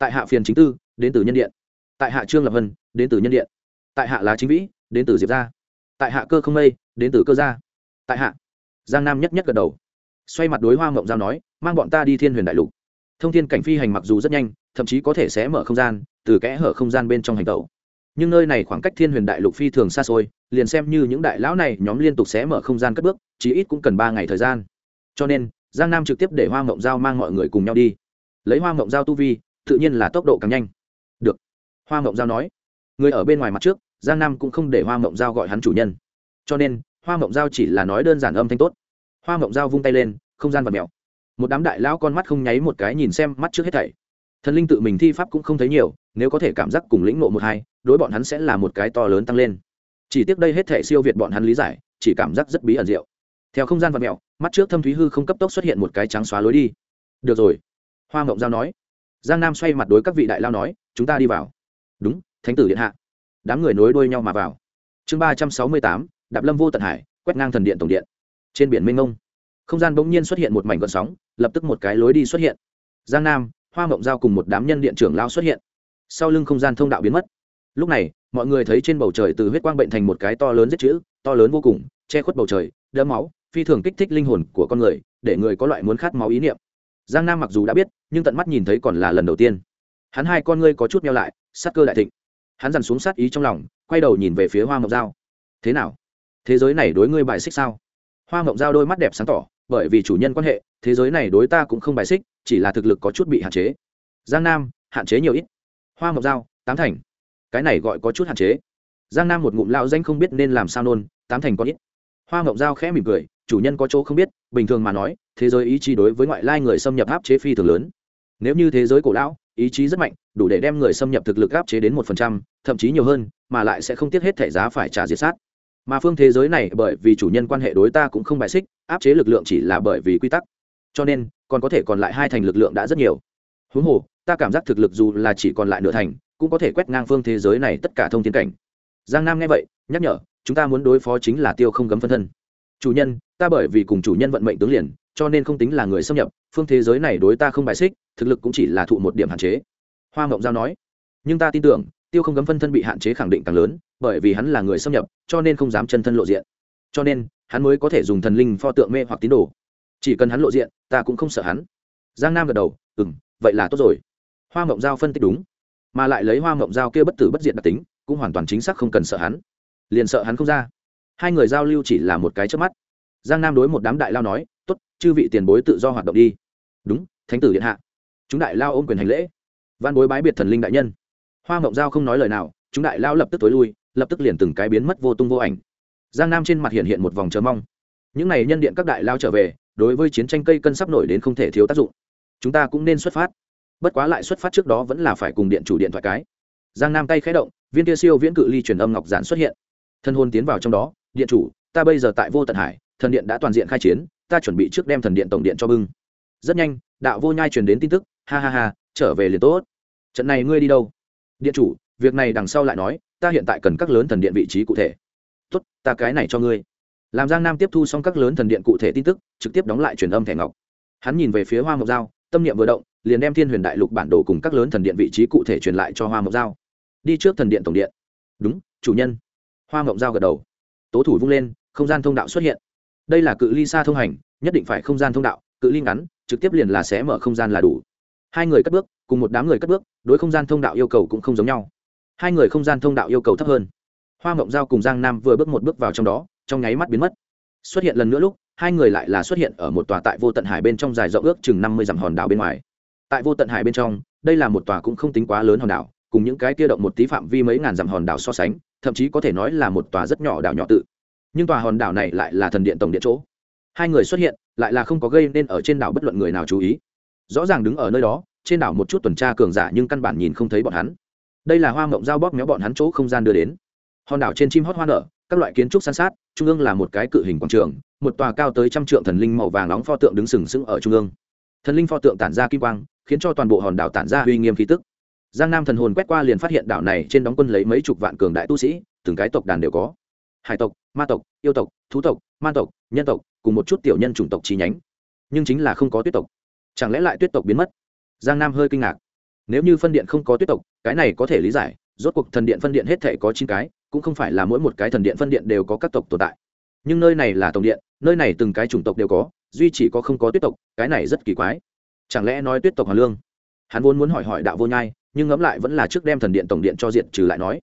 tại hạ phiền chính tư, đến từ nhân điện. Tại hạ trương lập vân đến từ nhân điện. Tại hạ lá chính vĩ, đến từ diệp gia. Tại hạ cơ không mây, đến từ cơ gia. Tại hạ, giang nam nhất nhất gật đầu. Xoay mặt đối hoa mộng giao nói, mang bọn ta đi thiên huyền đại lục. Thông thiên cảnh phi hành mặc dù rất nhanh, thậm chí có thể sẽ mở không gian, từ kẽ hở không gian bên trong hành tẩu. Nhưng nơi này khoảng cách thiên huyền đại lục phi thường xa xôi, liền xem như những đại lão này nhóm liên tục sẽ mở không gian cất bước, chí ít cũng cần ba ngày thời gian. Cho nên, giang nam trực tiếp để hoa mộng giao mang mọi người cùng nhau đi. Lấy hoa mộng giao tu vi tự nhiên là tốc độ càng nhanh. Được. Hoa mộng giao nói. Người ở bên ngoài mặt trước giang nam cũng không để hoa mộng giao gọi hắn chủ nhân. Cho nên hoa mộng giao chỉ là nói đơn giản âm thanh tốt. Hoa mộng giao vung tay lên không gian vật mèo. Một đám đại lão con mắt không nháy một cái nhìn xem mắt trước hết thảy. Thần linh tự mình thi pháp cũng không thấy nhiều nếu có thể cảm giác cùng lĩnh nộ một hai đối bọn hắn sẽ là một cái to lớn tăng lên. Chỉ tiếc đây hết thể siêu việt bọn hắn lý giải chỉ cảm giác rất bí ẩn diệu. Theo không gian vật mèo, mắt trước thâm thúy hư không cấp tốc xuất hiện một cái trắng xóa lối đi. Được rồi. Hoa mộng giao nói giang nam xoay mặt đối các vị đại lao nói, chúng ta đi vào. Đúng, thánh tử điện hạ. Đám người nối đuôi nhau mà vào. Chương ba trăm sáu mươi tám, đạp lâm vô tận hải, quét ngang thần điện tổng điện. Trên biển minh ngông không gian bỗng nhiên xuất hiện một mảnh gọn sóng, lập tức một cái lối đi xuất hiện. Giang nam, hoa mộng giao cùng một đám nhân điện trưởng lao xuất hiện. Sau lưng không gian thông đạo biến mất. Lúc này, mọi người thấy trên bầu trời từ huyết quang bệnh thành một cái to lớn rất chữ, to lớn vô cùng, che khuất bầu trời đỡ máu, phi thường kích thích linh hồn của con người, để người có loại muốn khát máu ý niệm giang nam mặc dù đã biết, nhưng tận mắt nhìn thấy còn là lần đầu tiên. Hắn hai con ngươi có chút meo lại sát cơ đại thịnh. Hắn dằn xuống sát ý trong lòng, quay đầu nhìn về phía hoa mộng dao thế nào? Thế giới này đối ngươi bài xích sao? Hoa mộng dao đôi mắt đẹp sáng tỏ, bởi vì chủ nhân quan hệ, thế giới này đối ta cũng không bài xích, chỉ là thực lực có chút bị hạn chế. Giang nam, hạn chế nhiều ít. Hoa mộng dao tám thành. Cái này gọi có chút hạn chế. Giang nam một ngụm lao danh không biết nên làm sao nôn, tám thành có ít. Hoa mộng dao khẽ mỉm cười chủ nhân có chỗ không biết, bình thường mà nói, thế giới ý chí đối với ngoại lai người xâm nhập áp chế phi thường lớn. Nếu như thế giới cổ lão, ý chí rất mạnh, đủ để đem người xâm nhập thực lực áp chế đến một phần trăm, thậm chí nhiều hơn, mà lại sẽ không tiếc hết thẻ giá phải trả diệt sát. Mà phương thế giới này bởi vì chủ nhân quan hệ đối ta cũng không bài xích, áp chế lực lượng chỉ là bởi vì quy tắc. Cho nên, còn có thể còn lại hai thành lực lượng đã rất nhiều. Huống hồ, ta cảm giác thực lực dù là chỉ còn lại nửa thành, cũng có thể quét ngang phương thế giới này tất cả thông tiến cảnh. Giang nam nghe vậy, nhắc nhở, chúng ta muốn đối phó chính là tiêu không gấm phân thân chủ nhân, ta bởi vì cùng chủ nhân vận mệnh tướng liền, cho nên không tính là người xâm nhập, phương thế giới này đối ta không bài xích, thực lực cũng chỉ là thụ một điểm hạn chế. Hoa mộng giao nói. Nhưng ta tin tưởng, tiêu không gấm phân thân bị hạn chế khẳng định càng lớn, bởi vì hắn là người xâm nhập, cho nên không dám chân thân lộ diện. Cho nên, hắn mới có thể dùng thần linh pho tượng mê hoặc tín đồ. Chỉ cần hắn lộ diện, ta cũng không sợ hắn. Giang nam gật đầu. Ừ m vậy là tốt rồi. Hoa mộng giao phân tích đúng. Mà lại lấy hoa mộng giao kia bất tử bất diệt đặc tính, cũng hoàn toàn chính xác không cần sợ hắn. Liền sợ hắn không ra hai người giao lưu chỉ là một cái trước mắt. Giang nam đối một đám đại lao nói t ố t chư vị tiền bối tự do hoạt động đi. Đúng, thánh tử điện hạ. Chúng đại lao ôm quyền hành lễ. Văn bối bái biệt thần linh đại nhân. Hoa mộng giao không nói lời nào, chúng đại lao lập tức tối lui, lập tức liền từng cái biến mất vô tung vô ảnh. Giang nam trên mặt hiện hiện một vòng chờ mong. Những n à y nhân điện các đại lao trở về, đối với chiến tranh cây cân sắp nổi đến không thể thiếu tác dụng. Chúng ta cũng nên xuất phát. Bất quá lại xuất phát trước đó vẫn là phải cùng điện chủ điện thoại cái. Giang nam tay khé động, viên tia siêu viễn cự ly truyền âm ngọc giản xuất hiện. Thân hôn tiến vào trong đó điện chủ, ta bây giờ tại vô tận hải, thần điện đã toàn diện khai chiến, ta chuẩn bị trước đem thần điện tổng điện cho bưng. Rất nhanh, đạo vô nhai truyền đến tin tức, ha ha ha, trở về liền tốt. Trận này ngươi đi đâu? Điện chủ, việc này đằng sau lại nói, ta hiện tại cần các lớn thần điện vị trí cụ thể. Tốt, ta cái này cho ngươi. Làm giang nam tiếp thu xong các lớn thần điện cụ thể tin tức, trực tiếp đóng lại truyền âm thẻ ngọc. Hắn nhìn về phía hoa ngọc giao, tâm niệm vừa động, liền đem thiên huyền đại lục bản đồ cùng các lớn thần điện vị trí cụ thể truyền lại cho hoa ngọc giao. Đi trước thần điện tổng điện. Đúng, chủ nhân. Hoa ngọc giao gật đầu tố thủ vung lên, không gian thông đạo xuất hiện. Đây là cự ly xa thông hành, nhất định phải không gian thông đạo, cự ly ngắn, trực tiếp liền là sẽ mở không gian là đủ. Hai người cất bước, cùng một đám người cất bước, đối không gian thông đạo yêu cầu cũng không giống nhau. Hai người không gian thông đạo yêu cầu thấp hơn. Hoa mộng giao cùng giang nam vừa bước một bước vào trong đó, trong nháy mắt biến mất. Xuất hiện lần nữa lúc, hai người lại là xuất hiện ở một tòa tại vô tận hải bên trong dài rộng ước chừng năm mươi dặm hòn đảo bên ngoài. Tại vô tận hải bên trong, đây là một tòa cũng không tính quá lớn hòn đảo, cùng những cái kia động một tí phạm vi mấy ngàn dặm hòn đảo so sánh thậm chí có thể nói là một tòa rất nhỏ đảo nhỏ tự. Nhưng tòa hòn đảo này lại là thần điện tổng điện chỗ. Hai người xuất hiện, lại là không có gây nên ở trên đảo bất luận người nào chú ý. Rõ ràng đứng ở nơi đó, trên đảo một chút tuần tra cường giả nhưng căn bản nhìn không thấy bọn hắn. Đây là hoa mộng dao bóp méo bọn hắn chỗ không gian đưa đến. Hòn đảo trên chim hót hoa nở, các loại kiến trúc san sát, trung ương là một cái cự hình quảng trường, một tòa cao tới trăm trượng thần linh màu vàng nóng pho tượng đứng sừng sững ở trung ương. Thần linh pho tượng tản ra kim quang, khiến cho toàn bộ hòn đảo tản ra uy nghiêm khí tức giang nam thần hồn quét qua liền phát hiện đảo này trên đóng quân lấy mấy chục vạn cường đại tu sĩ, từng cái tộc đàn đều có. Hải tộc, ma tộc, yêu tộc, thú tộc man tộc, nhân tộc, cùng một chút tiểu nhân chủng tộc chi nhánh. Nhưng chính là không có tuyết tộc. Chẳng lẽ lại tuyết tộc biến mất? Giang nam hơi kinh ngạc. Nếu như phân điện không có tuyết tộc, cái này có thể lý giải, rốt cuộc thần điện phân điện hết thể có chín cái, cũng không phải là mỗi một cái thần điện phân điện đều có các tộc tồn tại. Nhưng nơi này là tổng điện, nơi này từng cái chủng tộc đều có, duy chỉ có không có tuyết tộc, cái này rất kỳ quái. Chẳng lẽ nói tuyết tộc hoàn lương? Hắn vốn muốn hỏi hỏi đạo vô nhai nhưng ngẫm lại vẫn là trước đem thần điện tổng điện cho diện trừ lại nói.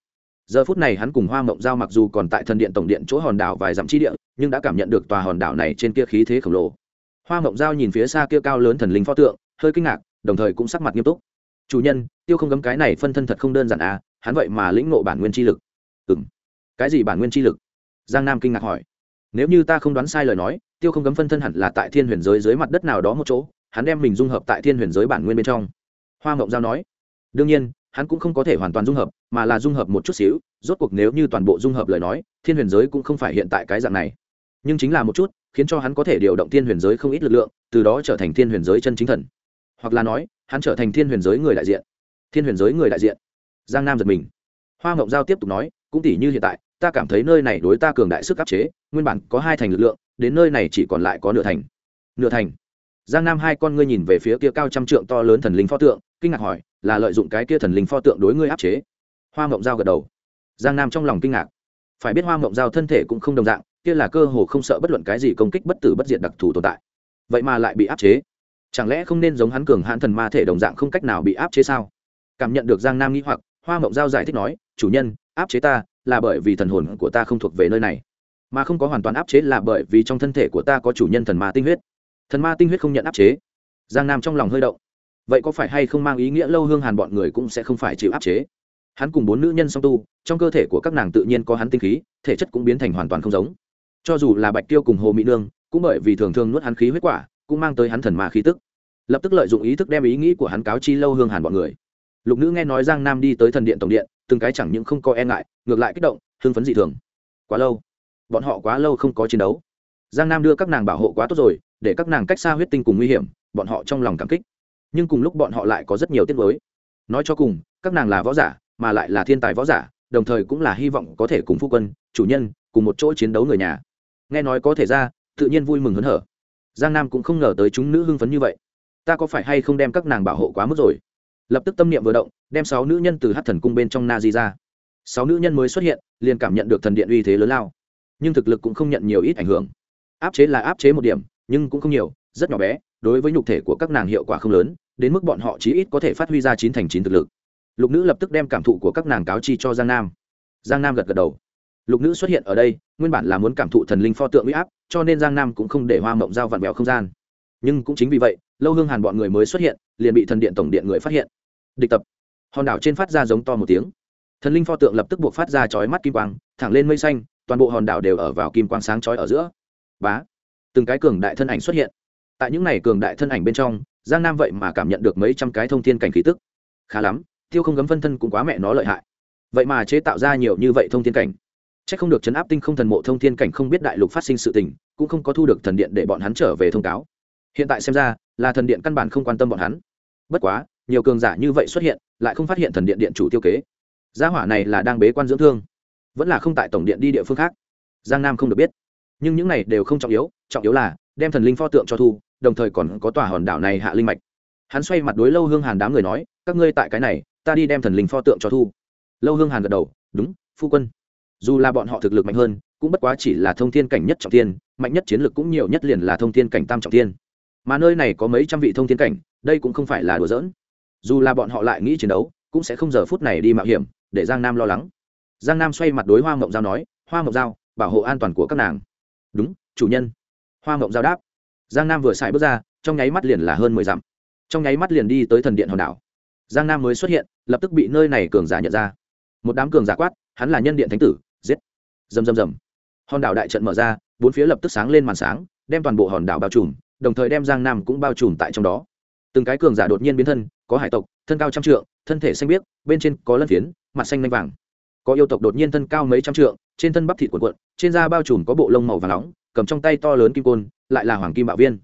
Giờ phút này hắn cùng hoa mộng giao mặc dù còn tại thần điện tổng điện chỗ hòn đảo vài dặm chi địa, nhưng đã cảm nhận được tòa hòn đảo này trên kia khí thế khổng lồ. Hoa mộng giao nhìn phía xa kia cao lớn thần linh pho tượng, hơi kinh ngạc, đồng thời cũng sắc mặt nghiêm túc. Chủ nhân, tiêu không gấm cái này phân thân thật không đơn giản à hắn vậy mà lĩnh ngộ bản nguyên chi lực. Ừ m cái gì bản nguyên chi lực? Giang nam kinh ngạc hỏi. Nếu như ta không đoán sai lời nói, tiêu không gấm phân thân hẳn là tại thiên huyền giới dưới mặt đất nào đó một chỗ, hắn đem mình dung hợp tại thiên huyền giới bản nguyên bên trong. Hoa mộng giao nói đương nhiên, hắn cũng không có thể hoàn toàn dung hợp, mà là dung hợp một chút xíu, rốt cuộc nếu như toàn bộ dung hợp lời nói, thiên huyền giới cũng không phải hiện tại cái dạng này. Nhưng chính là một chút, khiến cho hắn có thể điều động thiên huyền giới không ít lực lượng, từ đó trở thành thiên huyền giới chân chính thần. Hoặc là nói, hắn trở thành thiên huyền giới người đại diện. Thiên huyền giới người đại diện. Giang nam giật mình. Hoa ngộng giao tiếp tục nói, cũng tỷ như hiện tại, ta cảm thấy nơi này đối ta cường đại sức áp chế, nguyên bản có hai thành lực lượng, đến nơi này chỉ còn lại có nửa thành. Nửa thành. Giang nam hai con ngươi nhìn về phía kia cao trăm trượng to lớn thần linh pho tượng, kinh ngạc hỏi là lợi dụng cái kia thần linh pho tượng đối ngươi áp chế. Hoa mộng giao gật đầu. Giang nam trong lòng kinh ngạc. Phải biết hoa mộng giao thân thể cũng không đồng dạng, kia là cơ hồ không sợ bất luận cái gì công kích bất tử bất diệt đặc thù tồn tại. Vậy mà lại bị áp chế. Chẳng lẽ không nên giống hắn cường hãn thần ma thể đồng dạng không cách nào bị áp chế sao? Cảm nhận được giang nam nghĩ hoặc, hoa mộng giao giải thích nói, chủ nhân, áp chế ta là bởi vì thần hồn của ta không thuộc về nơi này, mà không có hoàn toàn áp chế là bởi vì trong thân thể của ta có chủ nhân thần ma tinh huyết. Thần ma tinh huyết không nhận áp chế. Giang nam trong lòng hơi động vậy có phải hay không mang ý nghĩa lâu hương hàn bọn người cũng sẽ không phải chịu áp chế? Hắn cùng bốn nữ nhân song tu, trong cơ thể của các nàng tự nhiên có hắn tinh khí, thể chất cũng biến thành hoàn toàn không giống. Cho dù là bạch tiêu cùng hồ mỹ nương, cũng bởi vì thường thường nuốt hắn khí huyết quả, cũng mang tới hắn thần ma khí tức. Lập tức lợi dụng ý thức đem ý nghĩ của hắn cáo chi lâu hương hàn bọn người. Lục nữ nghe nói giang nam đi tới thần điện tổng điện, từng cái chẳng những không có e ngại, ngược lại kích động, hưng phấn dị thường. Quá lâu. Bọn họ quá lâu không có chiến đấu. Giang nam đưa các nàng bảo hộ quá tốt rồi, để các nàng cách xa huyết tinh cùng nguy hiểm, bọn họ trong lòng cảm kích nhưng cùng lúc bọn họ lại có rất nhiều tiết mới. Nói cho cùng, các nàng là võ giả, mà lại là thiên tài võ giả, đồng thời cũng là hy vọng có thể cùng phu quân, chủ nhân, cùng một chỗ chiến đấu người nhà. Nghe nói có thể ra, tự nhiên vui mừng hớn hở. Giang nam cũng không ngờ tới chúng nữ hưng phấn như vậy. Ta có phải hay không đem các nàng bảo hộ quá mức rồi? Lập tức tâm niệm vừa động, đem sáu nữ nhân từ hát thần cung bên trong na di ra. Sáu nữ nhân mới xuất hiện, liền cảm nhận được thần điện uy thế lớn lao. Nhưng thực lực cũng không nhận nhiều ít ảnh hưởng. Áp chế là áp chế một điểm, nhưng cũng không nhiều, rất nhỏ bé đối với nhục thể của các nàng hiệu quả không lớn, đến mức bọn họ chí ít có thể phát huy ra chín thành chín thực lực. Lục nữ lập tức đem cảm thụ của các nàng cáo chi cho giang nam. Giang nam gật gật đầu. Lục nữ xuất hiện ở đây, nguyên bản là muốn cảm thụ thần linh pho tượng uy áp, cho nên giang nam cũng không để hoa mộng giao vặn vẹo không gian. Nhưng cũng chính vì vậy, lâu hương hàn bọn người mới xuất hiện, liền bị thần điện tổng điện người phát hiện. Địch tập. Hòn đảo trên phát ra giống to một tiếng. Thần linh pho tượng lập tức buộc phát ra chói mắt kim quang, thẳng lên mây xanh, toàn bộ hòn đảo đều ở vào kim quang sáng chói ở giữa. Bá. Từng cái cường đại thân ảnh xuất hiện tại những này cường đại thân ảnh bên trong, giang nam vậy mà cảm nhận được mấy trăm cái thông thiên cảnh khí tức. Khá lắm, tiêu không gấm phân thân cũng quá mẹ nó lợi hại. Vậy mà chế tạo ra nhiều như vậy thông thiên cảnh. C h ắ c không được chấn áp tinh không thần mộ thông thiên cảnh không biết đại lục phát sinh sự tình, cũng không có thu được thần điện để bọn hắn trở về thông cáo. Hiện tại xem ra, là thần điện căn bản không quan tâm bọn hắn. Bất quá, nhiều cường giả như vậy xuất hiện, lại không phát hiện thần điện điện chủ tiêu kế. Gia hỏa này là đang bế quan dưỡng thương. Vẫn là không tại tổng điện đi địa phương khác. Giang nam không được biết. Nhưng những này đều không trọng yếu trọng yếu là đem thần linh pho tượng cho thu đồng thời còn có tòa hòn đảo này hạ linh mạch. Hắn xoay mặt đối lâu hương hàn đám người nói, các ngươi tại cái này, ta đi đem thần linh pho tượng cho thu. Lâu hương hàn gật đầu, đúng, phu quân. Dù là bọn họ thực lực mạnh hơn, cũng bất quá chỉ là thông thiên cảnh nhất trọng thiên, mạnh nhất chiến lực cũng nhiều nhất liền là thông thiên cảnh tam trọng thiên. Mà nơi này có mấy trăm vị thông thiên cảnh, đây cũng không phải là đùa giỡn. Dù là bọn họ lại nghĩ chiến đấu, cũng sẽ không giờ phút này đi mạo hiểm, để giang nam lo lắng. Giang nam xoay mặt đối hoa mộng giao nói, hoa mộng giao, bảo hộ an toàn của các nàng. Đúng, chủ nhân. Hoa mộng giao đáp giang nam vừa xài bước ra, trong nháy mắt liền là hơn mười dặm. Trong nháy mắt liền đi tới thần điện hòn đảo. Giang nam mới xuất hiện, lập tức bị nơi này cường giả nhận ra. Một đám cường giả quát, hắn là nhân điện thánh tử, giết. Rầm rầm rầm. Hòn đảo đại trận mở ra, bốn phía lập tức sáng lên màn sáng, đem toàn bộ hòn đảo bao trùm, đồng thời đem giang nam cũng bao trùm tại trong đó. Từng cái cường giả đột nhiên biến thân, có hải tộc, thân cao trăm trượng, thân thể xanh biếc, bên trên có lân phiến, mặt xanh lanh vàng. Có yêu tộc đột nhiên thân cao mấy trăm trượng, trên thân bắp thịt cuộn cuộn, trên da bao trùm có bộ lông màu vàng nóng cầm trong tay to lớn kim côn, lại là hoàng kim bạo viên.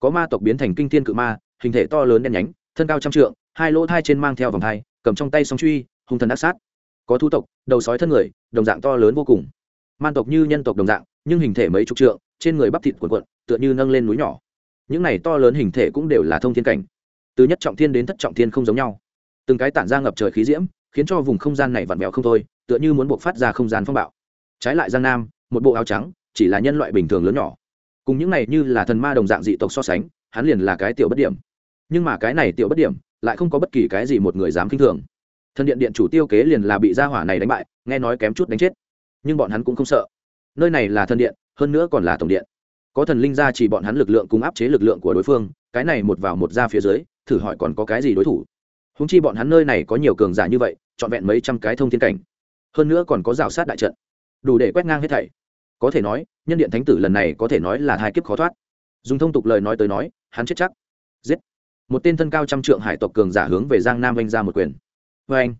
Có ma tộc biến thành kinh thiên cự ma, hình thể to lớn đen nhánh, thân cao trăm trượng, hai lỗ thai trên mang theo vòng thai, cầm trong tay song truy, hung thần đắc sát. Có thu tộc, đầu sói thân người, đồng dạng to lớn vô cùng. Man tộc như nhân tộc đồng dạng, nhưng hình thể mấy chục trượng, trên người bắp thịt cuộn cuộn, tựa như nâng lên núi nhỏ. Những này to lớn hình thể cũng đều là thông thiên cảnh. Từ nhất trọng thiên đến thất trọng thiên không giống nhau. Từng cái tản ra ngập trời khí diễm, khiến cho vùng không gian này vặn vẹo không thôi, tựa như muốn buộc phát ra không gian phong bạo. Trái lại giang nam, một bộ áo trắng chỉ là nhân loại bình thường lớn nhỏ. Cùng những này như là thần ma đồng dạng dị tộc so sánh, hắn liền là cái tiểu bất điểm. Nhưng mà cái này tiểu bất điểm, lại không có bất kỳ cái gì một người dám k i n h thường. Thần điện điện chủ tiêu kế liền là bị gia hỏa này đánh bại, nghe nói kém chút đánh chết. Nhưng bọn hắn cũng không sợ. Nơi này là thần điện, hơn nữa còn là tổng điện. Có thần linh ra chỉ bọn hắn lực lượng cùng áp chế lực lượng của đối phương, cái này một vào một ra phía dưới, thử hỏi còn có cái gì đối thủ. Húng chi bọn hắn nơi này có nhiều cường giả như vậy, trọn vẹn mấy trăm cái thông thiên cảnh. Hơn nữa còn có rào sát đại trận. Đủ để quét ngang hết thảy có thể nói, nhân điện thánh tử lần này có thể nói là hai kiếp khó thoát. Dùng thông tục lời nói tới nói, hắn chết chắc. Giết. Một tên thân cao trăm trượng hải tộc cường giả hướng về giang nam oanh ra một quyền. Vê anh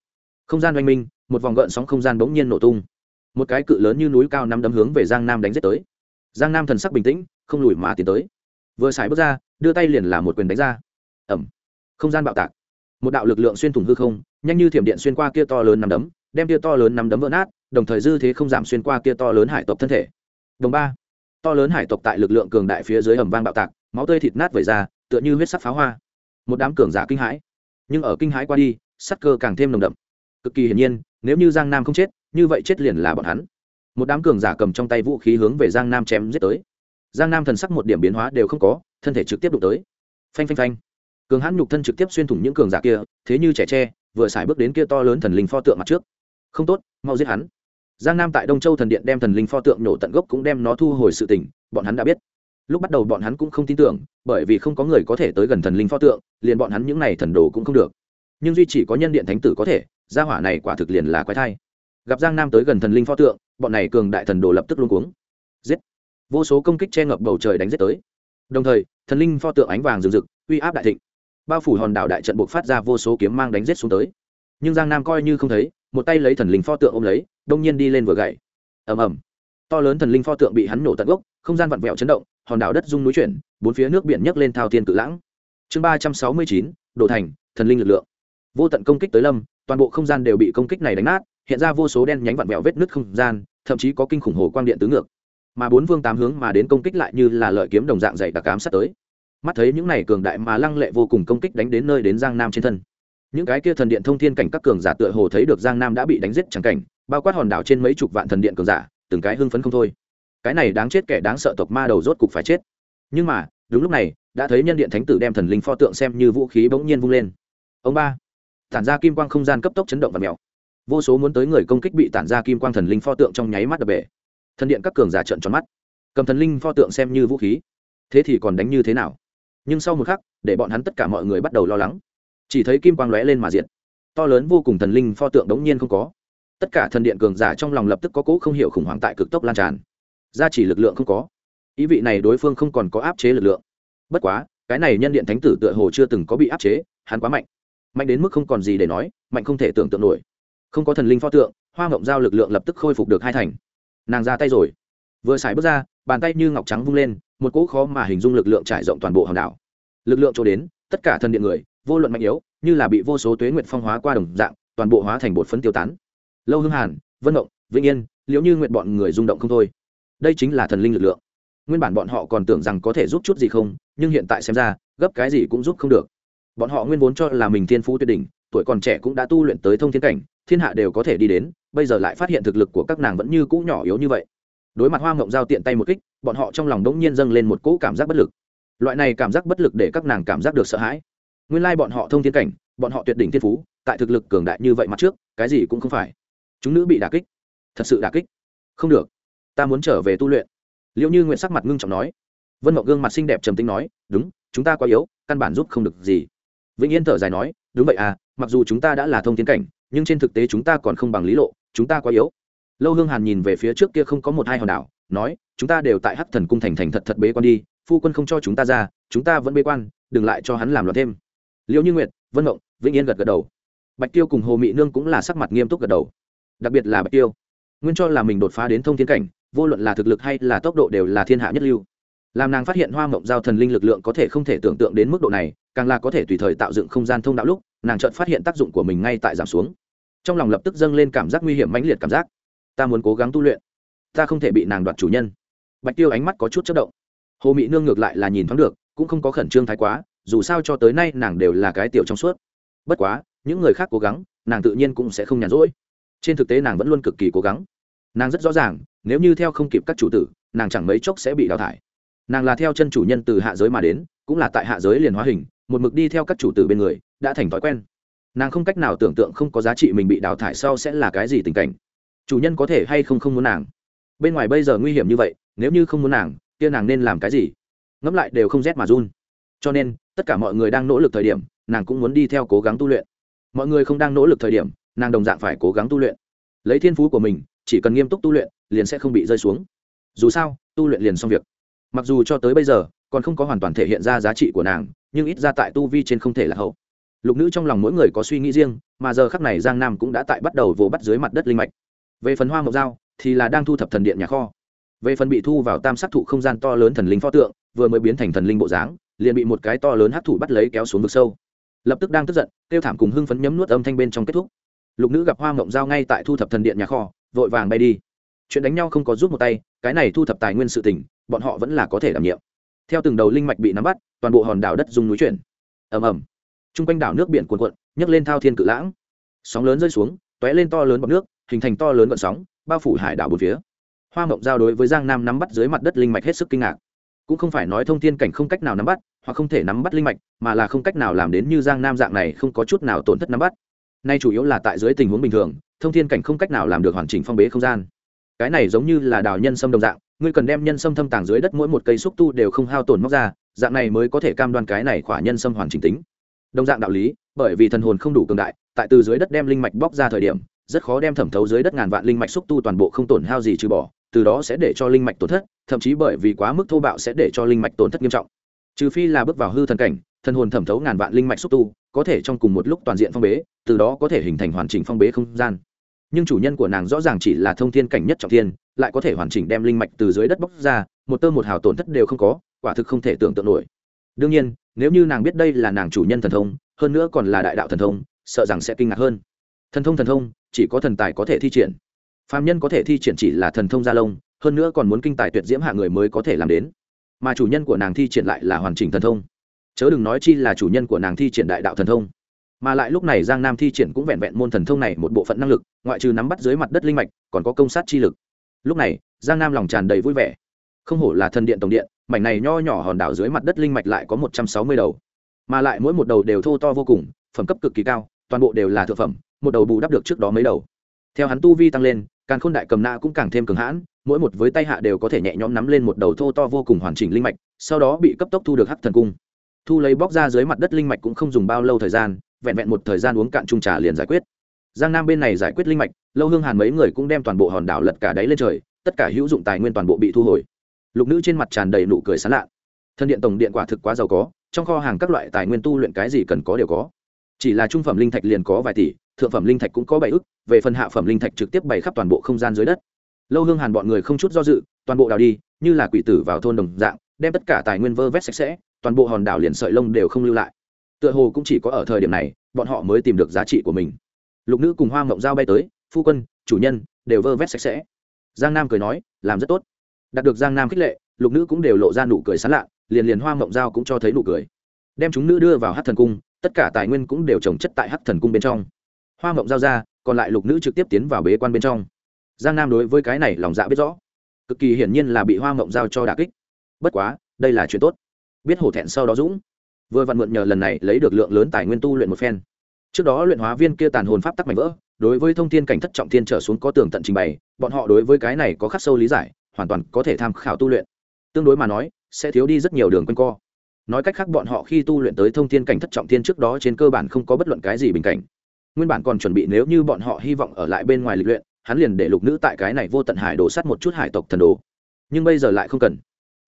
không gian oanh minh, một vòng gợn sóng không gian bỗng nhiên nổ tung. Một cái cự lớn như núi cao năm đấm hướng về giang nam đánh giết tới. Giang nam thần sắc bình tĩnh, không lùi mà tiến tới. Vừa xài bước ra, đưa tay liền là một quyền đánh ra. Ẩm không gian bạo tạc. Một đạo lực lượng xuyên thủng hư không, nhanh như thiểm điện xuyên qua kia to lớn nằm đấm, đem kia to lớn nằm đấm vỡ nát đồng thời dư thế không giảm xuyên qua kia to lớn hải tộc thân thể. Đồng ba, to lớn hải tộc tại lực lượng cường đại phía dưới ẩm vang bạo tạc, máu tươi thịt nát vẩy ra, tựa như huyết sắc pháo hoa. Một đám cường giả kinh hãi, nhưng ở kinh hãi qua đi, sắc cơ càng thêm nồng đậm. Cực kỳ hiển nhiên, nếu như giang nam không chết, như vậy chết liền là bọn hắn. Một đám cường giả cầm trong tay vũ khí hướng về giang nam chém giết tới. Giang nam thần sắc một điểm biến hóa đều không có, thân thể trực tiếp đụng tới. Phanh phanh phanh. Cường hãn nhục thân trực tiếp xuyên thủng những cường giả kia, thế như trẻ tre, vừa xài bước đến kia to lớn thần linh pho tượng mặt trước. Không tốt, mau giết hắn giang nam tại đông châu thần điện đem thần linh pho tượng nổ tận gốc cũng đem nó thu hồi sự tỉnh bọn hắn đã biết. Lúc bắt đầu bọn hắn cũng không tin tưởng, bởi vì không có người có thể tới gần thần linh pho tượng, liền bọn hắn những n à y thần đồ cũng không được. Nhưng duy chỉ có nhân điện thánh tử có thể, gia hỏa này quả thực liền là quái thai. Gặp giang nam tới gần thần linh pho tượng, bọn này cường đại thần đồ lập tức luôn cuống. Giết! Vô số công kích che ngập bầu trời đánh giết tới. Đồng thời, thần linh pho tượng ánh vàng rừng rực, uy áp đại thịnh. Bao phủ hòn đảo đại trận buộc phát ra vô số kiếm mang đánh giết xuống tới. Nhưng giang nam coi như không thấy một tay lấy thần linh pho tượng ôm lấy, đông nhiên đi lên vừa gậy. Ầm ầm. To lớn thần linh pho tượng bị hắn nổ tận gốc, không gian vặn vẹo chấn động, hòn đảo đất rung núi chuyển, bốn phía nước biển nhấc lên thao thiên cự lãng. Chương ba trăm sáu mươi chín, đổ thành, thần linh lực lượng. Vô tận công kích tới lâm, toàn bộ không gian đều bị công kích này đánh nát, hiện ra vô số đen nhánh vặn vẹo vết nứt không gian, thậm chí có kinh khủng hồ quang điện tứ ngược. Mà bốn vương tám hướng mà đến công kích lại như là lợi kiếm đồng dạng dày đặc cám sát tới. Mắt thấy những này cường đại mà lăng lệ vô cùng công kích đánh đến nơi đến giang nam trên thân những cái kia thần điện thông thiên cảnh các cường giả tựa hồ thấy được giang nam đã bị đánh giết chẳng cảnh, bao quát hòn đảo trên mấy chục vạn thần điện cường giả, từng cái hưng phấn không thôi. Cái này đáng chết kẻ đáng sợ tộc ma đầu rốt cục phải chết. Nhưng mà, đúng lúc này, đã thấy nhân điện thánh tử đem thần linh pho tượng xem như vũ khí bỗng nhiên vung lên. Ông ba, tản ra kim quang không gian cấp tốc chấn động và mèo. Vô số muốn tới người công kích bị tản ra kim quang thần linh pho tượng trong nháy mắt đập bể. Thần điện các cường giả trợn tròn mắt. Cầm thần linh pho tượng xem như vũ khí. Thế thì còn đánh như thế nào? Nhưng sau một khắc, để bọn hắn tất cả mọi người bắt đầu lo lắng chỉ thấy kim quang lóe lên mà diện to lớn vô cùng thần linh pho tượng đống nhiên không có. Tất cả thần điện cường giả trong lòng lập tức có cỗ không hiểu khủng hoảng tại cực tốc lan tràn. Gia chỉ lực lượng không có. Ý vị này đối phương không còn có áp chế lực lượng. Bất quá, cái này nhân điện thánh tử tựa hồ chưa từng có bị áp chế, hắn quá mạnh. Mạnh đến mức không còn gì để nói, mạnh không thể tưởng tượng nổi. Không có thần linh pho tượng, hoa ngộng giao lực lượng lập tức khôi phục được hai thành. Nàng ra tay rồi. Vừa xài bước ra, bàn tay như ngọc trắng vung lên, một cỗ khó mà hình dung lực lượng trải rộng toàn bộ hòn đảo. Lực lượng cho đến, tất cả thần điện người vô luận mạnh yếu, như là bị vô số tuế nguyện phong hóa qua đồng dạng, toàn bộ hóa thành bột phấn tiêu tán. Lâu hương hàn, vân động vĩnh yên, liễu như nguyện bọn người rung động không thôi. Đây chính là thần linh lực lượng. Nguyên bản bọn họ còn tưởng rằng có thể giúp chút gì không, nhưng hiện tại xem ra, gấp cái gì cũng giúp không được. Bọn họ nguyên vốn cho là mình thiên phú tuyệt đỉnh, tuổi còn trẻ cũng đã tu luyện tới thông thiên cảnh, thiên hạ đều có thể đi đến, bây giờ lại phát hiện thực lực của các nàng vẫn như cũ nhỏ yếu như vậy. Đối mặt hoa ngộng giao tiện tay một kích, bọn họ trong lòng đống nhiên dâng lên một cỗ cảm giác bất lực. Loại này cảm giác bất lực để các nàng cảm giác được sợ hãi nguyên lai bọn họ thông thiên cảnh, bọn họ tuyệt đỉnh thiên phú, tại thực lực cường đại như vậy mặt trước, cái gì cũng không phải. Chúng nữ bị đà kích. Thật sự đà kích. Không được. Ta muốn trở về tu luyện. Liệu như nguyện sắc mặt ngưng trọng nói. Vân mộng gương mặt xinh đẹp trầm tính nói, đúng, chúng ta quá yếu, căn bản giúp không được gì. Vĩnh yên thở dài nói, đúng vậy à mặc dù chúng ta đã là thông tiến cảnh, nhưng trên thực tế chúng ta còn không bằng lý lộ, chúng ta quá yếu. Lâu hương hàn nhìn về phía trước kia không có một hai hòn đảo, nói, chúng ta đều tại hắc thần cung thành thành thật thật bế quan đi, phu quân không cho chúng ta ra, chúng ta vẫn bế quan, đừng lại cho hắn làm loạn thêm liệu như nguyệt, vân mộng, vĩnh yên gật gật đầu. Bạch tiêu cùng hồ mị nương cũng là sắc mặt nghiêm túc gật đầu. Đặc biệt là bạch tiêu. Nguyên cho là mình đột phá đến thông thiên cảnh, vô luận là thực lực hay là tốc độ đều là thiên hạ nhất lưu. Làm nàng phát hiện hoa mộng giao thần linh lực lượng có thể không thể tưởng tượng đến mức độ này, càng là có thể tùy thời tạo dựng không gian thông đạo lúc, nàng chợt phát hiện tác dụng của mình ngay tại giảm xuống. Trong lòng lập tức dâng lên cảm giác nguy hiểm mãnh liệt cảm giác. Ta muốn cố gắng tu luyện. Ta không thể bị nàng đoạt chủ nhân. Bạch tiêu ánh mắt có chút chất động. Hồ mỹ nương ngược lại là nhìn thoáng được, cũng không có khẩn trương thái quá dù sao cho tới nay nàng đều là cái tiểu trong suốt. Bất quá, những người khác cố gắng, nàng tự nhiên cũng sẽ không nhàn rỗi. Trên thực tế nàng vẫn luôn cực kỳ cố gắng. Nàng rất rõ ràng, nếu như theo không kịp các chủ tử, nàng chẳng mấy chốc sẽ bị đào thải. Nàng là theo chân chủ nhân từ hạ giới mà đến, cũng là tại hạ giới liền hóa hình, một mực đi theo các chủ tử bên người, đã thành thói quen. Nàng không cách nào tưởng tượng không có giá trị mình bị đào thải sau sẽ là cái gì tình cảnh. Chủ nhân có thể hay không không muốn nàng? Bên ngoài bây giờ nguy hiểm như vậy, nếu như không muốn nàng, kia nàng nên làm cái gì? Ngẫm lại đều không rét mà run. Cho nên tất cả mọi người đang nỗ lực thời điểm, nàng cũng muốn đi theo cố gắng tu luyện. Mọi người không đang nỗ lực thời điểm, nàng đồng dạng phải cố gắng tu luyện. Lấy thiên phú của mình, chỉ cần nghiêm túc tu luyện, liền sẽ không bị rơi xuống. Dù sao, tu luyện liền xong việc. Mặc dù cho tới bây giờ, còn không có hoàn toàn thể hiện ra giá trị của nàng, nhưng ít ra tại tu vi trên không thể là hậu. Lục nữ trong lòng mỗi người có suy nghĩ riêng, mà giờ khắc này giang nam cũng đã tại bắt đầu vồ bắt dưới mặt đất linh mạch. Về phần hoa mộc dao thì là đang thu thập thần điện nhà kho. Về phần bị thu vào tam sát thụ không gian to lớn thần linh pho tượng, vừa mới biến thành thần linh bộ dáng liền bị một cái to lớn hấp thụ bắt lấy kéo xuống vực sâu. Lập tức đang tức giận, tiêu thảm cùng hưng phấn nhấm nuốt âm thanh bên trong kết thúc. Lục nữ gặp hoa mộng giao ngay tại thu thập thần điện nhà kho, vội vàng bay đi. Chuyện đánh nhau không có giúp một tay, cái này thu thập tài nguyên sự tỉnh bọn họ vẫn là có thể đảm nhiệm. Theo từng đầu linh mạch bị nắm bắt, toàn bộ hòn đảo đất dùng núi chuyển. Ầm ầm. Trung quanh đảo nước biển cuồn cuộn, nhấc lên thao thiên cự lãng. Sóng lớn rơi xuống, tóe lên to lớn bọc nước, hình thành to lớn vận sóng, bao phủ hải đảo bốn phía. Hoa mộng giao đối với giang nam nắm bắt dưới mặt đất linh mạch hết sức kinh ngạc cũng không phải nói thông thiên cảnh không cách nào nắm bắt, hoặc không thể nắm bắt linh mạch, mà là không cách nào làm đến như giang nam dạng này không có chút nào tổn thất nắm bắt. Nay chủ yếu là tại dưới tình huống bình thường, thông thiên cảnh không cách nào làm được hoàn chỉnh phong bế không gian. Cái này giống như là đào nhân sâm đồng dạng, ngươi cần đem nhân sâm thâm tàng dưới đất mỗi một cây xúc tu đều không hao tổn móc ra, dạng này mới có thể cam đoan cái này khỏa nhân sâm hoàn chỉnh tính. Đồng dạng đạo lý, bởi vì thần hồn không đủ cường đại, tại từ dưới đất đem linh mạch bóc ra thời điểm, rất khó đem thẩm thấu dưới đất ngàn vạn linh mạch xúc tu toàn bộ không tổn hao gì trừ bỏ, từ đó sẽ để cho linh mạch tổn thất thậm chí bởi vì quá mức thô bạo sẽ để cho linh mạch tổn thất nghiêm trọng. Trừ phi là bước vào hư thần cảnh, thần hồn thẩm thấu ngàn vạn linh mạch xúc tu, có thể trong cùng một lúc toàn diện phong bế, từ đó có thể hình thành hoàn chỉnh phong bế không gian. Nhưng chủ nhân của nàng rõ ràng chỉ là thông thiên cảnh nhất trọng thiên, lại có thể hoàn chỉnh đem linh mạch từ dưới đất bóc ra, một tơ một hào tổn thất đều không có, quả thực không thể tưởng tượng nổi. Đương nhiên, nếu như nàng biết đây là nàng chủ nhân thần thông, hơn nữa còn là đại đạo thần thông, sợ rằng sẽ kinh ngạc hơn. Thần thông thần thông, chỉ có thần tài có thể thi triển. Phạm nhân có thể thi triển chỉ là thần thông gia lông hơn nữa còn muốn kinh tài tuyệt diễm hạ người mới có thể làm đến. Mà chủ nhân của nàng thi triển lại là hoàn chỉnh thần thông. Chớ đừng nói chi là chủ nhân của nàng thi triển đại đạo thần thông. Mà lại lúc này giang nam thi triển cũng vẹn vẹn môn thần thông này một bộ phận năng lực, ngoại trừ nắm bắt dưới mặt đất linh mạch, còn có công sát chi lực. Lúc này, giang nam lòng tràn đầy vui vẻ. Không hổ là thần điện tổng điện, mảnh này nho nhỏ hòn đảo dưới mặt đất linh mạch lại có một trăm sáu mươi đầu. Mà lại mỗi một đầu đều thô to vô cùng, phẩm cấp cực kỳ cao, toàn bộ đều là thượng phẩm, một đầu bù đắp được trước đó mấy đầu. Theo hắn tu vi tăng lên càng khôn đại cầm nã cũng càng thêm cường hãn, mỗi một với tay hạ đều có thể nhẹ nhõm nắm lên một đầu thô to vô cùng hoàn chỉnh linh mạch, sau đó bị cấp tốc thu được hắc thần cung. Thu lấy bóc ra dưới mặt đất linh mạch cũng không dùng bao lâu thời gian, vẹn vẹn một thời gian uống cạn chung trà liền giải quyết. Giang nam bên này giải quyết linh mạch, lâu hương hàn mấy người cũng đem toàn bộ hòn đảo lật cả đáy lên trời, tất cả hữu dụng tài nguyên toàn bộ bị thu hồi. Lục nữ trên mặt tràn đầy nụ cười sán lạ. Thân điện tổng điện quả thực quá giàu có, trong kho hàng các loại tài nguyên tu luyện cái gì cần có đều có chỉ là trung phẩm linh thạch liền có vài tỷ, thượng phẩm linh thạch cũng có bảy ức, về phần hạ phẩm linh thạch trực tiếp bày khắp toàn bộ không gian dưới đất. Lâu hương hàn bọn người không chút do dự, toàn bộ đào đi, như là quỷ tử vào thôn đồng dạng, đem tất cả tài nguyên vơ vét sạch sẽ, toàn bộ hòn đảo liền sợi lông đều không lưu lại. Tựa hồ cũng chỉ có ở thời điểm này, bọn họ mới tìm được giá trị của mình. Lục nữ cùng hoa mộng giao bay tới, phu quân, chủ nhân, đều vơ vét sạch sẽ. Giang nam cười nói, làm rất tốt. Đạt được giang nam khích lệ, lục nữ cũng đều lộ ra nụ cười sán lạ, liền liền hoa mộng giao cũng cho thấy nụ cười. Đem chúng nữ đưa vào hát thần cung tất cả tài nguyên cũng đều trồng chất tại hắc thần cung bên trong. Hoa mộng giao ra, còn lại lục nữ trực tiếp tiến vào bế quan bên trong. Giang nam đối với cái này lòng dạ biết rõ. Cực kỳ hiển nhiên là bị hoa mộng giao cho đà kích. Bất quá, đây là chuyện tốt. Biết hổ thẹn sau đó dũng. Vừa vặn mượn nhờ lần này lấy được lượng lớn tài nguyên tu luyện một phen. Trước đó luyện hóa viên kia tàn hồn pháp tắc mạnh vỡ, đối với thông tin cảnh thất trọng thiên trở xuống có tường tận trình bày, bọn họ đối với cái này có khắc sâu lý giải, hoàn toàn có thể tham khảo tu luyện. Tương đối mà nói, sẽ thiếu đi rất nhiều đường quanh co nói cách khác bọn họ khi tu luyện tới thông thiên cảnh thất trọng thiên trước đó trên cơ bản không có bất luận cái gì bình cảnh. Nguyên bản còn chuẩn bị nếu như bọn họ hy vọng ở lại bên ngoài lịch luyện, hắn liền để lục nữ tại cái này vô tận hải đổ sắt một chút hải tộc thần đồ. Nhưng bây giờ lại không cần.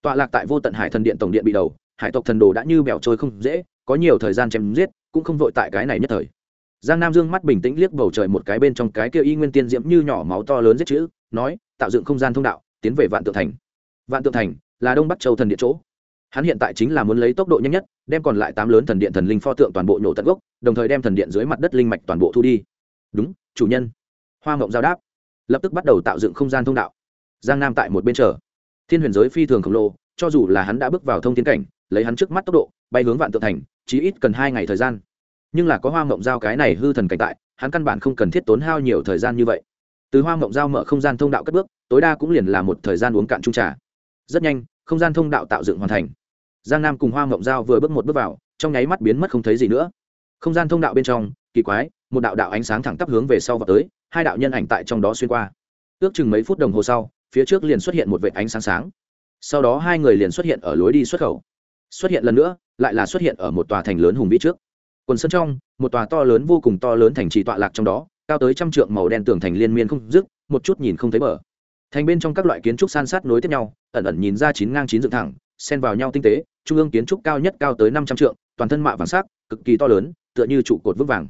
Tọa lạc tại vô tận hải thần điện tổng điện bị đầu, hải tộc thần đồ đã như bèo trôi không dễ, có nhiều thời gian chém giết, cũng không vội tại cái này nhất thời. Giang nam dương mắt bình tĩnh liếc bầu trời một cái bên trong cái kia y nguyên tiên diễm như nhỏ máu to lớn giết chữ, nói, tạo dựng không gian thông đạo, tiến về vạn tượng thành. Vạn tượng thành là đông bắc châu thần điện chỗ hắn hiện tại chính là muốn lấy tốc độ nhanh nhất, đem còn lại tám lớn thần điện thần linh pho tượng toàn bộ nhổ tận gốc, đồng thời đem thần điện dưới mặt đất linh mạch toàn bộ thu đi. Đúng, chủ nhân. Hoa mộng giao đáp. Lập tức bắt đầu tạo dựng không gian thông đạo. Giang nam tại một bên chờ. Thiên huyền giới phi thường khổng lồ, cho dù là hắn đã bước vào thông tiến cảnh, lấy hắn trước mắt tốc độ, bay hướng vạn tượng thành chí ít cần hai ngày thời gian. Nhưng là có hoa mộng giao cái này hư thần cảnh tại, hắn căn bản không cần thiết tốn hao nhiều thời gian như vậy. Từ hoa mộng giao mở không gian thông đạo cất bước, tối đa cũng liền là một thời gian uống cạn trung trà. Rất nhanh, không gian thông đạo tạo dựng hoàn thành giang nam cùng hoa mộng giao vừa bước một bước vào, trong nháy mắt biến mất không thấy gì nữa. Không gian thông đạo bên trong, kỳ quái, một đạo đạo ánh sáng thẳng tắp hướng về sau và tới, hai đạo nhân ảnh tại trong đó xuyên qua. Ước chừng mấy phút đồng hồ sau, phía trước liền xuất hiện một vệt ánh sáng sáng. Sau đó hai người liền xuất hiện ở lối đi xuất khẩu. Xuất hiện lần nữa, lại là xuất hiện ở một tòa thành lớn hùng vĩ trước. Quần sân trong, một tòa to lớn vô cùng to lớn thành trì tọa lạc trong đó, cao tới trăm trượng màu đen tường thành liên miên không dứt, một chút nhìn không thấy bờ. Thành bên trong các loại kiến trúc san sát nối tiếp nhau, ẩn ẩn nhìn ra chín ngang chín dựng thẳng xen vào nhau tinh tế, trung ương kiến trúc cao nhất cao tới năm trăm trượng, toàn thân mạ vàng sắc, cực kỳ to lớn, tựa như trụ cột vững vàng.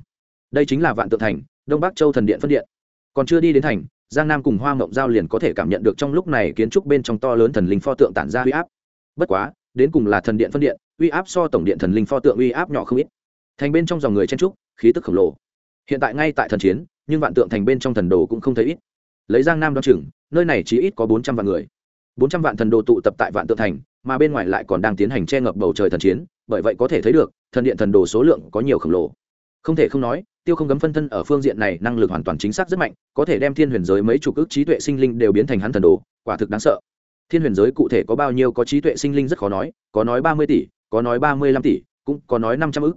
Đây chính là vạn tượng thành, đông bắc châu thần điện phân điện. Còn chưa đi đến thành, giang nam cùng hoa mộng giao liền có thể cảm nhận được trong lúc này kiến trúc bên trong to lớn thần linh pho tượng tản ra uy áp. Bất quá, đến cùng là thần điện phân điện, uy áp so tổng điện thần linh pho tượng uy áp nhỏ không ít. Thành bên trong dòng người chen trúc, khí tức khổng lồ. Hiện tại ngay tại thần chiến, nhưng vạn tượng thành bên trong thần đồ cũng không thấy ít. Lấy giang nam đ o chừng, nơi này chỉ ít có bốn trăm vạn người bốn trăm vạn thần đồ tụ tập tại vạn tượng thành, mà bên ngoài lại còn đang tiến hành che ngập bầu trời thần chiến, bởi vậy có thể thấy được, thần điện thần đồ số lượng có nhiều khổng lồ. Không thể không nói, tiêu không gấm phân thân ở phương diện này năng lực hoàn toàn chính xác rất mạnh, có thể đem thiên huyền giới mấy chục ước trí tuệ sinh linh đều biến thành hắn thần đồ, quả thực đáng sợ. Thiên huyền giới cụ thể có bao nhiêu có trí tuệ sinh linh rất khó nói, có nói ba mươi tỷ, có nói ba mươi lăm tỷ, cũng có nói năm trăm ước.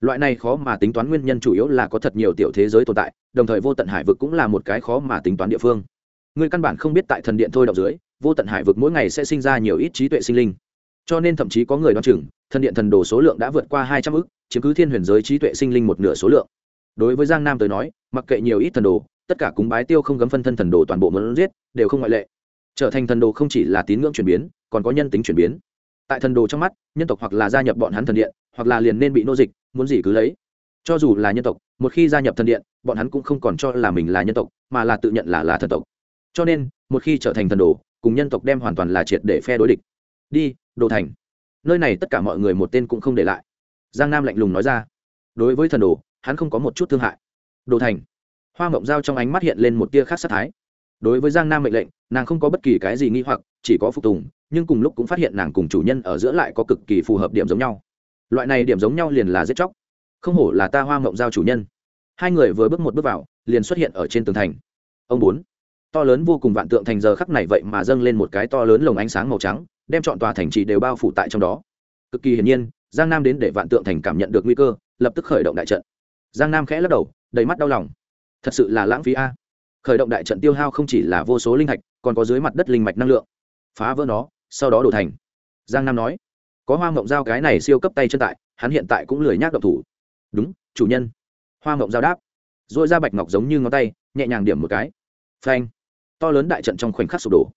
Loại này khó mà tính toán nguyên nhân chủ yếu là có thật nhiều tiểu thế giới tồn tại, đồng thời vô tận hải vực cũng là một cái khó mà tính toán địa phương. Người căn bản không biết tại thần điện thôi đọc dưới vô tận hải vực mỗi ngày sẽ sinh ra nhiều ít trí tuệ sinh linh. Cho nên thậm chí có người đoán chừng, thần điện thần đồ số lượng đã vượt qua hai trăm ước chiếm cứ thiên huyền giới trí tuệ sinh linh một nửa số lượng. Đối với giang nam tới nói, mặc kệ nhiều ít thần đồ, tất cả cúng bái tiêu không gấm phân thân thần đồ toàn bộ muốn giết, đều không ngoại lệ. Trở thành thần đồ không chỉ là tín ngưỡng chuyển biến, còn có nhân tính chuyển biến. Tại thần đồ trong mắt, nhân tộc hoặc là gia nhập bọn hắn thần điện, hoặc là liền nên bị nô dịch, muốn gì cứ lấy. Cho dù là nhân tộc, một khi gia nhập thần điện, bọn hắn cũng không còn cho là mình là nhân tộc, mà là tự nhận là là thần tộc. Cho nên, một khi trở thành thần đồ cùng nhân tộc đem hoàn toàn là triệt để phe đối địch. Đi, đồ thành. Nơi này tất cả mọi người một tên cũng không để lại. Giang nam lạnh lùng nói ra. Đối với thần đồ, hắn không có một chút thương hại. Đồ thành. Hoa mộng giao trong ánh mắt hiện lên một tia khác sát thái. Đối với giang nam mệnh lệnh, nàng không có bất kỳ cái gì nghi hoặc, chỉ có phục tùng, nhưng cùng lúc cũng phát hiện nàng cùng chủ nhân ở giữa lại có cực kỳ phù hợp điểm giống nhau. Loại này điểm giống nhau liền là giết chóc. Không hổ là ta hoa mộng giao chủ nhân. Hai người vừa bước một bước vào, liền xuất hiện ở trên tường thành. Ông bốn to lớn vô cùng vạn tượng thành giờ khắc này vậy mà dâng lên một cái to lớn lồng ánh sáng màu trắng, đem chọn tòa thành trì đều bao phủ tại trong đó. Cực kỳ hiển nhiên, giang nam đến để vạn tượng thành cảm nhận được nguy cơ, lập tức khởi động đại trận. Giang nam khẽ lắc đầu, đầy mắt đau lòng. Thật sự là lãng phí a. Khởi động đại trận tiêu hao không chỉ là vô số linh hạch còn có dưới mặt đất linh mạch năng lượng. Phá vỡ nó, sau đó đổ thành. Giang nam nói, có hoa mộng giao cái này siêu cấp tay chân tại, hắn hiện tại cũng lười nhác động thủ. Đúng, chủ nhân. Hoa mộng giao đáp. R ồ i ra bạch ngọc giống như ngón tay, nhẹ nhàng điểm một cái. Phanh to lớn đại trận trong khoảnh khắc sụp đổ.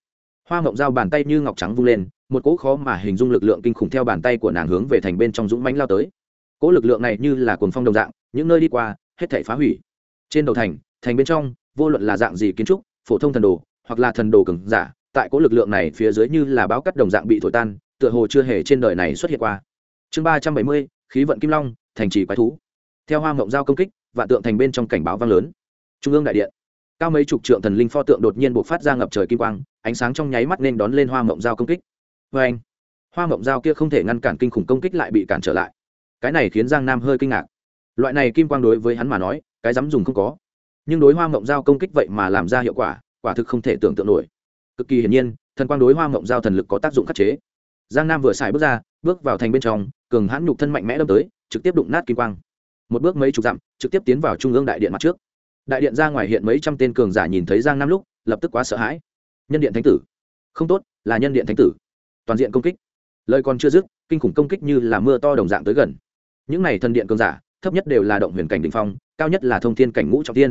Hoa mộng giao bàn tay như ngọc trắng vung lên, một cỗ khó mà hình dung lực lượng kinh khủng theo bàn tay của nàng hướng về thành bên trong dũng mánh lao tới. Cỗ lực lượng này như là cồn phong đồng dạng, những nơi đi qua, hết thể phá hủy. Trên đầu thành thành bên trong, vô luận là dạng gì kiến trúc, phổ thông thần đồ, hoặc là thần đồ cứng giả, tại cỗ lực lượng này phía dưới như là báo cắt đồng dạng bị thổi tan, tựa hồ chưa hề trên đời này xuất hiện qua. Chương ba trăm bảy mươi, khí vận kim long, thành trì quái thú. Theo hoa mộng giao công kích, vạn tượng thành bên trong cảnh báo vang lớn. Trung ương đại điện cao mấy chục trượng thần linh pho tượng đột nhiên buộc phát ra ngập trời kim quang, ánh sáng trong nháy mắt nên đón lên hoa mộng giao công kích. Vê anh, hoa mộng giao kia không thể ngăn cản kinh khủng công kích lại bị cản trở lại. Cái này khiến giang nam hơi kinh ngạc. Loại này kim quang đối với hắn mà nói, cái dám dùng không có. Nhưng đối hoa mộng giao công kích vậy mà làm ra hiệu quả quả thực không thể tưởng tượng nổi. Cực kỳ hiển nhiên, thần quang đối hoa mộng giao thần lực có tác dụng khắc chế. Giang nam vừa xài bước ra, bước vào thành bên trong, cường hãn nhục thân mạnh mẽ đâm tới, trực tiếp đụng nát kim quang. Một bước mấy chục dặm, trực tiếp tiến vào trung ương đại điện mặt trước đại điện ra ngoài hiện mấy trăm tên cường giả nhìn thấy giang nam lúc, lập tức quá sợ hãi. Nhân điện thánh tử. Không tốt, là nhân điện thánh tử. Toàn diện công kích. Lời còn chưa dứt, kinh khủng công kích như là mưa to đồng dạng tới gần. Những này thần điện cường giả, thấp nhất đều là động huyền cảnh đ ỉ n h phong, cao nhất là thông thiên cảnh ngũ trọng tiên.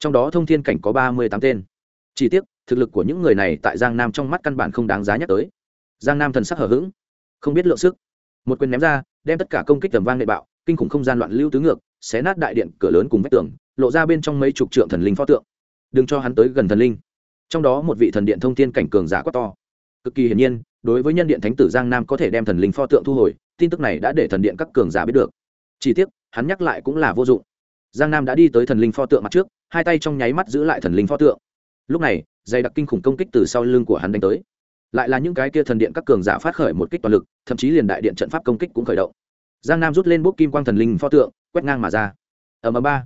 Trong đó thông thiên cảnh có ba mươi tám tên. Chỉ tiếc, thực lực của những người này tại giang nam trong mắt căn bản không đáng giá nhắc tới. Giang nam thần sắc hở h ữ g không biết lượng sức. Một quyền ném ra, đem tất cả công kích tầm vang nệ bạo, kinh khủng không gian loạn lưu tứ ngược, xé nát đại điện, cửa lớn cùng vách tường lộ ra bên trong mấy chục trượng thần linh pho tượng. Đừng cho hắn tới gần thần linh. Trong đó một vị thần điện thông thiên cảnh cường giả quá to. Cực kỳ hiển nhiên, đối với nhân điện thánh tử giang nam có thể đem thần linh pho tượng thu hồi, tin tức này đã để thần điện các cường giả biết được. Chỉ tiếc, hắn nhắc lại cũng là vô dụng. Giang nam đã đi tới thần linh pho tượng mặt trước, hai tay trong nháy mắt giữ lại thần linh pho tượng. Lúc này, dày đặc kinh khủng công kích từ sau lưng của hắn đánh tới. Lại là những cái kia thần điện các cường giả phát khởi một kích toàn lực, thậm chí liền đại điện trận pháp công kích cũng khởi động. Giang nam rút lên bút kim quang thần linh pho tượng, quét ngang mà ra. Ở ầm ba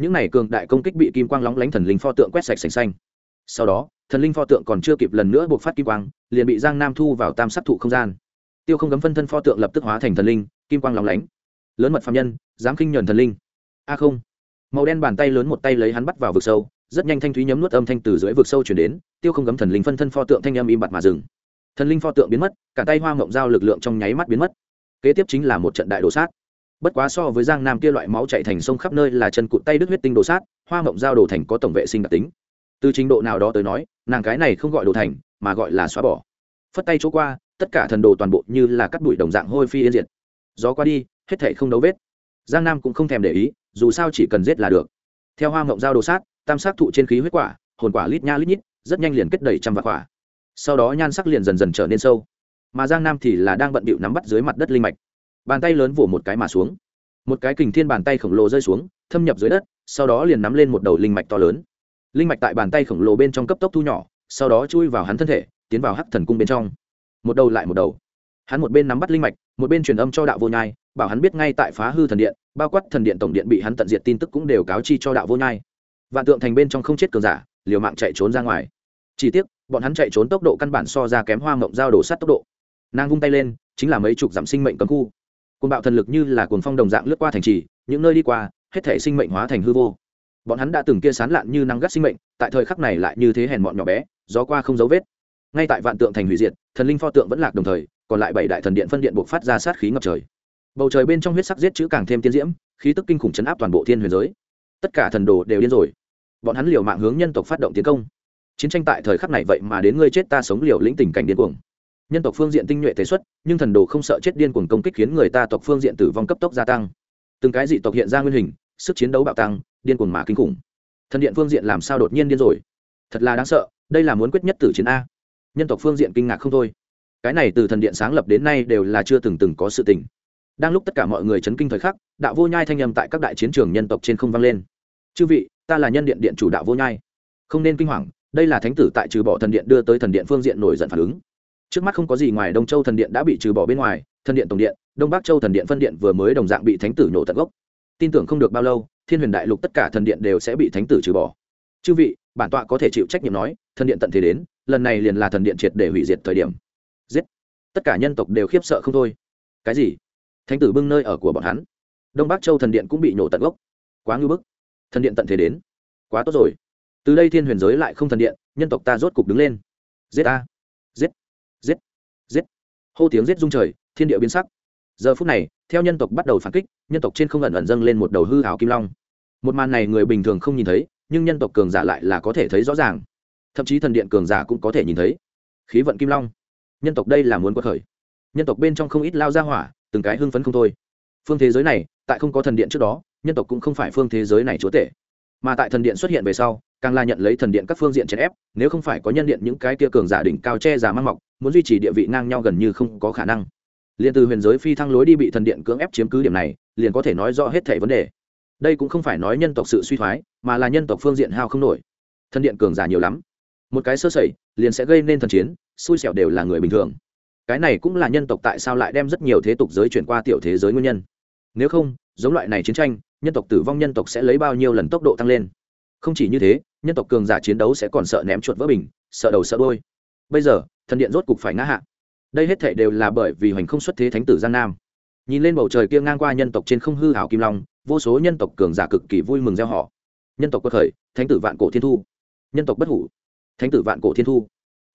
những này cường đại công kích bị kim quang lóng lánh thần linh pho tượng quét sạch sành xanh. Sau đó, thần linh pho tượng còn chưa kịp lần nữa buộc phát kim quang, liền bị giang nam thu vào tam sắc thụ không gian. Tiêu không gấm phân thân pho tượng lập tức hóa thành thần linh, kim quang lóng lánh. Lớn mật phạm nhân, dám khinh nhuần thần linh. A không. Màu đen bàn tay lớn một tay lấy hắn bắt vào vực sâu, rất nhanh thanh thúy nhấm nuốt âm thanh từ dưới vực sâu chuyển đến, tiêu không gấm thần linh phân thân pho tượng thanh âm im bặt mà dừng. Thần linh pho tượng biến mất, cả tay hoa mộng dao lực lượng trong nháy mắt biến mất. Kế tiếp chính là một trận đại đồ sát bất quá so với giang nam kia loại máu chạy thành sông khắp nơi là chân cụt tay đứt huyết tinh đồ sát, hoa mộng Giao đồ thành có tổng vệ sinh đặc tính. Từ trình độ nào đó tới nói, nàng cái này không gọi đồ thành, mà gọi là xóa bỏ. Phất tay chỗ qua, tất cả thần đồ toàn bộ như là cắt bụi đồng dạng hôi phi yên diệt. Gió qua đi, hết thể không đấu vết. Giang nam cũng không thèm để ý, dù sao chỉ cần giết là được. Theo hoa mộng Giao đồ sát, tam sát thụ trên khí huyết quả, hồn quả lít nha lít nhít, rất nhanh liền kết đầy trăm vạn quả. Sau đó nhan sắc liền dần dần trở nên sâu. Mà giang nam thì là đang bận bịu nắm bắt dưới mặt đất linh mạch bàn tay lớn vỗ một cái mà xuống. Một cái kình thiên bàn tay khổng lồ rơi xuống, thâm nhập dưới đất, sau đó liền nắm lên một đầu linh mạch to lớn. Linh mạch tại bàn tay khổng lồ bên trong cấp tốc thu nhỏ, sau đó chui vào hắn thân thể, tiến vào hắc thần cung bên trong. Một đầu lại một đầu. Hắn một bên nắm bắt linh mạch, một bên truyền âm cho đạo vô nhai, bảo hắn biết ngay tại phá hư thần điện, bao quát thần điện tổng điện bị hắn tận diệt tin tức cũng đều cáo chi cho đạo vô nhai. Vạn tượng thành bên trong không chết cường giả, liều mạng chạy trốn ra ngoài. Chỉ tiếc, bọn hắn chạy trốn tốc độ căn bản so ra kém hoa mộng giao đổ sát tốc độ. Nàng vung tay lên, chính là mấy chục giảm sinh mệnh cấm khu côn bạo thần lực như là cồn phong đồng dạng lướt qua thành trì, những nơi đi qua, hết thể sinh mệnh hóa thành hư vô. Bọn hắn đã từng kia sán lạn như năng gắt sinh mệnh, tại thời khắc này lại như thế hèn mọn nhỏ bé, gió qua không dấu vết. Ngay tại vạn tượng thành hủy diệt, thần linh pho tượng vẫn lạc đồng thời, còn lại bảy đại thần điện phân điện buộc phát ra sát khí ngập trời. Bầu trời bên trong huyết sắc giết chữ càng thêm tiên diễm, khí tức kinh khủng chấn áp toàn bộ thiên huyền giới. Tất cả thần đồ đều điên rồi. Bọn hắn liều mạng hướng nhân tộc phát động tiến công. Chiến tranh tại thời khắc này vậy mà đến ngươi chết ta sống liều lĩnh tình cảnh điên cuồng nhân tộc phương diện tinh nhuệ tế xuất, nhưng thần đồ không sợ chết điên cuồng công kích khiến người ta tộc phương diện tử vong cấp tốc gia tăng. Từng cái dị tộc hiện ra nguyên hình, sức chiến đấu bạo tăng, điên cuồng mà kinh khủng. Thần điện phương diện làm sao đột nhiên điên rồi? Thật là đáng sợ, đây là muốn quyết nhất tử chiến a. Nhân tộc phương diện kinh ngạc không thôi. Cái này từ thần điện sáng lập đến nay đều là chưa từng từng có sự tình. Đang lúc tất cả mọi người chấn kinh thời khắc, đạo vô nhai thanh âm tại các đại chiến trường nhân tộc trên không vang lên. Chư vị, ta là nhân điện điện chủ đạo vô nhai. Không nên kinh hoàng, đây là thánh tử tại trừ bỏ thần điện đưa tới thần điện phương diện nổi giận phản ứng trước mắt không có gì ngoài đông châu thần điện đã bị trừ bỏ bên ngoài, thần điện tổng điện, đông bắc châu thần điện phân điện vừa mới đồng dạng bị thánh tử nổ tận gốc. Tin tưởng không được bao lâu, thiên huyền đại lục tất cả thần điện đều sẽ bị thánh tử trừ bỏ. Chư vị, bản tọa có thể chịu trách nhiệm nói, thần điện tận thế đến, lần này liền là thần điện triệt để hủy diệt thời điểm. Giết. Tất cả nhân tộc đều khiếp sợ không thôi. Cái gì? Thánh tử bưng nơi ở của bọn hắn. Đông bắc châu thần điện cũng bị nổ tận gốc. Quá ngư bức. Thần điện tận thế đến. Quá tốt rồi. Từ đây thiên huyền giới lại không thần điện, nhân tộc ta rốt cục đứng lên. Giết ta! Hô tiếng giết rung trời, thiên địa biến sắc. Giờ phút này, theo nhân tộc bắt đầu phản kích, nhân tộc trên không ẩn ẩn dâng lên một đầu hư hảo kim long. Một màn này người bình thường không nhìn thấy, nhưng nhân tộc cường giả lại là có thể thấy rõ ràng. Thậm chí thần điện cường giả cũng có thể nhìn thấy. Khí vận kim long. Nhân tộc đây là muốn quật khởi. Nhân tộc bên trong không ít lao ra hỏa, từng cái hưng phấn không thôi. Phương thế giới này, tại không có thần điện trước đó, nhân tộc cũng không phải phương thế giới này chúa tể. Mà tại thần điện xuất hiện về sau càng là nhận lấy thần điện các phương diện chèn ép, nếu không phải có nhân điện những cái tia cường giả đỉnh cao che giả mang mọc, muốn duy trì địa vị ngang nhau gần như không có khả năng. Liền từ huyền giới phi thăng lối đi bị thần điện cưỡng ép chiếm cứ điểm này, liền có thể nói rõ hết thể vấn đề. Đây cũng không phải nói nhân tộc sự suy thoái, mà là nhân tộc phương diện hao không nổi. Thần điện cường giả nhiều lắm. Một cái sơ sẩy, liền sẽ gây nên thần chiến, xui xẻo đều là người bình thường. Cái này cũng là nhân tộc tại sao lại đem rất nhiều thế tục giới chuyển qua tiểu thế giới nguyên nhân. Nếu không, giống loại này chiến tranh, nhân tộc tử vong nhân tộc sẽ lấy bao nhiêu lần tốc độ tăng lên? Không chỉ như thế nhân tộc cường giả chiến đấu sẽ còn sợ ném chuột vỡ bình, sợ đầu sợ đôi bây giờ, thần điện rốt cục phải ngã hạ. Đây hết thể đều là bởi vì hoành không xuất thế thánh tử giang nam. Nhìn lên bầu trời kia ngang qua nhân tộc trên không hư hảo kim long, vô số nhân tộc cường giả cực kỳ vui mừng gieo họ nhân tộc quật khởi, thánh tử vạn cổ thiên thu. Nhân tộc bất hủ, thánh tử vạn cổ thiên thu.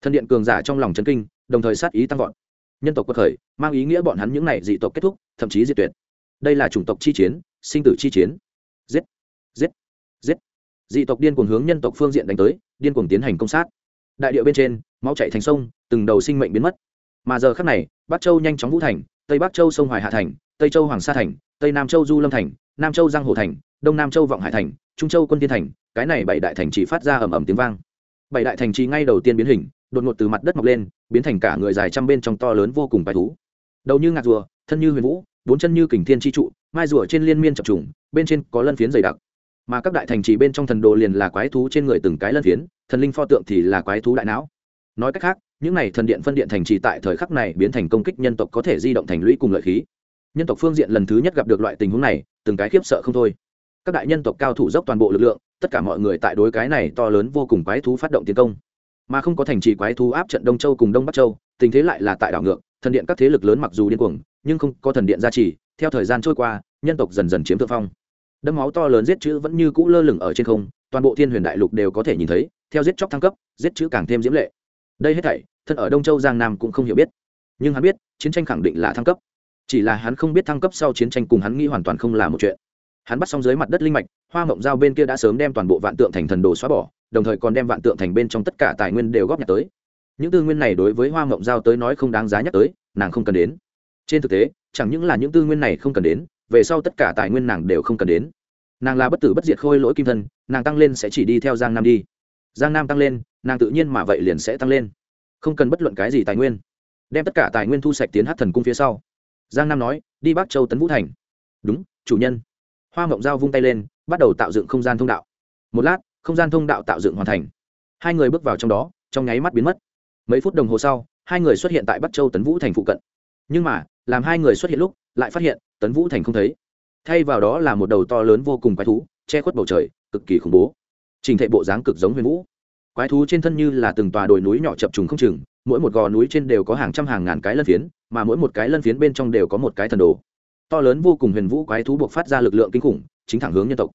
Thần điện cường giả trong lòng trấn kinh, đồng thời sát ý tăng vọt. Nhân tộc quật khởi, mang ý nghĩa bọn hắn những này dị tộc kết thúc, thậm chí diệt tuyệt. Đây là chủng tộc chi chiến, sinh tử chi chiến. Giết giết giết dị tộc điên cuồng hướng nhân tộc phương diện đánh tới, điên cuồng tiến hành công sát. Đại điệu bên trên, máu chạy thành sông, từng đầu sinh mệnh biến mất. Mà giờ khắc này, bắc châu nhanh chóng vũ thành, tây bắc châu sông hoài hạ thành, tây châu hoàng sa thành, tây nam châu du lâm thành, nam châu giang hồ thành, đông nam châu vọng hải thành, trung châu quân tiên thành, cái này bảy đại thành chỉ phát ra ầm ầm tiếng vang. Bảy đại thành trì ngay đầu tiên biến hình, đột ngột từ mặt đất mọc lên, biến thành cả người dài trăm bên trong to lớn vô cùng bài thú. Đầu như ngạc rùa, thân như huyền vũ, bốn chân như kình thiên chi trụ, mai rùa trên liên miên chập trùng, bên trên có lân phiến dày đặc mà các đại thành trì bên trong thần đồ liền là quái thú trên người từng cái lân phiến, thần linh pho tượng thì là quái thú đại não. Nói cách khác, những này thần điện phân điện thành trì tại thời khắc này biến thành công kích nhân tộc có thể di động thành lũy cùng lợi khí. Nhân tộc phương diện lần thứ nhất gặp được loại tình huống này, từng cái khiếp sợ không thôi. Các đại nhân tộc cao thủ dốc toàn bộ lực lượng, tất cả mọi người tại đối cái này to lớn vô cùng quái thú phát động tiến công. Mà không có thành trì quái thú áp trận đông châu cùng đông bắc châu, tình thế lại là tại đảo ngược, thần điện các thế lực lớn mặc dù điên cuồng, nhưng không có thần điện gia trì, theo thời gian trôi qua, nhân tộc dần dần chiếm thượng phong đấm máu to lớn giết chữ vẫn như cũ lơ lửng ở trên không, toàn bộ thiên huyền đại lục đều có thể nhìn thấy, theo giết chóc thăng cấp, giết chữ càng thêm diễm lệ. Đây hết thảy, thân ở đông châu giang nam cũng không hiểu biết. Nhưng hắn biết, chiến tranh khẳng định là thăng cấp. Chỉ là hắn không biết thăng cấp sau chiến tranh cùng hắn nghĩ hoàn toàn không là một chuyện. Hắn bắt xong dưới mặt đất linh mạch, hoa mộng giao bên kia đã sớm đem toàn bộ vạn tượng thành thần đồ xóa bỏ, đồng thời còn đem vạn tượng thành bên trong tất cả tài nguyên đều góp nhặt tới. Những tư nguyên này đối với hoa mộng giao tới nói không đáng giá nhắc tới, nàng không cần đến. Trên thực tế, chẳng những là những tư nguyên này không cần đến về sau tất cả tài nguyên nàng đều không cần đến. Nàng là bất tử bất diệt khôi lỗi kim thân, nàng tăng lên sẽ chỉ đi theo giang nam đi. Giang nam tăng lên, nàng tự nhiên mà vậy liền sẽ tăng lên. Không cần bất luận cái gì tài nguyên. Đem tất cả tài nguyên thu sạch tiến hát thần cung phía sau. Giang nam nói, đi bắc châu tấn vũ thành. Đúng, chủ nhân. Hoa mộng giao vung tay lên, bắt đầu tạo dựng không gian thông đạo. Một lát, không gian thông đạo tạo dựng hoàn thành. Hai người bước vào trong đó, trong nháy mắt biến mất. Mấy phút đồng hồ sau, hai người xuất hiện tại bắc châu tấn vũ thành phụ cận. Nhưng mà, làm hai người xuất hiện lúc lại phát hiện, tấn vũ thành không thấy. Thay vào đó là một đầu to lớn vô cùng quái thú, che khuất bầu trời, cực kỳ khủng bố. Trình thể bộ dáng cực giống huyền vũ. Quái thú trên thân như là từng tòa đồi núi nhỏ chập trùng không chừng, mỗi một gò núi trên đều có hàng trăm hàng ngàn cái lân phiến, mà mỗi một cái lân phiến bên trong đều có một cái thần đồ. To lớn vô cùng huyền vũ quái thú buộc phát ra lực lượng kinh khủng, chính thẳng hướng nhân tộc.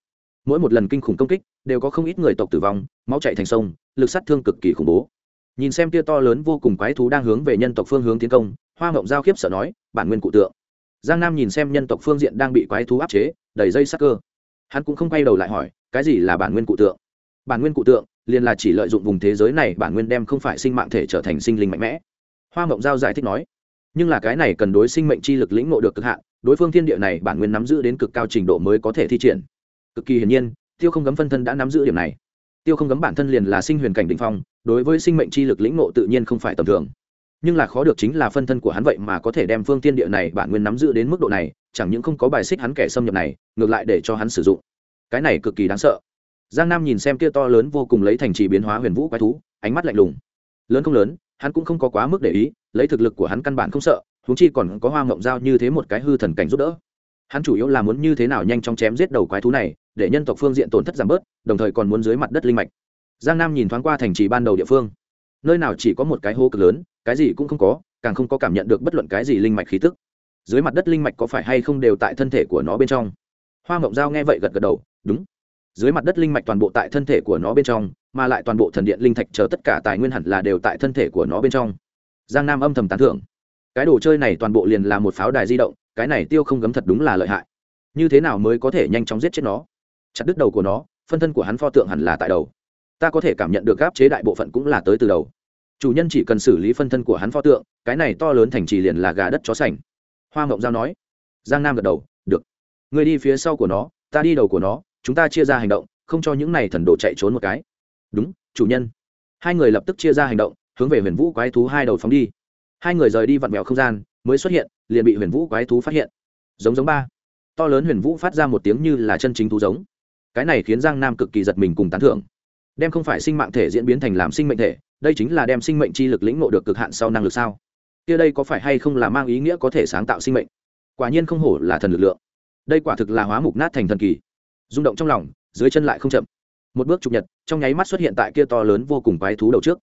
Mỗi một lần kinh khủng công kích, đều có không ít người tộc tử vong, máu chạy thành sông, lực sát thương cực kỳ khủng bố. Nhìn xem tia to lớn vô cùng quái thú đang hướng về nhân tộc phương hướng tiến công, hoa ngộng giao khiếp sợ nói, bản nguyên cụ tượng giang nam nhìn xem nhân tộc phương diện đang bị quái thú áp chế, đầy dây sắc cơ. Hắn cũng không quay đầu lại hỏi, cái gì là bản nguyên cụ tượng? Bản nguyên cụ tượng, liền là chỉ lợi dụng vùng thế giới này bản nguyên đem không phải sinh mạng thể trở thành sinh linh mạnh mẽ. Hoa mộng giao giải thích nói, nhưng là cái này cần đối sinh mệnh chi lực lĩnh ngộ được cực hạn, đối phương thiên địa này bản nguyên nắm giữ đến cực cao trình độ mới có thể thi triển. Cực kỳ hiển nhiên, tiêu không gấm phân thân đã nắm giữ điểm này. Tiêu không gấm bản thân liền là sinh huyền cảnh đ ỉ n h phong, đối với sinh mệnh chi lực lĩnh ngộ tự nhiên không phải tầm thường nhưng là khó được chính là phân thân của hắn vậy mà có thể đem phương tiên địa này bản nguyên nắm giữ đến mức độ này, chẳng những không có bài xích hắn kẻ xâm nhập này, ngược lại để cho hắn sử dụng. Cái này cực kỳ đáng sợ. Giang nam nhìn xem kia to lớn vô cùng lấy thành trì biến hóa huyền vũ quái thú, ánh mắt lạnh lùng. Lớn không lớn, hắn cũng không có quá mức để ý, lấy thực lực của hắn căn bản không sợ, huống chi còn có hoa ngộng dao như thế một cái hư thần cảnh giúp đỡ. Hắn chủ yếu là muốn như thế nào nhanh chóng chém giết đầu quái thú này, để nhân tộc phương diện tổn thất giảm bớt, đồng thời còn muốn dưới mặt đất linh mạch. Giang nam nhìn thoáng qua thành trì ban đầu địa phương. Nơi nào chỉ có một cái hô cực lớn cái gì cũng không có, càng không có cảm nhận được bất luận cái gì linh mạch khí tức. Dưới mặt đất linh mạch có phải hay không đều tại thân thể của nó bên trong? Hoa mộng giao nghe vậy gật gật đầu, đúng. Dưới mặt đất linh mạch toàn bộ tại thân thể của nó bên trong, mà lại toàn bộ thần điện linh thạch chờ tất cả tài nguyên hẳn là đều tại thân thể của nó bên trong. Giang nam âm thầm tán thưởng. Cái đồ chơi này toàn bộ liền là một pháo đài di động, cái này tiêu không gấm thật đúng là lợi hại. Như thế nào mới có thể nhanh chóng giết chết nó? Chặt đứt đầu của nó, phân thân của hắn pho tượng hẳn là tại đầu. Ta có thể cảm nhận được gáp chế đại bộ phận cũng là tới từ đầu chủ nhân chỉ cần xử lý phân thân của hắn pho tượng, cái này to lớn thành trì liền là gà đất chó sành. Hoa ngộng giao nói. Giang nam gật đầu, được. Người đi phía sau của nó, ta đi đầu của nó, chúng ta chia ra hành động, không cho những này thần đồ chạy trốn một cái. Đúng, chủ nhân. Hai người lập tức chia ra hành động, hướng về huyền vũ quái thú hai đầu phóng đi. Hai người rời đi vặn vẹo không gian, mới xuất hiện, liền bị huyền vũ quái thú phát hiện. Giống giống ba. To lớn huyền vũ phát ra một tiếng như là chân chính thú giống. Cái này khiến giang nam cực kỳ giật mình cùng tán thưởng. Đem không phải sinh mạng thể diễn biến thành làm sinh mệnh thể đây chính là đem sinh mệnh chi lực lĩnh ngộ được cực hạn sau năng lực sao? Kia đây có phải hay không là mang ý nghĩa có thể sáng tạo sinh mệnh? Quả nhiên không hổ là thần lực lượng. Đây quả thực là hóa mục nát thành thần kỳ. Rung động trong lòng, dưới chân lại không chậm. Một bước chụp nhật, trong nháy mắt xuất hiện tại kia to lớn vô cùng quái thú đầu trước.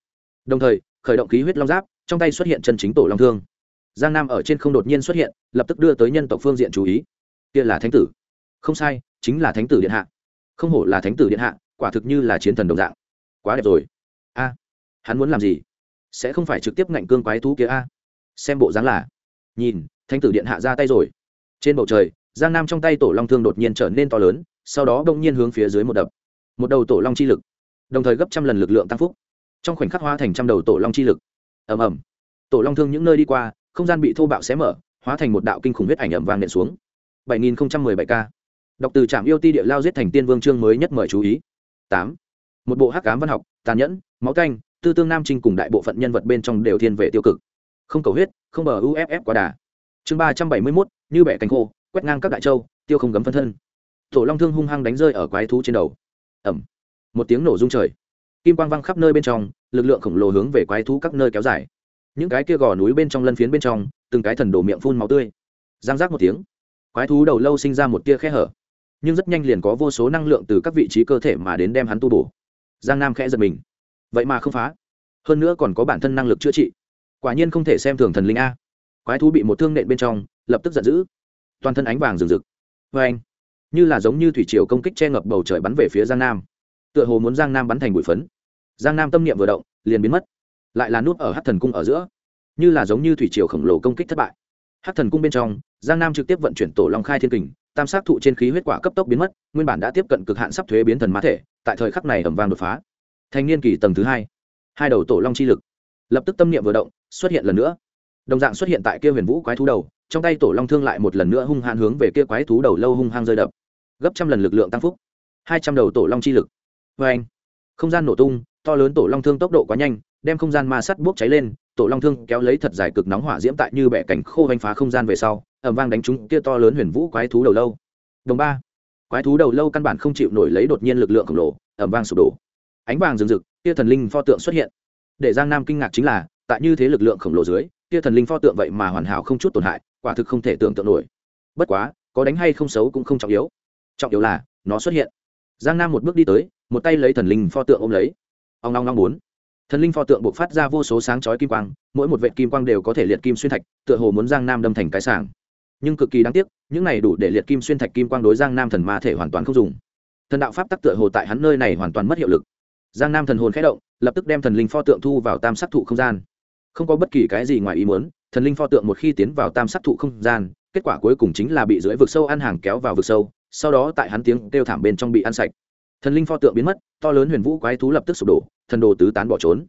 Đồng thời, khởi động khí huyết long giáp, trong tay xuất hiện chân chính tổ long thương. Giang nam ở trên không đột nhiên xuất hiện, lập tức đưa tới nhân tộc phương diện chú ý. Kia là thánh tử. Không sai, chính là thánh tử điện hạ. Không hổ là thánh tử điện hạ, quả thực như là chiến thần đồng dạng. Quá đẹp rồi hắn muốn làm gì? Sẽ không phải trực tiếp ngạnh cương quái thú kia a? Xem bộ dáng là. Nhìn, thánh tử điện hạ ra tay rồi. Trên bầu trời, giang nam trong tay tổ long thương đột nhiên trở nên to lớn, sau đó đông nhiên hướng phía dưới một đập. Một đầu tổ long chi lực. Đồng thời gấp trăm lần lực lượng tăng phúc. Trong khoảnh khắc hóa thành trăm đầu tổ long chi lực. Ầm ầm. Tổ long thương những nơi đi qua, không gian bị thô bạo xé mở, hóa thành một đạo kinh khủng huyết ảnh ẩm vàng nện xuống. 7017 k đọc từ trạm yêu ti địa lao giết thành tiên vương chương mới nhất mời chú ý. Tám. Một bộ hắc ám văn học, tàn nhẫn, máu canh tư tương nam trinh cùng đại bộ phận nhân vật bên trong đều thiên về tiêu cực. Không cầu huyết, không bờ uff quá đà. Chương ba trăm bảy mươi mốt, như bẻ cánh khô, quét ngang các đại châu, tiêu không gấm phân thân. Tổ long thương hung hăng đánh rơi ở quái thú trên đầu. Ẩm. Một tiếng nổ rung trời. Kim quang văng khắp nơi bên trong, lực lượng khổng lồ hướng về quái thú các nơi kéo dài. Những cái kia gò núi bên trong lân phiến bên trong, từng cái thần đổ miệng phun máu tươi. Giang giác một tiếng. Quái thú đầu lâu sinh ra một tia khe hở. Nhưng rất nhanh liền có vô số năng lượng từ các vị trí cơ thể mà đến đem hắn tu bổ. Giang nam khẽ giật mình vậy mà không phá. Hơn nữa còn có bản thân năng lực chữa trị. Quả nhiên không thể xem thường thần linh a. Quái thú bị một thương nện bên trong, lập tức giận dữ. Toàn thân ánh vàng rừng rực. Vê anh, như là giống như thủy triều công kích che ngập bầu trời bắn về phía giang nam. Tựa hồ muốn giang nam bắn thành bụi phấn. Giang nam tâm niệm vừa động, liền biến mất. Lại là nút ở hát thần cung ở giữa. Như là giống như thủy triều khổng lồ công kích thất bại. Hát thần cung bên trong, giang nam trực tiếp vận chuyển tổ long khai thiên kình, tam sát thụ trên khí huyết quả cấp tốc biến mất, nguyên bản đã tiếp cận cực hạn sắp thuế biến thần mã thể, tại thời khắc này ẩm vang đột phá thanh niên kỳ tầng thứ hai. Hai đầu tổ long chi lực. Lập tức tâm niệm vừa động, xuất hiện lần nữa. Đồng dạng xuất hiện tại kia huyền vũ quái thú đầu, trong tay tổ long thương lại một lần nữa hung hãn hướng về kia quái thú đầu lâu hung hăng rơi đập. Gấp trăm lần lực lượng tăng phúc. Hai trăm đầu tổ long chi lực. Vê anh, không gian nổ tung, to lớn tổ long thương tốc độ quá nhanh, đem không gian ma sắt bốc cháy lên, tổ long thương kéo lấy thật dài cực nóng hỏa diễm tại như bẻ cảnh khô vanh phá không gian về sau ẩm vang đánh trúng kia to lớn huyền vũ quái thú đầu lâu. Đồng ba, quái thú đầu lâu căn bản không chịu nổi lấy đột nhiên lực lượng khổng lồ ẩm vang sụp đổ ánh vàng rừng rực kia thần linh pho tượng xuất hiện. Để giang nam kinh ngạc chính là, tại như thế lực lượng khổng lồ dưới kia thần linh pho tượng vậy mà hoàn hảo không chút tổn hại, quả thực không thể tưởng tượng nổi. Bất quá, có đánh hay không xấu cũng không trọng yếu. Trọng yếu là, nó xuất hiện. Giang nam một bước đi tới, một tay lấy thần linh pho tượng ôm lấy. Ông long long bốn. Thần linh pho tượng buộc phát ra vô số sáng chói kim quang, mỗi một vệ kim quang đều có thể liệt kim xuyên thạch, tựa hồ muốn giang nam đâm thành cái sảng. Nhưng cực kỳ đáng tiếc, những này đủ để liệt kim xuyên thạch kim quang đối giang nam thần ma thể hoàn toàn không dùng. Thần đạo pháp tắc tựa hồ tại hắn nơi này hoàn toàn mất hiệu lực giang nam thần hồn khẽ động, lập tức đem thần linh pho tượng thu vào tam sắc thụ không gian. Không có bất kỳ cái gì ngoài ý muốn, thần linh pho tượng một khi tiến vào tam sắc thụ không gian, kết quả cuối cùng chính là bị dưới vực sâu ăn hàng kéo vào vực sâu, sau đó tại hắn tiếng kêu thảm bên trong bị ăn sạch. Thần linh pho tượng biến mất, to lớn huyền vũ quái thú lập tức sụp đổ, thần đồ tứ tán bỏ trốn.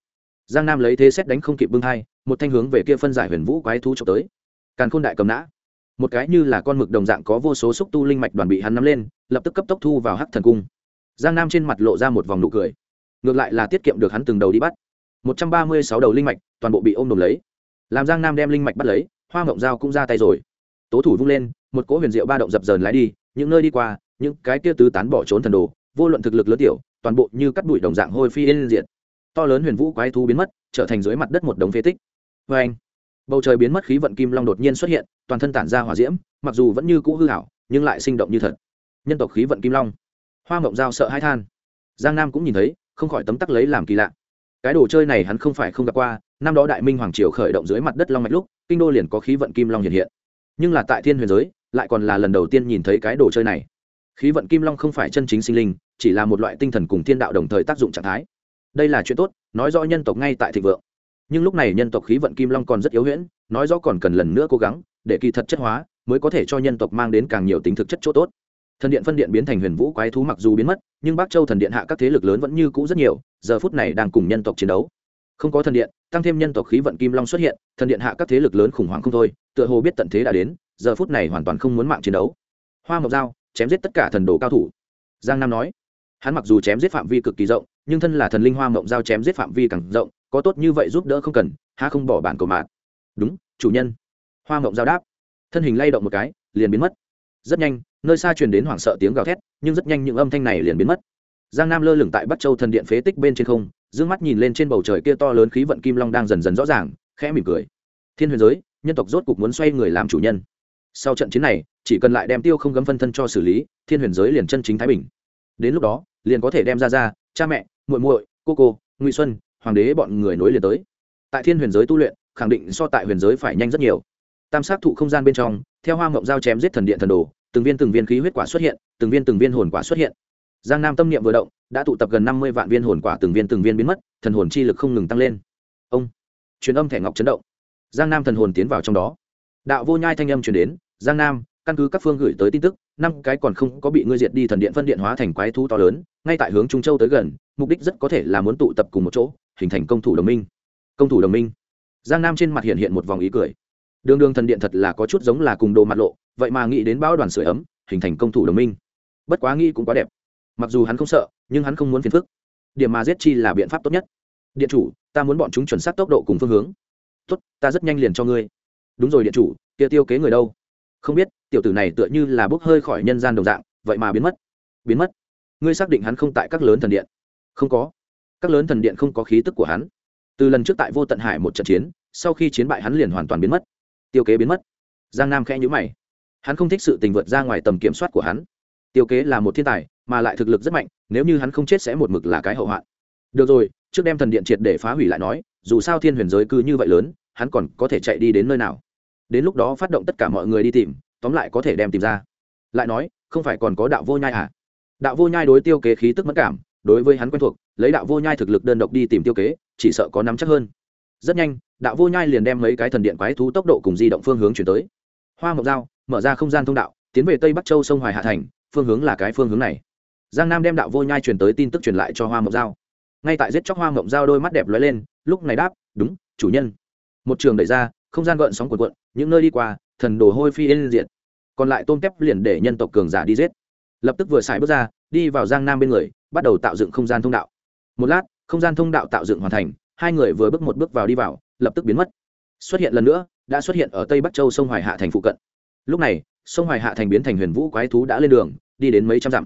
Giang nam lấy thế xét đánh không kịp bưng hai, một thanh hướng về kia phân giải huyền vũ quái thú trộm tới. Càn khôn đại cầm nã. Một cái như là con mực đồng dạng có vô số xúc tu linh mạch đoàn bị hắn nắm lên, lập tức cấp tốc thu vào hắc thần cung. Giang nam trên mặt lộ ra một vòng nụ cười ngược lại là tiết kiệm được hắn từng đầu đi bắt. Một trăm ba mươi sáu đầu linh mạch, toàn bộ bị ôm đồm lấy. Làm giang nam đem linh mạch bắt lấy, hoa ngộng dao cũng ra tay rồi. Tố thủ vung lên, một cỗ huyền diệu ba động dập dờn lái đi, những nơi đi qua, những cái kia tứ tán bỏ trốn thần đồ, vô luận thực lực lớn tiểu, toàn bộ như cắt bụi đồng dạng hôi phi lên diện to lớn huyền vũ quái thú biến mất, trở thành dưới mặt đất một đống phế tích. Vê anh, bầu trời biến mất khí vận kim long đột nhiên xuất hiện, toàn thân tản ra hỏa diễm, mặc dù vẫn như cũ hư hảo, nhưng lại sinh động như thật. Nhân tộc khí vận kim long. Hoa mộng dao sợ hai than. Giang nam cũng nhìn thấy không khỏi tấm tắc lấy làm kỳ lạ. Cái đồ chơi này hắn không phải không gặp qua, năm đó đại minh hoàng triều khởi động dưới mặt đất long mạch lúc, kinh đô liền có khí vận kim long hiện hiện. Nhưng là tại thiên huyền giới, lại còn là lần đầu tiên nhìn thấy cái đồ chơi này. Khí vận kim long không phải chân chính sinh linh, chỉ là một loại tinh thần cùng thiên đạo đồng thời tác dụng trạng thái. Đây là chuyện tốt, nói rõ nhân tộc ngay tại thịnh vượng. Nhưng lúc này nhân tộc khí vận kim long còn rất yếu huyễn, nói rõ còn cần lần nữa cố gắng, để kỳ thật chất hóa, mới có thể cho nhân tộc mang đến càng nhiều tính thực chất chỗ tốt thần điện phân điện biến thành huyền vũ quái thú mặc dù biến mất, nhưng bắc châu thần điện hạ các thế lực lớn vẫn như cũ rất nhiều, giờ phút này đang cùng nhân tộc chiến đấu. Không có thần điện, tăng thêm nhân tộc khí vận kim long xuất hiện, thần điện hạ các thế lực lớn khủng hoảng không thôi, tựa hồ biết tận thế đã đến, giờ phút này hoàn toàn không muốn mạng chiến đấu. Hoa mộc dao, chém giết tất cả thần đồ cao thủ. Giang nam nói, hắn mặc dù chém giết phạm vi cực kỳ rộng, nhưng thân là thần linh hoa mộng dao chém giết phạm vi càng rộng, có tốt như vậy giúp đỡ không cần ha không bỏ bản cầu mạng. Đúng, chủ nhân. Hoa mộng dao đáp, thân hình lay động một cái, liền biến mất. Rất nhanh nơi xa truyền đến hoảng sợ tiếng gào thét, nhưng rất nhanh những âm thanh này liền biến mất. Giang nam lơ lửng tại bắc châu thần điện phế tích bên trên không d mắt nhìn lên trên bầu trời kia to lớn khí vận kim long đang dần dần rõ ràng, khẽ mỉm cười. Thiên huyền giới, nhân tộc rốt cục muốn xoay người làm chủ nhân. Sau trận chiến này, chỉ cần lại đem tiêu không gấm phân thân cho xử lý, thiên huyền giới liền chân chính thái bình. Đến lúc đó, liền có thể đem ra ra, cha mẹ, muội muội, cô cô, ngụy xuân, hoàng đế bọn người nối liền tới. Tại thiên huyền giới tu luyện, khẳng định so tại huyền giới phải nhanh rất nhiều. Tam sát thụ không gian bên trong, theo hoa mộng giao chém giết thần điện thần đồ từng viên từng viên khí huyết quả xuất hiện, từng viên từng viên hồn quả xuất hiện. Giang nam tâm niệm vừa động, đã tụ tập gần năm mươi vạn viên hồn quả từng viên từng viên biến mất, thần hồn chi lực không ngừng tăng lên. Ông, truyền âm thẻ ngọc chấn động. Giang nam thần hồn tiến vào trong đó. Đạo vô nhai thanh âm truyền đến, giang nam, căn cứ các phương gửi tới tin tức, năm cái còn không có bị ngươi diệt đi thần điện phân điện hóa thành quái thú to lớn, ngay tại hướng trung châu tới gần, mục đích rất có thể là muốn tụ tập cùng một chỗ, hình thành công thủ đồng minh. Công thủ đồng minh. Giang nam trên mặt hiện hiện một vòng ý cười đường đường thần điện thật là có chút giống là cùng đồ mặt lộ, vậy mà nghĩ đến bão đoàn sửa ấm, hình thành công thủ đồng minh. Bất quá nghĩ cũng quá đẹp. Mặc dù hắn không sợ, nhưng hắn không muốn phiền phức. Điểm mà giết chi là biện pháp tốt nhất. Điện chủ, ta muốn bọn chúng chuẩn xác tốc độ cùng phương hướng. Tốt, ta rất nhanh liền cho ngươi. Đúng rồi điện chủ, kia tiêu kế người đâu? Không biết, tiểu tử này tựa như là bốc hơi khỏi nhân gian đồng dạng, vậy mà biến mất. Biến mất. Ngươi xác định hắn không tại các lớn thần điện? Không có. Các lớn thần điện không có khí tức của hắn. Từ lần trước tại vô tận hải một trận chiến, sau khi chiến bại hắn liền hoàn toàn biến mất tiêu kế biến mất. Giang nam khẽ nhữ mày. Hắn không thích sự tình vượt ra ngoài tầm kiểm soát của hắn. Tiêu kế là một thiên tài, mà lại thực lực rất mạnh, nếu như hắn không chết sẽ một mực là cái hậu hoạn. Được rồi, trước đem thần điện triệt để phá hủy lại nói, dù sao thiên huyền giới cư như vậy lớn, hắn còn có thể chạy đi đến nơi nào? Đến lúc đó phát động tất cả mọi người đi tìm, tóm lại có thể đem tìm ra. Lại nói, không phải còn có đạo vô nhai à? Đạo vô nhai đối tiêu kế khí tức mất cảm, đối với hắn quen thuộc, lấy đạo vô nhai thực lực đơn độc đi tìm tiêu kế, chỉ sợ có nắm chắc hơn rất nhanh, đạo vô nhai liền đem mấy cái thần điện quái thú tốc độ cùng di động phương hướng chuyển tới. Hoa mộc dao mở ra không gian thông đạo, tiến về tây bắc châu sông hoài hạ thành, phương hướng là cái phương hướng này. Giang nam đem đạo vô nhai truyền tới tin tức truyền lại cho hoa mộc dao ngay tại giết chóc hoa mộng dao đôi mắt đẹp lóe lên, lúc này đáp, đúng, chủ nhân. Một trường đẩy ra, không gian gợn sóng cuộn cuộn, những nơi đi qua, thần đồ hôi phi yên diện còn lại tôm tép liền để nhân tộc cường giả đi giết. Lập tức vừa xài bước ra, đi vào giang nam bên người, bắt đầu tạo dựng không gian thông đạo. Một lát, không gian thông đạo tạo dựng hoàn thành hai người vừa bước một bước vào đi vào, lập tức biến mất. Xuất hiện lần nữa, đã xuất hiện ở tây bắc châu sông hoài hạ thành phụ cận. Lúc này, sông hoài hạ thành biến thành huyền vũ quái thú đã lên đường, đi đến mấy trăm dặm.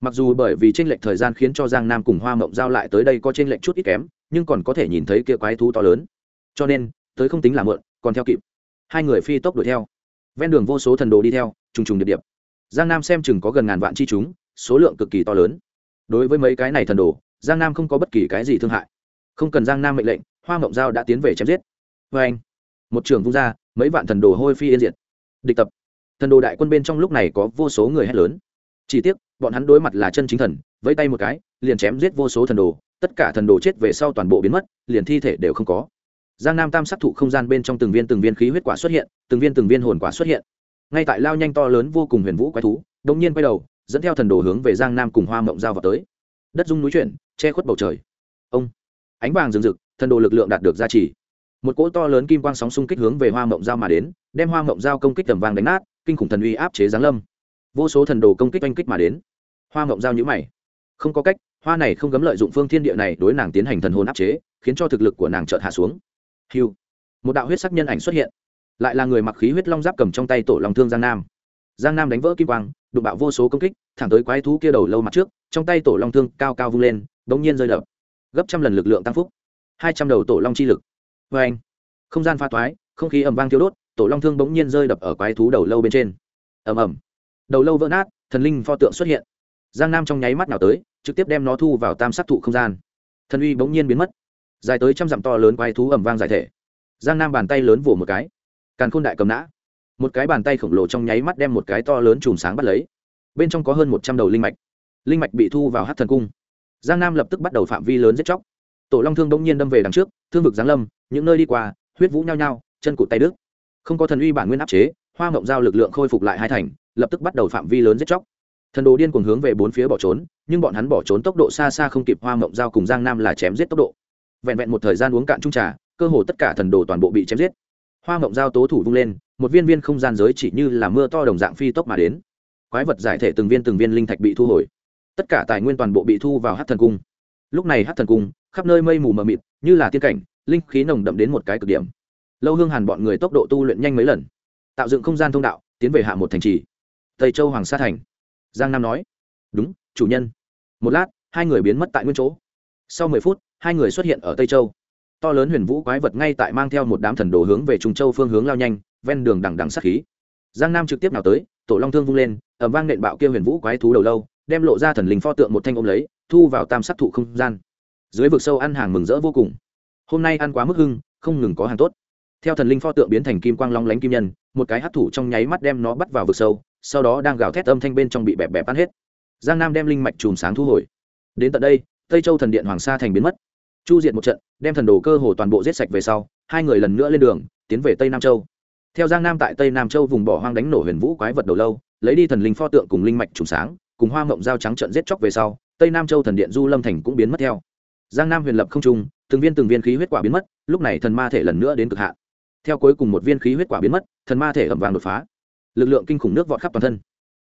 Mặc dù bởi vì tranh lệch thời gian khiến cho giang nam cùng hoa mộng giao lại tới đây có tranh lệch chút ít kém, nhưng còn có thể nhìn thấy kia quái thú to lớn. Cho nên, tới không tính là mượn còn theo kịp. Hai người phi tốc đuổi theo. Ven đường vô số thần đồ đi theo, trùng trùng điệp điệp. Giang nam xem chừng có gần ngàn vạn chi chúng, số lượng cực kỳ to lớn. Đối với mấy cái này thần đồ, giang nam không có bất kỳ cái gì thương hại không cần giang nam mệnh lệnh, hoa mộng giao đã tiến về chém giết. Vê anh, một trường vung ra, mấy vạn thần đồ hôi phi yên diệt. Địch tập. Thần đồ đại quân bên trong lúc này có vô số người hét lớn. Chỉ tiếc, bọn hắn đối mặt là chân chính thần, vẫy tay một cái, liền chém giết vô số thần đồ, tất cả thần đồ chết về sau toàn bộ biến mất, liền thi thể đều không có. Giang nam tam sát thụ không gian bên trong từng viên từng viên khí huyết quả xuất hiện, từng viên từng viên hồn quả xuất hiện. Ngay tại lao nhanh to lớn vô cùng huyền vũ quái thú Đông nhiên quay đầu, dẫn theo thần đồ hướng về giang nam cùng hoa mộng giao vào tới. Đất dung núi chuyển, che khuất bầu trời. Ông ánh vàng rừng rực, thần đồ lực lượng đạt được gia trì. Một cỗ to lớn kim quang sóng xung kích hướng về hoa mộng giao mà đến, đem hoa mộng giao công kích tầm vàng đánh nát, kinh khủng thần uy áp chế giáng lâm. Vô số thần đồ công kích oanh kích mà đến. Hoa mộng giao nhữ mày. Không có cách, hoa này không gấm lợi dụng phương thiên địa này đối nàng tiến hành thần hồn áp chế, khiến cho thực lực của nàng chợt hạ xuống. Hiu một đạo huyết sắc nhân ảnh xuất hiện. Lại là người mặc khí huyết long giáp cầm trong tay tổ lòng thương giang nam. Giang nam đánh vỡ kim quang, đụng bạo vô số công kích, thẳng tới quái thú kia đầu lâu mặt trước, trong tay tổ long thương cao cao vung lên, bỗng nhiên rơi đập gấp trăm lần lực lượng tăng phúc. Hai trăm đầu tổ long chi lực. Vê anh, không gian pha toái, không khí ầm vang thiếu đốt, tổ long thương bỗng nhiên rơi đập ở quái thú đầu lâu bên trên. Ầm ầm. Đầu lâu vỡ nát, thần linh pho tượng xuất hiện. Giang nam trong nháy mắt nào tới, trực tiếp đem nó thu vào tam sắc thụ không gian. Thần uy bỗng nhiên biến mất. Dài tới trăm dặm to lớn quái thú ẩm vang giải thể. Giang nam bàn tay lớn vỗ một cái. Càn khôn đại cầm nã. Một cái bàn tay khổng lồ trong nháy mắt đem một cái to lớn chùm sáng bắt lấy. Bên trong có hơn một trăm đầu linh mạch. Linh mạch bị thu vào hát thần cung giang nam lập tức bắt đầu phạm vi lớn giết chóc. Tổ long thương bỗng nhiên đâm về đằng trước, thương vực giáng lâm, những nơi đi qua, huyết vũ nhao nhao, chân cụt tay đức không có thần uy bản nguyên áp chế, hoa mộng giao lực lượng khôi phục lại hai thành, lập tức bắt đầu phạm vi lớn giết chóc. Thần đồ điên cuồng hướng về bốn phía bỏ trốn, nhưng bọn hắn bỏ trốn tốc độ xa xa không kịp, hoa mộng giao cùng giang nam là chém giết tốc độ. Vẹn vẹn một thời gian uống cạn trung trà, cơ hồ tất cả thần đồ toàn bộ bị chém giết. Hoa mộng giao tố thủ vung lên, một viên viên không gian giới chỉ như là mưa to đồng dạng phi tốc mà đến. Quái vật giải thể từng viên từng viên linh thạch bị thu hồi tất cả tài nguyên toàn bộ bị thu vào hát thần cung. Lúc này hát thần cung, khắp nơi mây mù mờ mịt, như là tiên cảnh, linh khí nồng đậm đến một cái cực điểm. Lâu hương hàn bọn người tốc độ tu luyện nhanh mấy lần, tạo dựng không gian thông đạo, tiến về hạ một thành trì. Tây châu hoàng sa thành. Giang nam nói, đúng, chủ nhân. Một lát, hai người biến mất tại nguyên chỗ. Sau mười phút, hai người xuất hiện ở tây châu. To lớn huyền vũ quái vật ngay tại mang theo một đám thần đồ hướng về trung châu phương hướng lao nhanh, ven đường đằng đằng sát khí. Giang nam trực tiếp nào tới, tổ long thương vung lên ẩm vang nện bạo kia huyền vũ quái thú đầu lâu đem lộ ra thần linh pho tượng một thanh ôm lấy, thu vào tam sắc thụ không gian. Dưới vực sâu ăn hàng mừng rỡ vô cùng. Hôm nay ăn quá mức hưng, không ngừng có hàng tốt. Theo thần linh pho tượng biến thành kim quang long lánh kim nhân, một cái hát thủ trong nháy mắt đem nó bắt vào vực sâu, sau đó đang gào thét âm thanh bên trong bị bẹp bẹp ăn hết. Giang nam đem linh mạch chùm sáng thu hồi. Đến tận đây, tây châu thần điện hoàng sa thành biến mất. Chu diệt một trận, đem thần đồ cơ hồ toàn bộ giết sạch về sau, hai người lần nữa lên đường, tiến về tây nam châu. Theo giang nam tại tây nam châu vùng bỏ hoang đánh nổ huyền vũ quái vật đầu lâu, lấy đi thần linh pho tượng cùng linh mạch trùng sáng cùng hoa mộng dao trắng trận giết chóc về sau, tây nam châu thần điện du lâm thành cũng biến mất theo. Giang nam huyền lập không trung, từng viên từng viên khí huyết quả biến mất, lúc này thần ma thể lần nữa đến cực hạn. Theo cuối cùng một viên khí huyết quả biến mất, thần ma thể ẩm vàng đột phá. Lực lượng kinh khủng nước vọt khắp toàn thân.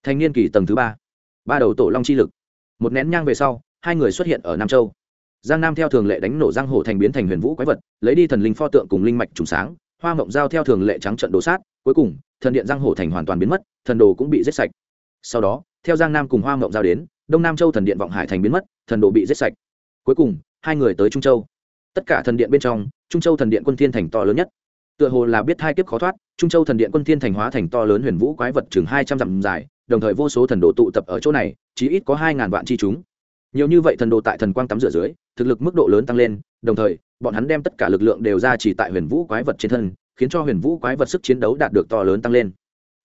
Thành niên kỳ tầng thứ ba. Ba đầu tổ long chi lực. Một nén nhang về sau, hai người xuất hiện ở nam châu. Giang nam theo thường lệ đánh nổ giang hồ thành biến thành huyền vũ quái vật, lấy đi thần linh pho tượng cùng linh mạch trùng sáng, hoa mộng giao theo thường lệ trắng trận đổ sát, cuối cùng, thần điện giang hồ thành hoàn toàn biến mất, thần đồ cũng bị giết sạch. Sau đó theo giang nam cùng hoa mộng giao đến đông nam châu thần điện vọng hải thành biến mất thần đồ bị giết sạch cuối cùng hai người tới trung châu tất cả thần điện bên trong trung châu thần điện quân thiên thành to lớn nhất tựa hồ là biết hai kiếp khó thoát trung châu thần điện quân thiên thành hóa thành to lớn huyền vũ quái vật chừng hai trăm dặm dài đồng thời vô số thần đồ tụ tập ở chỗ này chí ít có hai ngàn vạn chi chúng nhiều như vậy thần đồ tại thần quang tắm rửa dưới thực lực mức độ lớn tăng lên đồng thời bọn hắn đem tất cả lực lượng đều ra chỉ tại huyền vũ quái vật trên thân khiến cho huyền vũ quái vật sức chiến đấu đạt được to lớn tăng lên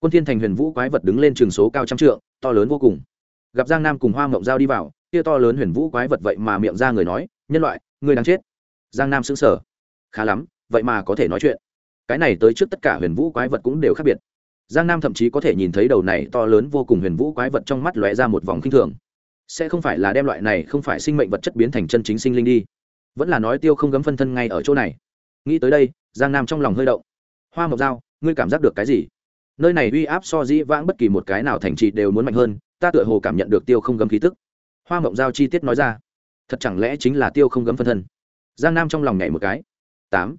quân thiên thành huyền vũ quái vật đứng lên trường số cao trăm trượng, to lớn vô cùng. Gặp giang nam cùng hoa mộng giao đi vào, kia to lớn huyền vũ quái vật vậy mà miệng ra người nói, nhân loại người đáng chết. Giang nam sững sờ. Khá lắm, vậy mà có thể nói chuyện. Cái này tới trước tất cả huyền vũ quái vật cũng đều khác biệt. Giang nam thậm chí có thể nhìn thấy đầu này to lớn vô cùng huyền vũ quái vật trong mắt lóe ra một vòng khinh thường. Sẽ không phải là đem loại này không phải sinh mệnh vật chất biến thành chân chính sinh linh đi. Vẫn là nói tiêu không gấm phân thân ngay ở chỗ này. Nghĩ tới đây, giang nam trong lòng hơi động. Hoa mộc dao ngươi cảm giác được cái gì? Nơi này uy áp so dĩ vãng bất kỳ một cái nào thành trì đều muốn mạnh hơn, ta tựa hồ cảm nhận được tiêu không gấm khí tức. Hoa mộng giao chi tiết nói ra. Thật chẳng lẽ chính là tiêu không gấm phân thân? Giang nam trong lòng nhảy một cái. Tám.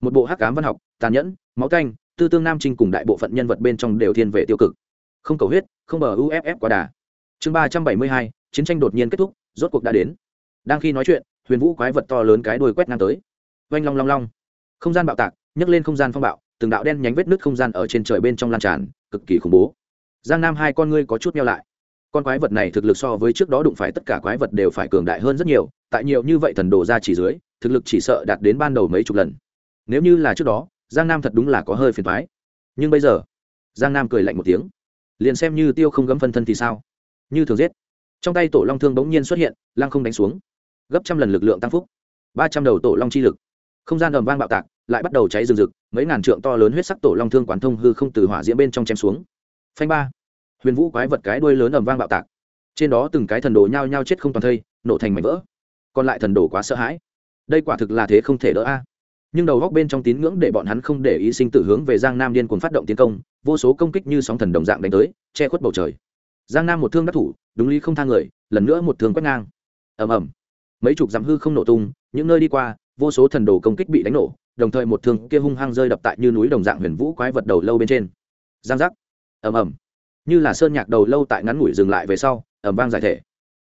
Một bộ hắc cám văn học, tàn nhẫn, máu canh, tư tương nam trinh cùng đại bộ phận nhân vật bên trong đều thiên về tiêu cực. Không cầu huyết, không bờ uff quá đà. Chương ba trăm bảy mươi hai, chiến tranh đột nhiên kết thúc, rốt cuộc đã đến. Đang khi nói chuyện, huyền vũ quái vật to lớn cái đuôi quét ngang tới. Oanh long long long. Không gian bạo tạc, nhấc lên không gian phong bạo từng đạo đen nhánh vết nứt không gian ở trên trời bên trong lan tràn, cực kỳ khủng bố. Giang nam hai con ngươi có chút meo lại. Con quái vật này thực lực so với trước đó đụng phải tất cả quái vật đều phải cường đại hơn rất nhiều, tại nhiều như vậy thần đồ ra chỉ dưới, thực lực chỉ sợ đạt đến ban đầu mấy chục lần. Nếu như là trước đó, giang nam thật đúng là có hơi phiền thoái nhưng bây giờ, giang nam cười lạnh một tiếng. Liền xem như tiêu không gấm phân thân thì sao? Như thường giết. Trong tay tổ long thương bỗng nhiên xuất hiện, lăng không đánh xuống. Gấp trăm lần lực lượng tăng phúc. Ba trăm đầu tổ long chi lực. Không gian ầm vang bạo tạc lại bắt đầu cháy rừng rực, mấy ngàn trượng to lớn huyết sắc tổ long thương quán thông hư không từ hỏa diễm bên trong chém xuống. Phanh ba. Huyền vũ quái vật cái đuôi lớn ầm vang bạo tạc. Trên đó từng cái thần đồ nhao nhao chết không toàn thây, nổ thành mảnh vỡ. Còn lại thần đồ quá sợ hãi. Đây quả thực là thế không thể đỡ a. Nhưng đầu góc bên trong tín ngưỡng để bọn hắn không để ý sinh tử hướng về giang nam điên cuồng phát động tiến công, vô số công kích như sóng thần đồng dạng đánh tới, che khuất bầu trời. Giang nam một thương đắc thủ, đúng lý không thang người, lần nữa một thương quét ngang. Ầm ầm. Mấy chục dặm hư không nổ tung, những nơi đi qua, vô số thần đồ công kích bị đánh nổ đồng thời một thương kia hung hăng rơi đập tại như núi đồng dạng huyền vũ quái vật đầu lâu bên trên. Giang giác. Ầm ầm. Như là sơn nhạc đầu lâu tại ngắn ngủi dừng lại về sau, ầm vang giải thể.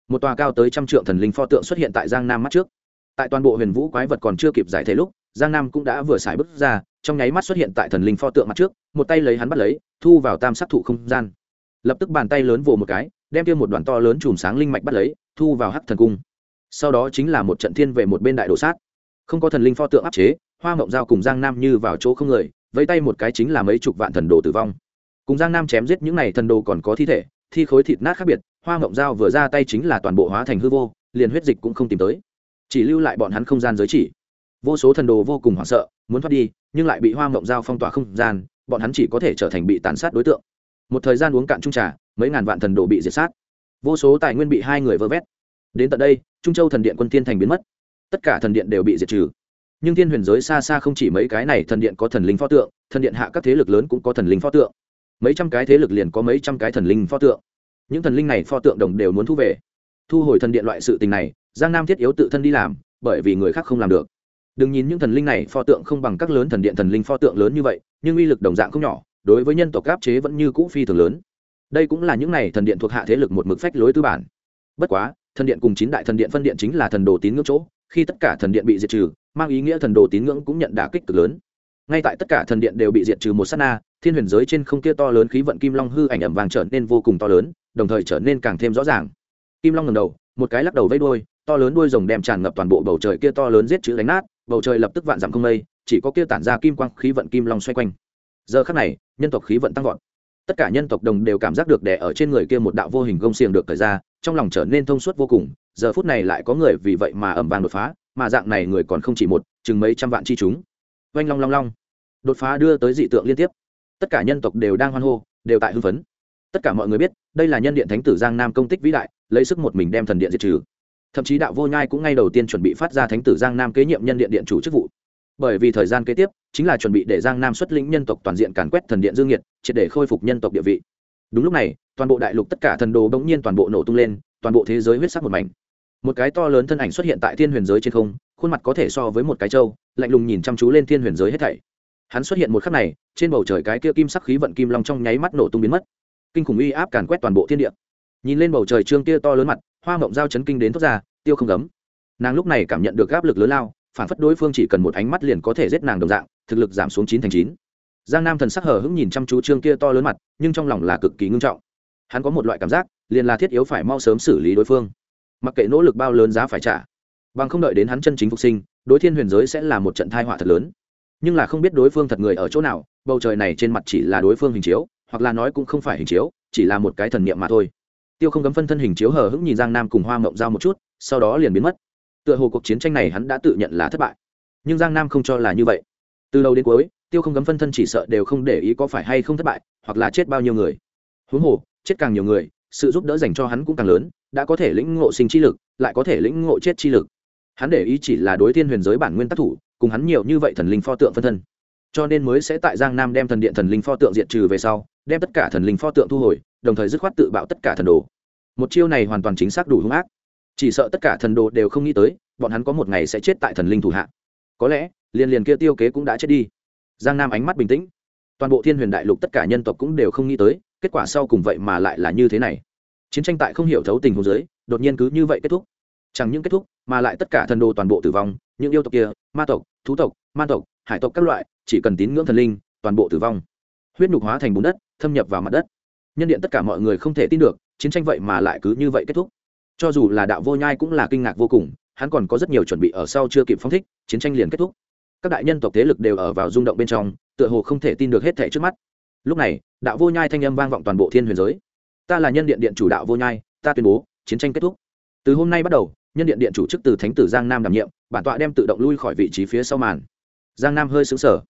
Một tòa cao tới trăm trượng thần linh pho tượng xuất hiện tại giang nam mắt trước. Tại toàn bộ huyền vũ quái vật còn chưa kịp giải thể lúc, giang nam cũng đã vừa xài bước ra, trong nháy mắt xuất hiện tại thần linh pho tượng mặt trước, một tay lấy hắn bắt lấy, thu vào tam sát thụ không gian. Lập tức bàn tay lớn vồ một cái, đem tiêu một đoàn to lớn chùm sáng linh mạch bắt lấy, thu vào hắc thần cung. Sau đó chính là một trận thiên về một bên đại đồ sát. Không có thần linh pho tượng áp chế hoa mộng giao cùng giang nam như vào chỗ không người, vẫy tay một cái chính là mấy chục vạn thần đồ tử vong. Cùng giang nam chém giết những này thần đồ còn có thi thể, thi khối thịt nát khác biệt, hoa mộng giao vừa ra tay chính là toàn bộ hóa thành hư vô, liền huyết dịch cũng không tìm tới. Chỉ lưu lại bọn hắn không gian giới chỉ. Vô số thần đồ vô cùng hoảng sợ, muốn thoát đi, nhưng lại bị hoa mộng giao phong tỏa không gian, bọn hắn chỉ có thể trở thành bị tàn sát đối tượng. Một thời gian uống cạn trung trà, mấy ngàn vạn thần đồ bị diệt sát. Vô số tài nguyên bị hai người vơ vét. Đến tận đây, trung châu thần điện quân tiên thành biến mất. Tất cả thần điện đều bị diệt trừ nhưng thiên huyền giới xa xa không chỉ mấy cái này thần điện có thần linh pho tượng, thần điện hạ các thế lực lớn cũng có thần linh pho tượng. Mấy trăm cái thế lực liền có mấy trăm cái thần linh pho tượng. Những thần linh này pho tượng đồng đều muốn thu về. Thu hồi thần điện loại sự tình này, giang nam thiết yếu tự thân đi làm, bởi vì người khác không làm được. Đừng nhìn những thần linh này pho tượng không bằng các lớn thần điện thần linh pho tượng lớn như vậy, nhưng uy lực đồng dạng không nhỏ, đối với nhân tộc áp chế vẫn như cũ phi thường lớn. Đây cũng là những này thần điện thuộc hạ thế lực một mực phách lối tư bản. Bất quá, thần điện cùng chín đại thần điện phân điện chính là thần đồ tín ngưỡng chỗ, khi tất cả thần điện bị diệt trừ mang ý nghĩa thần đồ tín ngưỡng cũng nhận đả kích cực lớn. Ngay tại tất cả thần điện đều bị diệt trừ một s á t na, thiên huyền giới trên không kia to lớn khí vận kim long hư ảnh ẩm vàng trở nên vô cùng to lớn, đồng thời trở nên càng thêm rõ ràng. Kim long ngầm đầu, một cái lắc đầu vây đuôi, to lớn đuôi rồng đem tràn ngập toàn bộ bầu trời kia to lớn giết chữ đánh nát, bầu trời lập tức vạn dặm không mây, chỉ có kia tản ra kim quang khí vận kim long xoay quanh. Giờ khắc này, nhân tộc khí vận tăng vọt. Tất cả nhân tộc đồng đều cảm giác được đè ở trên người kia một đạo vô hình gông xiềng được thời ra, trong lòng trở nên thông suốt vô cùng, giờ phút này lại có người vì vậy mà ẩm vàng đột phá mà dạng này người còn không chỉ một, chừng mấy trăm vạn chi chúng. Oanh long long long. Đột phá đưa tới dị tượng liên tiếp. Tất cả nhân tộc đều đang hoan hô, đều tại hưng phấn. Tất cả mọi người biết, đây là nhân điện thánh tử giang nam công tích vĩ đại, lấy sức một mình đem thần điện diệt trừ. Thậm chí đạo vô nhai cũng ngay đầu tiên chuẩn bị phát ra thánh tử giang nam kế nhiệm nhân điện điện chủ chức vụ. Bởi vì thời gian kế tiếp, chính là chuẩn bị để giang nam xuất lĩnh nhân tộc toàn diện càn quét thần điện dương nhiệt, triệt để khôi phục nhân tộc địa vị. Đúng lúc này, toàn bộ đại lục tất cả thần đồ bỗng nhiên toàn bộ nổ tung lên, toàn bộ thế giới huyết sắc một mảnh một cái to lớn thân ảnh xuất hiện tại thiên huyền giới trên không, khuôn mặt có thể so với một cái trâu, lạnh lùng nhìn chăm chú lên thiên huyền giới hết thảy. Hắn xuất hiện một khắc này, trên bầu trời cái kia kim sắc khí vận kim long trong nháy mắt nổ tung biến mất. Kinh khủng uy áp càn quét toàn bộ thiên địa. Nhìn lên bầu trời trương kia to lớn mặt, hoa mộng giao chấn kinh đến thốt ra, tiêu không gấm. Nàng lúc này cảm nhận được áp lực lớn lao, phản phất đối phương chỉ cần một ánh mắt liền có thể giết nàng đồng dạng, thực lực giảm xuống chín thành chín. Giang nam thần sắc hờ hững nhìn chăm chú trương kia to lớn mặt, nhưng trong lòng là cực kỳ ngưng trọng. Hắn có một loại cảm giác, liền là thiết yếu phải mau sớm xử lý đối phương mặc kệ nỗ lực bao lớn giá phải trả, bằng không đợi đến hắn chân chính phục sinh, đối thiên huyền giới sẽ là một trận thai họa thật lớn. Nhưng là không biết đối phương thật người ở chỗ nào, bầu trời này trên mặt chỉ là đối phương hình chiếu, hoặc là nói cũng không phải hình chiếu, chỉ là một cái thần niệm mà thôi. Tiêu không cấm phân thân hình chiếu hờ hững nhìn giang nam cùng hoa mộng giao một chút, sau đó liền biến mất. Tựa hồ cuộc chiến tranh này hắn đã tự nhận là thất bại. Nhưng giang nam không cho là như vậy. Từ đầu đến cuối, tiêu không cấm phân thân chỉ sợ đều không để ý có phải hay không thất bại, hoặc là chết bao nhiêu người. Huống hồ, chết càng nhiều người sự giúp đỡ dành cho hắn cũng càng lớn, đã có thể lĩnh ngộ sinh chi lực, lại có thể lĩnh ngộ chết chi lực. Hắn để ý chỉ là đối thiên huyền giới bản nguyên tác thủ, cùng hắn nhiều như vậy thần linh pho tượng phân thân. Cho nên mới sẽ tại giang nam đem thần điện thần linh pho tượng diệt trừ về sau, đem tất cả thần linh pho tượng thu hồi, đồng thời dứt khoát tự bạo tất cả thần đồ. Một chiêu này hoàn toàn chính xác đủ hung ác. Chỉ sợ tất cả thần đồ đều không nghĩ tới, bọn hắn có một ngày sẽ chết tại thần linh thủ hạ. Có lẽ, liền liền kia tiêu kế cũng đã chết đi. Giang nam ánh mắt bình tĩnh. Toàn bộ thiên huyền đại lục tất cả nhân tộc cũng đều không nghĩ tới kết quả sau cùng vậy mà lại là như thế này. Chiến tranh tại không hiểu thấu tình huống giới đột nhiên cứ như vậy kết thúc. Chẳng những kết thúc, mà lại tất cả thần đồ toàn bộ tử vong, những yêu tộc kia, ma tộc, thú tộc man tộc, hải tộc các loại, chỉ cần tín ngưỡng thần linh, toàn bộ tử vong. Huyết nhục hóa thành bùn đất, thâm nhập vào mặt đất. Nhân điện tất cả mọi người không thể tin được, chiến tranh vậy mà lại cứ như vậy kết thúc. Cho dù là đạo vô nhai cũng là kinh ngạc vô cùng, hắn còn có rất nhiều chuẩn bị ở sau chưa kịp phong thích, chiến tranh liền kết thúc. Các đại nhân tộc thế lực đều ở vào rung động bên trong, tựa hồ không thể tin được hết thẻ trước mắt. Lúc này đạo vô nhai thanh âm vang vọng toàn bộ thiên huyền giới. Ta là nhân điện điện chủ đạo vô nhai, ta tuyên bố, chiến tranh kết thúc. Từ hôm nay bắt đầu, nhân điện điện chủ chức từ thánh tử giang nam đảm nhiệm, bản tọa đem tự động lui khỏi vị trí phía sau màn. Giang nam hơi xứng sở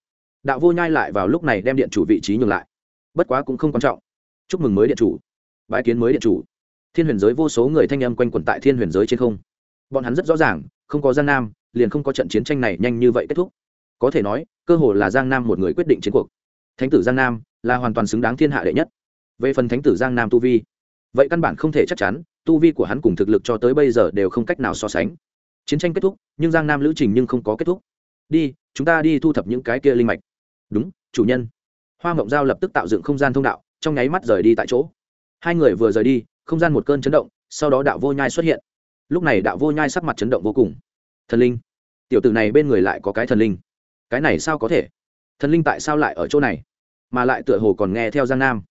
đạo vô nhai lại vào lúc này đem điện chủ vị trí nhường lại. Bất quá cũng không quan trọng. Chúc mừng mới điện chủ. Bãi kiến mới điện chủ. Thiên huyền giới vô số người thanh âm quanh quẩn tại thiên huyền giới trên không. Bọn hắn rất rõ ràng, không có giang nam, liền không có trận chiến tranh này nhanh như vậy kết thúc. Có thể nói, cơ hồ là giang nam một người quyết định chiến cuộc. Thánh tử giang nam là hoàn toàn xứng đáng thiên hạ đệ nhất. Về phần thánh tử giang nam tu vi, vậy căn bản không thể chắc chắn, tu vi của hắn cùng thực lực cho tới bây giờ đều không cách nào so sánh. Chiến tranh kết thúc, nhưng giang nam lữ trình nhưng không có kết thúc. Đi, chúng ta đi thu thập những cái kia linh mạch. Đúng, chủ nhân. Hoa mộng giao lập tức tạo dựng không gian thông đạo, trong nháy mắt rời đi tại chỗ. Hai người vừa rời đi, không gian một cơn chấn động, sau đó đạo vô nhai xuất hiện. Lúc này đạo vô nhai sắc mặt chấn động vô cùng. Thần linh. Tiểu tử này bên người lại có cái thần linh. Cái này sao có thể? Thần linh tại sao lại ở chỗ này? Mà lại tựa hồ còn nghe theo giang nam.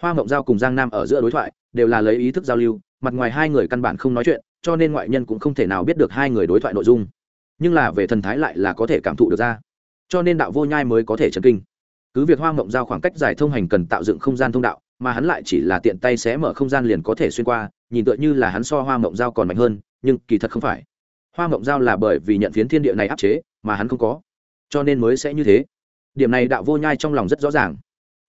Hoa mộng giao cùng giang nam ở giữa đối thoại, đều là lấy ý thức giao lưu, mặt ngoài hai người căn bản không nói chuyện, cho nên ngoại nhân cũng không thể nào biết được hai người đối thoại nội dung. Nhưng là về thần thái lại là có thể cảm thụ được ra. Cho nên đạo vô nhai mới có thể chấn kinh. Cứ việc hoa mộng giao khoảng cách giải thông hành cần tạo dựng không gian thông đạo, mà hắn lại chỉ là tiện tay xé mở không gian liền có thể xuyên qua, nhìn tựa như là hắn so hoa mộng giao còn mạnh hơn, nhưng kỳ thật không phải. Hoa mộng giao là bởi vì nhận phiến thiên địa này áp chế, mà hắn không có. Cho nên mới sẽ như thế. Điểm này đạo vô nhai trong lòng rất rõ ràng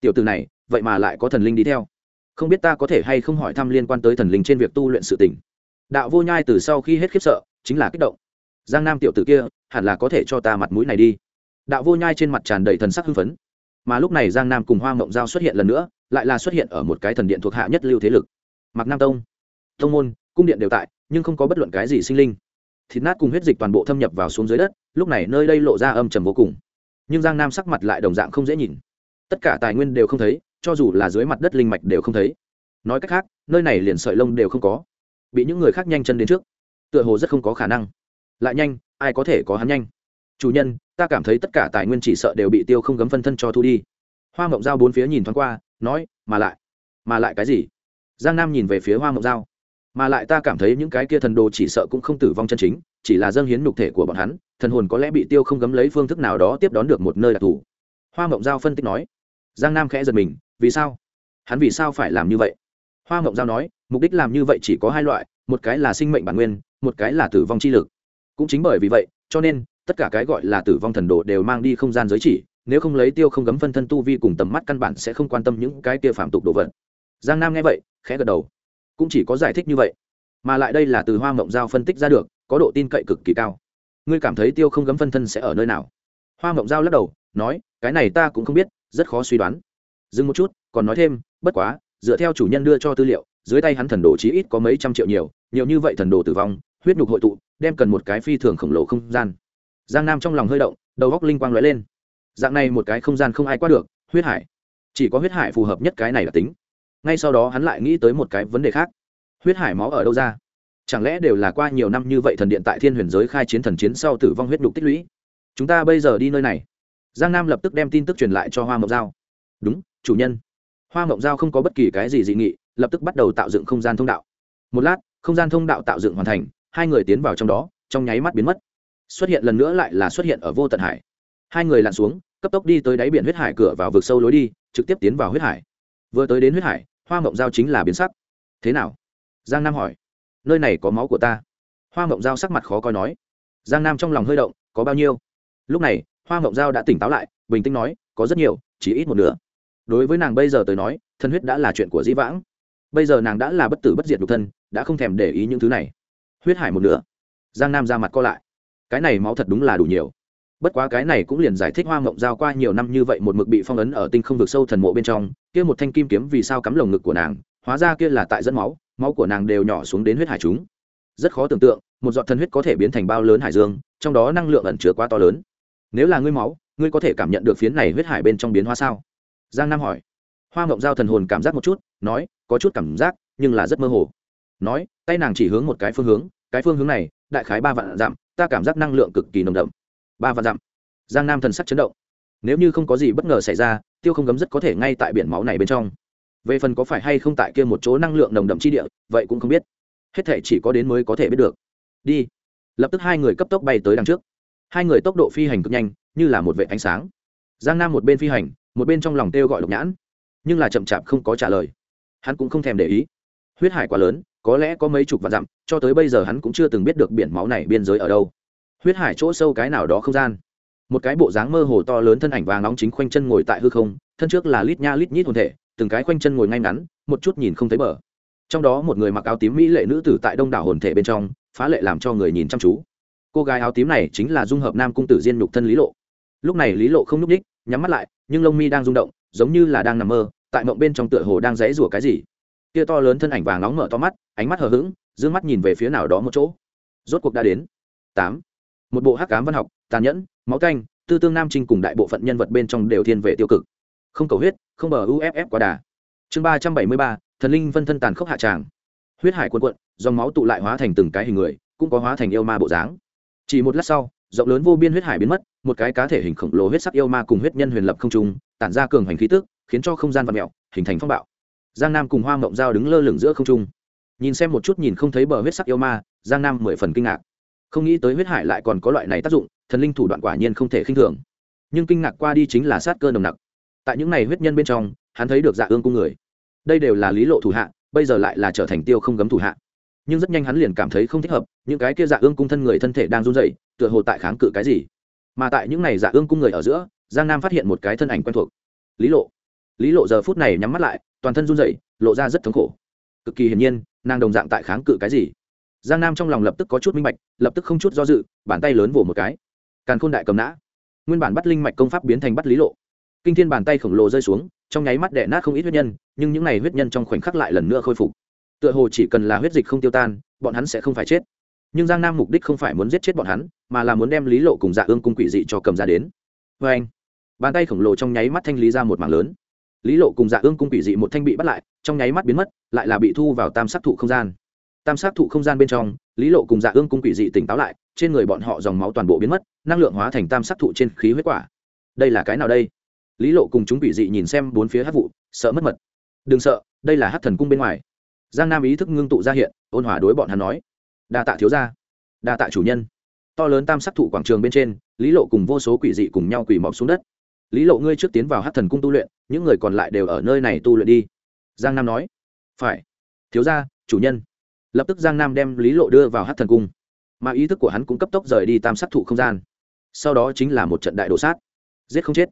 tiểu từ này, vậy mà lại có thần linh đi theo. Không biết ta có thể hay không hỏi thăm liên quan tới thần linh trên việc tu luyện sự tình. Đạo vô nhai từ sau khi hết khiếp sợ, chính là kích động. Giang nam tiểu tử kia, hẳn là có thể cho ta mặt mũi này đi. Đạo vô nhai trên mặt tràn đầy thần sắc hưng phấn. Mà lúc này giang nam cùng hoa mộng giao xuất hiện lần nữa, lại là xuất hiện ở một cái thần điện thuộc hạ nhất lưu thế lực. Mặc nam tông. Tông môn, cung điện đều tại, nhưng không có bất luận cái gì sinh linh. Thịt nát cùng huyết dịch toàn bộ thâm nhập vào xuống dưới đất, lúc này nơi đây lộ ra âm trầm vô cùng. Nhưng giang nam sắc mặt lại đồng dạng không dễ nhìn tất cả tài nguyên đều không thấy, cho dù là dưới mặt đất linh mạch đều không thấy. Nói cách khác, nơi này liền sợi lông đều không có. Bị những người khác nhanh chân đến trước, tựa hồ rất không có khả năng. Lại nhanh, ai có thể có hắn nhanh? Chủ nhân, ta cảm thấy tất cả tài nguyên chỉ sợ đều bị tiêu không gấm phân thân cho thu đi. Hoa mộng dao bốn phía nhìn thoáng qua, nói, mà lại mà lại cái gì? Giang nam nhìn về phía hoa mộng dao mà lại ta cảm thấy những cái kia thần đồ chỉ sợ cũng không tử vong chân chính, chỉ là dâng hiến nhục thể của bọn hắn, thần hồn có lẽ bị tiêu không gấm lấy phương thức nào đó tiếp đón được một nơi đặc thù. Hoa mộng giao phân tích nói giang nam khẽ giật mình, vì sao? Hắn vì sao phải làm như vậy? Hoa mộng giao nói, mục đích làm như vậy chỉ có hai loại, một cái là sinh mệnh bản nguyên, một cái là tử vong chi lực. Cũng chính bởi vì vậy, cho nên, tất cả cái gọi là tử vong thần đồ đều mang đi không gian giới chỉ, nếu không lấy tiêu không gấm phân thân tu vi cùng tầm mắt căn bản sẽ không quan tâm những cái kia phạm tục đồ vật. Giang nam nghe vậy, khẽ gật đầu. Cũng chỉ có giải thích như vậy. Mà lại đây là từ hoa mộng giao phân tích ra được, có độ tin cậy cực kỳ cao. Ngươi cảm thấy tiêu không gấm phân thân sẽ ở nơi nào? Hoa mộng giao lắc đầu, nói, cái này ta cũng không biết rất khó suy đoán. Dừng một chút, còn nói thêm, bất quá, dựa theo chủ nhân đưa cho tư liệu, dưới tay hắn thần đồ chí ít có mấy trăm triệu nhiều nhiều như vậy thần đồ tử vong, huyết nhục hội tụ, đem cần một cái phi thường khổng lồ không gian. Giang nam trong lòng hơi động, đầu góc linh quang lóe lên. Dạng này một cái không gian không ai qua được, huyết hải. Chỉ có huyết hải phù hợp nhất cái này là tính. Ngay sau đó hắn lại nghĩ tới một cái vấn đề khác. Huyết hải máu ở đâu ra? Chẳng lẽ đều là qua nhiều năm như vậy thần điện tại thiên huyền giới khai chiến thần chiến sau tử vong huyết nhục tích lũy? Chúng ta bây giờ đi nơi này giang nam lập tức đem tin tức truyền lại cho hoa mộng giao. Đúng, chủ nhân. Hoa mộng giao không có bất kỳ cái gì dị nghị, lập tức bắt đầu tạo dựng không gian thông đạo. Một lát, không gian thông đạo tạo dựng hoàn thành, hai người tiến vào trong đó, trong nháy mắt biến mất. Xuất hiện lần nữa lại là xuất hiện ở vô tận hải. Hai người lặn xuống, cấp tốc đi tới đáy biển huyết hải cửa vào vực sâu lối đi, trực tiếp tiến vào huyết hải. Vừa tới đến huyết hải, hoa mộng giao chính là biến sắc. Thế nào? Giang nam hỏi. Nơi này có máu của ta. Hoa mộng giao sắc mặt khó coi nói. Giang nam trong lòng hơi động, có bao nhiêu? Lúc này hoa mộng giao đã tỉnh táo lại, bình tĩnh nói, có rất nhiều, chỉ ít một nửa. Đối với nàng bây giờ tới nói, thân huyết đã là chuyện của dĩ vãng. Bây giờ nàng đã là bất tử bất diệt nhục thân, đã không thèm để ý những thứ này. Huyết hải một nửa. Giang nam ra mặt co lại. Cái này máu thật đúng là đủ nhiều. Bất quá cái này cũng liền giải thích hoa mộng giao qua nhiều năm như vậy một mực bị phong ấn ở tinh không vực sâu thần mộ bên trong, kia một thanh kim kiếm vì sao cắm lồng ngực của nàng, hóa ra kia là tại dẫn máu máu của nàng đều nhỏ xuống đến huyết hải chúng. Rất khó tưởng tượng, một giọt thần huyết có thể biến thành bao lớn hải dương, trong đó năng lượng ẩn chứa quá to lớn nếu là ngươi máu, ngươi có thể cảm nhận được phiến này huyết hải bên trong biến hóa sao? Giang nam hỏi. Hoa mộng giao thần hồn cảm giác một chút, nói, có chút cảm giác, nhưng là rất mơ hồ. Nói, tay nàng chỉ hướng một cái phương hướng, cái phương hướng này, đại khái ba vạn dặm, ta cảm giác năng lượng cực kỳ nồng đậm. Ba vạn dặm. Giang nam thần sắc chấn động. Nếu như không có gì bất ngờ xảy ra, tiêu không gấm rất có thể ngay tại biển máu này bên trong. Về phần có phải hay không tại kia một chỗ năng lượng nồng đậm chi địa, vậy cũng không biết. Hết thể chỉ có đến mới có thể biết được. Đi. Lập tức hai người cấp tốc bay tới đằng trước hai người tốc độ phi hành cực nhanh, như là một vệ ánh sáng. Giang nam một bên phi hành, một bên trong lòng kêu gọi độc nhãn, nhưng là chậm chạp không có trả lời. Hắn cũng không thèm để ý. Huyết hải quá lớn, có lẽ có mấy chục vạn dặm, cho tới bây giờ hắn cũng chưa từng biết được biển máu này biên giới ở đâu. Huyết hải chỗ sâu cái nào đó không gian. Một cái bộ dáng mơ hồ to lớn thân ảnh vàng nóng chính khoanh chân ngồi tại hư không, thân trước là lít nha lít nhít hồn thể, từng cái khoanh chân ngồi ngay ngắn, một chút nhìn không thấy bờ. Trong đó một người mặc áo tím mỹ lệ nữ tử tại đông đảo hồn thể bên trong, phá lệ làm cho người nhìn chăm chú cô gái áo tím này chính là dung hợp nam cung tử diên nhục thân lý lộ. Lúc này lý lộ không n ú c ních nhắm mắt lại, nhưng lông mi đang rung động, giống như là đang nằm mơ, tại mộng bên trong tựa hồ đang dãy rủa cái gì. Kia to lớn thân ảnh vàng nóng mở to mắt, ánh mắt hờ hững d ư ơ n g mắt nhìn về phía nào đó một chỗ. Rốt cuộc đã đến. Tám. Một bộ hắc cám văn học, tàn nhẫn, máu canh tư tương nam trinh cùng đại bộ phận nhân vật bên trong đều thiên về tiêu cực. Không cầu huyết, không bờ uff quá đà. Chương ba trăm bảy mươi ba, thần linh vân thân tàn khốc hạ tràng. Huyết hải quân quận dòng máu tụ lại hóa thành từng cái hình người, cũng có hóa thành yêu ma bộ dáng chỉ một lát sau, rộng lớn vô biên huyết hải biến mất, một cái cá thể hình khổng lồ huyết sắc yêu ma cùng huyết nhân huyền lập không trung, tản ra cường hành khí tức, khiến cho không gian vật mẹo hình thành phong bạo. Giang nam cùng hoa mộng dao đứng lơ lửng giữa không trung. Nhìn xem một chút nhìn không thấy bờ huyết sắc yêu ma, giang nam mười phần kinh ngạc. Không nghĩ tới huyết hải lại còn có loại này tác dụng, thần linh thủ đoạn quả nhiên không thể khinh thường. Nhưng kinh ngạc qua đi chính là sát cơ nồng nặc. Tại những này huyết nhân bên trong, hắn thấy được dạ ương cung người. Đây đều là lý lộ thủ hạ, bây giờ lại là trở thành tiêu không gấm thủ hạ nhưng rất nhanh hắn liền cảm thấy không thích hợp, những cái kia dạ ương cung thân người thân thể đang run dậy tựa hồ tại kháng cự cái gì. Mà tại những này dạ ương cung người ở giữa, giang nam phát hiện một cái thân ảnh quen thuộc. Lý lộ. Lý lộ giờ phút này nhắm mắt lại, toàn thân run dậy lộ ra rất thống khổ. Cực kỳ hiển nhiên, nàng đồng dạng tại kháng cự cái gì. Giang nam trong lòng lập tức có chút minh bạch, lập tức không chút do dự, bàn tay lớn vỗ một cái. Càn khôn đại cầm nã. Nguyên bản bắt linh mạch công pháp biến thành bắt lý lộ. Kinh thiên bàn tay khổng lồ rơi xuống, trong nháy mắt đẻ nát không ít huyết nhân, nhưng những n à y huyết nhân trong khoảnh khắc lại lần nữa khôi phục tựa hồ chỉ cần là huyết dịch không tiêu tan, bọn hắn sẽ không phải chết. Nhưng giang nam mục đích không phải muốn giết chết bọn hắn, mà là muốn đem lý lộ cùng dạ ương cung quỷ dị cho cầm ra đến. Vê anh, bàn tay khổng lồ trong nháy mắt thanh lý ra một mảng lớn. Lý lộ cùng dạ ương cung quỷ dị một thanh bị bắt lại, trong nháy mắt biến mất, lại là bị thu vào tam Sát thụ không gian. Tam Sát thụ không gian bên trong, lý lộ cùng dạ ương cung quỷ dị tỉnh táo lại, trên người bọn họ dòng máu toàn bộ biến mất, năng lượng hóa thành tam Sát thụ trên khí huyết quả. Đây là cái nào đây? Lý lộ cùng chúng quỷ dị nhìn xem bốn phía hát vụ, sợ mất mật. Đừng sợ, đây là hát thần cung bên ngoài giang nam ý thức ngưng tụ ra hiện, ôn hòa đối bọn hắn nói. Đa tạ thiếu gia, đa tạ chủ nhân. To lớn tam sắc thụ quảng trường bên trên, lý lộ cùng vô số quỷ dị cùng nhau quỷ mọc xuống đất. Lý lộ ngươi trước tiến vào hát thần cung tu luyện, những người còn lại đều ở nơi này tu luyện đi. Giang nam nói. Phải. Thiếu gia, chủ nhân. Lập tức giang nam đem lý lộ đưa vào hát thần cung. Mà ý thức của hắn cũng cấp tốc rời đi tam sắc thụ không gian. Sau đó chính là một trận đại đổ sát. Giết không chết.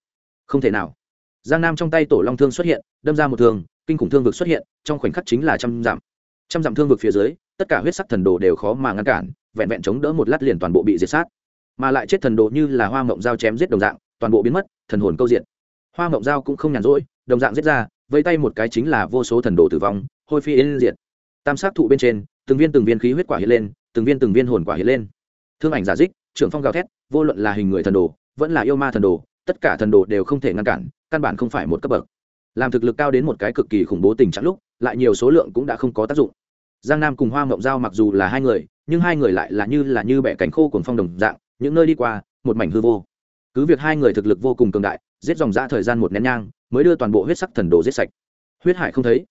Không thể nào. Giang nam trong tay tổ long thương xuất hiện, đâm ra một thương kinh khủng thương vực xuất hiện, trong khoảnh khắc chính là trăm dặm. Trăm dặm thương vực phía dưới, tất cả huyết sắc thần đồ đều khó mà ngăn cản, vẹn vẹn chống đỡ một lát liền toàn bộ bị diệt sát. Mà lại chết thần đồ như là hoa mộng dao chém giết đồng dạng, toàn bộ biến mất, thần hồn câu diện. Hoa mộng dao cũng không nhàn rỗi, đồng dạng giết ra, vây tay một cái chính là vô số thần đồ tử vong, hôi phi yên diệt. Tam sát thụ bên trên, từng viên từng viên khí huyết quả hiện lên, từng viên từng viên hồn quả hiện lên. Thương ảnh giả dích, trưởng phong gào thét, vô luận là hình người thần đồ, vẫn là yêu ma thần đồ, tất cả thần đồ đều không thể ngăn cản, căn bản không phải một cấp bậc làm thực lực cao đến một cái cực kỳ khủng bố tình trạng lúc, lại nhiều số lượng cũng đã không có tác dụng. Giang nam cùng hoa mộng giao mặc dù là hai người, nhưng hai người lại là như là như bẻ cánh khô cùng phong đồng dạng, những nơi đi qua, một mảnh hư vô. Cứ việc hai người thực lực vô cùng cường đại, giết dòng ra thời gian một nén nhang, mới đưa toàn bộ huyết sắc thần đồ giết sạch. Huyết hải không thấy,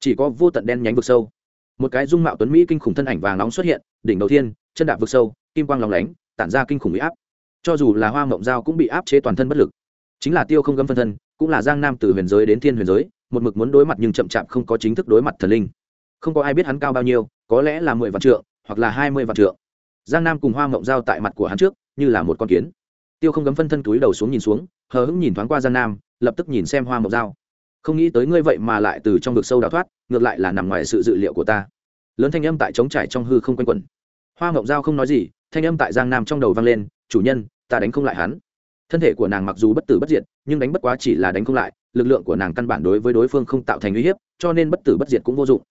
chỉ có vô tận đen nhánh vực sâu. Một cái dung mạo tuấn mỹ kinh khủng thân ảnh vàng nóng xuất hiện, đỉnh đầu tiên chân đạp vực sâu, kim quang lóng lánh, tản ra kinh khủng bị áp. Cho dù là hoa mộng dao cũng bị áp chế toàn thân bất lực. Chính là tiêu không gấm phân thân cũng là giang nam từ huyền giới đến thiên huyền giới, một mực muốn đối mặt nhưng chậm chạp không có chính thức đối mặt thần linh. Không có ai biết hắn cao bao nhiêu, có lẽ là mười vạn trượng, hoặc là hai mươi vạn trượng. Giang nam cùng hoa mộng Giao tại mặt của hắn trước, như là một con kiến. Tiêu không gấm phân thân túi đầu xuống nhìn xuống, hờ hững nhìn thoáng qua giang nam, lập tức nhìn xem hoa mộng Giao. không nghĩ tới ngươi vậy mà lại từ trong vực sâu đào thoát, ngược lại là nằm ngoài sự dự liệu của ta. Lớn thanh âm tại trống trải trong hư không quanh quẩn. Hoa mộng Giao không nói gì, thanh âm tại giang nam trong đầu vang lên, chủ nhân, ta đánh không lại hắn thân thể của nàng mặc dù bất tử bất diệt, nhưng đánh bất quá chỉ là đánh không lại, lực lượng của nàng căn bản đối với đối phương không tạo thành uy hiếp, cho nên bất tử bất diệt cũng vô dụng.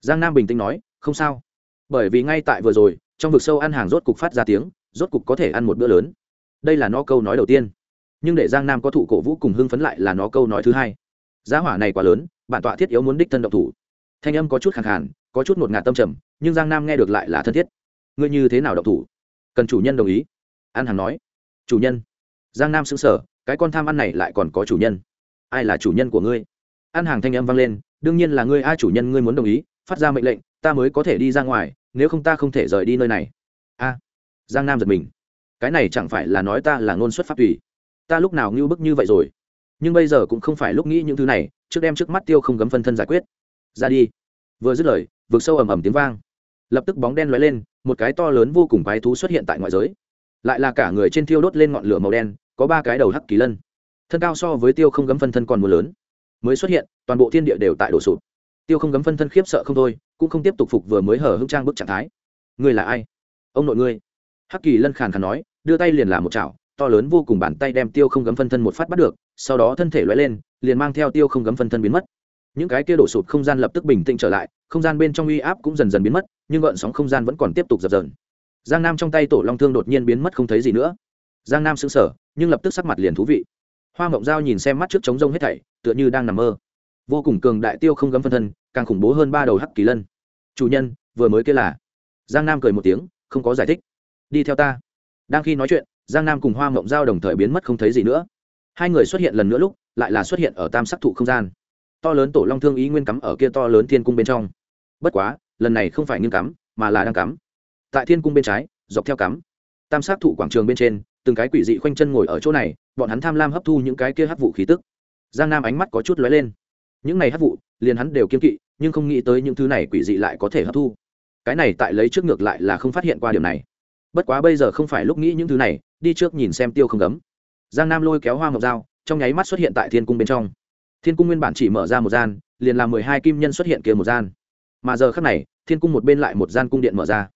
Giang nam bình tĩnh nói, không sao. Bởi vì ngay tại vừa rồi, trong vực sâu ăn hàng rốt cục phát ra tiếng, rốt cục có thể ăn một bữa lớn. Đây là nó câu nói đầu tiên. Nhưng để giang nam có thụ cổ vũ cùng hưng phấn lại là nó câu nói thứ hai. Giá hỏa này quá lớn, bản tọa thiết yếu muốn đích thân độc thủ. Thanh âm có chút khẳng khàn, có chút một ngạt tâm trầm, nhưng giang nam nghe được lại là thân thiết. Ngươi như thế nào độc thủ? Cần chủ nhân đồng ý. An hằng nói. Chủ nhân giang nam xứng sở cái con tham ăn này lại còn có chủ nhân. Ai là chủ nhân của ngươi? An hàng thanh âm vang lên, đương nhiên là ngươi, ai chủ nhân ngươi muốn đồng ý, phát ra mệnh lệnh, ta mới có thể đi ra ngoài, nếu không ta không thể rời đi nơi này. A. Giang nam giật mình. Cái này chẳng phải là nói ta là ngôn xuất pháp tùy. Ta lúc nào ngưu bức như vậy rồi? Nhưng bây giờ cũng không phải lúc nghĩ những thứ này, trước đem trước mắt tiêu không gấm phân thân giải quyết. Ra đi. Vừa dứt lời vượt sâu ầm ầm tiếng vang. Lập tức bóng đen lóe lên, một cái to lớn vô cùng quái thú xuất hiện tại ngoại giới lại là cả người trên thiêu đốt lên ngọn lửa màu đen, có ba cái đầu hắc kỳ lân. Thân cao so với tiêu không gấm phân thân còn mưa lớn. Mới xuất hiện, toàn bộ thiên địa đều tại đổ sụp. Tiêu không gấm phân thân khiếp sợ không thôi, cũng không tiếp tục phục vừa mới hở hưng trang bức trạng thái. Ngươi là ai? Ông nội ngươi. Hắc kỳ lân khàn khàn nói, đưa tay liền làm một chảo, to lớn vô cùng bàn tay đem tiêu không gấm phân thân một phát bắt được, sau đó thân thể loay lên, liền mang theo tiêu không gấm phân thân biến mất. Những cái kia đổ sụt không gian lập tức bình tĩnh trở lại, không gian bên trong uy áp cũng dần dần biến mất, nhưng gợn sóng không gian vẫn còn tiếp tục dập dờn giang nam trong tay tổ long thương đột nhiên biến mất không thấy gì nữa. Giang nam sững sờ, nhưng lập tức sắc mặt liền thú vị. Hoa mộng Giao nhìn xem mắt trước trống rông hết thảy, tựa như đang nằm mơ. Vô cùng cường đại tiêu không gấm phân thân, càng khủng bố hơn ba đầu hắc kỳ lân. Chủ nhân, vừa mới kia là giang nam cười một tiếng, không có giải thích. Đi theo ta. Đang khi nói chuyện, giang nam cùng hoa mộng Giao đồng thời biến mất không thấy gì nữa. Hai người xuất hiện lần nữa lúc, lại là xuất hiện ở tam sắc thụ không gian. To lớn tổ long thương ý nguyên cắm ở kia to lớn thiên cung bên trong. Bất quá, lần này không phải nghiêm cắm, mà là đang cắm tại thiên cung bên trái, dọc theo cắm. Tam sát thụ quảng trường bên trên, từng cái quỷ dị khoanh chân ngồi ở chỗ này, bọn hắn tham lam hấp thu những cái kia hấp vụ khí tức. Giang nam ánh mắt có chút lóe lên. Những này hấp vụ, liền hắn đều kiên kỵ, nhưng không nghĩ tới những thứ này quỷ dị lại có thể hấp thu. Cái này tại lấy trước ngược lại là không phát hiện qua điều này. Bất quá bây giờ không phải lúc nghĩ những thứ này, đi trước nhìn xem tiêu không gấm. Giang nam lôi kéo hoa ngọc dao, trong nháy mắt xuất hiện tại thiên cung bên trong. Thiên cung nguyên bản chỉ mở ra một gian, liền làm mười hai kim nhân xuất hiện kia một gian. Mà giờ khác này, thiên cung một bên lại một gian cung điện mở ra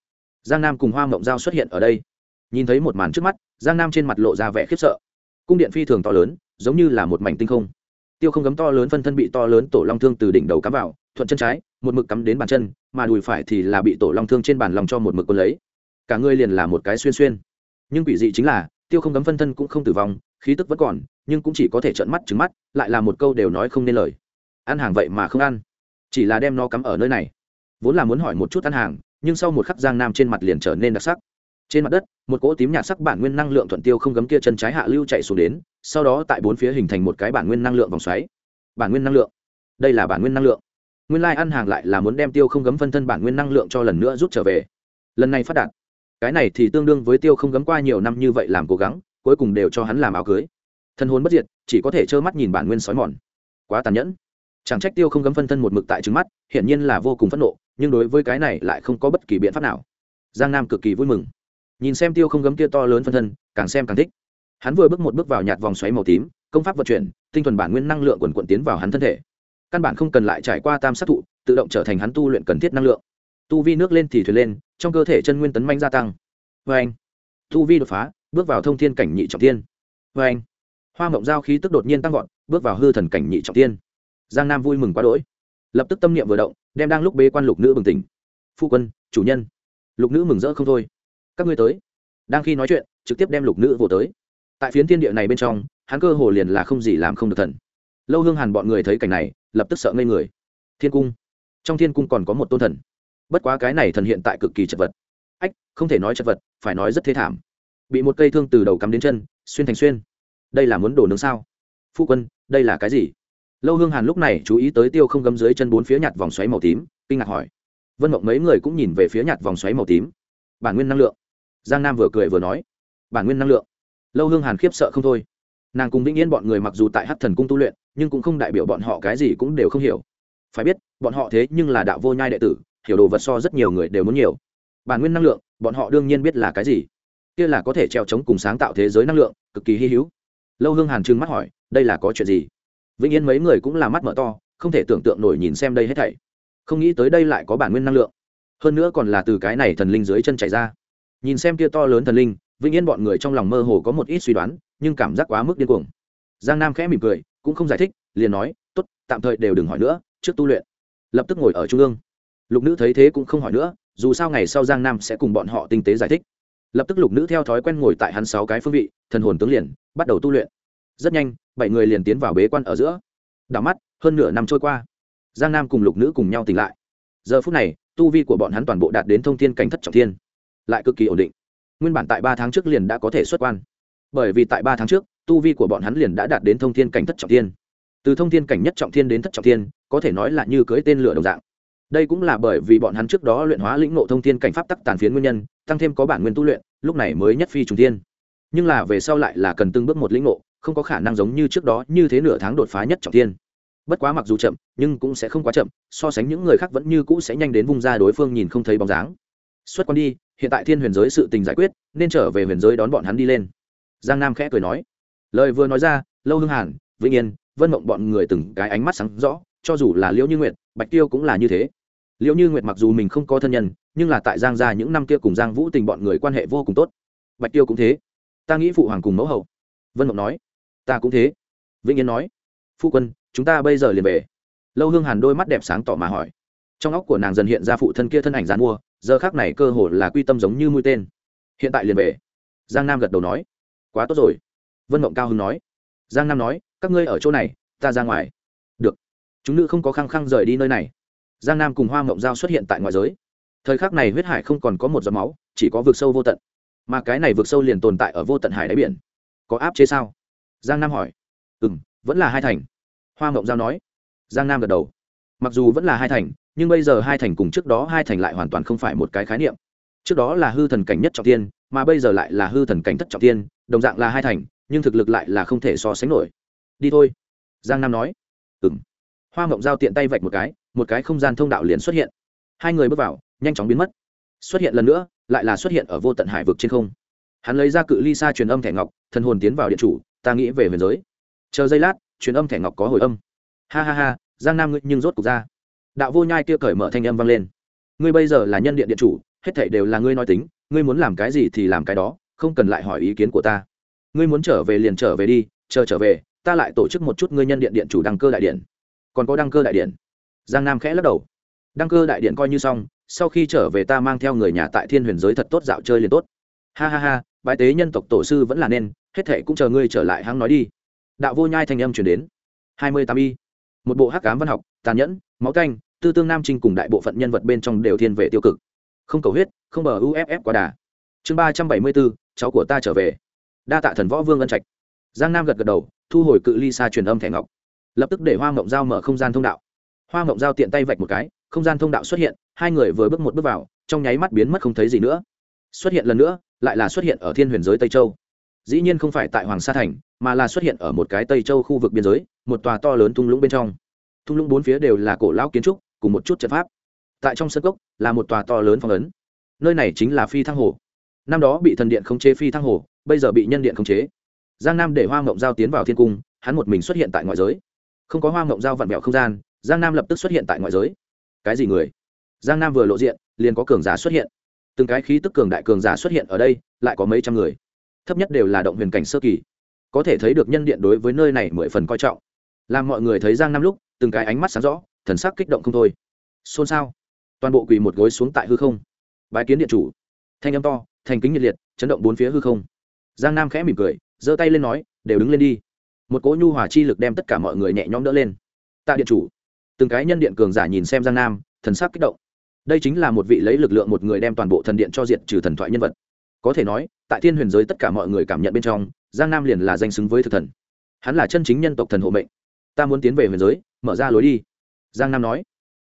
giang nam cùng hoa mộng giao xuất hiện ở đây. Nhìn thấy một màn trước mắt, giang nam trên mặt lộ ra vẻ khiếp sợ. Cung điện phi thường to lớn, giống như là một mảnh tinh không. Tiêu không gấm to lớn phân thân bị to lớn tổ long thương từ đỉnh đầu cắm vào, thuận chân trái, một mực cắm đến bàn chân, mà đùi phải thì là bị tổ long thương trên bàn lòng cho một mực quân lấy. Cả người liền là một cái xuyên xuyên. Nhưng quỷ dị chính là, tiêu không gấm phân thân cũng không tử vong, khí tức vẫn còn, nhưng cũng chỉ có thể trợn mắt trứng mắt, lại là một câu đều nói không nên lời. Ăn hàng vậy mà không ăn. Chỉ là đem nó cắm ở nơi này. Vốn là muốn hỏi một chút ăn hàng nhưng sau một khắc giang nam trên mặt liền trở nên đặc sắc. Trên mặt đất, một cỗ tím nhạt sắc bản nguyên năng lượng thuận tiêu không gấm kia chân trái hạ lưu chạy xuống đến, sau đó tại bốn phía hình thành một cái bản nguyên năng lượng vòng xoáy. Bản nguyên năng lượng. Đây là bản nguyên năng lượng. Nguyên lai ăn hàng lại là muốn đem tiêu không gấm phân thân bản nguyên năng lượng cho lần nữa rút trở về. Lần này phát đạt. Cái này thì tương đương với tiêu không gấm qua nhiều năm như vậy làm cố gắng, cuối cùng đều cho hắn làm áo cưới. Thân hồn bất diệt, chỉ có thể trơ mắt nhìn bản nguyên sói mòn. Quá tàn nhẫn. Chẳng trách tiêu không gấm phân thân một mực tại trứng mắt, hiển nhiên là vô cùng phẫn nộ nhưng đối với cái này lại không có bất kỳ biện pháp nào. Giang nam cực kỳ vui mừng. Nhìn xem tiêu không gấm kia to lớn phân thân, càng xem càng thích. Hắn vừa bước một bước vào nhạt vòng xoáy màu tím, công pháp vận chuyển, tinh thuần bản nguyên năng lượng quần quận tiến vào hắn thân thể. Căn bản không cần lại trải qua tam sát thụ, tự động trở thành hắn tu luyện cần thiết năng lượng. Tu vi nước lên thì thuyền lên, trong cơ thể chân nguyên tấn manh gia tăng. Vê anh tu vi đột phá, bước vào thông thiên cảnh nhị trọng thiên. Vê anh hoa mộng giao khí tức đột nhiên tăng vọt, bước vào hư thần cảnh nhị trọng thiên. Giang nam vui mừng quá đỗi. Lập tức tâm niệm vừa động đem đang lúc bế quan lục nữ bừng tỉnh. Phu quân, chủ nhân. Lục nữ mừng rỡ không thôi. Các ngươi tới. Đang khi nói chuyện, trực tiếp đem lục nữ vô tới. Tại phiến thiên địa này bên trong, hắn cơ hồ liền là không gì làm không được thần. Lâu hương hàn bọn người thấy cảnh này, lập tức sợ ngây người. Thiên cung. Trong thiên cung còn có một tôn thần. Bất quá cái này thần hiện tại cực kỳ chật vật. Ách, không thể nói chật vật, phải nói rất thế thảm. Bị một cây thương từ đầu cắm đến chân, xuyên thành xuyên. Đây là muốn đổ nướng sao? Phu quân, đây là cái gì? Lâu hương hàn lúc này chú ý tới tiêu không gấm dưới chân bốn phía nhạt vòng xoáy màu tím, kinh ngạc hỏi. Vân mộng mấy người cũng nhìn về phía nhạt vòng xoáy màu tím. Bản nguyên năng lượng. Giang nam vừa cười vừa nói. Bản nguyên năng lượng. Lâu hương hàn khiếp sợ không thôi. Nàng cùng vĩnh yên bọn người mặc dù tại hát thần cung tu luyện, nhưng cũng không đại biểu bọn họ cái gì cũng đều không hiểu. Phải biết, bọn họ thế nhưng là đạo vô nhai đệ tử, hiểu đồ vật so rất nhiều người đều muốn nhiều. Bản nguyên năng lượng, bọn họ đương nhiên biết là cái gì. Kia là có thể treo chống cùng sáng tạo thế giới năng lượng, cực kỳ hy hữu. Lâu hương hàn trừng mắt hỏi, đây là có chuyện gì? Vĩnh yên mấy người cũng là mắt mở to, không thể tưởng tượng nổi nhìn xem đây hết thảy. Không nghĩ tới đây lại có bản nguyên năng lượng. Hơn nữa còn là từ cái này thần linh dưới chân chảy ra. Nhìn xem kia to lớn thần linh, vĩnh yên bọn người trong lòng mơ hồ có một ít suy đoán, nhưng cảm giác quá mức điên cuồng. Giang nam khẽ mỉm cười, cũng không giải thích, liền nói t ố t tạm thời đều đừng hỏi nữa, trước tu luyện. Lập tức ngồi ở trung ương. Lục nữ thấy thế cũng không hỏi nữa, dù sao ngày sau giang nam sẽ cùng bọn họ tinh tế giải thích. Lập tức lục nữ theo thói quen ngồi tại hắn sáu cái phương vị, thần hồn tướng liền, bắt đầu tu luyện. Rất nhanh bảy người liền tiến vào bế quan ở giữa. Đảo mắt, hơn nửa năm trôi qua. Giang nam cùng lục nữ cùng nhau tỉnh lại. Giờ phút này, tu vi của bọn hắn toàn bộ đạt đến thông thiên cảnh thất trọng thiên. Lại cực kỳ ổn định. Nguyên bản tại ba tháng trước liền đã có thể xuất quan. Bởi vì tại ba tháng trước, tu vi của bọn hắn liền đã đạt đến thông thiên cảnh thất trọng thiên. Từ thông thiên cảnh nhất trọng thiên đến thất trọng thiên, có thể nói là như cưỡi tên lửa đồng dạng. Đây cũng là bởi vì bọn hắn trước đó luyện hóa lĩnh ngộ thông thiên cảnh pháp tắc tàn phiến nguyên nhân, tăng thêm có bản nguyên tu luyện, lúc này mới nhất phi trùng thiên. Nhưng là về sau lại là cần từng bước một lĩnh ngộ không có khả năng giống như trước đó như thế nửa tháng đột phá nhất trọng thiên. Bất quá mặc dù chậm, nhưng cũng sẽ không quá chậm, so sánh những người khác vẫn như cũ sẽ nhanh đến vùng ra đối phương nhìn không thấy bóng dáng. Xuất quan đi, hiện tại thiên huyền giới sự tình giải quyết, nên trở về huyền giới đón bọn hắn đi lên. Giang nam khẽ cười nói. Lời vừa nói ra, lâu hưng hàn, vĩnh yên, vân mộng bọn người từng cái ánh mắt sáng rõ, cho dù là liễu như nguyệt, bạch tiêu cũng là như thế. Liễu như nguyệt mặc dù mình không có thân nhân, nhưng là tại giang gia những năm kia cùng giang vũ tình bọn người quan hệ vô cùng tốt. Bạch tiêu cũng thế. Ta nghĩ phụ hoàng cùng mẫu hậu. Vân mộng nói ta cũng thế. Vĩnh yên nói, phu quân, chúng ta bây giờ liền về. Lâu hương hàn đôi mắt đẹp sáng tỏ mà hỏi. Trong óc của nàng dần hiện ra phụ thân kia thân ảnh dàn mua, giờ khác này cơ hồ là quy tâm giống như mũi tên. Hiện tại liền về. Giang nam gật đầu nói, quá tốt rồi. Vân mộng cao hưng nói, giang nam nói, các ngươi ở chỗ này, ta ra ngoài. Được. Chúng nữ không có khăng khăng rời đi nơi này. Giang nam cùng hoa mộng giao xuất hiện tại ngoài giới. Thời khắc này huyết hải không còn có một giọt máu, chỉ có vực sâu vô tận. Mà cái này vực sâu liền tồn tại ở vô tận hải đáy biển. Có áp chế sao? Giang nam hỏi. Ừ m vẫn là hai thành. Hoa mộng giao nói. Giang nam gật đầu. Mặc dù vẫn là hai thành, nhưng bây giờ hai thành cùng trước đó hai thành lại hoàn toàn không phải một cái khái niệm. Trước đó là hư thần cảnh nhất trọng tiên, mà bây giờ lại là hư thần cảnh thất trọng tiên, đồng dạng là hai thành, nhưng thực lực lại là không thể so sánh nổi. Đi thôi. Giang nam nói. Ừng hoa mộng giao tiện tay vạch một cái một cái không gian thông đạo liền xuất hiện. Hai người bước vào, nhanh chóng biến mất. Xuất hiện lần nữa, lại là xuất hiện ở vô tận hải vực trên không. Hắn lấy ra cự ly xa truyền âm thẻ ngọc, thần hồn tiến vào điện chủ ta nghĩ về huyền giới. Chờ giây lát, truyền âm thẻ ngọc có hồi âm. Ha ha ha, giang nam ngươi nhưng rốt cục ra. Đạo vô nhai kia cởi mở thanh âm vang lên. Ngươi bây giờ là nhân điện điện chủ, hết thảy đều là ngươi nói tính, ngươi muốn làm cái gì thì làm cái đó, không cần lại hỏi ý kiến của ta. Ngươi muốn trở về liền trở về đi, chờ trở về, ta lại tổ chức một chút ngươi nhân điện điện chủ đăng cơ đại điện. Còn có đăng cơ đại điện. Giang nam khẽ lắc đầu. Đăng cơ đại điện coi như xong, sau khi trở về ta mang theo người nhà tại thiên huyền giới thật tốt dạo chơi liền tốt. Ha ha ha, bái tế nhân tộc tổ sư vẫn là nên hết thệ cũng chờ ngươi trở lại hắn nói đi. Đạo vô nhai thanh âm chuyển đến. Hai mươi tám y. Một bộ hắc cám văn học, tàn nhẫn, máu canh, tư tương nam trinh cùng đại bộ phận nhân vật bên trong đều thiên về tiêu cực. Không cầu huyết, không bờ uff quá đà. Chương ba trăm bảy mươi bốn cháu của ta trở về. Đa tạ thần võ vương ân trạch. Giang nam gật gật đầu, thu hồi cự ly xa truyền âm thẻ ngọc. Lập tức để hoa mộng giao mở không gian thông đạo. Hoa mộng giao tiện tay vạch một cái, không gian thông đạo xuất hiện, hai người vừa bước một bước vào, trong nháy mắt biến mất không thấy gì nữa. Xuất hiện lần nữa, lại là xuất hiện ở thiên huyền giới tây châu dĩ nhiên không phải tại hoàng sa thành, mà là xuất hiện ở một cái tây châu khu vực biên giới, một tòa to lớn thung lũng bên trong. Thung lũng bốn phía đều là cổ lão kiến trúc, cùng một chút trận pháp. Tại trong sân cốc là một tòa to lớn phong ấn. Nơi này chính là phi thăng hồ. Năm đó bị thần điện khống chế phi thăng hồ, bây giờ bị nhân điện khống chế. Giang nam để hoa ngộng giao tiến vào thiên cung, hắn một mình xuất hiện tại ngoại giới. Không có hoa ngộng giao vặn vẹo không gian, giang nam lập tức xuất hiện tại ngoại giới. Cái gì người? Giang nam vừa lộ diện, liền có cường giả xuất hiện. Từng cái khí tức cường đại cường giả xuất hiện ở đây, lại có mấy trăm người thấp nhất đều là động huyền cảnh sơ kỳ. Có thể thấy được nhân điện đối với nơi này mười phần coi trọng. Làm mọi người thấy giang nam lúc, từng cái ánh mắt sáng rõ, thần sắc kích động không thôi. Xôn xao. Toàn bộ quỳ một gối xuống tại hư không. Bái kiến điện chủ. Thanh âm to, thành kính nhiệt liệt, chấn động bốn phía hư không. Giang nam khẽ mỉm cười, giơ tay lên nói, đều đứng lên đi. Một cỗ nhu hòa chi lực đem tất cả mọi người nhẹ nhõm đỡ lên. Tạ điện chủ. Từng cái nhân điện cường giả nhìn xem giang nam, thần sắc kích động. Đây chính là một vị lấy lực lượng một người đem toàn bộ thần điện cho diệt trừ thần thoại nhân vật có thể nói, tại thiên huyền giới tất cả mọi người cảm nhận bên trong, giang nam liền là danh xứng với thực thần. Hắn là chân chính nhân tộc thần hộ mệnh. Ta muốn tiến về huyền giới, mở ra lối đi. Giang nam nói.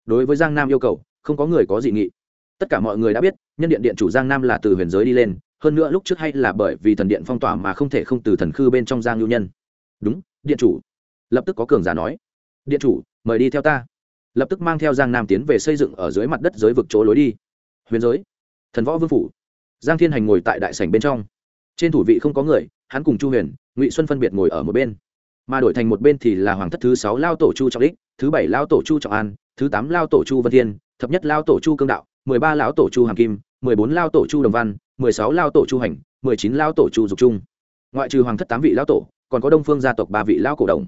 Đối với giang nam yêu cầu, không có người có dị nghị. Tất cả mọi người đã biết, nhân điện điện chủ giang nam là từ huyền giới đi lên, hơn nữa lúc trước hay là bởi vì thần điện phong tỏa mà không thể không từ thần khư bên trong giang lưu nhân. Đúng, điện chủ. Lập tức có cường giả nói. Điện chủ, mời đi theo ta. Lập tức mang theo giang nam tiến về xây dựng ở dưới mặt đất giới vực chỗ lối đi. Huyền giới. Thần võ vương phủ giang thiên hành ngồi tại đại sảnh bên trong. Trên thủ vị không có người, hắn cùng chu huyền, ngụy xuân phân biệt ngồi ở một bên. Mà đổi thành một bên thì là hoàng thất thứ sáu lao tổ chu trọng đích thứ bảy lao tổ chu trọng an, thứ tám lao tổ chu vân thiên, thập nhất lao tổ chu cương đạo, mười ba lão tổ chu hàm kim, mười bốn lao tổ chu đồng văn, mười sáu lao tổ chu hành, mười chín lao tổ chu dục trung. Ngoại trừ hoàng thất tám vị lao tổ, còn có đông phương gia tộc ba vị lao cổ đồng.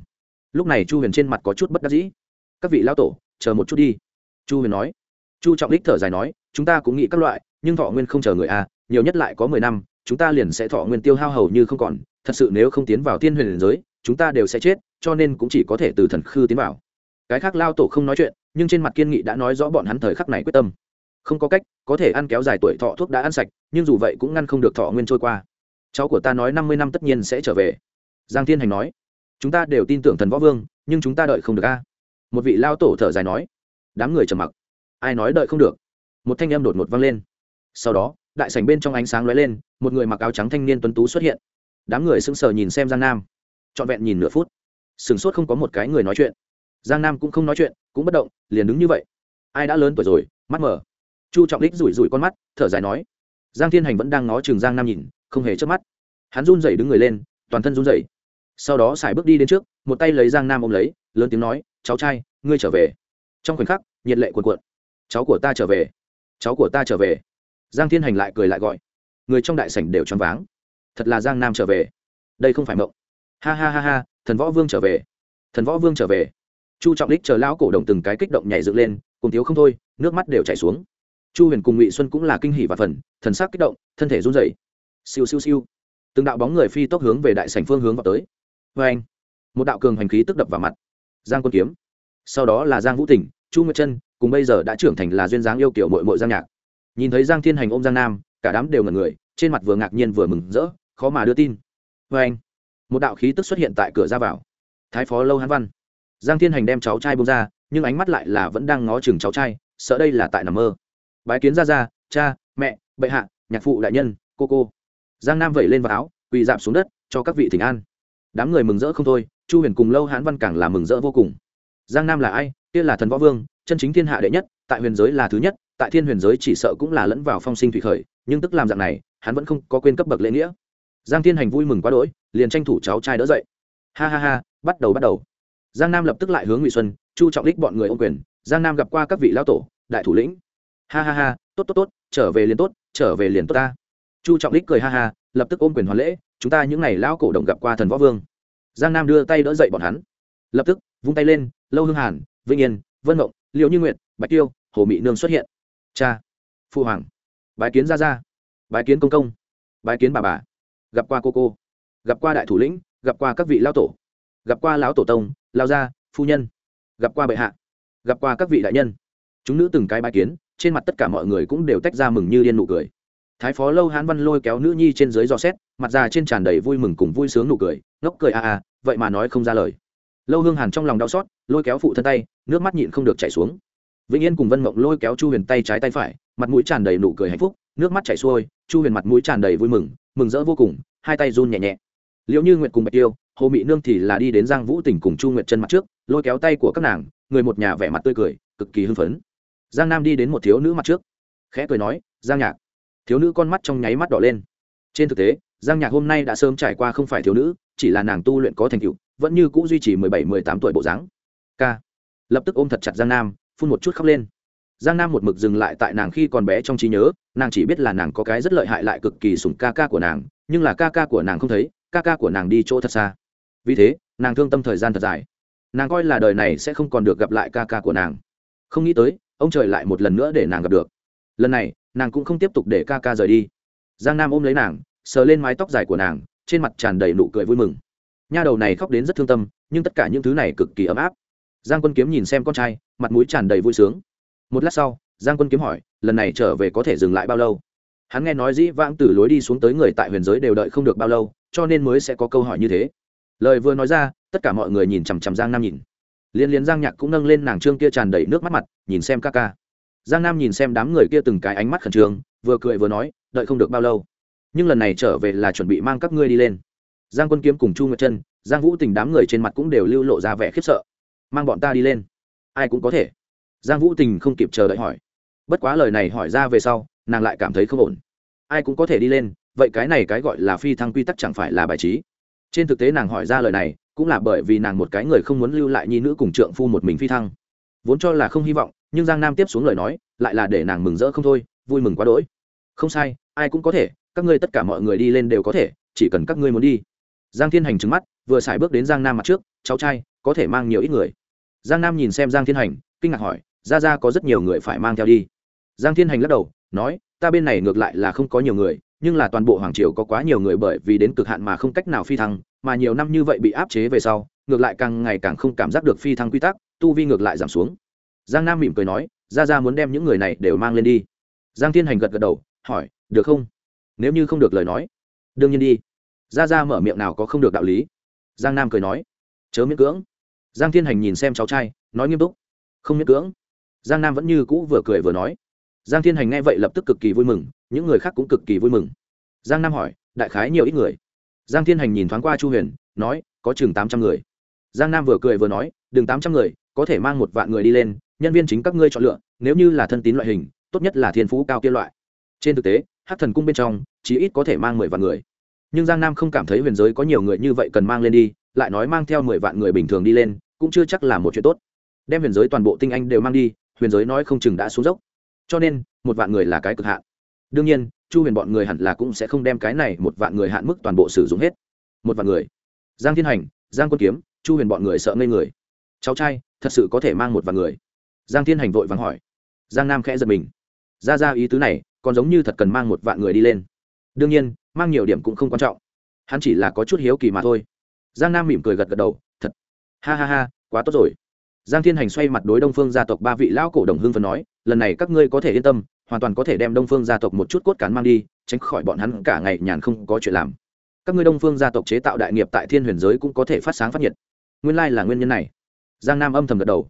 Lúc này chu huyền trên mặt có chút bất đắc dĩ. Các vị lao tổ, chờ một chút đi. Chu huyền nói. Chu trọng đích thở dài nói, chúng ta cũng nghĩ các loại, nhưng thọ nguyên không chờ người a nhiều nhất lại có mười năm, chúng ta liền sẽ thọ nguyên tiêu hao hầu như không còn, thật sự nếu không tiến vào tiên huyền giới, chúng ta đều sẽ chết, cho nên cũng chỉ có thể từ thần khư tiến vào. Cái khác lao tổ không nói chuyện, nhưng trên mặt kiên nghị đã nói rõ bọn hắn thời khắc này quyết tâm. Không có cách, có thể ăn kéo dài tuổi thọ thuốc đã ăn sạch, nhưng dù vậy cũng ngăn không được thọ nguyên trôi qua. Cháu của ta nói năm mươi năm tất nhiên sẽ trở về. Giang thiên hành nói, chúng ta đều tin tưởng thần võ vương, nhưng chúng ta đợi không được a. Một vị lao tổ thở dài nói, đám người trầm mặc. Ai nói đợi không được? Một thanh âm đột ngột vang lên. Sau đó đại sảnh bên trong ánh sáng lóe lên, một người mặc áo trắng thanh niên tuấn tú xuất hiện. Đám người sững sờ nhìn xem giang nam. Trọn vẹn nhìn nửa phút sửng sốt không có một cái người nói chuyện. Giang nam cũng không nói chuyện, cũng bất động, liền đứng như vậy. Ai đã lớn tuổi rồi, mắt mở. Chu trọng lích rủi rủi con mắt, thở dài nói. Giang thiên hành vẫn đang ngó chừng giang nam nhìn, không hề chớp mắt. Hắn run rẩy đứng người lên, toàn thân run rẩy. Sau đó xài bước đi đến trước, một tay lấy giang nam ôm lấy, lớn tiếng nói, cháu trai, ngươi trở về. Trong khoảnh khắc, nhiệt lệ cuồn cuộn. Cháu của ta trở về. Cháu của ta trở về giang thiên hành lại cười lại gọi. Người trong đại sảnh đều choáng váng. Thật là giang nam trở về. Đây không phải mộng. Ha ha ha ha, thần võ vương trở về. Thần võ vương trở về. Chu trọng đích chờ lão cổ động từng cái kích động nhảy dựng lên, cùng thiếu không thôi, nước mắt đều chảy xuống. Chu huyền cùng ngụy xuân cũng là kinh hỉ và phần, thần sắc kích động, thân thể run rẩy. Siêu siêu siêu. Từng đạo bóng người phi tốc hướng về đại sảnh phương hướng vào tới. Vê anh, một đạo cường hành khí tức đập vào mặt. Giang quân kiếm. Sau đó là giang vũ tỉnh, chu nguyệt chân, cùng bây giờ đã trưởng thành là duyên dáng yêu kiểu mội mội giang nhạc nhìn thấy giang thiên hành ôm giang nam, cả đám đều ngẩn người, trên mặt vừa ngạc nhiên vừa mừng rỡ, khó mà đưa tin. Vê anh, một đạo khí tức xuất hiện tại cửa ra vào. Thái phó lâu hán văn. Giang thiên hành đem cháu trai bông ra, nhưng ánh mắt lại là vẫn đang ngó chừng cháu trai, sợ đây là tại nằm mơ. Bái kiến ra ra cha, mẹ, bệ hạ, nhạc phụ đại nhân, cô cô. Giang nam vẩy lên vào áo, quỳ dạp xuống đất, cho các vị thỉnh an. Đám người mừng rỡ không thôi, chu huyền cùng lâu hán văn càng là mừng rỡ vô cùng. Giang nam là ai? Kia là thần võ vương, chân chính thiên hạ đệ nhất, tại huyền giới là thứ nhất tại thiên huyền giới chỉ sợ cũng là lẫn vào phong sinh thủy khởi, nhưng tức làm dạng này, hắn vẫn không có quên cấp bậc lễ nghĩa. Giang thiên hành vui mừng quá đỗi, liền tranh thủ cháu trai đỡ dậy. Ha ha ha, bắt đầu bắt đầu. Giang nam lập tức lại hướng ngụy xuân, chu trọng đích bọn người ô quyền. Giang nam gặp qua các vị lão tổ, đại thủ lĩnh. Ha ha ha, tốt tốt tốt, trở về liền tốt, trở về liền tốt ta. Chu trọng đích cười ha ha, lập tức ôm quyền hoàn lễ, chúng ta những n à y lão cổ động gặp qua thần võ vương. Giang nam đưa tay đỡ dậy bọn hắn. Lập tức, vung tay lên, lâu hương hàn, vĩnh yên, vân mộng liệu như nguyệt, bạch tiêu, hồ mỹ nương xuất hiện cha. Phụ hoàng. Bái kiến gia gia. Bái kiến công công. Bái kiến bà bà. Gặp qua cô cô. Gặp qua đại thủ lĩnh, gặp qua các vị lao tổ. Gặp qua lão tổ tông lao gia, phu nhân. Gặp qua bệ hạ. Gặp qua các vị đại nhân. Chúng nữ từng cái bái kiến, trên mặt tất cả mọi người cũng đều tách ra mừng như điên nụ cười. Thái phó lâu hán văn lôi kéo nữ nhi trên dưới dò xét, mặt già trên tràn đầy vui mừng cùng vui sướng nụ cười, ngốc cười a a, vậy mà nói không ra lời. Lâu hương hàn trong lòng đau xót, lôi kéo phụ thân tay, nước mắt nhịn không được chảy xuống vĩnh yên cùng vân mộng lôi kéo chu huyền tay trái tay phải, mặt mũi tràn đầy nụ cười hạnh phúc, nước mắt chảy xuôi, chu huyền mặt mũi tràn đầy vui mừng mừng rỡ vô cùng, hai tay run nhẹ nhẹ. Liệu như nguyệt cùng bạch tiêu, hồ mị nương thì là đi đến giang vũ tỉnh cùng chu nguyệt chân mặt trước, lôi kéo tay của các nàng, người một nhà vẻ mặt tươi cười, cực kỳ hưng phấn. Giang nam đi đến một thiếu nữ mặt trước, khẽ cười nói, giang nhạc. Thiếu nữ con mắt trong nháy mắt đỏ lên. Trên thực tế, giang nhạc hôm nay đã sớm trải qua không phải thiếu nữ, chỉ là nàng tu luyện có thành tựu, vẫn như c ũ duy trì mười bảy, mười tám tuổi bộ dáng. K lập tức ôm thật chặt giang nam phun một chút khóc lên. Giang nam một mực dừng lại tại nàng khi còn bé trong trí nhớ, nàng chỉ biết là nàng có cái rất lợi hại lại cực kỳ sủng ca ca của nàng, nhưng là ca ca của nàng không thấy, ca ca của nàng đi chỗ thật xa. Vì thế, nàng thương tâm thời gian thật dài. Nàng coi là đời này sẽ không còn được gặp lại ca ca của nàng. Không nghĩ tới, ông trời lại một lần nữa để nàng gặp được. Lần này, nàng cũng không tiếp tục để ca ca rời đi. Giang nam ôm lấy nàng, sờ lên mái tóc dài của nàng, trên mặt tràn đầy nụ cười vui mừng. Nha đầu này khóc đến rất thương tâm, nhưng tất cả những thứ này cực kỳ ấm áp. Giang quân kiếm nhìn xem con trai mặt mũi tràn đầy vui sướng. Một lát sau, giang quân kiếm hỏi, lần này trở về có thể dừng lại bao lâu? Hắn nghe nói dĩ vãng từ lối đi xuống tới người tại huyền giới đều đợi không được bao lâu, cho nên mới sẽ có câu hỏi như thế. Lời vừa nói ra, tất cả mọi người nhìn chằm chằm giang nam nhìn. Liên liên giang nhạc cũng nâng lên nàng trương kia tràn đầy nước mắt mặt, nhìn xem ca ca. Giang nam nhìn xem đám người kia từng cái ánh mắt khẩn trương, vừa cười vừa nói, đợi không được bao lâu. Nhưng lần này trở về là chuẩn bị mang các ngươi đi lên. Giang quân kiếm cùng chu nguyệt chân giang vũ tình đám người trên mặt cũng đều lưu lộ ra vẻ khiếp sợ. Mang bọn ta đi lên ai cũng có thể. Giang vũ tình không kịp chờ đợi hỏi. Bất quá lời này hỏi ra về sau, nàng lại cảm thấy không ổn. Ai cũng có thể đi lên, vậy cái này cái gọi là phi thăng quy tắc chẳng phải là bài trí. Trên thực tế nàng hỏi ra lời này, cũng là bởi vì nàng một cái người không muốn lưu lại nhi nữ cùng trượng phu một mình phi thăng. Vốn cho là không hy vọng, nhưng giang nam tiếp xuống lời nói, lại là để nàng mừng rỡ không thôi, vui mừng quá đỗi. Không sai, ai cũng có thể, các ngươi tất cả mọi người đi lên đều có thể, chỉ cần các ngươi muốn đi. Giang thiên hành trứng mắt, vừa xài bước đến giang nam mặt trước, cháu trai, có thể mang nhiều ít người giang nam nhìn xem giang thiên hành, kinh ngạc hỏi, ra ra có rất nhiều người phải mang theo đi. Giang thiên hành lắc đầu, nói, ta bên này ngược lại là không có nhiều người, nhưng là toàn bộ hoàng triều có quá nhiều người bởi vì đến cực hạn mà không cách nào phi thăng, mà nhiều năm như vậy bị áp chế về sau, ngược lại càng ngày càng không cảm giác được phi thăng quy tắc, tu vi ngược lại giảm xuống. Giang nam mỉm cười nói, ra ra muốn đem những người này đều mang lên đi. Giang thiên hành gật gật đầu, hỏi, được không? Nếu như không được lời nói. Đương nhiên đi. Ra ra mở miệng nào có không được đạo lý. Giang nam cười nói, chớ miễn cưỡng giang thiên hành nhìn xem cháu trai, nói nghiêm túc, không miễn cưỡng. Giang nam vẫn như cũ vừa cười vừa nói. Giang thiên hành nghe vậy lập tức cực kỳ vui mừng, những người khác cũng cực kỳ vui mừng. Giang nam hỏi, đại khái nhiều ít người? Giang thiên hành nhìn thoáng qua chu huyền, nói, có chừng tám trăm người. Giang nam vừa cười vừa nói, đừng tám trăm người, có thể mang một vạn người đi lên, nhân viên chính các ngươi chọn lựa, nếu như là thân tín loại hình, tốt nhất là thiên phú cao kia loại. Trên thực tế hát thần cung bên trong chỉ ít có thể mang mười vạn người. Nhưng giang nam không cảm thấy huyền giới có nhiều người như vậy cần mang lên đi lại nói mang theo mười vạn người bình thường đi lên, cũng chưa chắc là một chuyện tốt. Đem huyền giới toàn bộ tinh anh đều mang đi, huyền giới nói không chừng đã xuống dốc. Cho nên, một vạn người là cái cực hạn. Đương nhiên, chu huyền bọn người hẳn là cũng sẽ không đem cái này một vạn người hạn mức toàn bộ sử dụng hết. Một vạn người. Giang thiên hành, giang quân kiếm, chu huyền bọn người sợ ngây người. Cháu trai, thật sự có thể mang một vạn người? Giang thiên hành vội vàng hỏi. Giang nam khẽ giật mình. Ra ra ý tứ này, còn giống như thật cần mang một vạn người đi lên. Đương nhiên, mang nhiều điểm cũng không quan trọng. Hắn chỉ là có chút hiếu kỳ mà thôi giang nam mỉm cười gật gật đầu, thật. Ha ha ha, quá tốt rồi. Giang thiên hành xoay mặt đối đông phương gia tộc ba vị lão cổ đồng hương phần nói, lần này các ngươi có thể yên tâm, hoàn toàn có thể đem đông phương gia tộc một chút cốt cán mang đi, tránh khỏi bọn hắn cả ngày nhàn không có chuyện làm. Các ngươi đông phương gia tộc chế tạo đại nghiệp tại thiên huyền giới cũng có thể phát sáng phát nhiệt. Nguyên lai là nguyên nhân này. Giang nam âm thầm gật đầu.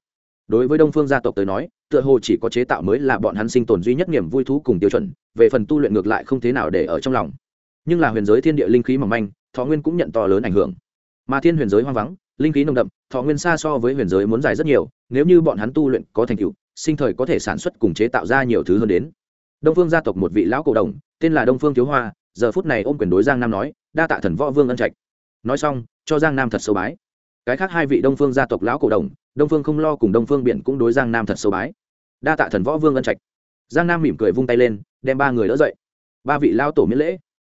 Đối với đông phương gia tộc tới nói, tựa hồ chỉ có chế tạo mới là bọn hắn sinh tồn duy nhất niềm vui thú cùng tiêu chuẩn, về phần tu luyện ngược lại không thế nào để ở trong lòng. Nhưng là huyền giới thiên địa linh khí mỏng manh, thọ nguyên cũng nhận to lớn ảnh hưởng mà thiên huyền giới hoang vắng, linh khí nồng đậm, thọ nguyên xa so với huyền giới muốn dài rất nhiều, nếu như bọn hắn tu luyện có thành tựu, sinh thời có thể sản xuất cùng chế tạo ra nhiều thứ hơn đến. Đông phương gia tộc một vị lão cổ đồng, tên là đông phương thiếu hoa, giờ phút này ôm quyền đối giang nam nói, đa tạ thần võ vương ân trạch. Nói xong, cho giang nam thật sâu bái. Cái khác hai vị đông phương gia tộc lão cổ đồng, đông phương không lo cùng đông phương biển cũng đối giang nam thật sâu bái. Đa tạ thần võ vương ân trạch. Giang nam mỉm cười vung tay lên, đem ba người đỡ dậy. Ba vị lao tổ miễn lễ.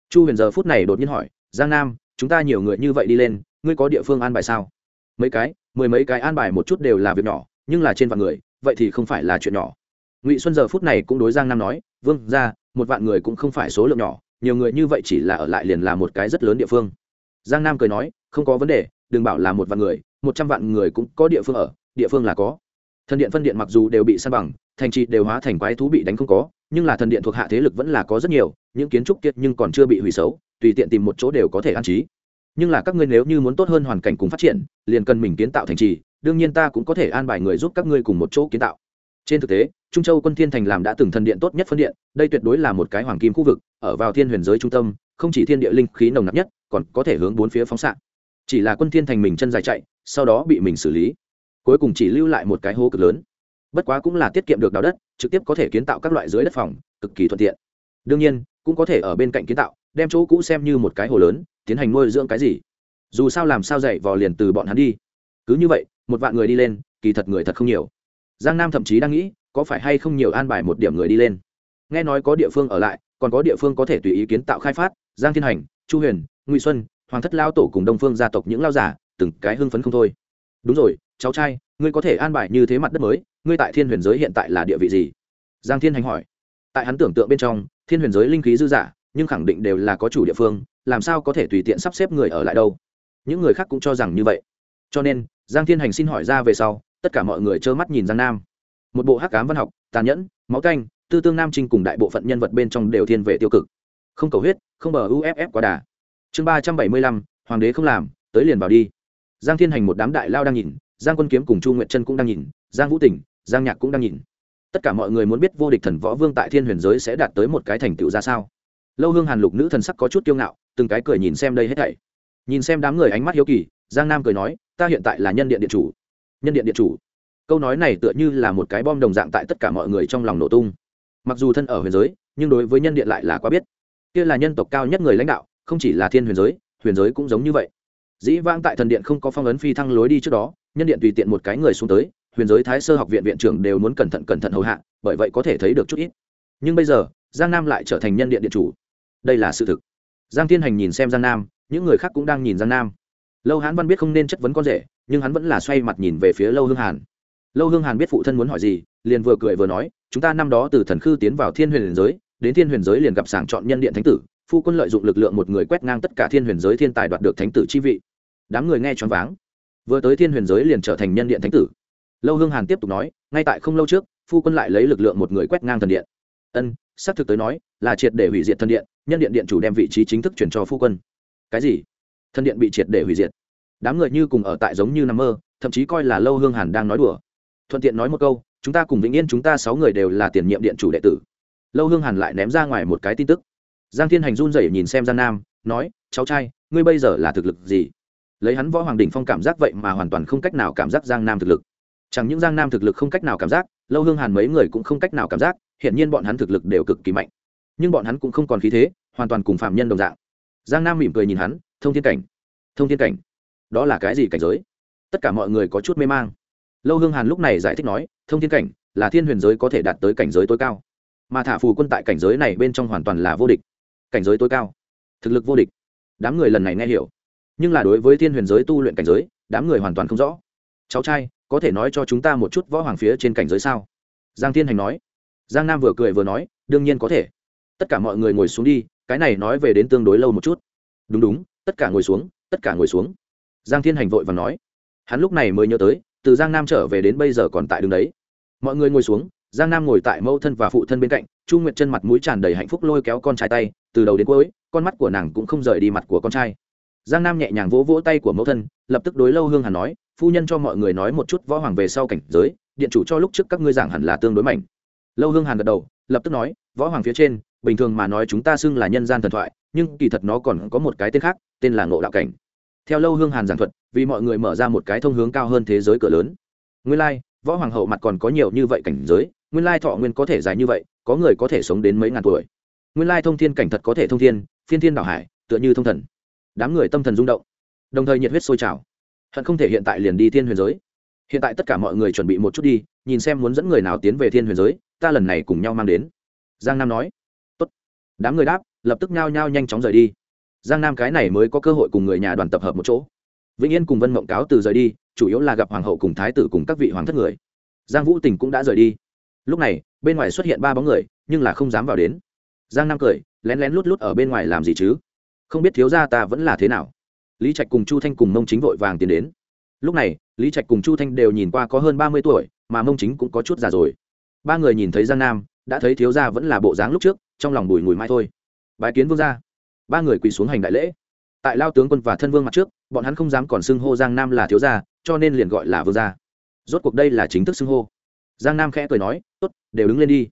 Chu huyền giờ phút này đột nhiên hỏi, giang nam, chúng ta nhiều người như vậy đi lên ngươi có địa phương an bài sao? Mấy cái, mười mấy cái an bài một chút đều là việc nhỏ, nhưng là trên vạn người, vậy thì không phải là chuyện nhỏ. Ngụy xuân giờ phút này cũng đối giang nam nói, vương, ra, một vạn người cũng không phải số lượng nhỏ, nhiều người như vậy chỉ là ở lại liền là một cái rất lớn địa phương. Giang nam cười nói, không có vấn đề, đừng bảo là một vạn người, một trăm vạn người cũng có địa phương ở, địa phương là có. Thần điện phân điện mặc dù đều bị san bằng, thành trị đều hóa thành quái thú bị đánh không có, nhưng là thần điện thuộc hạ thế lực vẫn là có rất nhiều, những kiến trúc kiệt nhưng còn chưa bị hủy xấu, tùy tiện tìm một chỗ đều có thể an trí nhưng là các ngươi nếu như muốn tốt hơn hoàn cảnh cùng phát triển, liền cần mình kiến tạo thành trì, đương nhiên ta cũng có thể an bài người giúp các ngươi cùng một chỗ kiến tạo. Trên thực tế, trung châu quân thiên thành làm đã từng thần điện tốt nhất phân điện, đây tuyệt đối là một cái hoàng kim khu vực, ở vào thiên huyền giới trung tâm, không chỉ thiên địa linh khí nồng nặc nhất, còn có thể hướng bốn phía phóng xạ. Chỉ là quân thiên thành mình chân dài chạy, sau đó bị mình xử lý. Cuối cùng chỉ lưu lại một cái hố cực lớn. Bất quá cũng là tiết kiệm được đào đất, trực tiếp có thể kiến tạo các loại dưới đất phòng, cực kỳ thuận tiện. Đương nhiên, cũng có thể ở bên cạnh kiến tạo, đem chỗ cũ xem như một cái hồ lớn tiến hành nuôi dưỡng cái gì? Dù sao làm sao dạy vò liền từ bọn hắn đi. Cứ như vậy, một vạn người đi lên, kỳ thật người thật không nhiều. Giang nam thậm chí đang nghĩ, có phải hay không nhiều an bài một điểm người đi lên. Nghe nói có địa phương ở lại, còn có địa phương có thể tùy ý kiến tạo khai phát, giang thiên hành, chu huyền, ngụy xuân, hoàng thất lao tổ cùng đông phương gia tộc những lao giả, từng cái hưng phấn không thôi. Đúng rồi, cháu trai, ngươi có thể an bài như thế mặt đất mới, ngươi tại thiên huyền giới hiện tại là địa vị gì? Giang thiên hành hỏi. Tại hắn tưởng tượng bên trong, thiên huyền giới linh khí dư giả nhưng khẳng định đều là có chủ địa phương làm sao có thể tùy tiện sắp xếp người ở lại đâu? Những người khác cũng cho rằng như vậy. Cho nên, giang thiên hành xin hỏi ra về sau, tất cả mọi người trơ mắt nhìn giang nam. Một bộ hắc cám văn học, tàn nhẫn, máu canh, tư tương nam trinh cùng đại bộ phận nhân vật bên trong đều thiên về tiêu cực. Không cầu huyết, không bờ uff quá đà. Chương ba trăm bảy mươi lăm, hoàng đế không làm, tới liền vào đi. Giang thiên hành một đám đại lao đang nhìn, giang quân kiếm cùng chu nguyệt trân cũng đang nhìn, giang vũ tỉnh, giang nhạc cũng đang nhìn. Tất cả mọi người muốn biết vô địch thần võ vương tại thiên huyền giới sẽ đạt tới một cái thành tựu ra sao? Lâu hương hàn lục nữ thần sắc có chút kiêu ngạo từng cái cười nhìn xem đây hết thảy. Nhìn xem đám người ánh mắt hiếu kỳ, giang nam cười nói, ta hiện tại là nhân điện điện chủ. Nhân điện điện chủ. Câu nói này tựa như là một cái bom đồng dạng tại tất cả mọi người trong lòng nổ tung. Mặc dù thân ở huyền giới, nhưng đối với nhân điện lại là quá biết. Kia là nhân tộc cao nhất người lãnh đạo, không chỉ là thiên huyền giới huyền giới cũng giống như vậy. Dĩ vãng tại thần điện không có phong ấn phi thăng lối đi trước đó, nhân điện tùy tiện một cái người xuống tới, huyền giới thái sơ học viện viện trưởng đều muốn cẩn thận cẩn thận hầu hạ, bởi vậy có thể thấy được chút ít. Nhưng bây giờ, giang nam lại trở thành nhân điện điện chủ. Đây là sự thực giang thiên hành nhìn xem giang nam, những người khác cũng đang nhìn giang nam. Lâu hán văn biết không nên chất vấn con rể, nhưng hắn vẫn là xoay mặt nhìn về phía lâu hương hàn. Lâu hương hàn biết phụ thân muốn hỏi gì, liền vừa cười vừa nói, chúng ta năm đó từ thần khư tiến vào thiên huyền giới, đến thiên huyền giới liền gặp sàng chọn nhân điện thánh tử, phu quân lợi dụng lực lượng một người quét ngang tất cả thiên huyền giới thiên tài đoạt được thánh tử chi vị. Đám người nghe choáng váng. Vừa tới thiên huyền giới liền trở thành nhân điện thánh tử. Lâu hương hàn tiếp tục nói, ngay tại không lâu trước, phu quân lại lấy lực lượng một người quét ngang thần điện ân, xác thực tới nói, là triệt để hủy diệt thần điện, nhân điện điện chủ đem vị trí chính thức chuyển cho phu quân. Cái gì? Thần điện bị triệt để hủy diệt. Đám người như cùng ở tại giống như nằm mơ, thậm chí coi là lâu hương hàn đang nói đùa. Thuận tiện nói một câu, chúng ta cùng vĩnh yên chúng ta sáu người đều là tiền nhiệm điện chủ đệ tử. Lâu hương hàn lại ném ra ngoài một cái tin tức. Giang thiên hành run rẩy nhìn xem giang nam, nói, cháu trai, ngươi bây giờ là thực lực gì? Lấy hắn võ hoàng đình phong cảm giác vậy mà hoàn toàn không cách nào cảm giác giang nam thực lực. Chẳng những giang nam thực lực không cách nào cảm giác, lâu hương hàn mấy người cũng không cách nào cảm giác hiện nhiên bọn hắn thực lực đều cực kỳ mạnh. Nhưng bọn hắn cũng không còn khí thế, hoàn toàn cùng phạm nhân đồng dạng. Giang nam mỉm cười nhìn hắn, thông thiên cảnh, thông thiên cảnh, đó là cái gì cảnh giới? Tất cả mọi người có chút mê mang. Lâu hương hàn lúc này giải thích nói, thông thiên cảnh là thiên huyền giới có thể đạt tới cảnh giới tối cao, mà thả phù quân tại cảnh giới này bên trong hoàn toàn là vô địch. Cảnh giới tối cao, thực lực vô địch. Đám người lần này nghe hiểu. Nhưng là đối với thiên huyền giới tu luyện cảnh giới, đám người hoàn toàn không rõ. Cháu trai, có thể nói cho chúng ta một chút võ hoàng phía trên cảnh giới sao? Giang thiên hành nói giang nam vừa cười vừa nói, đương nhiên có thể. Tất cả mọi người ngồi xuống đi, cái này nói về đến tương đối lâu một chút. Đúng đúng, tất cả ngồi xuống, tất cả ngồi xuống. Giang thiên hành vội và nói. Hắn lúc này mới nhớ tới, từ giang nam trở về đến bây giờ còn tại đường đấy. Mọi người ngồi xuống, giang nam ngồi tại mẫu thân và phụ thân bên cạnh, chu nguyệt chân mặt mũi tràn đầy hạnh phúc lôi kéo con trai tay, từ đầu đến cuối, con mắt của nàng cũng không rời đi mặt của con trai. Giang nam nhẹ nhàng vỗ vỗ tay của mẫu thân, lập tức đối lâu hương hàn nói, phu nhân cho mọi người nói một chút võ hoàng về sau cảnh giới, điện chủ cho lúc trước các ngươi giảng hẳn là tương đối mạnh lâu hương hàn gật đầu, lập tức nói, võ hoàng phía trên, bình thường mà nói chúng ta xưng là nhân gian thần thoại, nhưng kỳ thật nó còn có một cái tên khác, tên là ngộ đạo cảnh. Theo lâu hương hàn giảng thuật, vì mọi người mở ra một cái thông hướng cao hơn thế giới cửa lớn. Nguyên lai, võ hoàng hậu mặt còn có nhiều như vậy cảnh giới, nguyên lai thọ nguyên có thể dài như vậy, có người có thể sống đến mấy ngàn tuổi. Nguyên lai thông thiên cảnh thật có thể thông thiên, phiên thiên đảo hải, tựa như thông thần. Đám người tâm thần rung động, đồng thời nhiệt huyết sôi trào. Hận không thể hiện tại liền đi thiên huyền giới. Hiện tại tất cả mọi người chuẩn bị một chút đi, nhìn xem muốn dẫn người nào tiến về thiên huyền giới ta lần này cùng nhau mang đến. Giang nam nói. Tốt. đám người đáp, lập tức nhao nhao nhanh chóng rời đi. Giang nam cái này mới có cơ hội cùng người nhà đoàn tập hợp một chỗ. Vĩnh yên cùng vân mộng cáo từ rời đi, chủ yếu là gặp hoàng hậu cùng thái tử cùng các vị hoàng thất người. Giang vũ tình cũng đã rời đi. Lúc này, bên ngoài xuất hiện ba bóng người, nhưng là không dám vào đến. Giang nam cười, lén lén lút lút ở bên ngoài làm gì chứ? Không biết thiếu gia ta vẫn là thế nào? Lý trạch cùng chu thanh cùng mông chính vội vàng tiến đến. Lúc này, lý trạch cùng chu thanh đều nhìn qua có hơn ba mươi tuổi, mà mông chính cũng có chút già rồi ba người nhìn thấy giang nam, đã thấy thiếu gia vẫn là bộ dáng lúc trước, trong lòng bùi ngùi mai thôi. Bái kiến vương gia. Ba người quỳ xuống hành đại lễ. Tại lao tướng quân và thân vương mặt trước, bọn hắn không dám còn xưng hô giang nam là thiếu gia, cho nên liền gọi là vương gia. Rốt cuộc đây là chính thức xưng hô. Giang nam khẽ cười nói, tốt, đều đứng lên đi.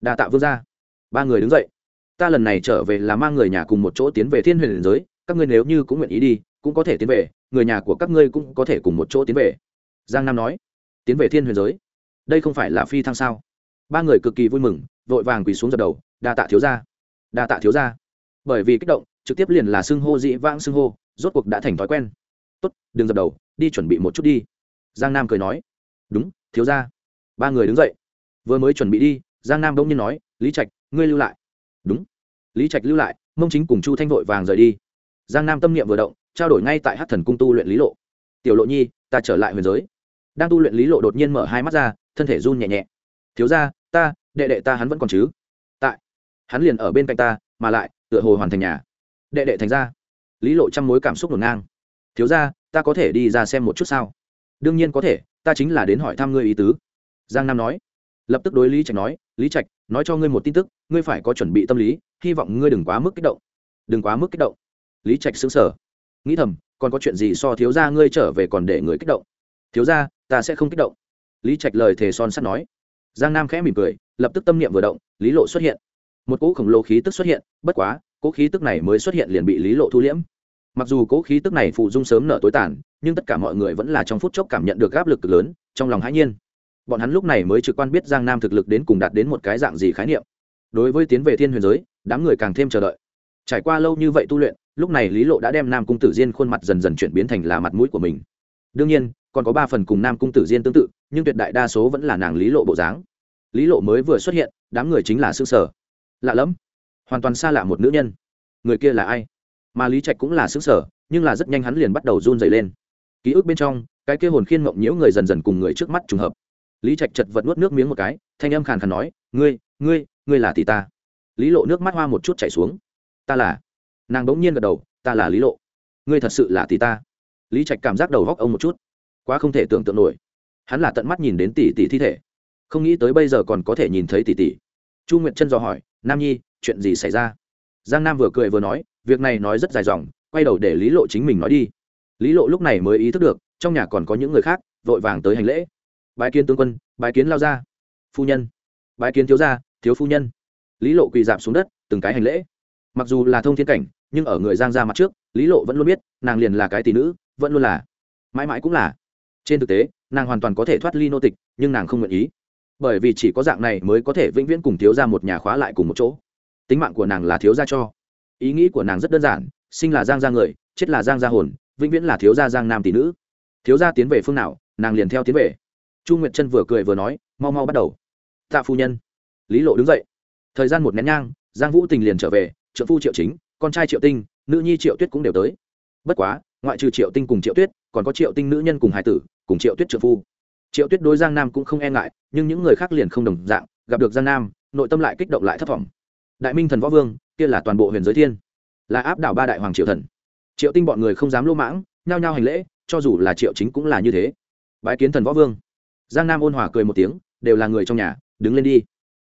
Đa tạ vương gia. Ba người đứng dậy. Ta lần này trở về là mang người nhà cùng một chỗ tiến về thiên huyền giới, các ngươi nếu như cũng nguyện ý đi, cũng có thể tiến về, người nhà của các ngươi cũng có thể cùng một chỗ tiến về. Giang nam nói. Tiến về thiên huyền giới? Đây không phải là phi thăng sao? Ba người cực kỳ vui mừng, vội vàng quỳ xuống dập đầu, đa tạ thiếu gia, đa tạ thiếu gia. Bởi vì kích động, trực tiếp liền là xưng hô dị vãng xưng hô, rốt cuộc đã thành thói quen. Tốt, đừng dập đầu, đi chuẩn bị một chút đi. Giang nam cười nói. Đúng, thiếu gia. Ba người đứng dậy. Vừa mới chuẩn bị đi, giang nam đông nhiên nói, lý trạch, ngươi lưu lại. Đúng. Lý trạch lưu lại, mông chính cùng chu thanh vội vàng rời đi. Giang nam tâm niệm vừa động, trao đổi ngay tại hát thần cung tu luyện lý lộ. Tiểu lộ nhi, ta trở lại huyền giới. Đang tu luyện lý lộ đột nhiên mở hai mắt ra, thân thể run nhẹ nhẹ thiếu ra, ta, đệ đệ ta hắn vẫn còn chứ? Tại. Hắn liền ở bên cạnh ta, mà lại, tựa hồ hoàn thành nhà. Đệ đệ thành ra. Lý lộ trăm mối cảm xúc ngổn ngang. Thiếu ra, ta có thể đi ra xem một chút sao? Đương nhiên có thể, ta chính là đến hỏi thăm ngươi ý tứ. Giang nam nói. Lập tức đối lý trạch nói, lý trạch, nói cho ngươi một tin tức, ngươi phải có chuẩn bị tâm lý, hy vọng ngươi đừng quá mức kích động. Đừng quá mức kích động. Lý trạch xứng sở nghĩ thầm, còn có chuyện gì so thiếu ra ngươi trở về còn để người kích động? Thiếu ra, ta sẽ không kích động. Lý trạch lời thề son sắt nói giang nam khẽ mỉm cười, lập tức tâm niệm vừa động, lý lộ xuất hiện. Một cỗ khổng lồ khí tức xuất hiện, bất quá, cỗ khí tức này mới xuất hiện liền bị lý lộ thu liễm. Mặc dù cỗ khí tức này phụ dung sớm nở tối tàn, nhưng tất cả mọi người vẫn là trong phút chốc cảm nhận được áp lực cực lớn, trong lòng hãi nhiên. Bọn hắn lúc này mới trực quan biết giang nam thực lực đến cùng đạt đến một cái dạng gì khái niệm. Đối với tiến về thiên huyền giới, đám người càng thêm chờ đợi. Trải qua lâu như vậy tu luyện, lúc này lý lộ đã đem nam cung tử diên khuôn mặt dần dần chuyển biến thành là mặt mũi của mình. Đương nhiên còn có ba phần cùng nam cung tử diên tương tự, nhưng tuyệt đại đa số vẫn là nàng lý lộ bộ dáng. Lý lộ mới vừa xuất hiện, đám người chính là xương sở. Lạ lẫm. Hoàn toàn xa lạ một nữ nhân. Người kia là ai? Mà lý trạch cũng là xứng sở, nhưng là rất nhanh hắn liền bắt đầu run dày lên. Ký ức bên trong, cái kia hồn khiên mộng nhiễu người dần dần cùng người trước mắt trùng hợp. Lý trạch chật vật nuốt nước miếng một cái, thanh âm khàn khàn nói, ngươi ngươi ngươi là tỷ ta. Lý lộ nước mắt hoa một chút chảy xuống. Ta là. Nàng bỗng nhiên gật đầu, ta là lý lộ. Ngươi thật sự là tỷ ta. Lý trạch cảm giác đầu góc ông một chút quá không thể tưởng tượng nổi. Hắn là tận mắt nhìn đến tỷ tỷ thi thể. Không nghĩ tới bây giờ còn có thể nhìn thấy tỷ tỷ. Chu nguyệt chân dò hỏi, nam nhi, chuyện gì xảy ra? Giang nam vừa cười vừa nói, việc này nói rất dài dòng, quay đầu để lý lộ chính mình nói đi. Lý lộ lúc này mới ý thức được, trong nhà còn có những người khác, vội vàng tới hành lễ. Bái kiến tướng quân, bái kiến lao gia. Phu nhân. Bái kiến thiếu gia, thiếu phu nhân. Lý lộ quỳ dạp xuống đất, từng cái hành lễ. Mặc dù là thông thiên cảnh, nhưng ở người giang ra mặt trước, lý lộ vẫn luôn biết, nàng liền là cái tỷ nữ, vẫn luôn là. Mãi mãi cũng là trên thực tế, nàng hoàn toàn có thể thoát ly nô tịch, nhưng nàng không nguyện ý. Bởi vì chỉ có dạng này mới có thể vĩnh viễn cùng thiếu ra một nhà khóa lại cùng một chỗ. Tính mạng của nàng là thiếu gia cho. Ý nghĩ của nàng rất đơn giản, sinh là giang gia người, chết là giang gia hồn, vĩnh viễn là thiếu gia giang nam tỷ nữ. Thiếu gia tiến về phương nào, nàng liền theo tiến về. Chu nguyệt chân vừa cười vừa nói, mau mau bắt đầu. Tạ phu nhân. Lý lộ đứng dậy. Thời gian một nén nhang, giang vũ tình liền trở về, trợ phu triệu chính, con trai triệu tinh, nữ nhi triệu tuyết cũng đều tới. Bất quá, ngoại trừ triệu tinh cùng triệu tuyết còn có triệu tinh nữ nhân cùng hải tử, cùng triệu tuyết trợ phu. Triệu tuyết đối giang nam cũng không e ngại, nhưng những người khác liền không đồng dạng, gặp được giang nam, nội tâm lại kích động lại thất vọng đại minh thần võ vương, kia là toàn bộ huyền giới thiên, là áp đảo ba đại hoàng triệu thần. Triệu tinh bọn người không dám lỗ mãng, nhao nhao hành lễ, cho dù là triệu chính cũng là như thế. Bái kiến thần võ vương. Giang nam ôn hòa cười một tiếng, đều là người trong nhà, đứng lên đi.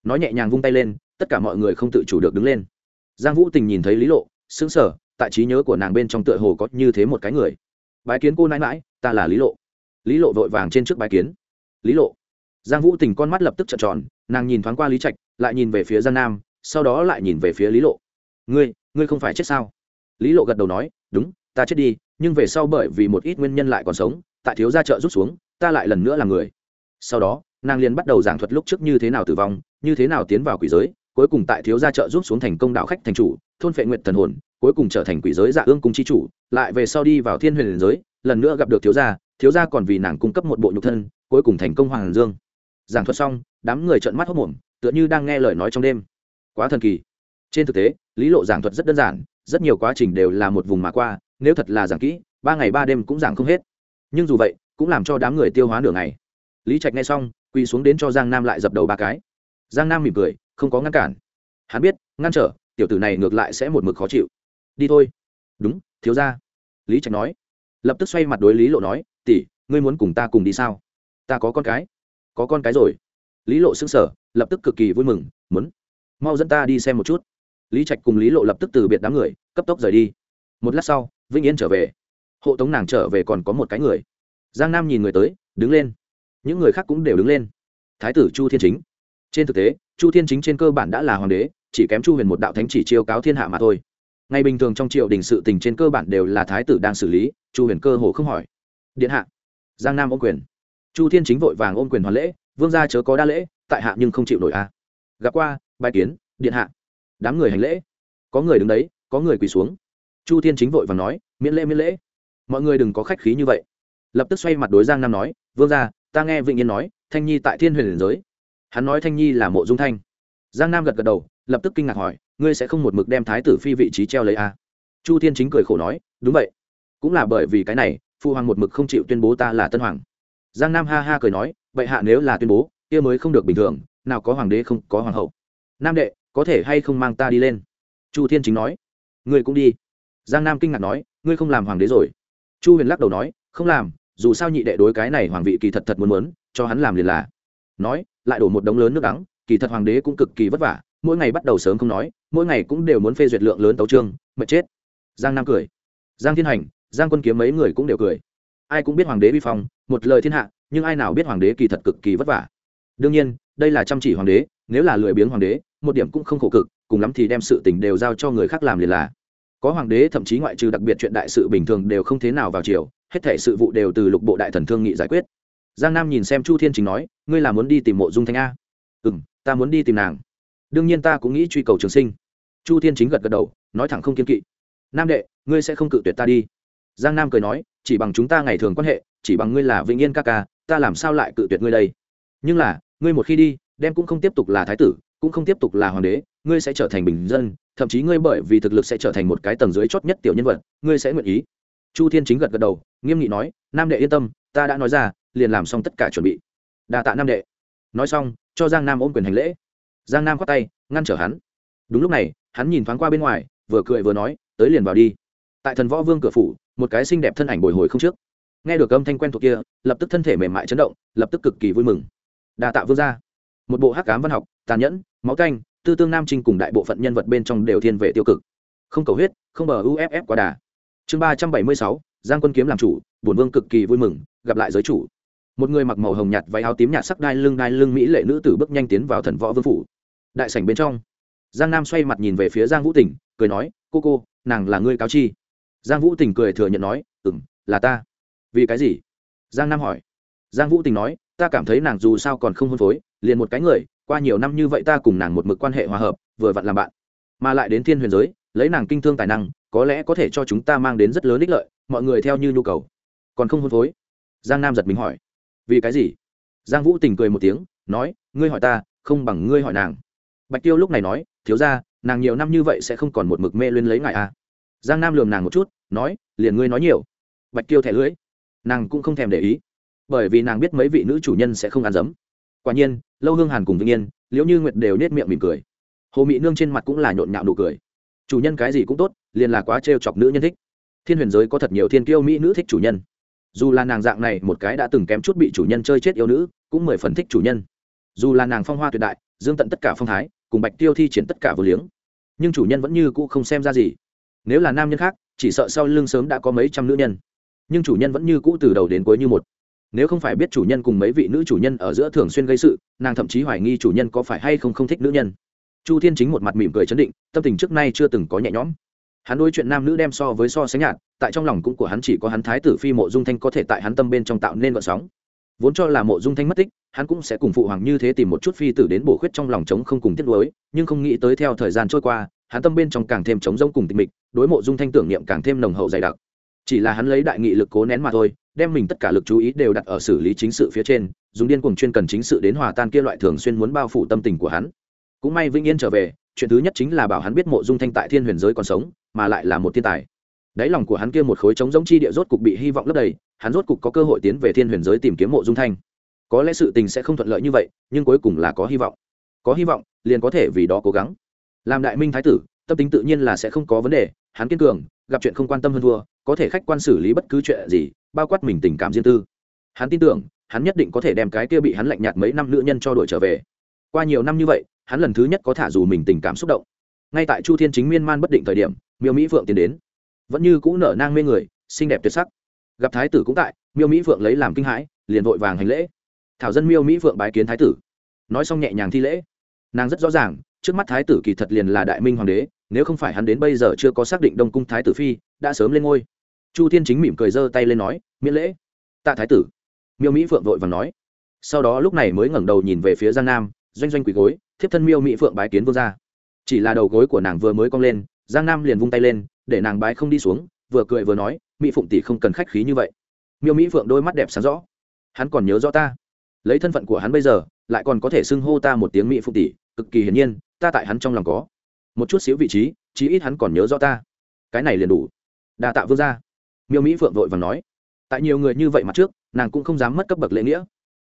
Nói nhẹ nhàng vung tay lên, tất cả mọi người không tự chủ được đứng lên. Giang vũ tình nhìn thấy lý lộ xứng sở tại trí nhớ của nàng bên trong tựa hồ có như thế một cái người bái kiến cô nãi mãi ta là lý lộ. Lý lộ vội vàng trên trước bái kiến. Lý lộ. Giang vũ tình con mắt lập tức trợn tròn, nàng nhìn thoáng qua lý trạch, lại nhìn về phía giang nam, sau đó lại nhìn về phía lý lộ. Ngươi ngươi không phải chết sao? Lý lộ gật đầu nói, đúng, ta chết đi, nhưng về sau bởi vì một ít nguyên nhân lại còn sống, tại thiếu gia chợ rút xuống, ta lại lần nữa là người. Sau đó, nàng liền bắt đầu giảng thuật lúc trước như thế nào tử vong, như thế nào tiến vào quỷ giới, cuối cùng tại thiếu gia chợ rút xuống thành công đạo khách thành chủ, thôn phệ nguyện thần hồn cuối cùng trở thành quỷ giới dạ ương cung chi chủ, lại về sau đi vào thiên huyền giới, lần nữa gặp được thiếu gia thiếu gia còn vì nàng cung cấp một bộ nhục thân, cuối cùng thành công hoàng dương. Giảng thuật xong, đám người trợn mắt hốc mồm tựa như đang nghe lời nói trong đêm. Quá thần kỳ. Trên thực tế, lý lộ giảng thuật rất đơn giản, rất nhiều quá trình đều là một vùng mà qua, nếu thật là giảng kỹ, ba ngày ba đêm cũng giảng không hết. Nhưng dù vậy, cũng làm cho đám người tiêu hóa nửa ngày. Lý trạch nghe xong, quỳ xuống đến cho giang nam lại dập đầu ba cái. Giang nam mỉm cười, không có ngăn cản. Hắn biết, ngăn trở, tiểu tử này ngược lại sẽ một mực khó chịu đi thôi. Đúng, thiếu ra lý trạch nói. Lập tức xoay mặt đối lý lộ nói, tỷ, ngươi muốn cùng ta cùng đi sao? Ta có con cái. Có con cái rồi. Lý lộ xứng sở lập tức cực kỳ vui mừng, muốn. Mau dẫn ta đi xem một chút. Lý trạch cùng lý lộ lập tức từ biệt đám người, cấp tốc rời đi. Một lát sau, vĩnh yên trở về. Hộ tống nàng trở về còn có một cái người. Giang nam nhìn người tới, đứng lên. Những người khác cũng đều đứng lên. Thái tử chu thiên chính. Trên thực tế, chu thiên chính trên cơ bản đã là hoàng đế, chỉ kém chu huyền một đạo thánh chỉ chiêu cáo thiên hạ mà thôi ngày bình thường trong triều đình sự tình trên cơ bản đều là thái tử đang xử lý, chu huyền cơ hồ không hỏi. Điện hạ, giang nam ôm quyền. Chu thiên chính vội vàng ôm quyền hoàn lễ, vương gia chớ có đa lễ, tại hạ nhưng không chịu nổi a. Gặp qua bài kiến, điện hạ. Đám người hành lễ. Có người đứng đấy, có người quỳ xuống. Chu thiên chính vội vàng nói, miễn lễ miễn lễ. Mọi người đừng có khách khí như vậy. Lập tức xoay mặt đối giang nam nói, vương gia, ta nghe vịnh yên nói, thanh nhi tại thiên huyền liền giới. Hắn nói thanh nhi là mộ dung thanh. Giang nam gật gật đầu, lập tức kinh ngạc hỏi ngươi sẽ không một mực đem thái tử phi vị trí treo lấy a? Chu thiên chính cười khổ nói, đúng vậy. Cũng là bởi vì cái này phụ hoàng một mực không chịu tuyên bố ta là tân hoàng. Giang nam ha ha cười nói, bệ hạ nếu là tuyên bố, kia mới không được bình thường, nào có hoàng đế không có hoàng hậu. Nam đệ, có thể hay không mang ta đi lên? Chu thiên chính nói, ngươi cũng đi. Giang nam kinh ngạc nói, ngươi không làm hoàng đế rồi. Chu huyền lắc đầu nói, không làm, dù sao nhị đệ đối cái này hoàng vị kỳ thật thật muốn muốn, cho hắn làm liền là. Nói, lại đổ một đống lớn nước đắng, kỳ thật hoàng đế cũng cực kỳ vất vả mỗi ngày bắt đầu sớm không nói, mỗi ngày cũng đều muốn phê duyệt lượng lớn tấu trương mệt chết. Giang nam cười. Giang thiên hành, giang quân kiếm mấy người cũng đều cười. Ai cũng biết hoàng đế vi phong, một lời thiên hạ, nhưng ai nào biết hoàng đế kỳ thật cực kỳ vất vả. Đương nhiên, đây là chăm chỉ hoàng đế, nếu là lười biếng hoàng đế, một điểm cũng không khổ cực, cùng lắm thì đem sự tình đều giao cho người khác làm liền là. Có hoàng đế, thậm chí ngoại trừ đặc biệt chuyện đại sự bình thường đều không thế nào vào chiều hết thể sự vụ đều từ lục bộ đại thần thương nghị giải quyết. Giang nam nhìn xem chu thiên chính nói, ngươi là muốn đi tìm mộ dung thanh a? Ừ m ta muốn đi tìm nàng đương nhiên ta cũng nghĩ truy cầu trường sinh. Chu thiên chính gật gật đầu, nói thẳng không kiên kỵ. Nam đệ, ngươi sẽ không cự tuyệt ta đi. Giang nam cười nói, chỉ bằng chúng ta ngày thường quan hệ, chỉ bằng ngươi là vĩnh yên ca ca, ta làm sao lại cự tuyệt ngươi đây? Nhưng là, ngươi một khi đi, đem cũng không tiếp tục là thái tử, cũng không tiếp tục là hoàng đế, ngươi sẽ trở thành bình dân, thậm chí ngươi bởi vì thực lực sẽ trở thành một cái tầng dưới chót nhất tiểu nhân vật, ngươi sẽ nguyện ý. Chu thiên chính gật gật đầu, nghiêm nghị nói, nam đệ yên tâm, ta đã nói ra, liền làm xong tất cả chuẩn bị. Đà tạ nam đệ. Nói xong, cho giang nam ôm quyền hành lễ giang nam khoác tay, ngăn trở hắn. Đúng lúc này, hắn nhìn thoáng qua bên ngoài, vừa cười vừa nói, tới liền vào đi. Tại thần võ vương cửa phủ, một cái xinh đẹp thân ảnh bồi hồi không trước. Nghe được âm thanh quen thuộc kia, lập tức thân thể mềm mại chấn động, lập tức cực kỳ vui mừng. Đa tạ vương gia. Một bộ hắc cám văn học, tàn nhẫn, máu canh, tư tương nam trinh cùng đại bộ phận nhân vật bên trong đều thiên về tiêu cực. Không cầu huyết, không bờ uff quá đà. Chương ba trăm bảy mươi sáu, giang quân kiếm làm chủ, bổn vương cực kỳ vui mừng, gặp lại giới chủ. Một người mặc màu hồng nhạt váy áo tím nhạt sắc đai lưng đai lưng mỹ lệ nữ tử bước nhanh tiến vào thần võ vương phủ đại sảnh bên trong. Giang nam xoay mặt nhìn về phía giang vũ tỉnh cười nói, cô cô, nàng là ngươi cáo chi. Giang vũ tỉnh cười thừa nhận nói ừ m là ta. Vì cái gì? Giang nam hỏi. Giang vũ tình nói, ta cảm thấy nàng dù sao còn không hôn phối, liền một cái người, qua nhiều năm như vậy ta cùng nàng một mực quan hệ hòa hợp, vừa vặn làm bạn. Mà lại đến thiên huyền giới, lấy nàng kinh thương tài năng, có lẽ có thể cho chúng ta mang đến rất lớn ích lợi, mọi người theo như nhu cầu. Còn không hôn phối? Giang nam giật mình hỏi. Vì cái gì? Giang vũ tình cười một tiếng, nói, ngươi hỏi ta, không bằng ngươi hỏi nàng bạch tiêu lúc này nói, thiếu ra nàng nhiều năm như vậy sẽ không còn một mực mê lên lấy ngài à. giang nam lườm nàng một chút, nói, liền ngươi nói nhiều. Bạch tiêu thẻ lưỡi, nàng cũng không thèm để ý, bởi vì nàng biết mấy vị nữ chủ nhân sẽ không ăn dấm. Quả nhiên, lâu hương hàn cùng vĩnh yên, liễu như nguyệt đều nết miệng mỉm cười. Hồ mị nương trên mặt cũng là nhộn nhạo nụ cười. Chủ nhân cái gì cũng tốt, liền là quá trêu chọc nữ nhân thích. Thiên huyền giới có thật nhiều thiên kiêu mỹ nữ thích chủ nhân. Dù là nàng dạng này một cái đã từng kém chút bị chủ nhân chơi chết yêu nữ, cũng mười phần thích chủ nhân. Dù là nàng phong hoa tuyệt đại, dương tận tất cả phong thái cùng bạch tiêu thi triển tất cả vừa liếng. Nhưng chủ nhân vẫn như cũ không xem ra gì. Nếu là nam nhân khác, chỉ sợ sau lưng sớm đã có mấy trăm nữ nhân. Nhưng chủ nhân vẫn như cũ từ đầu đến cuối như một. Nếu không phải biết chủ nhân cùng mấy vị nữ chủ nhân ở giữa thường xuyên gây sự, nàng thậm chí hoài nghi chủ nhân có phải hay không không thích nữ nhân. Chu thiên chính một mặt mỉm cười chấn định, tâm tình trước nay chưa từng có nhẹ nhõm. Hắn đối chuyện nam nữ đem so với so sánh nhạt, tại trong lòng cũng của hắn chỉ có hắn thái tử phi mộ dung thanh có thể tại hắn tâm bên trong tạo nên vợ sóng vốn cho là mộ dung thanh mất tích, hắn cũng sẽ cùng phụ hoàng như thế tìm một chút phi tử đến bổ khuyết trong lòng trống không cùng tiết lối nhưng không nghĩ tới theo thời gian trôi qua, hắn tâm bên trong càng thêm trống rỗng cùng tịch mịch, đối mộ dung thanh tưởng niệm càng thêm nồng hậu dày đặc. Chỉ là hắn lấy đại nghị lực cố nén mà thôi, đem mình tất cả lực chú ý đều đặt ở xử lý chính sự phía trên, dùng điên cuồng chuyên cần chính sự đến hòa tan kia loại thường xuyên muốn bao phủ tâm tình của hắn. Cũng may vĩnh yên trở về, chuyện thứ nhất chính là bảo hắn biết mộ dung thanh tại thiên huyền giới còn sống, mà lại là một thiên tài đáy lòng của hắn kia một khối trống giống chi địa rốt cục bị hy vọng lấp đầy, hắn rốt cục có cơ hội tiến về thiên huyền giới tìm kiếm mộ dung thanh. Có lẽ sự tình sẽ không thuận lợi như vậy, nhưng cuối cùng là có hy vọng. Có hy vọng, liền có thể vì đó cố gắng. Làm đại minh thái tử, tâm tính tự nhiên là sẽ không có vấn đề, hắn kiên cường, gặp chuyện không quan tâm hơn thua, có thể khách quan xử lý bất cứ chuyện gì, bao quát mình tình cảm riêng tư. Hắn tin tưởng, hắn nhất định có thể đem cái kia bị hắn lạnh nhạt mấy năm nữ nhân cho đuổi trở về. Qua nhiều năm như vậy, hắn lần thứ nhất có thả dù mình tình cảm xúc động. Ngay tại chu thiên chính miên man bất định thời điểm, miêu mỹ phượng tiến đến vẫn như cũng nở nang mê người xinh đẹp tuyệt sắc. Gặp thái tử cũng tại miêu mỹ phượng lấy làm kinh hãi liền vội vàng hành lễ. Thảo dân miêu mỹ phượng bái kiến thái tử. Nói xong nhẹ nhàng thi lễ. Nàng rất rõ ràng trước mắt thái tử kỳ thật liền là đại minh hoàng đế nếu không phải hắn đến bây giờ chưa có xác định đông cung thái tử phi đã sớm lên ngôi. Chu thiên chính mỉm cười giơ tay lên nói miễn lễ. Tạ thái tử. Miêu mỹ phượng vội và nói. Sau đó lúc này mới ngẩng đầu nhìn về phía giang nam doanh doanh quỳ gối thiếp thân miêu mỹ phượng bái kiến vương gia, chỉ là đầu gối của nàng vừa mới cong lên giang nam liền vung tay lên, để nàng bái không đi xuống, vừa cười vừa nói, mỹ phụng tỷ không cần khách khí như vậy. Miêu mỹ phượng đôi mắt đẹp sáng rõ. Hắn còn nhớ rõ ta. Lấy thân phận của hắn bây giờ, lại còn có thể xưng hô ta một tiếng mỹ phụng tỷ, cực kỳ hiển nhiên, ta tại hắn trong lòng có. Một chút xíu vị trí, chí ít hắn còn nhớ rõ ta. Cái này liền đủ. Đa tạ vương gia. Miêu mỹ phượng vội và nói. Tại nhiều người như vậy mặt trước, nàng cũng không dám mất cấp bậc lễ nghĩa.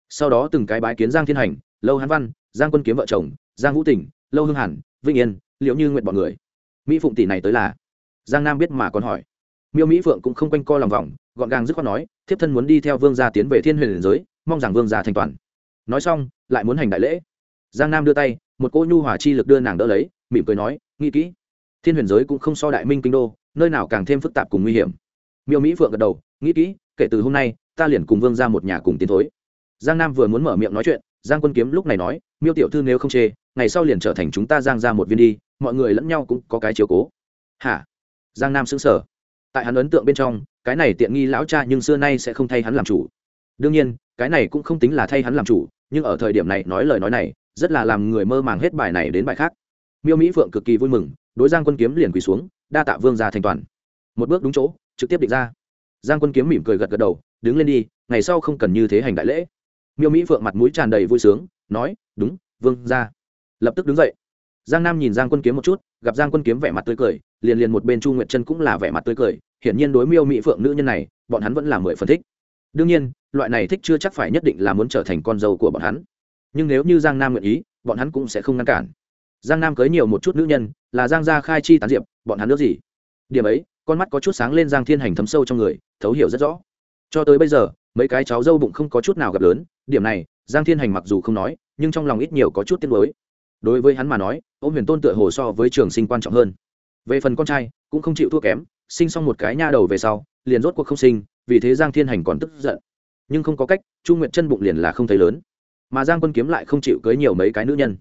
Sau đó từng cái bái kiến giang thiên hành, lâu hán văn, giang quân kiếm vợ chồng, giang vũ tỉnh lâu hương hàn, vĩnh yên liệu như nguyện bọn người mỹ phụng tỷ này tới là? Giang nam biết mà còn hỏi. Miêu mỹ phượng cũng không quanh co lòng vòng, gọn gàng dứt khoát nói, thiếp thân muốn đi theo vương gia tiến về thiên huyền giới, mong rằng vương gia thành toàn. Nói xong, lại muốn hành đại lễ. Giang nam đưa tay, một cô nhu hòa chi lực đưa nàng đỡ lấy, mỉm cười nói, nghĩ kỹ. Thiên huyền giới cũng không so đại minh kinh đô, nơi nào càng thêm phức tạp cùng nguy hiểm. Miêu mỹ phượng gật đầu, nghĩ kỹ, kể từ hôm nay, ta liền cùng vương ra một nhà cùng tiến thối. Giang nam vừa muốn mở miệng nói chuyện giang quân kiếm lúc này nói, miêu tiểu thư nếu không chê, ngày sau liền trở thành chúng ta giang ra một viên đi, mọi người lẫn nhau cũng có cái chiếu cố. Hả? Giang nam xứng sở tại hắn ấn tượng bên trong, cái này tiện nghi lão cha nhưng xưa nay sẽ không thay hắn làm chủ. Đương nhiên, cái này cũng không tính là thay hắn làm chủ, nhưng ở thời điểm này nói lời nói này, rất là làm người mơ màng hết bài này đến bài khác. Miêu mỹ phượng cực kỳ vui mừng, đối giang quân kiếm liền quỳ xuống, đa tạ vương ra thành toàn. Một bước đúng chỗ, trực tiếp định ra. Giang quân kiếm mỉm cười gật gật đầu, đứng lên đi, ngày sau không cần như thế hành đại lễ miêu mỹ phượng mặt mũi tràn đầy vui sướng, nói, đúng, vương ra lập tức đứng dậy. Giang nam nhìn giang quân kiếm một chút, gặp giang quân kiếm vẻ mặt tươi cười, liền liền một bên chu nguyệt chân cũng là vẻ mặt tươi cười, hiển nhiên đối miêu mỹ phượng nữ nhân này, bọn hắn vẫn là mười phân thích. Đương nhiên, loại này thích chưa chắc phải nhất định là muốn trở thành con dâu của bọn hắn. Nhưng nếu như giang nam nguyện ý, bọn hắn cũng sẽ không ngăn cản. Giang nam cưới nhiều một chút nữ nhân, là giang gia khai chi tán diệp, bọn hắn nước gì? Điểm ấy, con mắt có chút sáng lên giang thiên hành thấm sâu trong người, thấu hiểu rất rõ. Cho tới bây giờ mấy cái cháu dâu bụng không có chút nào gặp lớn, điểm này, giang thiên hành mặc dù không nói, nhưng trong lòng ít nhiều có chút tiếc nuối. Đối với hắn mà nói ô huyền tôn tựa hồ so với trường sinh quan trọng hơn. Về phần con trai, cũng không chịu thua kém, sinh xong một cái nha đầu về sau, liền rốt cuộc không sinh, vì thế giang thiên hành còn tức giận. Nhưng không có cách, chu nguyệt chân bụng liền là không thấy lớn. Mà giang quân kiếm lại không chịu cưới nhiều mấy cái nữ nhân.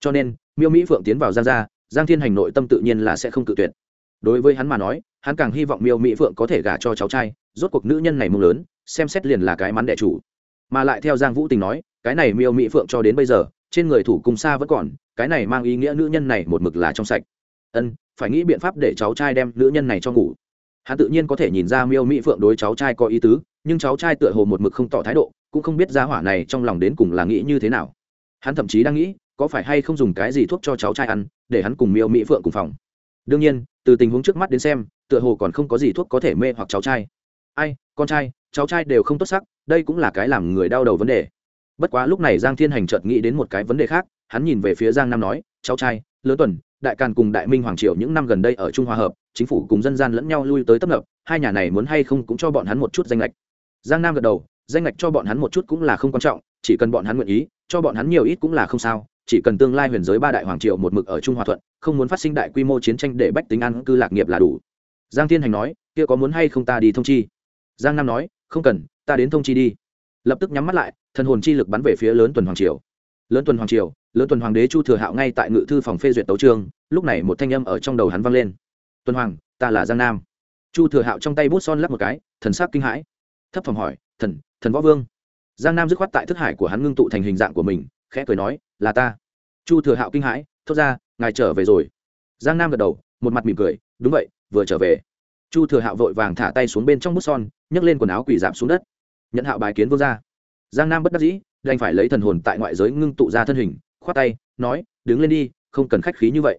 Cho nên, miêu mỹ phượng tiến vào giang gia, giang thiên hành nội tâm tự nhiên là sẽ không cự tuyệt. Đối với hắn mà nói, hắn càng hy vọng miêu mỹ phượng có thể gả cho cháu trai, rốt cuộc nữ nhân này mông lớn xem xét liền là cái mắn đẻ chủ. Mà lại theo giang vũ tình nói, cái này miêu mỹ phượng cho đến bây giờ, trên người thủ cùng xa vẫn còn, cái này mang ý nghĩa nữ nhân này một mực là trong sạch. Ân, phải nghĩ biện pháp để cháu trai đem nữ nhân này cho ngủ. Hắn tự nhiên có thể nhìn ra miêu mỹ phượng đối cháu trai có ý tứ, nhưng cháu trai tựa hồ một mực không tỏ thái độ, cũng không biết ra hỏa này trong lòng đến cùng là nghĩ như thế nào. Hắn thậm chí đang nghĩ, có phải hay không dùng cái gì thuốc cho cháu trai ăn, để hắn cùng miêu mỹ phượng cùng phòng. Đương nhiên, từ tình huống trước mắt đến xem, tựa hồ còn không có gì thuốc có thể mê hoặc cháu trai. Ai, con trai cháu trai đều không tốt sắc, đây cũng là cái làm người đau đầu vấn đề. Bất quá lúc này giang thiên hành chợt nghĩ đến một cái vấn đề khác, hắn nhìn về phía giang nam nói, cháu trai lớn tuần, đại càn cùng đại minh hoàng triều những năm gần đây ở trung hòa hợp, chính phủ cùng dân gian lẫn nhau lui tới tấp nập, hai nhà này muốn hay không cũng cho bọn hắn một chút danh lệch. Giang nam gật đầu, danh lệch cho bọn hắn một chút cũng là không quan trọng, chỉ cần bọn hắn nguyện ý, cho bọn hắn nhiều ít cũng là không sao, chỉ cần tương lai huyền giới ba đại hoàng triều một mực ở trung hòa thuận, không muốn phát sinh đại quy mô chiến tranh để bách tính ăn cư lạc nghiệp là đủ. Giang thiên hành nói, kia có muốn hay không ta đi thông chi? Giang nam nói không cần, ta đến thông chi đi. Lập tức nhắm mắt lại, thần hồn chi lực bắn về phía lớn tuần hoàng triều. Lớn tuần hoàng triều, lớn tuần hoàng đế chu thừa hạo ngay tại ngự thư phòng phê duyệt tấu trương lúc này một thanh âm ở trong đầu hắn vang lên. Tuần hoàng, ta là giang nam. Chu thừa hạo trong tay bút son lắp một cái, thần sắc kinh hãi. Thấp phòng hỏi, thần thần võ vương? Giang nam dứt khoát tại thức hải của hắn ngưng tụ thành hình dạng của mình, khẽ cười nói, là ta. Chu thừa hạo kinh hãi thốt ra, ngài trở về rồi. Giang nam gật đầu, một mặt mỉm cười, đúng vậy, vừa trở về chu thừa hạo vội vàng thả tay xuống bên trong bút son, nhấc lên quần áo quỳ giảm xuống đất. Nhận hạo bài kiến vương ra giang nam bất đắc dĩ, đành phải lấy thần hồn tại ngoại giới ngưng tụ ra thân hình, khoát tay, nói, đứng lên đi, không cần khách khí như vậy.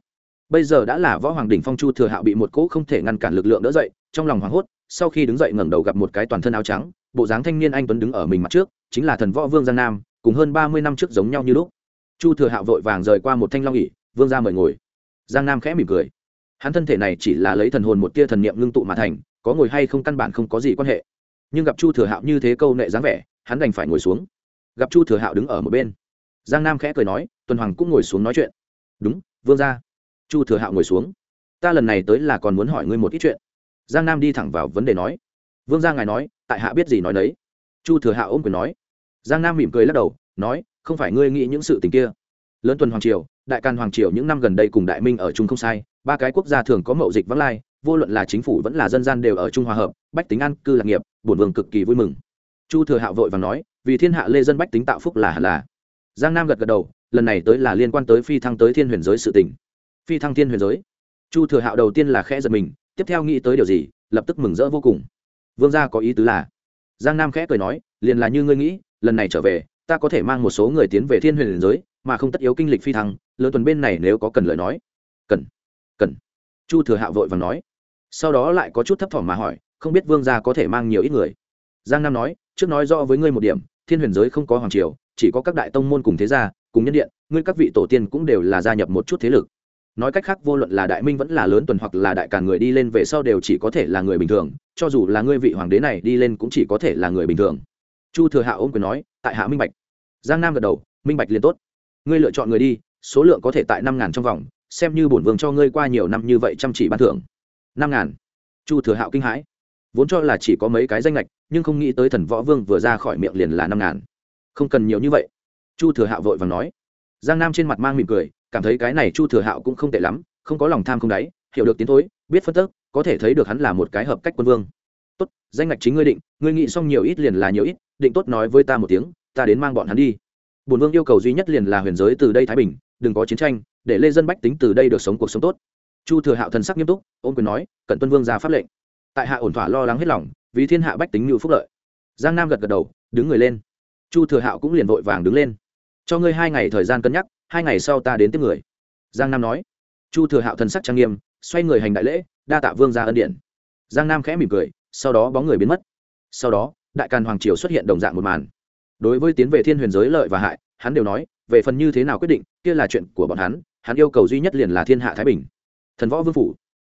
Bây giờ đã là võ hoàng đỉnh phong chu thừa hạo bị một cỗ không thể ngăn cản lực lượng đỡ dậy, trong lòng hoảng hốt, sau khi đứng dậy ngẩng đầu gặp một cái toàn thân áo trắng, bộ dáng thanh niên anh tuấn đứng ở mình mặt trước, chính là thần võ vương giang nam, cùng hơn ba mươi năm trước giống nhau như lúc. Chu thừa hạo vội vàng rời qua một thanh long ỉ vương ra mời ngồi. Giang nam khẽ mỉm cười hắn thân thể này chỉ là lấy thần hồn một tia thần niệm ngưng tụ mà thành, có ngồi hay không căn bản không có gì quan hệ. Nhưng gặp chu thừa hạo như thế câu nệ dáng vẻ, hắn đành phải ngồi xuống. Gặp chu thừa hạo đứng ở một bên. Giang nam khẽ cười nói, tuần hoàng cũng ngồi xuống nói chuyện. Đúng, vương ra chu thừa hạo ngồi xuống. Ta lần này tới là còn muốn hỏi ngươi một ít chuyện. Giang nam đi thẳng vào vấn đề nói. Vương gia ngài nói, tại hạ biết gì nói đấy chu thừa hạo ôm quyền nói. Giang nam mỉm cười lắc đầu, nói, không phải ngươi nghĩ những sự tình kia. Lớn tuần hoàng triều, đại càn hoàng triều những năm gần đây cùng đại minh ở chung không sai ba cái quốc gia thường có mậu dịch vắng lai, vô luận là chính phủ vẫn là dân gian đều ở trung hòa hợp, bách tính an, cư lạc nghiệp, bổn vương cực kỳ vui mừng. Chu thừa hạo vội và nói, vì thiên hạ lê dân bách tính tạo phúc là hẳn là. Giang nam gật gật đầu, lần này tới là liên quan tới phi thăng tới thiên huyền giới sự tỉnh phi thăng thiên huyền giới. Chu thừa hạo đầu tiên là khẽ giật mình, tiếp theo nghĩ tới điều gì, lập tức mừng rỡ vô cùng. Vương gia có ý tứ là? Giang nam khẽ cười nói, liền là như ngươi nghĩ, lần này trở về, ta có thể mang một số người tiến về thiên huyền giới, mà không tất yếu kinh lịch phi thăng, lớn tuần bên này nếu có cần lời nói. Cần cần. Chu thừa hạo vội và nói. Sau đó lại có chút thấp thỏm mà hỏi, không biết vương gia có thể mang nhiều ít người? Giang nam nói, trước nói rõ với ngươi một điểm, thiên huyền giới không có hoàng triều, chỉ có các đại tông môn cùng thế gia, cùng nhân điện, ngươi các vị tổ tiên cũng đều là gia nhập một chút thế lực. Nói cách khác, vô luận là đại minh vẫn là lớn tuần hoặc là đại càn người đi lên về sau đều chỉ có thể là người bình thường, cho dù là ngươi vị hoàng đế này đi lên cũng chỉ có thể là người bình thường. Chu thừa hạ ôm quyền nói, tại hạ minh bạch. Giang nam gật đầu, minh bạch liền tốt. Ngươi lựa chọn người đi, số lượng có thể tại năm ngàn trong vòng xem như bổn vương cho ngươi qua nhiều năm như vậy chăm chỉ ban thưởng. Năm ngàn. Chu thừa hạo kinh hãi. Vốn cho là chỉ có mấy cái danh lệch nhưng không nghĩ tới thần võ vương vừa ra khỏi miệng liền là năm ngàn. Không cần nhiều như vậy. Chu thừa hạo vội và nói. Giang nam trên mặt mang mỉm cười, cảm thấy cái này chu thừa hạo cũng không tệ lắm, không có lòng tham không đáy, hiểu được tiến thối, biết phân tức có thể thấy được hắn là một cái hợp cách quân vương. Tốt, danh ngạch chính ngươi định, ngươi nghĩ xong nhiều ít liền là nhiều ít, định tốt nói với ta một tiếng, ta đến mang bọn hắn đi. Bổn vương yêu cầu duy nhất liền là huyền giới từ đây thái bình đừng có chiến tranh, để lê dân bách tính từ đây được sống cuộc sống tốt. Chu thừa hạo thần sắc nghiêm túc ôm quyền nói cận tuân vương ra pháp lệnh. Tại hạ ổn thỏa lo lắng hết lòng, vì thiên hạ bách tính như phúc lợi. Giang nam gật gật đầu, đứng người lên. Chu thừa hạo cũng liền vội vàng đứng lên. Cho ngươi hai ngày thời gian cân nhắc, hai ngày sau ta đến tiếp người. Giang nam nói. Chu thừa hạo thần sắc trang nghiêm, xoay người hành đại lễ, đa tạ vương ra ân điện giang nam khẽ mỉm cười, sau đó bóng người biến mất. Sau đó, đại càn hoàng triều xuất hiện đồng dạng một màn. Đối với tiến về thiên huyền giới lợi và hại, hắn đều nói về phần như thế nào quyết định kia là chuyện của bọn hắn hắn yêu cầu duy nhất liền là thiên hạ thái bình. Thần võ vương phủ.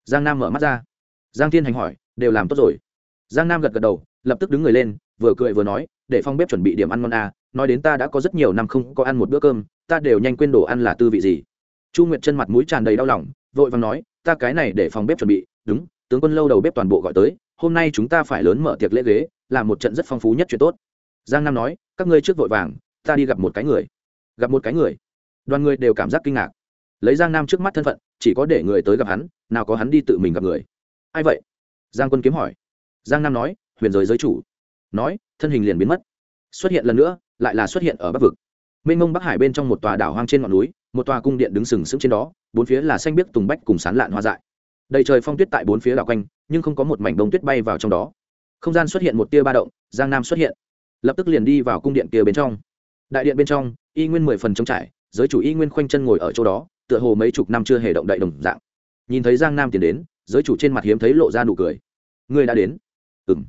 Giang nam mở mắt ra. Giang thiên hành hỏi đều làm tốt rồi. Giang nam gật gật đầu lập tức đứng người lên vừa cười vừa nói để phong bếp chuẩn bị điểm ăn ngon à, nói đến ta đã có rất nhiều năm không có ăn một bữa cơm ta đều nhanh quên đồ ăn là tư vị gì. Chu nguyệt chân mặt mũi tràn đầy đau lòng vội vàng nói ta cái này để phòng bếp chuẩn bị đúng tướng quân lâu đầu bếp toàn bộ gọi tới hôm nay chúng ta phải lớn mở tiệc lễ ghế làm một trận rất phong phú nhất chuyện tốt. Giang nam nói các ngươi trước vội vàng ta đi gặp một cái người gặp một cái người. Đoàn người đều cảm giác kinh ngạc. Lấy giang nam trước mắt thân phận, chỉ có để người tới gặp hắn, nào có hắn đi tự mình gặp người. Ai vậy? Giang quân kiếm hỏi. Giang nam nói, huyền giới giới chủ. Nói, thân hình liền biến mất. Xuất hiện lần nữa, lại là xuất hiện ở bắc vực. Mênh mông bắc hải bên trong một tòa đảo hoang trên ngọn núi, một tòa cung điện đứng sừng sững trên đó, bốn phía là xanh biếc tùng bách cùng sán lạn hoa dại. Đầy trời phong tuyết tại bốn phía đảo quanh, nhưng không có một mảnh đông tuyết bay vào trong đó. Không gian xuất hiện một tia ba động, giang nam xuất hiện. Lập tức liền đi vào cung điện kia bên trong đại điện bên trong, y nguyên mười phần trống trải, giới chủ y nguyên khoanh chân ngồi ở chỗ đó, tựa hồ mấy chục năm chưa hề động đậy đồng dạng. Nhìn thấy giang nam tiến đến, giới chủ trên mặt hiếm thấy lộ ra nụ cười. Người đã đến? Ừ m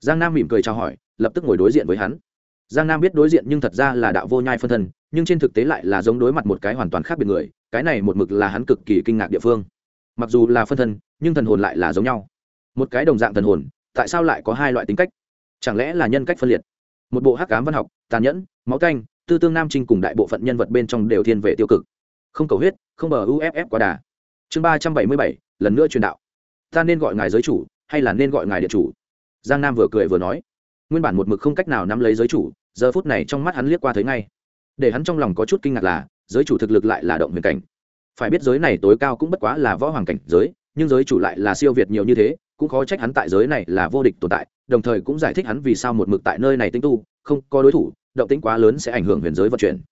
giang nam mỉm cười chào hỏi, lập tức ngồi đối diện với hắn. Giang nam biết đối diện nhưng thật ra là đạo vô nhai phân thân, nhưng trên thực tế lại là giống đối mặt một cái hoàn toàn khác biệt người, cái này một mực là hắn cực kỳ kinh ngạc địa phương. Mặc dù là phân thân, nhưng thần hồn lại là giống nhau. Một cái đồng dạng thần hồn, tại sao lại có hai loại tính cách? Chẳng lẽ là nhân cách phân liệt? Một bộ hắc cám văn học, tàn nhẫn máu canh, tư tương nam trinh cùng đại bộ phận nhân vật bên trong đều thiên về tiêu cực. Không cầu huyết, không bờ uff quá đà. Chương ba trăm bảy mươi bảy, lần nữa truyền đạo. Ta nên gọi ngài giới chủ, hay là nên gọi ngài địa chủ? Giang nam vừa cười vừa nói. Nguyên bản một mực không cách nào nắm lấy giới chủ, giờ phút này trong mắt hắn liếc qua thấy ngay. Để hắn trong lòng có chút kinh ngạc là, giới chủ thực lực lại là động huyền cảnh. Phải biết giới này tối cao cũng bất quá là võ hoàng cảnh giới, nhưng giới chủ lại là siêu việt nhiều như thế, cũng khó trách hắn tại giới này là vô địch tồn tại đồng thời cũng giải thích hắn vì sao một mực tại nơi này tinh tu, không có đối thủ, động tĩnh quá lớn sẽ ảnh hưởng huyền giới vận chuyển.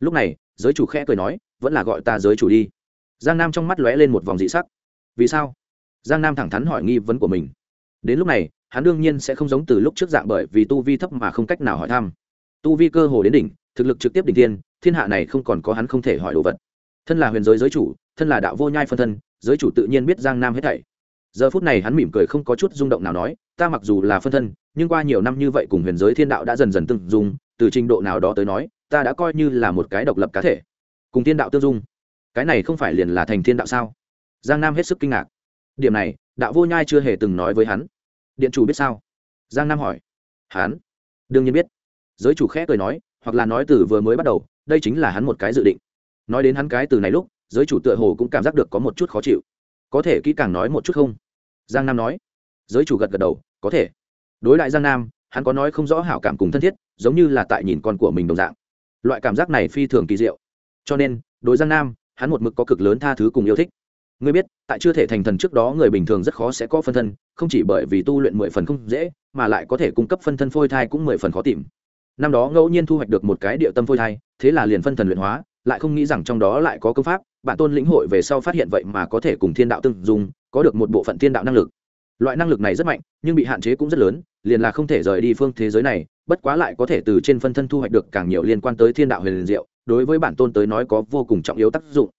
Lúc này, giới chủ khẽ cười nói, vẫn là gọi ta giới chủ đi. Giang nam trong mắt lóe lên một vòng dị sắc. Vì sao? Giang nam thẳng thắn hỏi nghi vấn của mình. Đến lúc này, hắn đương nhiên sẽ không giống từ lúc trước dạng bởi vì tu vi thấp mà không cách nào hỏi thăm. Tu vi cơ hồ đến đỉnh, thực lực trực tiếp đỉnh tiên thiên hạ này không còn có hắn không thể hỏi đồ vật. Thân là huyền giới giới chủ, thân là đạo vô nhai phân thân, giới chủ tự nhiên biết giang nam hết thảy giờ phút này hắn mỉm cười không có chút rung động nào nói, ta mặc dù là phân thân, nhưng qua nhiều năm như vậy cùng huyền giới thiên đạo đã dần dần tương dung, từ trình độ nào đó tới nói, ta đã coi như là một cái độc lập cá thể. Cùng thiên đạo tương dung. Cái này không phải liền là thành thiên đạo sao? Giang nam hết sức kinh ngạc. Điểm này, đạo vô nhai chưa hề từng nói với hắn. Điện chủ biết sao? Giang nam hỏi. Hắn? Đương nhiên biết. Giới chủ khẽ cười nói, hoặc là nói từ vừa mới bắt đầu, đây chính là hắn một cái dự định. Nói đến hắn cái từ này lúc, giới chủ tựa hồ cũng cảm giác được có một chút khó chịu có thể kỹ càng nói một chút không? Giang nam nói. Giới chủ gật gật đầu, có thể. Đối lại giang nam, hắn có nói không rõ hảo cảm cùng thân thiết, giống như là tại nhìn con của mình đồng dạng. Loại cảm giác này phi thường kỳ diệu. Cho nên, đối giang nam, hắn một mực có cực lớn tha thứ cùng yêu thích. Ngươi biết, tại chưa thể thành thần trước đó người bình thường rất khó sẽ có phân thân, không chỉ bởi vì tu luyện mười phần không dễ, mà lại có thể cung cấp phân thân phôi thai cũng mười phần khó tìm. Năm đó ngẫu nhiên thu hoạch được một cái địa tâm phôi thai, thế là liền phân thần luyện hóa, lại không nghĩ rằng trong đó lại có công pháp bản tôn lĩnh hội về sau phát hiện vậy mà có thể cùng thiên đạo tương dùng có được một bộ phận thiên đạo năng lực. Loại năng lực này rất mạnh, nhưng bị hạn chế cũng rất lớn, liền là không thể rời đi phương thế giới này, bất quá lại có thể từ trên phân thân thu hoạch được càng nhiều liên quan tới thiên đạo huyền liền diệu, đối với bản tôn tới nói có vô cùng trọng yếu tác dụng.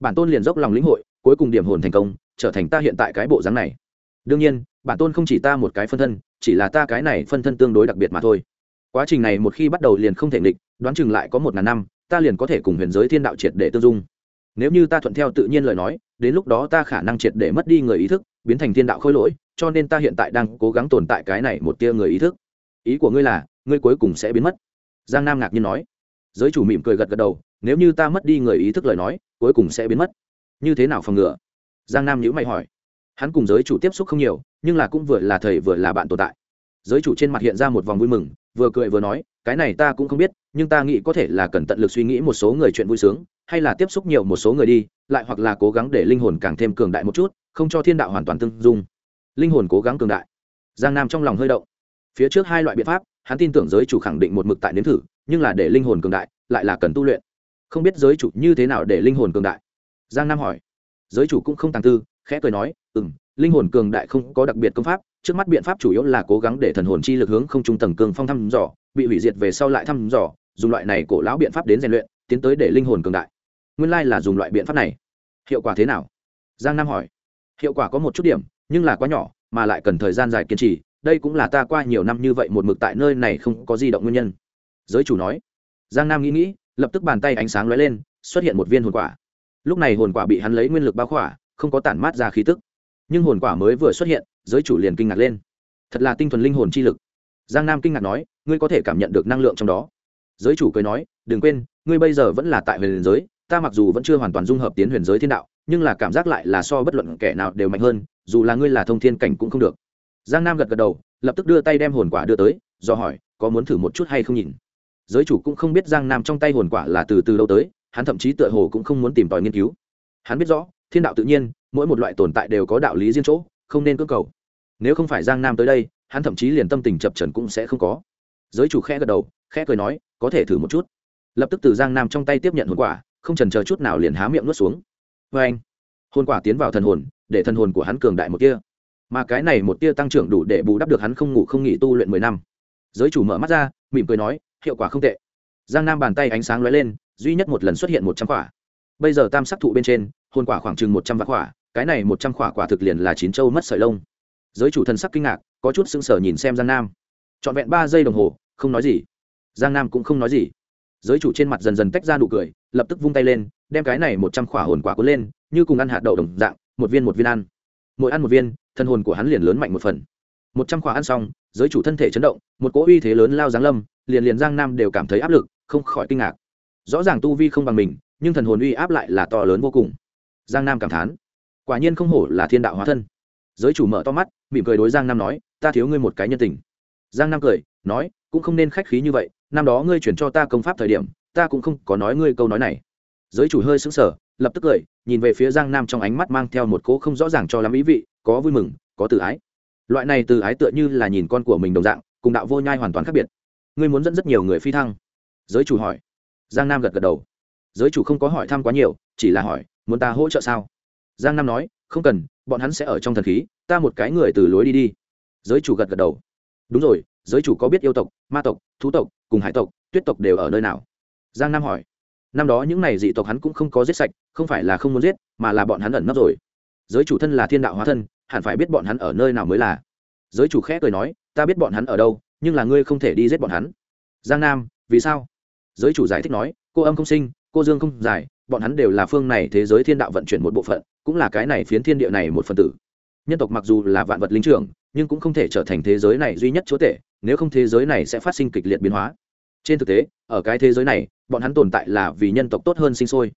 Bản tôn liền dốc lòng lĩnh hội, cuối cùng điểm hồn thành công, trở thành ta hiện tại cái bộ dáng này. Đương nhiên, bản tôn không chỉ ta một cái phân thân, chỉ là ta cái này phân thân tương đối đặc biệt mà thôi. Quá trình này một khi bắt đầu liền không thể nghịch, đoán chừng lại có một ngàn năm, ta liền có thể cùng huyền giới thiên đạo triệt để tương dung nếu như ta thuận theo tự nhiên lời nói, đến lúc đó ta khả năng triệt để mất đi người ý thức, biến thành thiên đạo khôi lỗi, cho nên ta hiện tại đang cố gắng tồn tại cái này một tia người ý thức. Ý của ngươi là, ngươi cuối cùng sẽ biến mất. Giang nam ngạc nhiên nói. Giới chủ mỉm cười gật gật đầu, nếu như ta mất đi người ý thức lời nói, cuối cùng sẽ biến mất. Như thế nào phòng ngừa? Giang nam nhữ mày hỏi. Hắn cùng giới chủ tiếp xúc không nhiều, nhưng là cũng vừa là thầy vừa là bạn tồn tại giới chủ trên mặt hiện ra một vòng vui mừng, vừa cười vừa nói, cái này ta cũng không biết, nhưng ta nghĩ có thể là cần tận lực suy nghĩ một số người chuyện vui sướng, hay là tiếp xúc nhiều một số người đi, lại hoặc là cố gắng để linh hồn càng thêm cường đại một chút, không cho thiên đạo hoàn toàn tương dung. Linh hồn cố gắng cường đại. Giang nam trong lòng hơi động. Phía trước hai loại biện pháp, hắn tin tưởng giới chủ khẳng định một mực tại nếm thử, nhưng là để linh hồn cường đại, lại là cần tu luyện. Không biết giới chủ như thế nào để linh hồn cường đại? Giang nam hỏi. Giới chủ cũng không tàng tư, khẽ cười nói ừ m linh hồn cường đại không có đặc biệt công pháp trước mắt biện pháp chủ yếu là cố gắng để thần hồn chi lực hướng không trung tầng cường phong thăm dò, bị hủy diệt về sau lại thăm dò, dùng loại này cổ lão biện pháp đến rèn luyện, tiến tới để linh hồn cường đại. Nguyên lai là dùng loại biện pháp này. Hiệu quả thế nào? Giang nam hỏi. Hiệu quả có một chút điểm, nhưng là quá nhỏ, mà lại cần thời gian dài kiên trì, đây cũng là ta qua nhiều năm như vậy một mực tại nơi này không có di động nguyên nhân. Giới chủ nói. Giang nam nghĩ nghĩ, lập tức bàn tay ánh sáng lóe lên, xuất hiện một viên hồn quả. Lúc này hồn quả bị hắn lấy nguyên lực bao khỏa, không có tản mát ra khí tức. Nhưng hồn quả mới vừa xuất hiện giới chủ liền kinh ngạc lên. Thật là tinh thuần linh hồn chi lực. Giang nam kinh ngạc nói, ngươi có thể cảm nhận được năng lượng trong đó. Giới chủ cười nói, đừng quên, ngươi bây giờ vẫn là tại huyền giới, ta mặc dù vẫn chưa hoàn toàn dung hợp tiến huyền giới thiên đạo, nhưng là cảm giác lại là so bất luận kẻ nào đều mạnh hơn, dù là ngươi là thông thiên cảnh cũng không được. Giang nam gật gật đầu, lập tức đưa tay đem hồn quả đưa tới, do hỏi, có muốn thử một chút hay không nhìn? Giới chủ cũng không biết giang nam trong tay hồn quả là từ từ lâu tới, hắn thậm chí tựa hồ cũng không muốn tìm tòi nghiên cứu. Hắn biết rõ, thiên đạo tự nhiên, mỗi một loại tồn tại đều có đạo lý riêng chỗ, không nên cơ cầu nếu không phải giang nam tới đây, hắn thậm chí liền tâm tình chập trần cũng sẽ không có. Giới chủ khẽ gật đầu, khẽ cười nói, có thể thử một chút. Lập tức từ giang nam trong tay tiếp nhận hồn quả, không trần chờ chút nào liền há miệng nuốt xuống. Vê anh. Hồn quả tiến vào thần hồn, để thần hồn của hắn cường đại một tia. Mà cái này một tia tăng trưởng đủ để bù đắp được hắn không ngủ không nghỉ tu luyện mười năm. Giới chủ mở mắt ra, mỉm cười nói, hiệu quả không tệ. Giang nam bàn tay ánh sáng lóe lên, duy nhất một lần xuất hiện một trăm quả. Bây giờ tam sắc thụ bên trên, hồn quả khoảng chừng một trăm vạn quả, cái này một trăm quả quả thực liền là chín châu mất sợi lông giới chủ thần sắc kinh ngạc, có chút sững sờ nhìn xem giang nam. Trọn vẹn ba giây đồng hồ, không nói gì. Giang nam cũng không nói gì. Giới chủ trên mặt dần dần tách ra nụ cười, lập tức vung tay lên, đem cái này một trăm khỏa hồn quả cuốn lên, như cùng ăn hạt đậu đồng dạng, một viên một viên ăn. Mỗi ăn một viên, thân hồn của hắn liền lớn mạnh một phần. Một trăm khỏa ăn xong, giới chủ thân thể chấn động, một cỗ uy thế lớn lao giáng lâm, liền liền giang nam đều cảm thấy áp lực, không khỏi kinh ngạc. Rõ ràng tu vi không bằng mình, nhưng thần hồn uy áp lại là to lớn vô cùng. Giang nam cảm thán, quả nhiên không hổ là thiên đạo hóa thân giới chủ mở to mắt, mỉm cười đối giang nam nói, ta thiếu ngươi một cái nhân tình. Giang nam cười, nói, cũng không nên khách khí như vậy, năm đó ngươi chuyển cho ta công pháp thời điểm, ta cũng không có nói ngươi câu nói này. Giới chủ hơi sững sờ, lập tức cười, nhìn về phía giang nam trong ánh mắt mang theo một cỗ không rõ ràng cho lắm ý vị, có vui mừng, có tự ái. Loại này từ ái tựa như là nhìn con của mình đồng dạng, cùng đạo vô nhai hoàn toàn khác biệt. Ngươi muốn dẫn rất nhiều người phi thăng? Giới chủ hỏi. Giang nam gật gật đầu. Giới chủ không có hỏi thăm quá nhiều, chỉ là hỏi, muốn ta hỗ trợ sao? Giang nam nói không cần, bọn hắn sẽ ở trong thần khí, ta một cái người từ lối đi đi. Giới chủ gật gật đầu. Đúng rồi, giới chủ có biết yêu tộc, ma tộc, thú tộc, cùng hải tộc, tuyết tộc đều ở nơi nào? Giang nam hỏi. Năm đó những n à y dị tộc hắn cũng không có giết sạch, không phải là không muốn giết, mà là bọn hắn ẩn nấp rồi. Giới chủ thân là thiên đạo hóa thân, hẳn phải biết bọn hắn ở nơi nào mới là. Giới chủ khẽ cười nói, ta biết bọn hắn ở đâu, nhưng là ngươi không thể đi giết bọn hắn. Giang nam, vì sao? Giới chủ giải thích nói, cô âm không sinh, cô dương không giải bọn hắn đều là phương này thế giới thiên đạo vận chuyển một bộ phận, cũng là cái này phiến thiên địa này một phần tử. Nhân tộc mặc dù là vạn vật linh trưởng, nhưng cũng không thể trở thành thế giới này duy nhất chúa tể, nếu không thế giới này sẽ phát sinh kịch liệt biến hóa. Trên thực tế, ở cái thế giới này, bọn hắn tồn tại là vì nhân tộc tốt hơn sinh sôi.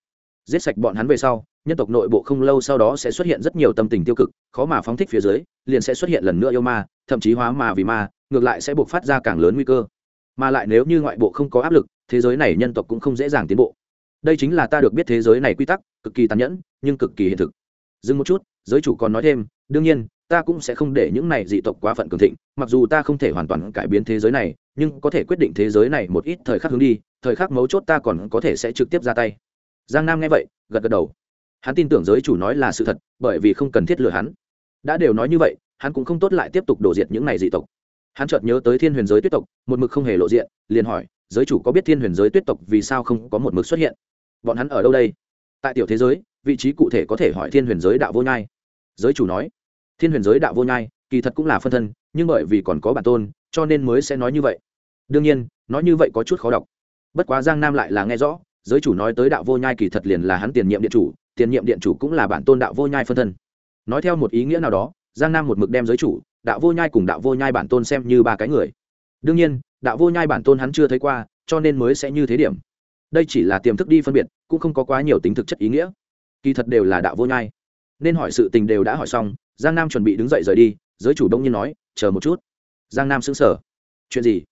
Giết sạch bọn hắn về sau, nhân tộc nội bộ không lâu sau đó sẽ xuất hiện rất nhiều tâm tình tiêu cực, khó mà phóng thích phía dưới, liền sẽ xuất hiện lần nữa yêu ma, thậm chí hóa ma vì ma, ngược lại sẽ buộc phát ra càng lớn nguy cơ. Mà lại nếu như ngoại bộ không có áp lực, thế giới này nhân tộc cũng không dễ dàng tiến bộ đây chính là ta được biết thế giới này quy tắc, cực kỳ tàn nhẫn, nhưng cực kỳ hiện thực. Dừng một chút, giới chủ còn nói thêm, đương nhiên, ta cũng sẽ không để những này dị tộc quá phận cường thịnh, mặc dù ta không thể hoàn toàn cải biến thế giới này, nhưng có thể quyết định thế giới này một ít thời khắc hướng đi, thời khắc mấu chốt ta còn có thể sẽ trực tiếp ra tay. Giang nam nghe vậy, gật gật đầu. Hắn tin tưởng giới chủ nói là sự thật, bởi vì không cần thiết lừa hắn. Đã đều nói như vậy, hắn cũng không tốt lại tiếp tục đổ diệt những này dị tộc. Hắn chợt nhớ tới thiên huyền giới tuyết tộc, một mực không hề lộ diện, liền hỏi, giới chủ có biết thiên huyền giới tuyết tộc vì sao không có một mực xuất hiện? Bọn hắn ở đâu đây? Tại tiểu thế giới, vị trí cụ thể có thể hỏi thiên huyền giới đạo vô nhai. Giới chủ nói, thiên huyền giới đạo vô nhai, kỳ thật cũng là phân thân, nhưng bởi vì còn có bản tôn, cho nên mới sẽ nói như vậy. Đương nhiên, nói như vậy có chút khó đọc. Bất quá giang nam lại là nghe rõ, giới chủ nói tới đạo vô nhai kỳ thật liền là hắn tiền nhiệm điện chủ, tiền nhiệm điện chủ cũng là bản tôn đạo vô nhai phân thân. Nói theo một ý nghĩa nào đó, giang nam một mực đem giới chủ, đạo vô nhai cùng đạo vô nhai bản tôn xem như ba cái người. Đương nhiên, đạo vô nhai bản tôn hắn chưa thấy qua, cho nên mới sẽ như thế điểm đây chỉ là tiềm thức đi phân biệt, cũng không có quá nhiều tính thực chất ý nghĩa. Kỳ thật đều là đạo vô nhai. Nên hỏi sự tình đều đã hỏi xong, giang nam chuẩn bị đứng dậy rời đi, giới chủ đông nhiên nói, chờ một chút. Giang nam xứng sở chuyện gì?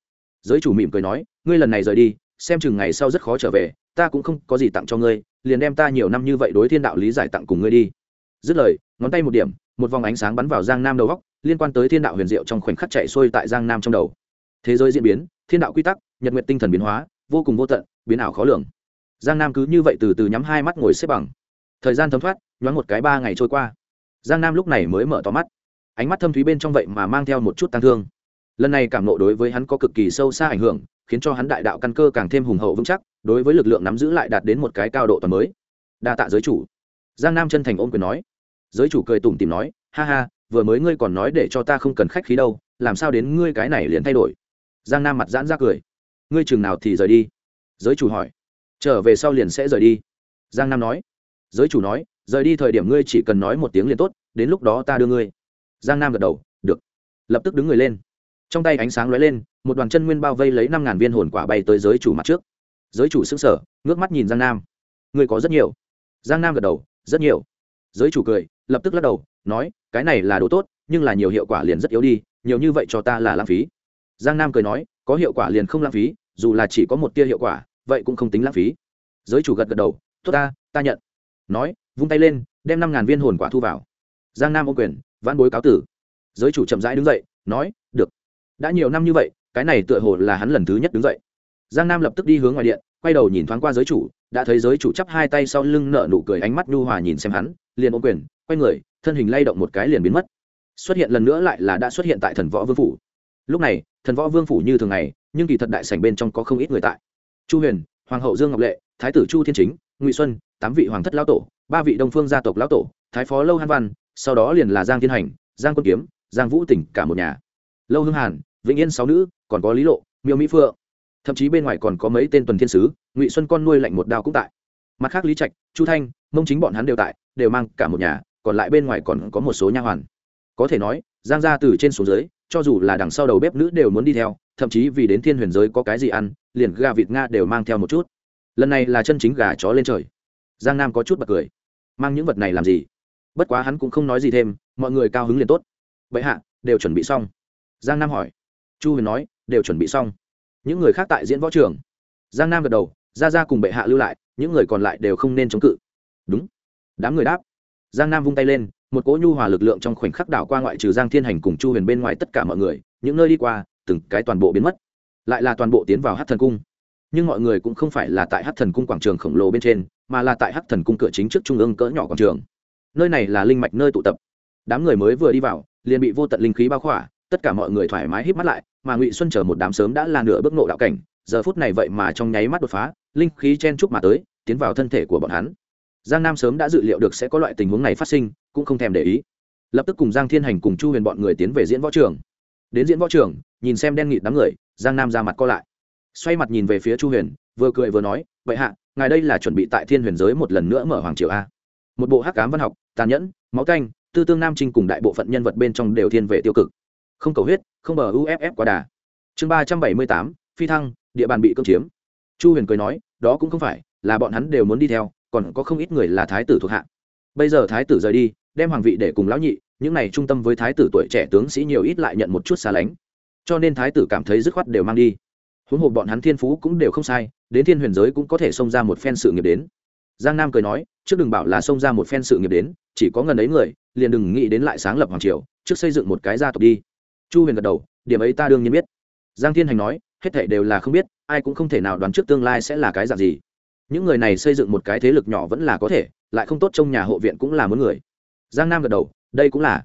Giới chủ mỉm cười nói, ngươi lần này rời đi, xem chừng ngày sau rất khó trở về, ta cũng không có gì tặng cho ngươi, liền đem ta nhiều năm như vậy đối thiên đạo lý giải tặng cùng ngươi đi. Dứt lời, ngón tay một điểm, một vòng ánh sáng bắn vào giang nam đầu góc, liên quan tới thiên đạo huyền diệu trong khoảnh khắc chạy xuôi tại giang nam trong đầu. Thế giới diễn biến, thiên đạo quy tắc, nhật nguyện tinh thần biến hóa vô cùng vô tận, biến ảo khó lường. Giang nam cứ như vậy từ từ nhắm hai mắt ngồi xếp bằng. Thời gian thấm thoát, nhoáng một cái ba ngày trôi qua. Giang nam lúc này mới mở tỏ mắt. Ánh mắt thâm thúy bên trong vậy mà mang theo một chút tăng thương. Lần này cảm nộ đối với hắn có cực kỳ sâu xa ảnh hưởng, khiến cho hắn đại đạo căn cơ càng thêm hùng hậu vững chắc, đối với lực lượng nắm giữ lại đạt đến một cái cao độ toàn mới. Đa tạ giới chủ. Giang nam chân thành ôm quyền nói. Giới chủ cười tủm tìm nói, ha ha, vừa mới ngươi còn nói để cho ta không cần khách khí đâu, làm sao đến ngươi cái này liền thay đổi? Giang nam mặt giãn ra cười ngươi chừng nào thì rời đi? Giới chủ hỏi. Trở về sau liền sẽ rời đi. Giang nam nói. Giới chủ nói, rời đi thời điểm ngươi chỉ cần nói một tiếng liền tốt, đến lúc đó ta đưa ngươi. Giang nam gật đầu, được. Lập tức đứng người lên. Trong tay ánh sáng lóe lên, một đoàn chân nguyên bao vây lấy năm ngàn viên hồn quả bay tới giới chủ mặt trước. Giới chủ xứng sở ngước mắt nhìn giang nam. Ngươi có rất nhiều. Giang nam gật đầu, rất nhiều. Giới chủ cười, lập tức lắc đầu, nói, cái này là đồ tốt, nhưng là nhiều hiệu quả liền rất yếu đi, nhiều như vậy cho ta là lãng phí giang nam cười nói, có hiệu quả liền không lãng phí, dù là chỉ có một tia hiệu quả, vậy cũng không tính lãng phí. Giới chủ gật gật đầu, tốt ta ta nhận. Nói, vung tay lên, đem năm ngàn viên hồn quả thu vào. Giang nam ô quyền văn bối cáo tử. Giới chủ chậm rãi đứng dậy, nói, được. Đã nhiều năm như vậy, cái này tựa hồ là hắn lần thứ nhất đứng dậy. Giang nam lập tức đi hướng ngoài điện, quay đầu nhìn thoáng qua giới chủ, đã thấy giới chủ chắp hai tay sau lưng nợ nụ cười ánh mắt nhu hòa nhìn xem hắn, liền ô quyền, quay người, thân hình lay động một cái liền biến mất. Xuất hiện lần nữa lại là đã xuất hiện tại thần võ vương phủ. Lúc này thần võ vương phủ như thường ngày, nhưng kỳ thật đại sảnh bên trong có không ít người tại. Chu huyền, hoàng hậu dương ngọc lệ, thái tử chu thiên chính, ngụy xuân, tám vị hoàng thất lão tổ, ba vị đông phương gia tộc lão tổ, thái phó lâu han văn, sau đó liền là giang thiên hành, giang quân kiếm, giang vũ tỉnh, cả một nhà. Lâu hương hàn, vĩnh yên sáu nữ, còn có lý lộ, miêu mỹ phượng. Thậm chí bên ngoài còn có mấy tên tuần thiên sứ, ngụy xuân con nuôi lạnh một đao cũng tại. Mặt khác lý trạch, chu thanh, mông chính bọn hắn đều tại, đều mang cả một nhà, còn lại bên ngoài còn có một số nha hoàn. Có thể nói, giang gia từ trên xuống dưới cho dù là đằng sau đầu bếp nữ đều muốn đi theo, thậm chí vì đến thiên huyền giới có cái gì ăn, liền gà vịt nga đều mang theo một chút. Lần này là chân chính gà chó lên trời. Giang nam có chút bật cười. Mang những vật này làm gì? Bất quá hắn cũng không nói gì thêm, mọi người cao hứng liền tốt. Vậy hạ, đều chuẩn bị xong. Giang nam hỏi. Chu huyền nói, đều chuẩn bị xong. Những người khác tại diễn võ trường. Giang nam gật đầu, ra ra cùng bệ hạ lưu lại, những người còn lại đều không nên chống cự. Đúng. Đám người đáp. Giang nam vung tay lên một cỗ nhu hòa lực lượng trong khoảnh khắc đảo qua ngoại trừ giang thiên hành cùng chu huyền bên ngoài tất cả mọi người, những nơi đi qua, từng cái toàn bộ biến mất. Lại là toàn bộ tiến vào hát thần cung. Nhưng mọi người cũng không phải là tại hát thần cung quảng trường khổng lồ bên trên, mà là tại hát thần cung cửa chính trước trung ương cỡ nhỏ quảng trường. Nơi này là linh mạch nơi tụ tập. Đám người mới vừa đi vào, liền bị vô tận linh khí bao khỏa, tất cả mọi người thoải mái hít mắt lại, mà ngụy xuân chờ một đám sớm đã là nửa bước nộ đạo cảnh, giờ phút này vậy mà trong nháy mắt đột phá, linh khí chen chúc mà tới, tiến vào thân thể của bọn hắn giang nam sớm đã dự liệu được sẽ có loại tình huống này phát sinh, cũng không thèm để ý. Lập tức cùng giang thiên hành cùng chu huyền bọn người tiến về diễn võ trường. Đến diễn võ trường, nhìn xem đen nghịt đám người, giang nam ra mặt co lại. Xoay mặt nhìn về phía chu huyền, vừa cười vừa nói vậy hạ, ngài đây là chuẩn bị tại thiên huyền giới một lần nữa mở hoàng triều a. Một bộ hắc cám văn học, tàn nhẫn, máu canh, tư tương nam trinh cùng đại bộ phận nhân vật bên trong đều thiên về tiêu cực. Không cầu huyết, không bờ uff quá đà. Chương ba trăm bảy mươi tám, phi thăng, địa bàn bị cưỡng chiếm. Chu huyền cười nói, đó cũng không phải, là bọn hắn đều muốn đi theo còn có không ít người là thái tử thuộc hạ. Bây giờ thái tử rời đi, đem hoàng vị để cùng lão nhị, những này trung tâm với thái tử tuổi trẻ tướng sĩ nhiều ít lại nhận một chút xa lánh. Cho nên thái tử cảm thấy dứt khoát đều mang đi. Huống hồ bọn hắn thiên phú cũng đều không sai, đến thiên huyền giới cũng có thể xông ra một phen sự nghiệp đến. Giang nam cười nói, trước đừng bảo là xông ra một phen sự nghiệp đến, chỉ có ngần ấy người, liền đừng nghĩ đến lại sáng lập hoàng triều, trước xây dựng một cái gia tộc đi. Chu huyền gật đầu, điểm ấy ta đương nhiên biết. Giang thiên hành nói, hết thảy đều là không biết, ai cũng không thể nào đoán trước tương lai sẽ là cái dạng gì những người này xây dựng một cái thế lực nhỏ vẫn là có thể, lại không tốt trong nhà hộ viện cũng là muốn người. Giang nam gật đầu, đây cũng là.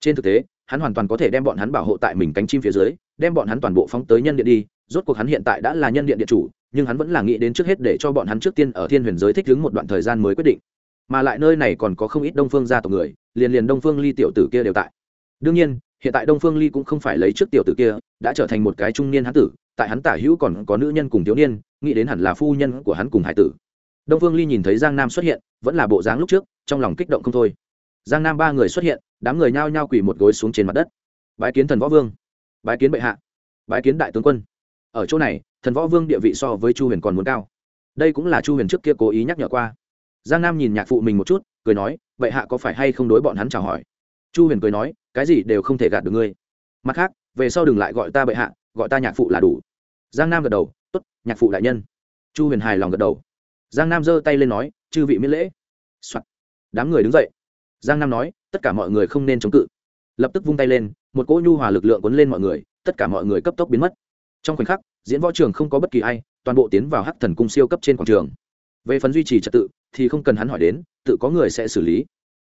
Trên thực tế, hắn hoàn toàn có thể đem bọn hắn bảo hộ tại mình cánh chim phía dưới, đem bọn hắn toàn bộ phóng tới nhân điện đi, rốt cuộc hắn hiện tại đã là nhân điện điện chủ, nhưng hắn vẫn là nghĩ đến trước hết để cho bọn hắn trước tiên ở thiên huyền giới thích ứng một đoạn thời gian mới quyết định. Mà lại nơi này còn có không ít đông phương gia tộc người, liền liền đông phương ly tiểu tử kia đều tại. Đương nhiên, hiện tại đông phương ly cũng không phải lấy trước tiểu tử kia, đã trở thành một cái trung niên hán tử, tại hắn tả hữu còn có nữ nhân cùng thiếu niên nghĩ đến hẳn là phu nhân của hắn cùng hải tử. Đông phương ly nhìn thấy giang nam xuất hiện, vẫn là bộ dáng lúc trước, trong lòng kích động không thôi. Giang nam ba người xuất hiện, đám người nhao nhao quỳ một gối xuống trên mặt đất. Bái kiến thần võ vương. Bái kiến bệ hạ. Bái kiến đại tướng quân. Ở chỗ này, thần võ vương địa vị so với chu huyền còn muốn cao. Đây cũng là chu huyền trước kia cố ý nhắc nhở qua. Giang nam nhìn nhạc phụ mình một chút, cười nói, bệ hạ có phải hay không đối bọn hắn chào hỏi? Chu huyền cười nói, cái gì đều không thể gạt được ngươi. Mặt khác, về sau đừng lại gọi ta bệ hạ, gọi ta nhạc phụ là đủ. Giang nam gật đầu tốt, nhạc phụ đại nhân. Chu huyền hài lòng gật đầu. Giang nam giơ tay lên nói, chư vị miễn lễ、Soạn. đám người đứng dậy. Giang nam nói, tất cả mọi người không nên chống cự. Lập tức vung tay lên, một cỗ nhu hòa lực lượng cuốn lên mọi người, tất cả mọi người cấp tốc biến mất. Trong khoảnh khắc, diễn võ trường không có bất kỳ ai, toàn bộ tiến vào hắc thần cung siêu cấp trên quảng trường. Về phần duy trì trật tự, thì không cần hắn hỏi đến, tự có người sẽ xử lý.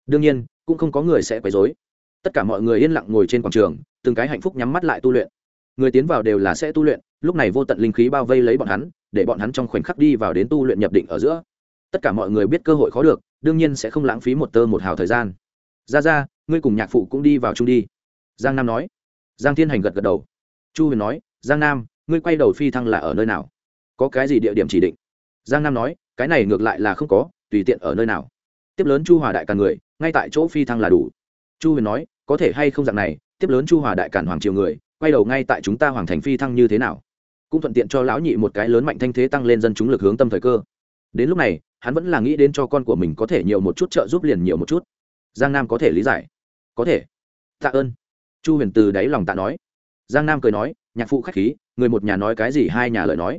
Đương nhiên, cũng không có người sẽ quấy dối tất cả mọi người yên lặng ngồi trên quảng trường, từng cái hạnh phúc nhắm mắt lại tu luyện. Người tiến vào đều là sẽ tu luyện lúc này vô tận linh khí bao vây lấy bọn hắn, để bọn hắn trong khoảnh khắc đi vào đến tu luyện nhập định ở giữa. Tất cả mọi người biết cơ hội khó được, đương nhiên sẽ không lãng phí một tơ một hào thời gian. Ra ra, ngươi cùng nhạc phụ cũng đi vào chung đi. Giang nam nói. Giang thiên hành gật gật đầu. Chu huyền nói, giang nam, ngươi quay đầu phi thăng là ở nơi nào? Có cái gì địa điểm chỉ định? Giang nam nói, cái này ngược lại là không có, tùy tiện ở nơi nào. Tiếp lớn chu hòa đại cả người, ngay tại chỗ phi thăng là đủ. Chu huyền nói, có thể hay không dạng này, tiếp lớn chu hòa đại cản hoàng triều người, quay đầu ngay tại chúng ta hoàng thành phi thăng như thế nào? Cũng thuận tiện cho lão nhị một cái lớn mạnh thanh thế tăng lên dân chúng lực hướng tâm thời cơ. Đến lúc này, hắn vẫn là nghĩ đến cho con của mình có thể nhiều một chút trợ giúp liền nhiều một chút. Giang nam có thể lý giải. Có thể. Tạ ơn. Chu huyền từ đáy lòng tạ nói. Giang nam cười nói, nhạc phụ k h á c h khí, người một nhà nói cái gì hai nhà lời nói.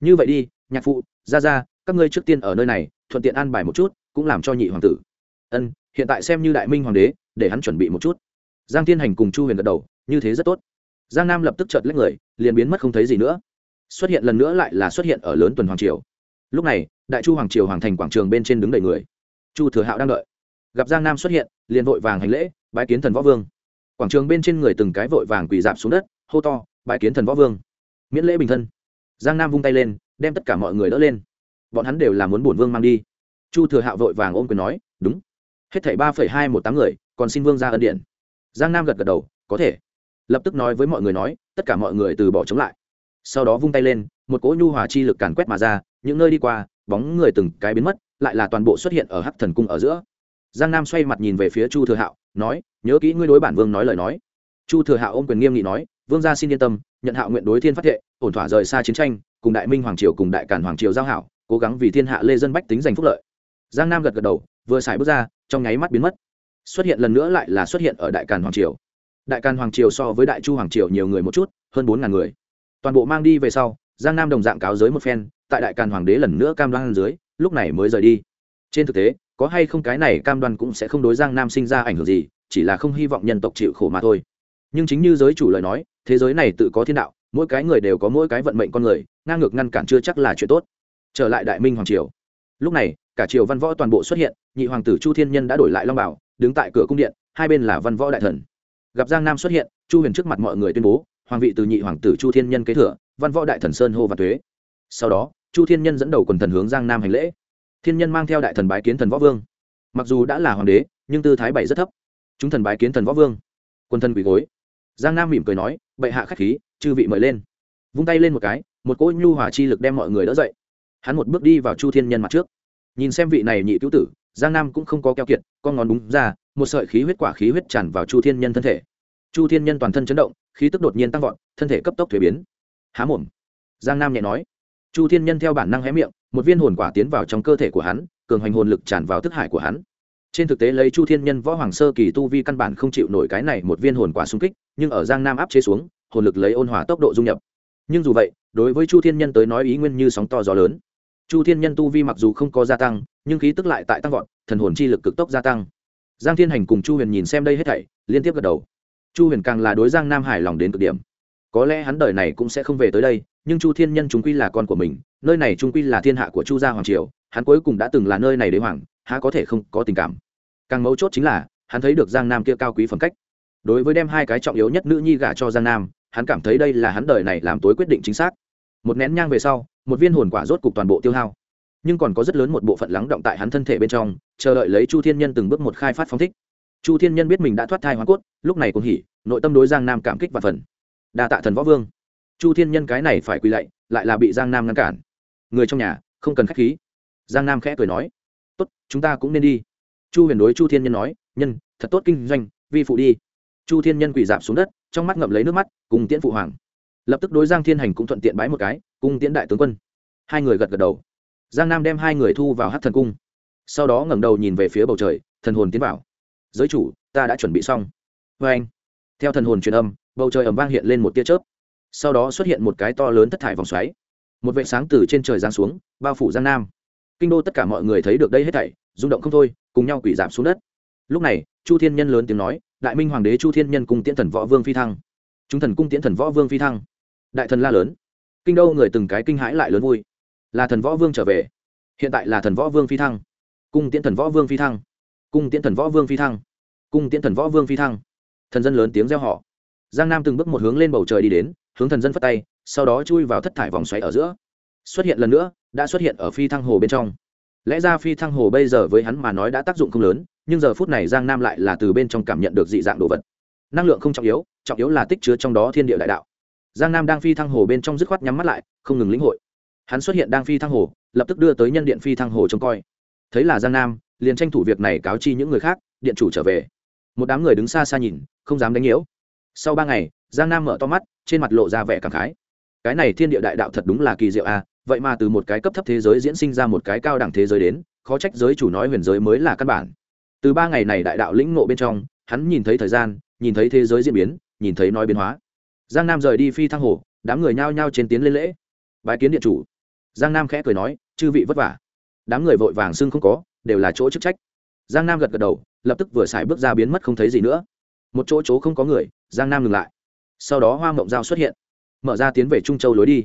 Như vậy đi, nhạc phụ, ra ra, các ngươi trước tiên ở nơi này, thuận tiện an bài một chút, cũng làm cho nhị hoàng tử. Ân, hiện tại xem như đại minh hoàng đế, để hắn chuẩn bị một chút. Giang thiên hành cùng chu huyền gật đầu, như thế rất tốt. Giang nam lập tức chợt lấy người, liền biến mất không thấy gì nữa xuất hiện lần nữa lại là xuất hiện ở lớn tuần hoàng triều. Lúc này, đại chu hoàng triều hoàng thành quảng trường bên trên đứng đầy người. Chu thừa hạo đang đợi. Gặp giang nam xuất hiện, liền vội vàng hành lễ, bái kiến thần võ vương. Quảng trường bên trên người từng cái vội vàng quỳ dạp xuống đất, hô to, bái kiến thần võ vương. Miễn lễ bình thân. Giang nam vung tay lên, đem tất cả mọi người đỡ lên. Bọn hắn đều là muốn bổn vương mang đi. Chu thừa hạo vội vàng ôm quyền nói, đúng. Hết thảy ba phẩy hai một tám người, còn xin vương ra ân điện. Giang nam gật gật đầu, có thể. Lập tức nói với mọi người nói, tất cả mọi người từ bỏ chống lại sau đó vung tay lên, một cỗ nhu hòa chi lực càn quét mà ra, những nơi đi qua, bóng người từng cái biến mất, lại là toàn bộ xuất hiện ở hắc thần cung ở giữa. Giang nam xoay mặt nhìn về phía chu thừa hạo, nói, nhớ kỹ ngươi đối bản vương nói lời nói. Chu thừa hạo ôm quyền nghiêm nghị nói, vương gia xin yên tâm, nhận hạo nguyện đối thiên phát thệ, ổn thỏa rời xa chiến tranh, cùng đại minh hoàng triều cùng đại cản hoàng triều giao hảo, cố gắng vì thiên hạ lê dân bách tính giành phúc lợi. Giang nam gật gật đầu, vừa xài bước ra, trong nháy mắt biến mất. Xuất hiện lần nữa lại là xuất hiện ở đại càn hoàng triều. Đại càn hoàng triều so với đại chu hoàng triều nhiều người một chút, hơn bốn ngàn người toàn bộ mang đi về sau, giang nam đồng dạng cáo giới một phen, tại đại càn hoàng đế lần nữa cam đoan dưới, lúc này mới rời đi. Trên thực tế, có hay không cái này cam đoan cũng sẽ không đối giang nam sinh ra ảnh hưởng gì, chỉ là không hy vọng nhân tộc chịu khổ mà thôi. Nhưng chính như giới chủ lời nói, thế giới này tự có thiên đạo, mỗi cái người đều có mỗi cái vận mệnh con người, ngang ngược ngăn cản chưa chắc là chuyện tốt. Trở lại đại minh hoàng triều. Lúc này, cả triều văn võ toàn bộ xuất hiện, nhị hoàng tử chu thiên nhân đã đổi lại long bảo, đứng tại cửa cung điện, hai bên là văn võ đại thần. Gặp giang nam xuất hiện, chu huyền trước mặt mọi người tuyên bố hoàng vị từ nhị hoàng tử chu thiên nhân kế thừa, văn võ đại thần sơn hô và thuế sau đó, chu thiên nhân dẫn đầu quần thần hướng giang nam hành lễ. Thiên nhân mang theo đại thần bái kiến thần võ vương. Mặc dù đã là hoàng đế, nhưng tư thái bảy rất thấp. Chúng thần bái kiến thần võ vương. Quân thần quỳ gối. Giang nam mỉm cười nói, bệ hạ k h á c h khí, chư vị mời lên. Vung tay lên một cái, một cỗ nhu hòa chi lực đem mọi người đỡ dậy. Hắn một bước đi vào chu thiên nhân mặt trước. Nhìn xem vị này nhị cứu tử, giang nam cũng không có keo kiệt, con ngón đúng ra, một sợi khí huyết quả khí huyết tràn vào chu thiên nhân thân thể chu thiên nhân toàn thân chấn động, khí tức đột nhiên tăng vọt, thân thể cấp tốc thuế biến. Há mồm. Giang nam nhẹ nói. Chu thiên nhân theo bản năng hé miệng, một viên hồn quả tiến vào trong cơ thể của hắn, cường hoành hồn lực tràn vào thức hải của hắn. Trên thực tế lấy chu thiên nhân võ hoàng sơ kỳ tu vi căn bản không chịu nổi cái này một viên hồn quả xung kích, nhưng ở giang nam áp chế xuống, hồn lực lấy ôn hòa tốc độ dung nhập. Nhưng dù vậy, đối với chu thiên nhân tới nói ý nguyên như sóng to gió lớn. Chu thiên nhân tu vi mặc dù không có gia tăng, nhưng khí tức lại tại tăng vọt, thần hồn chi lực cực tốc gia tăng. Giang thiên hành cùng chu huyền nhìn xem đây hết thảy, liên tiếp gật đầu chu huyền càng là đối giang nam Hải lòng đến cực điểm. Có lẽ hắn đời này cũng sẽ không về tới đây, nhưng chu thiên nhân chúng quy là con của mình, nơi này trung quy là thiên hạ của chu gia hoàng triều, hắn cuối cùng đã từng là nơi này đế hoàng, há có thể không có tình cảm. Càng mấu chốt chính là, hắn thấy được giang nam kia cao quý phẩm cách. Đối với đem hai cái trọng yếu nhất nữ nhi gả cho giang nam, hắn cảm thấy đây là hắn đời này làm tối quyết định chính xác. Một nén nhang về sau, một viên hồn quả rốt cục toàn bộ tiêu hao. Nhưng còn có rất lớn một bộ phận lắng động tại hắn thân thể bên trong, chờ đợi lấy chu thiên nhân từng bước một khai phát phóng thích chu thiên nhân biết mình đã thoát thai hoa cốt, lúc này cũng hỉ, nội tâm đối giang nam cảm kích và phần. Đa tạ thần võ vương. Chu thiên nhân cái này phải quỳ lạy, lại là bị giang nam ngăn cản. Người trong nhà, không cần k h á c h khí. Giang nam khẽ cười nói, tốt, chúng ta cũng nên đi. Chu huyền đối chu thiên nhân nói, nhân, thật tốt kinh doanh, vi phụ đi. Chu thiên nhân quỳ dạp xuống đất, trong mắt ngậm lấy nước mắt, cùng tiễn phụ hoàng. Lập tức đối giang thiên hành cũng thuận tiện bái một cái, cùng tiễn đại tướng quân. Hai người gật gật đầu. Giang nam đem hai người thu vào hát thần cung. Sau đó ngẩng đầu nhìn về phía bầu trời, thần hồn tiến vào giới chủ, ta đã chuẩn bị xong. Vê anh, theo thần hồn truyền âm, bầu trời ẩm vang hiện lên một tia chớp. Sau đó xuất hiện một cái to lớn thất thải vòng xoáy. Một vệ sáng từ trên trời giáng xuống, bao phủ giang nam. Kinh đô tất cả mọi người thấy được đây hết thảy, rung động không thôi, cùng nhau quỷ giảm xuống đất. Lúc này, chu thiên nhân lớn tiếng nói, đại minh hoàng đế chu thiên nhân cùng tiễn thần võ vương phi thăng. Chúng thần cung tiễn thần võ vương phi thăng. Đại thần la lớn. Kinh đô người từng cái kinh hãi lại lớn vui. Là thần võ vương trở về. Hiện tại là thần võ vương phi thăng. Cung tiễn thần võ vương phi thăng cung tiễn thần võ vương phi thăng. Cung tiễn thần võ vương phi thăng. Thần dân lớn tiếng reo họ giang nam từng bước một hướng lên bầu trời đi đến, hướng thần dân phất tay, sau đó chui vào thất thải vòng xoáy ở giữa. Xuất hiện lần nữa, đã xuất hiện ở phi thăng hồ bên trong. Lẽ ra phi thăng hồ bây giờ với hắn mà nói đã tác dụng không lớn, nhưng giờ phút này giang nam lại là từ bên trong cảm nhận được dị dạng đồ vật. Năng lượng không trọng yếu trọng yếu là tích chứa trong đó thiên địa đại đạo. Giang nam đang phi thăng hồ bên trong dứt khoát nhắm mắt lại, không ngừng lĩnh hội. Hắn xuất hiện đang phi thăng hồ, lập tức đưa tới nhân điện phi thăng hồ trông coi. Thấy là giang nam liền tranh thủ việc này cáo chi những người khác, điện chủ trở về. Một đám người đứng xa xa nhìn, không dám đánh nhiễu. Sau ba ngày, giang nam mở to mắt, trên mặt lộ ra vẻ cảm khái. Cái này thiên địa đại đạo thật đúng là kỳ diệu à vậy mà từ một cái cấp thấp thế giới diễn sinh ra một cái cao đẳng thế giới đến, khó trách giới chủ nói huyền giới mới là căn bản. Từ ba ngày này đại đạo lĩnh ngộ bên trong, hắn nhìn thấy thời gian, nhìn thấy thế giới diễn biến, nhìn thấy nói biến hóa. Giang nam rời đi phi thăng hồ, đám người nhao nhao trên tiến lên lễ. Bái kiến điện chủ. Giang nam khẽ cười nói, chư vị vất vả. Đám người vội vàng xưng không có đều là chỗ chức trách. Giang nam gật gật đầu, lập tức vừa xài bước ra biến mất không thấy gì nữa. Một chỗ chỗ không có người, giang nam ngừng lại. Sau đó hoa mộng giao xuất hiện. Mở ra tiến về trung châu lối đi.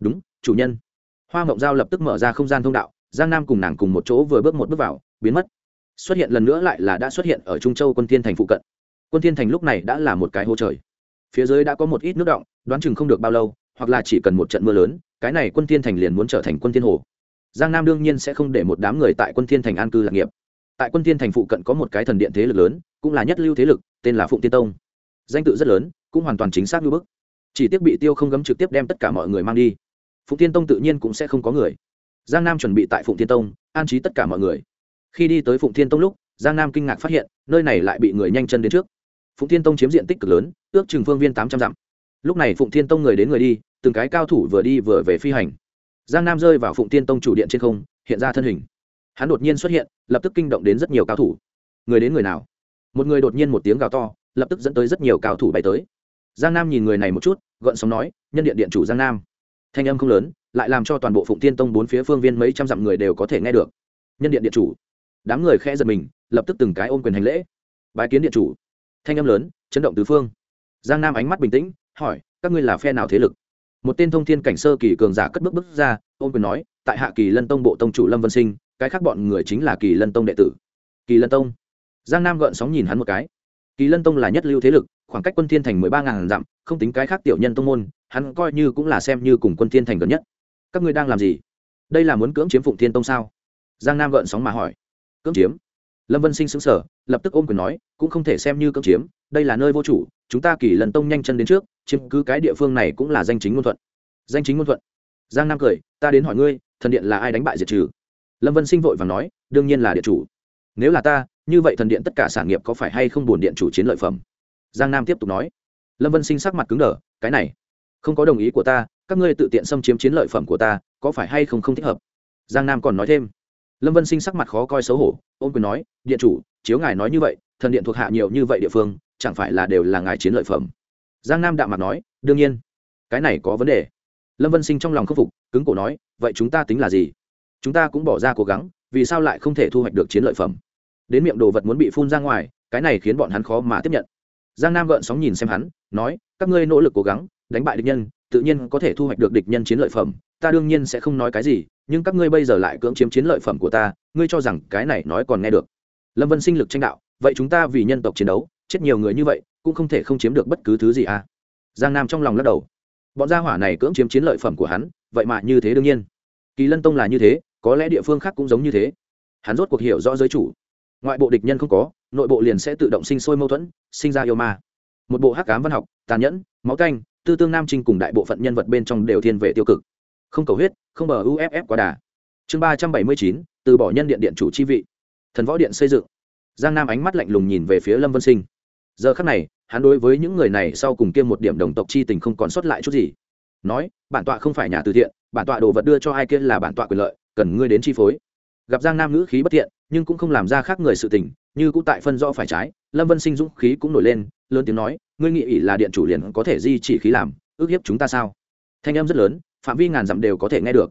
Đúng, chủ nhân. Hoa mộng giao lập tức mở ra không gian thông đạo, giang nam cùng nàng cùng một chỗ vừa bước một bước vào, biến mất. Xuất hiện lần nữa lại là đã xuất hiện ở trung châu quân thiên thành phụ cận. Quân thiên thành lúc này đã là một cái hố trời. Phía dưới đã có một ít nước động, đoán chừng không được bao lâu, hoặc là chỉ cần một trận mưa lớn, cái này quân thiên thành liền muốn trở thành quân thiên hồ giang nam đương nhiên sẽ không để một đám người tại quân thiên thành an cư lạc nghiệp. Tại quân thiên thành phụ cận có một cái thần điện thế lực lớn, cũng là nhất lưu thế lực, tên là phụng tiên tông. Danh tự rất lớn, cũng hoàn toàn chính xác như bức. Chỉ tiếc bị tiêu không gấm trực tiếp đem tất cả mọi người mang đi. Phụng tiên tông tự nhiên cũng sẽ không có người. Giang nam chuẩn bị tại phụng tiên tông, an trí tất cả mọi người. Khi đi tới phụng tiên tông lúc, giang nam kinh ngạc phát hiện, nơi này lại bị người nhanh chân đến trước. Phụng tiên tông chiếm diện tích cực lớn, ước chừng phương viên tám trăm dặm. Lúc này phụng tiên tông người đến người đi, từng cái cao thủ vừa đi vừa về phi hành giang nam rơi vào phụng tiên tông chủ điện trên không, hiện ra thân hình. Hắn đột nhiên xuất hiện, lập tức kinh động đến rất nhiều cao thủ. Người đến người nào? Một người đột nhiên một tiếng gào to, lập tức dẫn tới rất nhiều cao thủ bay tới. Giang nam nhìn người này một chút gợn sóng nói, nhân điện điện chủ giang nam. Thanh âm không lớn, lại làm cho toàn bộ phụng tiên tông bốn phía phương viên mấy trăm dặm người đều có thể nghe được. Nhân điện điện chủ. Đám người khẽ giật mình, lập tức từng cái ôm quyền hành lễ. Bái kiến điện chủ. Thanh âm lớn, chấn động tứ phương. Giang nam ánh mắt bình tĩnh, hỏi, các ngươi là phe nào thế lực? Một tên thông thiên cảnh sơ kỳ cường giả cất bước bước ra, ôm quyền nói, tại hạ kỳ lân tông bộ tông chủ lâm vân sinh, cái khác bọn người chính là kỳ lân tông đệ tử. Kỳ lân tông. Giang nam gợn sóng nhìn hắn một cái. Kỳ lân tông là nhất lưu thế lực, khoảng cách quân thiên thành mười ba ngàn dặm, không tính cái khác tiểu nhân tông môn, hắn coi như cũng là xem như cùng quân thiên thành gần nhất. Các ngươi đang làm gì? Đây là muốn cưỡng chiếm phụng thiên tông sao? Giang nam gợn sóng mà hỏi. Cưỡng chiếm? Lâm vân sinh sững sở lập tức ôm quyền nói, cũng không thể xem như cưỡng chiếm, đây là nơi vô chủ, chúng ta kỳ lần tông nhanh chân đến trước, chiếm cứ cái địa phương này cũng là danh chính ngôn thuận. Danh chính ngôn thuận? Giang nam cười, ta đến hỏi ngươi, thần điện là ai đánh bại diệt trừ? Lâm vân sinh vội và nói, đương nhiên là điện chủ. Nếu là ta, như vậy thần điện tất cả sản nghiệp có phải hay không buồn điện chủ chiến lợi phẩm? Giang nam tiếp tục nói. Lâm vân sinh sắc mặt cứng đờ, cái này, không có đồng ý của ta, các ngươi tự tiện xâm chiếm chiến lợi phẩm của ta, có phải hay không không thích hợp? Giang nam còn nói thêm lâm vân sinh sắc mặt khó coi xấu hổ ôm quyền nói, điện chủ, chiếu ngài nói như vậy, thần điện thuộc hạ nhiều như vậy địa phương, chẳng phải là đều là ngài chiến lợi phẩm? Giang nam đạm mặt nói, đương nhiên, cái này có vấn đề. Lâm vân sinh trong lòng khâm phục, cứng cổ nói, vậy chúng ta tính là gì? Chúng ta cũng bỏ ra cố gắng, vì sao lại không thể thu hoạch được chiến lợi phẩm? Đến miệng đồ vật muốn bị phun ra ngoài, cái này khiến bọn hắn khó mà tiếp nhận. Giang nam gợn sóng nhìn xem hắn, nói, các ngươi nỗ lực cố gắng, đánh bại địch nhân tự nhiên có thể thu hoạch được địch nhân chiến lợi phẩm, ta đương nhiên sẽ không nói cái gì, nhưng các ngươi bây giờ lại cưỡng chiếm chiến lợi phẩm của ta, ngươi cho rằng cái này nói còn nghe được. Lâm vân sinh lực tranh đạo, vậy chúng ta vì nhân tộc chiến đấu, chết nhiều người như vậy, cũng không thể không chiếm được bất cứ thứ gì à? Giang nam trong lòng lắc đầu. Bọn gia hỏa này cưỡng chiếm chiến lợi phẩm của hắn, vậy mà như thế đương nhiên. Kỳ lân tông là như thế, có lẽ địa phương khác cũng giống như thế. Hắn rốt cuộc hiểu rõ giới chủ. Ngoại bộ địch nhân không có, nội bộ liền sẽ tự động sinh sôi mâu thuẫn, sinh ra yêu ma. Một bộ hắc cám văn học, tàn nhẫn, máu canh tư tương nam trinh cùng đại bộ phận nhân vật bên trong đều thiên về tiêu cực. Không cầu huyết, không bờ uff quá đà. Chương ba trăm bảy mươi chín, từ bỏ nhân điện điện chủ chi vị. Thần võ điện xây dựng. Giang nam ánh mắt lạnh lùng nhìn về phía lâm vân sinh. Giờ khắc này, hắn đối với những người này sau cùng kiêm một điểm đồng tộc chi tình không còn sót lại chút gì. Nói, bản tọa không phải nhà từ thiện, bản tọa đồ vật đưa cho ai kia là bản tọa quyền lợi, cần ngươi đến chi phối. Gặp giang nam ngữ khí bất thiện, nhưng cũng không làm ra khác người sự tình, như cũng tại phân rõ phải trái, lâm vân sinh dũng khí cũng nổi lên lớn tiếng nói, ngươi nghị ỷ là điện chủ liền có thể di chỉ khí làm, ước hiếp chúng ta sao? Thanh âm rất lớn, phạm vi ngàn dặm đều có thể nghe được.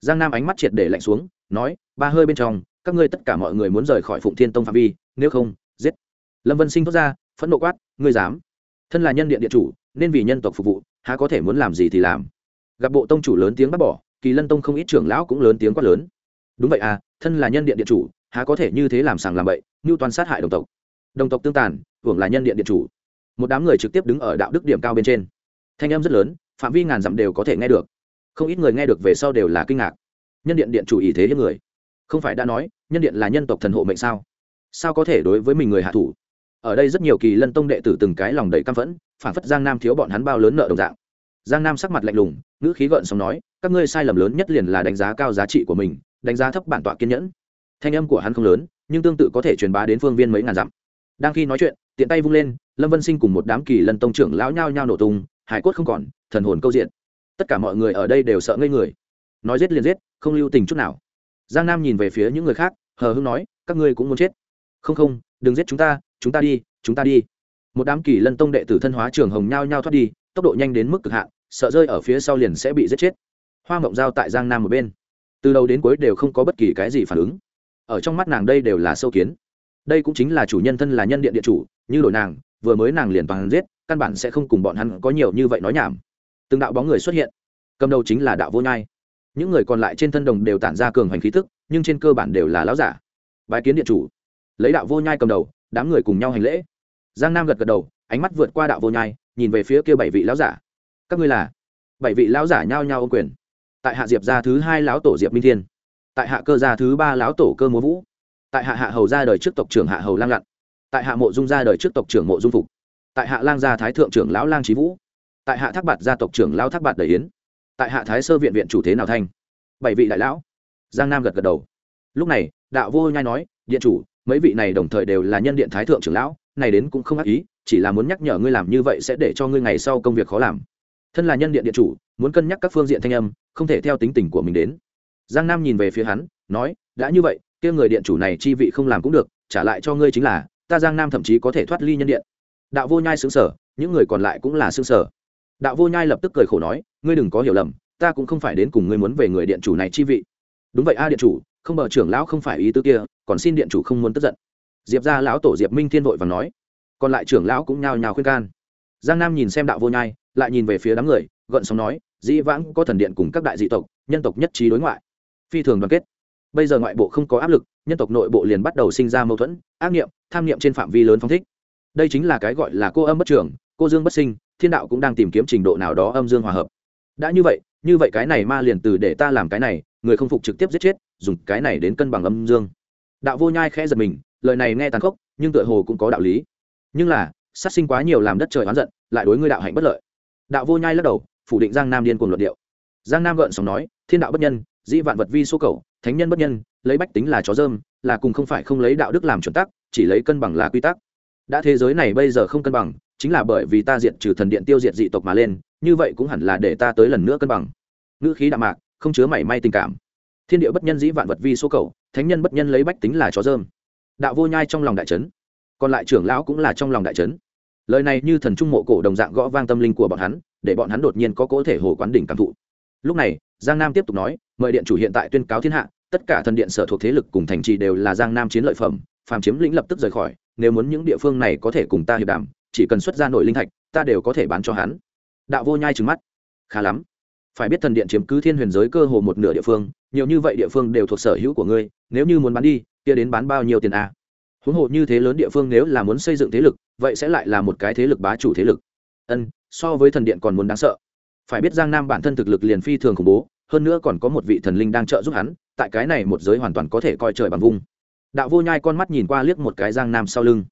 Giang nam ánh mắt triệt để lạnh xuống, nói, ba hơi bên trong, các ngươi tất cả mọi người muốn rời khỏi phụng thiên tông phạm vi, nếu không, giết. Lâm vân sinh thốt ra, phẫn nộ quát, ngươi dám? Thân là nhân điện điện chủ, nên vì nhân tộc phục vụ, há có thể muốn làm gì thì làm. Gặp bộ tông chủ lớn tiếng bắt bỏ, kỳ lân tông không ít trưởng lão cũng lớn tiếng quát lớn. Đúng vậy à thân là nhân điện điện chủ, há có thể như thế làm sàng làm bậy như toàn sát hại đồng tộc. Đồng tộc tương tàn, hưởng là nhân điện điện chủ một đám người trực tiếp đứng ở đạo đức điểm cao bên trên. Thanh âm rất lớn, phạm vi ngàn dặm đều có thể nghe được. Không ít người nghe được về sau đều là kinh ngạc. Nhân điện điện chủ ý thế hiếp người. Không phải đã nói, nhân điện là nhân tộc thần hộ mệnh sao? Sao có thể đối với mình người hạ thủ? Ở đây rất nhiều kỳ lân tông đệ tử từng cái lòng đầy căm phẫn phản phất giang nam thiếu bọn hắn bao lớn nợ đồng dạng. Giang nam sắc mặt lạnh lùng, ngữ khí gợn xong nói, các ngươi sai lầm lớn nhất liền là đánh giá cao giá trị của mình, đánh giá thấp bản tọa kiên nhẫn. Thanh âm của hắn không lớn, nhưng tương tự có thể truyền bá đến phương viên mấy ngàn dặm. Đang khi nói chuyện tiện tay vung lên, lâm vân sinh cùng một đám kỳ lân tông trưởng lão nhao nhao nổ tung, hải cốt không còn, thần hồn câu diện. Tất cả mọi người ở đây đều sợ ngây người. Nói giết liền giết, không lưu tình chút nào. Giang nam nhìn về phía những người khác, hờ hưng nói, các ngươi cũng muốn chết? Không không, đừng giết chúng ta chúng ta đi, chúng ta đi. Một đám kỳ lân tông đệ tử thân hóa trường hồng nhao nhao thoát đi, tốc độ nhanh đến mức cực hạn, sợ rơi ở phía sau liền sẽ bị giết chết. Hoa mộng giao tại giang nam một bên. Từ đầu đến cuối đều không có bất kỳ cái gì phản ứng. Ở trong mắt nàng đây đều là sâu kiến đây cũng chính là chủ nhân thân là nhân điện điện chủ, như đổi nàng, vừa mới nàng liền toàn giết, căn bản sẽ không cùng bọn hắn có nhiều như vậy nói nhảm. Từng đạo bóng người xuất hiện. Cầm đầu chính là đạo vô nhai. Những người còn lại trên thân đồng đều tản ra cường hành khí thức nhưng trên cơ bản đều là lão giả. Bái kiến điện chủ. Lấy đạo vô nhai cầm đầu, đám người cùng nhau hành lễ. Giang nam gật gật đầu, ánh mắt vượt qua đạo vô nhai, nhìn về phía kia bảy vị lão giả. Các ngươi là? Bảy vị lão giả nhao nhao ô quyền. Tại hạ diệp gia thứ hai lão tổ diệp minh thiên. Tại hạ cơ gia thứ ba lão tổ cơ múa vũ tại hạ hạ hầu ra đời trước tộc trưởng hạ hầu lang lặn, tại hạ mộ dung ra đời trước tộc trưởng mộ dung phục, tại hạ lang gia thái thượng trưởng lão lang trí vũ, tại hạ thác bạt gia tộc trưởng lão thác bạt đầy yến, tại hạ thái sơ viện viện chủ thế nào thanh, bảy vị đại lão. Giang nam gật gật đầu. Lúc này, đạo vô nhai nói, điện chủ, mấy vị này đồng thời đều là nhân điện thái thượng trưởng lão, này đến cũng không ác ý, chỉ là muốn nhắc nhở ngươi làm như vậy sẽ để cho ngươi ngày sau công việc khó làm. Thân là nhân điện điện chủ, muốn cân nhắc các phương diện thanh âm, không thể theo tính tình của mình đến. Giang nam nhìn về phía hắn, nói, đã như vậy kia người điện chủ này chi vị không làm cũng được, trả lại cho ngươi chính là, ta giang nam thậm chí có thể thoát ly nhân điện. Đạo vô nhai xứng sở những người còn lại cũng là xứng sở đạo vô nhai lập tức cười khổ nói, ngươi đừng có hiểu lầm, ta cũng không phải đến cùng ngươi muốn về người điện chủ này chi vị. Đúng vậy a điện chủ, không bờ trưởng lão không phải ý tứ kia, còn xin điện chủ không muốn tức giận. Diệp ra lão tổ diệp minh thiên vội và nói, còn lại trưởng lão cũng nhào nhào khuyên can. Giang nam nhìn xem đạo vô nhai, lại nhìn về phía đám người, gợn sóng nói, dĩ vãng có thần điện cùng các đại dị tộc, nhân tộc nhất trí đối ngoại. Phi thường đoàn kết bây giờ ngoại bộ không có áp lực nhân tộc nội bộ liền bắt đầu sinh ra mâu thuẫn ác nghiệm tham nghiệm trên phạm vi lớn phong thích. Đây chính là cái gọi là cô âm bất trường, cô dương bất sinh thiên đạo cũng đang tìm kiếm trình độ nào đó âm dương hòa hợp. Đã như vậy như vậy cái này ma liền từ để ta làm cái này người không phục trực tiếp giết chết dùng cái này đến cân bằng âm dương. Đạo vô nhai khẽ giật mình lời này nghe tàn khốc nhưng tựa hồ cũng có đạo lý. Nhưng là sát sinh quá nhiều làm đất trời oán giận lại đối ngươi đạo hạnh bất lợi. Đạo vô nhai lắc đầu phủ định giang nam điên cuồng luận điệu. Giang nam gợn sóng nói thiên đạo bất nhân dĩ vạn vật vi số cầu thánh nhân bất nhân, lấy bách tính là chó dơm, là cùng không phải không lấy đạo đức làm chuẩn tắc, chỉ lấy cân bằng là quy tắc. Đã thế giới này bây giờ không cân bằng, chính là bởi vì ta diệt trừ thần điện tiêu diệt dị tộc mà lên, như vậy cũng hẳn là để ta tới lần nữa cân bằng. Ngữ khí đạm mạc, không chứa mảy may tình cảm. Thiên địa bất nhân dĩ vạn vật vi số cầu, thánh nhân bất nhân lấy bách tính là chó dơm. Đạo vô nhai trong lòng đại trấn còn lại trưởng lão cũng là trong lòng đại trấn lời này như thần trung mộ cổ đồng dạng gõ vang tâm linh của bọn hắn, để bọn hắn đột nhiên có cố thể hồ quán đỉnh cảm thụ. Lúc này, giang nam tiếp tục nói, mời điện chủ hiện tại tuyên cáo thiên hạ tất cả thần điện sở thuộc thế lực cùng thành trì đều là giang nam chiến lợi phẩm, phàm chiếm lĩnh lập tức rời khỏi, nếu muốn những địa phương này có thể cùng ta hiệp đàm, chỉ cần xuất ra nội linh thạch, ta đều có thể bán cho hắn. Đạo vô nhai trừng mắt. Khá lắm. Phải biết thần điện chiếm cứ thiên huyền giới cơ hồ một nửa địa phương, nhiều như vậy địa phương đều thuộc sở hữu của ngươi, nếu như muốn bán đi, kia đến bán bao nhiêu tiền a? À? huống hồ như thế lớn địa phương nếu là muốn xây dựng thế lực, vậy sẽ lại là một cái thế lực bá chủ thế lực. Ân, so với thần điện còn muốn đáng sợ. Phải biết giang nam bản thân thực lực liền phi thường khủng bố hơn nữa còn có một vị thần linh đang trợ giúp hắn, tại cái này một giới hoàn toàn có thể coi trời bằng vung. Đạo vô nhai con mắt nhìn qua liếc một cái giang nam sau lưng.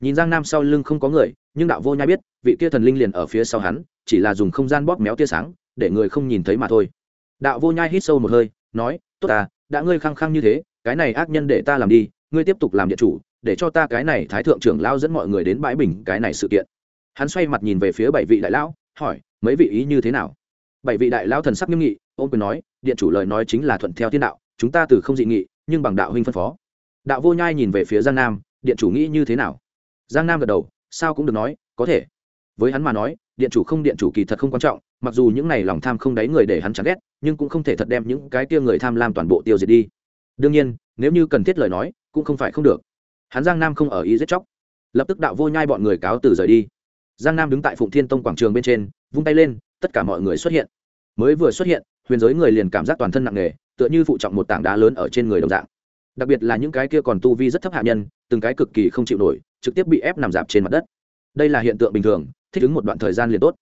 Nhìn giang nam sau lưng không có người, nhưng đạo vô nhai biết, vị kia thần linh liền ở phía sau hắn, chỉ là dùng không gian bóp méo tia sáng, để người không nhìn thấy mà thôi. Đạo vô nhai hít sâu một hơi, nói, tốt à đã ngươi khăng khăng như thế, cái này ác nhân để ta làm đi, ngươi tiếp tục làm địa chủ, để cho ta cái này thái thượng trưởng lao dẫn mọi người đến bãi bình cái này sự kiện. Hắn xoay mặt nhìn về phía bảy vị đại lão, hỏi, mấy vị ý như thế nào? Bảy vị đại lão thần sắc nghiêm nghị ôm quyền nói, điện chủ lời nói chính là thuận theo thiên đạo, chúng ta từ không dị nghị, nhưng bằng đạo huynh phân phó. Đạo vô nhai nhìn về phía giang nam, điện chủ nghĩ như thế nào? Giang nam gật đầu, sao cũng được nói, có thể. Với hắn mà nói, điện chủ không điện chủ kỳ thật không quan trọng, mặc dù những này lòng tham không đáy người để hắn chán ghét, nhưng cũng không thể thật đem những cái kia người tham lam toàn bộ tiêu diệt đi. Đương nhiên, nếu như cần thiết lời nói, cũng không phải không được. Hắn giang nam không ở ý giết chóc. Lập tức đạo vô nhai bọn người cáo từ rời đi. Giang nam đứng tại phụng thiên tông quảng trường bên trên, vung tay lên, tất cả mọi người xuất hiện mới vừa xuất hiện, huyền giới người liền cảm giác toàn thân nặng nề, tựa như phụ trọng một tảng đá lớn ở trên người đồng dạng. Đặc biệt là những cái kia còn tu vi rất thấp hạ nhân, từng cái cực kỳ không chịu nổi, trực tiếp bị ép nằm dạp trên mặt đất. Đây là hiện tượng bình thường, thích ứng một đoạn thời gian liền tốt.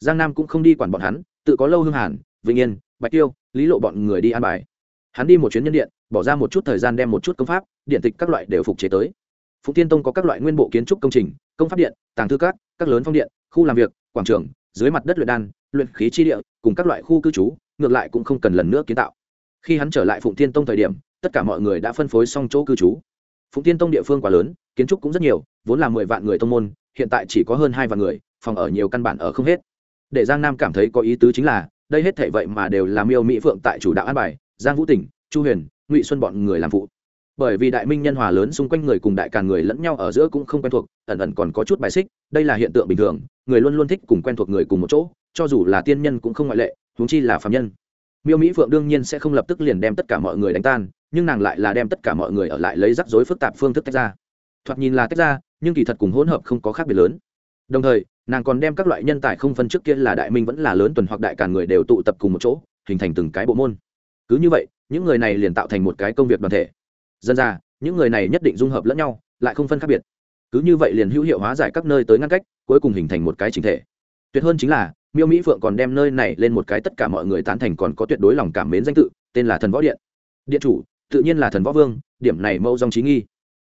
Giang nam cũng không đi quản bọn hắn, tự có lâu hương hàn, vĩnh yên, bạch tiêu, lý lộ bọn người đi an bài. Hắn đi một chuyến nhân điện, bỏ ra một chút thời gian đem một chút công pháp, điện tịch các loại đều phục chế tới. Phụng tiên tông có các loại nguyên bộ kiến trúc công trình, công pháp điện, tàng thư các các lớn phong điện, khu làm việc, quảng trường, dưới mặt đất luyện đan luyện khí chi địa, cùng các loại khu cư trú, ngược lại cũng không cần lần nữa kiến tạo. Khi hắn trở lại phụng Thiên tông thời điểm, tất cả mọi người đã phân phối xong chỗ cư trú. Phụng Thiên tông địa phương quá lớn, kiến trúc cũng rất nhiều, vốn là mười vạn người tông môn, hiện tại chỉ có hơn hai vạn người, phòng ở nhiều căn bản ở không hết. Để giang nam cảm thấy có ý tứ chính là, đây hết thể vậy mà đều là miêu mỹ phượng tại chủ đạo an bài, giang vũ tỉnh, chu huyền, ngụy xuân bọn người làm phụ. Bởi vì đại minh nhân hòa lớn xung quanh người cùng đại càn người lẫn nhau ở giữa cũng không quen thuộc, ẩn ẩn còn có chút bài xích, đây là hiện tượng bình thường người luôn luôn thích cùng quen thuộc người cùng một chỗ, cho dù là tiên nhân cũng không ngoại lệ, huống chi là phạm nhân. Miêu mỹ phượng đương nhiên sẽ không lập tức liền đem tất cả mọi người đánh tan, nhưng nàng lại là đem tất cả mọi người ở lại lấy rắc rối phức tạp phương thức tách ra. Thoạt nhìn là tách ra, nhưng kỳ thật cùng hỗn hợp không có khác biệt lớn. Đồng thời, nàng còn đem các loại nhân tài không phân trước kia là đại minh vẫn là lớn tuần hoặc đại càn người đều tụ tập cùng một chỗ, hình thành từng cái bộ môn. Cứ như vậy, những người này liền tạo thành một cái công việc đoàn thể. Dân ra, những người này nhất định dung hợp lẫn nhau, lại không phân khác biệt cứ như vậy liền hữu hiệu hóa giải các nơi tới ngăn cách, cuối cùng hình thành một cái chính thể. Tuyệt hơn chính là, miêu mỹ phượng còn đem nơi này lên một cái tất cả mọi người tán thành còn có tuyệt đối lòng cảm mến danh tự, tên là thần võ điện. Điện chủ, tự nhiên là thần võ vương, điểm này mâu dòng trí nghi.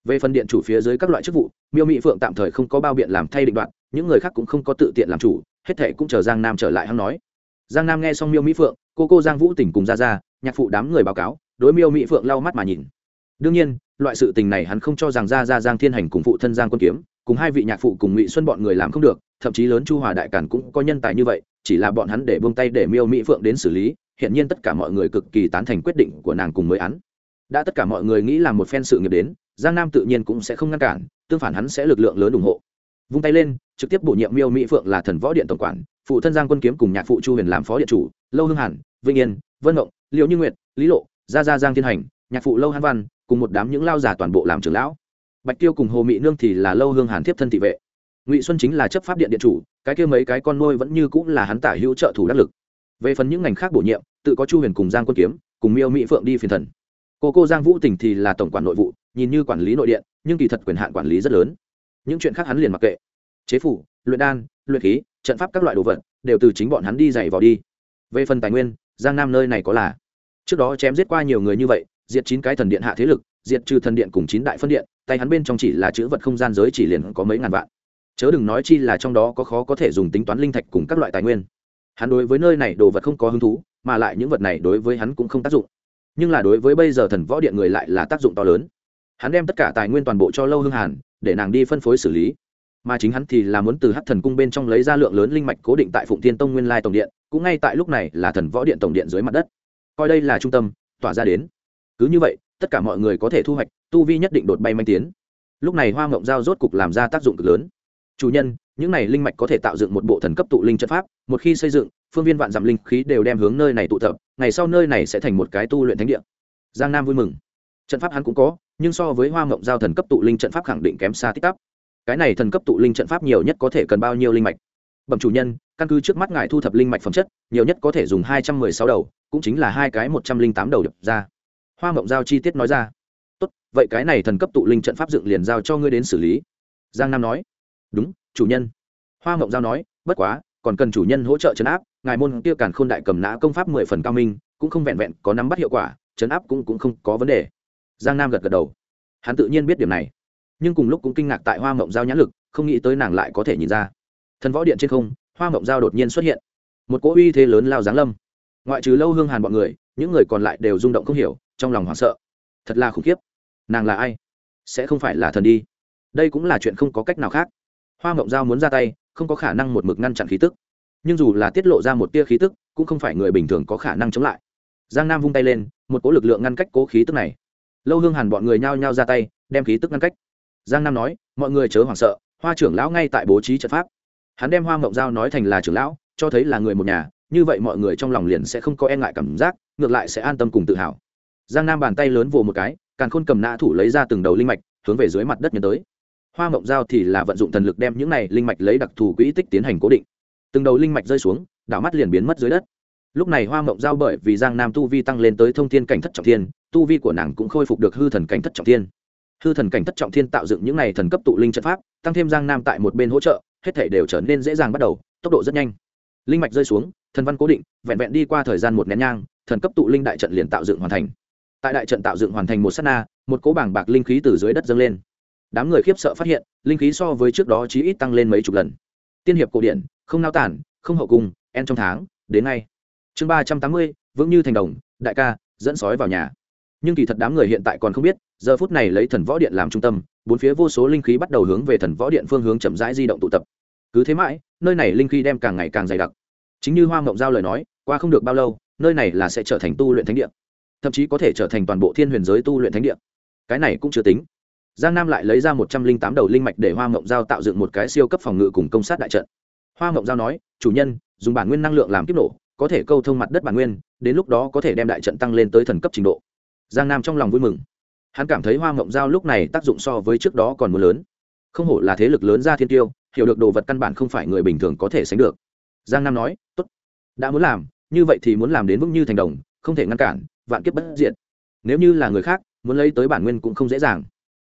Về phần điện chủ phía dưới các loại chức vụ, miêu mỹ phượng tạm thời không có bao biện làm thay định đoạn những người khác cũng không có tự tiện làm chủ, hết thể cũng chờ giang nam trở lại hắn nói. Giang nam nghe xong miêu mỹ phượng, cô cô giang vũ tỉnh cùng ra ra, nhạc phụ đám người báo cáo, đối miêu mỹ phượng lau mắt mà nhìn. Đương nhiên loại sự tình này hắn không cho rằng ra ra giang thiên hành cùng phụ thân giang quân kiếm, cùng hai vị nhạc phụ cùng ngụy xuân bọn người làm không được, thậm chí lớn chu hòa đại cản cũng có nhân tài như vậy, chỉ là bọn hắn để buông tay để miêu mỹ phượng đến xử lý, hiện nhiên tất cả mọi người cực kỳ tán thành quyết định của nàng cùng mới án. Đã tất cả mọi người nghĩ là một phen sự nghiệp đến, giang nam tự nhiên cũng sẽ không ngăn cản, tương phản hắn sẽ lực lượng lớn ủng hộ. Vung tay lên, trực tiếp bổ nhiệm miêu mỹ phượng là thần võ điện tổng quản, phụ thân giang quân kiếm cùng nhạc phụ chu huyền làm phó điện chủ, lâu hưng hàn vinh yên, vân ngộng liệu như nguyệt, lý lộ, gia gia giang thiên hành, nhạc phụ lâu hán văn cùng một đám những lao giả toàn bộ làm trưởng lão. Bạch tiêu cùng hồ mỹ nương thì là lâu hương hàn tiếp thân thị vệ. Ngụy xuân chính là chấp pháp điện điện chủ, cái kia mấy cái con nuôi vẫn như cũng là hắn tả hữu trợ thủ đắc lực. Về phần những ngành khác bổ nhiệm, tự có chu huyền cùng giang quân kiếm, cùng miêu mỹ phượng đi phiền thần. Cô cô giang vũ tỉnh thì là tổng quản nội vụ, nhìn như quản lý nội điện, nhưng kỳ thật quyền hạn quản lý rất lớn. Những chuyện khác hắn liền mặc kệ. Chế phủ, luyện đan, luyện khí, trận pháp các loại đồ vật, đều từ chính bọn hắn đi dày vào đi. Về phần tài nguyên, giang nam nơi này có là. Trước đó chém giết qua nhiều người như vậy diệt chín cái thần điện hạ thế lực, diệt trừ thần điện cùng chín đại phân điện, tay hắn bên trong chỉ là chữ vật không gian giới chỉ liền có mấy ngàn vạn. Chớ đừng nói chi là trong đó có khó có thể dùng tính toán linh thạch cùng các loại tài nguyên. Hắn đối với nơi này đồ vật không có hứng thú, mà lại những vật này đối với hắn cũng không tác dụng. Nhưng là đối với bây giờ thần võ điện người lại là tác dụng to lớn. Hắn đem tất cả tài nguyên toàn bộ cho lâu hương hàn, để nàng đi phân phối xử lý. Mà chính hắn thì là muốn từ hát thần cung bên trong lấy ra lượng lớn linh mạch cố định tại phụng tiên tông nguyên lai tổng điện, cũng ngay tại lúc này là thần võ điện tổng điện dưới mặt đất. Coi đây là trung tâm, tỏa ra đến cứ như vậy, tất cả mọi người có thể thu hoạch, tu vi nhất định đột bay manh tiến. Lúc này hoa Mộng giao rốt cục làm ra tác dụng cực lớn. Chủ nhân, những này linh mạch có thể tạo dựng một bộ thần cấp tụ linh trận pháp, một khi xây dựng, phương viên vạn dặm linh khí đều đem hướng nơi này tụ tập, ngày sau nơi này sẽ thành một cái tu luyện thánh địa. Giang nam vui mừng. Trận pháp hắn cũng có, nhưng so với hoa Mộng giao thần cấp tụ linh trận pháp khẳng định kém xa tích tắp. Cái này thần cấp tụ linh trận pháp nhiều nhất có thể cần bao nhiêu linh mạch? Bẩm chủ nhân, căn cứ trước mắt ngài thu thập linh mạch phẩm chất, nhiều nhất có thể dùng hai trăm mười sáu đầu, cũng chính là hai cái một trăm linh tám đầu đập ra hoa mộng giao chi tiết nói ra. Tốt, vậy cái này thần cấp tụ linh trận pháp dựng liền giao cho ngươi đến xử lý. Giang nam nói. Đúng, chủ nhân. Hoa mộng giao nói. Bất quá, còn cần chủ nhân hỗ trợ chấn áp, ngài môn kia càn khôn đại cầm nã công pháp mười phần cao minh, cũng không vẹn vẹn có nắm bắt hiệu quả, chấn áp cũng cũng không có vấn đề. Giang nam gật gật đầu. Hắn tự nhiên biết điểm này. Nhưng cùng lúc cũng kinh ngạc tại hoa mộng giao nhãn lực, không nghĩ tới nàng lại có thể nhìn ra. Thần võ điện trên không, hoa mộng giao đột nhiên xuất hiện. Một cỗ uy thế lớn lao giáng lâm. Ngoại trừ lâu hương hàn bọn người, những người còn lại đều rung động không hiểu trong lòng hoảng sợ. Thật là khủng khiếp. Nàng là ai? Sẽ không phải là thần đi. Đây cũng là chuyện không có cách nào khác. Hoa mộng giao muốn ra tay, không có khả năng một mực ngăn chặn khí tức. Nhưng dù là tiết lộ ra một tia khí tức, cũng không phải người bình thường có khả năng chống lại. Giang nam vung tay lên, một cố lực lượng ngăn cách cố khí tức này. Lâu hương hàn bọn người nhao nhao ra tay, đem khí tức ngăn cách. Giang nam nói, mọi người chớ hoảng sợ, hoa trưởng lão ngay tại bố trí trận pháp. Hắn đem hoa mộng giao nói thành là trưởng lão, cho thấy là người một nhà, như vậy mọi người trong lòng liền sẽ không có e ngại cảm giác, ngược lại sẽ an tâm cùng tự hào giang nam bàn tay lớn vồ một cái, càn khôn cầm nã thủ lấy ra từng đầu linh mạch, hướng về dưới mặt đất nhấn tới. Hoa mộng giao thì là vận dụng thần lực đem những này linh mạch lấy đặc thù quỹ tích tiến hành cố định. Từng đầu linh mạch rơi xuống, đảo mắt liền biến mất dưới đất. Lúc này hoa mộng giao bởi vì giang nam tu vi tăng lên tới thông thiên cảnh thất trọng thiên, tu vi của nàng cũng khôi phục được hư thần cảnh thất trọng thiên. Hư thần cảnh thất trọng thiên tạo dựng những này thần cấp tụ linh trận pháp, tăng thêm giang nam tại một bên hỗ trợ, hết thể đều trở nên dễ dàng bắt đầu, tốc độ rất nhanh. Linh mạch rơi xuống, thần văn cố định, vẹn vẹn đi qua thời gian một nén nhang, thần cấp tụ linh đại trận liền tạo dựng hoàn thành tại đại trận tạo dựng hoàn thành một s á t na, một cỗ bảng bạc linh khí từ dưới đất dâng lên. Đám người khiếp sợ phát hiện, linh khí so với trước đó chí ít tăng lên mấy chục lần. Tiên hiệp cổ điển, không nao tản, không hậu cung, en trong tháng, đến ngay. Chương ba trăm tám mươi, vững như thành đồng, đại ca, dẫn sói vào nhà. Nhưng kỳ thật đám người hiện tại còn không biết, giờ phút này lấy thần võ điện làm trung tâm, bốn phía vô số linh khí bắt đầu hướng về thần võ điện phương hướng chậm rãi di động tụ tập. Cứ thế mãi, nơi này linh khí đem càng ngày càng dày đặc. Chính như hoa mộng giao lời nói, qua không được bao lâu, nơi này là sẽ trở thành tu luyện thánh địa thậm chí có thể trở thành toàn bộ thiên huyền giới tu luyện thánh địa. Cái này cũng chưa tính. Giang nam lại lấy ra một trăm linh tám đầu linh mạch để hoa mộng giao tạo dựng một cái siêu cấp phòng ngự cùng công sát đại trận. Hoa mộng giao nói, chủ nhân, dùng bản nguyên năng lượng làm kích nổ, có thể câu thông mặt đất bản nguyên, đến lúc đó có thể đem đại trận tăng lên tới thần cấp trình độ. Giang nam trong lòng vui mừng. Hắn cảm thấy hoa mộng giao lúc này tác dụng so với trước đó còn mưa lớn. Không hổ là thế lực lớn ra thiên tiêu, hiểu được đồ vật căn bản không phải người bình thường có thể sánh được. Giang nam nói, tốt, đã muốn làm, như vậy thì muốn làm đến vững như thành đồng, không thể ngăn cản vạn kiếp bất diệt. nếu như là người khác, muốn lấy tới bản nguyên cũng không dễ dàng.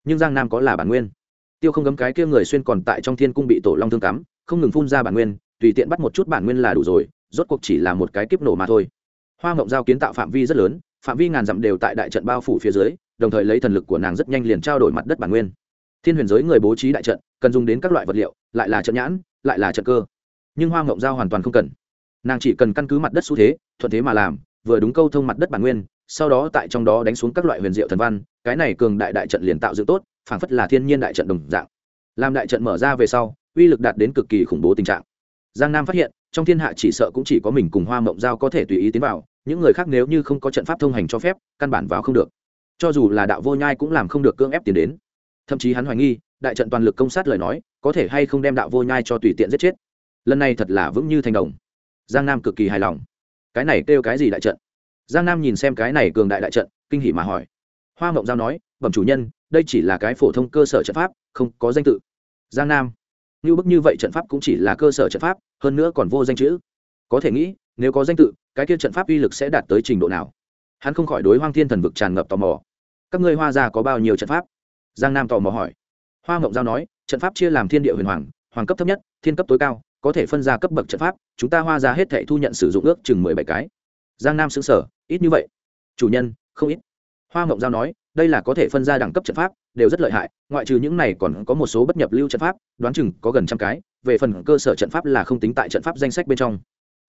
Nhưng giang nam có là bản nguyên. Tiêu không gấm cái kia người xuyên còn tại trong thiên cung bị tổ long thương cắm, không ngừng phun ra bản nguyên, tùy tiện bắt một chút bản nguyên là đủ rồi, rốt cuộc chỉ là một cái kiếp nổ mà thôi. Hoa ngộng giao kiến tạo phạm vi rất lớn, phạm vi ngàn dặm đều tại đại trận bao phủ phía dưới, đồng thời lấy thần lực của nàng rất nhanh liền trao đổi mặt đất bản nguyên. Thiên huyền giới người bố trí đại trận, cần dùng đến các loại vật liệu, lại là trận nhãn, lại là trận cơ. Nhưng hoa ngộng giao hoàn toàn không cần. Nàng chỉ cần căn cứ mặt đất xu thế, thuận thế mà làm vừa đúng câu thông mặt đất bản nguyên, sau đó tại trong đó đánh xuống các loại huyền diệu thần văn, cái này cường đại đại trận liền tạo dựng tốt, phảng phất là thiên nhiên đại trận đồng dạng. Làm đại trận mở ra về sau, uy lực đạt đến cực kỳ khủng bố tình trạng. Giang nam phát hiện, trong thiên hạ chỉ sợ cũng chỉ có mình cùng hoa mộng giao có thể tùy ý tiến vào, những người khác nếu như không có trận pháp thông hành cho phép, căn bản vào không được. Cho dù là đạo vô nhai cũng làm không được cưỡng ép tiến đến. Thậm chí hắn hoài nghi, đại trận toàn lực công sát lời nói, có thể hay không đem đạo vô nhai cho tùy tiện giết chết. Lần này thật là vững như thành đồng. Giang nam cực kỳ hài lòng cái này kêu cái gì đại trận? Giang nam nhìn xem cái này cường đại đại trận, kinh hỉ mà hỏi. Hoa mộng giao nói, bẩm chủ nhân, đây chỉ là cái phổ thông cơ sở trận pháp, không có danh tự. Giang nam, như bức như vậy trận pháp cũng chỉ là cơ sở trận pháp, hơn nữa còn vô danh chữ. Có thể nghĩ, nếu có danh tự, cái kia trận pháp uy lực sẽ đạt tới trình độ nào? Hắn không khỏi đối hoang thiên thần vực tràn ngập tò mò. Các ngươi hoa gia có bao nhiêu trận pháp? Giang nam tò mò hỏi. Hoa mộng giao nói, trận pháp chia làm thiên địa huyền hoàng hoàng cấp thấp nhất, thiên cấp tối cao, có thể phân ra cấp bậc trận pháp chúng ta hoa ra hết thệ thu nhận sử dụng ước chừng mười bảy cái. Giang nam xứng sở ít như vậy. Chủ nhân, không ít. Hoa mộng giao nói, đây là có thể phân ra đẳng cấp trận pháp, đều rất lợi hại, ngoại trừ những này còn có một số bất nhập lưu trận pháp, đoán chừng có gần trăm cái, về phần cơ sở trận pháp là không tính tại trận pháp danh sách bên trong.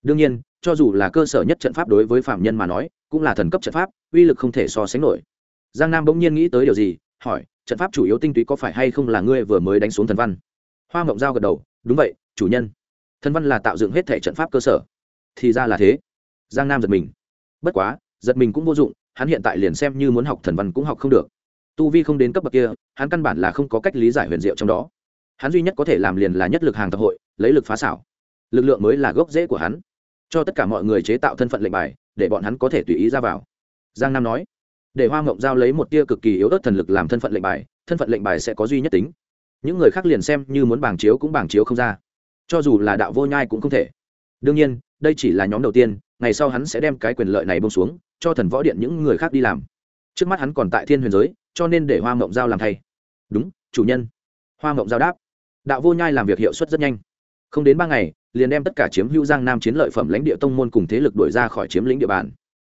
Đương nhiên, cho dù là cơ sở nhất trận pháp đối với phạm nhân mà nói, cũng là thần cấp trận pháp, uy lực không thể so sánh nổi. Giang nam bỗng nhiên nghĩ tới điều gì, hỏi, trận pháp chủ yếu tinh túy có phải hay không là ngươi vừa mới đánh xuống thần văn? Hoa mộng giao gật đầu, đúng vậy, chủ nhân thần văn là tạo dựng hết thể trận pháp cơ sở. Thì ra là thế. Giang nam giật mình. Bất quá, giật mình cũng vô dụng, hắn hiện tại liền xem như muốn học thần văn cũng học không được. Tu vi không đến cấp bậc kia, hắn căn bản là không có cách lý giải huyền diệu trong đó. Hắn duy nhất có thể làm liền là nhất lực hàng tập hội, lấy lực phá xảo. Lực lượng mới là gốc rễ của hắn. Cho tất cả mọi người chế tạo thân phận lệnh bài, để bọn hắn có thể tùy ý ra vào. Giang nam nói, để hoa mộng giao lấy một tia cực kỳ yếu ớt thần lực làm thân phận lệnh bài, thân phận lệnh bài sẽ có duy nhất tính. Những người khác liền xem như muốn bảng chiếu cũng bảng chiếu không ra cho dù là đạo vô nhai cũng không thể. Đương nhiên, đây chỉ là nhóm đầu tiên, ngày sau hắn sẽ đem cái quyền lợi này bông xuống, cho thần võ điện những người khác đi làm. Trước mắt hắn còn tại thiên huyền giới, cho nên để hoa mộng giao làm thay. Đúng, chủ nhân. Hoa mộng giao đáp. Đạo vô nhai làm việc hiệu suất rất nhanh. Không đến ba ngày, liền đem tất cả chiếm hữu giang nam chiến lợi phẩm lãnh địa tông môn cùng thế lực đổi ra khỏi chiếm lĩnh địa bàn.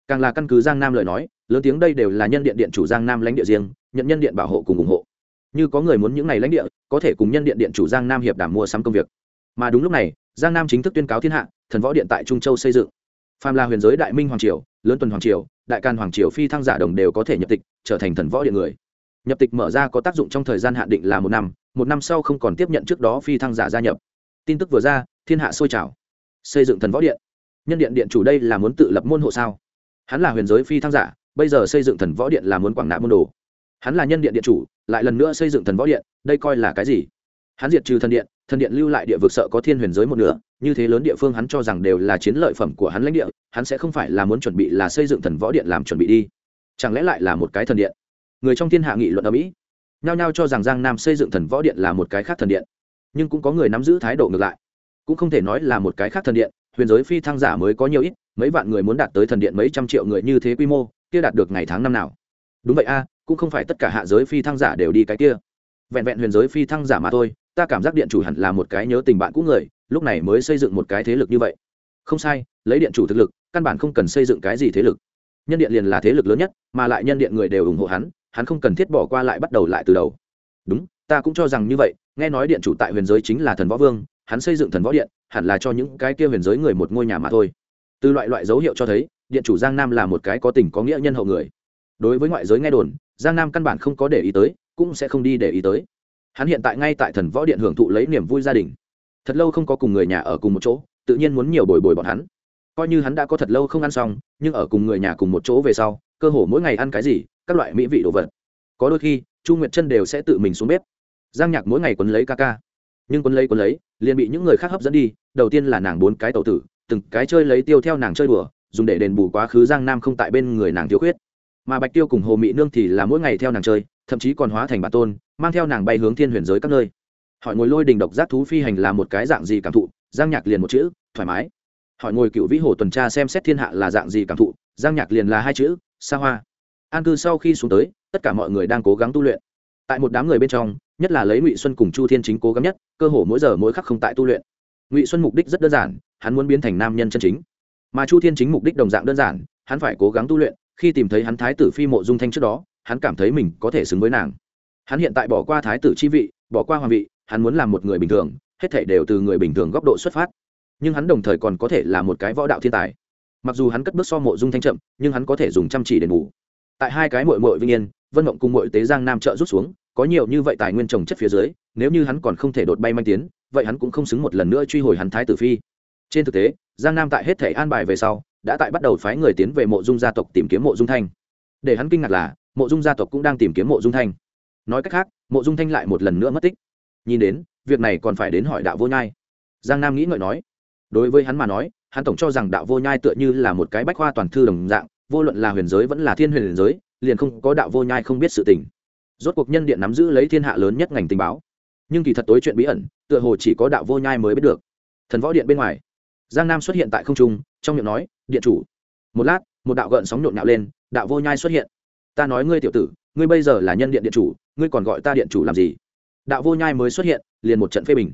Càng là căn cứ giang nam lời nói, lớn tiếng đây đều là nhân điện điện chủ giang nam lãnh địa riêng, nhận nhân điện bảo hộ cùng ủng hộ. Như có người muốn những ngày lãnh địa, có thể cùng nhân điện điện chủ giang nam hiệp đảm mua sắm công việc mà đúng lúc này, giang nam chính thức tuyên cáo thiên hạ, thần võ điện tại trung châu xây dựng. Phàm là huyền giới đại minh hoàng triều, lớn tuần hoàng triều, đại can hoàng triều phi thăng giả đồng đều có thể nhập tịch, trở thành thần võ điện người. Nhập tịch mở ra có tác dụng trong thời gian hạn định là một năm một năm sau không còn tiếp nhận trước đó phi thăng giả gia nhập. Tin tức vừa ra, thiên hạ sôi trào. Xây dựng thần võ điện. Nhân điện điện chủ đây là muốn tự lập môn hộ sao? Hắn là huyền giới phi thăng giả, bây giờ xây dựng thần võ điện là muốn quảng nạ môn đồ. Hắn là nhân điện điện chủ, lại lần nữa xây dựng thần võ điện, đây coi là cái gì? Hắn diệt trừ thần điện thần điện lưu lại địa vực sợ có thiên huyền giới một nửa, như thế lớn địa phương hắn cho rằng đều là chiến lợi phẩm của hắn lãnh địa, hắn sẽ không phải là muốn chuẩn bị là xây dựng thần võ điện làm chuẩn bị đi. Chẳng lẽ lại là một cái thần điện? Người trong thiên hạ nghị luận ở mỹ, nhao nhao cho rằng giang nam xây dựng thần võ điện là một cái khác thần điện. Nhưng cũng có người nắm giữ thái độ ngược lại. Cũng không thể nói là một cái khác thần điện, huyền giới phi thăng giả mới có nhiều ít, mấy vạn người muốn đạt tới thần điện mấy trăm triệu người như thế quy mô, kia đạt được ngày tháng năm nào? Đúng vậy a, cũng không phải tất cả hạ giới phi thăng giả đều đi cái kia. Vẹn vẹn huyền giới phi thăng giả mà thôi ta cảm giác điện chủ hẳn là một cái nhớ tình bạn cũ người, lúc này mới xây dựng một cái thế lực như vậy. Không sai, lấy điện chủ thực lực, căn bản không cần xây dựng cái gì thế lực. Nhân điện liền là thế lực lớn nhất, mà lại nhân điện người đều ủng hộ hắn hắn không cần thiết bỏ qua lại bắt đầu lại từ đầu. Đúng, ta cũng cho rằng như vậy, nghe nói điện chủ tại huyền giới chính là thần võ vương, hắn xây dựng thần võ điện, hẳn là cho những cái kia huyền giới người một ngôi nhà mà thôi. Từ loại loại dấu hiệu cho thấy, điện chủ giang nam là một cái có tình có nghĩa nhân hậu người. Đối với ngoại giới nghe đồn, giang nam căn bản không có để ý tới, cũng sẽ không đi để ý tới hắn hiện tại ngay tại thần võ điện hưởng thụ lấy niềm vui gia đình. Thật lâu không có cùng người nhà ở cùng một chỗ, tự nhiên muốn nhiều bồi bồi bọn hắn. Coi như hắn đã có thật lâu không ăn xong, nhưng ở cùng người nhà cùng một chỗ về sau, cơ hồ mỗi ngày ăn cái gì, các loại mỹ vị đồ vật. Có đôi khi, chu nguyệt chân đều sẽ tự mình xuống bếp. Giang nhạc mỗi ngày quấn lấy ca ca. Nhưng quấn lấy quấn lấy, liền bị những người khác hấp dẫn đi, đầu tiên là nàng bốn cái tàu tử, từng cái chơi lấy tiêu theo nàng chơi đùa, dùng để đền bù quá khứ giang nam không tại bên người nàng thiếu khuyết. Mà bạch tiêu cùng hồ mỹ nương thì là mỗi ngày theo nàng chơi, thậm chí còn hóa thành bản tôn mang theo nàng bay hướng thiên huyền giới các nơi. Hỏi ngồi lôi đình độc giác thú phi hành là một cái dạng gì cảm thụ? Giang nhạc liền một chữ, thoải mái. Hỏi ngồi cựu vĩ hồ tuần tra xem xét thiên hạ là dạng gì cảm thụ? Giang nhạc liền là hai chữ, xa hoa. An cư sau khi xuống tới, tất cả mọi người đang cố gắng tu luyện. Tại một đám người bên trong, nhất là lấy ngụy xuân cùng chu thiên chính cố gắng nhất, cơ hồ mỗi giờ mỗi khắc không tại tu luyện. Ngụy xuân mục đích rất đơn giản, hắn muốn biến thành nam nhân chân chính. Mà chu thiên chính mục đích đồng dạng đơn giản, hắn phải cố gắng tu luyện, khi tìm thấy hắn thái tử phi mộ dung thanh trước đó, hắn cảm thấy mình có thể xứng với nàng hắn hiện tại bỏ qua thái tử chi vị, bỏ qua hoàng vị, hắn muốn làm một người bình thường, hết thể đều từ người bình thường góc độ xuất phát. Nhưng hắn đồng thời còn có thể là một cái võ đạo thiên tài. Mặc dù hắn cất bước so mộ dung thanh chậm, nhưng hắn có thể dùng chăm chỉ đền bù. Tại hai cái mội mội vinh yên, vân mộng cùng mội tế giang nam trợ rút xuống, có nhiều như vậy tài nguyên trồng chất phía dưới, nếu như hắn còn không thể đột bay manh tiến, vậy hắn cũng không xứng một lần nữa truy hồi hắn thái tử phi. Trên thực tế, giang nam tại hết thể an bài về sau, đã tại bắt đầu phái người tiến về mộ dung gia tộc tìm kiếm mộ dung thanh. Để hắn kinh ngạc là, mộ dung gia tộc cũng đang tìm kiếm mộ dung thanh nói cách khác, mộ dung thanh lại một lần nữa mất tích. Nhìn đến, việc này còn phải đến hỏi đạo vô nhai. Giang nam nghĩ ngợi nói, đối với hắn mà nói, hắn tổng cho rằng đạo vô nhai tựa như là một cái bách khoa toàn thư đồng dạng, vô luận là huyền giới vẫn là thiên huyền giới, liền không có đạo vô nhai không biết sự tình. Rốt cuộc nhân điện nắm giữ lấy thiên hạ lớn nhất ngành tình báo. Nhưng kỳ thật tối chuyện bí ẩn, tựa hồ chỉ có đạo vô nhai mới biết được. Thần võ điện bên ngoài, giang nam xuất hiện tại không trung, trong miệng nói, điện chủ. Một lát, một đạo gợn sóng nhộn nhạo lên, đạo vô nhai xuất hiện. Ta nói ngươi tiểu tử, ngươi bây giờ là nhân điện điện chủ ngươi còn gọi ta điện chủ làm gì? Đạo vô nhai mới xuất hiện, liền một trận phê bình.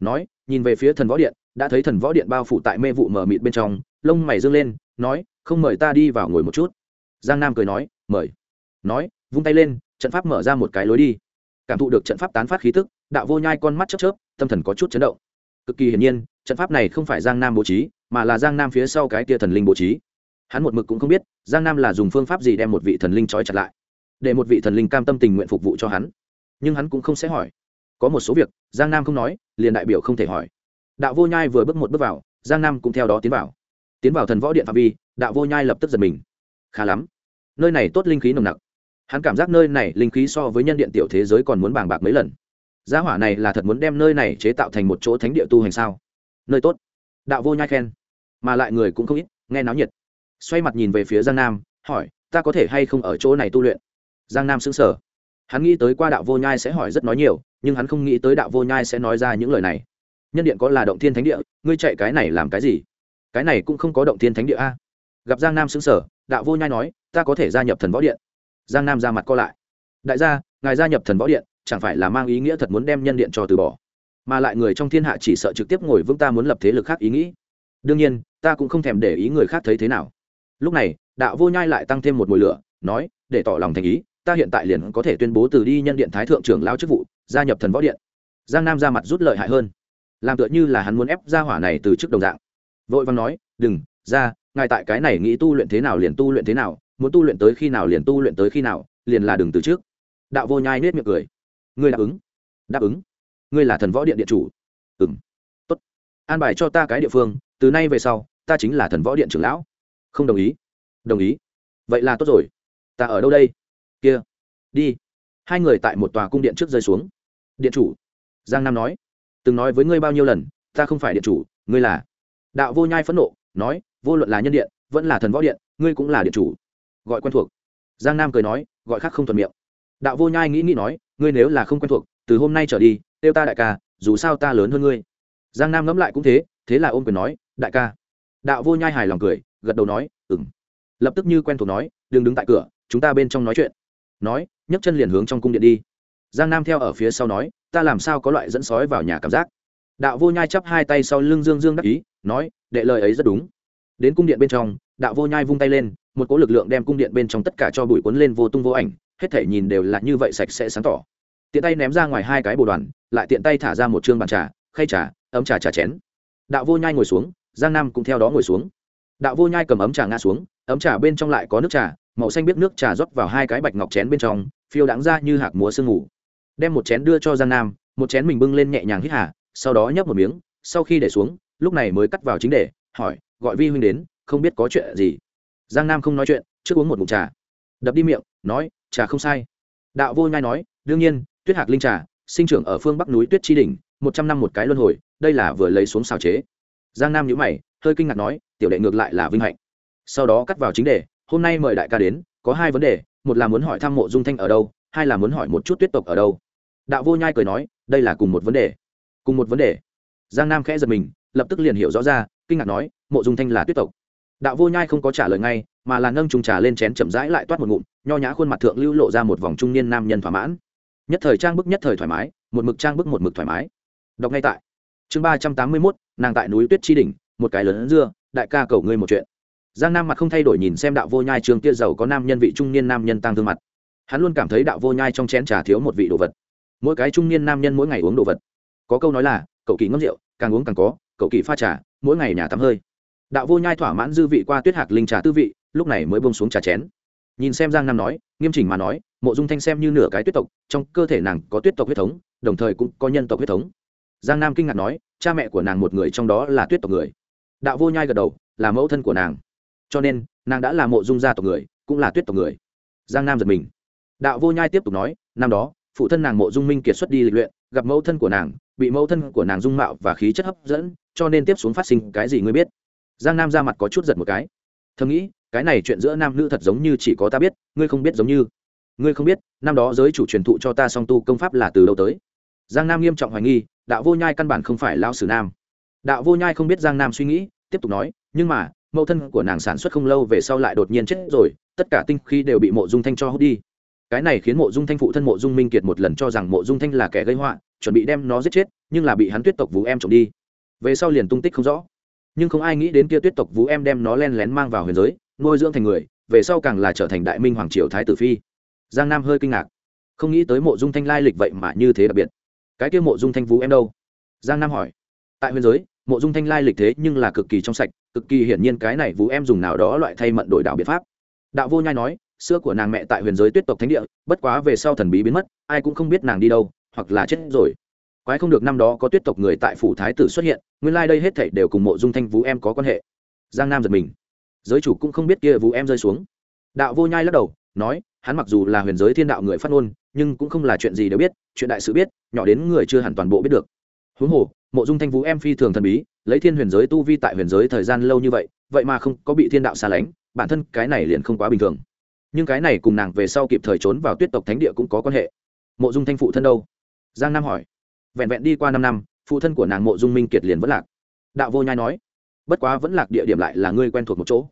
Nói, nhìn về phía thần võ điện, đã thấy thần võ điện bao phủ tại mê vụ mờ mịt bên trong, lông mày dương lên, nói, không mời ta đi vào ngồi một chút. Giang nam cười nói, mời. Nói, vung tay lên, trận pháp mở ra một cái lối đi. Cảm thụ được trận pháp tán phát khí tức, đạo vô nhai con mắt chớp chớp, tâm thần có chút chấn động. Cực kỳ hiển nhiên, trận pháp này không phải giang nam bố trí, mà là giang nam phía sau cái tia thần linh bố trí. Hắn một mực cũng không biết, giang nam là dùng phương pháp gì đem một vị thần linh trói chặt lại để một vị thần linh cam tâm tình nguyện phục vụ cho hắn. Nhưng hắn cũng không sẽ hỏi. Có một số việc, giang nam không nói, liền đại biểu không thể hỏi. Đạo vô nhai vừa bước một bước vào, giang nam cũng theo đó tiến vào. Tiến vào thần võ điện phạm vi, đạo vô nhai lập tức giật mình. Khá lắm. Nơi này tốt linh khí nồng nặc. Hắn cảm giác nơi này linh khí so với nhân điện tiểu thế giới còn muốn bàng bạc mấy lần. Gia hỏa này là thật muốn đem nơi này chế tạo thành một chỗ thánh địa tu hành sao? Nơi tốt. Đạo vô nhai khen. Mà lại người cũng không ít, nghe náo nhiệt. Xoay mặt nhìn về phía giang nam, hỏi, ta có thể hay không ở chỗ này tu luyện? Giang nam xứng sở hắn nghĩ tới qua đạo vô nhai sẽ hỏi rất nói nhiều, nhưng hắn không nghĩ tới đạo vô nhai sẽ nói ra những lời này. Nhân điện có là động thiên thánh địa, ngươi chạy cái này làm cái gì? Cái này cũng không có động thiên thánh địa a. Gặp giang nam xứng sở đạo vô nhai nói, ta có thể gia nhập thần võ điện. Giang nam ra mặt co lại. Đại gia, ngài gia nhập thần võ điện, chẳng phải là mang ý nghĩa thật muốn đem nhân điện cho từ bỏ? Mà lại người trong thiên hạ chỉ sợ trực tiếp ngồi vững ta muốn lập thế lực khác ý nghĩ. Đương nhiên, ta cũng không thèm để ý người khác thấy thế nào. Lúc này, đạo vô nhai lại tăng thêm một mùi lửa, nói, để tỏ lòng thành ý ta hiện tại liền có thể tuyên bố từ đi nhân điện thái thượng trưởng lao chức vụ, gia nhập thần võ điện. Giang nam ra mặt rút lợi hại hơn. Làm tựa như là hắn muốn ép ra hỏa này từ chức đồng dạng. Vội văn nói, đừng, ra, ngài tại cái này nghĩ tu luyện thế nào liền tu luyện thế nào, muốn tu luyện tới khi nào liền tu luyện tới khi nào, liền là đừng từ trước. Đạo vô nhai nết miệng cười. Ngươi đáp ứng. Đáp ứng? Ngươi là thần võ điện điện chủ. Ừng tốt. An bài cho ta cái địa phương, từ nay về sau, ta chính là thần võ điện trưởng lão. Không đồng ý. Đồng ý? Vậy là tốt rồi. Ta ở đâu đây? Kia, đi. Hai người tại một tòa cung điện trước rơi xuống. Điện chủ, giang nam nói, từng nói với ngươi bao nhiêu lần, ta không phải điện chủ, ngươi là. Đạo vô nhai phẫn nộ, nói, vô luận là nhân điện, vẫn là thần võ điện, ngươi cũng là điện chủ. Gọi quen thuộc. Giang nam cười nói, gọi khác không thuận miệng. Đạo vô nhai nghĩ nghĩ nói, ngươi nếu là không quen thuộc, từ hôm nay trở đi, tiêu ta đại ca, dù sao ta lớn hơn ngươi. Giang nam ngẫm lại cũng thế thế là ôm quyền nói, đại ca. Đạo vô nhai hài lòng cười, gật đầu nói ừng lập tức như quen thuộc nói, đừng đứng tại cửa, chúng ta bên trong nói chuyện nói, nhấc chân liền hướng trong cung điện đi. Giang nam theo ở phía sau nói, ta làm sao có loại dẫn sói vào nhà cảm giác? Đạo vô nhai chắp hai tay sau lưng dương dương đắc ý, nói, đệ lời ấy rất đúng. Đến cung điện bên trong, đạo vô nhai vung tay lên, một cỗ lực lượng đem cung điện bên trong tất cả cho bụi cuốn lên vô tung vô ảnh, hết thể nhìn đều là như vậy sạch sẽ sáng tỏ. Tiện tay ném ra ngoài hai cái bồ đoàn, lại tiện tay thả ra một chương bàn trà, khay trà, ấm trà trà chén. Đạo vô nhai ngồi xuống, giang nam cũng theo đó ngồi xuống. Đạo vô nhai cầm ấm trà ngã xuống, ấm trà bên trong lại có nước trà màu xanh biết nước trà rót vào hai cái bạch ngọc chén bên trong, phiêu đáng ra như hạc múa sương ngủ đem một chén đưa cho giang nam, một chén mình bưng lên nhẹ nhàng hít hà, sau đó nhấp một miếng, sau khi để xuống, lúc này mới cắt vào chính để, hỏi, gọi vi huynh đến, không biết có chuyện gì? Giang nam không nói chuyện, trước uống một mụn trà. Đập đi miệng, nói, trà không sai. Đạo vô nhai nói, đương nhiên, tuyết hạc linh trà, sinh trưởng ở phương bắc núi tuyết tri đỉnh, một trăm năm một cái luân hồi, đây là vừa lấy xuống xào chế. Giang nam nhữ mày, hơi kinh ngạc nói, tiểu đệ ngược lại là vinh hạnh. Sau đó cắt vào chính đề hôm nay mời đại ca đến, có hai vấn đề, một là muốn hỏi thăm mộ dung thanh ở đâu, hai là muốn hỏi một chút tuyết tộc ở đâu. Đạo vô nhai cười nói, đây là cùng một vấn đề. Cùng một vấn đề. Giang nam khẽ giật mình, lập tức liền hiểu rõ ra, kinh ngạc nói, mộ dung thanh là tuyết tộc. Đạo vô nhai không có trả lời ngay, mà là nâng trùng trà lên chén chậm rãi lại toát một ngụm, nho nhã khuôn mặt thượng lưu lộ ra một vòng trung niên nam nhân thỏa mãn. Nhất thời trang bức nhất thời thoải mái, một mực trang bức một mực thoải mái. Đọc ngay tại. Chương ba trăm tám mươi mốt, nàng tại núi tuyết chi đỉnh, một cái lớn dưa, đại ca cầu ngươi một chuyện giang nam mặt không thay đổi nhìn xem đạo vô nhai trường kia giàu có nam nhân vị trung niên nam nhân tăng thương mặt. Hắn luôn cảm thấy đạo vô nhai trong chén trà thiếu một vị đồ vật. Mỗi cái trung niên nam nhân mỗi ngày uống đồ vật. Có câu nói là, cậu kỳ ngâm rượu, càng uống càng có, cậu kỳ pha trà, mỗi ngày nhà tắm hơi. Đạo vô nhai thỏa mãn dư vị qua tuyết hạc linh trà tư vị, lúc này mới bông xuống trà chén. Nhìn xem giang nam nói, nghiêm chỉnh mà nói, mộ dung thanh xem như nửa cái tuyết tộc, trong cơ thể nàng có tuyết tộc huyết thống, đồng thời cũng có nhân tộc huyết thống. Giang nam kinh ngạc nói, cha mẹ của nàng một người trong đó là tuyết tộc người. Đạo vô nhai gật đầu, là mẫu thân của nàng cho nên nàng đã là mộ dung gia tộc người, cũng là tuyết tộc người. Giang nam giật mình. Đạo vô nhai tiếp tục nói, năm đó, phụ thân nàng mộ dung minh kiệt xuất đi lịch luyện, gặp mẫu thân của nàng, bị mẫu thân của nàng dung mạo và khí chất hấp dẫn, cho nên tiếp xuống phát sinh cái gì ngươi biết? Giang nam ra mặt có chút giật một cái. Thầm nghĩ, cái này chuyện giữa nam nữ thật giống như chỉ có ta biết, ngươi không biết giống như. Ngươi không biết, năm đó giới chủ truyền thụ cho ta song tu công pháp là từ đâu tới. Giang nam nghiêm trọng hoài nghi, đạo vô nhai căn bản không phải lao sử nam. Đạo vô nhai không biết giang nam suy nghĩ, tiếp tục nói, nhưng mà mẫu thân của nàng sản xuất không lâu về sau lại đột nhiên chết rồi, tất cả tinh khí đều bị mộ dung thanh cho hút đi. Cái này khiến mộ dung thanh phụ thân mộ dung minh kiệt một lần cho rằng mộ dung thanh là kẻ gây họa, chuẩn bị đem nó giết chết, nhưng là bị hắn tuyết tộc vũ em trộm đi. Về sau liền tung tích không rõ. Nhưng không ai nghĩ đến kia tuyết tộc vũ em đem nó len lén mang vào huyền giới, nuôi dưỡng thành người, về sau càng là trở thành đại minh hoàng triều thái tử phi. Giang nam hơi kinh ngạc. Không nghĩ tới mộ dung thanh lai lịch vậy mà như thế đặc biệt. Cái kia mộ dung thanh vũ em đâu? Giang nam hỏi. Tại huyền giới, mộ dung thanh lai lịch thế nhưng là cực kỳ trong sạch cực kỳ hiển nhiên cái này vũ em dùng nào đó loại thay mận đổi đạo biện pháp. Đạo vô nhai nói, xưa của nàng mẹ tại huyền giới tuyết tộc thánh địa, bất quá về sau thần bí biến mất, ai cũng không biết nàng đi đâu, hoặc là chết rồi. Quái không được năm đó có tuyết tộc người tại phủ thái tử xuất hiện, nguyên lai、like、đây hết thảy đều cùng mộ dung thanh vũ em có quan hệ. Giang nam giật mình. Giới chủ cũng không biết kia vũ em rơi xuống. Đạo vô nhai lắc đầu, nói, hắn mặc dù là huyền giới thiên đạo người phát ngôn, nhưng cũng không là chuyện gì đều biết, chuyện đại sự biết, nhỏ đến người chưa hẳn toàn bộ biết được. Huống hồ mộ dung thanh vũ em phi thường thần bí, lấy thiên huyền giới tu vi tại huyền giới thời gian lâu như vậy vậy mà không có bị thiên đạo xa lánh, bản thân cái này liền không quá bình thường. Nhưng cái này cùng nàng về sau kịp thời trốn vào tuyết tộc thánh địa cũng có quan hệ. Mộ dung thanh phụ thân đâu? Giang nam hỏi. Vẹn vẹn đi qua năm năm, phụ thân của nàng mộ dung minh kiệt liền vẫn lạc. Đạo vô nhai nói. Bất quá vẫn lạc địa điểm lại là ngươi quen thuộc một chỗ.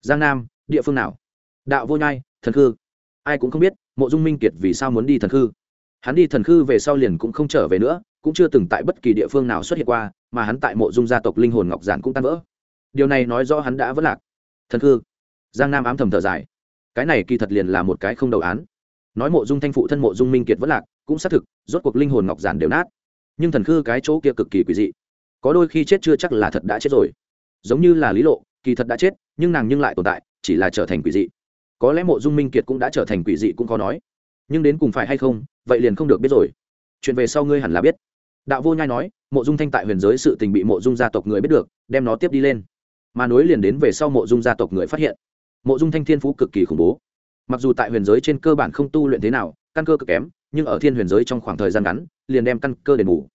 Giang nam, địa phương nào? Đạo vô nhai, thần khư. Ai cũng không biết, mộ dung minh kiệt vì sao muốn đi thần khư. Hắn đi thần khư về sau liền cũng không trở về nữa cũng chưa từng tại bất kỳ địa phương nào xuất hiện qua, mà hắn tại mộ dung gia tộc linh hồn ngọc giản cũng tan vỡ. Điều này nói rõ hắn đã vất lạc. Thần khư, giang nam ám thầm thở dài. Cái này kỳ thật liền là một cái không đầu án. Nói mộ dung thanh phụ thân mộ dung minh kiệt vất lạc, cũng xác thực, rốt cuộc linh hồn ngọc giản đều nát. Nhưng thần khư cái chỗ kia cực kỳ quỷ dị. Có đôi khi chết chưa chắc là thật đã chết rồi. Giống như là lý lộ, kỳ thật đã chết, nhưng nàng nhưng lại tồn tại, chỉ là trở thành quỷ dị. Có lẽ mộ dung minh kiệt cũng đã trở thành quỷ dị cũng khó nói. Nhưng đến cùng phải hay không, vậy liền không được biết rồi. Chuyện về sau ngươi hẳn là biết đạo vô nhai nói, mộ dung thanh tại huyền giới sự tình bị mộ dung gia tộc người biết được, đem nó tiếp đi lên. Mà nối liền đến về sau mộ dung gia tộc người phát hiện. Mộ dung thanh thiên phú cực kỳ khủng bố. Mặc dù tại huyền giới trên cơ bản không tu luyện thế nào, căn cơ cực kém, nhưng ở thiên huyền giới trong khoảng thời gian ngắn, liền đem căn cơ đền bù.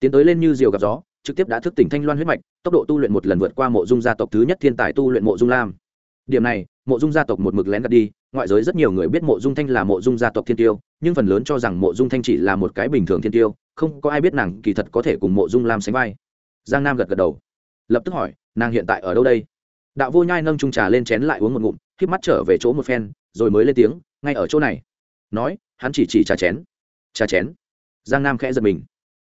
Tiến tới lên như diều gặp gió, trực tiếp đã thức tỉnh thanh loan huyết mạch, tốc độ tu luyện một lần vượt qua mộ dung gia tộc thứ nhất thiên tài tu luyện mộ dung lam. Điểm này mộ dung gia tộc một mực lén gạt đi, ngoại giới rất nhiều người biết mộ dung thanh là mộ dung gia tộc thiên tiêu, nhưng phần lớn cho rằng mộ dung thanh chỉ là một cái bình thường thiên tiêu, không có ai biết nàng kỳ thật có thể cùng mộ dung lam sánh vai. Giang nam gật gật đầu, lập tức hỏi, nàng hiện tại ở đâu đây? Đạo vô nhai nâng trung trà lên chén lại uống một ngụm k mắt trở về chỗ một phen, rồi mới lên tiếng, ngay ở chỗ này. Nói, hắn chỉ chỉ trà chén. Trà chén? Giang nam khẽ giật mình.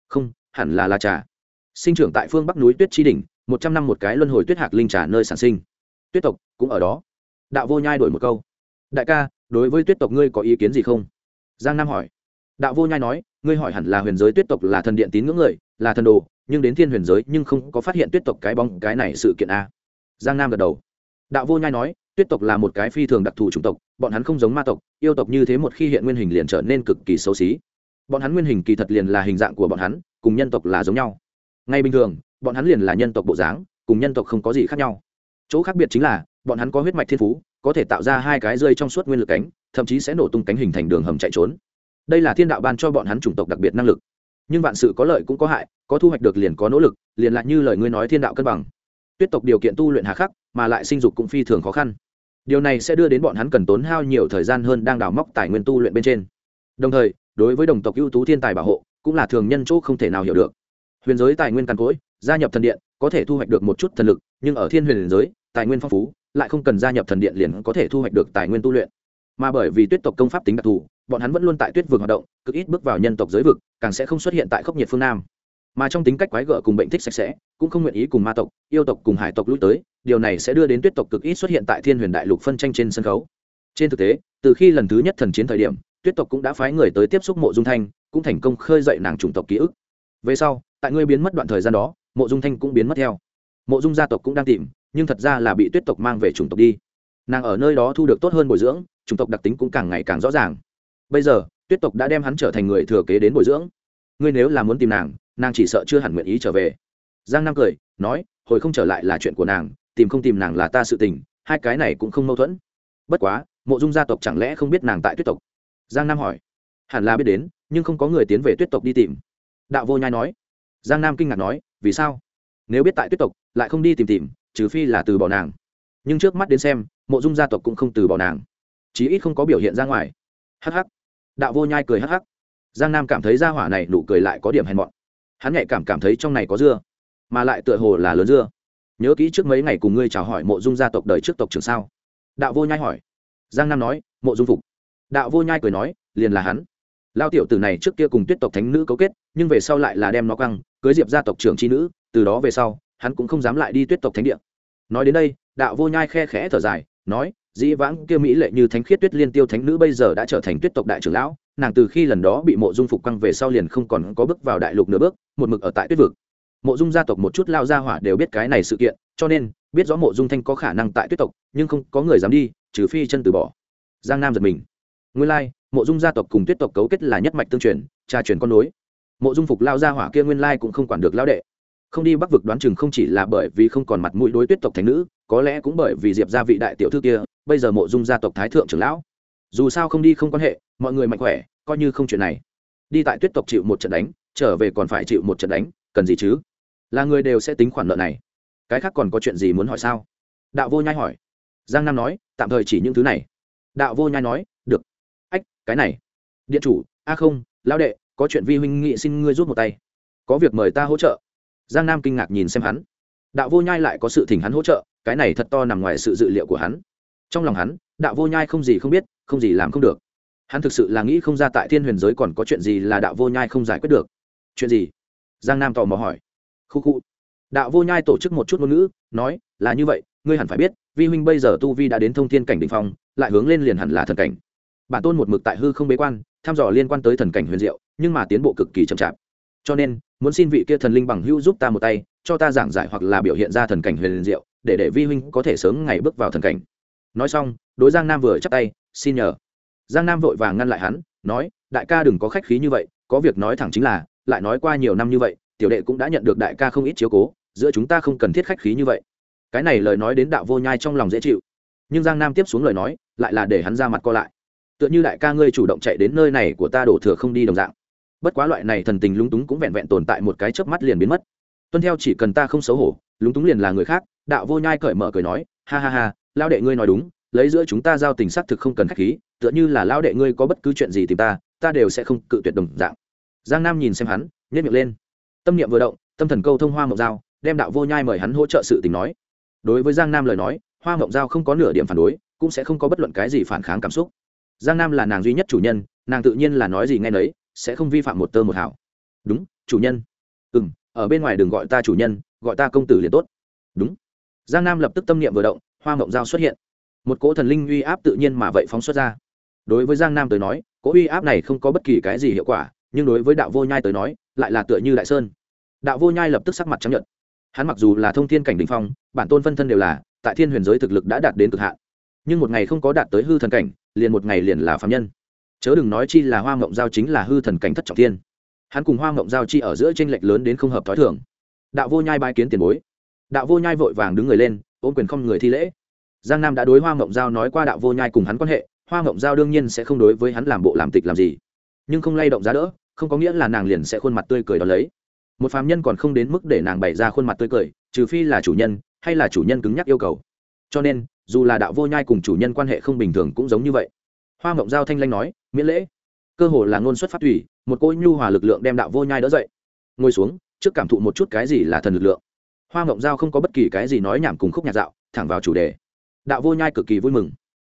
Không, hẳn là là trà. Sinh trưởng tại phương bắc núi tuyết chi đỉnh, một trăm năm một cái luân hồi tuyết hạc linh trà nơi sản sinh. Tuyết tộc cũng ở đó đạo vô nhai đổi một câu. Đại ca, đối với tuyết tộc ngươi có ý kiến gì không? Giang nam hỏi. Đạo vô nhai nói, ngươi hỏi hẳn là huyền giới tuyết tộc là thần điện tín ngưỡng người, là thần đồ, nhưng đến thiên huyền giới nhưng không có phát hiện tuyết tộc cái bóng, cái này sự kiện a. Giang nam gật đầu. Đạo vô nhai nói, tuyết tộc là một cái phi thường đặc thù chủng tộc, bọn hắn không giống ma tộc, yêu tộc như thế một khi hiện nguyên hình liền trở nên cực kỳ xấu xí. Bọn hắn nguyên hình kỳ thật liền là hình dạng của bọn hắn, cùng nhân tộc là giống nhau. Ngay bình thường, bọn hắn liền là nhân tộc bộ dáng, cùng nhân tộc không có gì khác nhau. Chỗ khác biệt chính là bọn hắn có huyết mạch thiên phú, có thể tạo ra hai cái rơi trong suốt nguyên lực cánh, thậm chí sẽ nổ tung cánh hình thành đường hầm chạy trốn. Đây là thiên đạo ban cho bọn hắn chủng tộc đặc biệt năng lực. Nhưng vạn sự có lợi cũng có hại, có thu hoạch được liền có nỗ lực, liền lại như lời ngươi nói thiên đạo cân bằng. Tuyết tộc điều kiện tu luyện hà khắc, mà lại sinh dục cũng phi thường khó khăn. Điều này sẽ đưa đến bọn hắn cần tốn hao nhiều thời gian hơn đang đào móc tài nguyên tu luyện bên trên. Đồng thời, đối với đồng tộc ưu tú thiên tài bảo hộ, cũng là thường nhân chỗ không thể nào hiểu được. Huyền giới tài nguyên căn cỗi, gia nhập thần điện, có thể thu hoạch được một chút thần lực, nhưng ở thiên huyền giới, tài nguyên phong phú lại không cần gia nhập thần điện liền có thể thu hoạch được tài nguyên tu luyện. Mà bởi vì tuyết tộc công pháp tính đặc thù, bọn hắn vẫn luôn tại tuyết vực hoạt động, cực ít bước vào nhân tộc giới vực, càng sẽ không xuất hiện tại khốc nhiệt phương nam. Mà trong tính cách quái gở cùng bệnh thích sạch sẽ, cũng không nguyện ý cùng ma tộc, yêu tộc cùng hải tộc lui tới, điều này sẽ đưa đến tuyết tộc cực ít xuất hiện tại thiên huyền đại lục phân tranh trên sân khấu. Trên thực tế, từ khi lần thứ nhất thần chiến thời điểm, tuyết tộc cũng đã phái người tới tiếp xúc mộ dung thanh, cũng thành công khơi dậy nàng chủng tộc ký ức. Về sau, tại ngươi biến mất đoạn thời gian đó, mộ dung thanh cũng biến mất theo. Mộ dung gia tộc cũng đang tìm nhưng thật ra là bị tuyết tộc mang về chủng tộc đi. Nàng ở nơi đó thu được tốt hơn bồi dưỡng, chủng tộc đặc tính cũng càng ngày càng rõ ràng. Bây giờ, tuyết tộc đã đem hắn trở thành người thừa kế đến bồi dưỡng. Ngươi nếu là muốn tìm nàng nàng chỉ sợ chưa hẳn nguyện ý trở về. Giang nam cười, nói, hồi không trở lại là chuyện của nàng, tìm không tìm nàng là ta sự tình, hai cái này cũng không mâu thuẫn. Bất quá, mộ dung gia tộc chẳng lẽ không biết nàng tại tuyết tộc? Giang nam hỏi. Hẳn là biết đến, nhưng không có người tiến về tuyết tộc đi tìm. Đạo vô nhai nói. Giang nam kinh ngạc nói, vì sao? Nếu biết tại tuyết tộc, lại không đi tìm tìm trừ phi là từ bỏ nàng. Nhưng trước mắt đến xem mộ dung gia tộc cũng không từ bỏ nàng. Chí ít không có biểu hiện ra ngoài. Hắc hắc, đạo vô nhai cười hắc hắc. giang nam cảm thấy gia hỏa này nụ cười lại có điểm hèn mọn. Hắn nhạy cảm cảm thấy trong này có dưa mà lại tựa hồ là lớn dưa. Nhớ kỹ trước mấy ngày cùng ngươi chào hỏi mộ dung gia tộc đời trước tộc trường sao? Đạo vô nhai hỏi. Giang nam nói mộ dung phục. Đạo vô nhai cười nói liền là hắn. Lao tiểu tử này trước kia cùng tuyết tộc thánh nữ cấu kết nhưng về sau lại là đem nó căng cưới diệp gia tộc trưởng c h i nữ từ đó về sau hắn cũng không dám lại đi tuyết tộc thánh địa. Nói đến đây, đạo vô nhai khe khẽ thở dài, nói, dĩ vãng kia mỹ lệ như thánh khiết tuyết liên tiêu thánh nữ bây giờ đã trở thành tuyết tộc đại trưởng lão, nàng từ khi lần đó bị mộ dung phục quăng về sau liền không còn có bước vào đại lục nửa bước, một mực ở tại tuyết vực. Mộ dung gia tộc một chút lao gia hỏa đều biết cái này sự kiện, cho nên, biết rõ mộ dung thanh có khả năng tại tuyết tộc, nhưng không có người dám đi, trừ phi chân từ bỏ. Giang nam giật mình. Nguyên lai, mộ dung gia tộc cùng tuyết tộc cấu kết là nhất mạch tương truyền tra truyền con nối. Mộ dung phục lao gia hỏa kia nguyên lai cũng không quản được lao đệ không đi bắc vực đoán chừng không chỉ là bởi vì không còn mặt mũi đối tuyết tộc thánh nữ, có lẽ cũng bởi vì diệp gia vị đại tiểu thư kia, bây giờ mộ dung gia tộc thái thượng trưởng lão. Dù sao không đi không quan hệ, mọi người mạnh khỏe, coi như không chuyện này. Đi tại tuyết tộc chịu một trận đánh, trở về còn phải chịu một trận đánh, cần gì chứ? Là người đều sẽ tính khoản nợ này. Cái khác còn có chuyện gì muốn hỏi sao? Đạo vô nhai hỏi. Giang nam nói, tạm thời chỉ những thứ này. Đạo vô nhai nói, được. Ách, cái này. Điện chủ, a không, lão đệ, có chuyện vi huynh nghị xin ngươi rút một tay. Có việc mời ta hỗ trợ giang nam kinh ngạc nhìn xem hắn. Đạo vô nhai lại có sự thỉnh hắn hỗ trợ, cái này thật to nằm ngoài sự dự liệu của hắn. Trong lòng hắn, đạo vô nhai không gì không biết, không gì làm không được. Hắn thực sự là nghĩ không ra tại thiên huyền giới còn có chuyện gì là đạo vô nhai không giải quyết được. Chuyện gì? Giang nam tò mò hỏi. Khu khu. Đạo vô nhai tổ chức một chút ngôn ngữ, nói, là như vậy, ngươi hẳn phải biết, vi huynh bây giờ tu vi đã đến thông thiên cảnh đ ỉ n h phong, lại hướng lên liền hẳn là thần cảnh. Bản tôn một mực tại hư không bế quan, thăm dò liên quan tới thần cảnh huyền diệu, nhưng mà tiến bộ cực kỳ chậm chạp. Cho nên muốn xin vị kia thần linh bằng hữu giúp ta một tay, cho ta giảng giải hoặc là biểu hiện ra thần cảnh huyền diệu, để để vi huynh có thể sớm ngày bước vào thần cảnh. Nói xong, đối giang nam vừa chắp tay, xin nhờ. Giang nam vội vàng ngăn lại hắn, nói, đại ca đừng có khách khí như vậy, có việc nói thẳng chính là, lại nói qua nhiều năm như vậy, tiểu đệ cũng đã nhận được đại ca không ít chiếu cố, giữa chúng ta không cần thiết khách khí như vậy. Cái này lời nói đến đạo vô nhai trong lòng dễ chịu. Nhưng giang nam tiếp xuống lời nói, lại là để hắn ra mặt co lại. Tựa như đại ca ngươi chủ động chạy đến nơi này của ta đổ thừa không đi đồng dạng bất quá loại này thần tình lúng túng cũng vẹn vẹn tồn tại một cái chớp mắt liền biến mất. Tuân theo chỉ cần ta không xấu hổ, lúng túng liền là người khác, đạo vô nhai cởi mở cười nói, ha ha ha lao đệ ngươi nói đúng, lấy giữa chúng ta giao tình xác thực không cần khách khí, tựa như là lao đệ ngươi có bất cứ chuyện gì tìm ta ta đều sẽ không cự tuyệt đồng dạng. Giang nam nhìn xem hắn nhét miệng lên. Tâm niệm vừa động, tâm thần câu thông hoa mộng giao, đem đạo vô nhai mời hắn hỗ trợ sự tình nói. Đối với giang nam lời nói, hoa mộng giao không có nửa điểm phản đối, cũng sẽ không có bất luận cái gì phản kháng cảm xúc. Giang nam là nàng duy nhất chủ nhân, nàng tự nhiên là nói gì nghe nấy sẽ không vi phạm một tơ một hảo đúng, chủ nhân. Ừ m ở bên ngoài đừng gọi ta chủ nhân, gọi ta công tử liền tốt. Đúng. Giang nam lập tức tâm niệm vừa động, hoa mộng giao xuất hiện. Một cỗ thần linh uy áp tự nhiên mà vậy phóng xuất ra. Đối với giang nam tới nói, cỗ uy áp này không có bất kỳ cái gì hiệu quả, nhưng đối với đạo vô nhai tới nói, lại là tựa như đại sơn. Đạo vô nhai lập tức sắc mặt chấp nhận hắn mặc dù là thông thiên cảnh đình phong, bản tôn phân thân đều là, tại thiên huyền giới thực lực đã đạt đến cực hạn. Nhưng một ngày không có đạt tới hư thần cảnh, liền một ngày liền là phạm nhân chớ đừng nói chi là hoa mộng giao chính là hư thần cảnh thất trọng thiên. Hắn cùng hoa mộng giao chi ở giữa tranh lệch lớn đến không hợp t h ó i thường. Đạo vô nhai bãi kiến tiền bối. Đạo vô nhai vội vàng đứng người lên, ôm quyền không người thi lễ. Giang nam đã đối hoa mộng giao nói qua đạo vô nhai cùng hắn quan hệ, hoa mộng giao đương nhiên sẽ không đối với hắn làm bộ làm tịch làm gì. Nhưng không lay động giá đỡ, không có nghĩa là nàng liền sẽ khuôn mặt tươi cười đ ó lấy. Một phạm nhân còn không đến mức để nàng bày ra khuôn mặt tươi cười, trừ phi là chủ nhân, hay là chủ nhân cứng nhắc yêu cầu. Cho nên, dù là đạo vô nhai cùng chủ nhân quan hệ không bình thường cũng giống như vậy. Hoa mộng giao thanh lanh nói miễn lễ. Cơ hồ là ngôn xuất phát thủy một cô nhu hòa lực lượng đem đạo vô nhai đỡ dậy. Ngồi xuống, trước cảm thụ một chút cái gì là thần lực lượng. Hoa ngộng giao không có bất kỳ cái gì nói nhảm cùng khúc nhạc dạo, thẳng vào chủ đề. Đạo vô nhai cực kỳ vui mừng.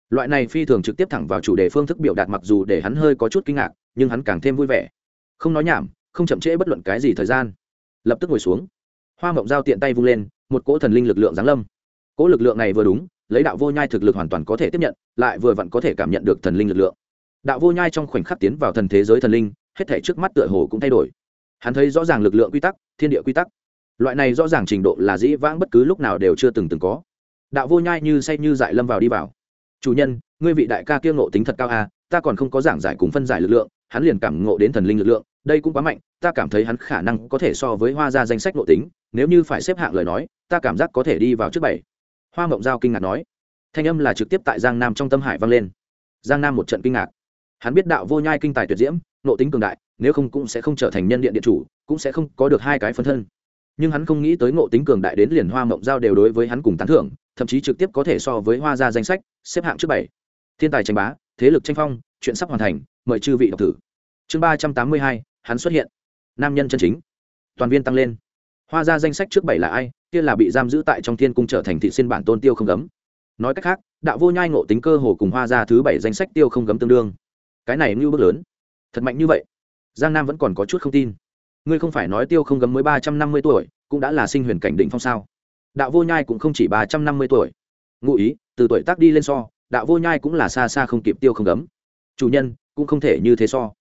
Loại này phi thường trực tiếp thẳng vào chủ đề phương thức biểu đạt mặc dù để hắn hơi có chút kinh ngạc, nhưng hắn càng thêm vui vẻ. Không nói nhảm, không chậm trễ bất luận cái gì thời gian. Lập tức ngồi xuống. Hoa mộng giao tiện tay vung lên, một cỗ thần linh lực lượng giáng lâm. Cỗ lực lượng này vừa đúng, lấy đạo vô nhai thực lực hoàn toàn có thể tiếp nhận, lại vừa vặn có thể cảm nhận được thần linh lực lượng đạo vô nhai trong khoảnh khắc tiến vào thần thế giới thần linh, hết thể trước mắt tựa hồ cũng thay đổi. Hắn thấy rõ ràng lực lượng quy tắc, thiên địa quy tắc. Loại này rõ ràng trình độ là dĩ vãng bất cứ lúc nào đều chưa từng từng có. Đạo vô nhai như say như dại lâm vào đi vào. Chủ nhân, ngươi vị đại ca kiêng ngộ tính thật cao à ta còn không có giảng giải cùng phân giải lực lượng, hắn liền cảm ngộ đến thần linh lực lượng, đây cũng quá mạnh, ta cảm thấy hắn khả năng có thể so với hoa ra danh sách ngộ tính, nếu như phải xếp hạng lời nói, ta cảm giác có thể đi vào trước bảy. Hoa mộng giao kinh ngạc nói. Thanh âm là trực tiếp tại giang nam trong tâm hải vang lên. Giang nam một trận kinh ngạc hắn biết đạo vô nhai kinh tài tuyệt diễm nộ tính cường đại, nếu không cũng sẽ không trở thành nhân điện điện chủ, cũng sẽ không có được hai cái phân thân. Nhưng hắn không nghĩ tới ngộ tính cường đại đến liền hoa mộng giao đều đối với hắn cùng tán thưởng, thậm chí trực tiếp có thể so với hoa ra danh sách, xếp hạng trước bảy. Thiên tài tranh bá, thế lực tranh phong, chuyện sắp hoàn thành, mời chư vị đọc thử. Chương ba trăm tám mươi hai, hắn xuất hiện. Nam nhân chân chính. Toàn viên tăng lên. Hoa ra danh sách trước bảy là ai? Kia là bị giam giữ tại trong thiên cung trở thành thị xin bản tôn tiêu không gấm. Nói cách khác, đạo vô nhai ngộ tính cơ hồ cùng hoa ra thứ bảy danh sách tiêu không gấm tương đương cái này ngưu bước lớn. Thật mạnh như vậy. Giang nam vẫn còn có chút không tin. Ngươi không phải nói tiêu không gấm mới ba trăm năm mươi tuổi, cũng đã là sinh huyền cảnh định phong sao? Đạo vô nhai cũng không chỉ ba trăm năm mươi tuổi. Ngụ ý, từ tuổi tác đi lên so, đạo vô nhai cũng là xa xa không kịp tiêu không gấm. Chủ nhân, cũng không thể như thế so.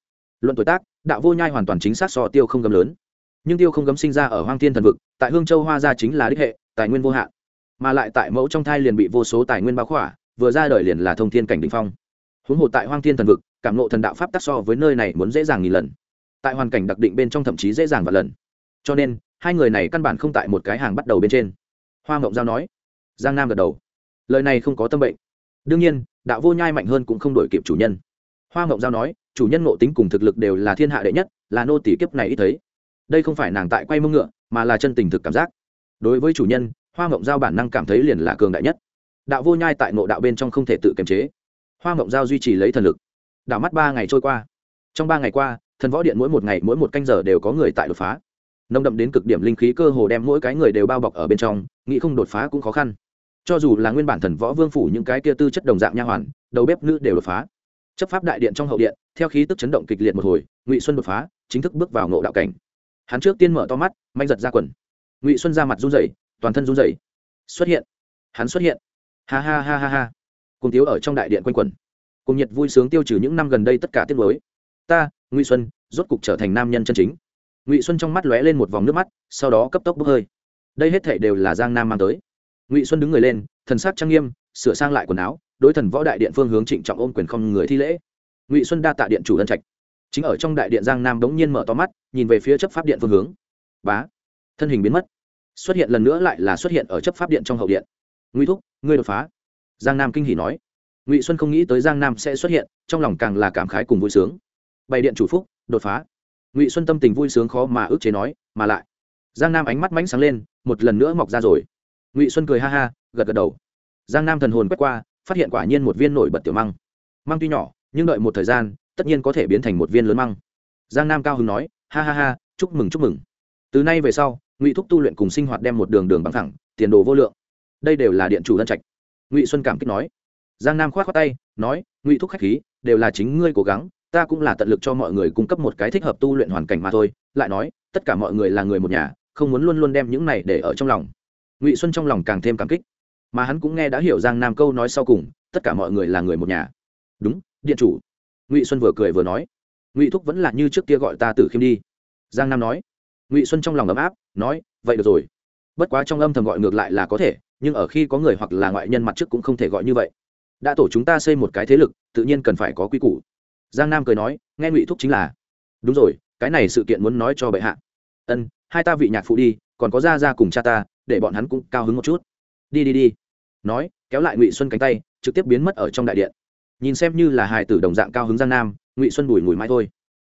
Luận tuổi tác, đạo vô nhai hoàn toàn chính xác so tiêu không gấm lớn. Nhưng tiêu không gấm sinh ra ở hoang thiên thần vực, tại hương châu hoa gia chính là đích hệ, tài nguyên vô hạn. Mà lại tại mẫu trong thai liền bị vô số tài nguyên bao khỏa, vừa ra đời liền là thông thiên cảnh đ ỉ n h phong huống hồ tại hoang thiên thần vực, cảm nộ thần đạo pháp tắc so với nơi này muốn dễ dàng nghìn lần. Tại hoàn cảnh đặc định bên trong thậm chí dễ dàng và lần. Cho nên, hai người này căn bản không tại một cái hàng bắt đầu bên trên. Hoa mộng giao nói. Giang nam gật đầu. Lời này không có tâm bệnh. Đương nhiên, đạo vô nhai mạnh hơn cũng không đổi kịp chủ nhân. Hoa mộng giao nói, chủ nhân ngộ tính cùng thực lực đều là thiên hạ đệ nhất, là nô tỷ kiếp này ít thấy. Đây không phải nàng tại quay mông ngựa, mà là chân tình thực cảm giác. Đối với chủ nhân, hoa mộng giao bản năng cảm thấy liền là cường đại nhất. Đạo vô nhai tại ngộ đạo bên trong không thể tự kiềm chế hoa mộng giao duy trì lấy thần lực. Đảo mắt ba ngày trôi qua. Trong ba ngày qua, thần võ điện mỗi một ngày, mỗi một canh giờ đều có người tại đột phá. Nông đậm đến cực điểm linh khí cơ hồ đem mỗi cái người đều bao bọc ở bên trong, nghĩ không đột phá cũng khó khăn. Cho dù là nguyên bản thần võ vương phủ những cái kia tư chất đồng dạng nha hoàn, đầu bếp nữ đều đột phá. Chấp pháp đại điện trong hậu điện, theo khí tức chấn động kịch liệt một hồi, ngụy xuân đột phá, chính thức bước vào ngộ đạo cảnh. Hắn trước tiên mở to mắt, manh giật ra quần. Ngụy xuân ra mặt run rẩy, toàn thân run rẩy. Xuất hiện. Hắn xuất hiện. Ha ha ha ha ha cùng tiếu ở trong đại điện quanh quẩn. Cùng nhiệt vui sướng tiêu trừ những năm gần đây tất cả tiết mới ta, ngụy xuân, rốt cục trở thành nam nhân chân chính. Ngụy xuân trong mắt lóe lên một vòng nước mắt, sau đó cấp tốc bốc hơi. Đây hết thể đều là giang nam mang tới. Ngụy xuân đứng người lên, thần sắc trang nghiêm, sửa sang lại quần áo, đối thần võ đại điện phương hướng trịnh trọng ôm quyền không người thi lễ. Ngụy xuân đa tạ điện chủ ân trạch. Chính ở trong đại điện giang nam đống nhiên mở to mắt, nhìn về phía chấp pháp điện phương hướng. Bá, thân hình biến mất. Xuất hiện lần nữa lại là xuất hiện ở chấp pháp điện trong hậu điện. Nguy thúc, ngươi đột phá giang nam kinh hỉ nói. Ngụy xuân không nghĩ tới giang nam sẽ xuất hiện, trong lòng càng là cảm khái cùng vui sướng. Bày điện chủ phúc, đột phá. Ngụy xuân tâm tình vui sướng khó mà ước chế nói, mà lại. Giang nam ánh mắt mánh sáng lên, một lần nữa mọc ra rồi. Ngụy xuân cười ha ha, gật gật đầu. Giang nam thần hồn quét qua, phát hiện quả nhiên một viên nổi bật tiểu măng. Măng tuy nhỏ, nhưng đợi một thời gian, tất nhiên có thể biến thành một viên lớn măng. Giang nam cao hứng nói, ha ha ha, chúc mừng chúc mừng. Từ nay về sau, ngụy thúc tu luyện cùng sinh hoạt đem một đường đường bằng thẳng, tiền đồ vô lượng. Đây đều là điện chủ lân trạch ngụy xuân cảm kích nói. Giang nam k h o á t khoác tay, nói, ngụy thúc khách khí, đều là chính ngươi cố gắng, ta cũng là tận lực cho mọi người cung cấp một cái thích hợp tu luyện hoàn cảnh mà thôi. Lại nói, tất cả mọi người là người một nhà, không muốn luôn luôn đem những này để ở trong lòng. Ngụy xuân trong lòng càng thêm cảm kích. Mà hắn cũng nghe đã hiểu giang nam câu nói sau cùng, tất cả mọi người là người một nhà. Đúng, điện chủ. Ngụy xuân vừa cười vừa nói, ngụy thúc vẫn là như trước kia gọi ta tử khiêm đi. Giang nam nói. Ngụy xuân trong lòng ấm áp, nói, vậy được rồi. Bất quá trong âm thầm gọi ngược lại là có thể nhưng ở khi có người hoặc là ngoại nhân mặt trước cũng không thể gọi như vậy. Đã tổ chúng ta xây một cái thế lực, tự nhiên cần phải có quy củ. Giang nam cười nói, nghe ngụy thúc chính là, đúng rồi, cái này sự kiện muốn nói cho bệ hạ. Ân, hai ta vị nhạc phụ đi, còn có ra ra cùng cha ta, để bọn hắn cũng cao hứng một chút. Đi đi đi. Nói, kéo lại ngụy xuân cánh tay, trực tiếp biến mất ở trong đại điện. Nhìn xem như là hài tử đồng dạng cao hứng giang nam, ngụy xuân bùi ngùi mai thôi.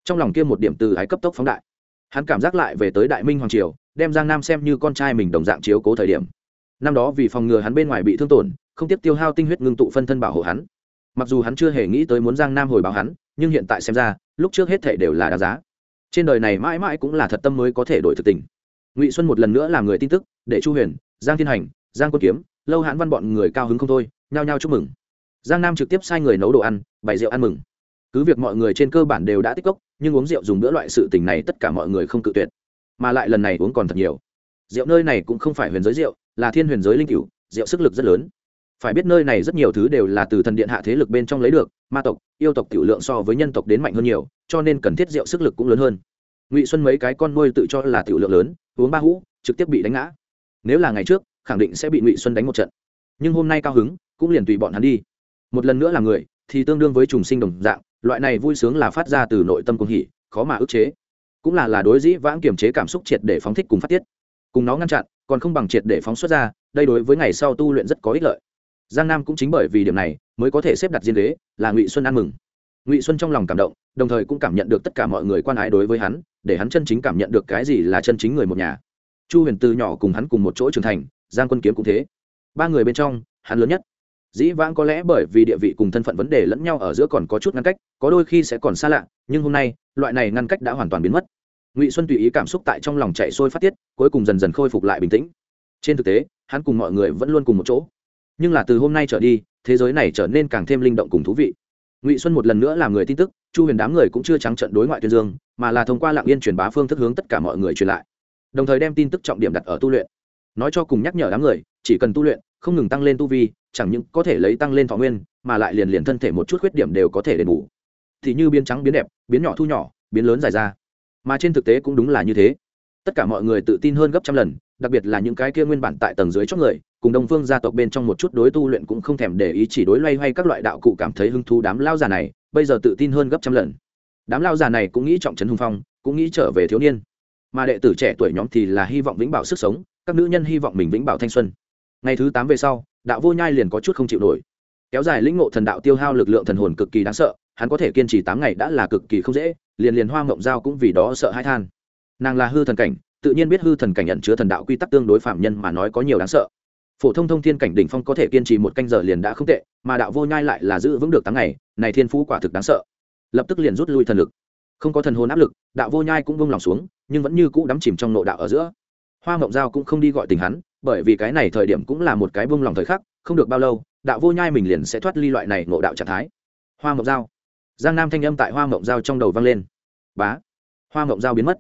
Trong lòng kia một điểm từ ái cấp tốc phóng đại. Hắn cảm giác lại về tới đại minh hoàng triều, đem giang nam xem như con trai mình đồng dạng chiếu cố thời điểm năm đó vì phòng ngừa hắn bên ngoài bị thương tổn, không tiếp tiêu hao tinh huyết ngưng tụ phân thân bảo hộ hắn. Mặc dù hắn chưa hề nghĩ tới muốn giang nam hồi báo hắn, nhưng hiện tại xem ra, lúc trước hết thể đều là đáng giá. Trên đời này mãi mãi cũng là thật tâm mới có thể đổi thực tình. Ngụy xuân một lần nữa làm người tin tức, để chu huyền, giang thiên hành, giang quân kiếm, lâu hãn văn bọn người cao hứng không thôi, nhao nhao chúc mừng. Giang nam trực tiếp sai người nấu đồ ăn, bày rượu ăn mừng. Cứ việc mọi người trên cơ bản đều đã tích cốc, nhưng uống rượu dùng bữa loại sự tình này tất cả mọi người không cự tuyệt. Mà lại lần này uống còn thật nhiều rượu nơi này cũng không phải huyền giới rượu, là thiên huyền giới linh cửu, rượu sức lực rất lớn. Phải biết nơi này rất nhiều thứ đều là từ thần điện hạ thế lực bên trong lấy được, ma tộc, yêu tộc tiểu lượng so với nhân tộc đến mạnh hơn nhiều, cho nên cần thiết rượu sức lực cũng lớn hơn. Ngụy xuân mấy cái con nuôi tự cho là tiểu lượng lớn, uống ba hũ, trực tiếp bị đánh ngã. Nếu là ngày trước, khẳng định sẽ bị ngụy xuân đánh một trận. Nhưng hôm nay cao hứng, cũng liền tùy bọn hắn đi. Một lần nữa là người, thì tương đương với trùng sinh đồng dạng, loại này vui sướng là phát ra từ nội tâm cùng hỉ, khó mà ức chế. Cũng là là đối dĩ vãng kiềm chế cảm xúc triệt để phóng thích cùng phát tiết cùng nó ngăn chặn, còn không bằng triệt để phóng xuất ra, đây đối với ngày sau tu luyện rất có ích lợi. Giang nam cũng chính bởi vì điểm này, mới có thể xếp đặt diên đế là ngụy xuân ăn mừng. Ngụy xuân trong lòng cảm động, đồng thời cũng cảm nhận được tất cả mọi người quan ái đối với hắn, để hắn chân chính cảm nhận được cái gì là chân chính người một nhà. Chu huyền từ nhỏ cùng hắn cùng một chỗ trưởng thành, giang quân kiếm cũng thế. Ba người bên trong, hắn lớn nhất. Dĩ vãng có lẽ bởi vì địa vị cùng thân phận vấn đề lẫn nhau ở giữa còn có chút ngăn cách, có đôi khi sẽ còn xa lạ, nhưng hôm nay, loại này ngăn cách đã hoàn toàn biến mất ngụy xuân tùy ý cảm xúc tại trong lòng chạy sôi phát tiết, cuối cùng dần dần khôi phục lại bình tĩnh. Trên thực tế, hắn cùng mọi người vẫn luôn cùng một chỗ. Nhưng là từ hôm nay trở đi, thế giới này trở nên càng thêm linh động cùng thú vị. Ngụy xuân một lần nữa làm người tin tức, chu huyền đám người cũng chưa trắng trận đối ngoại tuyên dương, mà là thông qua lạng yên truyền bá phương thức hướng tất cả mọi người truyền lại. Đồng thời đem tin tức trọng điểm đặt ở tu luyện. Nói cho cùng nhắc nhở đám người, chỉ cần tu luyện, không ngừng tăng lên tu vi, chẳng những có thể lấy tăng lên thọ nguyên, mà lại liền liền thân thể một chút khuyết điểm đều có thể đền bù. Thì như biến trắng biến đẹp, biến nhỏ thu nhỏ, biến lớn dài ra mà trên thực tế cũng đúng là như thế. Tất cả mọi người tự tin hơn gấp trăm lần, đặc biệt là những cái kia nguyên bản tại tầng dưới chót người, cùng đông phương gia tộc bên trong một chút đối tu luyện cũng không thèm để ý chỉ đối loay hoay các loại đạo cụ cảm thấy hứng thú đám lao già này, bây giờ tự tin hơn gấp trăm lần. Đám lao già này cũng nghĩ trọng trấn hùng phong, cũng nghĩ trở về thiếu niên. Mà đệ tử trẻ tuổi nhóm thì là hy vọng vĩnh bảo sức sống, các nữ nhân hy vọng mình vĩnh bảo thanh xuân. Ngày thứ tám về sau, đạo vô nhai liền có chút không chịu nổi. Kéo dài lĩnh ngộ thần đạo tiêu hao lực lượng thần hồn cực kỳ đáng sợ hắn có thể kiên trì tám ngày đã là cực kỳ không dễ, liền liền hoa mộng giao cũng vì đó sợ hãi than. Nàng là hư thần cảnh, tự nhiên biết hư thần cảnh nhận chứa thần đạo quy tắc tương đối phạm nhân mà nói có nhiều đáng sợ. Phổ thông thông thiên cảnh đỉnh phong có thể kiên trì một canh giờ liền đã không tệ, mà đạo vô nhai lại là giữ vững được tám ngày, này thiên phú quả thực đáng sợ. Lập tức liền rút lui thần lực. Không có thần hồn áp lực, đạo vô nhai cũng vung lòng xuống, nhưng vẫn như cũ đắm chìm trong nộ đạo ở giữa. Hoa mộng giao cũng không đi gọi tình hắn, bởi vì cái này thời điểm cũng là một cái vung lòng thời khắc, không được bao lâu, đạo vô nhai mình liền sẽ thoát ly loại này ngộ đạo trạng thái. Hoa mộng giao giang nam thanh âm tại hoa mộng dao trong đầu vang lên. Bá, hoa mộng dao biến mất.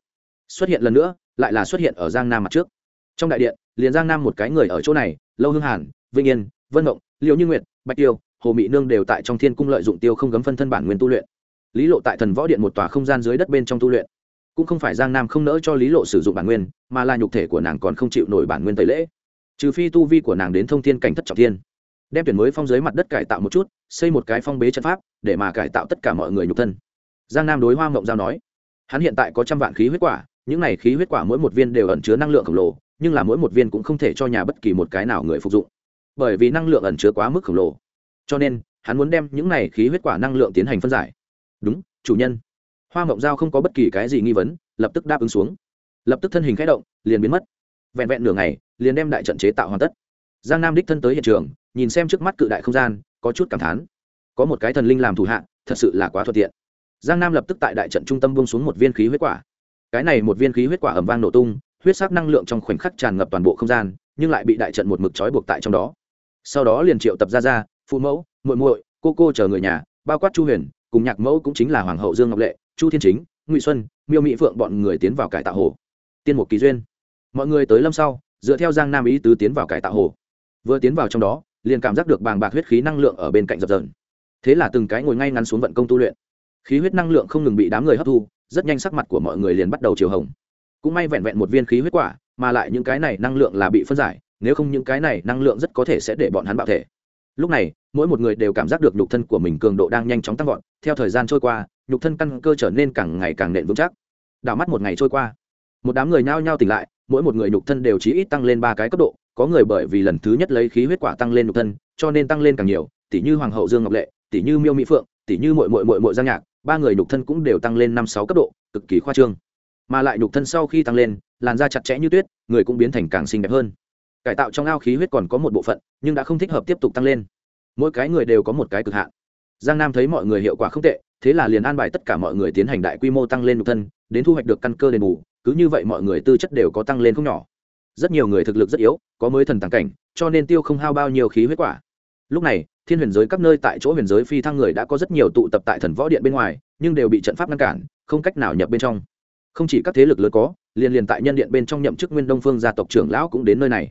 Xuất hiện lần nữa, lại là xuất hiện ở giang nam mặt trước. Trong đại điện, liền giang nam một cái người ở chỗ này, lâu hương hàn, vinh yên, vân mộng liệu như nguyệt, bạch tiêu, hồ mỹ nương đều tại trong thiên cung lợi dụng tiêu không gấm phân thân bản nguyên tu luyện. Lý lộ tại thần võ điện một tòa không gian dưới đất bên trong tu luyện. Cũng không phải giang nam không nỡ cho lý lộ sử dụng bản nguyên, mà là nhục thể của nàng còn không chịu nổi bản nguyên tẩy lễ. Trừ phi tu vi của nàng đến thông thiên cảnh thất trọng thiên. Đem tuyển mới phong dưới mặt đất cải tạo một chút xây một cái phong bế trận pháp, để mà cải tạo tất cả mọi người nhục thân. Giang nam đối hoa mộng giao nói, hắn hiện tại có trăm vạn khí huyết quả, những này khí huyết quả mỗi một viên đều ẩn chứa năng lượng khổng lồ, nhưng là mỗi một viên cũng không thể cho nhà bất kỳ một cái nào người phục dụng. Bởi vì năng lượng ẩn chứa quá mức khổng lồ. Cho nên, hắn muốn đem những này khí huyết quả năng lượng tiến hành phân giải. Đúng, chủ nhân. Hoa mộng giao không có bất kỳ cái gì nghi vấn, lập tức đáp ứng xuống. Lập tức thân hình k h ẽ động, liền biến mất. Vẹn vẹn nửa ngày, liền đem đại trận chế tạo hoàn tất. Giang nam đích thân tới hiện trường nhìn xem trước mắt cự đại không gian, có chút cảm thán. Có một cái thần linh làm thủ hạ, thật sự là quá thuận tiện. Giang nam lập tức tại đại trận trung tâm bông xuống một viên khí huyết quả. Cái này một viên khí huyết quả ẩm vang nổ tung, huyết sắc năng lượng trong khoảnh khắc tràn ngập toàn bộ không gian, nhưng lại bị đại trận một mực trói buộc tại trong đó. Sau đó liền triệu tập ra ra phụ mẫu, muội muội, cô cô chờ người nhà, bao quát chu huyền, cùng nhạc mẫu cũng chính là hoàng hậu dương ngọc lệ, chu thiên chính, ngụy xuân, miêu mỹ phượng bọn người tiến vào cải tạo hồ. Tiên một kỳ duyên. Mọi người tới lâm sau, dựa theo giang nam ý tứ tiến vào cải tạo hồ. Vừa tiến vào trong đó liền cảm giác được bàng bạc huyết khí năng lượng ở bên cạnh dập dờn. Thế là từng cái ngồi ngay ngắn xuống vận công tu luyện. Khí huyết năng lượng không ngừng bị đám người hấp thu, rất nhanh sắc mặt của mọi người liền bắt đầu chiều hồng. Cũng may vẹn vẹn một viên khí huyết quả, mà lại những cái này năng lượng là bị phân giải, nếu không những cái này năng lượng rất có thể sẽ để bọn hắn bạo thể. Lúc này, mỗi một người đều cảm giác được nhục thân của mình cường độ đang nhanh chóng tăng vọt, theo thời gian trôi qua, nhục thân căn cơ trở nên càng ngày càng nện vững chắc. Đảo mắt một ngày trôi qua, một đám người nhao nhao tỉnh lại, mỗi một người nhục thân đều chỉ ít tăng lên ba cái cấp độ có người bởi vì lần thứ nhất lấy khí huyết quả tăng lên nhục thân, cho nên tăng lên càng nhiều tỷ như hoàng hậu dương ngọc lệ tỷ như miêu mỹ phượng tỷ như mội mội mội mội giang nhạc, ba người nhục thân cũng đều tăng lên năm sáu cấp độ, cực kỳ khoa trương. Mà lại nhục thân sau khi tăng lên, làn da chặt chẽ như tuyết, người cũng biến thành càng xinh đẹp hơn. Cải tạo trong ao khí huyết còn có một bộ phận, nhưng đã không thích hợp tiếp tục tăng lên. Mỗi cái người đều có một cái cực hạn. Giang nam thấy mọi người hiệu quả không tệ, thế là liền an bài tất cả mọi người tiến hành đại quy mô tăng lên nhục thân, đến thu hoạch được căn cơ đền bù, cứ như vậy mọi người tư chất đều có tăng lên không nhỏ rất nhiều người thực lực rất yếu, có mới thần tàng cảnh, cho nên tiêu không hao bao nhiêu khí huyết quả. Lúc này, thiên huyền giới các nơi tại chỗ huyền giới phi thăng người đã có rất nhiều tụ tập tại thần võ điện bên ngoài, nhưng đều bị trận pháp ngăn cản, không cách nào nhập bên trong. Không chỉ các thế lực lớn có, liền liền tại nhân điện bên trong nhậm chức nguyên đông phương gia tộc trưởng lão cũng đến nơi này.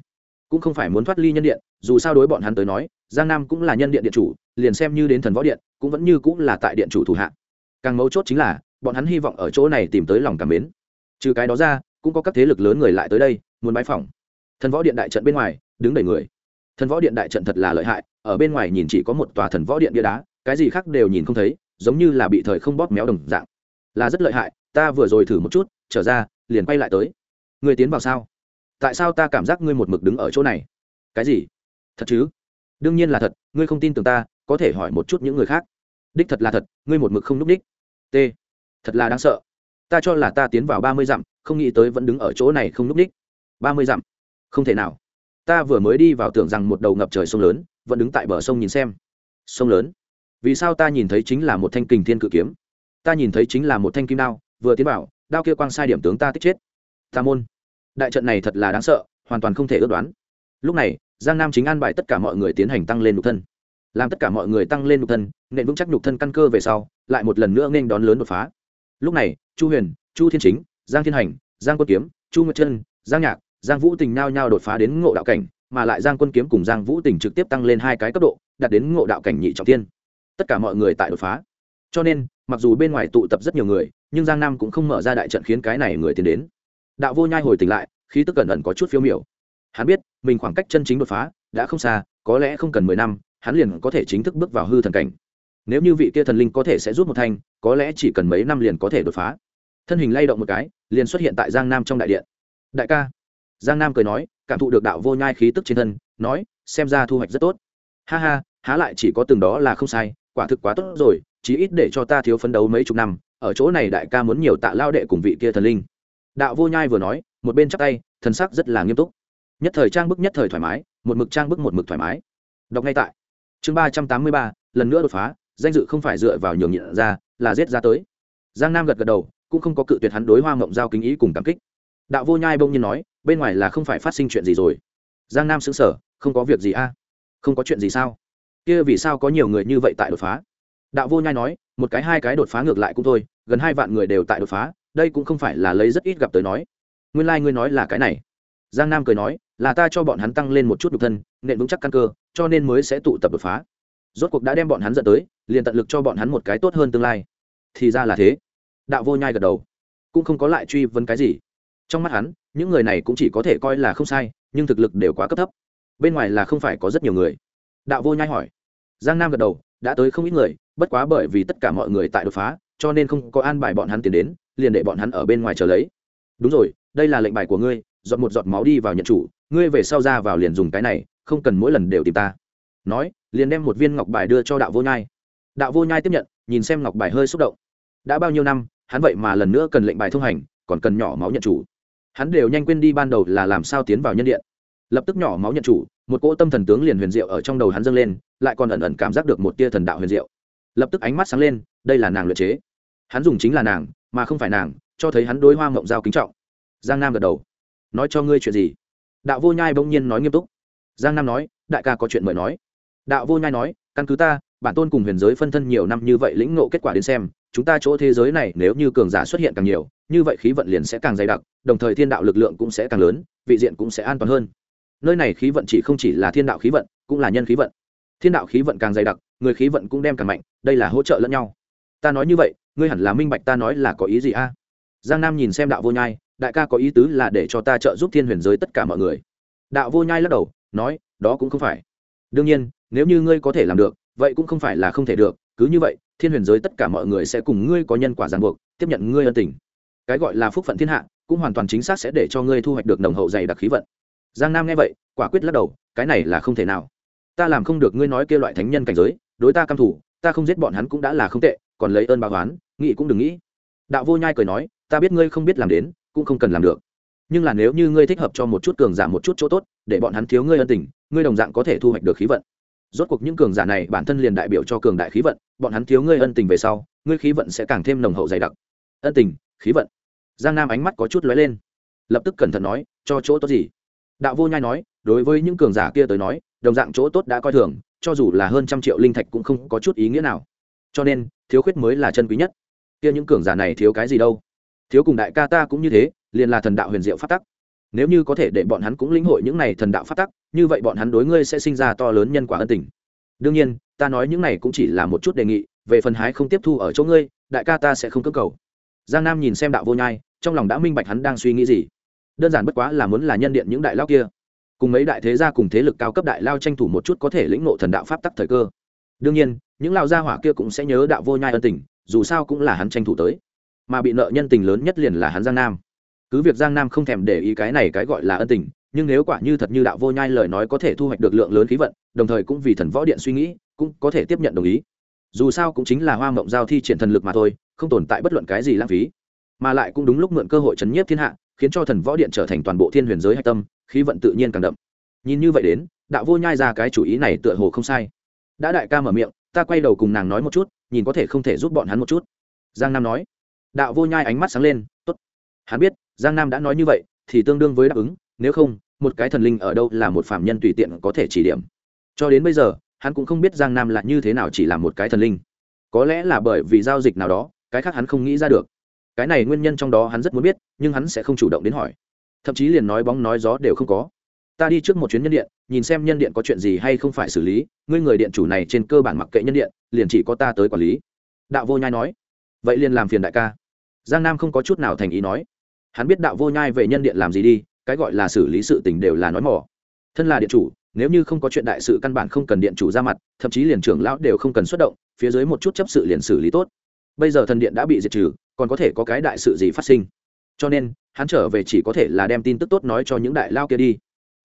Cũng không phải muốn thoát ly nhân điện, dù sao đối bọn hắn tới nói, giang nam cũng là nhân điện điện chủ, liền xem như đến thần võ điện, cũng vẫn như cũng là tại điện chủ thủ hạ. Càng mấu chốt chính là, bọn hắn hy vọng ở chỗ này tìm tới lòng cảm mến. Trừ cái đó ra cũng có các thế lực lớn người lại tới đây, muốn bái phỏng. Thần võ điện đại trận bên ngoài, đứng đầy người. Thần võ điện đại trận thật là lợi hại, ở bên ngoài nhìn chỉ có một tòa thần võ điện bia đá, cái gì khác đều nhìn không thấy, giống như là bị thời không bóp méo đồng dạng. Là rất lợi hại, ta vừa rồi thử một chút, trở ra, liền quay lại tới. Người tiến vào sao? Tại sao ta cảm giác ngươi một mực đứng ở chỗ này? Cái gì? Thật chứ? Đương nhiên là thật, ngươi không tin tưởng ta, có thể hỏi một chút những người khác. Đích thật là thật, ngươi một mực không núp đích. T. Thật là đáng sợ ta cho là ta tiến vào ba mươi dặm, không nghĩ tới vẫn đứng ở chỗ này không núp ních. ba mươi dặm? Không thể nào. Ta vừa mới đi vào tưởng rằng một đầu ngập trời sông lớn, vẫn đứng tại bờ sông nhìn xem. Sông lớn? Vì sao ta nhìn thấy chính là một thanh kình thiên cự kiếm? Ta nhìn thấy chính là một thanh kim đao, vừa tiến vào, đao kia quang sai điểm tướng ta tích chết. Ta môn. Đại trận này thật là đáng sợ, hoàn toàn không thể ước đoán. Lúc này, giang nam chính an bài tất cả mọi người tiến hành tăng lên nhục thân. Làm tất cả mọi người tăng lên nhục thân, nện vững chắc nhục thân căn cơ về sau, lại một lần nữa nên đón lớn đột phá. Lúc này chu huyền, chu thiên chính, giang thiên hành, giang quân kiếm, chu nguyệt trân giang nhạc, giang vũ tình nao nhao đột phá đến ngộ đạo cảnh, mà lại giang quân kiếm cùng giang vũ tình trực tiếp tăng lên hai cái cấp độ, đạt đến ngộ đạo cảnh nhị trọng tiên tất cả mọi người tại đột phá. Cho nên, mặc dù bên ngoài tụ tập rất nhiều người, nhưng giang nam cũng không mở ra đại trận khiến cái này người tiến đến. Đạo vô nhai hồi tỉnh lại khi tức cẩn ẩn có chút phiêu miểu. Hắn biết, mình khoảng cách chân chính đột phá đã không xa, có lẽ không cần mười năm, hắn liền có thể chính thức bước vào hư thần cảnh. Nếu như vị kia thần linh có thể sẽ rút một thanh, có lẽ chỉ cần mấy năm liền có thể đột phá thân hình lay động một cái, liền xuất hiện tại giang nam trong đại điện. Đại ca. Giang nam cười nói, cảm thụ được đạo vô nhai khí tức trên thân, nói, xem ra thu hoạch rất tốt. Ha ha, há lại chỉ có từng đó là không sai, quả thực quá tốt rồi, chí ít để cho ta thiếu phấn đấu mấy chục năm, ở chỗ này đại ca muốn nhiều tạ lao đệ cùng vị kia thần linh. Đạo vô nhai vừa nói, một bên chắp tay, thần sắc rất là nghiêm túc. Nhất thời trang bức nhất thời thoải mái, một mực trang bức một mực thoải mái. Đọc ngay tại. Chương ba trăm tám mươi ba, lần nữa đột phá, danh dự không phải dựa vào nhường nhịn ra, là giết ra tới. Giang nam gật gật đầu cũng không có cự tuyệt hắn đối hoa mộng giao kính ý cùng cảm kích. Đạo vô nhai bông nhiên nói, bên ngoài là không phải phát sinh chuyện gì rồi. Giang nam xứng sở không có việc gì a? Không có chuyện gì sao? Kia vì sao có nhiều người như vậy tại đột phá? Đạo vô nhai nói, một cái hai cái đột phá ngược lại cũng thôi, gần hai vạn người đều tại đột phá, đây cũng không phải là lấy rất ít gặp tới nói. Nguyên lai、like、ngươi nói là cái này. Giang nam cười nói, là ta cho bọn hắn tăng lên một chút nhục thân nện vững chắc căn cơ, cho nên mới sẽ tụ tập đột phá. Rốt cuộc đã đem bọn hắn dẫn tới, liền tận lực cho bọn hắn một cái tốt hơn tương lai. Thì ra là thế đạo vô nhai gật đầu, cũng không có lại truy vấn cái gì. Trong mắt hắn, những người này cũng chỉ có thể coi là không sai, nhưng thực lực đều quá cấp thấp. Bên ngoài là không phải có rất nhiều người. Đạo vô nhai hỏi. Giang nam gật đầu, đã tới không ít người, bất quá bởi vì tất cả mọi người tại đột phá, cho nên không có an bài bọn hắn tiến đến, liền để bọn hắn ở bên ngoài chờ lấy. Đúng rồi, đây là lệnh bài của ngươi dọn một giọt máu đi vào nhận chủ, ngươi về sau ra vào liền dùng cái này, không cần mỗi lần đều tìm ta. Nói, liền đem một viên ngọc bài đưa cho đạo vô nhai. Đạo vô nhai tiếp nhận, nhìn xem ngọc bài hơi xúc động. Đã bao nhiêu năm hắn vậy mà lần nữa cần lệnh bài thông hành, còn cần nhỏ máu nhận chủ. Hắn đều nhanh quên đi ban đầu là làm sao tiến vào nhân điện. Lập tức nhỏ máu nhận chủ, một cỗ tâm thần tướng liền huyền diệu ở trong đầu hắn dâng lên, lại còn ẩn ẩn cảm giác được một tia thần đạo huyền diệu. Lập tức ánh mắt sáng lên, đây là nàng luyện chế. Hắn dùng chính là nàng, mà không phải nàng, cho thấy hắn đối hoa mộng giao kính trọng. Giang nam gật đầu. Nói cho ngươi chuyện gì? Đạo vô nhai bỗng nhiên nói nghiêm túc. Giang nam nói, đại ca có chuyện mời nói. Đạo vô nhai nói, căn cứ ta bản tôn cùng huyền giới phân thân nhiều năm như vậy lĩnh ngộ kết quả đến xem, chúng ta chỗ thế giới này nếu như cường giả xuất hiện càng nhiều, như vậy khí vận liền sẽ càng dày đặc, đồng thời thiên đạo lực lượng cũng sẽ càng lớn, vị diện cũng sẽ an toàn hơn. Nơi này khí vận chỉ không chỉ là thiên đạo khí vận, cũng là nhân khí vận. Thiên đạo khí vận càng dày đặc, người khí vận cũng đem càng mạnh, đây là hỗ trợ lẫn nhau. Ta nói như vậy, ngươi hẳn là minh bạch ta nói là có ý gì a? Giang nam nhìn xem đạo vô nhai, đại ca có ý tứ là để cho ta trợ giúp thiên huyền giới tất cả mọi người. Đạo vô nhai lắc đầu, nói, đó cũng không phải. Đương nhiên, nếu như ngươi có thể làm được vậy cũng không phải là không thể được, cứ như vậy, thiên huyền giới tất cả mọi người sẽ cùng ngươi có nhân quả ràng buộc, tiếp nhận ngươi ân tình. Cái gọi là phúc phận thiên hạ, cũng hoàn toàn chính xác sẽ để cho ngươi thu hoạch được nồng hậu dày đặc khí vận. Giang nam nghe vậy, quả quyết lắc đầu, cái này là không thể nào. Ta làm không được ngươi nói kêu loại thánh nhân cảnh giới, đối ta căm thủ, ta không giết bọn hắn cũng đã là không tệ, còn lấy ơn báo oán, nghĩ cũng đừng nghĩ. Đạo vô nhai cười nói, ta biết ngươi không biết làm đến, cũng không cần làm được. Nhưng là nếu như ngươi thích hợp cho một chút cường giảm một chút chỗ tốt, để bọn hắn thiếu ngươi ân tình, ngươi đồng dạng có thể thu hoạch được khí vận rốt cuộc những cường giả này bản thân liền đại biểu cho cường đại khí vận, bọn hắn thiếu ngươi ân tình về sau, ngươi khí vận sẽ càng thêm nồng hậu dày đặc. Ân tình, khí vận. Giang nam ánh mắt có chút lóe lên. Lập tức cẩn thận nói, cho chỗ tốt gì? Đạo vô nhai nói, đối với những cường giả kia tới nói, đồng dạng chỗ tốt đã coi thường, cho dù là hơn trăm triệu linh thạch cũng không có chút ý nghĩa nào. Cho nên, thiếu khuyết mới là chân quý nhất. Kia những cường giả này thiếu cái gì đâu? Thiếu cùng đại ca ta cũng như thế, liền là thần đạo huyền diệu phát tắc. Nếu như có thể để bọn hắn cũng lĩnh hội những này thần đạo phát tắc như vậy bọn hắn đối ngươi sẽ sinh ra to lớn nhân quả ân tình. Đương nhiên, ta nói những này cũng chỉ là một chút đề nghị, về phần hái không tiếp thu ở chỗ ngươi, đại ca ta sẽ không cơ cầu. Giang nam nhìn xem đạo vô nhai, trong lòng đã minh bạch hắn đang suy nghĩ gì. Đơn giản bất quá là muốn là nhân điện những đại lao kia. Cùng mấy đại thế gia cùng thế lực cao cấp đại lao tranh thủ một chút có thể lĩnh ngộ thần đạo pháp tắc thời cơ. Đương nhiên, những lao gia hỏa kia cũng sẽ nhớ đạo vô nhai ân tình, dù sao cũng là hắn tranh thủ tới. Mà bị nợ nhân tình lớn nhất liền là hắn giang nam. Cứ việc giang nam không thèm để ý cái này cái gọi là ân tình nhưng nếu quả như thật như đạo vô nhai lời nói có thể thu hoạch được lượng lớn khí vận, đồng thời cũng vì thần võ điện suy nghĩ, cũng có thể tiếp nhận đồng ý. Dù sao cũng chính là hoa mộng giao thi triển thần lực mà thôi, không tồn tại bất luận cái gì lãng phí. Mà lại cũng đúng lúc mượn cơ hội chấn nhiếp thiên hạ, khiến cho thần võ điện trở thành toàn bộ thiên huyền giới hạch tâm, khí vận tự nhiên càng đậm. Nhìn như vậy đến, đạo vô nhai ra cái chủ ý này tựa hồ không sai. Đã đại ca mở miệng, ta quay đầu cùng nàng nói một chút, nhìn có thể không thể giúp bọn hắn một chút. Giang nam nói. Đạo vô nhai ánh mắt sáng lên t ố t hắn biết, giang nam đã nói như vậy, thì tương đương với đáp ứng, nếu không một cái thần linh ở đâu là một phạm nhân tùy tiện có thể chỉ điểm. Cho đến bây giờ, hắn cũng không biết giang nam là như thế nào chỉ là một cái thần linh. Có lẽ là bởi vì giao dịch nào đó, cái khác hắn không nghĩ ra được. Cái này nguyên nhân trong đó hắn rất muốn biết, nhưng hắn sẽ không chủ động đến hỏi. Thậm chí liền nói bóng nói gió đều không có. Ta đi trước một chuyến nhân điện, nhìn xem nhân điện có chuyện gì hay không phải xử lý, ngươi người điện chủ này trên cơ bản mặc kệ nhân điện, liền chỉ có ta tới quản lý. Đạo vô nhai nói. Vậy liền làm phiền đại ca. Giang nam không có chút nào thành ý nói. Hắn biết đạo vô nhai về nhân điện làm gì đi cái gọi là xử lý sự tình đều là nói mỏ. Thân là điện chủ, nếu như không có chuyện đại sự căn bản không cần điện chủ ra mặt, thậm chí liền trưởng lão đều không cần xuất động, phía dưới một chút chấp sự liền xử lý tốt. Bây giờ thần điện đã bị diệt trừ, còn có thể có cái đại sự gì phát sinh? Cho nên, hắn trở về chỉ có thể là đem tin tức tốt nói cho những đại lao kia đi.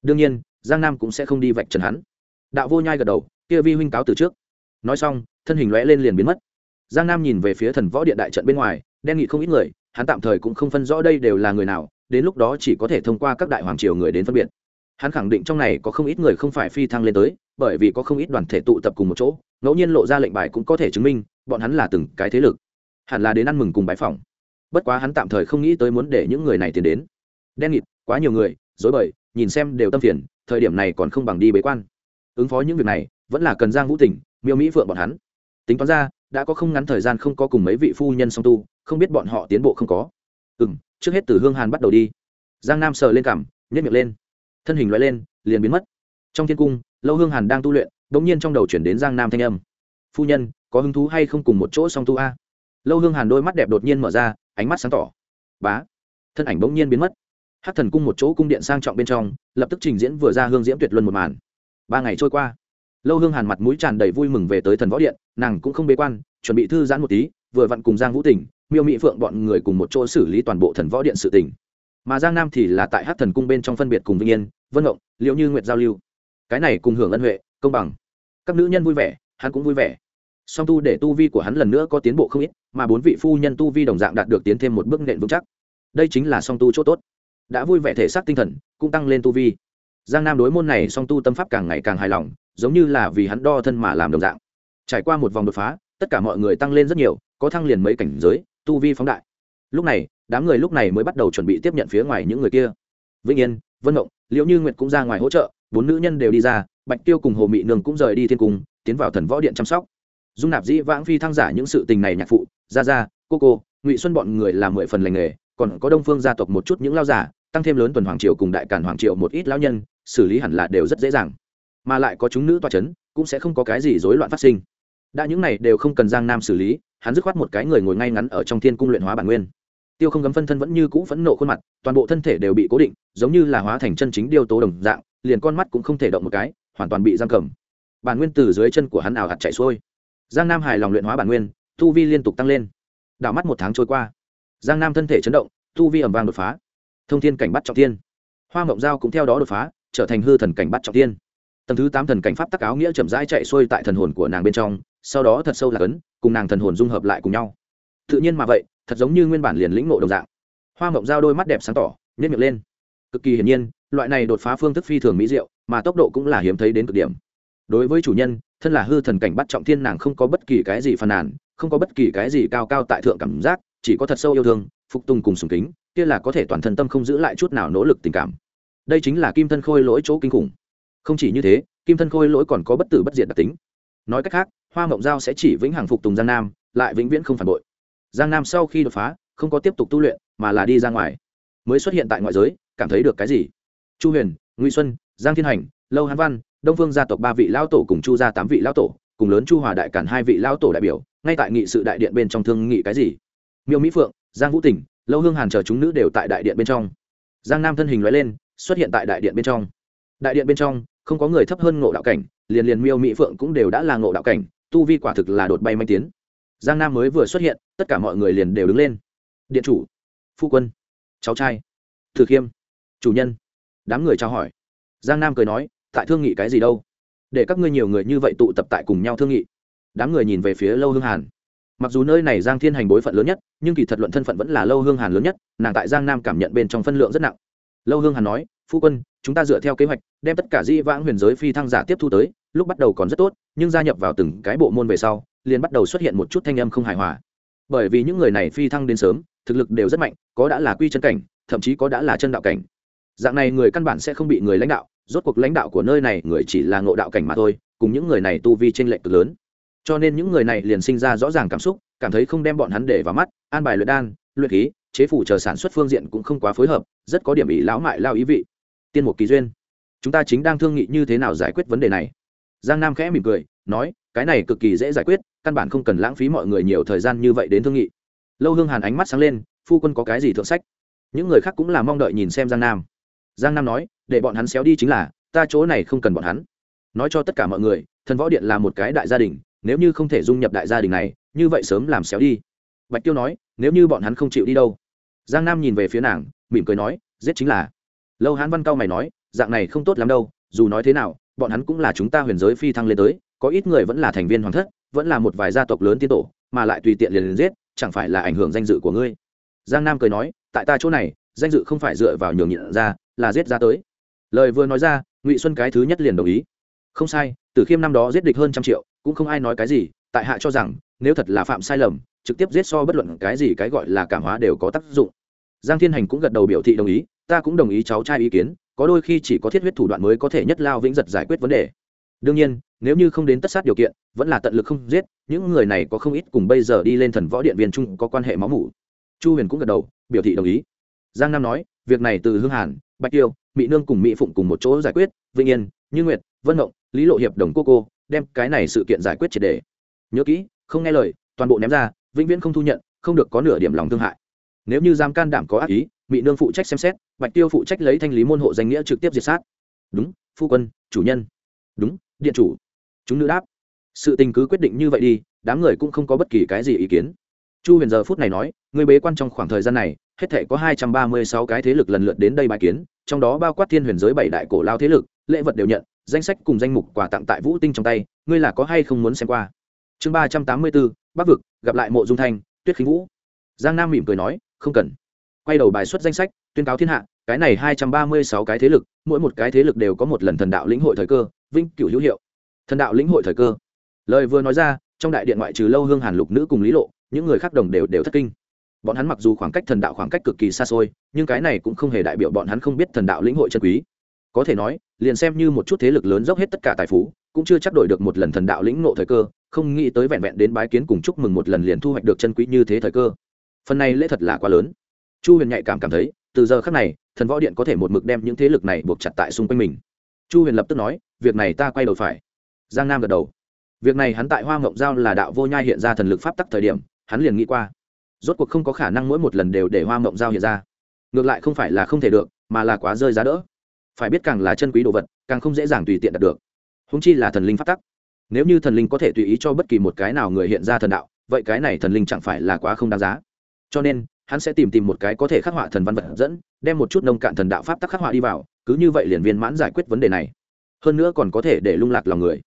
Đương nhiên, giang nam cũng sẽ không đi vạch trần hắn. Đạo vô nhai gật đầu, kia vi huynh cáo từ trước. Nói xong, thân hình lõe lên liền biến mất. Giang nam nhìn về phía thần võ điện đại trận bên ngoài, đen nghị không ít người, hắn tạm thời cũng không phân rõ đây đều là người nào đến lúc đó chỉ có thể thông qua các đại hoàng triều người đến phân biệt. Hắn khẳng định trong này có không ít người không phải phi thăng lên tới, bởi vì có không ít đoàn thể tụ tập cùng một chỗ, ngẫu nhiên lộ ra lệnh bài cũng có thể chứng minh, bọn hắn là từng cái thế lực. Hẳn là đến ăn mừng cùng bái phỏng. Bất quá hắn tạm thời không nghĩ tới muốn để những người này tiến đến. Đen nghịt, quá nhiều người dối bời, nhìn xem đều tâm phiền, thời điểm này còn không bằng đi bế quan. Ứng phó những việc này, vẫn là cần giang vũ tỉnh miêu mỹ phượng bọn hắn. Tính toán ra, đã có không ngắn thời gian không có cùng mấy vị phu nhân song tu, không biết bọn họ tiến bộ không có ừ m trước hết từ hương hàn bắt đầu đi. Giang nam sờ lên cảm nhét miệng lên. Thân hình loại lên, liền biến mất. Trong thiên cung, lâu hương hàn đang tu luyện đ ỗ n g nhiên trong đầu chuyển đến giang nam thanh âm. Phu nhân, có hứng thú hay không cùng một chỗ song tu a? Lâu hương hàn đôi mắt đẹp đột nhiên mở ra, ánh mắt sáng tỏ. Bá. Thân ảnh bỗng nhiên biến mất. Hát thần cung một chỗ cung điện sang trọng bên trong, lập tức trình diễn vừa ra hương diễm tuyệt luân một màn. Ba ngày trôi qua. Lâu hương hàn mặt mũi tràn đầy vui mừng về tới thần võ điện, nàng cũng không bế quan, chuẩn bị thư giãn một tí, vừa vặn cùng giang vũ tỉnh miêu mỹ phượng bọn người cùng một chỗ xử lý toàn bộ thần võ điện sự tình, mà giang nam thì là tại hát thần cung bên trong phân biệt cùng vinh yên vân ngộng liệu như nguyệt giao lưu. Cái này cùng hưởng ân huệ công bằng. Các nữ nhân vui vẻ hắn cũng vui vẻ. Song tu để tu vi của hắn lần nữa có tiến bộ không ít mà bốn vị phu nhân tu vi đồng dạng đạt được tiến thêm một bước nện vững chắc. Đây chính là song tu chỗ tốt. Đã vui vẻ thể xác tinh thần cũng tăng lên tu vi. Giang nam đối môn này song tu tâm pháp càng ngày càng hài lòng giống như là vì hắn đo thân mà làm đồng dạng. Trải qua một vòng đột phá tất cả mọi người tăng lên rất nhiều có thăng liền mấy cảnh giới tu vi phóng đại. Lúc này, đám người lúc này mới bắt đầu chuẩn bị tiếp nhận phía ngoài những người kia. Vĩnh yên, vân động liệu như nguyệt cũng ra ngoài hỗ trợ, bốn nữ nhân đều đi ra, bạch tiêu cùng hồ mị nương cũng rời đi thiên cung, tiến vào thần võ điện chăm sóc. Dung nạp dĩ, vãng phi thăng giả những sự tình này nhạc phụ, gia gia, cô cô, ngụy xuân bọn người làm mười phần lành nghề, còn có đông phương gia tộc một chút những lao giả, tăng thêm lớn tuần hoàng triều cùng đại cản hoàng triều một ít lao nhân, xử lý hẳn là đều rất dễ dàng. Mà lại có chúng nữ toa c h ấ n cũng sẽ không có cái gì rối loạn phát sinh. Đã những này đều không cần giang nam xử lý hắn dứt khoát một cái người ngồi ngay ngắn ở trong thiên cung luyện hóa bản nguyên. Tiêu không gấm phân thân vẫn như cũ phẫn nộ khuôn mặt, toàn bộ thân thể đều bị cố định, giống như là hóa thành chân chính điêu tố đồng dạng, liền con mắt cũng không thể động một cái, hoàn toàn bị giam cầm. Bản nguyên từ dưới chân của hắn ảo hạt chạy xuôi. Giang nam hài lòng luyện hóa bản nguyên, tu vi liên tục tăng lên. Đảo mắt một tháng trôi qua. Giang nam thân thể chấn động, tu vi ẩm vang đột phá. Thông thiên cảnh bắt trọng thiên. Hoa mộng giao cũng theo đó đột phá, trở thành hư thần cảnh bắt trọng thiên. Tầng thứ tám thần cảnh pháp tắc áo nghĩa chậm rãi chạy xuôi tại thần hồn của nàng bên trong, sau đó thật sâu là cấn cùng nàng thần hồn dung hợp lại cùng nhau. Tự nhiên mà vậy, thật giống như nguyên bản liền lĩnh ngộ đồng dạng. Hoa mộng giao đôi mắt đẹp sáng tỏ nhét miệng lên. Cực kỳ hiển nhiên, loại này đột phá phương thức phi thường mỹ diệu, mà tốc độ cũng là hiếm thấy đến cực điểm. Đối với chủ nhân, thân là hư thần cảnh bắt trọng thiên nàng không có bất kỳ cái gì phàn nàn, không có bất kỳ cái gì cao cao tại thượng cảm giác, chỉ có thật sâu yêu thương, phục tùng cùng sùng kính, kia là có thể toàn thân tâm không giữ lại chút nào nỗ lực tình cảm. Đây chính là kim thân khôi lỗi chỗ kinh khủng. Không chỉ như thế, kim thân khôi lỗi còn có bất tử bất diệt đặc tính. Nói cách khác hoa mộng giao sẽ chỉ vĩnh hằng phục tùng giang nam, lại vĩnh viễn không phản bội. Giang nam sau khi đột phá, không có tiếp tục tu luyện, mà là đi ra ngoài. Mới xuất hiện tại ngoại giới, cảm thấy được cái gì? Chu huyền nguy xuân, giang thiên hành, lâu hán văn, đông phương gia tộc ba vị lão tổ cùng chu gia tám vị lão tổ, cùng lớn chu hòa đại cản hai vị lão tổ đại biểu, ngay tại nghị sự đại điện bên trong thương nghị cái gì? Miêu mỹ phượng, giang vũ tỉnh, lâu hương hàn chờ chúng nữ đều tại đại điện bên trong. Giang nam thân hình loại lên, xuất hiện tại đại điện bên trong. Đại điện bên trong, không có người thấp hơn ngộ đạo cảnh, liền liền miêu mỹ phượng cũng đều đã là ngộ đạo cảnh tu vi quả thực là đột bay manh tiến. Giang nam mới vừa xuất hiện, tất cả mọi người liền đều đứng lên. Điện chủ, phu quân, cháu trai, thử khiêm, chủ nhân, đám người trao hỏi. Giang nam cười nói, tại thương nghị cái gì đâu? Để các ngươi nhiều người như vậy tụ tập tại cùng nhau thương nghị. Đám người nhìn về phía lâu hương hàn. Mặc dù nơi này giang thiên hành bối phận lớn nhất, nhưng kỳ thật luận thân phận vẫn là lâu hương hàn lớn nhất, nàng tại giang nam cảm nhận bên trong phân lượng rất nặng. Lâu hương hàn nói, phu quân, chúng ta dựa theo kế hoạch, đem tất cả di vãng huyền giới phi thăng giả tiếp thu tới, lúc bắt đầu còn rất tốt nhưng gia nhập vào từng cái bộ môn về sau, liền bắt đầu xuất hiện một chút thanh âm không hài hòa. Bởi vì những người này phi thăng đến sớm, thực lực đều rất mạnh, có đã là quy chân cảnh, thậm chí có đã là chân đạo cảnh. Dạng này người căn bản sẽ không bị người lãnh đạo, rốt cuộc lãnh đạo của nơi này người chỉ là ngộ đạo cảnh mà thôi, cùng những người này tu vi t r ê n lệch cực lớn. Cho nên những người này liền sinh ra rõ ràng cảm xúc, cảm thấy không đem bọn hắn để vào mắt, an bài luyện đan, luyện khí, chế phủ chờ sản xuất phương diện cũng không quá phối hợp, rất có điểm ý lão mại lao ý vị. Tiên một kỳ duyên, chúng ta chính đang thương nghị như thế nào giải quyết vấn đề này? Giang nam khẽ mỉm cười, nói, cái này cực kỳ dễ giải quyết, căn bản không cần lãng phí mọi người nhiều thời gian như vậy đến thương nghị. Lâu hương hàn ánh mắt sáng lên, phu quân có cái gì thượng sách? Những người khác cũng là mong đợi nhìn xem giang nam. Giang nam nói, để bọn hắn xéo đi chính là, ta chỗ này không cần bọn hắn. Nói cho tất cả mọi người, thần võ điện là một cái đại gia đình, nếu như không thể dung nhập đại gia đình này, như vậy sớm làm xéo đi. Bạch tiêu nói, nếu như bọn hắn không chịu đi đâu. Giang nam nhìn về phía nàng, mỉm cười nói, giết chính là. Lâu hán văn cao mày nói, dạng này không tốt lắm đâu, dù nói thế nào bọn hắn cũng là chúng ta huyền giới phi thăng lên tới, có ít người vẫn là thành viên hoàng thất, vẫn là một vài gia tộc lớn tiên tổ, mà lại tùy tiện liền liền giết, chẳng phải là ảnh hưởng danh dự của ngươi? Giang nam cười nói, tại ta chỗ này, danh dự không phải dựa vào nhường nhịn ra, là giết ra tới. Lời vừa nói ra, ngụy xuân cái thứ nhất liền đồng ý. Không sai, từ khiêm năm đó giết địch hơn trăm triệu, cũng không ai nói cái gì, tại hạ cho rằng, nếu thật là phạm sai lầm, trực tiếp giết so bất luận cái gì cái gọi là cảm hóa đều có tác dụng. Giang thiên hành cũng gật đầu biểu thị đồng ý, ta cũng đồng ý cháu trai ý kiến có đôi khi chỉ có thiết huyết thủ đoạn mới có thể nhất lao vĩnh giật giải quyết vấn đề. Đương nhiên nếu như không đến tất sát điều kiện vẫn là tận lực không giết những người này có không ít cùng bây giờ đi lên thần võ điện viên trung có quan hệ máu mủ. Chu huyền cũng gật đầu biểu thị đồng ý. Giang nam nói việc này từ hương hàn bạch tiêu mỹ nương cùng mỹ phụng cùng một chỗ giải quyết vĩnh yên như nguyệt vân động, lý lộ hiệp đồng cô cô đem cái này sự kiện giải quyết triệt đề nhớ kỹ không nghe lời toàn bộ ném ra vĩnh viễn không thu nhận không được có nửa điểm lòng thương hại. Nếu như giam can đảm có ác ý mỹ nương phụ trách xem xét, bạch tiêu phụ trách lấy thanh lý môn hộ danh nghĩa trực tiếp diệt sát. Đúng, phu quân, chủ nhân. Đúng, điện chủ. Chúng nữ đáp. Sự tình cứ quyết định như vậy đi, đám người cũng không có bất kỳ cái gì ý kiến. Chu huyền giờ phút này nói người bế quan trong khoảng thời gian này, hết thể có hai trăm ba mươi sáu cái thế lực lần lượt đến đây bài kiến, trong đó bao quát thiên huyền giới bảy đại cổ lao thế lực, lễ vật đều nhận, danh sách cùng danh mục quà tặng tại vũ tinh trong tay, ngươi là có hay không muốn xem qua? Chương ba trăm tám mươi bốn, bắc vực, gặp lại mộ dung thanh, tuyết khinh vũ. Giang nam mỉm cười nói, không cần quay đầu bài xuất danh sách, tuyên cáo thiên hạ, cái này hai trăm ba mươi sáu cái thế lực, mỗi một cái thế lực đều có một lần thần đạo lĩnh hội thời cơ vinh cửu hữu hiệu. Thần đạo lĩnh hội thời cơ. Lời vừa nói ra, trong đại điện ngoại trừ lâu hương hàn lục nữ cùng lý lộ, những người khác đồng đều đều thất kinh. Bọn hắn mặc dù khoảng cách thần đạo khoảng cách cực kỳ xa xôi, nhưng cái này cũng không hề đại biểu bọn hắn không biết thần đạo lĩnh hội chân quý. Có thể nói, liền xem như một chút thế lực lớn dốc hết tất cả tài phú, cũng chưa chắc đổi được một lần thần đạo lĩnh ngộ thời cơ, không nghĩ tới vẹn vẹn đến bái kiến cùng chúc mừng một lần liền thu hoạch được chân quý như thế thời cơ. Phần này lễ thật là quá lớn chu huyền nhạy cảm cảm thấy, từ giờ khác này, thần võ điện có thể một mực đem những thế lực này buộc chặt tại xung quanh mình. Chu huyền lập tức nói, việc này ta quay đầu phải. Giang nam gật đầu. Việc này hắn tại hoa ngộng giao là đạo vô nhai hiện ra thần lực pháp tắc thời điểm, hắn liền nghĩ qua. Rốt cuộc không có khả năng mỗi một lần đều để hoa ngộng giao hiện ra. Ngược lại không phải là không thể được, mà là quá rơi giá đỡ. Phải biết càng là chân quý đồ vật, càng không dễ dàng tùy tiện đạt được. Húng chi là thần linh pháp tắc. Nếu như thần linh có thể tùy ý cho bất kỳ một cái nào người hiện ra thần đạo, vậy cái này thần linh chẳng phải là quá không đáng giá. Cho nên hắn sẽ tìm tìm một cái có thể khắc họa thần văn vật dẫn, đem một chút nông cạn thần đạo pháp tắc khắc họa đi vào, cứ như vậy liền viên mãn giải quyết vấn đề này. Hơn nữa còn có thể để lung lạc lòng người.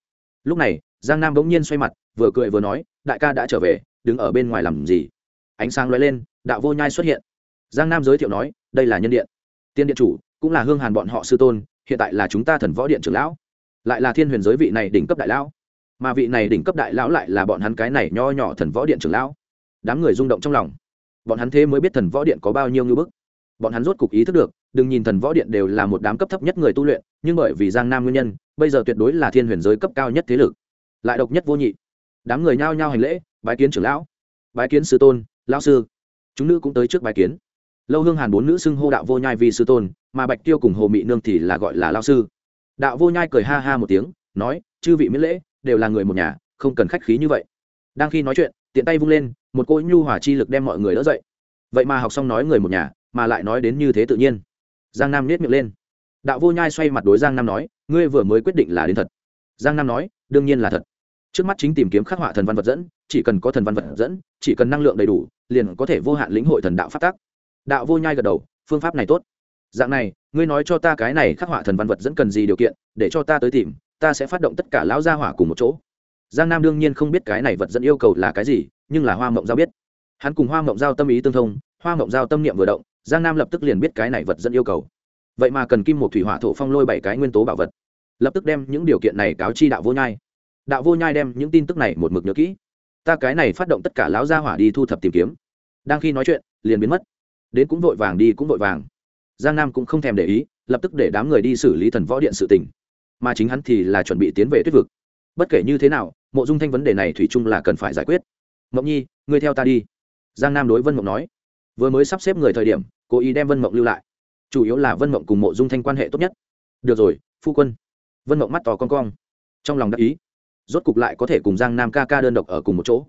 Lúc này, giang nam bỗng nhiên xoay mặt, vừa cười vừa nói, đại ca đã trở về, đứng ở bên ngoài làm gì? Ánh sáng lóe lên, đạo vô nhai xuất hiện. Giang nam giới thiệu nói, đây là nhân điện. Tiên điện chủ, cũng là hương hàn bọn họ sư tôn, hiện tại là chúng ta thần võ điện trưởng lão. Lại là thiên huyền giới vị này đỉnh cấp đại lão. Mà vị này đỉnh cấp đại lão lại là bọn hắn cái này nho nhỏ thần võ điện trưởng lão. Đám người rung động trong lòng bọn hắn thế mới biết thần võ điện có bao nhiêu ngưỡng bức. Bọn hắn rốt cục ý thức được, đừng nhìn thần võ điện đều là một đám cấp thấp nhất người tu luyện, nhưng bởi vì giang nam nguyên nhân, bây giờ tuyệt đối là thiên huyền giới cấp cao nhất thế lực. Lại độc nhất vô nhị. Đám người nhao nhao hành lễ, bái kiến trưởng lão, bái kiến sư tôn, lão sư. Chúng nữ cũng tới trước bái kiến. Lâu hương hàn bốn nữ xưng hô đạo vô nhai vì sư tôn, mà bạch tiêu cùng hồ mị nương thì là gọi là lao sư. Đạo vô nhai cười ha ha một tiếng, nói, chư vị miễn lễ, đều là người một nhà, không cần khách khí như vậy. Đang khi nói chuyện tiện tay vung lên, một cô nhu hỏa chi lực đem mọi người đỡ dậy. Vậy mà học xong nói người một nhà, mà lại nói đến như thế tự nhiên. Giang nam nết miệng lên. Đạo vô nhai xoay mặt đối giang nam nói, ngươi vừa mới quyết định là đến thật. Giang nam nói, đương nhiên là thật. Trước mắt chính tìm kiếm khắc họa thần văn vật dẫn, chỉ cần có thần văn vật dẫn, chỉ cần năng lượng đầy đủ, liền có thể vô hạn lĩnh hội thần đạo phát tác đạo vô nhai gật đầu, phương pháp này tốt. Dạng này, ngươi nói cho ta cái này khắc họa thần văn vật dẫn cần gì điều kiện, để cho ta tới tìm, ta sẽ phát động tất cả lão gia hỏa cùng một chỗ giang nam đương nhiên không biết cái này vật dẫn yêu cầu là cái gì, nhưng là hoa mộng giao biết. Hắn cùng hoa mộng giao tâm ý tương thông, hoa mộng giao tâm niệm vừa động, giang nam lập tức liền biết cái này vật dẫn yêu cầu. Vậy mà cần kim một thủy hỏa thổ phong lôi bảy cái nguyên tố bảo vật, lập tức đem những điều kiện này cáo chi đạo vô nhai. Đạo vô nhai đem những tin tức này một mực nhớ kỹ. Ta cái này phát động tất cả lão gia hỏa đi thu thập tìm kiếm. Đang khi nói chuyện, liền biến mất. Đến cũng vội vàng đi cũng vội vàng. Giang nam cũng không thèm để ý, lập tức để đám người đi xử lý thần võ điện sự tình. Mà chính hắn thì là chuẩn bị tiến về tuyết vực. Bất kể như thế nào mộ dung thanh vấn đề này thủy chung là cần phải giải quyết. Mộng nhi, ngươi theo ta đi. Giang nam đối vân mộng nói. Vừa mới sắp xếp người thời điểm, cố ý đem vân mộng lưu lại. Chủ yếu là vân mộng cùng mộ dung thanh quan hệ tốt nhất. Được rồi, phu quân. Vân mộng mắt tò con cong. Trong lòng đắc ý. Rốt cục lại có thể cùng giang nam ca ca đơn độc ở cùng một chỗ.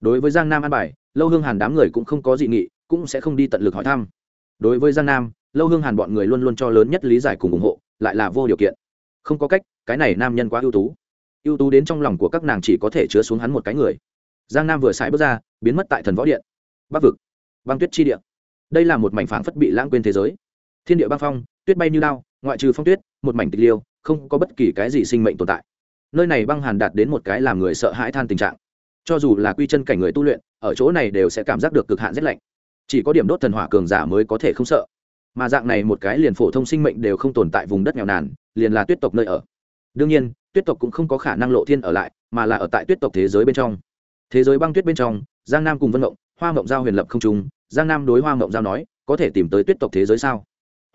Đối với giang nam an bài, lâu hương hàn đám người cũng không có dị nghị, cũng sẽ không đi tận lực hỏi thăm. Đối với giang nam, lâu hương hàn bọn người luôn luôn cho lớn nhất lý giải cùng ủng hộ, lại là vô điều kiện. Không có cách, cái này nam nhân quá ưu tú ưu tú đến trong lòng của các nàng chỉ có thể chứa xuống hắn một cái người. Giang nam vừa xài bước ra, biến mất tại thần võ điện. Bắc vực, băng tuyết chi điện đây là một mảnh phảng phất bị lãng quên thế giới. Thiên địa băng phong, tuyết bay như lao ngoại trừ phong tuyết, một mảnh tịch liêu, không có bất kỳ cái gì sinh mệnh tồn tại. Nơi này băng hàn đạt đến một cái làm người sợ hãi than tình trạng. Cho dù là quy chân cảnh người tu luyện, ở chỗ này đều sẽ cảm giác được cực hạn rét lạnh. Chỉ có điểm đốt thần hỏa cường giả mới có thể không sợ. Mà dạng này một cái liền phổ thông sinh mệnh đều không tồn tại vùng đất nghèo nàn, liền là tuyết tộc nơi ở. Đương nhiên tuyết tộc cũng không có khả năng lộ thiên ở lại, mà là ở tại tuyết tộc thế giới bên trong. Thế giới băng tuyết bên trong, giang nam cùng vân mộng, hoa mộng giao huyền lập không trung, giang nam đối hoa mộng giao nói, có thể tìm tới tuyết tộc thế giới sao?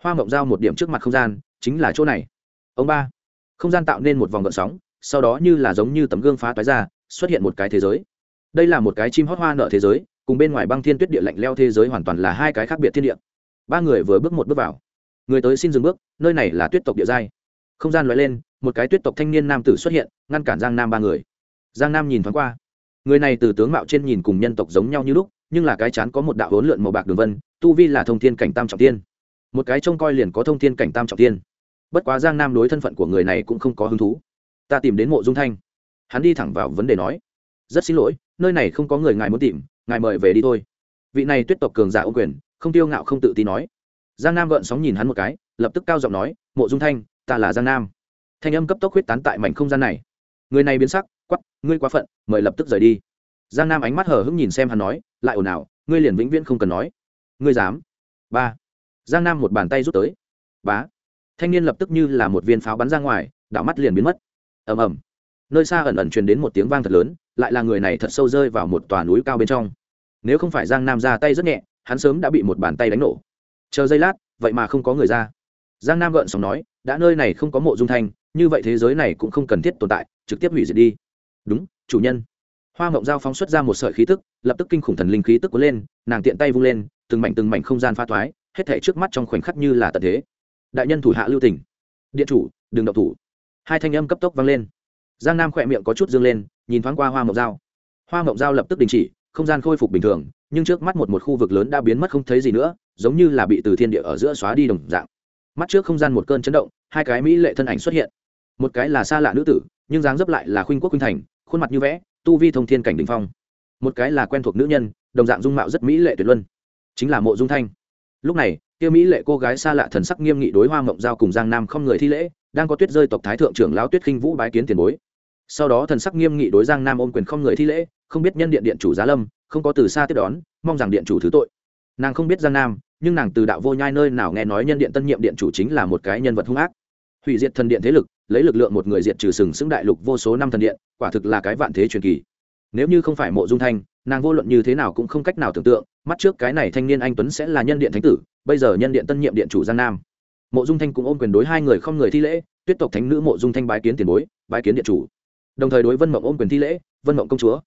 Hoa mộng giao một điểm trước mặt không gian, chính là chỗ này. Ông ba, không gian tạo nên một vòng gợn sóng, sau đó như là giống như tấm gương phá toái ra, xuất hiện một cái thế giới. Đây là một cái chim hót hoa nợ thế giới, cùng bên ngoài băng thiên tuyết địa lạnh leo thế giới hoàn toàn là hai cái khác biệt thiên địa. Ba người vừa bước một bước vào. Người tới xin dừng bước, nơi này là tuyết tộc địa giai. Không gian loại lên một cái tuyết tộc thanh niên nam tử xuất hiện, ngăn cản giang nam ba người. Giang nam nhìn thoáng qua, người này từ tướng mạo trên nhìn cùng nhân tộc giống nhau như lúc, nhưng là cái chán có một đạo hỗn lượn màu bạc đường vân, tu vi là thông thiên cảnh tam trọng tiên một cái trông coi liền có thông thiên cảnh tam trọng tiên bất quá giang nam đối thân phận của người này cũng không có hứng thú. Ta tìm đến mộ dung thanh. Hắn đi thẳng vào vấn đề nói, rất xin lỗi, nơi này không có người ngài muốn tìm, ngài mời về đi thôi. Vị này tuyết tộc cường giả ô quyền, không tiêu ngạo không tự tin nói. Giang nam gợn sóng nhìn hắn một cái, lập tức cao giọng nói, mộ dung thanh, ta là giang nam thanh âm cấp tốc huyết tán tại mảnh không gian này. Người này biến sắc quắp ngươi quá phận, mời lập tức rời đi. Giang nam ánh mắt hờ hững nhìn xem hắn nói, lại ồn ào, ngươi liền vĩnh viễn không cần nói. Ngươi dám? Ba. Giang nam một bàn tay rút tới. Bá. Thanh niên lập tức như là một viên pháo bắn ra ngoài đảo mắt liền biến mất. Ầm ầm. Nơi xa ẩn ẩn truyền đến một tiếng vang thật lớn, lại là người này thật sâu rơi vào một tòa núi cao bên trong. Nếu không phải giang nam ra tay rất nhẹ, hắn sớm đã bị một bàn tay đánh nổ. Chờ giây lát, vậy mà không có người ra. Giang nam gợn sóng nói, đã nơi này không có mộ dung thanh như vậy thế giới này cũng không cần thiết tồn tại, trực tiếp hủy diệt đi. Đúng, chủ nhân. Hoa mộng giao phóng xuất ra một sợi khí tức, lập tức kinh khủng thần linh khí tức cuốn lên, nàng tiện tay vung lên, từng mảnh từng mảnh không gian pha thoái, hết thể trước mắt trong khoảnh khắc như là tận thế. Đại nhân thủ hạ lưu tỉnh điện chủ, đừng độc thủ. Hai thanh âm cấp tốc vang lên. Giang nam khỏe miệng có chút dương lên, nhìn thoáng qua hoa mộng dao hoa mộng dao lập tức đình chỉ, không gian khôi phục bình thường, nhưng trước mắt một một khu vực lớn đã biến mất không thấy gì nữa, giống như là bị từ thiên địa ở giữa xóa đi đồng dạng. Mắt trước không gian một cơn chấn động, hai cái mỹ lệ thân ảnh xuất hiện một cái là xa lạ nữ tử, nhưng dáng dấp lại là khuynh quốc khuynh thành, khuôn mặt như vẽ, tu vi thông thiên cảnh đình phong. Một cái là quen thuộc nữ nhân, đồng dạng dung mạo rất mỹ lệ tuyệt luân, chính là mộ dung thanh. Lúc này tiêu mỹ lệ cô gái xa lạ thần sắc nghiêm nghị đối hoa mộng giao cùng giang nam không người thi lễ, đang có tuyết rơi tộc thái thượng trưởng lão tuyết khinh vũ bái kiến tiền bối. Sau đó thần sắc nghiêm nghị đối giang nam ôm quyền không người thi lễ, không biết nhân điện điện chủ giá lâm, không có từ xa tiếp đón, mong rằng điện chủ thứ tội. Nàng không biết giang nam, nhưng nàng từ đạo vô nhai nơi nào nghe nói nhân điện tân nhiệm điện chủ chính là một cái nhân vật hung ác hủy diệt thần điện thế lực, lấy lực lượng một người diệt trừ sừng sững đại lục vô số năm thần điện, quả thực là cái vạn thế truyền kỳ. Nếu như không phải mộ dung thanh, nàng vô luận như thế nào cũng không cách nào tưởng tượng, mắt trước cái này thanh niên anh tuấn sẽ là nhân điện thánh tử, bây giờ nhân điện tân nhiệm điện chủ giang nam. Mộ dung thanh cũng ôm quyền đối hai người không người thi lễ, tuyết tộc thánh nữ mộ dung thanh bái kiến tiền bối, bái kiến điện chủ. Đồng thời đối vân mộng ôm quyền thi lễ, vân mộng công chúa.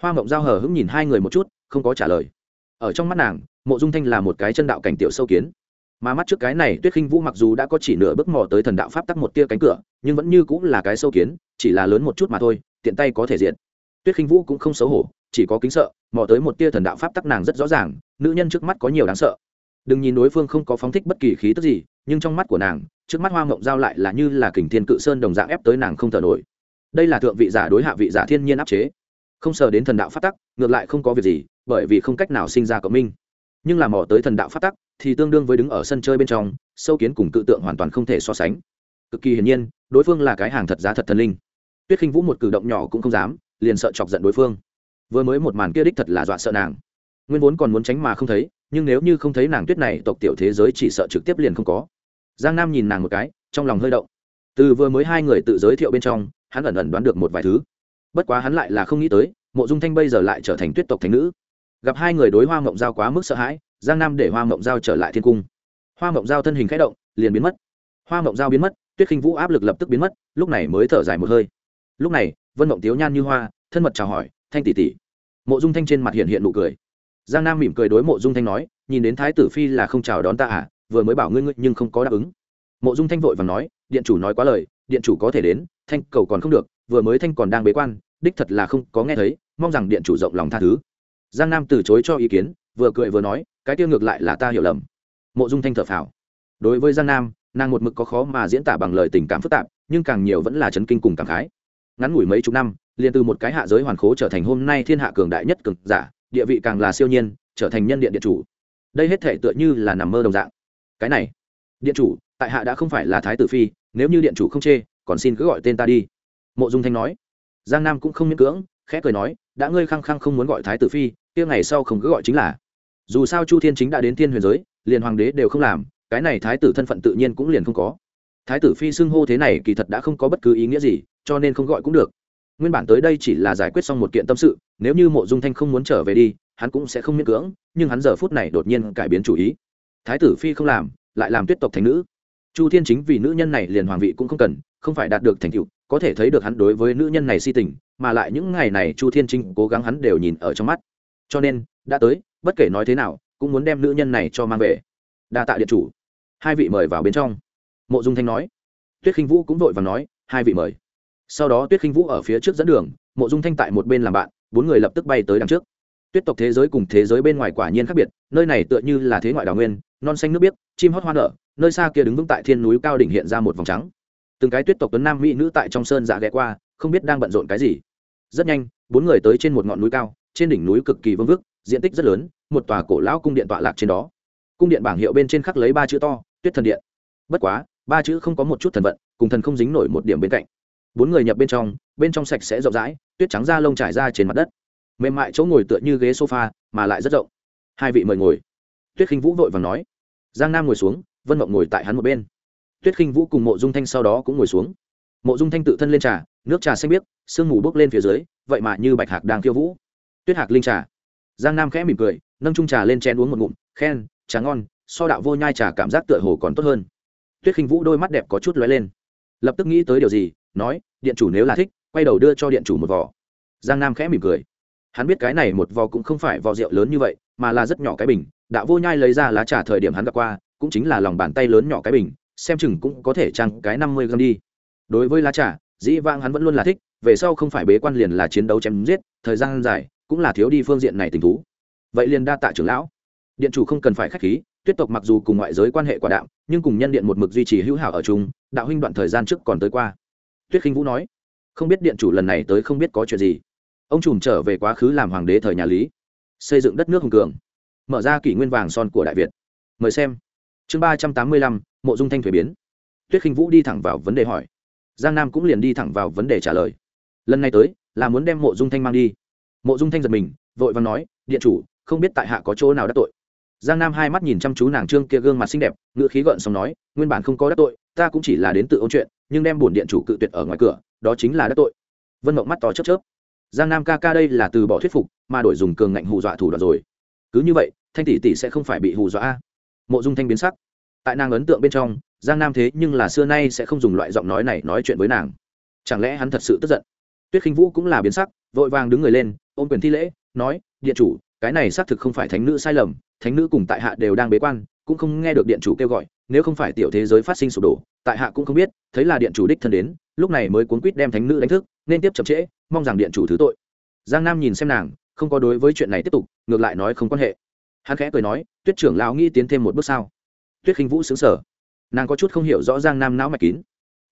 Hoa mộng giao hờ hững nhìn hai người một chút, không có trả lời. Ở trong mắt nàng, mộ dung thanh là một cái chân đạo cảnh tiểu sâu kiến mà mắt trước cái này, tuyết khinh vũ mặc dù đã có chỉ nửa bước mò tới thần đạo pháp tắc một tia cánh cửa, nhưng vẫn như cũng là cái sâu kiến, chỉ là lớn một chút mà thôi, tiện tay có thể diện tuyết khinh vũ cũng không xấu hổ, chỉ có kính sợ, mò tới một tia thần đạo pháp tắc nàng rất rõ ràng, nữ nhân trước mắt có nhiều đáng sợ. Đừng nhìn đối phương không có phóng thích bất kỳ khí tức gì, nhưng trong mắt của nàng, trước mắt hoa mộng giao lại là như là kình thiên cự sơn đồng dạng ép tới nàng không thở nổi. Đây là thượng vị giả đối hạ vị giả thiên nhiên áp chế. Không sờ đến thần đạo phát tắc, ngược lại không có việc gì, bởi vì không cách nào sinh ra cộng minh nhưng làm mỏ tới thần đạo phát tắc, thì tương đương với đứng ở sân chơi bên trong, sâu kiến cùng cự tượng hoàn toàn không thể so sánh. Cực kỳ hiển nhiên, đối phương là cái hàng thật giá thật thần linh. Tuyết khinh vũ một cử động nhỏ cũng không dám, liền sợ chọc giận đối phương. Vừa mới một màn kia đích thật là dọa sợ nàng. Nguyên vốn còn muốn tránh mà không thấy, nhưng nếu như không thấy nàng tuyết này, tộc tiểu thế giới chỉ sợ trực tiếp liền không có. Giang nam nhìn nàng một cái, trong lòng hơi động. Từ vừa mới hai người tự giới thiệu bên trong, hắn ẩn ẩn đoán được một vài thứ. Bất quá hắn lại là không nghĩ tới, mộ dung thanh bây giờ lại trở thành tuyết tộc thành nữ gặp hai người đối hoa mộng giao quá mức sợ hãi, giang nam để hoa mộng giao trở lại thiên cung. Hoa mộng giao thân hình k h ẽ động, liền biến mất. Hoa mộng giao biến mất, tuyết khinh vũ áp lực lập tức biến mất, lúc này mới thở dài một hơi. Lúc này, vân mộng tiếu nhan như hoa, thân mật chào hỏi, thanh tỷ tỷ. Mộ dung thanh trên mặt hiện hiện nụ cười. Giang nam mỉm cười đối mộ dung thanh nói, nhìn đến thái tử phi là không chào đón ta à vừa mới bảo ngươi ngươi nhưng không có đáp ứng. Mộ dung thanh vội và nói, điện chủ nói quá lời, điện chủ có thể đến, thanh cầu còn không được, vừa mới thanh còn đang bế quan, đích thật là không có nghe thấy, mong rằng điện chủ rộng lòng tha thứ giang nam từ chối cho ý kiến, vừa cười vừa nói, cái tiêu ngược lại là ta hiểu lầm. Mộ dung thanh thở phào. Đối với giang nam, nàng một mực có khó mà diễn tả bằng lời tình cảm phức tạp, nhưng càng nhiều vẫn là chấn kinh cùng cảm khái. Ngắn ngủi mấy chục năm, liền từ một cái hạ giới hoàn khố trở thành hôm nay thiên hạ cường đại nhất cường giả, địa vị càng là siêu nhiên, trở thành nhân điện điện chủ. Đây hết thể tựa như là nằm mơ đồng dạng. Cái này, điện chủ, tại hạ đã không phải là thái tử phi, nếu như điện chủ không chê, còn xin cứ gọi tên ta đi. Mộ dung thanh nói. Giang nam cũng không miễn cưỡng khẽ cười nói, đã ngươi khăng khăng không muốn gọi thái tử phi, kia ngày sau không cứ gọi chính là. Dù sao chu thiên chính đã đến thiên huyền giới, liền hoàng đế đều không làm, cái này thái tử thân phận tự nhiên cũng liền không có. Thái tử phi xưng hô thế này kỳ thật đã không có bất cứ ý nghĩa gì, cho nên không gọi cũng được. Nguyên bản tới đây chỉ là giải quyết xong một kiện tâm sự, nếu như mộ dung thanh không muốn trở về đi, hắn cũng sẽ không miễn cưỡng, nhưng hắn giờ phút này đột nhiên cải biến chủ ý. Thái tử phi không làm, lại làm tuyết tộc thành nữ. Chu thiên chính vì nữ nhân này liền hoàng vị cũng không cần, không phải đạt được thành tựu có thể thấy được hắn đối với nữ nhân này si tình, mà lại những ngày này chu thiên Trinh cố gắng hắn đều nhìn ở trong mắt. Cho nên, đã tới, bất kể nói thế nào, cũng muốn đem nữ nhân này cho mang về. Đa tạ điện chủ. Hai vị mời vào bên trong. Mộ dung thanh nói. Tuyết khinh vũ cũng vội và nói, hai vị mời. Sau đó tuyết khinh vũ ở phía trước dẫn đường, mộ dung thanh tại một bên làm bạn, bốn người lập tức bay tới đằng trước. Tuyết tộc thế giới cùng thế giới bên ngoài quả nhiên khác biệt, nơi này tựa như là thế ngoại đào nguyên, non xanh nước biếc, chim hót hoa nở, nơi xa kia đứng vững tại thiên núi cao đỉnh hiện ra một vòng trắng từng cái tuyết tộc tuấn nam mỹ nữ tại trong sơn dạ ghé qua, không biết đang bận rộn cái gì. Rất nhanh, bốn người tới trên một ngọn núi cao, trên đỉnh núi cực kỳ vương vức, diện tích rất lớn, một tòa cổ lão cung điện tọa lạc trên đó. Cung điện bảng hiệu bên trên khắc lấy ba chữ to, tuyết thần điện. Bất quá, ba chữ không có một chút thần vận, cùng thần không dính nổi một điểm bên cạnh. Bốn người nhập bên trong bên trong sạch sẽ rộng rãi, tuyết trắng da lông trải ra trên mặt đất. Mềm mại chỗ ngồi tựa như ghế sofa, mà lại rất rộng. Hai vị mời ngồi. Tuyết khinh vũ vội và nói. Giang nam ngồi xuống, vân mộng ngồi tại hắn một bên tuyết khinh vũ cùng mộ dung thanh sau đó cũng ngồi xuống. Mộ dung thanh tự thân lên trà, nước trà xanh biếc, sương mù bốc lên phía dưới, vậy mà như bạch hạc đang khiêu vũ. Tuyết hạc linh trà. Giang nam khẽ mỉm cười, nâng trung trà lên chén uống một ngụm, khen, trà ngon, so đạo vô nhai trà cảm giác tựa hồ còn tốt hơn. Tuyết khinh vũ đôi mắt đẹp có chút lóe lên. Lập tức nghĩ tới điều gì, nói, điện chủ nếu là thích, quay đầu đưa cho điện chủ một vỏ giang nam khẽ mỉm cười. Hắn biết cái này một vò cũng không phải vò rượu lớn như vậy, mà là rất nhỏ cái bình. Đạo vô nhai lấy ra lá trà thời điểm hắn gặp qua, cũng chính là lòng bàn tay lớn nhỏ cái bình xem chừng cũng có thể chăng cái năm mươi gram đi. Đối với lá trà, dĩ vang hắn vẫn luôn là thích, về sau không phải bế quan liền là chiến đấu chém giết, thời gian dài cũng là thiếu đi phương diện này tình thú. Vậy liền đa tạ trưởng lão. Điện chủ không cần phải k h á c h khí, tuyết tộc mặc dù cùng ngoại giới quan hệ quả đạo nhưng cùng nhân điện một mực duy trì hữu hảo ở chung, đạo huynh đoạn thời gian trước còn tới qua. Tuyết khinh vũ nói, không biết điện chủ lần này tới không biết có chuyện gì. Ông trùm trở về quá khứ làm hoàng đế thời nhà lý, xây dựng đất nước hùng cường, mở ra kỷ nguyên vàng son của đại việt. Mời xem. Chương ba trăm tám mươi lăm mộ dung thanh thuế biến. Tuyết khinh vũ đi thẳng vào vấn đề hỏi. Giang nam cũng liền đi thẳng vào vấn đề trả lời. Lần này tới, là muốn đem mộ dung thanh mang đi. Mộ dung thanh giật mình, vội và nói, điện chủ, không biết tại hạ có chỗ nào đắc tội. Giang nam hai mắt nhìn chăm chú nàng trương kia gương mặt xinh đẹp ngựa khí gợn xong nói, nguyên bản không có đắc tội, ta cũng chỉ là đến tự ôn chuyện, nhưng đem bổn điện chủ cự tuyệt ở ngoài cửa, đó chính là đắc tội. Vân mộng mắt to chớp chớp. Giang nam ca ca đây là từ bỏ thuyết phục, mà đổi dùng cường ngạnh hù dọa thủ đoạn rồi. Cứ như vậy, thanh tỷ tỷ sẽ không phải bị hù dọa mộ dung thanh biến sắc tại nàng ấn tượng bên trong, giang nam thế nhưng là xưa nay sẽ không dùng loại giọng nói này nói chuyện với nàng. Chẳng lẽ hắn thật sự tức giận? Tuyết khinh vũ cũng là biến sắc, vội vàng đứng người lên, ôm quyền thi lễ, nói, điện chủ, cái này xác thực không phải thánh nữ sai lầm, thánh nữ cùng tại hạ đều đang bế quan, cũng không nghe được điện chủ kêu gọi, nếu không phải tiểu thế giới phát sinh sụp đổ, tại hạ cũng không biết, thấy là điện chủ đích thân đến, lúc này mới cuốn quýt đem thánh nữ đánh thức, nên tiếp chậm trễ, mong rằng điện chủ thứ tội. Giang nam nhìn xem nàng, không có đối với chuyện này tiếp tục, ngược lại nói không quan hệ. Hắn khẽ cười nói, tuyết trưởng lão nghĩ tiến thêm một bước sao? Tuyết khinh vũ xứng sở nàng có chút không hiểu rõ giang nam não mạch kín.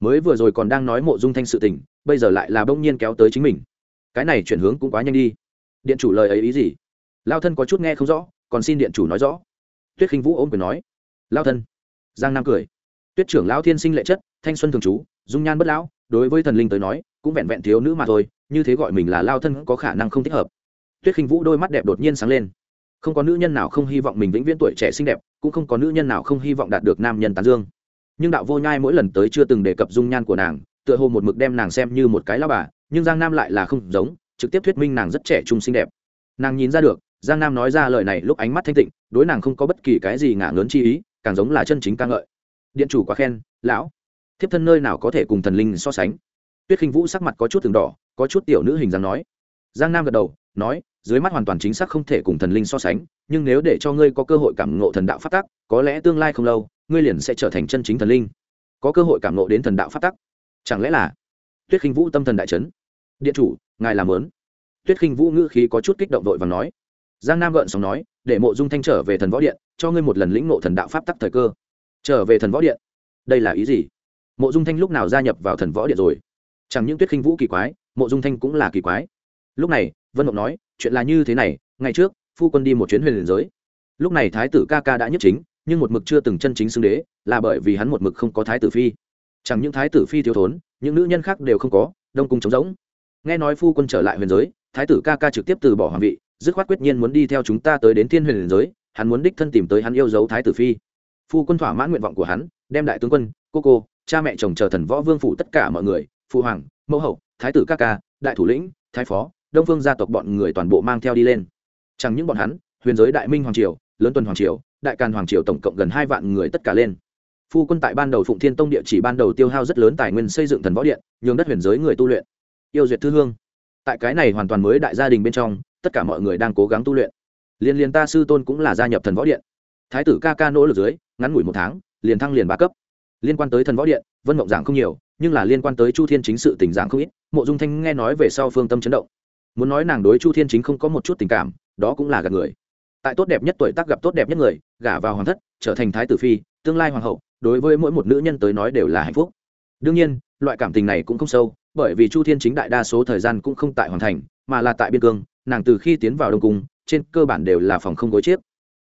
Mới vừa rồi còn đang nói mộ dung thanh sự tình, bây giờ lại là bỗng nhiên kéo tới chính mình. Cái này chuyển hướng cũng quá nhanh đi. Điện chủ lời ấy ý gì? Lao thân có chút nghe không rõ, còn xin điện chủ nói rõ. Tuyết khinh vũ ôm quyền nói. Lao thân. Giang nam cười. Tuyết trưởng lão thiên sinh lệ chất, thanh xuân thường trú, dung nhan bất lão, đối với thần linh tới nói, cũng vẹn vẹn thiếu nữ mà thôi, như thế gọi mình là lao thân có khả năng không thích hợp. Tuyết khinh vũ đôi mắt đẹp đột nhiên sáng lên. Không có nữ nhân nào không hy vọng mình vĩnh viễn tuổi trẻ xinh đẹp cũng không có nữ nhân nào không hy vọng đạt được nam nhân tán dương. Nhưng đạo vô nhai mỗi lần tới chưa từng đề cập dung nhan của nàng, tựa hồ một mực đem nàng xem như một cái lao bà, nhưng giang nam lại là không giống, trực tiếp thuyết minh nàng rất trẻ trung xinh đẹp. Nàng nhìn ra được, giang nam nói ra lời này lúc ánh mắt thanh tịnh, đối nàng không có bất kỳ cái gì ngả ngớn chi ý, càng giống là chân chính ca ngợi. Điện chủ quá khen, lão. Thiếp thân nơi nào có thể cùng thần linh so sánh? Tuyết khinh vũ sắc mặt có chút từng đỏ, có chút tiểu nữ hình dáng nói. Giang nam gật đầu, nói dưới mắt hoàn toàn chính xác không thể cùng thần linh so sánh, nhưng nếu để cho ngươi có cơ hội cảm ngộ thần đạo phát tắc, có lẽ tương lai không lâu, ngươi liền sẽ trở thành chân chính thần linh. Có cơ hội cảm ngộ đến thần đạo phát tắc. Chẳng lẽ là tuyết khinh vũ tâm thần đại trấn điện chủ, ngài làm lớn. Tuyết khinh vũ ngữ khí có chút kích động vội và nói. Giang nam gợn sóng nói, để mộ dung thanh trở về thần võ điện, cho ngươi một lần lĩnh ngộ thần đạo pháp tắc thời cơ. Trở về thần võ điện? Đây là ý gì? Mộ dung thanh lúc nào gia nhập vào thần võ điện rồi? Chẳng những tuyết khinh vũ kỳ quái, mộ dung thanh cũng là kỳ quái. Lúc này vân mộng nói, chuyện là như thế này, ngày trước, phu quân đi một chuyến huyền liền giới. Lúc này thái tử ca ca đã nhất chính, nhưng một mực chưa từng chân chính xưng đế, là bởi vì hắn một mực không có thái tử phi. Chẳng những thái tử phi thiếu thốn, những nữ nhân khác đều không có, đông cung trống rỗng. Nghe nói phu quân trở lại huyền giới, thái tử ca ca trực tiếp từ bỏ hoàng vị, dứt khoát quyết nhiên muốn đi theo chúng ta tới đến thiên huyền giới, hắn muốn đích thân tìm tới hắn yêu dấu thái tử phi. Phu quân thỏa mãn nguyện vọng của hắn, đem đại tướng quân, cô cô, cha mẹ chồng chờ thần võ vương phủ tất cả mọi người, phụ hoàng, mẫu hậu, thái tử ca ca, đại thủ lĩnh, thái phó đông phương gia tộc bọn người toàn bộ mang theo đi lên. Chẳng những bọn hắn, huyền giới đại minh hoàng triều, lớn tuần hoàng triều, đại càn hoàng triều tổng cộng gần hai vạn người tất cả lên. Phu quân tại ban đầu phụng thiên tông địa chỉ ban đầu tiêu hao rất lớn tài nguyên xây dựng thần võ điện, nhường đất huyền giới người tu luyện. Yêu duyệt thư hương. Tại cái này hoàn toàn mới đại gia đình bên trong, tất cả mọi người đang cố gắng tu luyện. Liên liên ta sư tôn cũng là gia nhập thần võ điện. Thái tử ca ca nỗ lực dưới, ngắn ngủi một tháng, liền thăng liền ba cấp. Liên quan tới thần võ điện, vân mộng giảng không nhiều, nhưng là liên quan tới chu thiên chính sự tình giảng không ít, mộ dung thanh nghe nói về sau phương tâm chấn động muốn nói nàng đối chu thiên chính không có một chút tình cảm, đó cũng là gạt người. Tại tốt đẹp nhất tuổi tác gặp tốt đẹp nhất người, gả vào hoàng thất, trở thành thái tử phi, tương lai hoàng hậu, đối với mỗi một nữ nhân tới nói đều là hạnh phúc. Đương nhiên, loại cảm tình này cũng không sâu, bởi vì chu thiên chính đại đa số thời gian cũng không tại hoàng thành, mà là tại biên cương, nàng từ khi tiến vào đông cung, trên cơ bản đều là phòng không gối chiếc.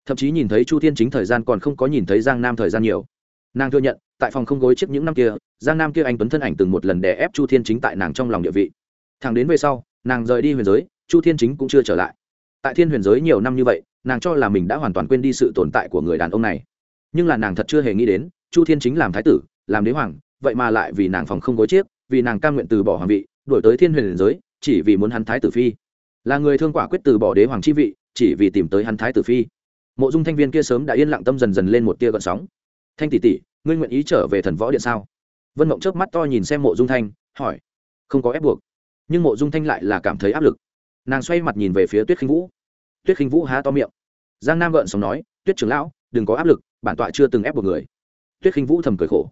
Thậm chí nhìn thấy chu thiên chính thời gian còn không có nhìn thấy giang nam thời gian nhiều. Nàng thừa nhận, tại phòng không gối chiếc những năm kia, giang nam kia anh tuấn thân ảnh từng một lần đè ép chu thiên chính tại nàng trong lòng địa vị. Thằng đến về sau nàng rời đi huyền giới, chu thiên chính cũng chưa trở lại. Tại thiên huyền giới nhiều năm như vậy, nàng cho là mình đã hoàn toàn quên đi sự tồn tại của người đàn ông này. Nhưng là nàng thật chưa hề nghĩ đến, chu thiên chính làm thái tử, làm đế hoàng, vậy mà lại vì nàng phòng không gối chiếc, vì nàng cam nguyện từ bỏ hoàng vị đổi tới thiên huyền giới, chỉ vì muốn hắn thái tử phi. Là người thương quả quyết từ bỏ đế hoàng chi vị, chỉ vì tìm tới hắn thái tử phi. Mộ dung thanh viên kia sớm đã yên lặng tâm dần dần lên một tia gợn sóng. Thanh tỷ tỷ, ngươi nguyện ý trở về thần võ điện sao? Vân mộng chớp mắt to nhìn xem mộ dung thanh, hỏi. Không có ép buộc nhưng mộ dung thanh lại là cảm thấy áp lực. Nàng xoay mặt nhìn về phía tuyết khinh vũ. Tuyết khinh vũ há to miệng. Giang nam gợn sóng nói, tuyết trưởng lão, đừng có áp lực, bản tọa chưa từng ép buộc người. Tuyết khinh vũ thầm cười khổ.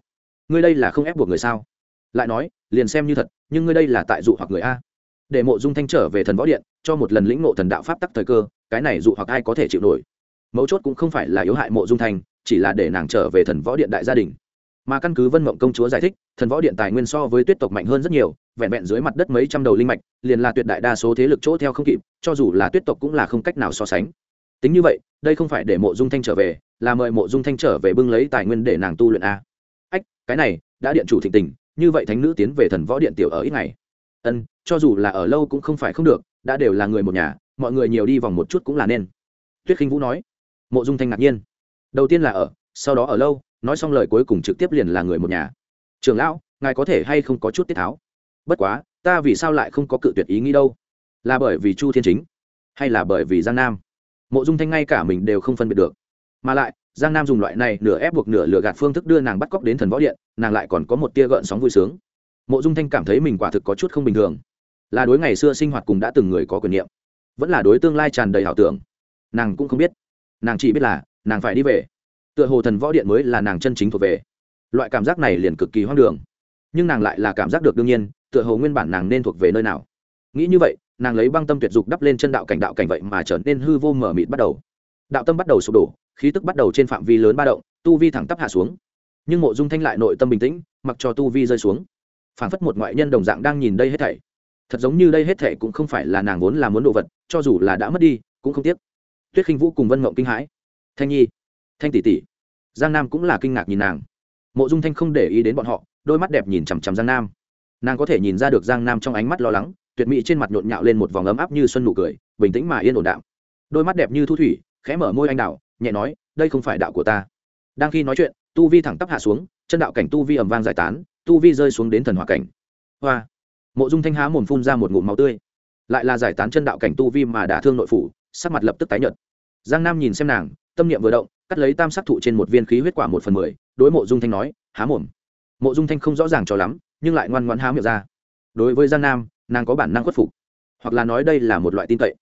Ngươi đây là không ép buộc người sao? Lại nói, liền xem như thật, nhưng ngươi đây là tại dụ hoặc người a. Để mộ dung thanh trở về thần võ điện, cho một lần lĩnh ngộ thần đạo pháp tắc thời cơ, cái này dụ hoặc ai có thể chịu nổi? Mấu chốt cũng không phải là yếu hại mộ dung thanh, chỉ là để nàng trở về thần võ điện đại gia đình mà căn cứ vân mộng công chúa giải thích, thần võ điện tài nguyên so với tuyết tộc mạnh hơn rất nhiều, vẹn vẹn dưới mặt đất mấy trăm đầu linh mạch, liền là tuyệt đại đa số thế lực chỗ theo không kịp, cho dù là tuyết tộc cũng là không cách nào so sánh. Tính như vậy, đây không phải để mộ dung thanh trở về, là mời mộ dung thanh trở về bưng lấy tài nguyên để nàng tu luyện a. Ách, cái này, đã điện chủ thịnh tình, như vậy thánh nữ tiến về thần võ điện tiểu ở ít ngày. Ân, cho dù là ở lâu cũng không phải không được, đã đều là người một nhà, mọi người nhiều đi vòng một chút cũng là nên. Tuyết khinh vũ nói. Mộ dung thanh ngạc nhiên. Đầu tiên là ở, sau đó ở lâu nói xong lời cuối cùng trực tiếp liền là người một nhà. Trường lão, ngài có thể hay không có chút tiết tháo? Bất quá, ta vì sao lại không có cự tuyệt ý nghĩ đâu? Là bởi vì chu thiên chính, hay là bởi vì giang nam? Mộ dung thanh ngay cả mình đều không phân biệt được. Mà lại, giang nam dùng loại này nửa ép buộc nửa lừa gạt phương thức đưa nàng bắt cóc đến thần võ điện, nàng lại còn có một tia gợn sóng vui sướng. Mộ dung thanh cảm thấy mình quả thực có chút không bình thường. Là đối ngày xưa sinh hoạt cùng đã từng người có quyền niệm, vẫn là đối tương lai tràn đầy ảo tưởng. Nàng cũng không biết. Nàng chỉ biết là, nàng phải đi về tựa hồ thần võ điện mới là nàng chân chính thuộc về. Loại cảm giác này liền cực kỳ hoang đường. Nhưng nàng lại là cảm giác được đương nhiên, tựa hồ nguyên bản nàng nên thuộc về nơi nào. Nghĩ như vậy, nàng lấy băng tâm tuyệt dục đắp lên chân đạo cảnh đạo cảnh vậy mà trở nên hư vô mở mịt bắt đầu. Đạo tâm bắt đầu sụp đổ, khí tức bắt đầu trên phạm vi lớn ba động, tu vi thẳng tắp hạ xuống. Nhưng mộ dung thanh lại nội tâm bình tĩnh, mặc cho tu vi rơi xuống. Phảng phất một ngoại nhân đồng dạng đang nhìn đây hết thảy. Thật giống như đây hết thảy cũng không phải là nàng vốn là muốn đồ vật, cho dù là đã mất đi, cũng không tiếc. Tuyết khinh vũ cùng vân mộng kinh hãi. Thanh nhi thanh tỷ tỷ. Giang nam cũng là kinh ngạc nhìn nàng. Mộ dung thanh không để ý đến bọn họ, đôi mắt đẹp nhìn chằm chằm giang nam. Nàng có thể nhìn ra được giang nam trong ánh mắt lo lắng, tuyệt mỹ trên mặt nhộn nhạo lên một vòng ấm áp như xuân nụ cười, bình tĩnh mà yên ổn đạo. đôi mắt đẹp như thu thủy, khẽ mở môi anh đạo nhẹ nói, đây không phải đạo của ta. Đang khi nói chuyện, tu vi thẳng tắp hạ xuống, chân đạo cảnh tu vi ầm vang giải tán, tu vi rơi xuống đến thần hòa cảnh. Hoa. Mộ dung thanh há mồm phun ra một ngụm máu tươi. Lại là giải tán chân đạo cảnh tu vi mà đả thương nội phủ, sắc mặt lập tức tái nhợt. Giang nam nhìn xem nàng, tâm niệm vừa động cắt lấy tam sắc thụ trên một viên khí huyết quả một phần mười, đối mộ dung thanh nói, há mồm. Mộ dung thanh không rõ ràng cho lắm, nhưng lại ngoan ngoãn há miệng ra. Đối với giang nam, nàng có bản năng khuất phục. Hoặc là nói đây là một loại tin cậy.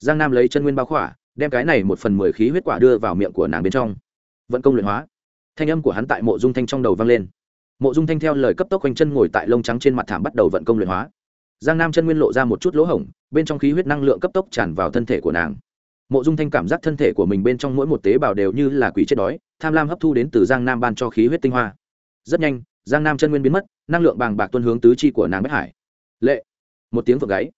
Giang nam lấy chân nguyên bao khỏa, đem cái này một phần mười khí huyết quả đưa vào miệng của nàng bên trong. Vận công luyện hóa. Thanh âm của hắn tại mộ dung thanh trong đầu vang lên. Mộ dung thanh theo lời cấp tốc quanh chân ngồi tại lông trắng trên mặt thảm bắt đầu vận công luyện hóa. Giang nam chân nguyên lộ ra một chút lỗ hổng, bên trong khí huyết năng lượng cấp tốc tràn vào thân thể của nàng mộ dung thanh cảm giác thân thể của mình bên trong mỗi một tế bào đều như là quỷ chết đói, tham lam hấp thu đến từ giang nam ban cho khí huyết tinh hoa. Rất nhanh, giang nam chân nguyên biến mất, năng lượng bàng bạc tuân hướng tứ chi của nàng bất hải. Lệ! Một tiếng vợ gáy.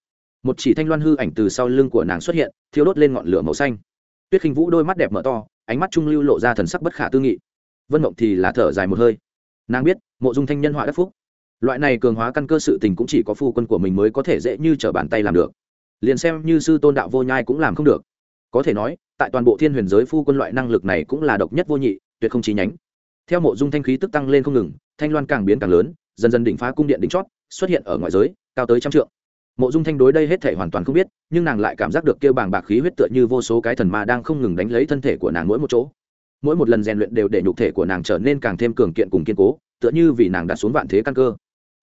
Một chỉ thanh loan hư ảnh từ sau lưng của nàng xuất hiện thiếu đốt lên ngọn lửa màu xanh. Tuyết khinh vũ đôi mắt đẹp mở to, ánh mắt trung lưu lộ ra thần sắc bất khả tư nghị. Vân mộng thì là thở dài một hơi. Nàng biết, mộ dung thanh nhân họa đắc phúc. Loại này cường hóa căn cơ sự tình cũng chỉ có phu quân của mình mới có thể dễ như t r ở bàn tay làm được. Liền xem như sư tôn đạo vô nhai cũng làm không được có thể nói, tại toàn bộ thiên huyền giới phu quân loại năng lực này cũng là độc nhất vô nhị, tuyệt không chi nhánh. Theo mộ dung thanh khí tức tăng lên không ngừng, thanh loan càng biến càng lớn, dần dần đỉnh phá cung điện đỉnh chót, xuất hiện ở ngoại giới, cao tới trăm trượng. Mộ dung thanh đối đây hết thể hoàn toàn không biết, nhưng nàng lại cảm giác được kêu bàng bạc khí huyết tựa như vô số cái thần ma đang không ngừng đánh lấy thân thể của nàng mỗi một chỗ. Mỗi một lần rèn luyện đều để nhục thể của nàng trở nên càng thêm cường kiện cùng kiên cố, tựa như vì nàng đặt xuống vạn thế căn cơ.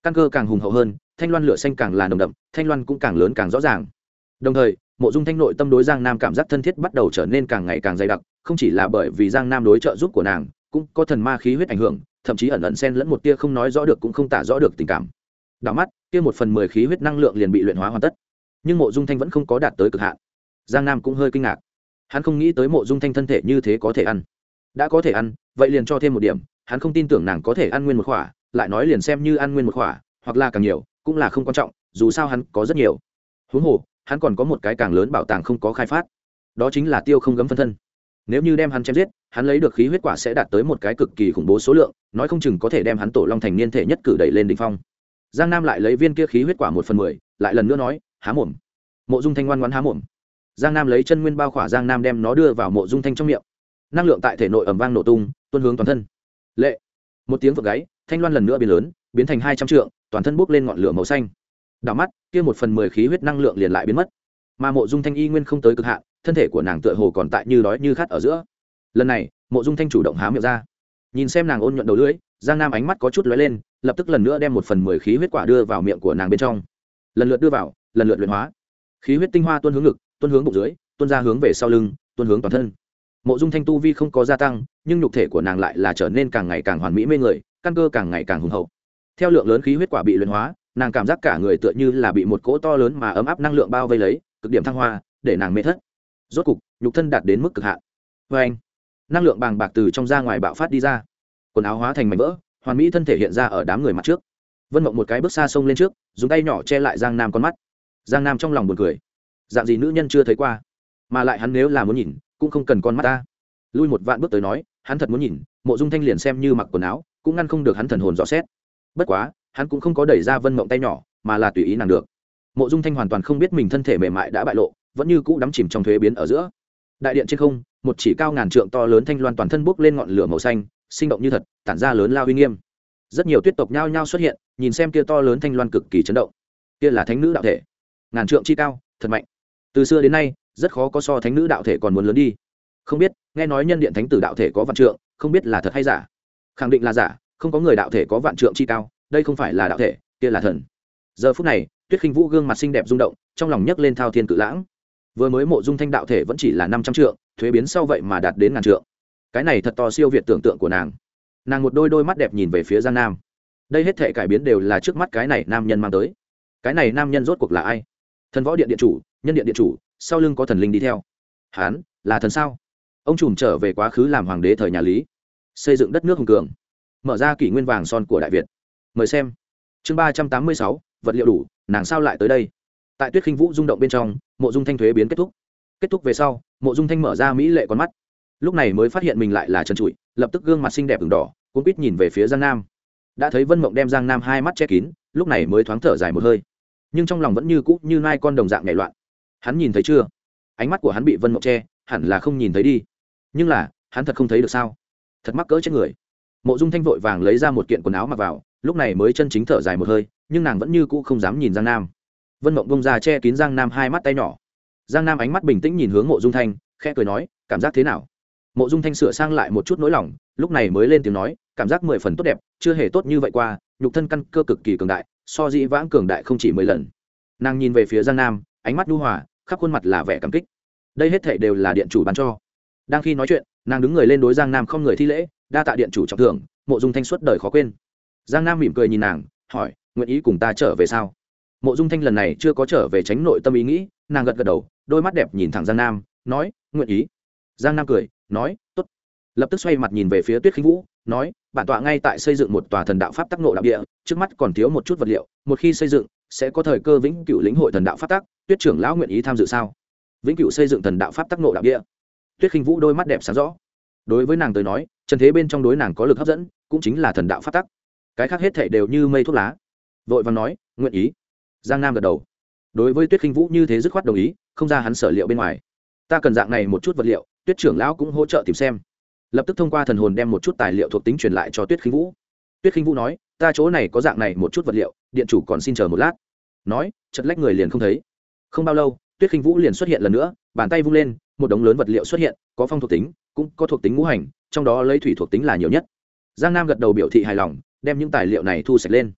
Căn cơ càng hùng hậu hơn, thanh loan lửa xanh càng là nồng đậm, thanh loan cũng càng lớn càng rõ ràng. Đồng thời mộ dung thanh nội tâm đối giang nam cảm giác thân thiết bắt đầu trở nên càng ngày càng dày đặc, không chỉ là bởi vì giang nam đối trợ giúp của nàng, cũng có thần ma khí huyết ảnh hưởng, thậm chí ẩn ẩn xen lẫn một tia không nói rõ được cũng không tả rõ được tình cảm. Đảo mắt, kia một phần mười khí huyết năng lượng liền bị luyện hóa hoàn tất. Nhưng mộ dung thanh vẫn không có đạt tới cực hạn. Giang nam cũng hơi kinh ngạc. Hắn không nghĩ tới mộ dung thanh thân thể như thế có thể ăn. Đã có thể ăn, vậy liền cho thêm một điểm, hắn không tin tưởng nàng có thể ăn nguyên một khỏa, lại nói liền xem như ăn nguyên một khỏa, hoặc là càng nhiều, cũng là không quan trọng, dù sao hắn có rất nhiều. Huống hồ hắn còn có một cái càng lớn bảo tàng không có khai phát. Đó chính là tiêu không gấm phân thân. Nếu như đem hắn chém giết, hắn lấy được khí huyết quả sẽ đạt tới một cái cực kỳ khủng bố số lượng, nói không chừng có thể đem hắn tổ long thành niên thể nhất cử đẩy lên đ ỉ n h phong. Giang nam lại lấy viên kia khí huyết quả một phần mười, lại lần nữa nói, há mồm. Mộ dung thanh ngoan ngoan há mồm. Giang nam lấy chân nguyên bao khỏa giang nam đem nó đưa vào mộ dung thanh trong miệng. Năng lượng tại thể nội ẩm vang nổ tung, tuôn hướng toàn thân. Lệ. Một tiếng vượt gáy, thanh loan lần nữa biến lớn, biến thành hai trăm trượng, toàn thân bốc lên ngọn lửa màu xanh đảo mắt, kia một phần mười khí huyết năng lượng liền lại biến mất. Mà mộ dung thanh y nguyên không tới cực hạn, thân thể của nàng tựa hồ còn tại như đói như khát ở giữa. Lần này, mộ dung thanh chủ động há miệng ra. Nhìn xem nàng ôn nhuận đầu lưỡi, giang nam ánh mắt có chút lóe lên, lập tức lần nữa đem một phần mười khí huyết quả đưa vào miệng của nàng bên trong. Lần lượt đưa vào, lần lượt luyện hóa. Khí huyết tinh hoa tuôn hướng ngực, tuôn hướng bụng dưới, tuôn ra hướng về sau lưng, tuôn hướng toàn thân. Mộ dung thanh tu vi không có gia tăng, nhưng nhục thể của nàng lại là trở nên càng ngày càng hoàn mỹ mê người, căn cơ càng ngày càng hùng hậu. Theo lượng lớn khí huyết quả bị luyện hóa nàng cảm giác cả người tựa như là bị một cỗ to lớn mà ấm áp năng lượng bao vây lấy, cực điểm thăng hoa, để nàng mê thất. Rốt cục, nhục thân đạt đến mức cực hạn. Vê anh, năng lượng bàng bạc từ trong ra ngoài bạo phát đi ra. Quần áo hóa thành mảnh vỡ, hoàn mỹ thân thể hiện ra ở đám người mặt trước. Vân mộng một cái bước xa sông lên trước, dùng tay nhỏ che lại giang nam con mắt. Giang nam trong lòng buồn cười. Dạng gì nữ nhân chưa thấy qua? Mà lại hắn nếu là muốn nhìn, cũng không cần con mắt ta. Lui một vạn bước tới nói, hắn thật muốn nhìn, mộ dung thanh liền xem như mặc quần áo, cũng ngăn không được hắn thần hồn rõ xét. Bất quá hắn cũng không có đẩy ra vân mộng tay nhỏ, mà là tùy ý nàng được. Mộ dung thanh hoàn toàn không biết mình thân thể mềm mại đã bại lộ, vẫn như cũ đắm chìm trong thuế biến ở giữa. Đại điện trên không, một chỉ cao ngàn trượng to lớn thanh loan toàn thân bốc lên ngọn lửa màu xanh, sinh động như thật, tản ra lớn lao uy nghiêm. Rất nhiều tuyết tộc nhao nhao xuất hiện, nhìn xem kia to lớn thanh loan cực kỳ chấn động. Kia là thánh nữ đạo thể. Ngàn trượng chi cao, thật mạnh. Từ xưa đến nay, rất khó có so thánh nữ đạo thể còn muốn lớn đi. Không biết, nghe nói nhân điện thánh tử đạo thể có vạn trượng, không biết là thật hay giả. Khẳng định là giả, không có người đạo thể có vạn trượng chi cao đây không phải là đạo thể, kia là thần. Giờ phút này, tuyết khinh vũ gương mặt xinh đẹp rung động, trong lòng nhấc lên thao thiên cự lãng. Vừa mới mộ dung thanh đạo thể vẫn chỉ là năm trăm trượng, thuế biến sau vậy mà đạt đến ngàn trượng. Cái này thật to siêu việt tưởng tượng của nàng. Nàng một đôi đôi mắt đẹp nhìn về phía giang nam. Đây hết thể cải biến đều là trước mắt cái này nam nhân mang tới. Cái này nam nhân rốt cuộc là ai? Thần võ điện điện chủ, nhân điện điện chủ, sau lưng có thần linh đi theo. Hán, là thần sao? Ông trùm trở về quá khứ làm hoàng đế thời nhà lý. Xây dựng đất nước hùng cường. Mở ra kỷ nguyên vàng son của đại việt mời xem. Chương ba trăm tám mươi sáu, vật liệu đủ, nàng sao lại tới đây? Tại tuyết khinh vũ rung động bên trong, mộ dung thanh thuế biến kết thúc. Kết thúc về sau, mộ dung thanh mở ra mỹ lệ con mắt. Lúc này mới phát hiện mình lại là trần trụi, lập tức gương mặt xinh đẹp ửng đỏ, cuốn quýt nhìn về phía giang nam. Đã thấy vân mộng đem giang nam hai mắt che kín, lúc này mới thoáng thở dài một hơi. Nhưng trong lòng vẫn như cũ như nai con đồng dạng nhảy loạn. Hắn nhìn thấy chưa? Ánh mắt của hắn bị vân mộng che, hẳn là không nhìn thấy đi. Nhưng là, hắn thật không thấy được sao? Thật mắc cỡ chết người. Mộ dung thanh vội vàng lấy ra một kiện quần áo mặc vào lúc này mới chân chính thở dài một hơi, nhưng nàng vẫn như cũ không dám nhìn giang nam. Vân mộng bông ra che kín giang nam hai mắt tay nhỏ. Giang nam ánh mắt bình tĩnh nhìn hướng mộ dung thanh, khẽ cười nói, cảm giác thế nào? Mộ dung thanh sửa sang lại một chút nỗi lòng, lúc này mới lên tiếng nói, cảm giác mười phần tốt đẹp, chưa hề tốt như vậy qua, nhục thân căn cơ cực kỳ cường đại, so dĩ vãng cường đại không chỉ mười lần. Nàng nhìn về phía giang nam, ánh mắt nhu hòa, khắp khuôn mặt là vẻ cảm kích. Đây hết thể đều là điện chủ bán cho. Đang khi nói chuyện, nàng đứng người lên đối giang nam không người thi lễ, đa tạ điện chủ trọng thưởng, mộ dung thanh suốt đời khó quên giang nam mỉm cười nhìn nàng, hỏi, nguyện ý cùng ta trở về sao? Mộ dung thanh lần này chưa có trở về tránh nội tâm ý nghĩ, nàng gật gật đầu, đôi mắt đẹp nhìn thẳng giang nam, nói, nguyện ý. Giang nam cười, nói t ố t lập tức xoay mặt nhìn về phía tuyết khinh vũ, nói, bản tọa ngay tại xây dựng một tòa thần đạo pháp tắc nộ đạo địa, trước mắt còn thiếu một chút vật liệu, một khi xây dựng, sẽ có thời cơ vĩnh cựu lĩnh hội thần đạo pháp tắc, tuyết trưởng lão nguyện ý tham dự sao? Vĩnh cựu xây dựng thần đạo pháp tắc nộ đạo địa. Tuyết khinh vũ đôi mắt đẹp sáng rõ. Đối với nàng tới nói, trần thế bên trong đối nàng có lực hấp dẫn, cũng chính là thần đạo pháp tắc cái khác hết thể đều như mây thuốc lá. Vội và nói, nguyện ý. Giang nam gật đầu. Đối với tuyết khinh vũ như thế dứt khoát đồng ý, không ra hắn sở liệu bên ngoài. Ta cần dạng này một chút vật liệu, tuyết trưởng lão cũng hỗ trợ tìm xem. Lập tức thông qua thần hồn đem một chút tài liệu thuộc tính truyền lại cho tuyết khinh vũ. Tuyết khinh vũ nói, ta chỗ này có dạng này một chút vật liệu, điện chủ còn xin chờ một lát. Nói, chật lách người liền không thấy. Không bao lâu, tuyết khinh vũ liền xuất hiện lần nữa, bàn tay vung lên, một đống lớn vật liệu xuất hiện, có phong thuộc tính, cũng có thuộc tính ngũ hành, trong đó lấy thủy thuộc tính là nhiều nhất. Giang nam gật đầu biểu thị hài lòng đem những tài liệu này thu sạch lên.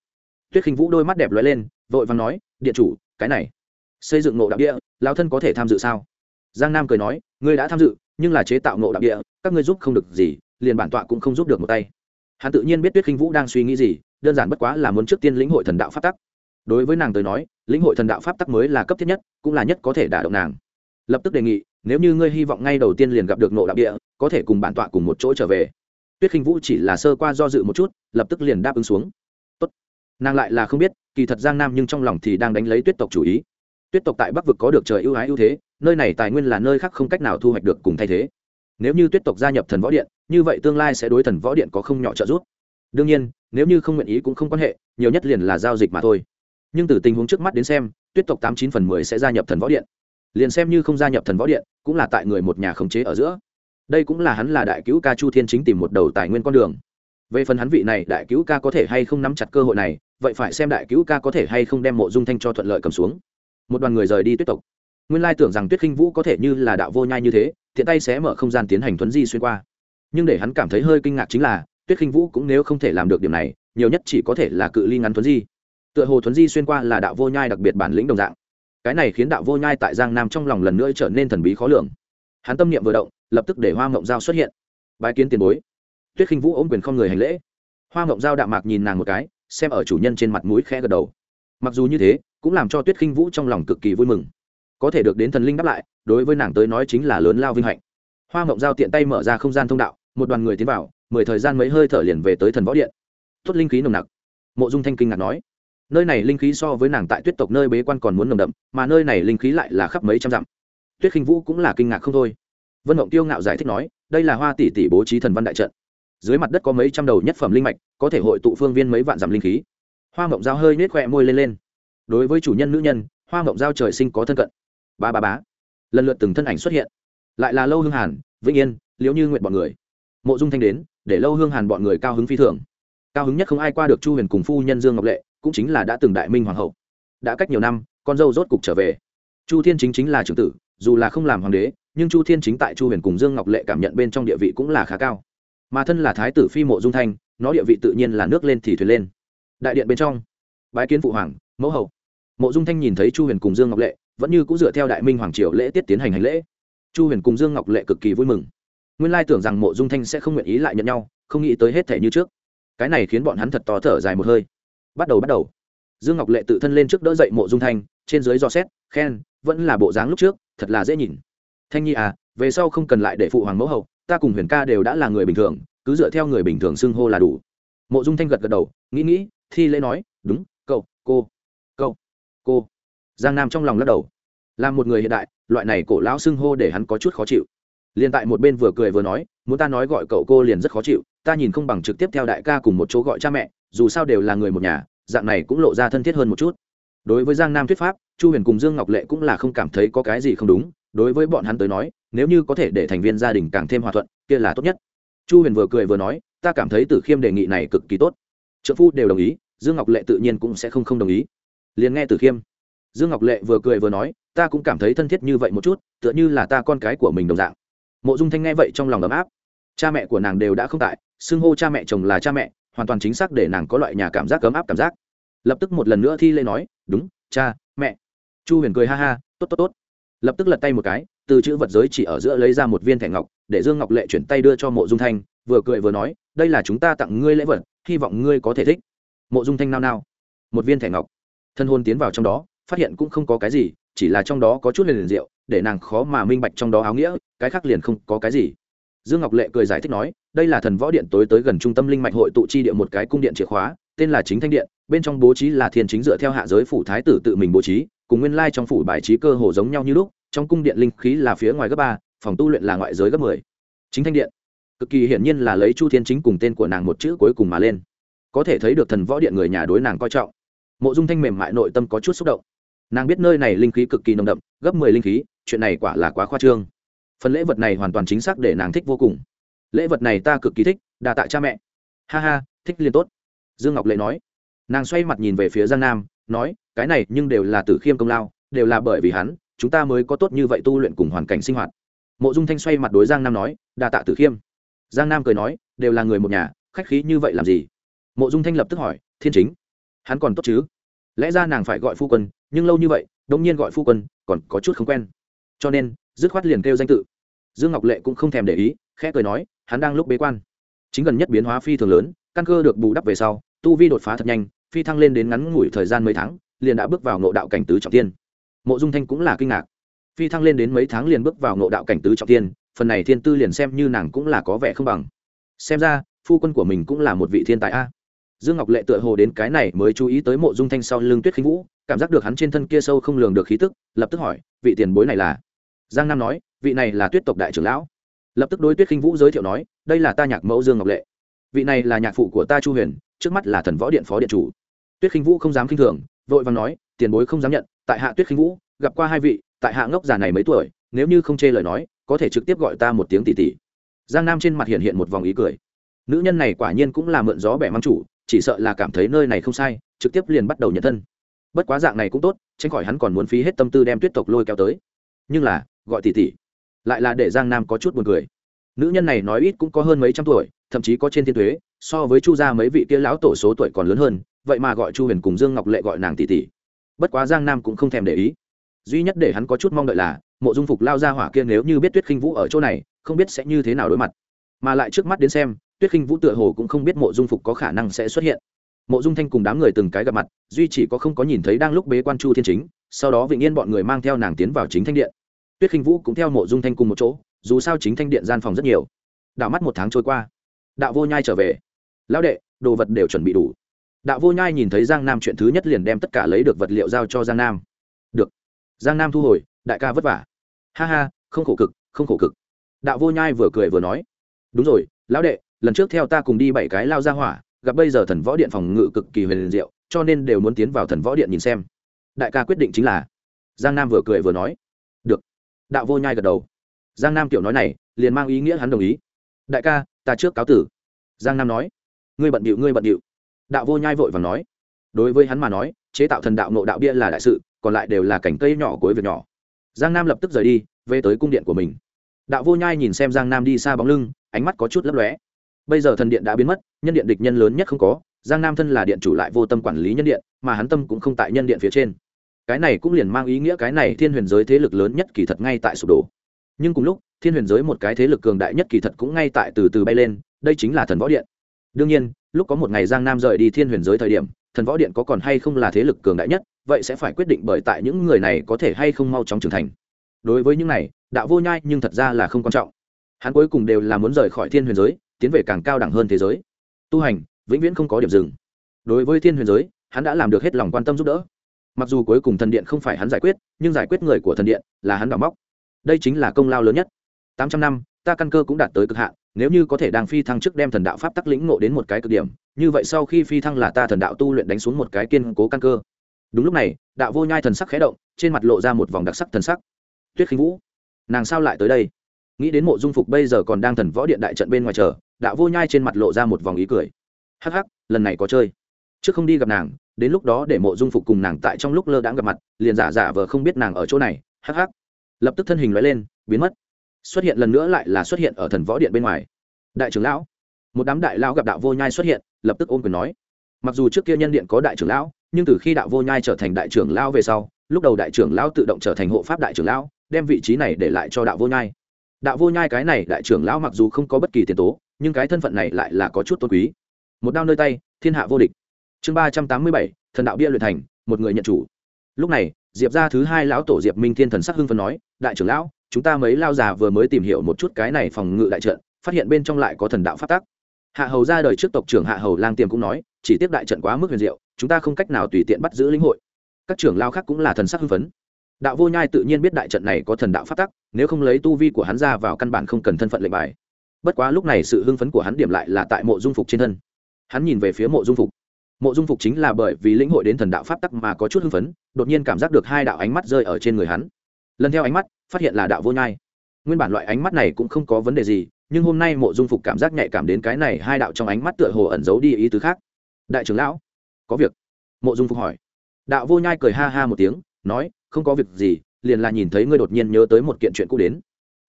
Tuyết khinh vũ đôi mắt đẹp lóe lên, vội vàng nói, điện chủ, cái này, xây dựng nộ đạo địa lao thân có thể tham dự sao? Giang nam cười nói, ngươi đã tham dự, nhưng là chế tạo nộ đạo địa, các ngươi giúp không được gì, liền bản tọa cũng không giúp được một tay. Hắn tự nhiên biết tuyết khinh vũ đang suy nghĩ gì, đơn giản bất quá là muốn trước tiên lĩnh hội thần đạo pháp tắc. Đối với nàng tới nói, lĩnh hội thần đạo pháp tắc mới là cấp thiết nhất, cũng là nhất có thể đả động nàng. Lập tức đề nghị, nếu như ngươi hy vọng ngay đầu tiên liền gặp được nộ đạo địa, có thể cùng bản tọa cùng một chỗ trở về tuyết khinh vũ chỉ là sơ qua do dự một chút, lập tức liền đáp ứng xuống. Tốt. nàng lại là không biết, kỳ thật giang nam nhưng trong lòng thì đang đánh lấy tuyết tộc chủ ý. Tuyết tộc tại bắc vực có được trời ưu ái ưu thế, nơi này tài nguyên là nơi khác không cách nào thu hoạch được cùng thay thế. Nếu như tuyết tộc gia nhập thần võ điện, như vậy tương lai sẽ đối thần võ điện có không nhỏ trợ giúp. Đương nhiên, nếu như không nguyện ý cũng không quan hệ, nhiều nhất liền là giao dịch mà thôi. Nhưng từ tình huống trước mắt đến xem, tuyết tộc tám chín phần mười sẽ gia nhập thần võ điện. Liền xem như không gia nhập thần võ điện, cũng là tại người một nhà khống chế ở giữa đây cũng là hắn là đại cứu ca chu thiên chính tìm một đầu tài nguyên con đường. Về phần hắn vị này đại cứu ca có thể hay không nắm chặt cơ hội này, vậy phải xem đại cứu ca có thể hay không đem mộ dung thanh cho thuận lợi cầm xuống. Một đoàn người rời đi tuyết tộc. Nguyên lai tưởng rằng tuyết khinh vũ có thể như là đạo vô nhai như thế thiện tay sẽ mở không gian tiến hành thuấn di xuyên qua. Nhưng để hắn cảm thấy hơi kinh ngạc chính là, tuyết khinh vũ cũng nếu không thể làm được điểm này, nhiều nhất chỉ có thể là cự ly ngắn thuấn di. Tựa hồ thuấn di xuyên qua là đạo vô nhai đặc biệt bản lĩnh đồng dạng. Cái này khiến đạo vô nhai tại giang nam trong lòng lần nữa trở nên thần bí khó lường. Hắn tâm niệm vừa động lập tức để hoa mộng giao xuất hiện. Bái kiến tiền bối. Tuyết khinh vũ ôm quyền không người hành lễ. Hoa mộng giao đạm mạc nhìn nàng một cái, xem ở chủ nhân trên mặt mũi khẽ gật đầu. Mặc dù như thế, cũng làm cho tuyết khinh vũ trong lòng cực kỳ vui mừng. Có thể được đến thần linh đáp lại, đối với nàng tới nói chính là lớn lao vinh hạnh. Hoa mộng giao tiện tay mở ra không gian thông đạo, một đoàn người tiến vào, mười thời gian mấy hơi thở liền về tới thần võ điện. Tốt linh khí nồng nặc. Mộ dung thanh kinh ngạc nói, nơi này linh khí so với nàng tại tuyết tộc nơi bế quan còn muốn nồng đậm, mà nơi này linh khí lại là khắp mấy trăm dặm. Tuyết khinh vũ cũng là kinh ngạc không thôi vân mộng tiêu ngạo giải thích nói, đây là hoa tỷ tỷ bố trí thần văn đại trận. Dưới mặt đất có mấy trăm đầu nhất phẩm linh mạch, có thể hội tụ phương viên mấy vạn dặm linh khí. Hoa mộng dao hơi nết khoe môi lên lên. Đối với chủ nhân nữ nhân, hoa mộng dao trời sinh có thân cận. Ba ba bá lần lượt từng thân ảnh xuất hiện. Lại là lâu hương hàn, vĩnh yên, liễu như nguyện bọn người. Mộ dung thanh đến, để lâu hương hàn bọn người cao hứng phi thường. Cao hứng nhất không ai qua được chu huyền cùng phu nhân dương ngọc lệ, cũng chính là đã từng đại minh hoàng hậu. Đã cách nhiều năm, con dâu rốt cục trở về. Chu thiên chính chính là trưởng tử, dù là không làm hoàng đế nhưng chu thiên chính tại chu huyền cùng dương ngọc lệ cảm nhận bên trong địa vị cũng là khá cao. Mà thân là thái tử phi mộ dung thanh, nó địa vị tự nhiên là nước lên thì thuyền lên. Đại điện bên trong, bái kiến phụ hoàng, mẫu hậu. Mộ dung thanh nhìn thấy chu huyền cùng dương ngọc lệ, vẫn như cũng dựa theo đại minh hoàng triều lễ tiết tiến hành hành lễ. Chu huyền cùng dương ngọc lệ cực kỳ vui mừng. Nguyên lai tưởng rằng mộ dung thanh sẽ không nguyện ý lại nhận nhau, không nghĩ tới hết thể như trước. Cái này khiến bọn hắn thật to thở dài một hơi. Bắt đầu bắt đầu. Dương ngọc lệ tự thân lên trước đỡ dậy mộ dung thanh, trên dưới do xét, khen, vẫn là bộ dáng lúc trước, thật là dễ nhìn thanh nhi à về sau không cần lại để phụ hoàng mẫu hậu, ta cùng huyền ca đều đã là người bình thường, cứ dựa theo người bình thường xưng hô là đủ. Mộ dung thanh gật gật đầu, nghĩ nghĩ, thi lễ nói, đúng, cậu, cô cậu, cô. Giang nam trong lòng lắc đầu. Là một người hiện đại, loại này cổ lão xưng hô để hắn có chút khó chịu. Liền tại một bên vừa cười vừa nói, muốn ta nói gọi cậu cô liền rất khó chịu, ta nhìn không bằng trực tiếp theo đại ca cùng một chỗ gọi cha mẹ, dù sao đều là người một nhà, dạng này cũng lộ ra thân thiết hơn một chút. Đối với giang nam thuyết pháp, chu huyền cùng dương ngọc lệ cũng là không cảm thấy có cái gì không đúng đối với bọn hắn tới nói, nếu như có thể để thành viên gia đình càng thêm hòa thuận, kia là tốt nhất. Chu huyền vừa cười vừa nói, ta cảm thấy tử khiêm đề nghị này cực kỳ tốt. Trợ phu đều đồng ý, dương ngọc lệ tự nhiên cũng sẽ không không đồng ý. Liền nghe tử khiêm. Dương ngọc lệ vừa cười vừa nói, ta cũng cảm thấy thân thiết như vậy một chút, tựa như là ta con cái của mình đồng dạng. Mộ dung thanh nghe vậy trong lòng ấm áp. Cha mẹ của nàng đều đã không tại, xưng hô cha mẹ chồng là cha mẹ, hoàn toàn chính xác để nàng có loại nhà cảm giác ấm áp cảm giác. Lập tức một lần nữa thi lê nói, đúng, cha, mẹ. Chu huyền cười ha ha, tốt tốt tốt lập tức lật tay một cái, từ chữ vật giới chỉ ở giữa lấy ra một viên thẻ ngọc, để dương ngọc lệ chuyển tay đưa cho mộ dung thanh, vừa cười vừa nói, đây là chúng ta tặng ngươi lễ vật, hy vọng ngươi có thể thích. Mộ dung thanh nao nao, một viên thẻ ngọc. Thân hôn tiến vào trong đó, phát hiện cũng không có cái gì, chỉ là trong đó có chút liền rượu để nàng khó mà minh bạch trong đó áo nghĩa, cái khác liền không có cái gì. Dương ngọc lệ cười giải thích nói, đây là thần võ điện tối tới gần trung tâm linh mạch hội tụ chi địa một cái cung điện chìa khóa, tên là chính thanh điện, bên trong bố trí là thiên chính dựa theo hạ giới phủ thái tử tự mình bố trí cùng nguyên lai trong phủ bài trí cơ hồ giống nhau như lúc, trong cung điện linh khí là phía ngoài gấp ba, phòng tu luyện là ngoại giới gấp mười. Chính thanh điện, cực kỳ hiển nhiên là lấy chu thiên chính cùng tên của nàng một chữ cuối cùng mà lên. Có thể thấy được thần võ điện người nhà đối nàng coi trọng. Mộ dung thanh mềm mại nội tâm có chút xúc động. Nàng biết nơi này linh khí cực kỳ nồng đậm, gấp mười linh khí, chuyện này quả là quá khoa trương. Phần lễ vật này hoàn toàn chính xác để nàng thích vô cùng. Lễ vật này ta cực kỳ thích đà tạ cha mẹ. Ha ha, thích liền tốt. Dương ngọc lệ nói. Nàng xoay mặt nhìn về phía giang nam, nói cái này nhưng đều là tử khiêm công lao, đều là bởi vì hắn, chúng ta mới có tốt như vậy tu luyện cùng hoàn cảnh sinh hoạt. Mộ dung thanh xoay mặt đối giang nam nói đà tạ tử khiêm. Giang nam cười nói, đều là người một nhà, khách khí như vậy làm gì? Mộ dung thanh lập tức hỏi, thiên chính, hắn còn tốt chứ? Lẽ ra nàng phải gọi phu quân, nhưng lâu như vậy đông nhiên gọi phu quân, còn có chút không quen. Cho nên, dứt khoát liền kêu danh tự. Dương ngọc lệ cũng không thèm để ý, khẽ cười nói, hắn đang lúc bế quan. Chính gần nhất biến hóa phi thường lớn, căn cơ được bù đắp về sau, tu vi đột phá thật nhanh, phi thăng lên đến ngắn ngủi thời gian mấy tháng liền đã bước vào ngộ đạo cảnh tứ trọng tiên mộ dung thanh cũng là kinh ngạc. Phi thăng lên đến mấy tháng liền bước vào ngộ đạo cảnh tứ trọng tiên phần này thiên tư liền xem như nàng cũng là có vẻ không bằng. Xem ra, phu quân của mình cũng là một vị thiên tài a. Dương ngọc lệ tựa hồ đến cái này mới chú ý tới mộ dung thanh sau lưng tuyết khinh vũ, cảm giác được hắn trên thân kia sâu không lường được khí tức, lập tức hỏi, vị tiền bối này là? Giang nam nói, vị này là tuyết tộc đại trưởng lão. Lập tức đối tuyết khinh vũ giới thiệu nói, đây là ta nhạc mẫu dương ngọc lệ. Vị này là nhạc phụ của ta chu huyền, trước mắt là thần võ điện phó điện chủ. Tuyết khinh vũ không dám k i n h thường vội vàng nói, tiền bối không dám nhận, tại hạ tuyết khinh vũ, gặp qua hai vị, tại hạ ngốc già này mấy tuổi, nếu như không chê lời nói, có thể trực tiếp gọi ta một tiếng tỷ tỷ. Giang nam trên mặt hiện hiện một vòng ý cười. Nữ nhân này quả nhiên cũng là mượn gió bẻ mang chủ, chỉ sợ là cảm thấy nơi này không sai, trực tiếp liền bắt đầu nhận thân. Bất quá dạng này cũng tốt, tránh khỏi hắn còn muốn phí hết tâm tư đem tuyết tộc lôi kéo tới. Nhưng là, gọi tỷ tỷ, lại là để giang nam có chút buồn cười. Nữ nhân này nói ít cũng có hơn mấy trăm tuổi, thậm chí có trên thiên thuế so với chu gia mấy vị kia lão tổ số tuổi còn lớn hơn vậy mà gọi chu huyền cùng dương ngọc lệ gọi nàng tỷ tỷ. Bất quá giang nam cũng không thèm để ý. Duy nhất để hắn có chút mong đợi là, mộ dung phục lao ra hỏa kia nếu như biết tuyết khinh vũ ở chỗ này, không biết sẽ như thế nào đối mặt. Mà lại trước mắt đến xem, tuyết khinh vũ tựa hồ cũng không biết mộ dung phục có khả năng sẽ xuất hiện. Mộ dung thanh cùng đám người từng cái gặp mặt, duy chỉ có không có nhìn thấy đang lúc bế quan chu thiên chính, sau đó vĩnh yên bọn người mang theo nàng tiến vào chính thanh điện. Tuyết khinh vũ cũng theo mộ dung thanh cùng một chỗ, dù sao chính thanh điện gian phòng rất nhiều. Đạo mắt một tháng trôi qua. Đạo vô nhai trở về. Lão đệ, đồ vật đều chuẩn bị đủ đạo vô nhai nhìn thấy giang nam chuyện thứ nhất liền đem tất cả lấy được vật liệu giao cho giang nam. Được. Giang nam thu hồi, đại ca vất vả. Ha ha, không khổ cực, không khổ cực. Đạo vô nhai vừa cười vừa nói. Đúng rồi, lão đệ, lần trước theo ta cùng đi bảy cái lao ra hỏa, gặp bây giờ thần võ điện phòng ngự cực kỳ huyền diệu, cho nên đều muốn tiến vào thần võ điện nhìn xem. Đại ca quyết định chính là. Giang nam vừa cười vừa nói. Được. Đạo vô nhai gật đầu. Giang nam tiểu nói này, liền mang ý nghĩa hắn đồng ý. Đại ca, ta trước cáo tử. Giang nam nói. Ngươi bận điệu, ngươi bận điệu đạo vô nhai vội và nói, đối với hắn mà nói, chế tạo thần đạo nộ đạo bia là đại sự, còn lại đều là cảnh cây nhỏ cuối việc nhỏ. Giang nam lập tức rời đi, về tới cung điện của mình. Đạo vô nhai nhìn xem giang nam đi xa bóng lưng, ánh mắt có chút lấp lóe. Bây giờ thần điện đã biến mất, nhân điện địch nhân lớn nhất không có, giang nam thân là điện chủ lại vô tâm quản lý nhân điện, mà hắn tâm cũng không tại nhân điện phía trên. Cái này cũng liền mang ý nghĩa cái này thiên huyền giới thế lực lớn nhất kỳ thật ngay tại sụp đổ. Nhưng cùng lúc, thiên huyền giới một cái thế lực cường đại nhất kỳ thật cũng ngay tại từ từ bay lên, đây chính là thần võ điện. Đương nhiên lúc có một ngày giang nam rời đi thiên huyền giới thời điểm, thần võ điện có còn hay không là thế lực cường đại nhất, vậy sẽ phải quyết định bởi tại những người này có thể hay không mau chóng trưởng thành. Đối với những này, đạo vô nhai nhưng thật ra là không quan trọng. Hắn cuối cùng đều là muốn rời khỏi thiên huyền giới, tiến về càng cao đẳng hơn thế giới. Tu hành, vĩnh viễn không có điểm dừng. Đối với thiên huyền giới, hắn đã làm được hết lòng quan tâm giúp đỡ. Mặc dù cuối cùng thần điện không phải hắn giải quyết, nhưng giải quyết người của thần điện là hắn đào móc. Đây chính là công lao lớn nhất. Tám trăm năm, ta căn cơ cũng đạt tới cực hạn nếu như có thể đang phi thăng trước đem thần đạo pháp tắc lĩnh ngộ đến một cái cực điểm, như vậy sau khi phi thăng là ta thần đạo tu luyện đánh xuống một cái kiên cố căn cơ. Đúng lúc này, đạo vô nhai thần sắc khẽ động, trên mặt lộ ra một vòng đặc sắc thần sắc. Tuyết khinh vũ, nàng sao lại tới đây? Nghĩ đến mộ dung phục bây giờ còn đang thần võ điện đại trận bên ngoài chờ, đạo vô nhai trên mặt lộ ra một vòng ý cười. Hắc hắc, lần này có chơi. Trước không đi gặp nàng, đến lúc đó để mộ dung phục cùng nàng tại trong lúc lơ đãng gặp mặt, liền giả giả vờ không biết nàng ở chỗ này. Hắc hắc. Lập tức thân hình loại lên, biến mất xuất hiện lần nữa lại là xuất hiện ở thần võ điện bên ngoài. Đại trưởng lão, một đám đại lão gặp đạo vô nhai xuất hiện, lập tức ôm quyền nói. Mặc dù trước kia nhân điện có đại trưởng lão, nhưng từ khi đạo vô nhai trở thành đại trưởng lão về sau, lúc đầu đại trưởng lão tự động trở thành hộ pháp đại trưởng lão, đem vị trí này để lại cho đạo vô nhai. Đạo vô nhai cái này đại trưởng lão mặc dù không có bất kỳ tiền tố, nhưng cái thân phận này lại là có chút tôn quý. Một đao nơi tay, thiên hạ vô địch. Chương ba trăm tám mươi bảy, thần đạo bia luyện thành, một người nhận chủ. Lúc này, diệp ra thứ hai lão tổ diệp minh thiên thần sắc hưng phần nói, đại trưởng lão chúng ta mấy lao già vừa mới tìm hiểu một chút cái này phòng ngự đại trận, phát hiện bên trong lại có thần đạo phát tắc. Hạ hầu ra đời trước tộc trưởng hạ hầu lang tiềm cũng nói, chỉ tiếp đại trận quá mức huyền diệu, chúng ta không cách nào tùy tiện bắt giữ lĩnh hội. Các trưởng lao khác cũng là thần sắc hưng phấn. Đạo vô nhai tự nhiên biết đại trận này có thần đạo phát tắc, nếu không lấy tu vi của hắn ra vào căn bản không cần thân phận lệnh bài. Bất quá lúc này sự hưng phấn của hắn điểm lại là tại mộ dung phục trên thân. Hắn nhìn về phía mộ dung phục. Mộ dung phục chính là bởi vì lĩnh hội đến thần đạo pháp tắc mà có chút hưng phấn, đột nhiên cảm giác được hai đạo ánh mắt rơi ở trên người hắn. Lần theo ánh mắt phát hiện là đạo vô nhai. Nguyên bản loại ánh mắt này cũng không có vấn đề gì, nhưng hôm nay mộ dung phục cảm giác nhạy cảm đến cái này hai đạo trong ánh mắt tựa hồ ẩn giấu đi ý tứ khác. Đại trưởng lão, có việc. Mộ dung phục hỏi. Đạo vô nhai cười ha ha một tiếng, nói, không có việc gì, liền là nhìn thấy ngươi đột nhiên nhớ tới một kiện chuyện cũ đến.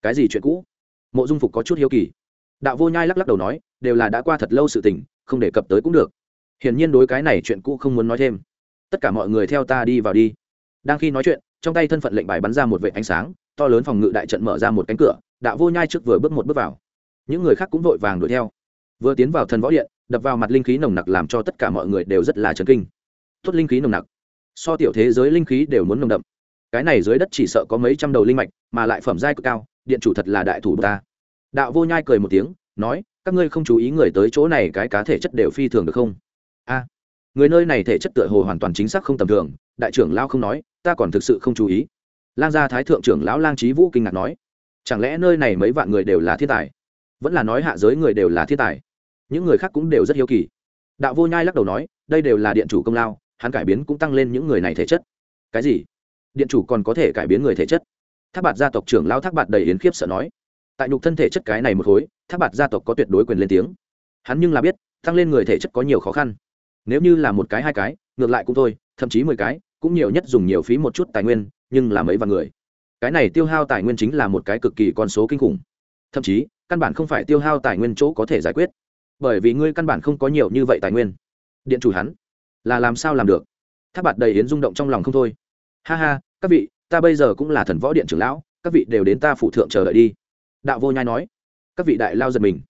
Cái gì chuyện cũ? Mộ dung phục có chút hiếu kỳ. Đạo vô nhai lắc lắc đầu nói, đều là đã qua thật lâu sự tình, không đề cập tới cũng được. Hiển nhiên đối cái này chuyện cũ không muốn nói thêm. Tất cả mọi người theo ta đi vào đi. Đang khi nói chuyện, trong tay thân phận lệnh bài bắn ra một vệ ánh sáng to lớn phòng ngự đại trận mở ra một cánh cửa, đạo vô nhai trước vừa bước một bước vào. Những người khác cũng vội vàng đuổi theo. Vừa tiến vào thần võ điện, đập vào mặt linh khí nồng nặc làm cho tất cả mọi người đều rất là chấn kinh. Tốt linh khí nồng nặc. So tiểu thế giới linh khí đều muốn nồng đậm. Cái này dưới đất chỉ sợ có mấy trăm đầu linh mạch, mà lại phẩm giai cực cao, điện chủ thật là đại thủ ta. Đạo vô nhai cười một tiếng, nói, các ngươi không chú ý người tới chỗ này cái cá thể chất đều phi thường được không? A. Người nơi này thể chất tựa hồ hoàn toàn chính xác không tầm thường, đại trưởng lao không nói, ta còn thực sự không chú ý lang gia thái thượng trưởng lão lang trí vũ kinh ngạc nói, chẳng lẽ nơi này mấy vạn người đều là thiên tài? Vẫn là nói hạ giới người đều là thiên tài? Những người khác cũng đều rất hiếu kỳ. Đạo vô nhai lắc đầu nói, đây đều là điện chủ công lao, hắn cải biến cũng tăng lên những người này thể chất. Cái gì? Điện chủ còn có thể cải biến người thể chất? Thác bạt gia tộc trưởng lao thác bạt đầy yến khiếp sợ nói, tại nhục thân thể chất cái này một khối, thác bạt gia tộc có tuyệt đối quyền lên tiếng. Hắn nhưng là biết, tăng lên người thể chất có nhiều khó khăn. Nếu như là một cái hai cái, ngược lại cũng thôi, thậm chí mười cái, cũng nhiều nhất dùng nhiều phí một chút tài nguyên nhưng là mấy vạn người. Cái này tiêu hao tài nguyên chính là một cái cực kỳ con số kinh khủng. Thậm chí, căn bản không phải tiêu hao tài nguyên chỗ có thể giải quyết. Bởi vì ngươi căn bản không có nhiều như vậy tài nguyên. Điện chủ hắn, là làm sao làm được? Tháp bạt đầy yến rung động trong lòng không thôi. Ha ha, các vị, ta bây giờ cũng là thần võ điện trưởng lão, các vị đều đến ta phụ thượng chờ đợi đi. Đạo vô nhai nói. Các vị đại lao giật mình.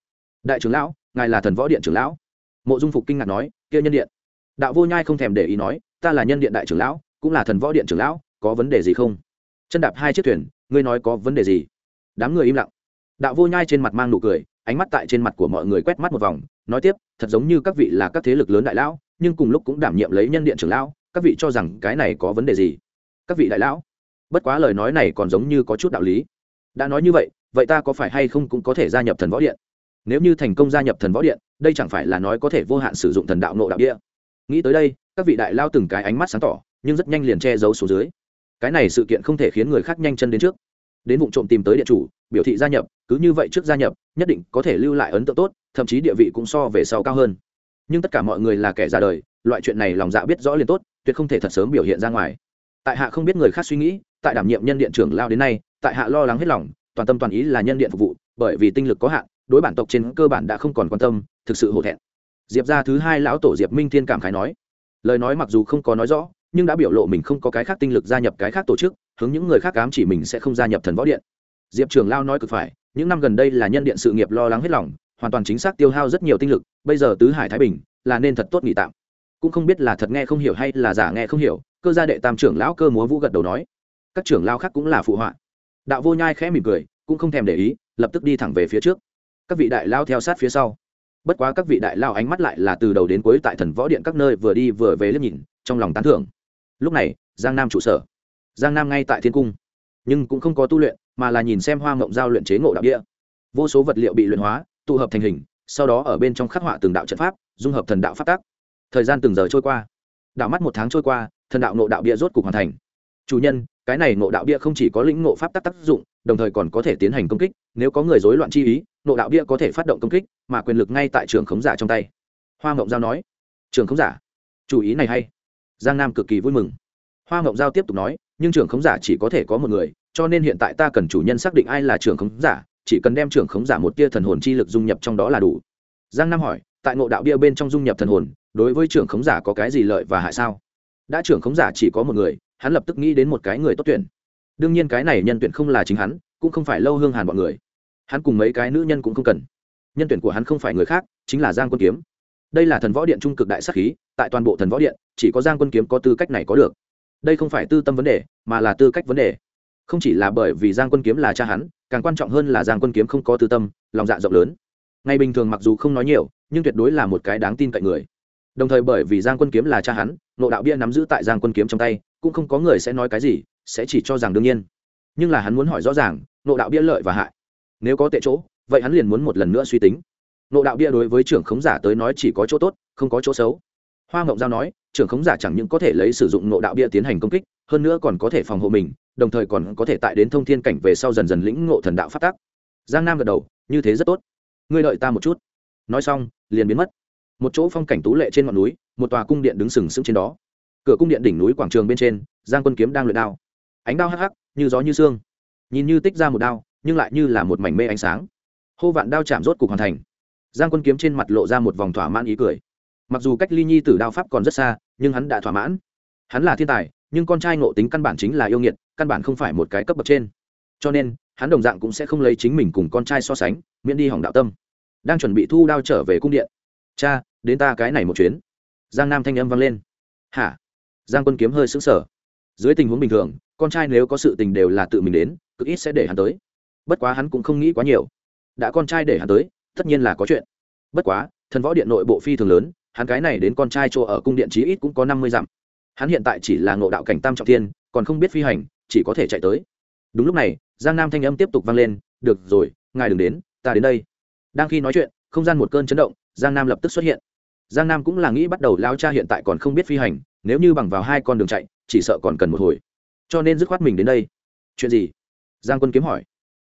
Đại trưởng lão, ngài là thần võ điện trưởng lão. Mộ dung phục kinh ngạc nói, kia nhân điện. Đạo vô nhai không thèm để ý nói, ta là nhân điện đại trưởng lão, cũng là thần võ điện trưởng lão có vấn đề gì không? Chân đạp hai chiếc thuyền, ngươi nói có vấn đề gì? Đám người im lặng. Đạo vô nhai trên mặt mang nụ cười, ánh mắt tại trên mặt của mọi người quét mắt một vòng, nói tiếp, thật giống như các vị là các thế lực lớn đại lão, nhưng cùng lúc cũng đảm nhiệm lấy nhân điện trưởng lão, các vị cho rằng cái này có vấn đề gì? Các vị đại lão, bất quá lời nói này còn giống như có chút đạo lý. Đã nói như vậy vậy ta có phải hay không cũng có thể gia nhập thần võ điện? Nếu như thành công gia nhập thần võ điện, đây chẳng phải là nói có thể vô hạn sử dụng thần đạo nộ đạo địa? Nghĩ tới đây, các vị đại lao từng cái ánh mắt sáng tỏ, nhưng rất nhanh liền che giấu xuống dưới cái này sự kiện không thể khiến người khác nhanh chân đến trước. Đến vụ trộm tìm tới địa chủ, biểu thị gia nhập, cứ như vậy trước gia nhập, nhất định có thể lưu lại ấn tượng tốt, thậm chí địa vị cũng so về sau cao hơn. Nhưng tất cả mọi người là kẻ ra đời, loại chuyện này lòng dạ biết rõ liền tốt, tuyệt không thể thật sớm biểu hiện ra ngoài. Tại hạ không biết người khác suy nghĩ, tại đảm nhiệm nhân điện trưởng lao đến nay, tại hạ lo lắng hết lòng, toàn tâm toàn ý là nhân điện phục vụ, bởi vì tinh lực có hạn, đối bản tộc trên cơ bản đã không còn quan tâm, thực sự hổ thẹn. Diệp ra thứ hai lão tổ diệp minh thiên cảm khái nói, lời nói mặc dù không có nói rõ nhưng đã biểu lộ mình không có cái khác tinh lực gia nhập cái khác tổ chức, hướng những người khác cám chỉ mình sẽ không gia nhập thần võ điện. Diệp trường lao nói cực phải, những năm gần đây là nhân điện sự nghiệp lo lắng hết lòng, hoàn toàn chính xác tiêu hao rất nhiều tinh lực, bây giờ tứ hải thái bình là nên thật tốt nghỉ tạm. Cũng không biết là thật nghe không hiểu hay là giả nghe không hiểu, cơ gia đệ tam trưởng lão cơ múa vũ gật đầu nói. Các trưởng lao khác cũng là phụ họa. Đạo vô nhai khẽ mỉm cười, cũng không thèm để ý, lập tức đi thẳng về phía trước. Các vị đại lao theo sát phía sau. Bất quá các vị đại lao ánh mắt lại là từ đầu đến cuối tại thần võ điện các nơi vừa đi vừa về liếc nhìn, trong lòng tán thưởng lúc này, giang nam trụ sở. Giang nam ngay tại thiên cung. Nhưng cũng không có tu luyện, mà là nhìn xem hoa mộng giao luyện chế ngộ đạo địa. Vô số vật liệu bị luyện hóa, tụ hợp thành hình, sau đó ở bên trong khắc họa từng đạo trận pháp, dung hợp thần đạo phát tác thời gian từng giờ trôi qua. Đạo mắt một tháng trôi qua, thần đạo ngộ đạo bia rốt cục hoàn thành. Chủ nhân, cái này ngộ đạo bia không chỉ có lĩnh ngộ pháp tác tác dụng, đồng thời còn có thể tiến hành công kích, nếu có người rối loạn chi ý, ngộ đạo bia có thể phát động công kích, mà quyền lực ngay tại trường khống giả trong tay. Hoa mộng giao nói, trường khống giả, chủ ý này hay giang nam cực kỳ vui mừng. Hoa ngộng giao tiếp tục nói, nhưng trưởng khống giả chỉ có thể có một người, cho nên hiện tại ta cần chủ nhân xác định ai là trưởng khống giả, chỉ cần đem trưởng khống giả một tia thần hồn chi lực dung nhập trong đó là đủ. Giang nam hỏi, tại ngộ đạo bia bên trong dung nhập thần hồn, đối với trưởng khống giả có cái gì lợi và hại sao? Đã trưởng khống giả chỉ có một người, hắn lập tức nghĩ đến một cái người tốt tuyển. Đương nhiên cái này nhân tuyển không là chính hắn, cũng không phải lâu hương hàn bọn người. Hắn cùng mấy cái nữ nhân cũng không cần. Nhân tuyển của hắn không phải người khác, chính là giang quân kiếm đây là thần võ điện trung cực đại sắc khí, tại toàn bộ thần võ điện, chỉ có giang quân kiếm có tư cách này có được. Đây không phải tư tâm vấn đề, mà là tư cách vấn đề. Không chỉ là bởi vì giang quân kiếm là cha hắn, càng quan trọng hơn là giang quân kiếm không có tư tâm, lòng dạ rộng lớn. Ngày bình thường mặc dù không nói nhiều, nhưng tuyệt đối là một cái đáng tin cậy người. Đồng thời bởi vì giang quân kiếm là cha hắn, nộ đạo bia nắm giữ tại giang quân kiếm trong tay, cũng không có người sẽ nói cái gì, sẽ chỉ cho rằng đương nhiên. Nhưng là hắn muốn hỏi rõ ràng, nộ đạo bia lợi và hại. Nếu có tệ chỗ, vậy hắn liền muốn một lần nữa suy tính nộ đạo bia đối với trưởng khống giả tới nói chỉ có chỗ tốt, không có chỗ xấu. Hoa ngộng giao nói, trưởng khống giả chẳng những có thể lấy sử dụng nộ đạo bia tiến hành công kích, hơn nữa còn có thể phòng hộ mình, đồng thời còn có thể tại đến thông thiên cảnh về sau dần dần lĩnh ngộ thần đạo phát tác giang nam gật đầu, như thế rất tốt. Ngươi đợi ta một chút. Nói xong, liền biến mất. Một chỗ phong cảnh tú lệ trên ngọn núi, một tòa cung điện đứng sừng sững trên đó. Cửa cung điện đỉnh núi quảng trường bên trên, giang quân kiếm đang luyện đao. Ánh đao hắc hắc, như gió như sương. Nhìn như tích ra một đao, nhưng lại như là một mảnh mê ánh sáng. Hô vạn đao chạm rốt cục hoàn thành giang quân kiếm trên mặt lộ ra một vòng thỏa mãn ý cười. Mặc dù cách ly nhi tử đao pháp còn rất xa, nhưng hắn đã thỏa mãn. Hắn là thiên tài, nhưng con trai ngộ tính căn bản chính là yêu nghiệt, căn bản không phải một cái cấp bậc trên. Cho nên, hắn đồng dạng cũng sẽ không lấy chính mình cùng con trai so sánh, miễn đi hỏng đạo tâm. Đang chuẩn bị thu đao trở về cung điện. Cha, đến ta cái này một chuyến. Giang nam thanh âm vang lên. Hả? Giang quân kiếm hơi sững sờ. Dưới tình huống bình thường, con trai nếu có sự tình đều là tự mình đến, cực ít sẽ để hắn tới. Bất quá hắn cũng không nghĩ quá nhiều. Đã con trai để hắn tới tất nhiên là có chuyện. Bất quá, thần võ điện nội bộ phi thường lớn, hắn cái này đến con trai chỗ ở cung điện chí ít cũng có năm mươi dặm. Hắn hiện tại chỉ là ngộ đạo cảnh tam trọng thiên, còn không biết phi hành, chỉ có thể chạy tới. Đúng lúc này, giang nam thanh âm tiếp tục vang lên, được rồi, ngài đừng đến, ta đến đây. Đang khi nói chuyện, không gian một cơn chấn động, giang nam lập tức xuất hiện. Giang nam cũng là nghĩ bắt đầu lao cha hiện tại còn không biết phi hành, nếu như bằng vào hai con đường chạy, chỉ sợ còn cần một hồi. Cho nên dứt khoát mình đến đây. Chuyện gì? Giang quân kiếm hỏi.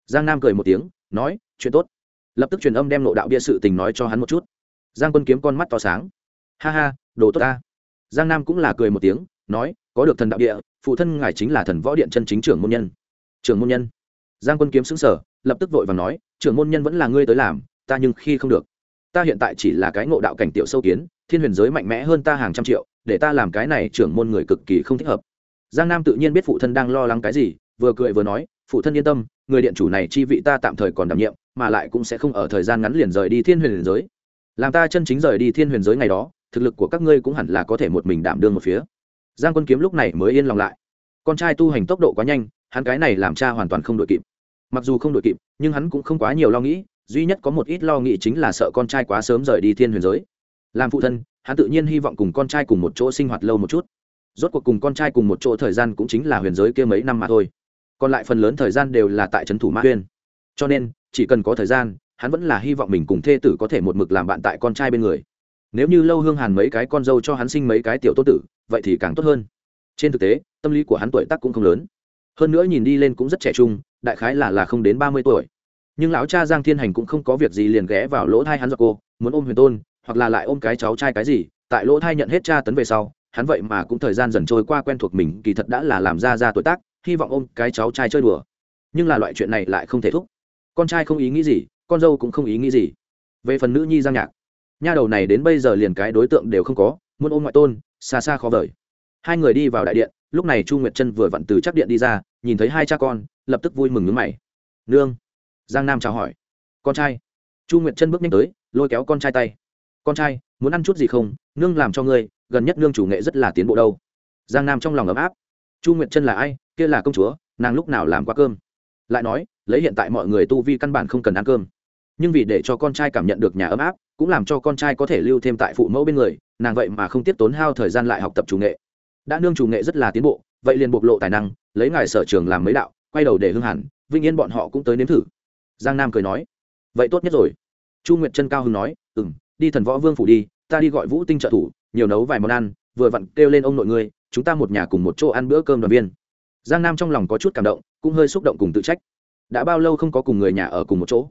Giang nam cười một tiếng, nói, chuyện tốt lập tức truyền âm đem nộ đạo bia sự tình nói cho hắn một chút. Giang quân kiếm con mắt to sáng. Ha ha, đồ tốt ta. Giang nam cũng là cười một tiếng, nói, có được thần đạo địa, phụ thân ngài chính là thần võ điện chân chính trưởng môn nhân. Trưởng môn nhân. Giang quân kiếm xứng sở lập tức vội và nói, trưởng môn nhân vẫn là ngươi tới làm, ta nhưng khi không được. Ta hiện tại chỉ là cái ngộ đạo cảnh tiểu sâu kiến, thiên huyền giới mạnh mẽ hơn ta hàng trăm triệu, để ta làm cái này trưởng môn người cực kỳ không thích hợp. Giang nam tự nhiên biết phụ thân đang lo lắng cái gì, vừa cười vừa nói, phụ thân yên tâm người điện chủ này chi vị ta tạm thời còn đảm nhiệm, mà lại cũng sẽ không ở thời gian ngắn liền rời đi thiên huyền giới. Làm ta chân chính rời đi thiên huyền giới ngày đó, thực lực của các ngươi cũng hẳn là có thể một mình đảm đương một phía. Giang quân kiếm lúc này mới yên lòng lại. Con trai tu hành tốc độ quá nhanh, hắn cái này làm cha hoàn toàn không đội kịp. Mặc dù không đội kịp, nhưng hắn cũng không quá nhiều lo nghĩ, duy nhất có một ít lo nghĩ chính là sợ con trai quá sớm rời đi thiên huyền giới. Làm phụ thân, hắn tự nhiên hy vọng cùng con trai cùng một chỗ sinh hoạt lâu một chút. Rốt cuộc cùng con trai cùng một chỗ thời gian cũng chính là huyền giới kia mấy năm mà thôi còn lại phần lớn thời gian đều là tại trấn thủ mã uyên. cho nên, chỉ cần có thời gian, hắn vẫn là hy vọng mình cùng thê tử có thể một mực làm bạn tại con trai bên người. nếu như lâu hương hàn mấy cái con dâu cho hắn sinh mấy cái tiểu tốt tử, vậy thì càng tốt hơn. trên thực tế, tâm lý của hắn tuổi tác cũng không lớn. hơn nữa nhìn đi lên cũng rất trẻ trung, đại khái là là không đến ba mươi tuổi. nhưng lão cha giang thiên hành cũng không có việc gì liền ghé vào lỗ thai hắn do cô, muốn ôm huyền tôn, hoặc là lại ôm cái cháu trai cái gì, tại lỗ thai nhận hết cha tấn về sau, hắn vậy mà cũng thời gian dần trôi qua quen thuộc mình, kỳ thật đã là làm ra ra tuổi tác hy vọng ôm cái cháu trai chơi đùa. Nhưng là loại chuyện này lại không thể thúc. Con trai không ý nghĩ gì, con dâu cũng không ý nghĩ gì. Về phần nữ nhi giang nhạc, nha đầu này đến bây giờ liền cái đối tượng đều không có, muốn ôm ngoại tôn, xa xa khó vời. Hai người đi vào đại điện, lúc này chu nguyệt chân vừa vặn từ chắc điện đi ra, nhìn thấy hai cha con, lập tức vui mừng nước mày. Nương, giang nam chào hỏi. Con trai. Chu nguyệt chân bước nhanh tới, lôi kéo con trai tay. Con trai, muốn ăn chút gì không? Nương làm cho ngươi, gần nhất nương chủ nghệ rất là tiến bộ đâu. Giang nam trong lòng ấm áp. Chu nguyệt chân là ai? Kia là công chúa, nàng lúc nào làm qua cơm? Lại nói, lấy hiện tại mọi người tu vi căn bản không cần ăn cơm. Nhưng vì để cho con trai cảm nhận được nhà ấm áp, cũng làm cho con trai có thể lưu thêm tại phụ mẫu bên người, nàng vậy mà không tiếp tốn hao thời gian lại học tập chủ nghệ. Đã nương chủ nghệ rất là tiến bộ, vậy liền bộc lộ tài năng, lấy ngài sở trường làm mấy đạo, quay đầu để hưng hẳn, vinh yên bọn họ cũng tới nếm thử. Giang nam cười nói, vậy tốt nhất rồi. Chu nguyệt chân cao hưng nói ừ m đi thần võ vương phủ đi, ta đi gọi vũ tinh trợ thủ, nhiều nấu vài món ăn, vừa vặn kêu lên ông nội ngươi, chúng ta một nhà cùng một chỗ ăn bữa cơm đoàn viên giang nam trong lòng có chút cảm động, cũng hơi xúc động cùng tự trách. Đã bao lâu không có cùng người nhà ở cùng một chỗ?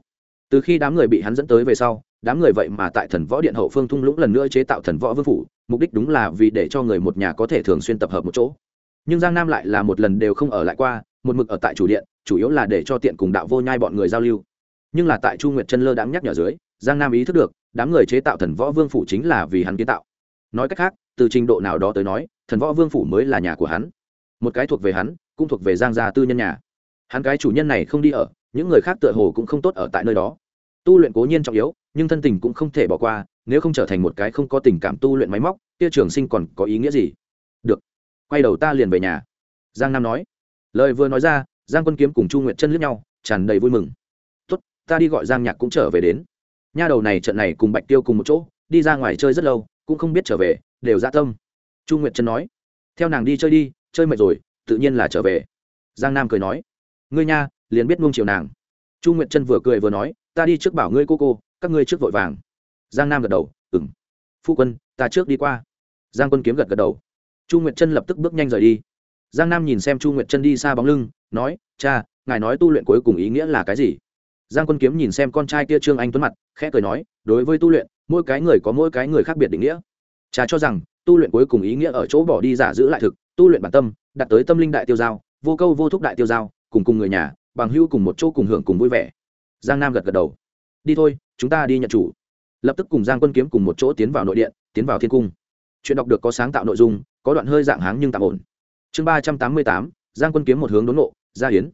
Từ khi đám người bị hắn dẫn tới về sau, đám người vậy mà tại thần võ điện hậu phương thung lũng lần nữa chế tạo thần võ vương phủ, mục đích đúng là vì để cho người một nhà có thể thường xuyên tập hợp một chỗ. Nhưng giang nam lại là một lần đều không ở lại qua, một mực ở tại chủ điện, chủ yếu là để cho tiện cùng đạo vô nhai bọn người giao lưu. Nhưng là tại chu nguyệt chân lơ đáng nhắc nhở dưới, giang nam ý thức được, đám người chế tạo thần võ vương phủ chính là vì hắn kiến tạo. Nói cách khác, từ trình độ nào đó tới nói, thần võ vương phủ mới là nhà của hắn một cái thuộc về hắn, cũng thuộc về giang gia tư nhân nhà. Hắn cái chủ nhân này không đi ở, những người khác tựa hồ cũng không tốt ở tại nơi đó. Tu luyện cố nhiên trọng yếu, nhưng thân tình cũng không thể bỏ qua, nếu không trở thành một cái không có tình cảm tu luyện máy móc, kia trường sinh còn có ý nghĩa gì? Được, quay đầu ta liền về nhà. Giang nam nói. Lời vừa nói ra, giang quân kiếm cùng chu nguyệt chân lướt nhau, tràn đầy vui mừng. Tốt, ta đi gọi giang nhạc cũng trở về đến. Nha đầu này trận này cùng bạch tiêu cùng một chỗ, đi ra ngoài chơi rất lâu, cũng không biết trở về, đều ra tâm. Chu nguyệt chân nói. Theo nàng đi chơi đi chơi mệt rồi, tự nhiên là trở về. Giang nam cười nói. Ngươi nha, liền biết nuông chiều nàng. Chu nguyệt chân vừa cười vừa nói, ta đi trước bảo ngươi cô cô, các ngươi trước vội vàng. Giang nam gật đầu ừng phu quân, ta trước đi qua. Giang quân kiếm gật gật đầu. Chu nguyệt chân lập tức bước nhanh rời đi. Giang nam nhìn xem chu nguyệt chân đi xa bóng lưng, nói, cha, ngài nói tu luyện cuối cùng ý nghĩa là cái gì? Giang quân kiếm nhìn xem con trai kia trương anh tuấn mặt, khẽ cười nói, đối với tu luyện, mỗi cái người có mỗi cái người khác biệt định nghĩa. Cha cho rằng, tu luyện cuối cùng ý nghĩa ở chỗ bỏ đi giả giữ lại thực tu luyện bản tâm, đạt tới tâm linh đại tiêu giao, vô câu vô thúc đại tiêu giao, cùng cùng người nhà, bằng hữu cùng một chỗ cùng hưởng cùng vui vẻ. Giang nam gật gật đầu. Đi thôi, chúng ta đi nhận chủ. Lập tức cùng giang quân kiếm cùng một chỗ tiến vào nội điện, tiến vào thiên cung. Chuyện đọc được có sáng tạo nội dung, có đoạn hơi dạng háng nhưng tạm ổn. Chương ba trăm tám mươi tám, giang quân kiếm một hướng đốn nộ gia hiến.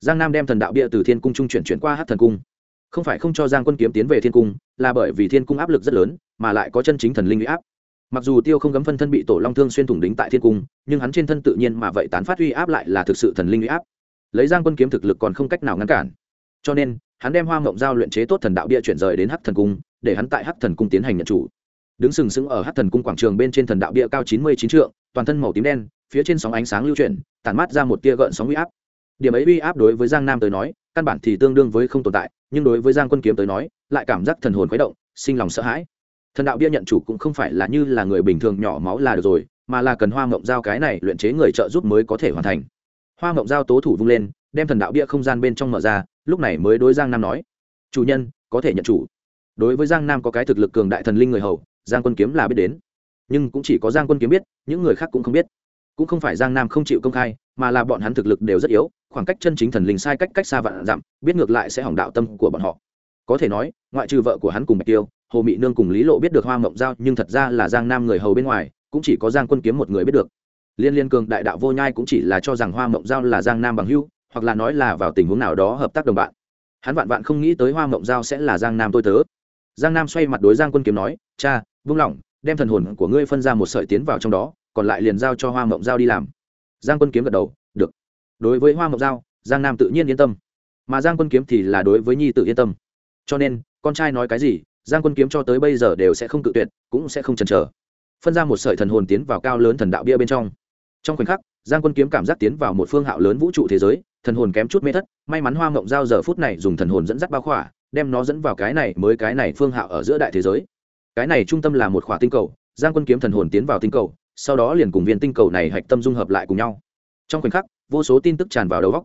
Giang nam đem thần đạo bia từ thiên cung trung chuyển chuyển qua hát thần cung. Không phải không cho giang quân kiếm tiến về thiên cung, là bởi vì thiên cung áp lực rất lớn, mà lại có chân chính thần linh uy áp mặc dù tiêu không gấm phân thân bị tổ long thương xuyên thủng đính tại thiên cung, nhưng hắn trên thân tự nhiên mà vậy tán phát uy áp lại là thực sự thần linh uy áp. Lấy giang quân kiếm thực lực còn không cách nào ngăn cản. Cho nên, hắn đem hoa mộng giao luyện chế tốt thần đạo bia chuyển rời đến hắc thần cung, để hắn tại hắc thần cung tiến hành nhận chủ. Đứng sừng sững ở hắc thần cung quảng trường bên trên thần đạo bia cao chín mươi chín trượng, toàn thân màu tím đen, phía trên sóng ánh sáng lưu chuyển, tản mát ra một tia gợn sóng uy áp. Điểm ấy uy áp đối với giang nam tới nói, căn bản thì tương đương với không tồn tại, nhưng đối với giang quân kiếm tới nói, lại cảm giác thần hồn khuấy động, sinh lòng sợ hãi thần đạo bia nhận chủ cũng không phải là như là người bình thường nhỏ máu là được rồi, mà là cần hoa mộng giao cái này luyện chế người trợ giúp mới có thể hoàn thành. Hoa mộng giao tố thủ vung lên, đem thần đạo bia không gian bên trong mở ra, lúc này mới đối giang nam nói, chủ nhân, có thể nhận chủ. Đối với giang nam có cái thực lực cường đại thần linh người hầu, giang quân kiếm là biết đến. Nhưng cũng chỉ có giang quân kiếm biết, những người khác cũng không biết. Cũng không phải giang nam không chịu công khai, mà là bọn hắn thực lực đều rất yếu, khoảng cách chân chính thần linh sai cách cách xa vạn dặm, biết ngược lại sẽ hỏng đạo tâm của bọn họ. Có thể nói, ngoại trừ vợ của hắn cùng bạch tiêu hồ mị nương cùng lý lộ biết được hoa mộng giao nhưng thật ra là giang nam người hầu bên ngoài, cũng chỉ có giang quân kiếm một người biết được. Liên liên cường đại đạo vô nhai cũng chỉ là cho rằng hoa mộng giao là giang nam bằng hưu hoặc là nói là vào tình huống nào đó hợp tác đồng bạn. Hắn vạn vạn không nghĩ tới hoa mộng giao sẽ là giang nam tôi tớ. Giang nam xoay mặt đối giang quân kiếm nói, cha, vung lỏng đem thần hồn của ngươi phân ra một sợi tiến vào trong đó, còn lại liền giao cho hoa mộng giao đi làm. Giang quân kiếm gật đầu, được. Đối với hoa mộng giao, giang nam tự nhiên yên tâm. Mà giang quân kiếm thì là đối với nhi tự yên tâm. Cho nên, con trai nói cái gì giang quân kiếm cho tới bây giờ đều sẽ không cự tuyệt, cũng sẽ không chần chờ. Phân ra một sợi thần hồn tiến vào cao lớn thần đạo bia bên trong. Trong khoảnh khắc, giang quân kiếm cảm giác tiến vào một phương hạo lớn vũ trụ thế giới, thần hồn kém chút mê thất, may mắn hoa mộng giao giờ phút này dùng thần hồn dẫn dắt bao khỏa, đem nó dẫn vào cái này mới cái này phương hạo ở giữa đại thế giới. Cái này trung tâm là một khỏa tinh cầu, giang quân kiếm thần hồn tiến vào tinh cầu, sau đó liền cùng viên tinh cầu này hạch tâm dung hợp lại cùng nhau. Trong khoảnh khắc, vô số tin tức tràn vào đầu góc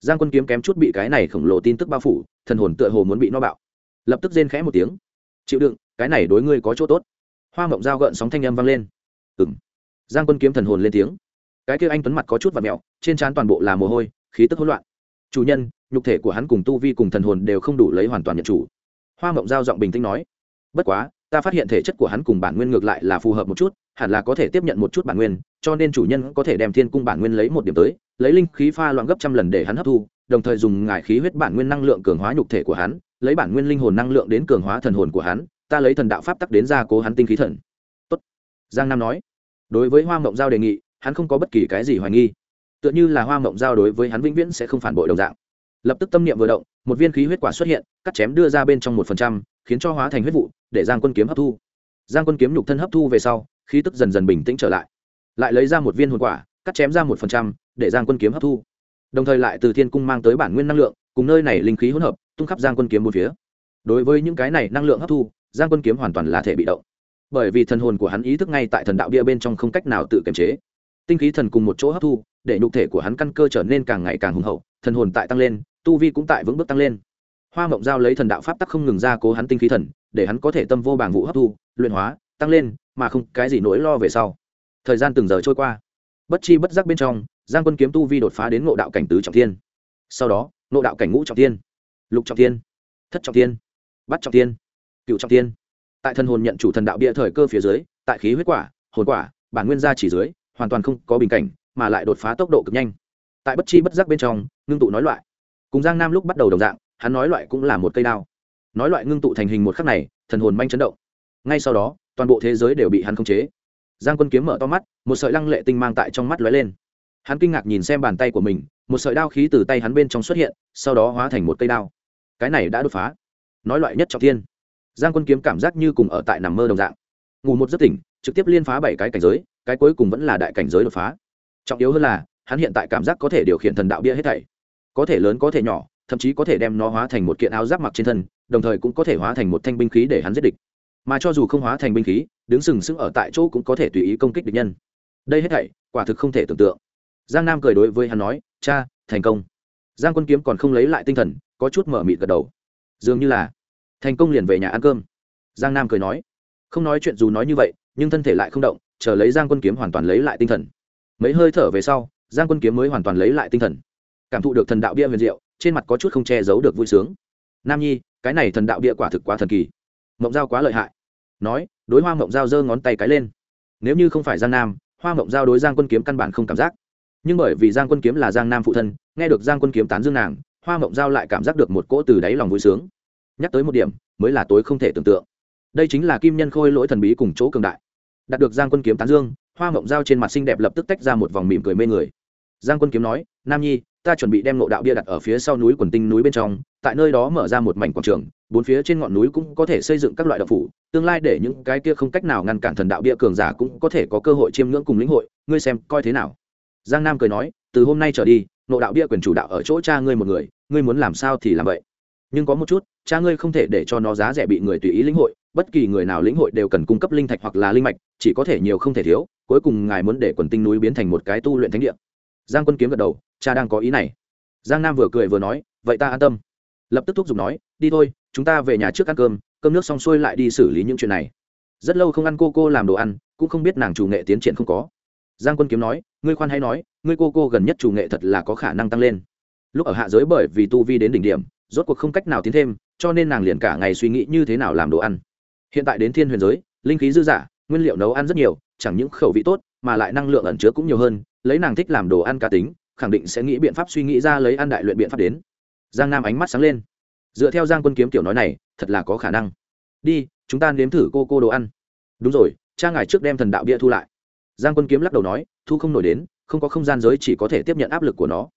giang quân kiếm kém chút bị cái này khổng lồ tin tức bao phủ, thần hồn tựa hồ muốn bị no bạo. Lập tức rên khẽ một tiếng chịu đựng, cái này đối ngươi có chỗ tốt. Hoa mộng dao gợn sóng thanh âm vang lên. Ừ m giang quân kiếm thần hồn lên tiếng. Cái kia anh tuấn mặt có chút và mẹo, trên trán toàn bộ là mồ hôi, khí tức hỗn loạn. Chủ nhân, nhục thể của hắn cùng tu vi cùng thần hồn đều không đủ lấy hoàn toàn nhận chủ. Hoa mộng giao giọng bình tĩnh nói. Bất quá, ta phát hiện thể chất của hắn cùng bản nguyên ngược lại là phù hợp một chút, hẳn là có thể tiếp nhận một chút bản nguyên, cho nên chủ nhân có thể đem thiên cung bản nguyên lấy một điểm tới, lấy linh khí pha loạn gấp trăm lần để hắn hấp thu đồng thời dùng ngải khí huyết bản nguyên năng lượng cường hóa nhục thể của hắn, lấy bản nguyên linh hồn năng lượng đến cường hóa thần hồn của hắn, ta lấy thần đạo pháp tắc đến gia cố hắn tinh khí thần. Tốt. giang nam nói. Đối với hoa mộng giao đề nghị, hắn không có bất kỳ cái gì hoài nghi. Tựa như là hoa mộng giao đối với hắn vĩnh viễn sẽ không phản bội đồng dạng. Lập tức tâm niệm vừa động, một viên khí huyết quả xuất hiện, cắt chém đưa ra bên trong một phần trăm, khiến cho hóa thành huyết vụ, để giang quân kiếm hấp thu. Giang quân kiếm nhục thân hấp thu về sau, khí tức dần dần bình tĩnh trở lại. Lại lấy ra một viên hồn quả, cắt chém ra một phần trăm, để giang quân kiếm hấp thu đồng thời lại từ thiên cung mang tới bản nguyên năng lượng, cùng nơi này linh khí hỗn hợp, tung khắp giang quân kiếm một phía. Đối với những cái này năng lượng hấp thu, giang quân kiếm hoàn toàn là thể bị động. Bởi vì thần hồn của hắn ý thức ngay tại thần đạo bia bên trong không cách nào tự kiềm chế. Tinh khí thần cùng một chỗ hấp thu, để nhục thể của hắn căn cơ trở nên càng ngày càng hùng hậu, thần hồn tại tăng lên, tu vi cũng tại vững bước tăng lên. Hoa mộng giao lấy thần đạo pháp tắc không ngừng ra cố hắn tinh khí thần, để hắn có thể tâm vô bảng vụ hấp thu, luyện hóa, tăng lên, mà không cái gì nỗi lo về sau. Thời gian từng giờ trôi qua, bất chi bất giác bên trong giang quân kiếm tu vi đột phá đến ngộ đạo cảnh tứ trọng thiên. Sau đó, ngộ đạo cảnh ngũ trọng thiên, lục trọng thiên, thất trọng thiên bắt trọng thiên cựu trọng thiên. Tại thần hồn nhận chủ thần đạo bia thời cơ phía dưới, tại khí huyết quả, hồn quả, bản nguyên gia chỉ dưới, hoàn toàn không có bình cảnh, mà lại đột phá tốc độ cực nhanh. Tại bất chi bất giác bên trong, ngưng tụ nói loại. Cùng giang nam lúc bắt đầu đồng dạng, hắn nói loại cũng là một cây đao. Nói loại ngưng tụ thành hình một khắc này, thần hồn manh chấn động. Ngay sau đó, toàn bộ thế giới đều bị hắn khống chế. Giang quân kiếm mở to mắt, một sợi lăng lệ tinh mang tại trong mắt lóe lên hắn kinh ngạc nhìn xem bàn tay của mình, một sợi đao khí từ tay hắn bên trong xuất hiện, sau đó hóa thành một cây đao. Cái này đã đột phá. Nói loại nhất trọng thiên. Giang quân kiếm cảm giác như cùng ở tại nằm mơ đồng dạng. Ngủ một giấc tỉnh, trực tiếp liên phá bảy cái cảnh giới, cái cuối cùng vẫn là đại cảnh giới đột phá. Trọng yếu hơn là, hắn hiện tại cảm giác có thể điều khiển thần đạo bia hết thảy. Có thể lớn, có thể nhỏ, thậm chí có thể đem nó hóa thành một kiện áo giáp mặc trên thân, đồng thời cũng có thể hóa thành một thanh binh khí để hắn giết địch. Mà cho dù không hóa thành binh khí, đứng sừng sững ở tại chỗ cũng có thể tùy ý công kích địch nhân. Đây hết thảy, quả thực không thể tưởng tượng giang nam cười đối với hắn nói, cha, thành công. Giang quân kiếm còn không lấy lại tinh thần, có chút mở mịt gật đầu. Dường như là thành công liền về nhà ăn cơm. Giang nam cười nói, không nói chuyện dù nói như vậy, nhưng thân thể lại không động, chờ lấy giang quân kiếm hoàn toàn lấy lại tinh thần. Mấy hơi thở về sau, giang quân kiếm mới hoàn toàn lấy lại tinh thần. Cảm thụ được thần đạo bia huyền diệu, trên mặt có chút không che giấu được vui sướng. Nam nhi, cái này thần đạo bia quả thực quá thần kỳ. Mộng giao quá lợi hại. Nói, đối hoa mộng giao giơ ngón tay cái lên. Nếu như không phải giang nam, hoa mộng giao đối giang quân kiếm căn bản không cảm giác nhưng bởi vì giang quân kiếm là giang nam phụ thân, nghe được giang quân kiếm tán dương nàng, hoa mộng giao lại cảm giác được một cỗ từ đáy lòng vui sướng. Nhắc tới một điểm, mới là tối không thể tưởng tượng. Đây chính là kim nhân khôi lỗi thần bí cùng chỗ cường đại. Đạt được giang quân kiếm tán dương, hoa mộng giao trên mặt xinh đẹp lập tức tách ra một vòng mỉm cười mê người. Giang quân kiếm nói, nam nhi, ta chuẩn bị đem nộ đạo bia đặt ở phía sau núi quần tinh núi bên trong, tại nơi đó mở ra một mảnh quảng trường, bốn phía trên ngọn núi cũng có thể xây dựng các loại đạo phủ, tương lai để những cái kia không cách nào ngăn cản thần đạo bia cường giả cũng có thể có cơ hội chiêm ngưỡng cùng lĩnh hội, ngươi xem coi thế nào? Giang nam cười nói, từ hôm nay trở đi, nộ đạo bia quyền chủ đạo ở chỗ cha ngươi một người, ngươi muốn làm sao thì làm vậy. Nhưng có một chút, cha ngươi không thể để cho nó giá rẻ bị người tùy ý lĩnh hội, bất kỳ người nào lĩnh hội đều cần cung cấp linh thạch hoặc là linh mạch, chỉ có thể nhiều không thể thiếu, cuối cùng ngài muốn để quần tinh núi biến thành một cái tu luyện thánh địa. Giang quân kiếm gật đầu, cha đang có ý này. Giang nam vừa cười vừa nói, vậy ta an tâm. Lập tức thúc giục nói, đi thôi, chúng ta về nhà trước ăn cơm cơm nước xong xuôi lại đi xử lý những chuyện này. Rất lâu không ăn cô cô làm đồ ăn, cũng không biết nàng chủ nghệ tiến triển không có giang quân kiếm nói, ngươi khoan hay nói, ngươi cô cô gần nhất chủ nghệ thật là có khả năng tăng lên. Lúc ở hạ giới bởi vì tu vi đến đỉnh điểm, rốt cuộc không cách nào tiến thêm, cho nên nàng liền cả ngày suy nghĩ như thế nào làm đồ ăn. Hiện tại đến thiên huyền giới, linh khí dư dả nguyên liệu nấu ăn rất nhiều, chẳng những khẩu vị tốt, mà lại năng lượng ẩn chứa cũng nhiều hơn, lấy nàng thích làm đồ ăn cá tính, khẳng định sẽ nghĩ biện pháp suy nghĩ ra lấy ăn đại luyện biện pháp đến. Giang nam ánh mắt sáng lên. Dựa theo giang quân kiếm tiểu nói này, thật là có khả năng. Đi, chúng ta nếm thử cô cô đồ ăn. Đúng rồi, cha ngài trước đem thần đạo bia thu lại giang quân kiếm lắc đầu nói, thu không nổi đến, không có không gian giới chỉ có thể tiếp nhận áp lực của nó.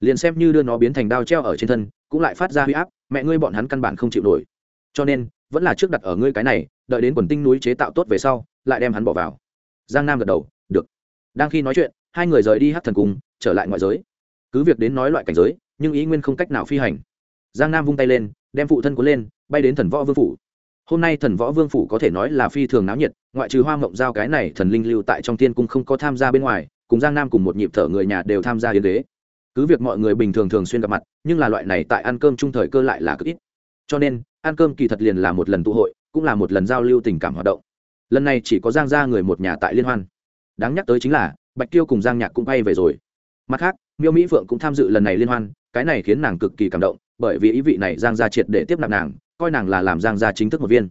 Liền xem như đưa nó biến thành đao treo ở trên thân, cũng lại phát ra huy áp, mẹ ngươi bọn hắn căn bản không chịu nổi. Cho nên, vẫn là trước đặt ở ngươi cái này, đợi đến quần tinh núi chế tạo tốt về sau, lại đem hắn bỏ vào. Giang nam gật đầu, được. Đang khi nói chuyện, hai người rời đi hát thần cung, trở lại ngoại giới. Cứ việc đến nói loại cảnh giới, nhưng ý nguyên không cách nào phi hành. Giang nam vung tay lên, đem phụ thân cuốn lên, bay đến thần võ vương phủ hôm nay thần võ vương phủ có thể nói là phi thường náo nhiệt, ngoại trừ hoa mộng giao cái này thần linh lưu tại trong tiên cung không có tham gia bên ngoài, cùng giang nam cùng một nhịp thở người nhà đều tham gia hiến đế cứ việc mọi người bình thường thường xuyên gặp mặt, nhưng là loại này tại ăn cơm trung thời cơ lại là cực ít. Cho nên, ăn cơm kỳ thật liền là một lần tụ hội, cũng là một lần giao lưu tình cảm hoạt động. Lần này chỉ có giang gia người một nhà tại liên hoan. Đáng nhắc tới chính là, bạch tiêu cùng giang nhạc cũng bay về rồi. Mặt khác, miêu mỹ phượng cũng tham dự lần này liên hoan, cái này khiến nàng cực kỳ cảm động, bởi vì ý vị này giang gia triệt để tiếp nạp nàng coi nàng là làm giang gia chính thức một viên.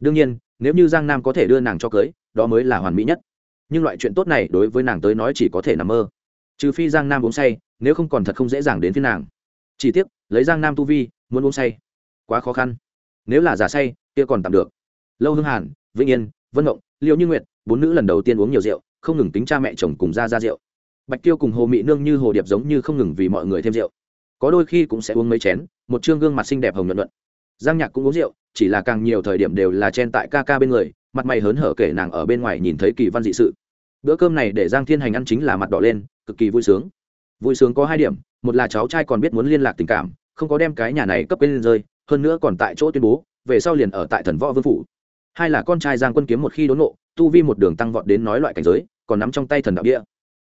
Đương nhiên nếu như giang nam có thể đưa nàng cho cưới đó mới là hoàn mỹ nhất. Nhưng loại chuyện tốt này đối với nàng tới nói chỉ có thể nằm mơ. Trừ phi giang nam uống say nếu không còn thật không dễ dàng đến phía nàng. Chỉ tiếc lấy giang nam tu vi muốn uống say quá khó khăn. Nếu là giả say kia còn tạm được. Lâu hương hàn vĩnh yên vân mộng liệu như nguyện, bốn nữ lần đầu tiên uống nhiều rượu không ngừng tính cha mẹ chồng cùng ra ra rượu. Bạch tiêu cùng hồ mị nương như hồ điệp giống như không ngừng vì mọi người thêm rượu. Có đôi khi cũng sẽ uống mấy chén một chương gương mặt xinh đẹp hồng nhuận nhuận giang nhạc cũng uống rượu, chỉ là càng nhiều thời điểm đều là chen tại ca ca bên người, mặt mày hớn hở kể nàng ở bên ngoài nhìn thấy kỳ văn dị sự. Bữa cơm này để giang thiên hành ăn chính là mặt đỏ lên, cực kỳ vui sướng. Vui sướng có hai điểm, một là cháu trai còn biết muốn liên lạc tình cảm, không có đem cái nhà này cấp bên rơi, hơn nữa còn tại chỗ tuyên bố, về sau liền ở tại thần võ vương phủ. Hai là con trai giang quân kiếm một khi đốn nộ, tu vi một đường tăng vọt đến nói loại cảnh giới, còn nắm trong tay thần đạo địa.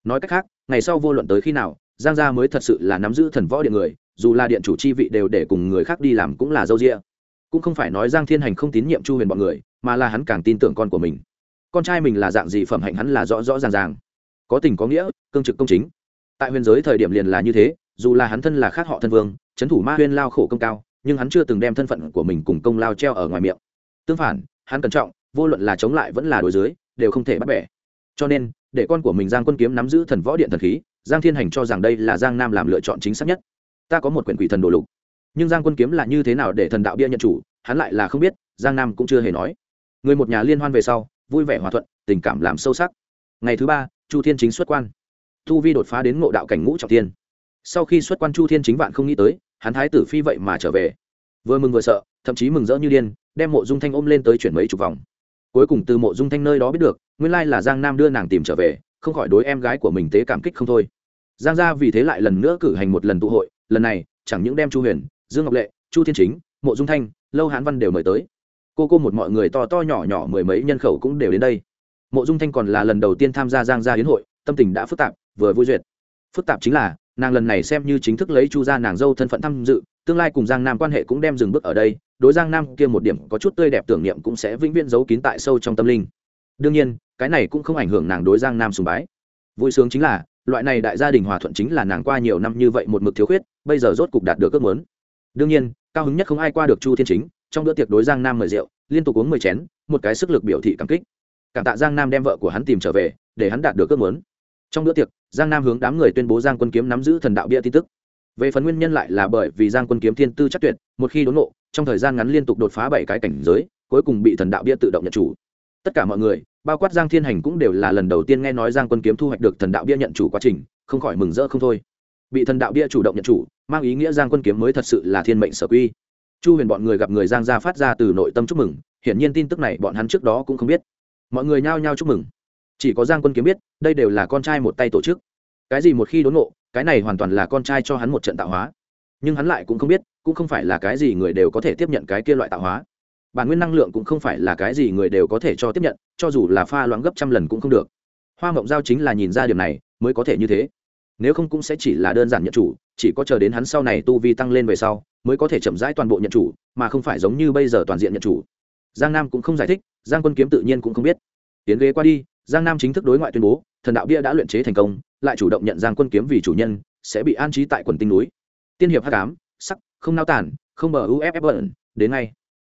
Nói cách khác, ngày sau vô luận tới khi nào giang gia mới thật sự là nắm giữ thần võ điện người, dù là điện chủ chi vị đều để cùng người khác đi làm cũng là dâu rịa cũng không phải nói giang thiên hành không tín nhiệm chu huyền bọn người, mà là hắn càng tin tưởng con của mình. Con trai mình là dạng gì phẩm hạnh hắn là rõ rõ ràng ràng. Có tình có nghĩa, cương trực công chính. Tại huyền giới thời điểm liền là như thế, dù là hắn thân là khác họ thân vương trấn thủ ma huyên lao khổ công cao, nhưng hắn chưa từng đem thân phận của mình cùng công lao treo ở ngoài miệng. Tương phản, hắn cẩn trọng, vô luận là chống lại vẫn là đối dưới, đều không thể bắt bẻ. Cho nên, để con của mình giang quân kiếm nắm giữ thần võ điện thần khí giang thiên hành cho rằng đây là giang nam làm lựa chọn chính xác nhất. Ta có một quyển quỷ thần đồ lục. Nhưng giang quân kiếm là như thế nào để thần đạo bia nhận chủ, hắn lại là không biết, giang nam cũng chưa hề nói. Người một nhà liên hoan về sau, vui vẻ hòa thuận, tình cảm làm sâu sắc. Ngày thứ ba, chu thiên chính xuất quan. Thu vi đột phá đến ngộ đạo cảnh ngũ trọng thiên. Sau khi xuất quan chu thiên chính vạn không nghĩ tới, hắn thái tử phi vậy mà trở về. Vừa mừng vừa sợ, thậm chí mừng rỡ như điên, đem mộ dung thanh ôm lên tới chuyển mấy chục vòng. Cuối cùng từ mộ dung thanh nơi đó biết được, nguyên lai là giang nam đưa nàng tìm trở về không khỏi đối em gái của mình tế cảm kích không thôi. Giang gia vì thế lại lần nữa cử hành một lần tụ hội, lần này, chẳng những đem chu huyền, dương ngọc lệ, chu thiên chính, mộ dung thanh, lâu hán văn đều mời tới. Cô cô một mọi người to to nhỏ nhỏ mười mấy nhân khẩu cũng đều đến đây. Mộ dung thanh còn là lần đầu tiên tham gia giang gia hiến hội, tâm tình đã phức tạp, vừa vui duyệt. Phức tạp chính là, nàng lần này xem như chính thức lấy chu gia nàng dâu thân phận tham dự, tương lai cùng giang nam quan hệ cũng đem dừng bước ở đây, đối giang nam kia một điểm có chút tươi đẹp tưởng niệm cũng sẽ vĩnh viễn giấu kín tại sâu trong tâm linh. Đương nhiên cái này cũng không ảnh hưởng nàng đối giang nam sùng bái. Vui sướng chính là, loại này đại gia đình hòa thuận chính là nàng qua nhiều năm như vậy một mực thiếu khuyết, bây giờ rốt cục đạt được ước muốn. Đương nhiên, cao hứng nhất không ai qua được chu thiên chính, trong bữa tiệc đối giang nam mời rượu, liên tục uống mười chén, một cái sức lực biểu thị cảm kích. Cảm tạ giang nam đem vợ của hắn tìm trở về, để hắn đạt được ước muốn. Trong bữa tiệc, giang nam hướng đám người tuyên bố giang quân kiếm nắm giữ thần đạo bia tin tức. Về phần nguyên nhân lại là bởi vì giang quân kiếm thiên tư chắc tuyệt, một khi đốn nộ trong thời gian ngắn liên tục đột phá bảy cái cảnh giới, cuối cùng bị thần đạo bia tự động nhận chủ tất cả mọi người, bao quát giang thiên hành cũng đều là lần đầu tiên nghe nói giang quân kiếm thu hoạch được thần đạo bia nhận chủ quá trình, không khỏi mừng rỡ không thôi. Bị thần đạo bia chủ động nhận chủ, mang ý nghĩa giang quân kiếm mới thật sự là thiên mệnh sở quy. Chu huyền bọn người gặp người giang gia phát ra từ nội tâm chúc mừng, hiển nhiên tin tức này bọn hắn trước đó cũng không biết. Mọi người nhao nhao chúc mừng. Chỉ có giang quân kiếm biết, đây đều là con trai một tay tổ chức. Cái gì một khi đốn nộ cái này hoàn toàn là con trai cho hắn một trận tạo hóa. Nhưng hắn lại cũng không biết, cũng không phải là cái gì người đều có thể tiếp nhận cái kia loại tạo hóa bản nguyên năng lượng cũng không phải là cái gì người đều có thể cho tiếp nhận, cho dù là pha loãng gấp trăm lần cũng không được. Hoa mộng giao chính là nhìn ra điều này, mới có thể như thế. Nếu không cũng sẽ chỉ là đơn giản nhận chủ, chỉ có chờ đến hắn sau này tu vi tăng lên về sau, mới có thể chậm rãi toàn bộ nhận chủ, mà không phải giống như bây giờ toàn diện nhận chủ. Giang nam cũng không giải thích, giang quân kiếm tự nhiên cũng không biết. Tiến ghế qua đi, giang nam chính thức đối ngoại tuyên bố, thần đạo bia đã luyện chế thành công, lại chủ động nhận giang quân kiếm vì chủ nhân, sẽ bị an trí tại quần tinh núi. Tiên hiệp h tám sắc, không nao tản không bờ uff bẩn, đến ngay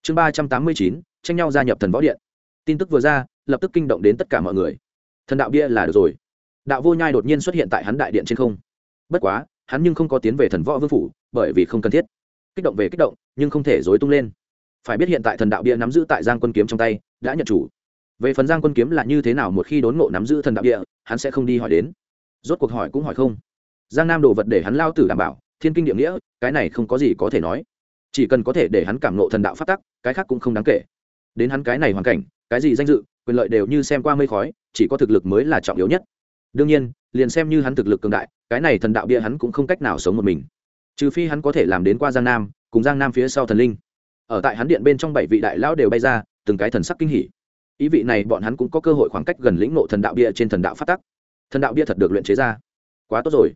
chương ba trăm tám mươi chín, tranh nhau gia nhập thần võ điện. Tin tức vừa ra, lập tức kinh động đến tất cả mọi người. Thần đạo bia là được rồi. Đạo vô nhai đột nhiên xuất hiện tại hắn đại điện trên không. Bất quá, hắn nhưng không có tiến về thần võ vương phủ, bởi vì không cần thiết. Kích động về kích động, nhưng không thể dối tung lên. Phải biết hiện tại thần đạo bia nắm giữ tại giang quân kiếm trong tay, đã nhận chủ. Về phần giang quân kiếm là như thế nào một khi đốn ngộ nắm giữ thần đạo địa hắn sẽ không đi hỏi đến. Rốt cuộc hỏi cũng hỏi không. Giang nam đồ vật để hắn lao tử đảm bảo, thiên kinh địa nghĩa, cái này không có gì có thể nói chỉ cần có thể để hắn cảm nộ thần đạo phát tắc, cái khác cũng không đáng kể. Đến hắn cái này hoàn cảnh, cái gì danh dự, quyền lợi đều như xem qua mây khói, chỉ có thực lực mới là trọng yếu nhất. Đương nhiên, liền xem như hắn thực lực cường đại, cái này thần đạo bia hắn cũng không cách nào sống một mình. Trừ phi hắn có thể làm đến qua giang nam, cùng giang nam phía sau thần linh. Ở tại hắn điện bên trong bảy vị đại lão đều bay ra, từng cái thần sắc kinh hỉ. Ý vị này bọn hắn cũng có cơ hội khoảng cách gần lĩnh nộ thần đạo bia trên thần đạo phát tắc. Thần đạo bia thật được luyện chế ra. Quá tốt rồi.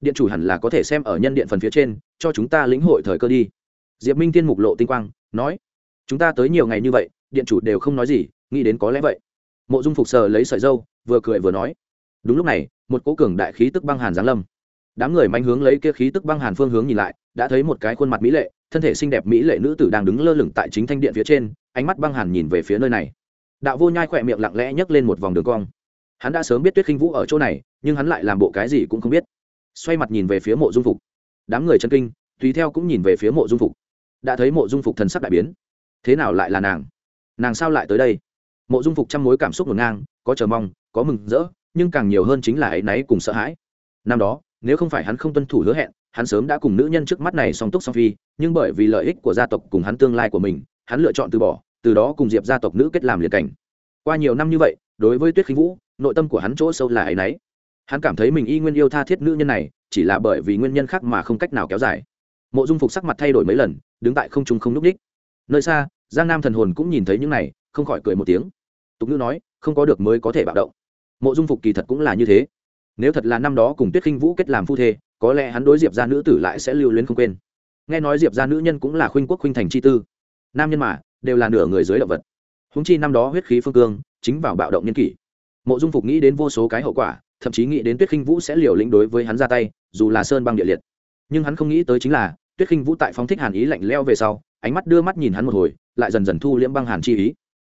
Điện chủ hẳn là có thể xem ở nhân điện phần phía trên, cho chúng ta lĩnh hội thời cơ đi diệp minh Thiên mục lộ tinh quang, nói, chúng ta tới nhiều ngày như vậy, điện chủ đều không nói gì, nghĩ đến có lẽ vậy. Mộ dung phục sờ lấy sợi dâu, vừa cười vừa nói, đúng lúc này, một cố cường đại khí tức băng hàn giáng lâm. Đám người manh hướng lấy kia khí tức băng hàn phương hướng nhìn lại, đã thấy một cái khuôn mặt mỹ lệ, thân thể xinh đẹp mỹ lệ nữ tử đang đứng lơ lửng tại chính thanh điện phía trên, ánh mắt băng hàn nhìn về phía nơi này. Đạo vô nhai khỏe miệng lặng lẽ nhấc lên một vòng đường cong. Hắn đã sớm biết tuyết khinh vũ ở chỗ này, nhưng hắn lại làm bộ cái gì cũng không biết. Xoay mặt nhìn về phía mộ dung phục. Đám người chân kinh, tùy theo cũng nhìn về phía mộ dung phục đã thấy mộ dung phục thần sắc đại biến. Thế nào lại là nàng? Nàng sao lại tới đây? Mộ dung phục trăm mối cảm xúc ngổn ngang, có chờ mong, có mừng rỡ, nhưng càng nhiều hơn chính là áy náy cùng sợ hãi. Năm đó, nếu không phải hắn không tuân thủ hứa hẹn, hắn sớm đã cùng nữ nhân trước mắt này song túc song phi, nhưng bởi vì lợi ích của gia tộc cùng hắn tương lai của mình, hắn lựa chọn từ bỏ, từ đó cùng diệp gia tộc nữ kết làm liệt cảnh. Qua nhiều năm như vậy, đối với tuyết khinh vũ, nội tâm của hắn chỗ sâu là áy náy. Hắn cảm thấy mình y nguyên yêu tha thiết nữ nhân này, chỉ là bởi vì nguyên nhân khác mà không cách nào kéo dài mộ dung phục sắc mặt thay đổi mấy lần, đứng tại không trung không núp ních. Nơi xa, giang nam thần hồn cũng nhìn thấy những này, không khỏi cười một tiếng. Tục ngữ nói, không có được mới có thể bạo động. Mộ dung phục kỳ thật cũng là như thế. Nếu thật là năm đó cùng tuyết khinh vũ kết làm phu thê, có lẽ hắn đối diệp ra nữ tử lại sẽ lưu luyến không quên. Nghe nói diệp ra nữ nhân cũng là khuynh quốc khuynh thành chi tư. Nam nhân mà, đều là nửa người dưới động vật. Húng chi năm đó huyết khí phương cương, chính vào bạo động nhân kỷ. Mộ dung phục nghĩ đến vô số cái hậu quả, thậm chí nghĩ đến tuyết khinh vũ sẽ liều lĩnh đối với hắn ra tay, dù là sơn băng địa liệt. Nhưng hắn không nghĩ tới chính là tuyết khinh vũ tại phóng thích hàn ý lạnh leo về sau, ánh mắt đưa mắt nhìn hắn một hồi, lại dần dần thu liễm băng hàn chi ý.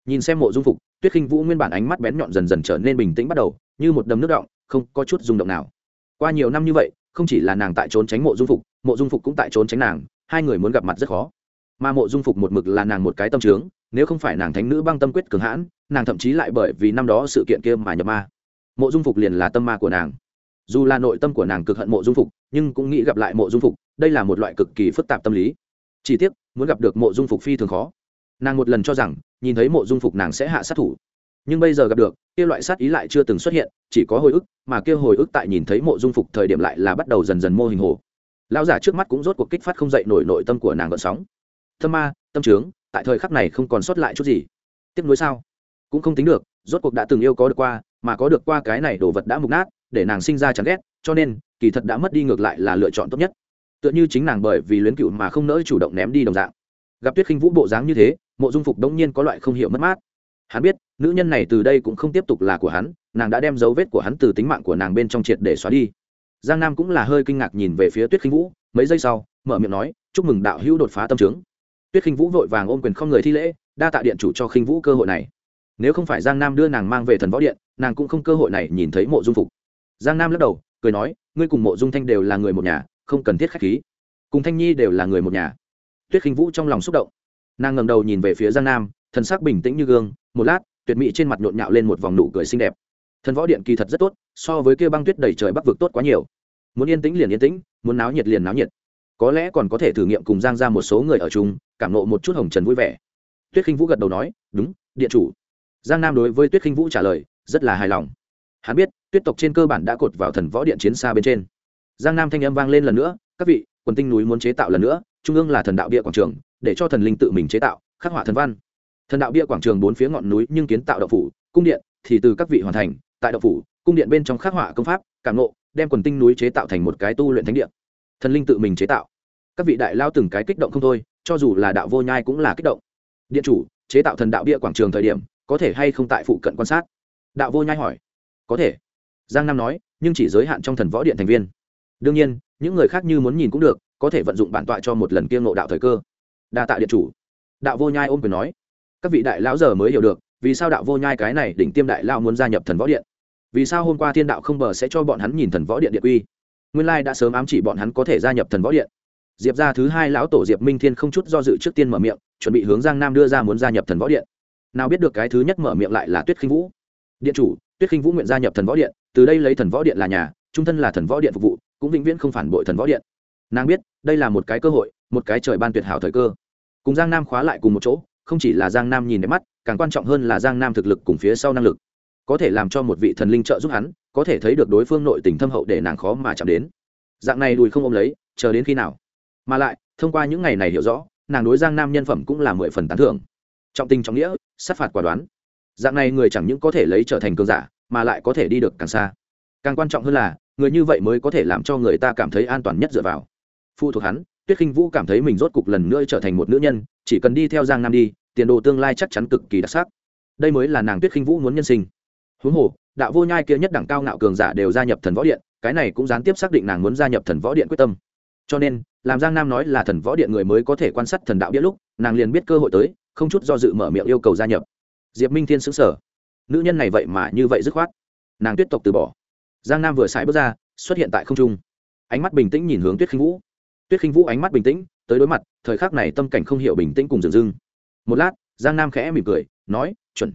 Nhìn xem mộ dung phục, tuyết khinh vũ nguyên bản ánh mắt bén nhọn dần dần trở nên bình tĩnh bắt đầu, như một đầm nước động, không có chút rung động nào. Qua nhiều năm như vậy, không chỉ là nàng tại trốn tránh mộ dung phục, mộ dung phục cũng tại trốn tránh nàng, hai người muốn gặp mặt rất khó. Mà mộ dung phục một mực là nàng một cái tâm trướng nếu không phải nàng thánh nữ băng tâm quyết cường hãn, nàng thậm chí lại bởi vì năm đó sự kiện kia mà nhập ma. Mộ dung phục liền là tâm ma của nàng dù là nội tâm của nàng cực hận mộ dung phục, nhưng cũng nghĩ gặp lại mộ dung phục, đây là một loại cực kỳ phức tạp tâm lý. Chỉ tiếc, muốn gặp được mộ dung phục phi thường khó. Nàng một lần cho rằng, nhìn thấy mộ dung phục nàng sẽ hạ sát thủ. Nhưng bây giờ gặp được, kia loại sát ý lại chưa từng xuất hiện, chỉ có hồi ức, mà kia hồi ức tại nhìn thấy mộ dung phục thời điểm lại là bắt đầu dần dần mô hình hồ. Lão giả trước mắt cũng rốt cuộc kích phát không dậy nổi nội tâm của nàng gợn sóng. Tâm ma, tâm trướng, tại thời khắc này không còn sót lại chút gì. Tiếp nối sao? Cũng không tính được, rốt cuộc đã từng yêu có được qua, mà có được qua cái này đồ vật đã mục nát để nàng sinh ra chán ghét, cho nên, kỳ thật đã mất đi ngược lại là lựa chọn tốt nhất. Tựa như chính nàng bởi vì luyến cựu mà không nỡ chủ động ném đi đồng dạng. Gặp tuyết khinh vũ bộ dáng như thế, mộ dung phục đống nhiên có loại không hiểu mất mát. Hắn biết, nữ nhân này từ đây cũng không tiếp tục là của hắn, nàng đã đem dấu vết của hắn từ tính mạng của nàng bên trong triệt để xóa đi. Giang nam cũng là hơi kinh ngạc nhìn về phía tuyết khinh vũ, mấy giây sau, mở miệng nói, chúc mừng đạo hữu đột phá tâm trướng tuyết khinh vũ vội vàng ôm quyền không người thi lễ, đa tạ điện chủ cho khinh vũ cơ hội này. Nếu không phải giang nam đưa nàng mang về thần võ điện, nàng cũng không cơ hội này nhìn thấy mộ dung phục giang nam lắc đầu, cười nói, ngươi cùng mộ dung thanh đều là người một nhà, không cần thiết khách khí. Cùng thanh nhi đều là người một nhà. Tuyết khinh vũ trong lòng xúc động. Nàng ngầm đầu nhìn về phía giang nam, thần sắc bình tĩnh như gương, một lát, tuyệt mỹ trên mặt nhộn nhạo lên một vòng nụ cười xinh đẹp. Thần võ điện kỳ thật rất tốt, so với kia băng tuyết đầy trời bắc vực tốt quá nhiều. Muốn yên tĩnh liền yên tĩnh, muốn náo nhiệt liền náo nhiệt. Có lẽ còn có thể thử nghiệm cùng giang ra một số người ở chung, cảm nộ một chút hồng trần vui vẻ. Tuyết khinh vũ gật đầu nói, đúng, điện chủ. Giang nam đối với tuyết khinh vũ trả lời, rất là hài lòng hắn biết, tuyết tộc trên cơ bản đã cột vào thần võ điện chiến xa bên trên. Giang nam thanh âm vang lên lần nữa, các vị, quần tinh núi muốn chế tạo lần nữa, trung ương là thần đạo bia quảng trường, để cho thần linh tự mình chế tạo, khắc họa thần văn. Thần đạo bia quảng trường bốn phía ngọn núi nhưng kiến tạo đậu phủ, cung điện thì từ các vị hoàn thành, tại đậu phủ, cung điện bên trong khắc họa công pháp, cảm nộ đem quần tinh núi chế tạo thành một cái tu luyện thánh địa. Thần linh tự mình chế tạo. Các vị đại lao từng cái kích động không thôi, cho dù là đạo vô nhai cũng là kích động. Điện chủ, chế tạo thần đạo bia quảng trường thời điểm, có thể hay không tại phụ cận quan sát? Đạo vô nhai hỏi có thể. Giang nam nói, nhưng chỉ giới hạn trong thần võ điện thành viên. Đương nhiên, những người khác như muốn nhìn cũng được, có thể vận dụng bản tọa cho một lần kiêng ngộ đạo thời cơ. Đa tạ điện chủ. Đạo vô nhai ôm quyền nói, các vị đại lão giờ mới hiểu được, vì sao đạo vô nhai cái này đỉnh tiêm đại lao muốn gia nhập thần võ điện? Vì sao hôm qua thiên đạo không bờ sẽ cho bọn hắn nhìn thần võ điện điện quy nguyên lai đã sớm ám chỉ bọn hắn có thể gia nhập thần võ điện. Diệp ra thứ hai lão tổ diệp minh thiên không chút do dự trước tiên mở miệng, chuẩn bị hướng giang nam đưa ra muốn gia nhập thần võ điện. Nào biết được cái thứ nhất mở miệng lại là tuyết khinh vũ điện chủ, tuyết khinh vũ nguyện gia nhập thần võ điện, từ đây lấy thần võ điện là nhà, trung thân là thần võ điện phục vụ, cũng vĩnh viễn không phản bội thần võ điện. Nàng biết, đây là một cái cơ hội, một cái trời ban tuyệt hảo thời cơ. Cùng giang nam khóa lại cùng một chỗ, không chỉ là giang nam nhìn đẹp mắt, càng quan trọng hơn là giang nam thực lực cùng phía sau năng lực. Có thể làm cho một vị thần linh trợ giúp hắn, có thể thấy được đối phương nội tình thâm hậu để nàng khó mà chạm đến. Dạng này đùi không ôm lấy, chờ đến khi nào? Mà lại, thông qua những ngày này hiểu rõ, nàng đối giang nam nhân phẩm cũng là mười phần tán thưởng. Trọng tình trọng nghĩa, sát phạt quả đoán dạng này người chẳng những có thể lấy trở thành cường giả, mà lại có thể đi được càng xa. Càng quan trọng hơn là, người như vậy mới có thể làm cho người ta cảm thấy an toàn nhất dựa vào. Phụ thuộc hắn, tuyết khinh vũ cảm thấy mình rốt cục lần nữa trở thành một nữ nhân, chỉ cần đi theo giang nam đi, tiền đồ tương lai chắc chắn cực kỳ đặc sắc. Đây mới là nàng tuyết khinh vũ muốn nhân sinh. Huống hồ, đạo vô nhai kia nhất đẳng cao ngạo cường giả đều gia nhập thần võ điện, cái này cũng gián tiếp xác định nàng muốn gia nhập thần võ điện quyết tâm. Cho nên, làm giang nam nói là thần võ điện người mới có thể quan sát thần đạo biết lúc, nàng liền biết cơ hội tới, không chút do dự mở miệng yêu cầu gia nhập diệp minh thiên xứng sở nữ nhân này vậy mà như vậy dứt khoát. Nàng tuyết tộc từ bỏ. Giang nam vừa xài bước ra, xuất hiện tại không trung. Ánh mắt bình tĩnh nhìn hướng tuyết khinh vũ. Tuyết khinh vũ ánh mắt bình tĩnh, tới đối mặt, thời khắc này tâm cảnh không hiểu bình tĩnh cùng dừng dưng. Một lát, giang nam khẽ mỉm cười, nói, chuẩn.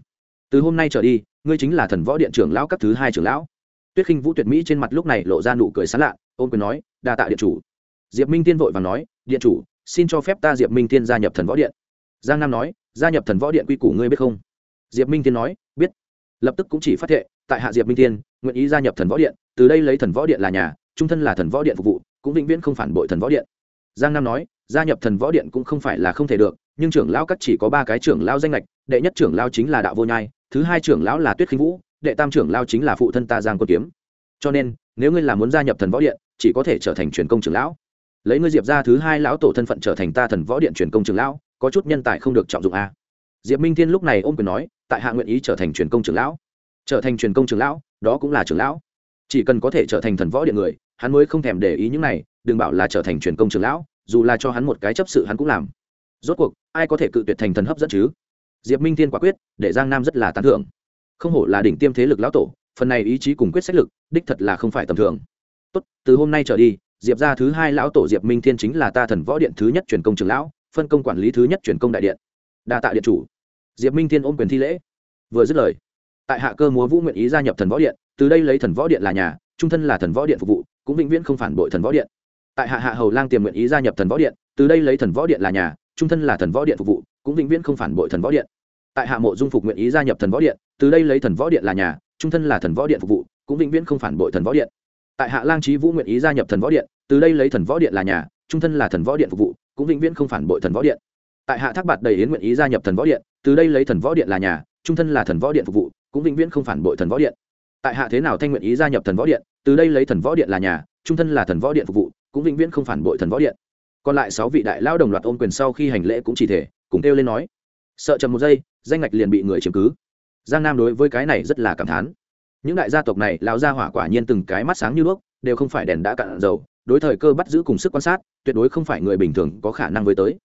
Từ hôm nay trở đi, ngươi chính là thần võ điện trưởng lão các thứ hai trưởng lão. Tuyết khinh vũ tuyệt mỹ trên mặt lúc này lộ ra nụ cười sán lạ ôm quyền nói, đa tạ điện chủ. Diệp minh tiên vội và nói, điện chủ, xin cho phép ta diệp minh tiên gia nhập thần võ điện. Giang nam nói, gia nhập thần võ điện quy củ ngươi biết không? Diệp minh tiên nói, biết. Lập tức cũng chỉ phát thệ, tại hạ diệp minh tiên nguyện ý gia nhập thần võ điện, từ đây lấy thần võ điện là nhà, trung thân là thần võ điện phục vụ, cũng vĩnh viễn không phản bội thần võ điện. Giang nam nói, gia nhập thần võ điện cũng không phải là không thể được, nhưng trưởng lão các chỉ có ba cái trưởng lão danh lệch đệ nhất trưởng lão chính là đạo vô nhai, thứ hai trưởng lão là tuyết khinh vũ, đệ tam trưởng lão chính là phụ thân ta giang quân kiếm. Cho nên, nếu ngươi là muốn gia nhập thần võ điện, chỉ có thể trở thành truyền công trưởng lão. Lấy ngươi diệp ra thứ hai lão tổ thân phận trở thành ta thần võ điện truyền công trưởng lão, có chút nhân tài không được trọng dụng a. Diệp minh thiên lúc này ôm quyền nói tại hạ nguyện ý trở thành truyền công trưởng lão. Trở thành truyền công trưởng lão, đó cũng là trưởng lão. Chỉ cần có thể trở thành thần võ điện người, hắn mới không thèm để ý những này, đừng bảo là trở thành truyền công trưởng lão, dù là cho hắn một cái chấp sự hắn cũng làm. Rốt cuộc, ai có thể cự tuyệt thành thần hấp dẫn chứ? Diệp minh thiên quả quyết, để giang nam rất là tán thưởng. Không hổ là đỉnh tiêm thế lực lão tổ, phần này ý chí cùng quyết sách lực, đích thật là không phải tầm thường. Tốt, từ hôm nay trở đi, diệp ra thứ hai lão tổ diệp minh thiên chính là ta thần võ điện thứ nhất truyền công trường lão, phân công quản lý thứ nhất truyền công đại điện. Đa tạ điện chủ diệp minh thiên ôm quyền thi lễ vừa dứt lời tại hạ cơ múa vũ nguyện ý gia nhập thần võ điện từ đây lấy thần võ điện là nhà trung thân là thần võ điện phục vụ cũng vĩnh viễn không phản bội thần võ điện tại hạ hạ hầu lang tiềm nguyện ý gia nhập thần võ điện từ đây lấy thần võ điện là nhà trung thân là thần võ điện phục vụ cũng vĩnh viễn không phản bội thần võ điện tại hạ mộ dung phục nguyện ý gia nhập thần võ điện từ đây lấy thần võ điện là nhà trung thân là thần võ điện phục vụ cũng vĩnh viễn không phản bội thần võ điện tại hạ lang trí vũ nguyện ý gia nhập thần võ điện từ đây lấy thần võ điện là nhà trung thân là thần võ điện phục vụ cũng vĩnh viễn không phản bội thần võ điện tại hạ thác bạt đầy yến nguyện ý gia nhập thần võ điện, từ đây lấy thần võ điện là nhà, trung thân là thần võ điện phục vụ, cũng vĩnh viễn không phản bội thần võ điện. Tại hạ thế nào thanh nguyện ý gia nhập thần võ điện, từ đây lấy thần võ điện là nhà, trung thân là thần võ điện phục vụ, cũng vĩnh viễn không phản bội thần võ điện. Còn lại sáu vị đại lao đồng loạt ôm quyền sau khi hành lễ cũng chỉ thể, cùng kêu lên nói. Sợ chậm một giây, danh ngạch liền bị người chiếm cứ. Giang nam đối với cái này rất là cảm thán. Những đại gia tộc này lao ra hỏa quả nhiên từng cái mắt sáng như đuốc, đều không phải đèn đã cạn dầu, đối thời cơ bắt giữ cùng sức quan sát, tuyệt đối không phải người bình thường có khả năng với tới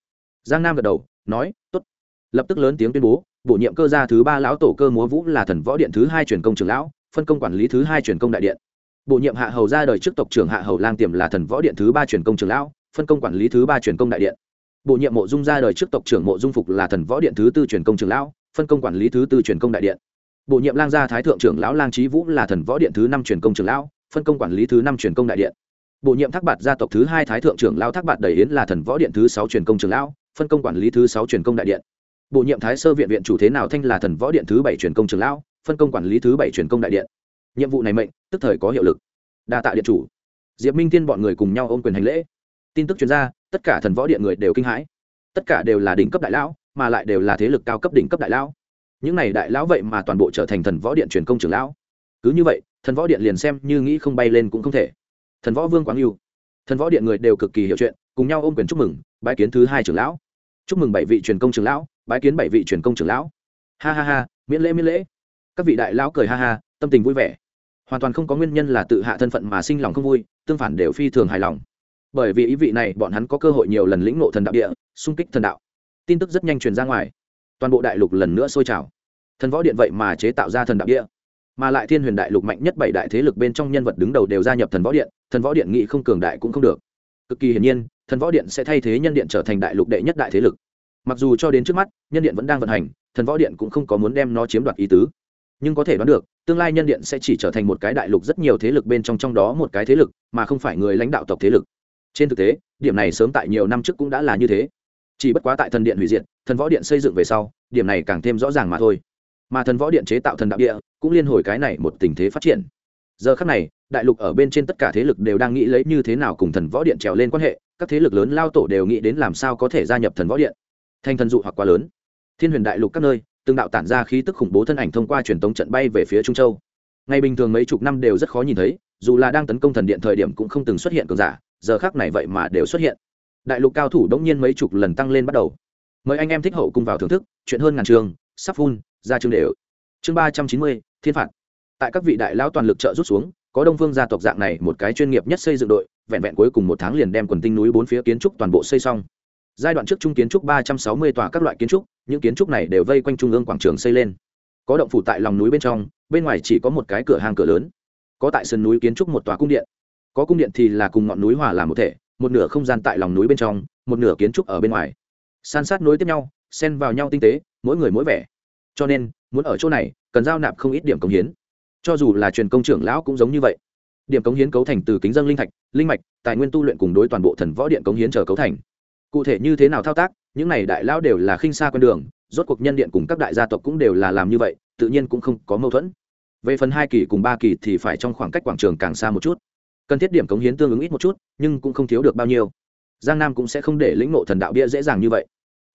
giang nam gật đầu, nói t ố t lập tức lớn tiếng tuyên bố, bổ nhiệm cơ gia thứ ba lão tổ cơ múa vũ là thần võ điện thứ hai truyền công trường lão, phân công quản lý thứ hai truyền công đại điện. Bổ nhiệm hạ hầu ra đời trước tộc trưởng hạ hầu lang tiềm là thần võ điện thứ ba truyền công trường lão, phân công quản lý thứ ba truyền công đại điện. Bổ nhiệm mộ dung ra đời trước tộc trưởng mộ dung phục là thần võ điện thứ tư truyền công trường lão, phân công quản lý thứ tư truyền công đại điện. Bổ nhiệm lang gia thái thượng trưởng lão lang trí vũ là thần võ điện thứ năm truyền công trường lão, phân công quản lý thứ năm truyền công đại điện. Bổ nhiệm thác bạt gia tộc thứ hai thái thượng trưởng lão thác bạt đầy yến là thần võ điện thứ sáu truyền công trường lão phân công quản lý thứ sáu truyền công đại điện. Bổ nhiệm thái sơ viện viện chủ thế nào thanh là thần võ điện thứ bảy truyền công trường lão, phân công quản lý thứ bảy truyền công đại điện. Nhiệm vụ này mệnh, tức thời có hiệu lực. Đa tạ điện chủ. Diệp minh tiên bọn người cùng nhau ôm quyền hành lễ. Tin tức chuyên gia tất cả thần võ điện người đều kinh hãi. Tất cả đều là đỉnh cấp đại lão, mà lại đều là thế lực cao cấp đỉnh cấp đại lão. Những này đại lão vậy mà toàn bộ trở thành thần võ điện truyền công trưởng lão. Cứ như vậy, thần võ điện liền xem như nghĩ không bay lên cũng không thể. Thần võ vương quáng yêu. Thần võ điện người đều cực kỳ hiểu chuyện, cùng nhau ôm quyền chúc mừng, bái kiến thứ hai trưởng lão chúc mừng bảy vị truyền công trưởng lão, bái kiến bảy vị truyền công trưởng lão. Ha ha ha, miễn lễ miễn lễ. Các vị đại lão cười ha ha, tâm tình vui vẻ. Hoàn toàn không có nguyên nhân là tự hạ thân phận mà sinh lòng không vui, tương phản đều phi thường hài lòng. Bởi vì ý vị này, bọn hắn có cơ hội nhiều lần lĩnh ngộ thần đạo địa, xung kích thần đạo. Tin tức rất nhanh truyền ra ngoài. Toàn bộ đại lục lần nữa sôi trào. Thần võ điện vậy mà chế tạo ra thần đạo địa. Mà lại thiên huyền đại lục mạnh nhất bảy đại thế lực bên trong nhân vật đứng đầu đều gia nhập thần võ điện, thần võ điện nghị không cường đại cũng không được. Cực kỳ hiển nhiên thần võ điện sẽ thay thế nhân điện trở thành đại lục đệ nhất đại thế lực. Mặc dù cho đến trước mắt, nhân điện vẫn đang vận hành, thần võ điện cũng không có muốn đem nó chiếm đoạt ý tứ. Nhưng có thể đoán được, tương lai nhân điện sẽ chỉ trở thành một cái đại lục rất nhiều thế lực bên trong trong đó một cái thế lực, mà không phải người lãnh đạo tộc thế lực. Trên thực tế, điểm này sớm tại nhiều năm trước cũng đã là như thế. Chỉ bất quá tại thần điện hủy diệt, thần võ điện xây dựng về sau, điểm này càng thêm rõ ràng mà thôi. Mà thần võ điện chế tạo thần đạo địa, cũng liên hồi cái này một tình thế phát triển. Giờ khắc này, đại lục ở bên trên tất cả thế lực đều đang nghĩ lấy như thế nào cùng thần võ điện trèo lên quan hệ các thế lực lớn lao tổ đều nghĩ đến làm sao có thể gia nhập thần võ điện. Thành thần dụ hoặc quá lớn. Thiên huyền đại lục các nơi, từng đạo tản ra khí tức khủng bố thân ảnh thông qua truyền tống trận bay về phía trung châu. Ngày bình thường mấy chục năm đều rất khó nhìn thấy, dù là đang tấn công thần điện thời điểm cũng không từng xuất hiện cường giả, giờ khác này vậy mà đều xuất hiện. Đại lục cao thủ đống nhiên mấy chục lần tăng lên bắt đầu. Mời anh em thích hậu cùng vào thưởng thức, chuyện hơn ngàn trường, sắp phun ra chương đều. Chương ba trăm chín mươi, thiên phạt. Tại các vị đại lão toàn lực trợ rút xuống, có đông phương gia tộc dạng này một cái chuyên nghiệp nhất xây dựng đội vẹn vẹn cuối cùng một tháng liền đem quần tinh núi bốn phía kiến trúc toàn bộ xây xong. Giai đoạn trước trung kiến trúc ba trăm sáu mươi tòa các loại kiến trúc, những kiến trúc này đều vây quanh trung ương quảng trường xây lên. Có động phủ tại lòng núi bên trong, bên ngoài chỉ có một cái cửa hàng cửa lớn. Có tại sườn núi kiến trúc một tòa cung điện. Có cung điện thì là cùng ngọn núi hòa làm một thể, một nửa không gian tại lòng núi bên trong, một nửa kiến trúc ở bên ngoài. San sát nối tiếp nhau, xen vào nhau tinh tế, mỗi người mỗi vẻ. Cho nên, muốn ở chỗ này, cần giao nạp không ít điểm công hiến. Cho dù là truyền công trưởng lão cũng giống như vậy điểm cống hiến cấu thành từ kính dân linh thạch, linh mạch, tài nguyên tu luyện cùng đối toàn bộ thần võ điện cống hiến chờ cấu thành. Cụ thể như thế nào thao tác, những này đại lão đều là khinh xa con đường, rốt cuộc nhân điện cùng các đại gia tộc cũng đều là làm như vậy, tự nhiên cũng không có mâu thuẫn. Về phần hai kỳ cùng ba kỳ thì phải trong khoảng cách quảng trường càng xa một chút. Cần thiết điểm cống hiến tương ứng ít một chút, nhưng cũng không thiếu được bao nhiêu. Giang nam cũng sẽ không để lĩnh ngộ thần đạo bia dễ dàng như vậy.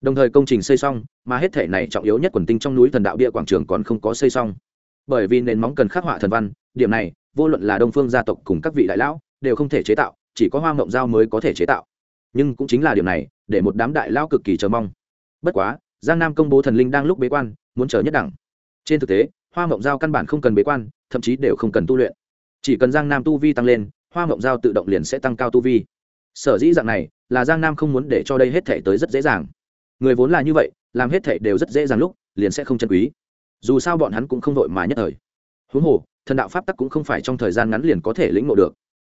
Đồng thời công trình xây xong, mà hết thể này trọng yếu nhất quần tinh trong núi thần đạo bia quảng trường còn không có xây xong. Bởi vì nền móng cần khắc họa thần văn, điểm này vô luận là đông phương gia tộc cùng các vị đại lão, đều không thể chế tạo, chỉ có hoa mộng giao mới có thể chế tạo. Nhưng cũng chính là điều này, để một đám đại lão cực kỳ chờ mong. Bất quá, giang nam công bố thần linh đang lúc bế quan, muốn chờ nhất đẳng. Trên thực tế, hoa mộng giao căn bản không cần bế quan, thậm chí đều không cần tu luyện. Chỉ cần giang nam tu vi tăng lên, hoa mộng giao tự động liền sẽ tăng cao tu vi. Sở dĩ dạng này, là giang nam không muốn để cho đây hết thể tới rất dễ dàng. Người vốn là như vậy, làm hết thể đều rất dễ dàng lúc, liền sẽ không chân quý. Dù sao bọn hắn cũng không vội mà nhất thời. Huống hồ thần đạo pháp tắc cũng không phải trong thời gian ngắn liền có thể lĩnh ngộ được.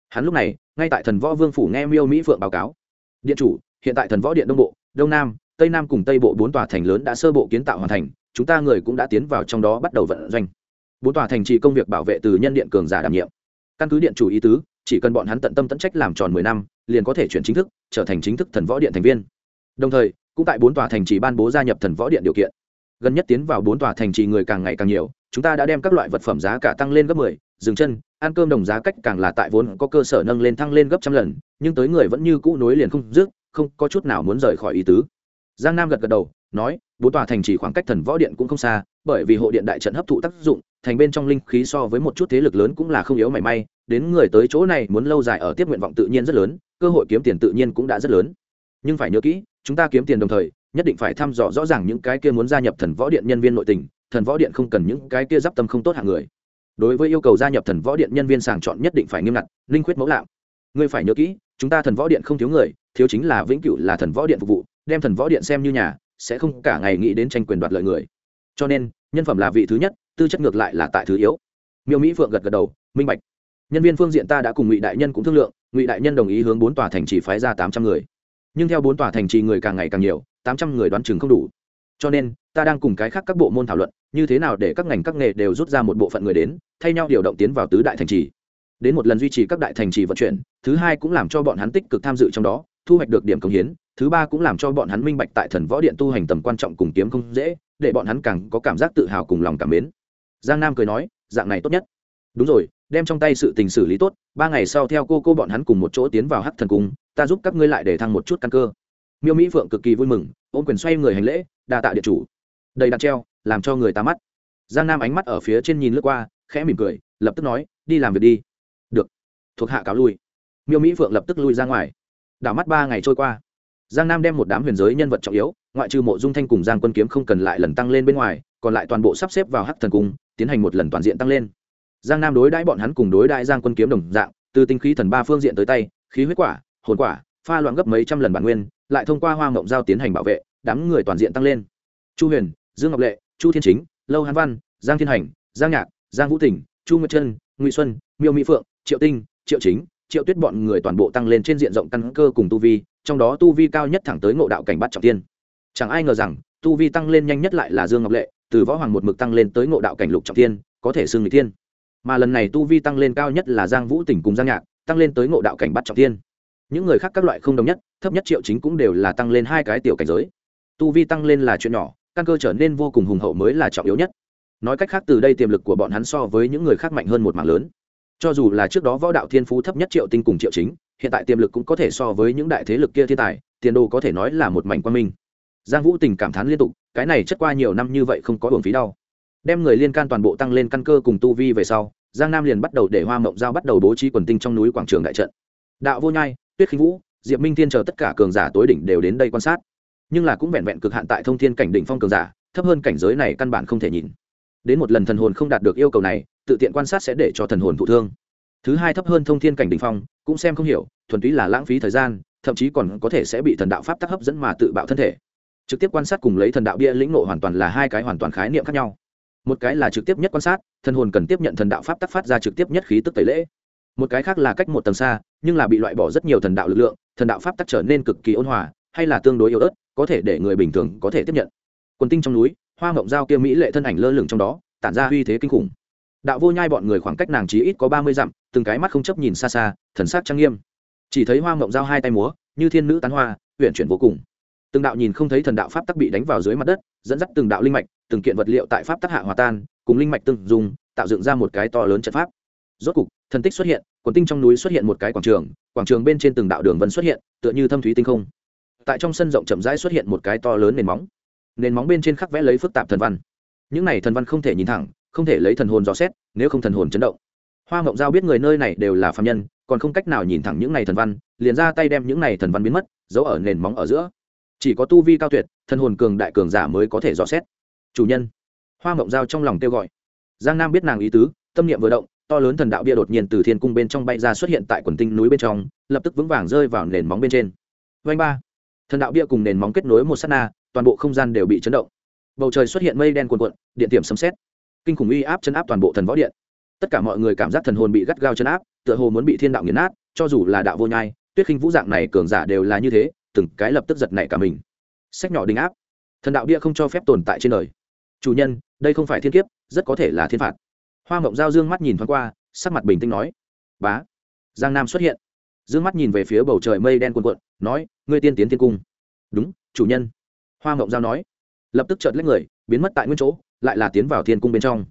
Hắn lúc này, ngay tại thần võ vương phủ nghe miêu mỹ phượng báo cáo. Điện chủ, hiện tại thần võ điện đông bộ, đông nam, tây nam cùng tây bộ bốn tòa thành lớn đã sơ bộ kiến tạo hoàn thành, chúng ta người cũng đã tiến vào trong đó bắt đầu vận doanh. Bốn tòa thành trì công việc bảo vệ từ nhân điện cường giả đảm nhiệm. Căn cứ điện chủ ý tứ, chỉ cần bọn hắn tận tâm tận trách làm tròn mười năm, liền có thể chuyển chính thức, trở thành chính thức thần võ điện thành viên. Đồng thời, cũng tại bốn tòa thành trì ban bố gia nhập thần võ điện điều kiện gần nhất tiến vào bốn tòa thành trì người càng ngày càng nhiều, chúng ta đã đem các loại vật phẩm giá cả tăng lên gấp mười, dừng chân, ăn cơm đồng giá cách càng là tại vốn có cơ sở nâng lên thăng lên gấp trăm lần, nhưng tới người vẫn như cũ nối liền không dứt, không có chút nào muốn rời khỏi ý tứ. Giang nam gật gật đầu, nói, bốn tòa thành trì khoảng cách thần võ điện cũng không xa, bởi vì hộ điện đại trận hấp thụ tác dụng, thành bên trong linh khí so với một chút thế lực lớn cũng là không yếu mảy may, đến người tới chỗ này muốn lâu dài ở tiếp nguyện vọng tự nhiên rất lớn, cơ hội kiếm tiền tự nhiên cũng đã rất lớn. Nhưng phải nhớ kỹ, chúng ta kiếm tiền đồng thời nhất định phải thăm dò rõ ràng những cái kia muốn gia nhập thần võ điện nhân viên nội tình, thần võ điện không cần những cái kia d i p tâm không tốt hạng người. Đối với yêu cầu gia nhập thần võ điện nhân viên sàng chọn nhất định phải nghiêm ngặt, linh khuyết mẫu lạm. Ngươi phải nhớ kỹ, chúng ta thần võ điện không thiếu người, thiếu chính là vĩnh cửu là thần võ điện phục vụ, đem thần võ điện xem như nhà, sẽ không cả ngày nghĩ đến tranh quyền đoạt lợi người. Cho nên, nhân phẩm là vị thứ nhất, tư chất ngược lại là tại thứ yếu. Miêu mỹ phượng gật gật đầu, minh bạch. Nhân viên phương diện ta đã cùng ngụy đại nhân cũng thương lượng, ngụy đại nhân đồng ý hướng bốn tòa thành trì phái ra tám trăm người. Nhưng theo bốn tòa thành trì người càng ngày càng nhiều tám trăm người đoán chừng không đủ. Cho nên, ta đang cùng cái khác các bộ môn thảo luận, như thế nào để các ngành các nghề đều rút ra một bộ phận người đến, thay nhau điều động tiến vào tứ đại thành trì. Đến một lần duy trì các đại thành trì vận chuyển, thứ hai cũng làm cho bọn hắn tích cực tham dự trong đó, thu hoạch được điểm công hiến, thứ ba cũng làm cho bọn hắn minh bạch tại thần võ điện tu hành tầm quan trọng cùng kiếm không dễ, để bọn hắn càng có cảm giác tự hào cùng lòng cảm mến. Giang nam cười nói, dạng này tốt nhất. Đúng rồi, đem trong tay sự tình xử lý tốt, ba ngày sau theo cô cô bọn hắn cùng một chỗ tiến vào hắc thần cung, ta giúp các ngươi lại để thăng một chút căn cơ miêu mỹ phượng cực kỳ vui mừng, ôm quyền xoay người hành lễ, đa tạ địa chủ. Đầy đặt treo, làm cho người ta mắt. Giang nam ánh mắt ở phía trên nhìn lướt qua, khẽ mỉm cười, lập tức nói, đi làm việc đi. Được. Thuộc hạ cáo lui. Miêu mỹ phượng lập tức lui ra ngoài. Đảo mắt ba ngày trôi qua. Giang nam đem một đám huyền giới nhân vật trọng yếu, ngoại trừ mộ dung thanh cùng giang quân kiếm không cần lại lần tăng lên bên ngoài, còn lại toàn bộ sắp xếp vào hắc thần cung, tiến hành một lần toàn diện tăng lên. Giang nam đối đãi bọn hắn cùng đối đãi giang quân kiếm đồng dạng, từ tinh khí thần ba phương diện tới tay, khí huyết quả, hồn quả, pha loạn gấp mấy trăm lần bản nguyên lại thông qua hoa mộng giao tiến hành bảo vệ, đám người toàn diện tăng lên. Chu huyền, dương ngọc lệ, chu thiên chính, lâu hán văn, giang thiên hành, giang nhạc, giang vũ tỉnh, chu nguyệt trân, ngụy xuân, miêu mỹ phượng, triệu tinh, triệu chính, triệu tuyết bọn người toàn bộ tăng lên trên diện rộng căn cơ cùng tu vi, trong đó tu vi cao nhất thẳng tới ngộ đạo cảnh bắt trọng tiên. Chẳng ai ngờ rằng, tu vi tăng lên nhanh nhất lại là dương ngọc lệ, từ võ hoàng một mực tăng lên tới ngộ đạo cảnh lục trọng tiên, có thể xưng người tiên. Mà lần này tu vi tăng lên cao nhất là giang vũ tỉnh cùng giang nhạc, tăng lên tới ngộ đạo cảnh bắt trọng tiên những người khác các loại không đồng nhất, thấp nhất triệu chính cũng đều là tăng lên hai cái tiểu cảnh giới. Tu vi tăng lên là chuyện nhỏ, căn cơ trở nên vô cùng hùng hậu mới là trọng yếu nhất. Nói cách khác, từ đây tiềm lực của bọn hắn so với những người khác mạnh hơn một mạng lớn. Cho dù là trước đó võ đạo thiên phú thấp nhất triệu tinh cùng triệu chính, hiện tại tiềm lực cũng có thể so với những đại thế lực kia thiên tài, tiền đồ có thể nói là một mảnh quan minh. Giang vũ tình cảm thán liên tục, cái này chất qua nhiều năm như vậy không có hưởng phí đau. Đem người liên can toàn bộ tăng lên căn cơ cùng tu vi về sau, giang nam liền bắt đầu để hoa mộng giao bắt đầu bố trí quần tinh trong núi quảng trường đại trận. Đạo vô nhai tuyết khinh vũ, diệp minh thiên chờ tất cả cường giả tối đỉnh đều đến đây quan sát. Nhưng là cũng vẹn vẹn cực hạn tại thông thiên cảnh đỉnh phong cường giả, thấp hơn cảnh giới này căn bản không thể nhìn. Đến một lần thần hồn không đạt được yêu cầu này, tự tiện quan sát sẽ để cho thần hồn thụ thương. Thứ hai thấp hơn thông thiên cảnh đỉnh phong, cũng xem không hiểu, thuần túy là lãng phí thời gian, thậm chí còn có thể sẽ bị thần đạo pháp tắc hấp dẫn mà tự bạo thân thể. Trực tiếp quan sát cùng lấy thần đạo bia lĩnh nộ hoàn toàn là hai cái hoàn toàn khái niệm khác nhau. Một cái là trực tiếp nhất quan sát, thần hồn cần tiếp nhận thần đạo pháp tắc phát ra trực tiếp nhất khí tức tẩy lễ một cái khác là cách một tầng xa, nhưng là bị loại bỏ rất nhiều thần đạo lực lượng, thần đạo pháp tắc trở nên cực kỳ ôn hòa, hay là tương đối yếu ớt, có thể để người bình thường có thể tiếp nhận. Quần tinh trong núi, hoa ngộng giao kia mỹ lệ thân ảnh lơ lửng trong đó, tản ra uy thế kinh khủng. Đạo vô nhai bọn người khoảng cách nàng chí ít có ba mươi dặm, từng cái mắt không chấp nhìn xa xa, thần sắc trang nghiêm. Chỉ thấy hoa ngộng giao hai tay múa, như thiên nữ tán hoa huyện chuyển vô cùng. Từng đạo nhìn không thấy thần đạo pháp tắc bị đánh vào dưới mặt đất, dẫn dắt từng đạo linh mạch, từng kiện vật liệu tại pháp tắc hạ hòa tan, cùng linh mạch từng dùng, tạo dựng ra một cái to lớn trận pháp. Rốt cục thần tích xuất hiện, quần tinh trong núi xuất hiện một cái quảng trường quảng trường bên trên từng đạo đường vân xuất hiện, tựa như thâm thúy tinh không. Tại trong sân rộng chậm rãi xuất hiện một cái to lớn nền móng. Nền móng bên trên khắc vẽ lấy phức tạp thần văn. Những này thần văn không thể nhìn thẳng, không thể lấy thần hồn dò xét, nếu không thần hồn chấn động. Hoa ngộng giao biết người nơi này đều là phạm nhân, còn không cách nào nhìn thẳng những này thần văn, liền ra tay đem những này thần văn biến mất, giấu ở nền móng ở giữa. Chỉ có tu vi cao tuyệt, thần hồn cường đại cường giả mới có thể dò xét. Chủ nhân. Hoa ngộng giao trong lòng kêu gọi. Giang nam biết nàng ý tứ, tâm niệm vừa động to lớn thần đạo bia đột nhiên từ thiên cung bên trong bay ra xuất hiện tại quần tinh núi bên trong, lập tức vững vàng rơi vào nền móng bên trên. Vanh ba. Thần đạo bia cùng nền móng kết nối một s á t na, toàn bộ không gian đều bị chấn động. Bầu trời xuất hiện mây đen cuồn cuộn, điện tiệm sấm xét kinh khủng uy áp chấn áp toàn bộ thần võ điện. Tất cả mọi người cảm giác thần hồn bị gắt gao chấn áp, tựa hồ muốn bị thiên đạo nghiền nát, cho dù là đạo vô nhai, tuyết khinh vũ dạng này cường giả đều là như thế, từng cái lập tức giật nảy cả mình. Sách nhỏ đình áp. Thần đạo bia không cho phép tồn tại trên đời. Chủ nhân, đây không phải thiên kiếp, rất có thể là thiên phạt hoa mộng giao dương mắt nhìn thoáng qua, sắc mặt bình tĩnh nói, bá. Giang nam xuất hiện, dương mắt nhìn về phía bầu trời mây đen cuồn cuộn, nói, ngươi tiên tiến thiên cung. Đúng, chủ nhân. Hoa mộng giao nói, lập tức chợt lấy người, biến mất tại nguyên chỗ, lại là tiến vào thiên cung bên trong.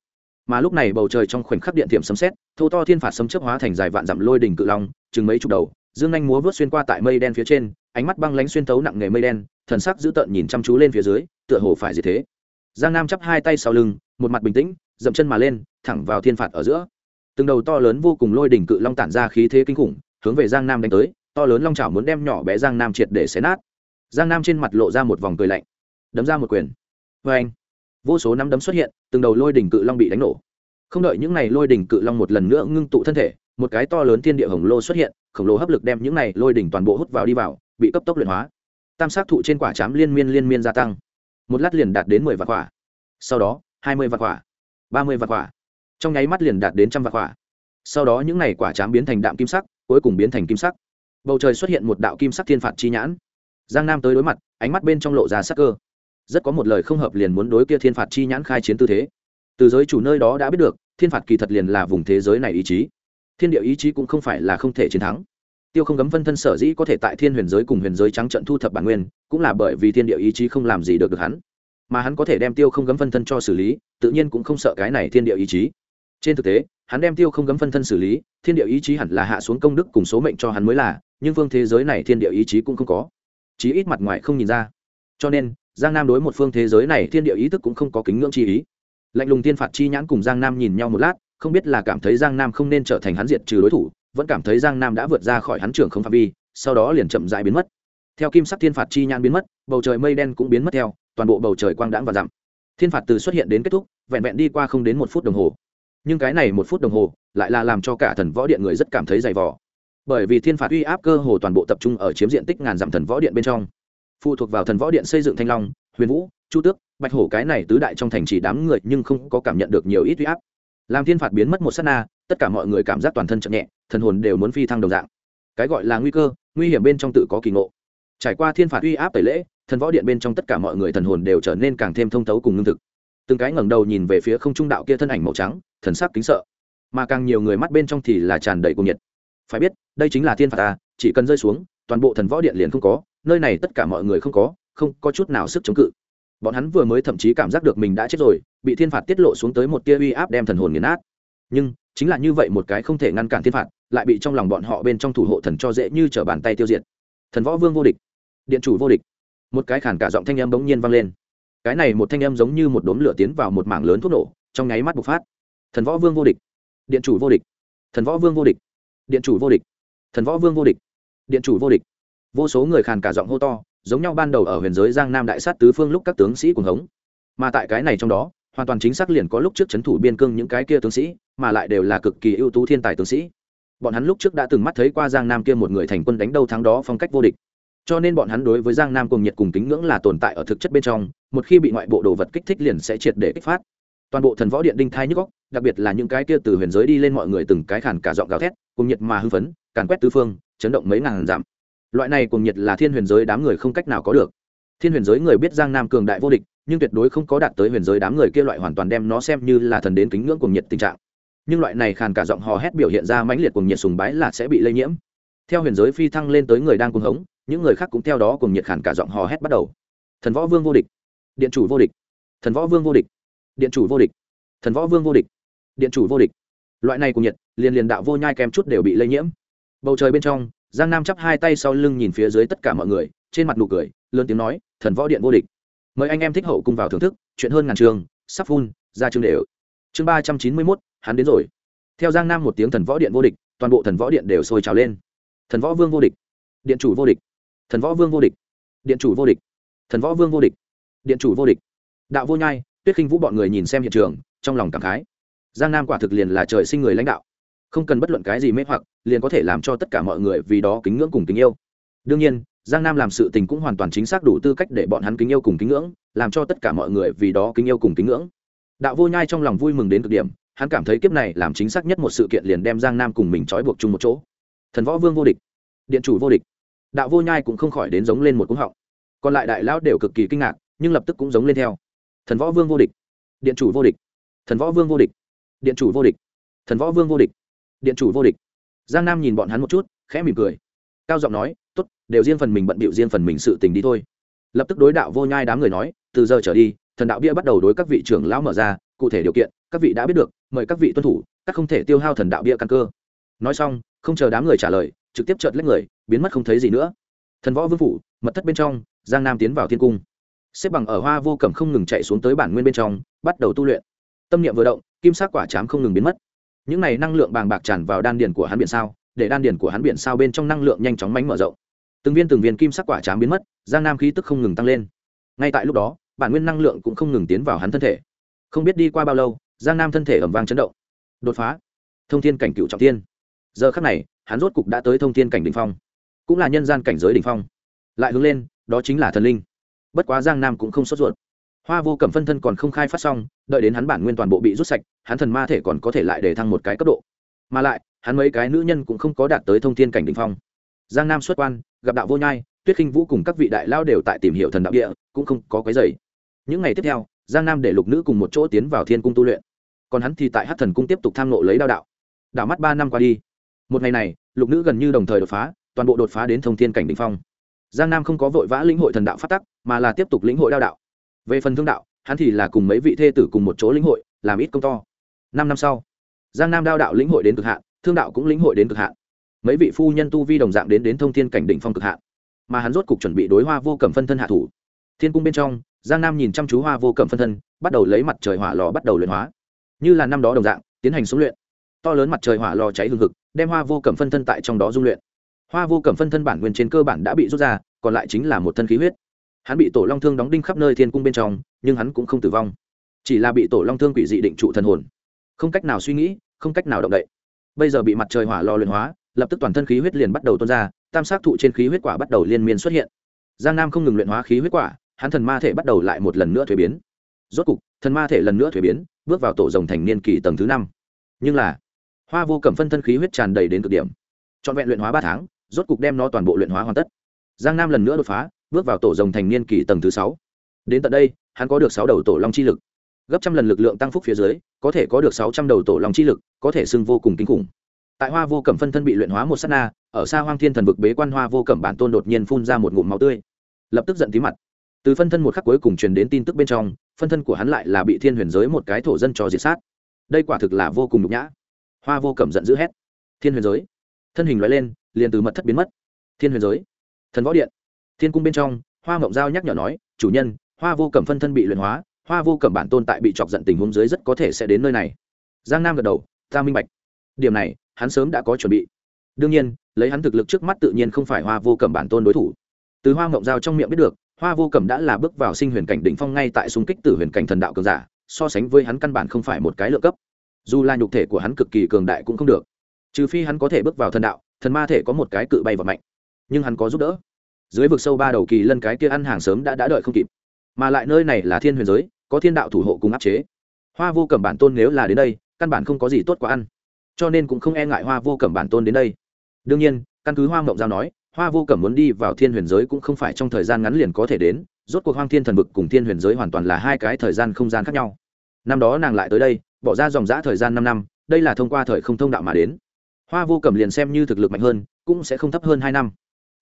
Mà lúc này bầu trời trong khoảnh khắc điện tiệm sấm xét thâu to thiên phạt sấm chớp hóa thành dài vạn dặm lôi đỉnh cự long, chừng mấy chục đầu, dương anh múa vớt xuyên qua tại mây đen phía trên, ánh mắt băng lánh xuyên tấu nặng nghề mây đen, thần sắc dữ tợn nhìn chăm chú lên phía dưới, tựa hồ phải gì thế. Giang nam chắp hai tay sau lưng, một mặt bình tĩnh dậm chân mà lên, thẳng vào thiên phạt ở giữa. Từng đầu to lớn vô cùng lôi đỉnh cự long tản ra khí thế kinh khủng, hướng về giang nam đánh tới, to lớn long chảo muốn đem nhỏ bé giang nam triệt để xé nát. Giang nam trên mặt lộ ra một vòng cười lạnh. Đấm ra một quyền. Vê anh, vô số năm đấm xuất hiện, từng đầu lôi đỉnh cự long bị đánh nổ. Không đợi những này lôi đỉnh cự long một lần nữa ngưng tụ thân thể, một cái to lớn thiên địa hồng lô xuất hiện, khổng lồ hấp lực đem những này lôi đỉnh toàn bộ hút vào đi vào, bị cấp tốc luyện hóa. Tam sát thụ trên quả chám liên miên liên miên gia tăng. Một lát liền đạt đến mười vạn quả. Sau đó, hai mươi vạn quả ba mươi vạn quả. Trong nháy mắt liền đạt đến trăm vạn quả. Sau đó những n à y quả chám biến thành đạm kim sắc, cuối cùng biến thành kim sắc. Bầu trời xuất hiện một đạo kim sắc thiên phạt chi nhãn. Giang nam tới đối mặt, ánh mắt bên trong lộ ra sắc cơ. Rất có một lời không hợp liền muốn đối kia thiên phạt chi nhãn khai chiến tư thế. Từ giới chủ nơi đó đã biết được, thiên phạt kỳ thật liền là vùng thế giới này ý chí. Thiên địa ý chí cũng không phải là không thể chiến thắng. Tiêu không gấm phân thân sở dĩ có thể tại thiên huyền giới cùng huyền giới trắng trận thu thập bản nguyên, cũng là bởi vì thiên địa ý chí không làm gì được được hắn mà hắn có thể đem tiêu không gấm phân thân cho xử lý, tự nhiên cũng không sợ cái này thiên địa ý chí. Trên thực tế, hắn đem tiêu không gấm phân thân xử lý, thiên địa ý chí hẳn là hạ xuống công đức cùng số mệnh cho hắn mới là, nhưng phương thế giới này thiên địa ý chí cũng không có. Chí ít mặt ngoài không nhìn ra. Cho nên, giang nam đối một phương thế giới này thiên địa ý thức cũng không có kính ngưỡng chi ý. Lạnh lùng tiên phạt chi nhãn cùng giang nam nhìn nhau một lát, không biết là cảm thấy giang nam không nên trở thành hắn diệt trừ đối thủ, vẫn cảm thấy giang nam đã vượt ra khỏi hắn trưởng không phạm vi, sau đó liền chậm dại biến mất. Theo kim sắc thiên phạt chi nhãn biến mất, bầu trời mây đen cũng biến mất theo toàn bộ bầu trời quang đãng và dặm. Thiên phạt từ xuất hiện đến kết thúc, vẹn vẹn đi qua không đến một phút đồng hồ. Nhưng cái này một phút đồng hồ, lại là làm cho cả thần võ điện người rất cảm thấy dày vò. Bởi vì thiên phạt uy áp cơ hồ toàn bộ tập trung ở chiếm diện tích ngàn dặm thần võ điện bên trong. Phụ thuộc vào thần võ điện xây dựng thanh long, huyền vũ, chu tước, bạch hổ cái này tứ đại trong thành chỉ đám người nhưng không có cảm nhận được nhiều ít uy áp. Làm thiên phạt biến mất một s á t na, tất cả mọi người cảm giác toàn thân chậm nhẹ, thần hồn đều muốn phi thăng đồng dạng. Cái gọi là nguy cơ, nguy hiểm bên trong tự có kỳ ngộ. Trải qua thiên phạt uy áp tẩy lễ thần võ điện bên trong tất cả mọi người thần hồn đều trở nên càng thêm thông thấu cùng lương thực. Từng cái ngẩng đầu nhìn về phía không trung đạo kia thân ảnh màu trắng, thần sắc kính sợ. Mà càng nhiều người mắt bên trong thì là tràn đầy cuồng nhiệt. Phải biết, đây chính là thiên phạt ta, chỉ cần rơi xuống, toàn bộ thần võ điện liền không có, nơi này tất cả mọi người không có không có chút nào sức chống cự. Bọn hắn vừa mới thậm chí cảm giác được mình đã chết rồi, bị thiên phạt tiết lộ xuống tới một tia uy áp đem thần hồn nghiền nát. Nhưng, chính là như vậy một cái không thể ngăn cản thiên phạt, lại bị trong lòng bọn họ bên trong thủ hộ thần cho dễ như t r ở bàn tay tiêu diệt. Thần võ vương vô địch. Điện chủ vô địch một cái khản cả giọng thanh âm bỗng nhiên vang lên. Cái này một thanh âm giống như một đốm lửa tiến vào một mảng lớn thuốc nổ, trong nháy mắt bộc phát. Thần võ vương vô địch. Điện chủ vô địch. Thần võ vương vô địch. Điện chủ vô địch. Thần võ vương vô địch. Điện chủ vô địch. Vô số người khàn cả giọng hô to, giống nhau ban đầu ở huyền giới giang nam đại sát tứ phương lúc các tướng sĩ cùng hống. Mà tại cái này trong đó, hoàn toàn chính xác liền có lúc trước c h ấ n thủ biên cương những cái kia tướng sĩ, mà lại đều là cực kỳ ưu tú thiên tài tướng sĩ. Bọn hắn lúc trước đã từng mắt thấy qua giang nam kia một người thành quân đánh đâu thắng đó phong cách vô địch cho nên bọn hắn đối với giang nam cùng nhiệt cùng kính ngưỡng là tồn tại ở thực chất bên trong, một khi bị ngoại bộ đồ vật kích thích liền sẽ triệt để kích phát. Toàn bộ thần võ điện đinh thai nhức góc đặc biệt là những cái kia từ huyền giới đi lên mọi người từng cái khản cả giọng gào thét cùng nhiệt mà hưng phấn, càn quét tứ phương, chấn động mấy ngàn dặm. Loại này cùng nhiệt là thiên huyền giới đám người không cách nào có được. Thiên huyền giới người biết giang nam cường đại vô địch, nhưng tuyệt đối không có đạt tới huyền giới đám người kia loại hoàn toàn đem nó xem như là thần đến kính ngưỡng cùng nhiệt tình trạng. Nhưng loại này khàn cả giọng hò hét biểu hiện ra mãnh liệt cùng nhiệt sùng bái là sẽ bị lây nhiễm theo huyền giới phi thăng lên tới người đang cuồng hống, những người khác cũng theo đó cùng nhiệt khản cả giọng hò hét bắt đầu. Thần võ vương vô địch. Điện chủ vô địch. Thần võ vương vô địch. Điện chủ vô địch. Thần võ vương vô địch. Điện chủ vô địch. Loại này cùng nhiệt, liền liền đạo vô nhai kèm chút đều bị lây nhiễm. Bầu trời bên trong, giang nam chắp hai tay sau lưng nhìn phía dưới tất cả mọi người, trên mặt nụ cười, lớn tiếng nói, thần võ điện vô địch. Mời anh em thích hậu cùng vào thưởng thức, chuyện hơn ngàn trường, sắp phun ra chương đều. Chương ba trăm chín mươi mốt, hắn đến rồi. Theo giang nam một tiếng thần võ điện vô địch, toàn bộ thần võ điện đều sôi trào lên thần võ vương vô địch. Điện chủ vô địch. Thần võ vương vô địch. Điện chủ vô địch. Thần võ vương vô địch. Điện chủ vô địch. Đạo vô nhai, tuyết khinh vũ bọn người nhìn xem hiện trường, trong lòng cảm khái. Giang nam quả thực liền là trời sinh người lãnh đạo. Không cần bất luận cái gì mê hoặc, liền có thể làm cho tất cả mọi người vì đó kính ngưỡng cùng kính yêu. Đương nhiên, giang nam làm sự tình cũng hoàn toàn chính xác đủ tư cách để bọn hắn kính yêu cùng kính ngưỡng, làm cho tất cả mọi người vì đó kính yêu cùng kính ngưỡng. Đạo vô nhai trong lòng vui mừng đến cực điểm, hắn cảm thấy kiếp này làm chính xác nhất một sự kiện liền đem giang nam cùng mình trói buộc chung một chỗ thần võ vương vô địch, điện chủ vô địch. Đạo vô nhai cũng không khỏi đến giống lên một cúng họng. Còn lại đại lão đều cực kỳ kinh ngạc, nhưng lập tức cũng giống lên theo. Thần võ vương vô địch, điện chủ vô địch. Thần võ vương vô địch, điện chủ vô địch. Thần võ vương vô địch, điện chủ vô địch. Giang nam nhìn bọn hắn một chút, khẽ mỉm cười. Cao giọng nói t ố t đều riêng phần mình bận bịu riêng phần mình sự tình đi thôi. Lập tức đối đạo vô nhai đám người nói, từ giờ trở đi, thần đạo bia bắt đầu đối các vị trưởng lão mở ra, cụ thể điều kiện, các vị đã biết được, mời các vị tuân thủ, các không thể tiêu hao thần đạo bia căn cơ. Nói xong không chờ đám người trả lời, trực tiếp chợt lấy người, biến mất không thấy gì nữa. Thần võ vương phủ, mật thất bên trong, giang nam tiến vào thiên cung. Xếp bằng ở hoa vô cẩm không ngừng chạy xuống tới bản nguyên bên trong, bắt đầu tu luyện. Tâm niệm vừa động, kim sắc quả chám không ngừng biến mất. Những này năng lượng bàng bạc tràn vào đan điền của hắn biển sao, để đan điền của hắn biển sao bên trong năng lượng nhanh chóng mánh mở rộng. Từng viên từng viên kim sắc quả chám biến mất, giang nam khí tức không ngừng tăng lên. Ngay tại lúc đó, bản nguyên năng lượng cũng không ngừng tiến vào hắn thân thể. Không biết đi qua bao lâu, giang nam thân thể ẩm vang chấn động. Đột phá. Thông thiên cảnh cựu trọng tiên giờ khắc này, hắn rốt cục đã tới thông thiên cảnh đ ỉ n h phong, cũng là nhân gian cảnh giới đ ỉ n h phong. Lại hướng lên, đó chính là thần linh. Bất quá giang nam cũng không sốt ruột. Hoa vô cẩm phân thân còn không khai phát xong, đợi đến hắn bản nguyên toàn bộ bị rút sạch, hắn thần ma thể còn có thể lại để thăng một cái cấp độ. Mà lại, hắn mấy cái nữ nhân cũng không có đạt tới thông thiên cảnh đ ỉ n h phong. Giang nam xuất quan, gặp đạo vô nhai, tuyết khinh vũ cùng các vị đại lao đều tại tìm hiểu thần đạo địa, cũng không có cái dày những ngày tiếp theo, giang nam để lục nữ cùng một chỗ tiến vào thiên cung tu luyện. Còn hắn thì tại hát thần cung tiếp tục tham nộ lấy đao đạo. Đạo mắt ba năm qua đi một ngày này, lục nữ gần như đồng thời đột phá, toàn bộ đột phá đến thông thiên cảnh đình phong. Giang nam không có vội vã lĩnh hội thần đạo phát tắc, mà là tiếp tục lĩnh hội đao đạo. Về phần thương đạo, hắn thì là cùng mấy vị thê tử cùng một chỗ lĩnh hội, làm ít công to. Năm năm sau, giang nam đao đạo lĩnh hội đến cực hạn, thương đạo cũng lĩnh hội đến cực hạn. Mấy vị phu nhân tu vi đồng dạng đến đến thông thiên cảnh đỉnh phong cực hạn. Mà hắn rốt cục chuẩn bị đối hoa vô cẩm phân thân hạ thủ. Thiên cung bên trong, giang nam nhìn chăm chú hoa vô cẩm phân thân, bắt đầu lấy mặt trời hỏa lò bắt đầu luyện hóa. Như là năm đó đồng dạng, tiến hành xuống luyện to lớn mặt trời hỏa lò cháy hừng hực, đem hoa vô cẩm phân thân tại trong đó dung luyện. Hoa vô cẩm phân thân bản nguyên trên cơ bản đã bị rút ra, còn lại chính là một thân khí huyết. Hắn bị tổ long thương đóng đinh khắp nơi thiên cung bên trong, nhưng hắn cũng không tử vong. Chỉ là bị tổ long thương quỷ dị định trụ thần hồn. Không cách nào suy nghĩ, không cách nào động đậy. Bây giờ bị mặt trời hỏa lò luyện hóa, lập tức toàn thân khí huyết liền bắt đầu tuôn ra, tam sát thụ trên khí huyết quả bắt đầu liên miên xuất hiện. Giang nam không ngừng luyện hóa khí huyết quả, hắn thần ma thể bắt đầu lại một lần nữa thuế biến. Rốt cục, thần ma thể lần nữa thuế biến, bước vào tổ rồng thành niên kỳ tầng thứ năm. Nhưng là hoa vô cẩm phân thân khí huyết tràn đầy đến cực điểm. Trọn vẹn luyện hóa ba tháng, rốt cục đem nó toàn bộ luyện hóa hoàn tất. Giang nam lần nữa đột phá, bước vào tổ rồng thành niên kỳ tầng thứ sáu. Đến tận đây, hắn có được sáu đầu tổ long chi lực. Gấp trăm lần lực lượng tăng phúc phía dưới, có thể có được sáu trăm đầu tổ long chi lực, có thể xưng vô cùng kinh khủng. Tại hoa vô cẩm phân thân bị luyện hóa một s á t na, ở xa hoang thiên thần vực bế quan hoa vô cẩm bản tôn đột nhiên phun ra một ngụm máu tươi. Lập tức giận tí mặt. Từ phân thân một khắc cuối cùng truyền đến tin tức bên trong, phân thân của hắn lại là bị thiên huyền giới một cái thổ dân cho diệt sát. Đây quả thực là vô cùng nhục nhã hoa vô cẩm giận dữ hét. Thiên huyền giới. Thân hình loại lên, liền từ mật thất biến mất. Thiên huyền giới. Thần võ điện. Thiên cung bên trong, hoa mộng giao nhắc nhở nói, chủ nhân, hoa vô cẩm phân thân bị luyện hóa, hoa vô cẩm bản tôn tại bị chọc giận tình huống dưới rất có thể sẽ đến nơi này. Giang nam gật đầu, ta minh bạch. Điểm này, hắn sớm đã có chuẩn bị. Đương nhiên, lấy hắn thực lực trước mắt tự nhiên không phải hoa vô cẩm bản tôn đối thủ. Từ hoa mộng giao trong miệng biết được, hoa vô cẩm đã là bước vào sinh huyền cảnh đỉnh phong ngay tại xung kích tử huyền cảnh thần đạo cường giả, so sánh với hắn căn bản không phải một cái lựa cấp dù là nhục thể của hắn cực kỳ cường đại cũng không được. Trừ phi hắn có thể bước vào thần đạo, thần ma thể có một cái cự bay và mạnh. Nhưng hắn có giúp đỡ. Dưới vực sâu ba đầu kỳ lân cái kia ăn hàng sớm đã đã đợi không kịp. Mà lại nơi này là thiên huyền giới, có thiên đạo thủ hộ cùng áp chế. Hoa vô cẩm bản tôn nếu là đến đây, căn bản không có gì tốt quá ăn. Cho nên cũng không e ngại hoa vô cẩm bản tôn đến đây. Đương nhiên, căn cứ hoa mộng giao nói, hoa vô cẩm muốn đi vào thiên huyền giới cũng không phải trong thời gian ngắn liền có thể đến, rốt cuộc hoang thiên thần vực cùng thiên huyền giới hoàn toàn là hai cái thời gian không gian khác nhau. Năm đó nàng lại tới đây bỏ ra dòng giã thời gian năm năm, đây là thông qua thời không thông đạo mà đến. Hoa vô cẩm liền xem như thực lực mạnh hơn, cũng sẽ không thấp hơn hai năm.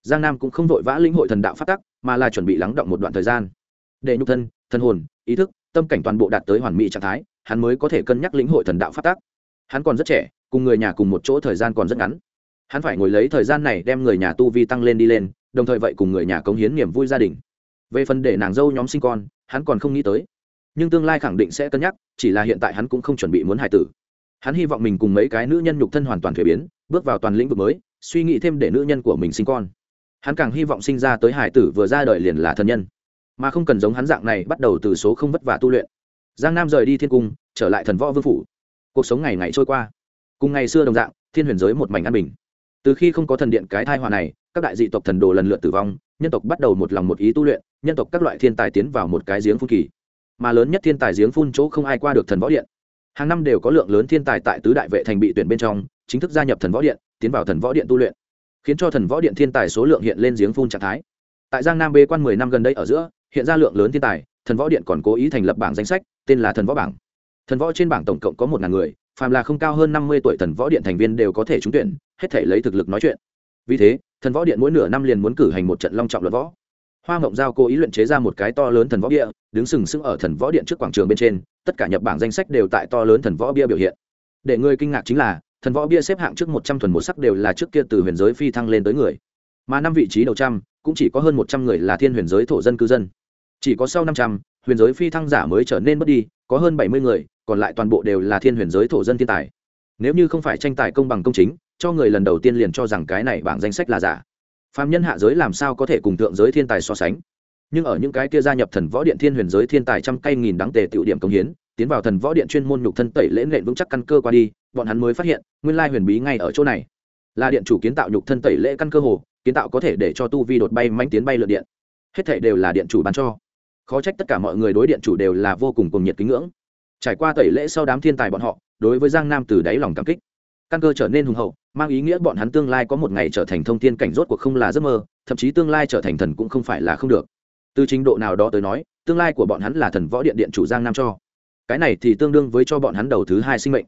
Giang nam cũng không vội vã lĩnh hội thần đạo phát tắc, mà là chuẩn bị lắng động một đoạn thời gian. Để nhục thân thân hồn, ý thức, tâm cảnh toàn bộ đạt tới hoàn mỹ trạng thái, hắn mới có thể cân nhắc lĩnh hội thần đạo phát tắc. Hắn còn rất trẻ, cùng người nhà cùng một chỗ thời gian còn rất ngắn. Hắn phải ngồi lấy thời gian này đem người nhà tu vi tăng lên đi lên, đồng thời vậy cùng người nhà cống hiến niềm vui gia đình. Về phần để nàng dâu nhóm sinh con, hắn còn không nghĩ tới nhưng tương lai khẳng định sẽ cân nhắc, chỉ là hiện tại hắn cũng không chuẩn bị muốn hài tử. Hắn hy vọng mình cùng mấy cái nữ nhân nhục thân hoàn toàn thuế biến, bước vào toàn lĩnh vực mới, suy nghĩ thêm để nữ nhân của mình sinh con. Hắn càng hy vọng sinh ra tới hải tử vừa ra đời liền là thân nhân, mà không cần giống hắn dạng này bắt đầu từ số không vất vả tu luyện. Giang nam rời đi thiên cung, trở lại thần võ vương phủ. Cuộc sống ngày ngày trôi qua, cùng ngày xưa đồng dạng, thiên huyền giới một mảnh an bình. Từ khi không có thần điện cái thai hòa này, các đại dị tộc thần đồ lần lượt tử vong, nhân tộc bắt đầu một lòng một ý tu luyện, nhân tộc các loại thiên tài tiến vào một cái giếng phun kỳ mà lớn nhất thiên tài giếng phun chỗ không ai qua được thần võ điện. Hàng năm đều có lượng lớn thiên tài tại tứ đại vệ thành bị tuyển bên trong, chính thức gia nhập thần võ điện, tiến vào thần võ điện tu luyện, khiến cho thần võ điện thiên tài số lượng hiện lên giếng phun trạng thái. Tại giang nam bê quan mười năm gần đây ở giữa, hiện ra lượng lớn thiên tài, thần võ điện còn cố ý thành lập bảng danh sách, tên là thần võ bảng. Thần võ trên bảng tổng cộng có một ngàn người, phàm là không cao hơn năm mươi tuổi thần võ điện thành viên đều có thể trúng tuyển, hết thể lấy thực lực nói chuyện. Vì thế, thần võ điện mỗi nửa năm liền muốn cử hành một trận long trọng luận võ hoa ngộng giao cố ý luyện chế ra một cái to lớn thần võ bia, đứng sừng sững ở thần võ điện trước quảng trường bên trên, tất cả nhập bảng danh sách đều tại to lớn thần võ bia biểu hiện. Để người kinh ngạc chính là, thần võ bia xếp hạng trước một trăm thuần một sắc đều là trước kia từ huyền giới phi thăng lên tới người. Mà năm vị trí đầu trăm, cũng chỉ có hơn một trăm người là thiên huyền giới thổ dân cư dân. Chỉ có sau năm trăm, huyền giới phi thăng giả mới trở nên mất đi, có hơn bảy mươi người, còn lại toàn bộ đều là thiên huyền giới thổ dân thiên tài. Nếu như không phải tranh tài công bằng công chính, cho người lần đầu tiên liền cho rằng cái này bảng danh sách là giả. Phàm nhân hạ giới làm sao có thể cùng thượng giới thiên tài so sánh? Nhưng ở những cái kia gia nhập thần võ điện thiên huyền giới thiên tài trăm cây nghìn đáng tề tiểu điểm công hiến, tiến vào thần võ điện chuyên môn nhục thân tẩy lễ nện vững chắc căn cơ qua đi, bọn hắn mới phát hiện, nguyên lai huyền bí ngay ở chỗ này. Là điện chủ kiến tạo nhục thân tẩy lễ căn cơ hồ, kiến tạo có thể để cho tu vi đột bay manh tiến bay lượn điện. Hết thể đều là điện chủ bán cho. Khó trách tất cả mọi người đối điện chủ đều là vô cùng cùng nhiệt kính ngưỡng. Trải qua tẩy lễ sau đám thiên tài bọn họ, đối với giang nam từ đáy lòng cảm kích căn cơ trở nên hùng hậu, mang ý nghĩa bọn hắn tương lai có một ngày trở thành thông thiên cảnh rốt cuộc không là giấc mơ, thậm chí tương lai trở thành thần cũng không phải là không được. Từ trình độ nào đó tới nói, tương lai của bọn hắn là thần võ điện điện chủ giang nam cho. Cái này thì tương đương với cho bọn hắn đầu thứ hai sinh mệnh.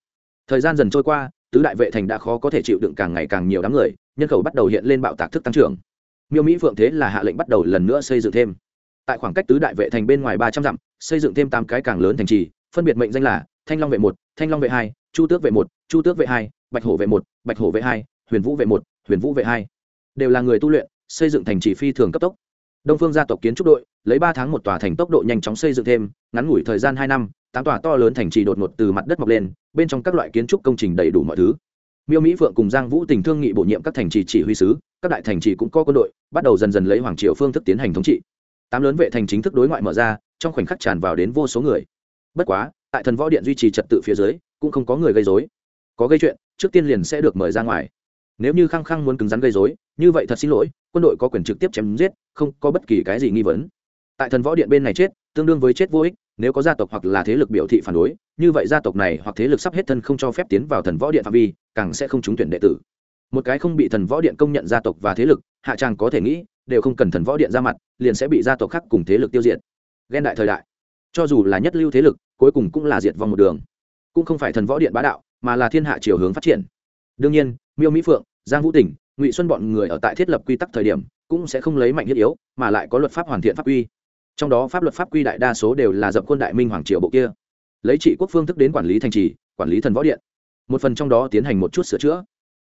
Thời gian dần trôi qua, tứ đại vệ thành đã khó có thể chịu đựng càng ngày càng nhiều đám người, nhân khẩu bắt đầu hiện lên bạo tạc thức tăng trưởng. Miêu mỹ phượng thế là hạ lệnh bắt đầu lần nữa xây dựng thêm. Tại khoảng cách tứ đại vệ thành bên ngoài ba trăm dặm, xây dựng thêm tám cái càng lớn thành trì, phân biệt mệnh danh là thanh long vệ một, thanh long vệ hai, chu tước vệ một, chu tước vệ hai bạch hổ vệ một, bạch hổ vệ hai, huyền vũ vệ một, huyền vũ vệ hai. Đều là người tu luyện, xây dựng thành trì phi thường cấp tốc. Đông phương gia tộc kiến trúc đội, lấy ba tháng một tòa thành tốc độ nhanh chóng xây dựng thêm, ngắn ngủi thời gian hai năm, tám tòa to lớn thành trì đột ngột từ mặt đất mọc lên, bên trong các loại kiến trúc công trình đầy đủ mọi thứ. Miêu mỹ phượng cùng giang vũ tình thương nghị bổ nhiệm các thành trì chỉ huy sứ, các đại thành trì cũng có quân đội, bắt đầu dần dần lấy hoàng triều phương thức tiến hành thống trị. Tám lớn vệ thành chính thức đối ngoại mở ra, trong khoảnh khắc tràn vào đến vô số người. Bất quá, tại thần võ điện duy trì trật tự phía dưới, cũng không có người gây dối có gây chuyện trước tiên liền sẽ được mời ra ngoài. Nếu như khăng khăng muốn cứng rắn gây dối như vậy thật xin lỗi, quân đội có quyền trực tiếp chém giết, không có bất kỳ cái gì nghi vấn. Tại thần võ điện bên này chết, tương đương với chết vô ích, nếu có gia tộc hoặc là thế lực biểu thị phản đối, như vậy gia tộc này hoặc thế lực sắp hết thân không cho phép tiến vào thần võ điện phạm vi, càng sẽ không trúng tuyển đệ tử. Một cái không bị thần võ điện công nhận gia tộc và thế lực, hạ tràng có thể nghĩ, đều không cần thần võ điện ra mặt, liền sẽ bị gia tộc khác cùng thế lực tiêu diệt. Ghen đại thời đại. Cho dù là nhất lưu thế lực, cuối cùng cũng là diệt vong một đường. Cũng không phải thần võ điện bá đạo mà là thiên hạ chiều hướng phát triển. Đương nhiên, miêu mỹ phượng, giang vũ tỉnh, ngụy xuân bọn người ở tại thiết lập quy tắc thời điểm cũng sẽ không lấy mạnh thiết yếu, mà lại có luật pháp hoàn thiện pháp quy. Trong đó pháp luật pháp quy đại đa số đều là dập quân đại minh hoàng triều bộ kia. Lấy trị quốc phương thức đến quản lý thành trì, quản lý thần võ điện. Một phần trong đó tiến hành một chút sửa chữa.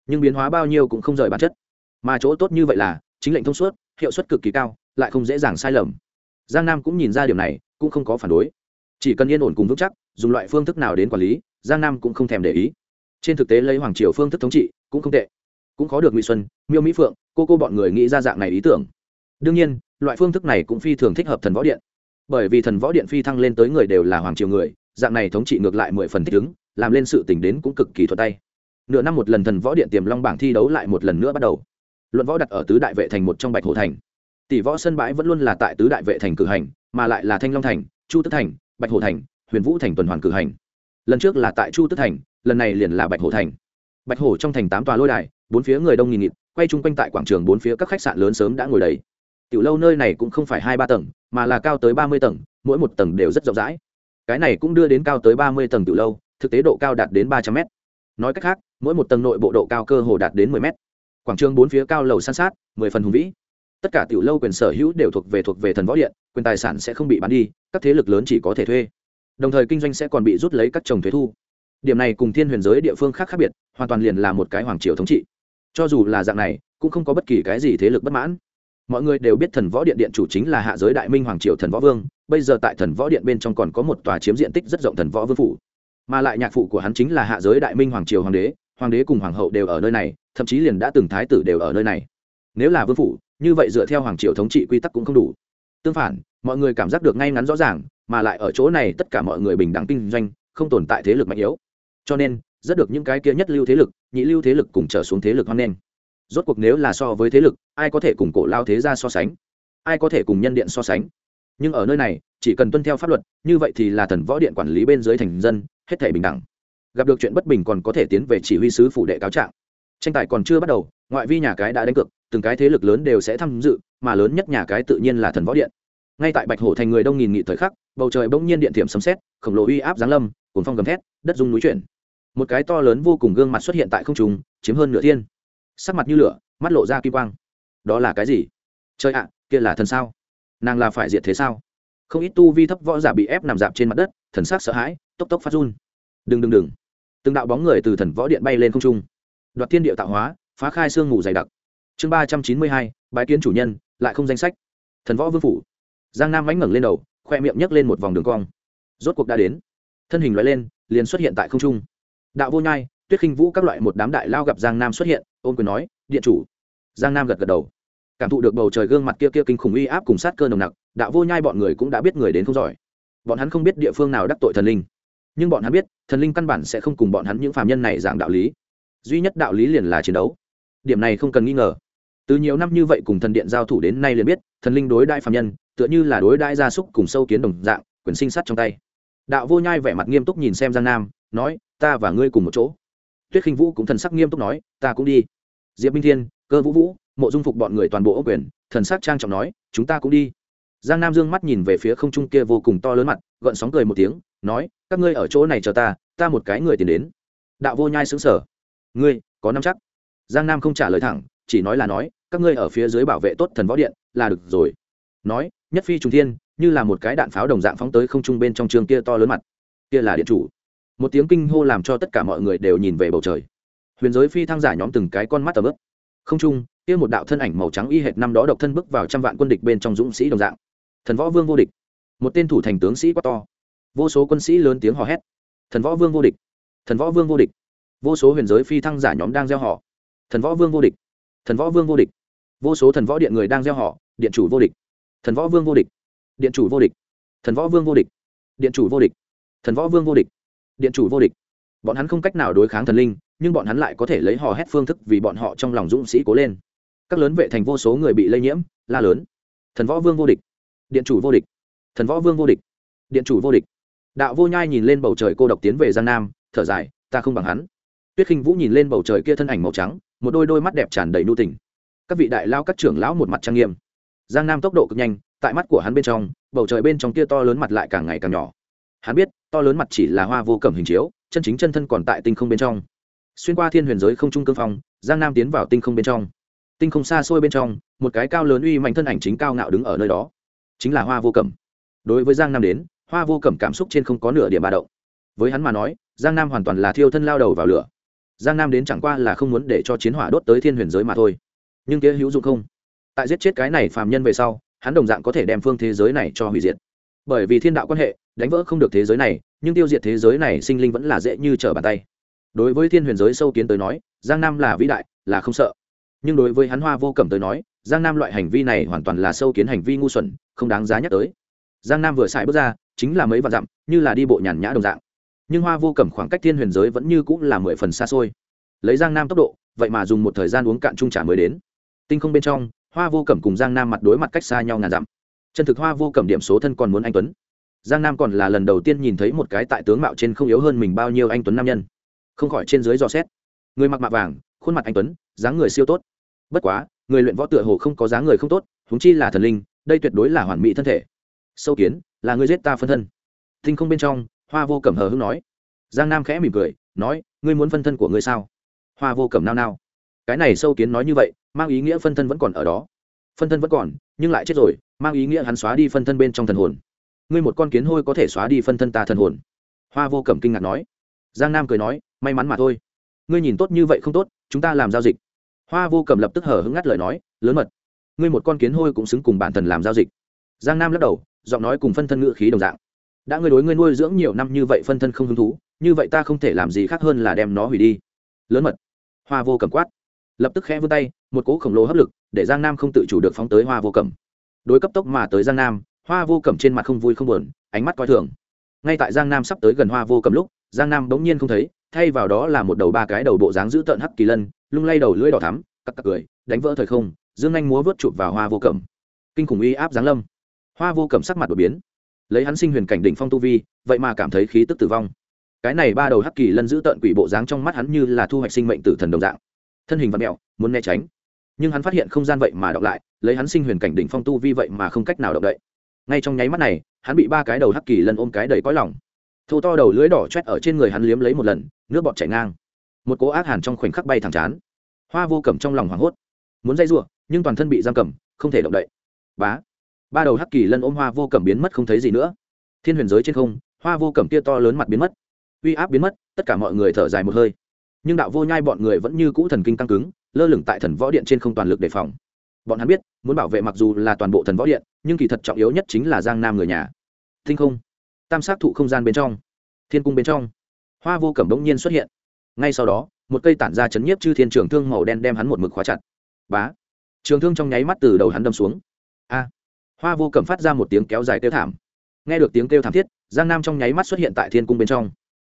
Nhưng biến hóa bao nhiêu cũng không rời bản chất. Mà chỗ tốt như vậy là, chính lệnh thông suốt, hiệu suất cực kỳ cao, lại không dễ dàng sai lầm. Giang nam cũng nhìn ra điểm này, cũng không có phản đối. Chỉ cần yên ổn cùng vững chắc, dùng loại phương thức nào đến quản lý giang nam cũng không thèm để ý. Trên thực tế lấy hoàng triều phương thức thống trị cũng không tệ. Cũng khó được ngụy xuân, miêu mỹ phượng, cô cô bọn người nghĩ ra dạng này ý tưởng. Đương nhiên, loại phương thức này cũng phi thường thích hợp thần võ điện. Bởi vì thần võ điện phi thăng lên tới người đều là hoàng triều người, dạng này thống trị ngược lại mười phần thích ứng, làm lên sự tỉnh đến cũng cực kỳ thuật tay. Nửa năm một lần thần võ điện tiềm long bảng thi đấu lại một lần nữa bắt đầu. Luận võ đặt ở tứ đại vệ thành một trong bạch hồ thành. Tỷ võ sân bãi vẫn luôn là tại tứ đại vệ thành cử hành, mà lại là thanh long thành, chu tức thành, bạch hồ thành, huyền vũ thành tuần hoàn cử hành lần trước là tại chu tức thành, lần này liền là bạch Hổ thành. Bạch Hổ trong thành tám tòa lôi đài, bốn phía người đông nghìn nghịt, quay chung quanh tại quảng trường bốn phía các khách sạn lớn sớm đã ngồi đầy. Tiểu lâu nơi này cũng không phải hai ba tầng, mà là cao tới ba mươi tầng, mỗi một tầng đều rất rộng rãi. Cái này cũng đưa đến cao tới ba mươi tầng tiểu lâu, thực tế độ cao đạt đến ba trăm mét. Nói cách khác, mỗi một tầng nội bộ độ cao cơ hồ đạt đến mười mét. Quảng trường bốn phía cao lầu san sát, mười phần hùng vĩ. Tất cả tiểu lâu quyền sở hữu đều thuộc về thuộc về thần võ điện, quyền tài sản sẽ không bị bán đi, các thế lực lớn chỉ có thể thuê đồng thời kinh doanh sẽ còn bị rút lấy các trồng thuế thu. Điểm này cùng thiên huyền giới địa phương khác khác biệt, hoàn toàn liền là một cái hoàng triều thống trị. Cho dù là dạng này, cũng không có bất kỳ cái gì thế lực bất mãn. Mọi người đều biết thần võ điện điện chủ chính là hạ giới đại minh hoàng triều thần võ vương, bây giờ tại thần võ điện bên trong còn có một tòa chiếm diện tích rất rộng thần võ vương phủ. Mà lại nhạc phụ của hắn chính là hạ giới đại minh hoàng triều hoàng đế hoàng đế cùng hoàng hậu đều ở nơi này, thậm chí liền đã từng thái tử đều ở nơi này. Nếu là vương phủ, như vậy dựa theo hoàng triều thống trị quy tắc cũng không đủ. Tương phản, mọi người cảm giác được ngay ngắn rõ ràng mà lại ở chỗ này tất cả mọi người bình đẳng kinh doanh, không tồn tại thế lực mạnh yếu. Cho nên, rất được những cái kia nhất lưu thế lực, nhị lưu thế lực cùng trở xuống thế lực hoan nghênh. Rốt cuộc nếu là so với thế lực, ai có thể cùng cổ lao thế gia so sánh? Ai có thể cùng nhân điện so sánh? Nhưng ở nơi này, chỉ cần tuân theo pháp luật, như vậy thì là thần võ điện quản lý bên dưới thành dân, hết thể bình đẳng. Gặp được chuyện bất bình còn có thể tiến về chỉ huy sứ phủ đệ cáo trạng. Tranh tài còn chưa bắt đầu, ngoại vi nhà cái đã đánh cược, từng cái thế lực lớn đều sẽ tham dự, mà lớn nhất nhà cái tự nhiên là thần võ điện ngay tại bạch hổ thành người đông nghìn nghị thời khắc, bầu trời bỗng nhiên điện thiểm sấm xét khổng lồ uy áp giáng lâm cuốn phong gầm thét, đất rung núi chuyển. Một cái to lớn vô cùng gương mặt xuất hiện tại không trung, chiếm hơn nửa thiên. Sắc mặt như lửa, mắt lộ ra kim quang. Đó là cái gì? Trời ạ, kia là thần sao? Nàng là phải diệt thế sao? Không ít tu vi thấp võ giả bị ép nằm dạp trên mặt đất, thần sắc sợ hãi, tốc tốc phát run. Đừng đừng đừng. Từng đạo bóng người từ thần võ điện bay lên không trung. Đoạt thiên địa tạo hóa, phá khai sương ngủ dày đặc. Chương ba trăm chín mươi hai, bái kiến chủ nhân, lại không danh sách. Thần võ vương phủ giang nam mánh ngẩng lên đầu, khoe miệng nhấc lên một vòng đường cong. Rốt cuộc đã đến. Thân hình loại lên, liền xuất hiện tại không trung. Đạo vô nhai, tuyết khinh vũ các loại một đám đại lao gặp giang nam xuất hiện, ôm quyền nói, điện chủ. Giang nam gật gật đầu. Cảm thụ được bầu trời gương mặt kia kia kinh khủng uy áp cùng sát cơ nồng nặc, đạo vô nhai bọn người cũng đã biết người đến không giỏi. Bọn hắn không biết địa phương nào đắc tội thần linh. Nhưng bọn hắn biết, thần linh căn bản sẽ không cùng bọn hắn những phạm nhân này giảng đạo lý. Duy nhất đạo lý liền là chiến đấu. Điểm này không cần nghi ngờ từ nhiều năm như vậy cùng thần điện giao thủ đến nay liền biết, thần linh đối đại phạm nhân, tựa như là đối đại gia súc cùng sâu kiến đồng dạng, quyền sinh sắt trong tay. Đạo vô nhai vẻ mặt nghiêm túc nhìn xem giang nam, nói, ta và ngươi cùng một chỗ. Tuyết khinh vũ cũng thần sắc nghiêm túc nói, ta cũng đi. Diệp minh thiên, cơ vũ vũ, mộ dung phục bọn người toàn bộ ô quyền, thần sắc trang trọng nói, chúng ta cũng đi. Giang nam dương mắt nhìn về phía không trung kia vô cùng to lớn mặt, gợn sóng cười một tiếng, nói, các ngươi ở chỗ này chờ ta ta một cái người tìm đến. Đạo vô nhai xứng sở ngươi, có năm chắc? Giang nam không trả lời thẳng chỉ nói là nói, các ngươi ở phía dưới bảo vệ tốt thần võ điện là được rồi. Nói, nhất phi trùng thiên, như là một cái đạn pháo đồng dạng phóng tới không trung bên trong trường kia to lớn mặt. Kia là điện chủ. Một tiếng kinh hô làm cho tất cả mọi người đều nhìn về bầu trời. Huyền giới phi thăng giả nhóm từng cái con mắt tầm ướp không trung, kia một đạo thân ảnh màu trắng y hệt năm đó độc thân bước vào trăm vạn quân địch bên trong dũng sĩ đồng dạng. Thần võ vương vô địch. Một tên thủ thành tướng sĩ quá to. Vô số quân sĩ lớn tiếng hò hét. Thần võ vương vô địch. Thần võ vương vô địch. Vô số huyền giới phi thăng giả nhóm đang gieo họ thần võ vương vô địch thần võ vương vô địch vô số thần võ điện người đang gieo họ điện chủ vô địch thần võ vương vô địch điện chủ vô địch thần võ vương vô địch điện chủ vô địch thần võ vương vô địch điện chủ vô địch bọn hắn không cách nào đối kháng thần linh nhưng bọn hắn lại có thể lấy hò hét phương thức vì bọn họ trong lòng dũng sĩ cố lên các lớn vệ thành vô số người bị lây nhiễm la lớn thần võ vương vô địch điện chủ vô địch thần võ vương vô địch điện chủ vô địch đạo vô nhai nhìn lên bầu trời cô độc tiến về giang nam thở dài ta không bằng hắn tuyết khinh vũ nhìn lên bầu trời kia thân ảnh màu trắng một đôi đôi mắt đẹp tràn đầy nu tình. Các vị đại lao các trưởng lão một mặt trang nghiêm. Giang nam tốc độ cực nhanh, tại mắt của hắn bên trong, bầu trời bên trong kia to lớn mặt lại càng ngày càng nhỏ. Hắn biết, to lớn mặt chỉ là hoa vô cẩm hình chiếu, chân chính chân thân còn tại tinh không bên trong. Xuyên qua thiên huyền giới không trung cương phong, giang nam tiến vào tinh không bên trong. Tinh không xa xôi bên trong, một cái cao lớn uy mạnh thân ảnh chính cao ngạo đứng ở nơi đó. Chính là hoa vô cẩm. Đối với giang nam đến, hoa vô cẩm cảm xúc trên không có nửa điểm ba động. Với hắn mà nói, giang nam hoàn toàn là thiêu thân lao đầu vào lửa giang nam đến chẳng qua là không muốn để cho chiến hỏa đốt tới thiên huyền giới mà thôi. Nhưng kia hữu dụng không? Tại giết chết cái này phàm nhân về sau, hắn đồng dạng có thể đem phương thế giới này cho hủy diệt. Bởi vì thiên đạo quan hệ, đánh vỡ không được thế giới này, nhưng tiêu diệt thế giới này sinh linh vẫn là dễ như trở bàn tay. Đối với thiên huyền giới sâu kiến tới nói, giang nam là vĩ đại, là không sợ. Nhưng đối với hắn hoa vô cẩm tới nói, giang nam loại hành vi này hoàn toàn là sâu kiến hành vi ngu xuẩn, không đáng giá nhắc tới. Giang nam vừa xài bước ra, chính là mấy vạn dặm, như là đi bộ nhàn nhã đồng dạng nhưng hoa vô cẩm khoảng cách thiên huyền giới vẫn như cũng là mười phần xa xôi. Lấy giang nam tốc độ, vậy mà dùng một thời gian uống cạn trung trả mới đến. Tinh không bên trong, hoa vô cẩm cùng giang nam mặt đối mặt cách xa nhau ngàn dặm. Chân thực hoa vô cẩm điểm số thân còn muốn anh tuấn. Giang nam còn là lần đầu tiên nhìn thấy một cái tại tướng mạo trên không yếu hơn mình bao nhiêu anh tuấn nam nhân. Không khỏi trên dưới dò xét. Người mặc mạ vàng, khuôn mặt anh tuấn, dáng người siêu tốt. Bất quá, người luyện võ tựa hồ không có dáng người không tốt húng chi là thần linh, đây tuyệt đối là hoàn mỹ thân thể. Sâu kiến, là người giết ta phân thân. Tinh không bên trong hoa vô cẩm hờ hưng nói. Giang nam khẽ mỉm cười, nói, ngươi muốn phân thân của ngươi sao? Hoa vô cẩm nao nao. Cái này sâu kiến nói như vậy, mang ý nghĩa phân thân vẫn còn ở đó. Phân thân vẫn còn, nhưng lại chết rồi, mang ý nghĩa hắn xóa đi phân thân bên trong thần hồn. Ngươi một con kiến hôi có thể xóa đi phân thân ta thần hồn? Hoa vô cẩm kinh ngạc nói. Giang nam cười nói, may mắn mà thôi. Ngươi nhìn tốt như vậy không tốt, chúng ta làm giao dịch. Hoa vô cẩm lập tức hở hứng ngắt lời nói, lớn mật. Ngươi một con kiến hôi cũng xứng cùng bản thần làm giao dịch. Giang nam lắc đầu, giọng nói cùng phân thân ngựa khí đồng dạng đã ngươi đối ngươi nuôi dưỡng nhiều năm như vậy phân thân không hứng thú, như vậy ta không thể làm gì khác hơn là đem nó hủy đi. Lớn mật. Hoa vô cầm quát. Lập tức khẽ vươn tay, một cỗ khổng lồ hấp lực, để giang nam không tự chủ được phóng tới hoa vô cầm. Đối cấp tốc mà tới giang nam, hoa vô cầm trên mặt không vui không buồn, ánh mắt coi thường. Ngay tại giang nam sắp tới gần hoa vô cầm lúc, giang nam bỗng nhiên không thấy, thay vào đó là một đầu ba cái đầu bộ dáng giữ tợn hắc kỳ lân, lung lay đầu lưỡi đỏ thắm, cặc cặc cười, đánh vỡ thời không, dương anh múa vớt chụp vào hoa vô cầm. Kinh khủng uy áp giáng lâm. Hoa vô cầm sắc mặt đột biến lấy hắn sinh huyền cảnh đỉnh phong tu vi, vậy mà cảm thấy khí tức tử vong. Cái này ba đầu hắc kỳ lân giữ tợn quỷ bộ dáng trong mắt hắn như là thu hoạch sinh mệnh tử thần đồng dạng. Thân hình vật mẹo muốn né tránh. Nhưng hắn phát hiện không gian vậy mà đọc lại, lấy hắn sinh huyền cảnh đỉnh phong tu vi vậy mà không cách nào động đậy. Ngay trong nháy mắt này, hắn bị ba cái đầu hắc kỳ lân ôm cái đầy cõi lòng. Thô to đầu lưỡi đỏ chét ở trên người hắn liếm lấy một lần, nước bọt chảy ngang. Một cố ác hàn trong khoảnh khắc bay thẳng chán. Hoa vô cầm trong lòng hoảng hốt. Muốn dây giụa nhưng toàn thân bị giam cầm, không thể động đậy. Bá ba đầu hắc kỳ lân ôm hoa vô cẩm biến mất không thấy gì nữa. Thiên huyền giới trên không, hoa vô cẩm kia to lớn mặt biến mất. Uy áp biến mất, tất cả mọi người thở dài một hơi. Nhưng đạo vô nhai bọn người vẫn như cũ thần kinh căng cứng, lơ lửng tại thần võ điện trên không toàn lực đề phòng. Bọn hắn biết, muốn bảo vệ mặc dù là toàn bộ thần võ điện, nhưng kỳ thật trọng yếu nhất chính là giang nam người nhà. Thinh không, tam sát thụ không gian bên trong, thiên cung bên trong, hoa vô cẩm đống nhiên xuất hiện. Ngay sau đó, một cây tản ra chấn nhiếp chư thiên trường thương màu đen đem hắn một mực khóa chặt. Bá, trường thương trong nháy mắt từ đầu hắn đâm xuống. A hoa vô cẩm phát ra một tiếng kéo dài kêu thảm. Nghe được tiếng kêu thảm thiết, giang nam trong nháy mắt xuất hiện tại thiên cung bên trong.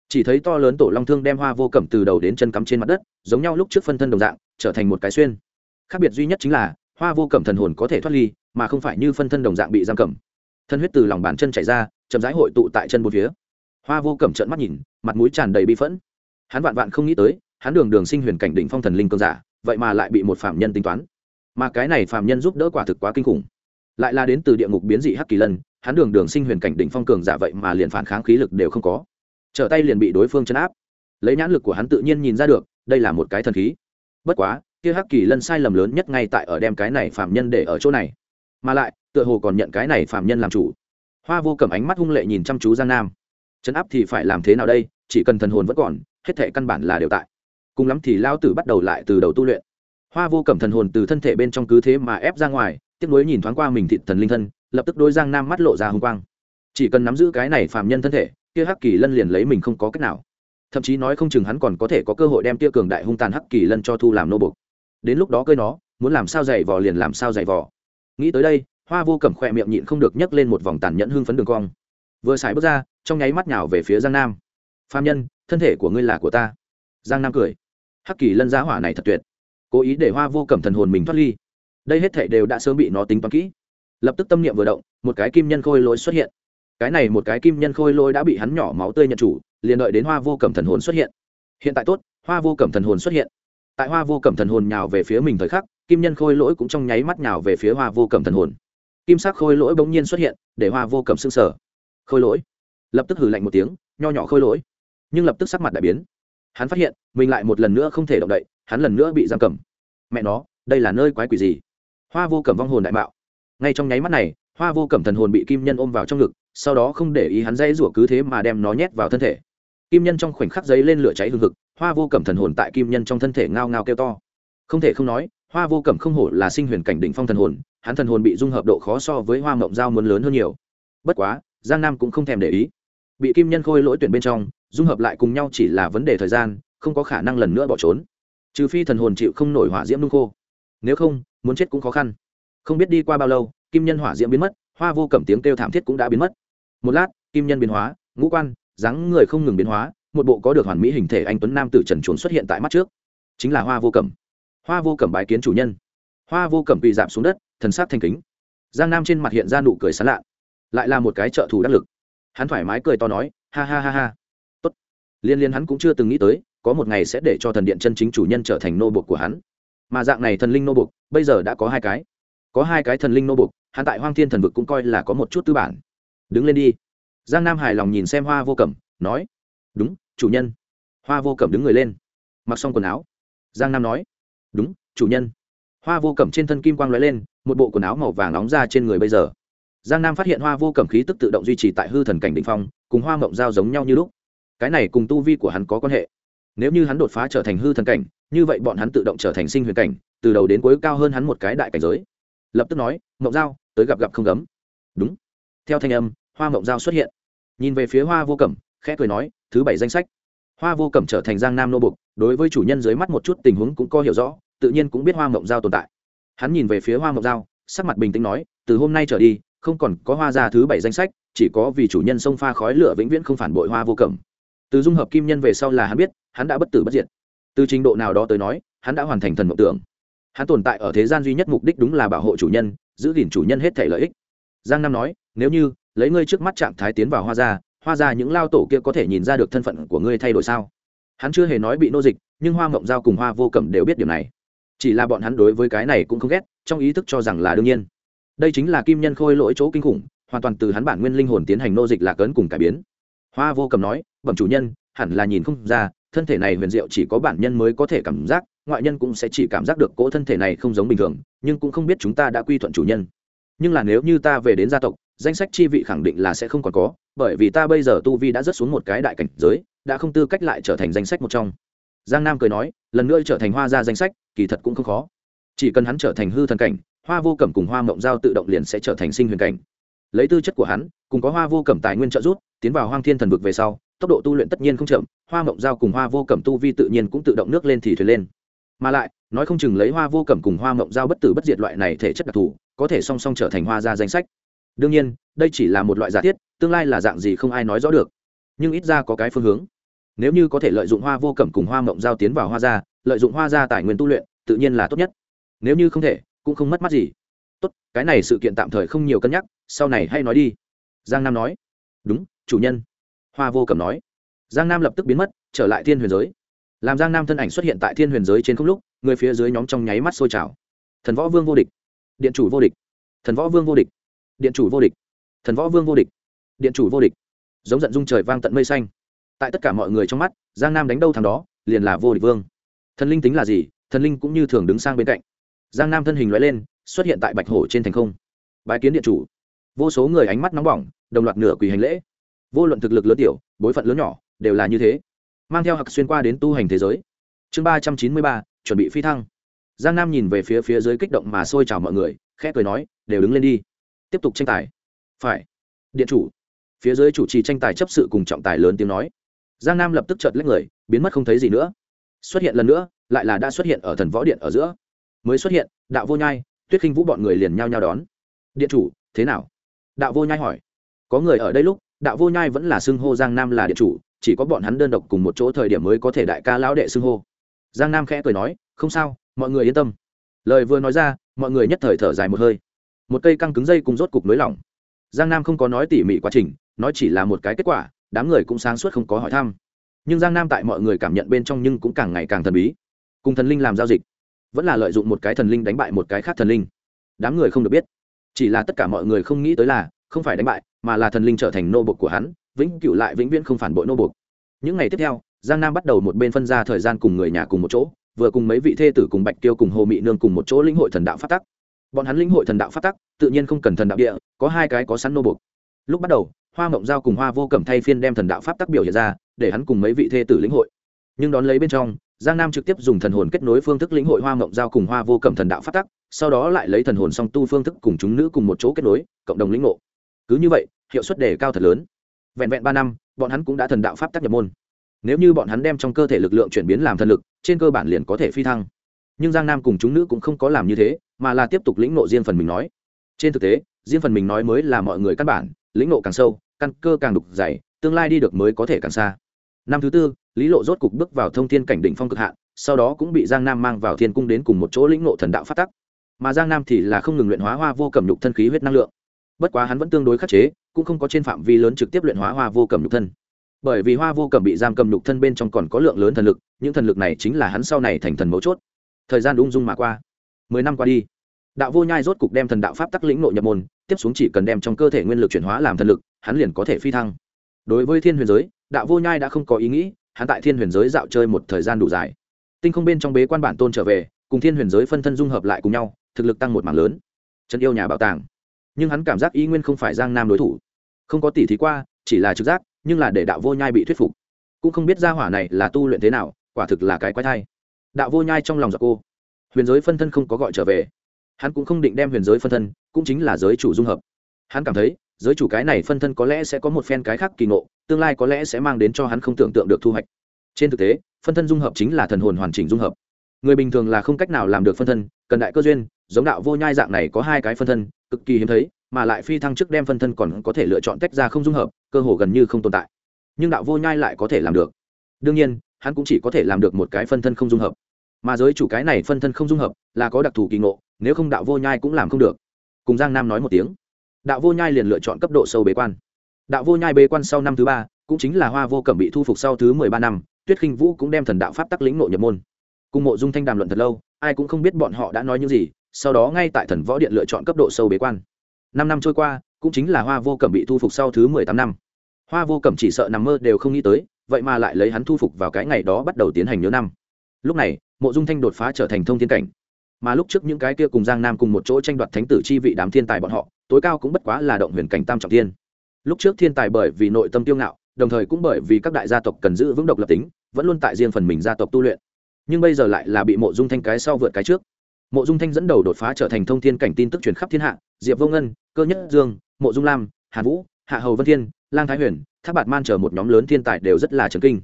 Chỉ thấy to lớn tổ long thương đem hoa vô cẩm từ đầu đến chân cắm trên mặt đất, giống nhau lúc trước phân thân đồng dạng, trở thành một cái xuyên. Khác biệt duy nhất chính là, hoa vô cẩm thần hồn có thể thoát ly, mà không phải như phân thân đồng dạng bị giam cầm. Thân huyết từ lòng bàn chân chảy ra, chậm rãi hội tụ tại chân bốn phía. Hoa vô cẩm trợn mắt nhìn, mặt mũi tràn đầy bi phẫn. Hắn vạn vạn không nghĩ tới, hắn đường đường sinh huyền cảnh đỉnh phong thần linh cơn giả, vậy mà lại bị một phạm nhân tính toán. Mà cái này phạm nhân giúp đỡ quả thực quá kinh khủng lại là đến từ địa ngục biến dị hắc kỳ lân, hắn đường đường sinh huyền cảnh đỉnh phong cường giả vậy mà liền phản kháng khí lực đều không có. Trở tay liền bị đối phương chấn áp. Lấy nhãn lực của hắn tự nhiên nhìn ra được, đây là một cái thần khí. Bất quá, kia hắc kỳ lân sai lầm lớn nhất ngay tại ở đem cái này phạm nhân để ở chỗ này. Mà lại, tựa hồ còn nhận cái này phạm nhân làm chủ. Hoa vô cầm ánh mắt hung lệ nhìn chăm chú giang nam. Chấn áp thì phải làm thế nào đây? Chỉ cần thần hồn vẫn còn, hết thệ căn bản là đều tại. Cùng lắm thì lao tử bắt đầu lại từ đầu tu luyện. Hoa vô cầm thần hồn từ thân thể bên trong cứ thế mà ép ra ngoài tiếp nối nhìn thoáng qua mình thịt thần linh thân, lập tức đôi giang nam mắt lộ ra hùng quang. Chỉ cần nắm giữ cái này phàm nhân thân thể, kia hắc kỳ lân liền lấy mình không có cách nào. Thậm chí nói không chừng hắn còn có thể có cơ hội đem tia cường đại hung tàn hắc kỳ lân cho thu làm nô bục đến lúc đó cơi nó, muốn làm sao dày vò liền làm sao dày vò. Nghĩ tới đây, hoa vô cẩm khỏe miệng nhịn không được nhấc lên một vòng tàn nhẫn hưng phấn đường cong. Vừa xài bước ra, trong nháy mắt nhào về phía giang nam. Phạm nhân, thân thể của ngươi là của ta. Giang nam cười. Hắc kỳ lân giá hỏa này thật tuyệt. Cố ý để hoa vô cẩm thần hồn mình thoát ly đây hết thể đều đã sớm bị nó tính toán kỹ. Lập tức tâm niệm vừa động, một cái kim nhân khôi lỗi xuất hiện. Cái này một cái kim nhân khôi lỗi đã bị hắn nhỏ máu tươi nhận chủ, liền đợi đến hoa vô cẩm thần hồn xuất hiện. Hiện tại tốt, hoa vô cẩm thần hồn xuất hiện. Tại hoa vô cẩm thần hồn nhào về phía mình thời khắc, kim nhân khôi lỗi cũng trong nháy mắt nhào về phía hoa vô cẩm thần hồn. Kim sắc khôi lỗi bỗng nhiên xuất hiện, để hoa vô cẩm s ư n g sở khôi lỗi. Lập tức hử lạnh một tiếng, nho nhỏ khôi lỗi. Nhưng lập tức sắc mặt đại biến. Hắn phát hiện, mình lại một lần nữa không thể động đậy, hắn lần nữa bị giam cầm. Mẹ nó, đây là nơi quái quỷ gì? Hoa vô cẩm vong hồn đại mạo. Ngay trong nháy mắt này, hoa vô cẩm thần hồn bị kim nhân ôm vào trong ngực, sau đó không để ý hắn dây rủa cứ thế mà đem nó nhét vào thân thể. Kim nhân trong khoảnh khắc giấy lên lửa cháy hừng hực, hoa vô cẩm thần hồn tại kim nhân trong thân thể ngao ngao kêu to. Không thể không nói, hoa vô cẩm không hổ là sinh huyền cảnh đỉnh phong thần hồn, hắn thần hồn bị dung hợp độ khó so với hoa mộng dao muốn lớn hơn nhiều. Bất quá, giang nam cũng không thèm để ý. Bị kim nhân khôi lỗi tuyển bên trong, dung hợp lại cùng nhau chỉ là vấn đề thời gian, không có khả năng lần nữa bỏ trốn. Trừ phi thần hồn chịu không nổi hỏa diễm nung khô. Nếu không muốn chết cũng khó khăn. Không biết đi qua bao lâu, kim nhân hỏa diễm biến mất, hoa vô cẩm tiếng kêu thảm thiết cũng đã biến mất. Một lát, kim nhân biến hóa, ngũ quan, dáng người không ngừng biến hóa, một bộ có được hoàn mỹ hình thể anh tuấn nam tử trần chuồn xuất hiện tại mắt trước. Chính là hoa vô cẩm. Hoa vô cẩm bái kiến chủ nhân. Hoa vô cẩm bị giảm xuống đất, thần sát thanh kính. Giang nam trên mặt hiện ra nụ cười sán lạ. Lại là một cái trợ thủ đắc lực. Hắn thoải mái cười to nói, ha ha ha ha. Tốt. Liên liên hắn cũng chưa từng nghĩ tới, có một ngày sẽ để cho thần điện chân chính chủ nhân trở thành nô bột của hắn mà dạng này thần linh nô bục bây giờ đã có hai cái. Có hai cái thần linh nô bục hắn tại hoang thiên thần vực cũng coi là có một chút tư bản. Đứng lên đi. Giang nam hài lòng nhìn xem hoa vô cẩm, nói, đúng, chủ nhân. Hoa vô cẩm đứng người lên, mặc xong quần áo. Giang nam nói, đúng, chủ nhân. Hoa vô cẩm trên thân kim quang lóe lên, một bộ quần áo màu vàng nóng ra trên người bây giờ. Giang nam phát hiện hoa vô cẩm khí tức tự động duy trì tại hư thần cảnh đ ỉ n h phong, cùng hoa mộng giao giống nhau như lúc. Cái này cùng tu vi của hắn có quan hệ nếu như hắn đột phá trở thành hư thần cảnh, như vậy bọn hắn tự động trở thành sinh huyền cảnh, từ đầu đến cuối cao hơn hắn một cái đại cảnh giới. Lập tức nói, mộng giao, tới gặp gặp không gấm. Đúng. Theo thanh âm, hoa mộng giao xuất hiện. Nhìn về phía hoa vô cẩm, khẽ cười nói, thứ bảy danh sách. Hoa vô cẩm trở thành giang nam nô bục, đối với chủ nhân dưới mắt một chút tình huống cũng có hiểu rõ, tự nhiên cũng biết hoa mộng giao tồn tại. Hắn nhìn về phía hoa mộng giao, sắc mặt bình tĩnh nói, từ hôm nay trở đi, không còn có hoa ra thứ bảy danh sách, chỉ có vì chủ nhân sông pha khói lửa vĩnh viễn không phản bội hoa vô cẩm từ dung hợp kim nhân về sau là hắn biết, hắn đã bất tử bất diệt. Từ trình độ nào đó tới nói, hắn đã hoàn thành thần mộng tưởng. Hắn tồn tại ở thế gian duy nhất mục đích đúng là bảo hộ chủ nhân, giữ gìn chủ nhân hết thể lợi ích. Giang nam nói, nếu như lấy ngươi trước mắt trạng thái tiến vào hoa gia hoa gia những lao tổ kia có thể nhìn ra được thân phận của ngươi thay đổi sao? Hắn chưa hề nói bị nô dịch, nhưng hoa mộng giao cùng hoa vô cẩm đều biết điều này. Chỉ là bọn hắn đối với cái này cũng không ghét, trong ý thức cho rằng là đương nhiên. Đây chính là kim nhân khôi lỗi chỗ kinh khủng, hoàn toàn từ hắn bản nguyên linh hồn tiến hành nô dịch lạc ấn cùng cải biến. Hoa vô cầm nói bẩm chủ nhân, hẳn là nhìn không ra, thân thể này huyền diệu chỉ có bản nhân mới có thể cảm giác, ngoại nhân cũng sẽ chỉ cảm giác được cỗ thân thể này không giống bình thường, nhưng cũng không biết chúng ta đã quy thuận chủ nhân. Nhưng là nếu như ta về đến gia tộc, danh sách chi vị khẳng định là sẽ không còn có, bởi vì ta bây giờ tu vi đã rớt xuống một cái đại cảnh giới, đã không tư cách lại trở thành danh sách một trong. Giang nam cười nói, lần nữa trở thành hoa gia danh sách, kỳ thật cũng không khó. Chỉ cần hắn trở thành hư thần cảnh, hoa vô cẩm cùng hoa mộng giao tự động liền sẽ trở thành sinh huyền cảnh. Lấy tư chất của hắn, cùng có hoa vô cẩm tài nguyên trợ giúp, tiến vào hoang thiên thần vực về sau tốc độ tu luyện tất nhiên không chậm, hoa mộng giao cùng hoa vô cẩm tu vi tự nhiên cũng tự động nước lên thì thuyền lên. Mà lại, nói không chừng lấy hoa vô cẩm cùng hoa mộng giao bất tử bất diệt loại này thể chất đặc thù, có thể song song trở thành hoa ra danh sách. Đương nhiên, đây chỉ là một loại giả thiết, tương lai là dạng gì không ai nói rõ được. Nhưng ít ra có cái phương hướng. Nếu như có thể lợi dụng hoa vô cẩm cùng hoa mộng giao tiến vào hoa gia, lợi dụng hoa gia tài nguyên tu luyện, tự nhiên là tốt nhất. Nếu như không thể, cũng không mất mắt gì. Tốt, cái này sự kiện tạm thời không nhiều cân nhắc, sau này hay nói đi. Giang nam nói. Đúng, chủ nhân hoa vô cầm nói. Giang nam lập tức biến mất, trở lại thiên huyền giới. Làm giang nam thân ảnh xuất hiện tại thiên huyền giới trên không lúc, người phía dưới nhóm trong nháy mắt sôi trào. Thần võ vương vô địch. Điện chủ vô địch. Thần võ vương vô địch. Điện chủ vô địch. Thần võ vương vô địch. Điện chủ vô địch. Giống giận dung trời vang tận mây xanh. Tại tất cả mọi người trong mắt, giang nam đánh đâu thằng đó, liền là vô địch vương. Thần linh tính là gì, thần linh cũng như thường đứng sang bên cạnh. Giang nam thân hình loại lên, xuất hiện tại bạch hổ trên thành không. Bái kiến điện chủ. Vô số người ánh mắt nóng bỏng, đồng loạt nửa quỳ hành lễ vô luận thực lực lớn tiểu, bối phận lớn nhỏ, đều là như thế. Mang theo hặc xuyên qua đến tu hành thế giới. Chương ba trăm chín mươi ba, chuẩn bị phi thăng. Giang nam nhìn về phía phía dưới kích động mà xôi chào mọi người, khẽ cười nói, đều đứng lên đi, tiếp tục tranh tài. Phải. Điện chủ. Phía dưới chủ trì tranh tài chấp sự cùng trọng tài lớn tiếng nói. Giang nam lập tức chợt lách người, biến mất không thấy gì nữa. Xuất hiện lần nữa, lại là đã xuất hiện ở thần võ điện ở giữa. Mới xuất hiện, đạo vô nhai, tuyết khinh vũ bọn người liền nhao nhao đón. Điện chủ, thế nào? Đạo vô nhai hỏi. Có người ở đây lúc đạo vô nhai vẫn là xưng hô giang nam là điện chủ, chỉ có bọn hắn đơn độc cùng một chỗ thời điểm mới có thể đại ca lão đệ xưng hô. Giang nam khẽ cười nói, không sao, mọi người yên tâm. Lời vừa nói ra, mọi người nhất thời thở dài một hơi. Một cây căng cứng dây cùng rốt cục nới lỏng. Giang nam không có nói tỉ mỉ quá trình, nói chỉ là một cái kết quả, đám người cũng sáng suốt không có hỏi thăm. Nhưng giang nam tại mọi người cảm nhận bên trong nhưng cũng càng ngày càng thần bí. Cùng thần linh làm giao dịch, vẫn là lợi dụng một cái thần linh đánh bại một cái khác thần linh. Đám người không được biết. Chỉ là tất cả mọi người không nghĩ tới là, không phải đánh bại mà là thần linh trở thành nô bộc của hắn, vĩnh cửu lại vĩnh viễn không phản bội nô bộc. Những ngày tiếp theo, giang nam bắt đầu một bên phân ra thời gian cùng người nhà cùng một chỗ, vừa cùng mấy vị thê tử cùng bạch tiêu cùng hồ mị nương cùng một chỗ lĩnh hội thần đạo phát tắc. Bọn hắn lĩnh hội thần đạo phát tắc, tự nhiên không cần thần đạo địa, có hai cái có sẵn nô bộc. Lúc bắt đầu, hoa mộng giao cùng hoa vô cẩm thay phiên đem thần đạo pháp tắc biểu hiện ra, để hắn cùng mấy vị thê tử lĩnh hội. Nhưng đón lấy bên trong, giang nam trực tiếp dùng thần hồn kết nối phương thức lĩnh hội hoa mộng giao cùng hoa vô cẩm thần đạo pháp tắc, sau đó lại lấy thần hồn song tu phương thức cùng chúng nữ cùng một chỗ kết nối, cộng đồng lĩnh ngộ cứ như vậy, hiệu suất đề cao thật lớn. Vẹn vẹn ba năm, bọn hắn cũng đã thần đạo pháp tắc nhập môn. Nếu như bọn hắn đem trong cơ thể lực lượng chuyển biến làm thần lực, trên cơ bản liền có thể phi thăng. Nhưng giang nam cùng chúng nữ cũng không có làm như thế, mà là tiếp tục lĩnh nộ riêng phần mình nói. Trên thực tế, riêng phần mình nói mới là mọi người căn bản, lĩnh nộ càng sâu, căn cơ càng đục dày, tương lai đi được mới có thể càng xa. Năm thứ tư, lý lộ rốt cục bước vào thông thiên cảnh đỉnh phong cực hạn, sau đó cũng bị giang nam mang vào thiên cung đến cùng một chỗ lĩnh nộ thần đạo phát tắc. Mà giang nam thì là không ngừng luyện hóa hoa vô cầm nhục thân khí huyết năng lượng bất quá hắn vẫn tương đối khắc chế, cũng không có trên phạm vi lớn trực tiếp luyện hóa hoa vô cầm nhục thân. Bởi vì hoa vô cầm bị giam cầm nhục thân bên trong còn có lượng lớn thần lực, những thần lực này chính là hắn sau này thành thần mấu chốt. Thời gian ung dung mà qua. Mười năm qua đi, đạo vô nhai rốt cục đem thần đạo pháp tắc lĩnh nội nhập môn, tiếp xuống chỉ cần đem trong cơ thể nguyên lực chuyển hóa làm thần lực, hắn liền có thể phi thăng. Đối với thiên huyền giới, đạo vô nhai đã không có ý nghĩ, hắn tại thiên huyền giới dạo chơi một thời gian đủ dài. Tinh không bên trong bế quan bản tôn trở về, cùng thiên huyền giới phân thân dung hợp lại cùng nhau, thực lực tăng một mảng lớn. Trần yêu nhà bảo tàng nhưng hắn cảm giác ý nguyên không phải giang nam đối thủ. Không có tỉ thí qua, chỉ là trực giác, nhưng là để đạo vô nhai bị thuyết phục. Cũng không biết gia hỏa này là tu luyện thế nào, quả thực là cái quái thai. Đạo vô nhai trong lòng giặc cô. Huyền giới phân thân không có gọi trở về. Hắn cũng không định đem huyền giới phân thân, cũng chính là giới chủ dung hợp. Hắn cảm thấy, giới chủ cái này phân thân có lẽ sẽ có một phen cái khác kỳ ngộ, tương lai có lẽ sẽ mang đến cho hắn không tưởng tượng được thu hoạch. Trên thực tế, phân thân dung hợp chính là thần hồn hoàn chỉnh dung hợp. Người bình thường là không cách nào làm được phân thân, cần đại cơ duyên, giống đạo vô nhai dạng này có hai cái phân thân cực kỳ hiếm thấy, mà lại phi thăng trước đem phân thân còn có thể lựa chọn tách ra không dung hợp, cơ hồ gần như không tồn tại. Nhưng đạo vô nhai lại có thể làm được. Đương nhiên, hắn cũng chỉ có thể làm được một cái phân thân không dung hợp. Mà giới chủ cái này phân thân không dung hợp là có đặc thù kỳ ngộ, nếu không đạo vô nhai cũng làm không được. Cùng giang nam nói một tiếng. Đạo vô nhai liền lựa chọn cấp độ sâu bế quan. Đạo vô nhai bế quan sau năm thứ ba, cũng chính là hoa vô cẩm bị thu phục sau thứ mười ba năm, tuyết khinh vũ cũng đem thần đạo pháp tắc lĩnh nội nhập môn. Cùng mộ dung thanh đàm luận thật lâu, ai cũng không biết bọn họ đã nói những gì sau đó ngay tại thần võ điện lựa chọn cấp độ sâu bế quan. Năm năm trôi qua, cũng chính là hoa vô cẩm bị thu phục sau thứ mười tám năm. Hoa vô cẩm chỉ sợ nằm mơ đều không nghĩ tới, vậy mà lại lấy hắn thu phục vào cái ngày đó bắt đầu tiến hành nhớ năm. Lúc này, mộ dung thanh đột phá trở thành thông thiên cảnh. Mà lúc trước những cái kia cùng giang nam cùng một chỗ tranh đoạt thánh tử chi vị đám thiên tài bọn họ, tối cao cũng bất quá là động huyền cảnh tam trọng thiên. Lúc trước thiên tài bởi vì nội tâm tiêu ngạo, đồng thời cũng bởi vì các đại gia tộc cần giữ vững độc lập tính, vẫn luôn tại riêng phần mình gia tộc tu luyện. Nhưng bây giờ lại là bị mộ dung thanh cái sau vượt cái trước mộ dung thanh dẫn đầu đột phá trở thành thông thiên cảnh tin tức truyền khắp thiên hạ, diệp vô ngân, cơ nhất dương, mộ dung lam, hàn vũ, hạ hầu vân thiên, lang thái huyền tháp bạt man chờ một nhóm lớn thiên tài đều rất là trần kinh.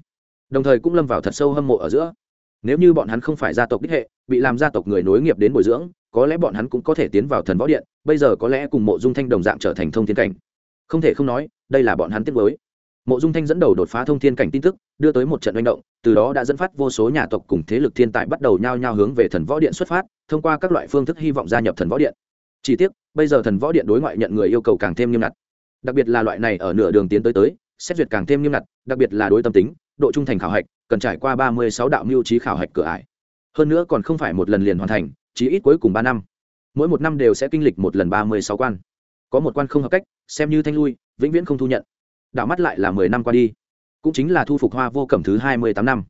Đồng thời cũng lâm vào thật sâu hâm mộ ở giữa. Nếu như bọn hắn không phải gia tộc đích hệ, bị làm gia tộc người nối nghiệp đến bồi dưỡng, có lẽ bọn hắn cũng có thể tiến vào thần võ điện, bây giờ có lẽ cùng mộ dung thanh đồng dạng trở thành thông thiên cảnh. Không thể không nói, đây là bọn hắn tiếp với mộ dung thanh dẫn đầu đột phá thông thiên cảnh tin tức, đưa tới một trận manh động, từ đó đã dẫn phát vô số nhà tộc cùng thế lực thiên tài bắt đầu nhao nhao hướng về thần võ điện xuất phát, thông qua các loại phương thức hy vọng gia nhập thần võ điện. Chỉ tiếc, bây giờ thần võ điện đối ngoại nhận người yêu cầu càng thêm nghiêm ngặt. Đặc biệt là loại này ở nửa đường tiến tới tới, xét duyệt càng thêm nghiêm ngặt, đặc biệt là đối tâm tính, độ trung thành khảo hạch, cần trải qua ba mươi sáu đạo mưu trí khảo hạch cửa ải. Hơn nữa còn không phải một lần liền hoàn thành chỉ ít cuối cùng ba năm. Mỗi một năm đều sẽ kinh lịch một lần ba mươi sáu quan. Có một quan không hợp cách, xem như thanh lui, vĩnh viễn không thu nhận đạo mắt lại là mười năm qua đi. Cũng chính là thu phục hoa vô cẩm thứ hai mươi tám năm.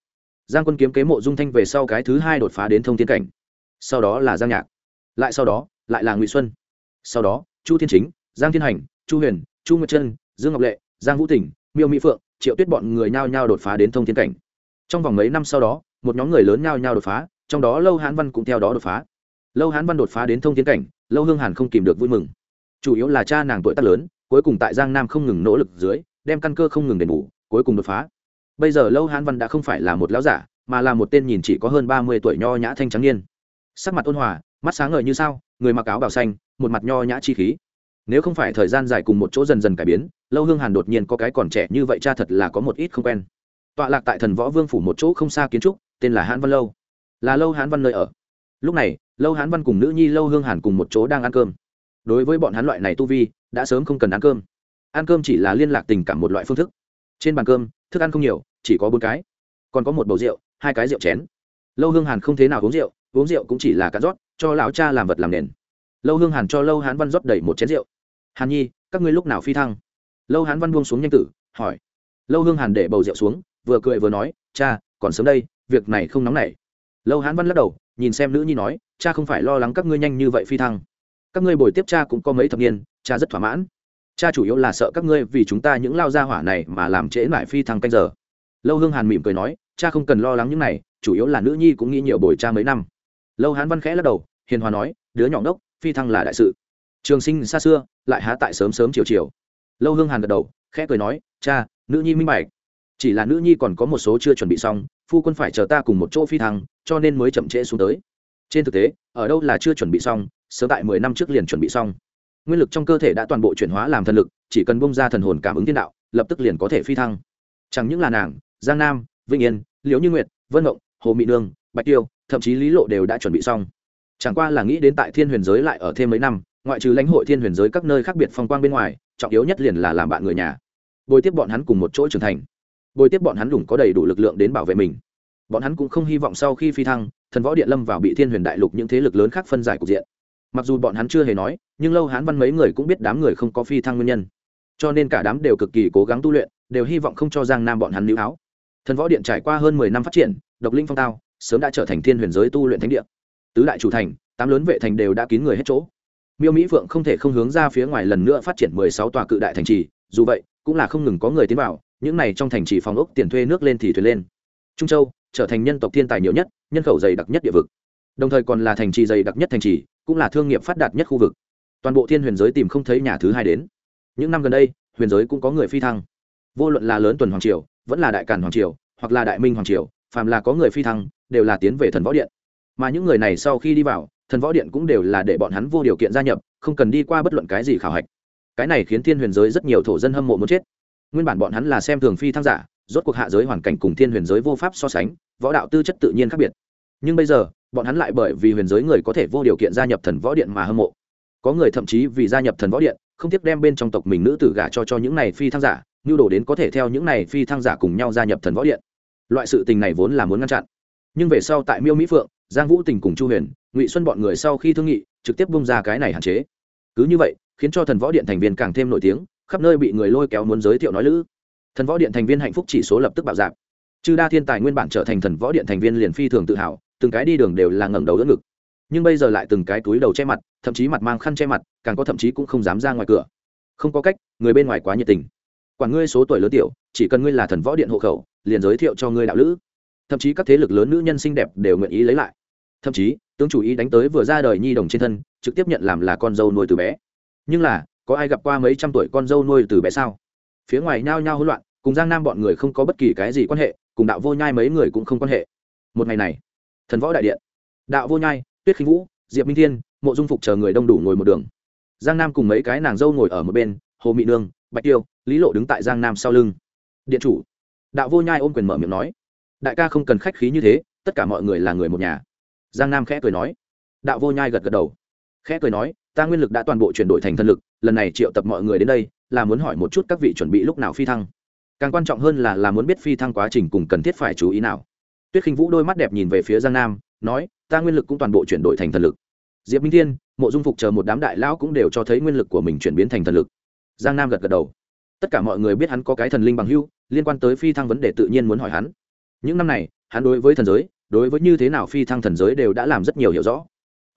Giang quân kiếm kế mộ dung thanh về sau cái thứ hai đột phá đến thông thiên cảnh. Sau đó là giang nhạc. Lại sau đó, lại là ngụy xuân. Sau đó, chu thiên chính, giang thiên hành, chu huyền, chu nguyệt trân, dương ngọc lệ, giang vũ tỉnh, miêu mỹ phượng, triệu tuyết bọn người nhao nhao đột phá đến thông thiên cảnh. Trong vòng mấy năm sau đó, một nhóm người lớn nhao nhao đột phá, trong đó lâu hán văn cũng theo đó đột phá. Lâu hán văn đột phá đến thông thiên cảnh, lâu hương hàn không kìm được vui mừng. Chủ yếu là cha nàng tuổi tác lớn, cuối cùng tại giang nam không ngừng nỗ lực dưới đem căn cơ không ngừng đền bù, cuối cùng đột phá. Bây giờ lâu hán văn đã không phải là một lão giả, mà là một tên nhìn chỉ có hơn ba mươi tuổi nho nhã thanh trắng niên. Sắc mặt ôn hòa, mắt sáng ngời như sao, người mặc áo bào xanh, một mặt nho nhã chi khí. Nếu không phải thời gian dài cùng một chỗ dần dần cải biến, lâu hương hàn đột nhiên có cái còn trẻ như vậy cha thật là có một ít không quen. Tọa lạc tại thần võ vương phủ một chỗ không xa kiến trúc, tên là hãn văn lâu. Là lâu hãn văn nơi ở. Lúc này, lâu hãn văn cùng nữ nhi lâu hương hàn cùng một chỗ đang ăn cơm. Đối với bọn hắn loại này tu vi, đã sớm không cần ăn cơm ăn cơm chỉ là liên lạc tình cảm một loại phương thức. Trên bàn cơm, thức ăn không nhiều, chỉ có bốn cái. Còn có một bầu rượu, hai cái rượu chén. Lâu hương hàn không thế nào uống rượu uống rượu cũng chỉ là cắt rót, cho lão cha làm vật làm nền. Lâu hương hàn cho lâu hán văn rót đầy một chén rượu. Hàn nhi, các ngươi lúc nào phi thăng? Lâu hán văn buông xuống nhanh tử, hỏi. Lâu hương hàn để bầu rượu xuống, vừa cười vừa nói, cha, còn sớm đây, việc này không nóng nảy. Lâu hán văn lắc đầu, nhìn xem nữ nhi nói, cha không phải lo lắng các ngươi nhanh như vậy phi thăng. Các ngươi bồi tiếp cha cũng có mấy thập niên, cha rất thỏa mãn cha chủ yếu là sợ các ngươi vì chúng ta những lao gia hỏa này mà làm trễ lại phi thăng canh giờ. Lâu hương hàn mỉm cười nói, cha không cần lo lắng những này, chủ yếu là nữ nhi cũng nghĩ nhiều bồi cha mấy năm. Lâu hán văn khẽ lắc đầu, hiền hòa nói, đứa nhỏ ngốc, phi thăng là đại sự. Trường sinh xa xưa, lại há tại sớm sớm chiều chiều. Lâu hương hàn gật đầu, khẽ cười nói, cha, nữ nhi minh bạch. Chỉ là nữ nhi còn có một số chưa chuẩn bị xong, phu quân phải chờ ta cùng một chỗ phi thăng, cho nên mới chậm trễ xuống tới. Trên thực tế, ở đâu là chưa chuẩn bị xong, sớm tại mười năm trước liền chuẩn bị xong nguyên lực trong cơ thể đã toàn bộ chuyển hóa làm thần lực, chỉ cần bông ra thần hồn cảm ứng thiên đạo, lập tức liền có thể phi thăng. Chẳng những là nàng, giang nam, vĩnh yên, liễu như nguyệt, vân mộng, hồ mỹ nương, bạch tiêu, thậm chí lý lộ đều đã chuẩn bị xong. Chẳng qua là nghĩ đến tại thiên huyền giới lại ở thêm mấy năm, ngoại trừ lãnh hội thiên huyền giới các nơi khác biệt phong quang bên ngoài, trọng yếu nhất liền là làm bạn người nhà. Bồi tiếp bọn hắn cùng một chỗ trưởng thành. Bồi tiếp bọn hắn đủ có đầy đủ lực lượng đến bảo vệ mình. Bọn hắn cũng không hy vọng sau khi phi thăng, thần võ điện lâm vào bị thiên huyền đại lục những thế lực lớn khác phân giải cục diện mặc dù bọn hắn chưa hề nói, nhưng lâu hán văn mấy người cũng biết đám người không có phi thăng nguyên nhân. Cho nên cả đám đều cực kỳ cố gắng tu luyện, đều hy vọng không cho giang nam bọn hắn lưu áo. Thần võ điện trải qua hơn mười năm phát triển, độc linh phong tao sớm đã trở thành thiên huyền giới tu luyện thánh địa. Tứ đại chủ thành, tám lớn vệ thành đều đã kín người hết chỗ. Miêu mỹ phượng không thể không hướng ra phía ngoài lần nữa phát triển mười sáu tòa cự đại thành trì, dù vậy, cũng là không ngừng có người tiến vào, những này trong thành trì phòng ốc tiền thuê nước lên thì thuyền lên. Trung châu trở thành nhân tộc thiên tài nhiều nhất, nhân khẩu dày đặc nhất địa vực. Đồng thời còn là thành trì dày đặc nhất thành trì cũng là thương nghiệp phát đạt nhất khu vực. Toàn bộ thiên huyền giới tìm không thấy nhà thứ hai đến. Những năm gần đây, huyền giới cũng có người phi thăng. Vô luận là lớn tuần hoàng triều, vẫn là đại cản hoàng triều, hoặc là đại minh hoàng triều, phàm là có người phi thăng, đều là tiến về thần võ điện. Mà những người này sau khi đi vào, thần võ điện cũng đều là để bọn hắn vô điều kiện gia nhập, không cần đi qua bất luận cái gì khảo hạch. Cái này khiến thiên huyền giới rất nhiều thổ dân hâm mộ muốn chết. Nguyên bản bọn hắn là xem thường phi thăng giả, rốt cuộc hạ giới hoàn cảnh cùng thiên huyền giới vô pháp so sánh, võ đạo tư chất tự nhiên khác biệt. Nhưng bây giờ bọn hắn lại bởi vì huyền giới người có thể vô điều kiện gia nhập thần võ điện mà hâm mộ. Có người thậm chí vì gia nhập thần võ điện, không tiếc đem bên trong tộc mình nữ tử gả cho cho những này phi thăng giả nhu đồ đến có thể theo những này phi thăng giả cùng nhau gia nhập thần võ điện. Loại sự tình này vốn là muốn ngăn chặn. Nhưng về sau tại miêu mỹ phượng, giang vũ tình cùng chu huyền, ngụy xuân bọn người sau khi thương nghị, trực tiếp bung ra cái này hạn chế. Cứ như vậy, khiến cho thần võ điện thành viên càng thêm nổi tiếng, khắp nơi bị người lôi kéo muốn giới thiệu nói lữ. Thần võ điện thành viên hạnh phúc chỉ số lập tức bạo dạp chư đa thiên tài nguyên bản trở thành thần võ điện thành viên liền phi thường tự hào từng cái đi đường đều là ngẩng đầu đỡ ngực. Nhưng bây giờ lại từng cái túi đầu che mặt, thậm chí mặt mang khăn che mặt, càng có thậm chí cũng không dám ra ngoài cửa. Không có cách, người bên ngoài quá nhiệt tình. Quản ngươi số tuổi lớn tiểu, chỉ cần ngươi là thần võ điện hộ khẩu, liền giới thiệu cho ngươi đạo lữ. Thậm chí các thế lực lớn nữ nhân xinh đẹp đều nguyện ý lấy lại. Thậm chí, tướng chủ ý đánh tới vừa ra đời nhi đồng trên thân, trực tiếp nhận làm là con dâu nuôi từ bé. Nhưng là, có ai gặp qua mấy trăm tuổi con dâu nuôi từ bé sao? Phía ngoài nhao nhao hỗn loạn, cùng giang nam bọn người không có bất kỳ cái gì quan hệ, cùng đạo vô nhai mấy người cũng không quan hệ. Một ngày này thần võ đại điện. Đạo vô nhai, tuyết khinh vũ, diệp minh thiên, mộ dung phục chờ người đông đủ ngồi một đường. Giang nam cùng mấy cái nàng dâu ngồi ở một bên, hồ mị nương, bạch tiêu, lý lộ đứng tại giang nam sau lưng. Điện chủ. Đạo vô nhai ôm quyền mở miệng nói. Đại ca không cần khách khí như thế, tất cả mọi người là người một nhà. Giang nam khẽ cười nói. Đạo vô nhai gật gật đầu. Khẽ cười nói, ta nguyên lực đã toàn bộ chuyển đổi thành thân lực, lần này triệu tập mọi người đến đây, là muốn hỏi một chút các vị chuẩn bị lúc nào phi thăng. Càng quan trọng hơn là là muốn biết phi thăng quá trình cùng cần thiết phải chú ý nào tuyết khinh vũ đôi mắt đẹp nhìn về phía giang nam, nói, ta nguyên lực cũng toàn bộ chuyển đổi thành thần lực. Diệp minh thiên, mộ dung phục chờ một đám đại lão cũng đều cho thấy nguyên lực của mình chuyển biến thành thần lực. Giang nam gật gật đầu. Tất cả mọi người biết hắn có cái thần linh bằng hưu liên quan tới phi thăng vấn đề tự nhiên muốn hỏi hắn. Những năm này, hắn đối với thần giới, đối với như thế nào phi thăng thần giới đều đã làm rất nhiều hiểu rõ.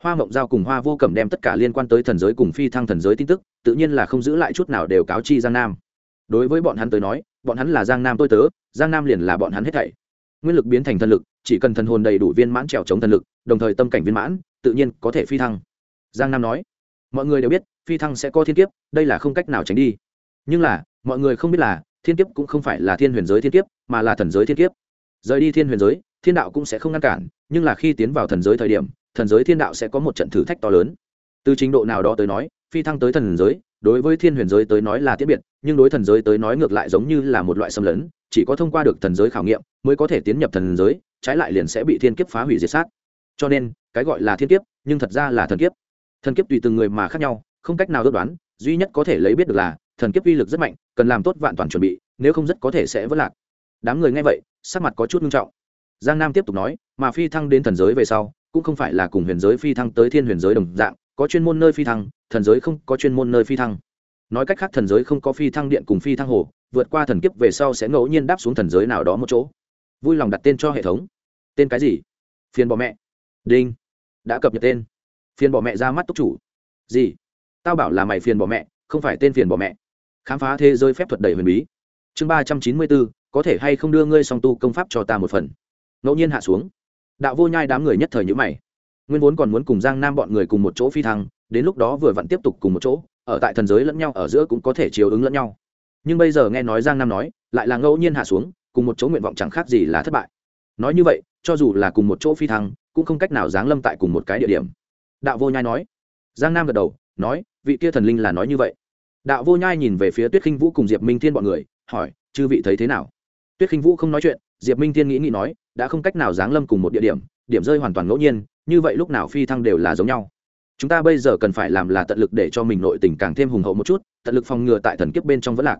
Hoa mộng giao cùng hoa vô cẩm đem tất cả liên quan tới thần giới cùng phi thăng thần giới tin tức, tự nhiên là không giữ lại chút nào đều cáo chi giang nam. Đối với bọn hắn tới nói, bọn hắn là giang nam tôi tớ, giang nam liền là bọn hắn hết thảy nguyên lực biến thành thần lực, chỉ cần thần hồn đầy đủ viên mãn trèo chống thần lực, đồng thời tâm cảnh viên mãn, tự nhiên có thể phi thăng. Giang nam nói, mọi người đều biết, phi thăng sẽ có thiên kiếp, đây là không cách nào tránh đi. Nhưng là, mọi người không biết là, thiên kiếp cũng không phải là thiên huyền giới thiên kiếp, mà là thần giới thiên kiếp. Rời đi thiên huyền giới, thiên đạo cũng sẽ không ngăn cản, nhưng là khi tiến vào thần giới thời điểm, thần giới thiên đạo sẽ có một trận thử thách to lớn. Từ trình độ nào đó tới nói, phi thăng tới thần giới đối với thiên huyền giới tới nói là tiết biệt, nhưng đối thần giới tới nói ngược lại giống như là một loại xâm lấn, chỉ có thông qua được thần giới khảo nghiệm mới có thể tiến nhập thần giới, trái lại liền sẽ bị thiên kiếp phá hủy diệt sát. Cho nên, cái gọi là thiên kiếp, nhưng thật ra là thần kiếp. Thần kiếp tùy từng người mà khác nhau, không cách nào ước đoán, duy nhất có thể lấy biết được là, thần kiếp uy lực rất mạnh, cần làm tốt vạn toàn chuẩn bị, nếu không rất có thể sẽ vất lạc. Đám người nghe vậy, sắc mặt có chút nghiêm trọng. Giang nam tiếp tục nói, mà phi thăng đến thần giới về sau, cũng không phải là cùng huyền giới phi thăng tới thiên huyền giới đồng dạng có chuyên môn nơi phi thăng, thần giới không có chuyên môn nơi phi thăng. Nói cách khác, thần giới không có phi thăng điện cùng phi thăng hồ, vượt qua thần kiếp về sau sẽ ngẫu nhiên đáp xuống thần giới nào đó một chỗ. Vui lòng đặt tên cho hệ thống. Tên cái gì? Phiền bỏ mẹ. Đinh. Đã cập nhật tên. Phiền bỏ mẹ ra mắt túc chủ. Gì? Tao bảo là mày phiền bỏ mẹ, không phải tên phiền bỏ mẹ. Khám phá thế giới phép thuật đầy huyền bí. Chương ba trăm chín mươi bốn, có thể hay không đưa ngươi song tu công pháp cho ta một phần? Ngẫu nhiên hạ xuống. Đạo vô nhai đám người nhất thời nhữ mày nguyên vốn còn muốn cùng giang nam bọn người cùng một chỗ phi thăng, đến lúc đó vừa vặn tiếp tục cùng một chỗ, ở tại thần giới lẫn nhau, ở giữa cũng có thể chiều ứng lẫn nhau. Nhưng bây giờ nghe nói giang nam nói, lại là ngẫu nhiên hạ xuống, cùng một chỗ nguyện vọng chẳng khác gì là thất bại. Nói như vậy, cho dù là cùng một chỗ phi thăng, cũng không cách nào giáng lâm tại cùng một cái địa điểm. Đạo vô nhai nói. Giang nam gật đầu, nói, vị kia thần linh là nói như vậy. Đạo vô nhai nhìn về phía tuyết khinh vũ cùng diệp minh thiên bọn người, hỏi, chư vị thấy thế nào? Tuyết khinh vũ không nói chuyện, diệp minh thiên nghĩ nghĩ nói, đã không cách nào giáng lâm cùng một địa điểm điểm rơi hoàn toàn ngẫu nhiên như vậy lúc nào phi thăng đều là giống nhau. Chúng ta bây giờ cần phải làm là tận lực để cho mình nội tình càng thêm hùng hậu một chút, tận lực phòng ngừa tại thần kiếp bên trong vẫn lạc.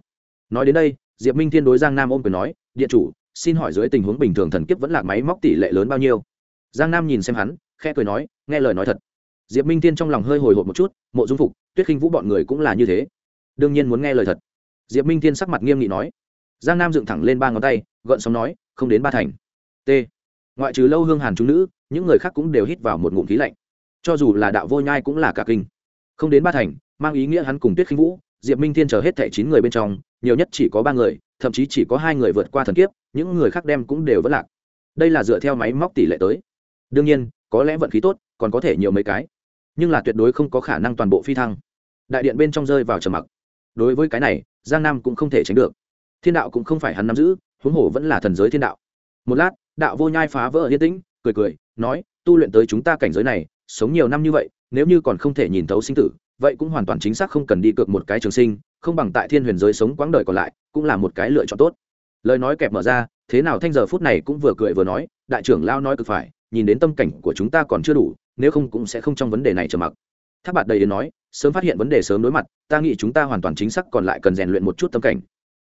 Nói đến đây, diệp minh thiên đối giang nam ôm quyền nói, điện chủ, xin hỏi dưới tình huống bình thường thần kiếp vẫn lạc máy móc tỷ lệ lớn bao nhiêu? Giang nam nhìn xem hắn, khẽ cười nói, nghe lời nói thật. Diệp minh thiên trong lòng hơi hồi hộp một chút, mộ dung phục, tuyết khinh vũ bọn người cũng là như thế. Đương nhiên muốn nghe lời thật. Diệp minh thiên sắc mặt nghiêm nghị nói. Giang nam dựng thẳng lên ba ngón tay gợn sóng nói, không đến ba thành. T ngoại trừ lâu hương hàn chúng nữ, những người khác cũng đều hít vào một ngụm khí lạnh. Cho dù là đạo vô nhai cũng là cả kinh. Không đến ba thành, mang ý nghĩa hắn cùng tuyết khinh vũ, diệp minh thiên chờ hết thẻ chín người bên trong, nhiều nhất chỉ có ba người, thậm chí chỉ có hai người vượt qua thần kiếp, những người khác đem cũng đều vẫn lạc. Đây là dựa theo máy móc tỷ lệ tới. Đương nhiên, có lẽ vận khí tốt, còn có thể nhiều mấy cái. Nhưng là tuyệt đối không có khả năng toàn bộ phi thăng. Đại điện bên trong rơi vào trầm mặc. Đối với cái này, giang nam cũng không thể tránh được. Thiên đạo cũng không phải hắn nắm giữ, huống hồ vẫn là thần giới thiên đạo. Một lát đạo vô nhai phá vỡ yên tĩnh, cười cười, nói, tu luyện tới chúng ta cảnh giới này, sống nhiều năm như vậy, nếu như còn không thể nhìn thấu sinh tử, vậy cũng hoàn toàn chính xác không cần đi cược một cái trường sinh, không bằng tại thiên huyền giới sống quãng đời còn lại, cũng là một cái lựa chọn tốt. Lời nói kẹp mở ra, thế nào thanh giờ phút này cũng vừa cười vừa nói, đại trưởng lao nói cực phải, nhìn đến tâm cảnh của chúng ta còn chưa đủ, nếu không cũng sẽ không trong vấn đề này trầm mặc. Tháp bạt đầy đến nói, sớm phát hiện vấn đề sớm đối mặt, ta nghĩ chúng ta hoàn toàn chính xác còn lại cần rèn luyện một chút tâm cảnh.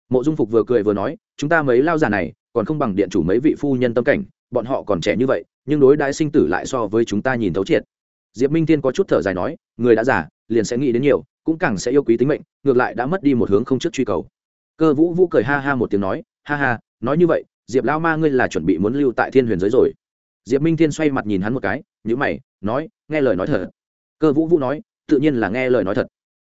Mộ dung phục vừa cười vừa nói, chúng ta mấy lao già này còn không bằng điện chủ mấy vị phu nhân tâm cảnh, bọn họ còn trẻ như vậy, nhưng đối đãi sinh tử lại so với chúng ta nhìn thấu triệt. Diệp minh thiên có chút thở dài nói, người đã già, liền sẽ nghĩ đến nhiều, cũng càng sẽ yêu quý tính mệnh, ngược lại đã mất đi một hướng không trước truy cầu. Cơ vũ vũ cười ha ha một tiếng nói, ha ha, nói như vậy, diệp lao ma ngươi là chuẩn bị muốn lưu tại thiên huyền giới rồi. Diệp minh thiên xoay mặt nhìn hắn một cái nhữ mày, nói, nghe lời nói thật. Cơ vũ vũ nói, tự nhiên là nghe lời nói thật.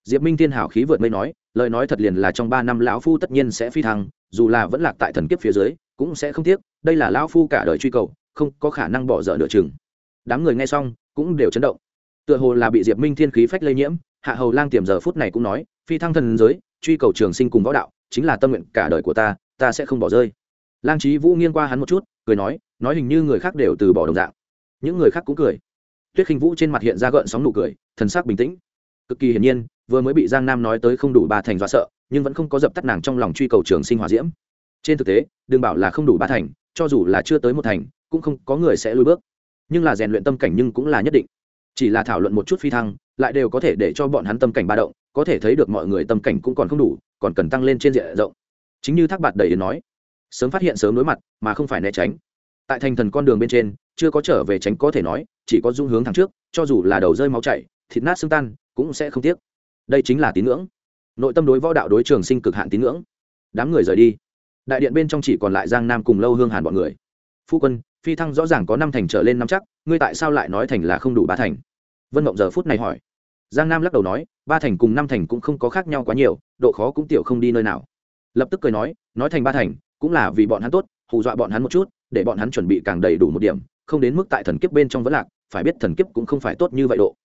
Diệp minh thiên hảo khí vượt mây nói lời nói thật liền là trong ba năm lão phu tất nhiên sẽ phi thăng, dù là vẫn lạc tại thần kiếp phía dưới, cũng sẽ không tiếc, đây là lão phu cả đời truy cầu, không có khả năng bỏ dở nửa chừng. Đám người nghe xong, cũng đều chấn động. Tựa hồ là bị diệp minh thiên khí phách lây nhiễm, hạ hầu lang tiềm giờ phút này cũng nói, phi thăng thần giới, truy cầu trường sinh cùng võ đạo, chính là tâm nguyện cả đời của ta ta sẽ không bỏ rơi. Lang trí vũ nghiêng qua hắn một chút, cười nói nói hình như người khác đều từ bỏ đồng dạng. Những người khác cũng cười. Tuyết khinh vũ trên mặt hiện ra gợn sóng nụ cười, thần sắc bình tĩnh. Cực kỳ hiển nhiên vừa mới bị giang nam nói tới không đủ ba thành dọa sợ, nhưng vẫn không có dập tắt nàng trong lòng truy cầu trường sinh hòa diễm. Trên thực tế, đừng bảo là không đủ ba thành, cho dù là chưa tới một thành, cũng không có người sẽ lùi bước. Nhưng là rèn luyện tâm cảnh nhưng cũng là nhất định. Chỉ là thảo luận một chút phi thăng, lại đều có thể để cho bọn hắn tâm cảnh ba động, có thể thấy được mọi người tâm cảnh cũng còn không đủ, còn cần tăng lên trên diện rộng. Chính như thác bạt đầy đến nói, sớm phát hiện sớm đối mặt, mà không phải né tránh. Tại thành thần con đường bên trên, chưa có trở về tránh có thể nói, chỉ có dung hướng thẳng trước, cho dù là đầu rơi máu chảy, thịt nát xương tan, cũng sẽ không tiếc đây chính là tín ngưỡng. Nội tâm đối võ đạo đối trường sinh cực hạn tín ngưỡng. Đám người rời đi. Đại điện bên trong chỉ còn lại giang nam cùng lâu hương hàn bọn người. Phu quân, phi thăng rõ ràng có năm thành trở lên năm chắc, ngươi tại sao lại nói thành là không đủ ba thành? Vân mộng giờ phút này hỏi. Giang nam lắc đầu nói, ba thành cùng năm thành cũng không có khác nhau quá nhiều, độ khó cũng tiểu không đi nơi nào. Lập tức cười nói nói thành ba thành, cũng là vì bọn hắn tốt, hù dọa bọn hắn một chút, để bọn hắn chuẩn bị càng đầy đủ một điểm, không đến mức tại thần kiếp bên trong vẫn lạc, phải biết thần kiếp cũng không phải tốt như vậy độ.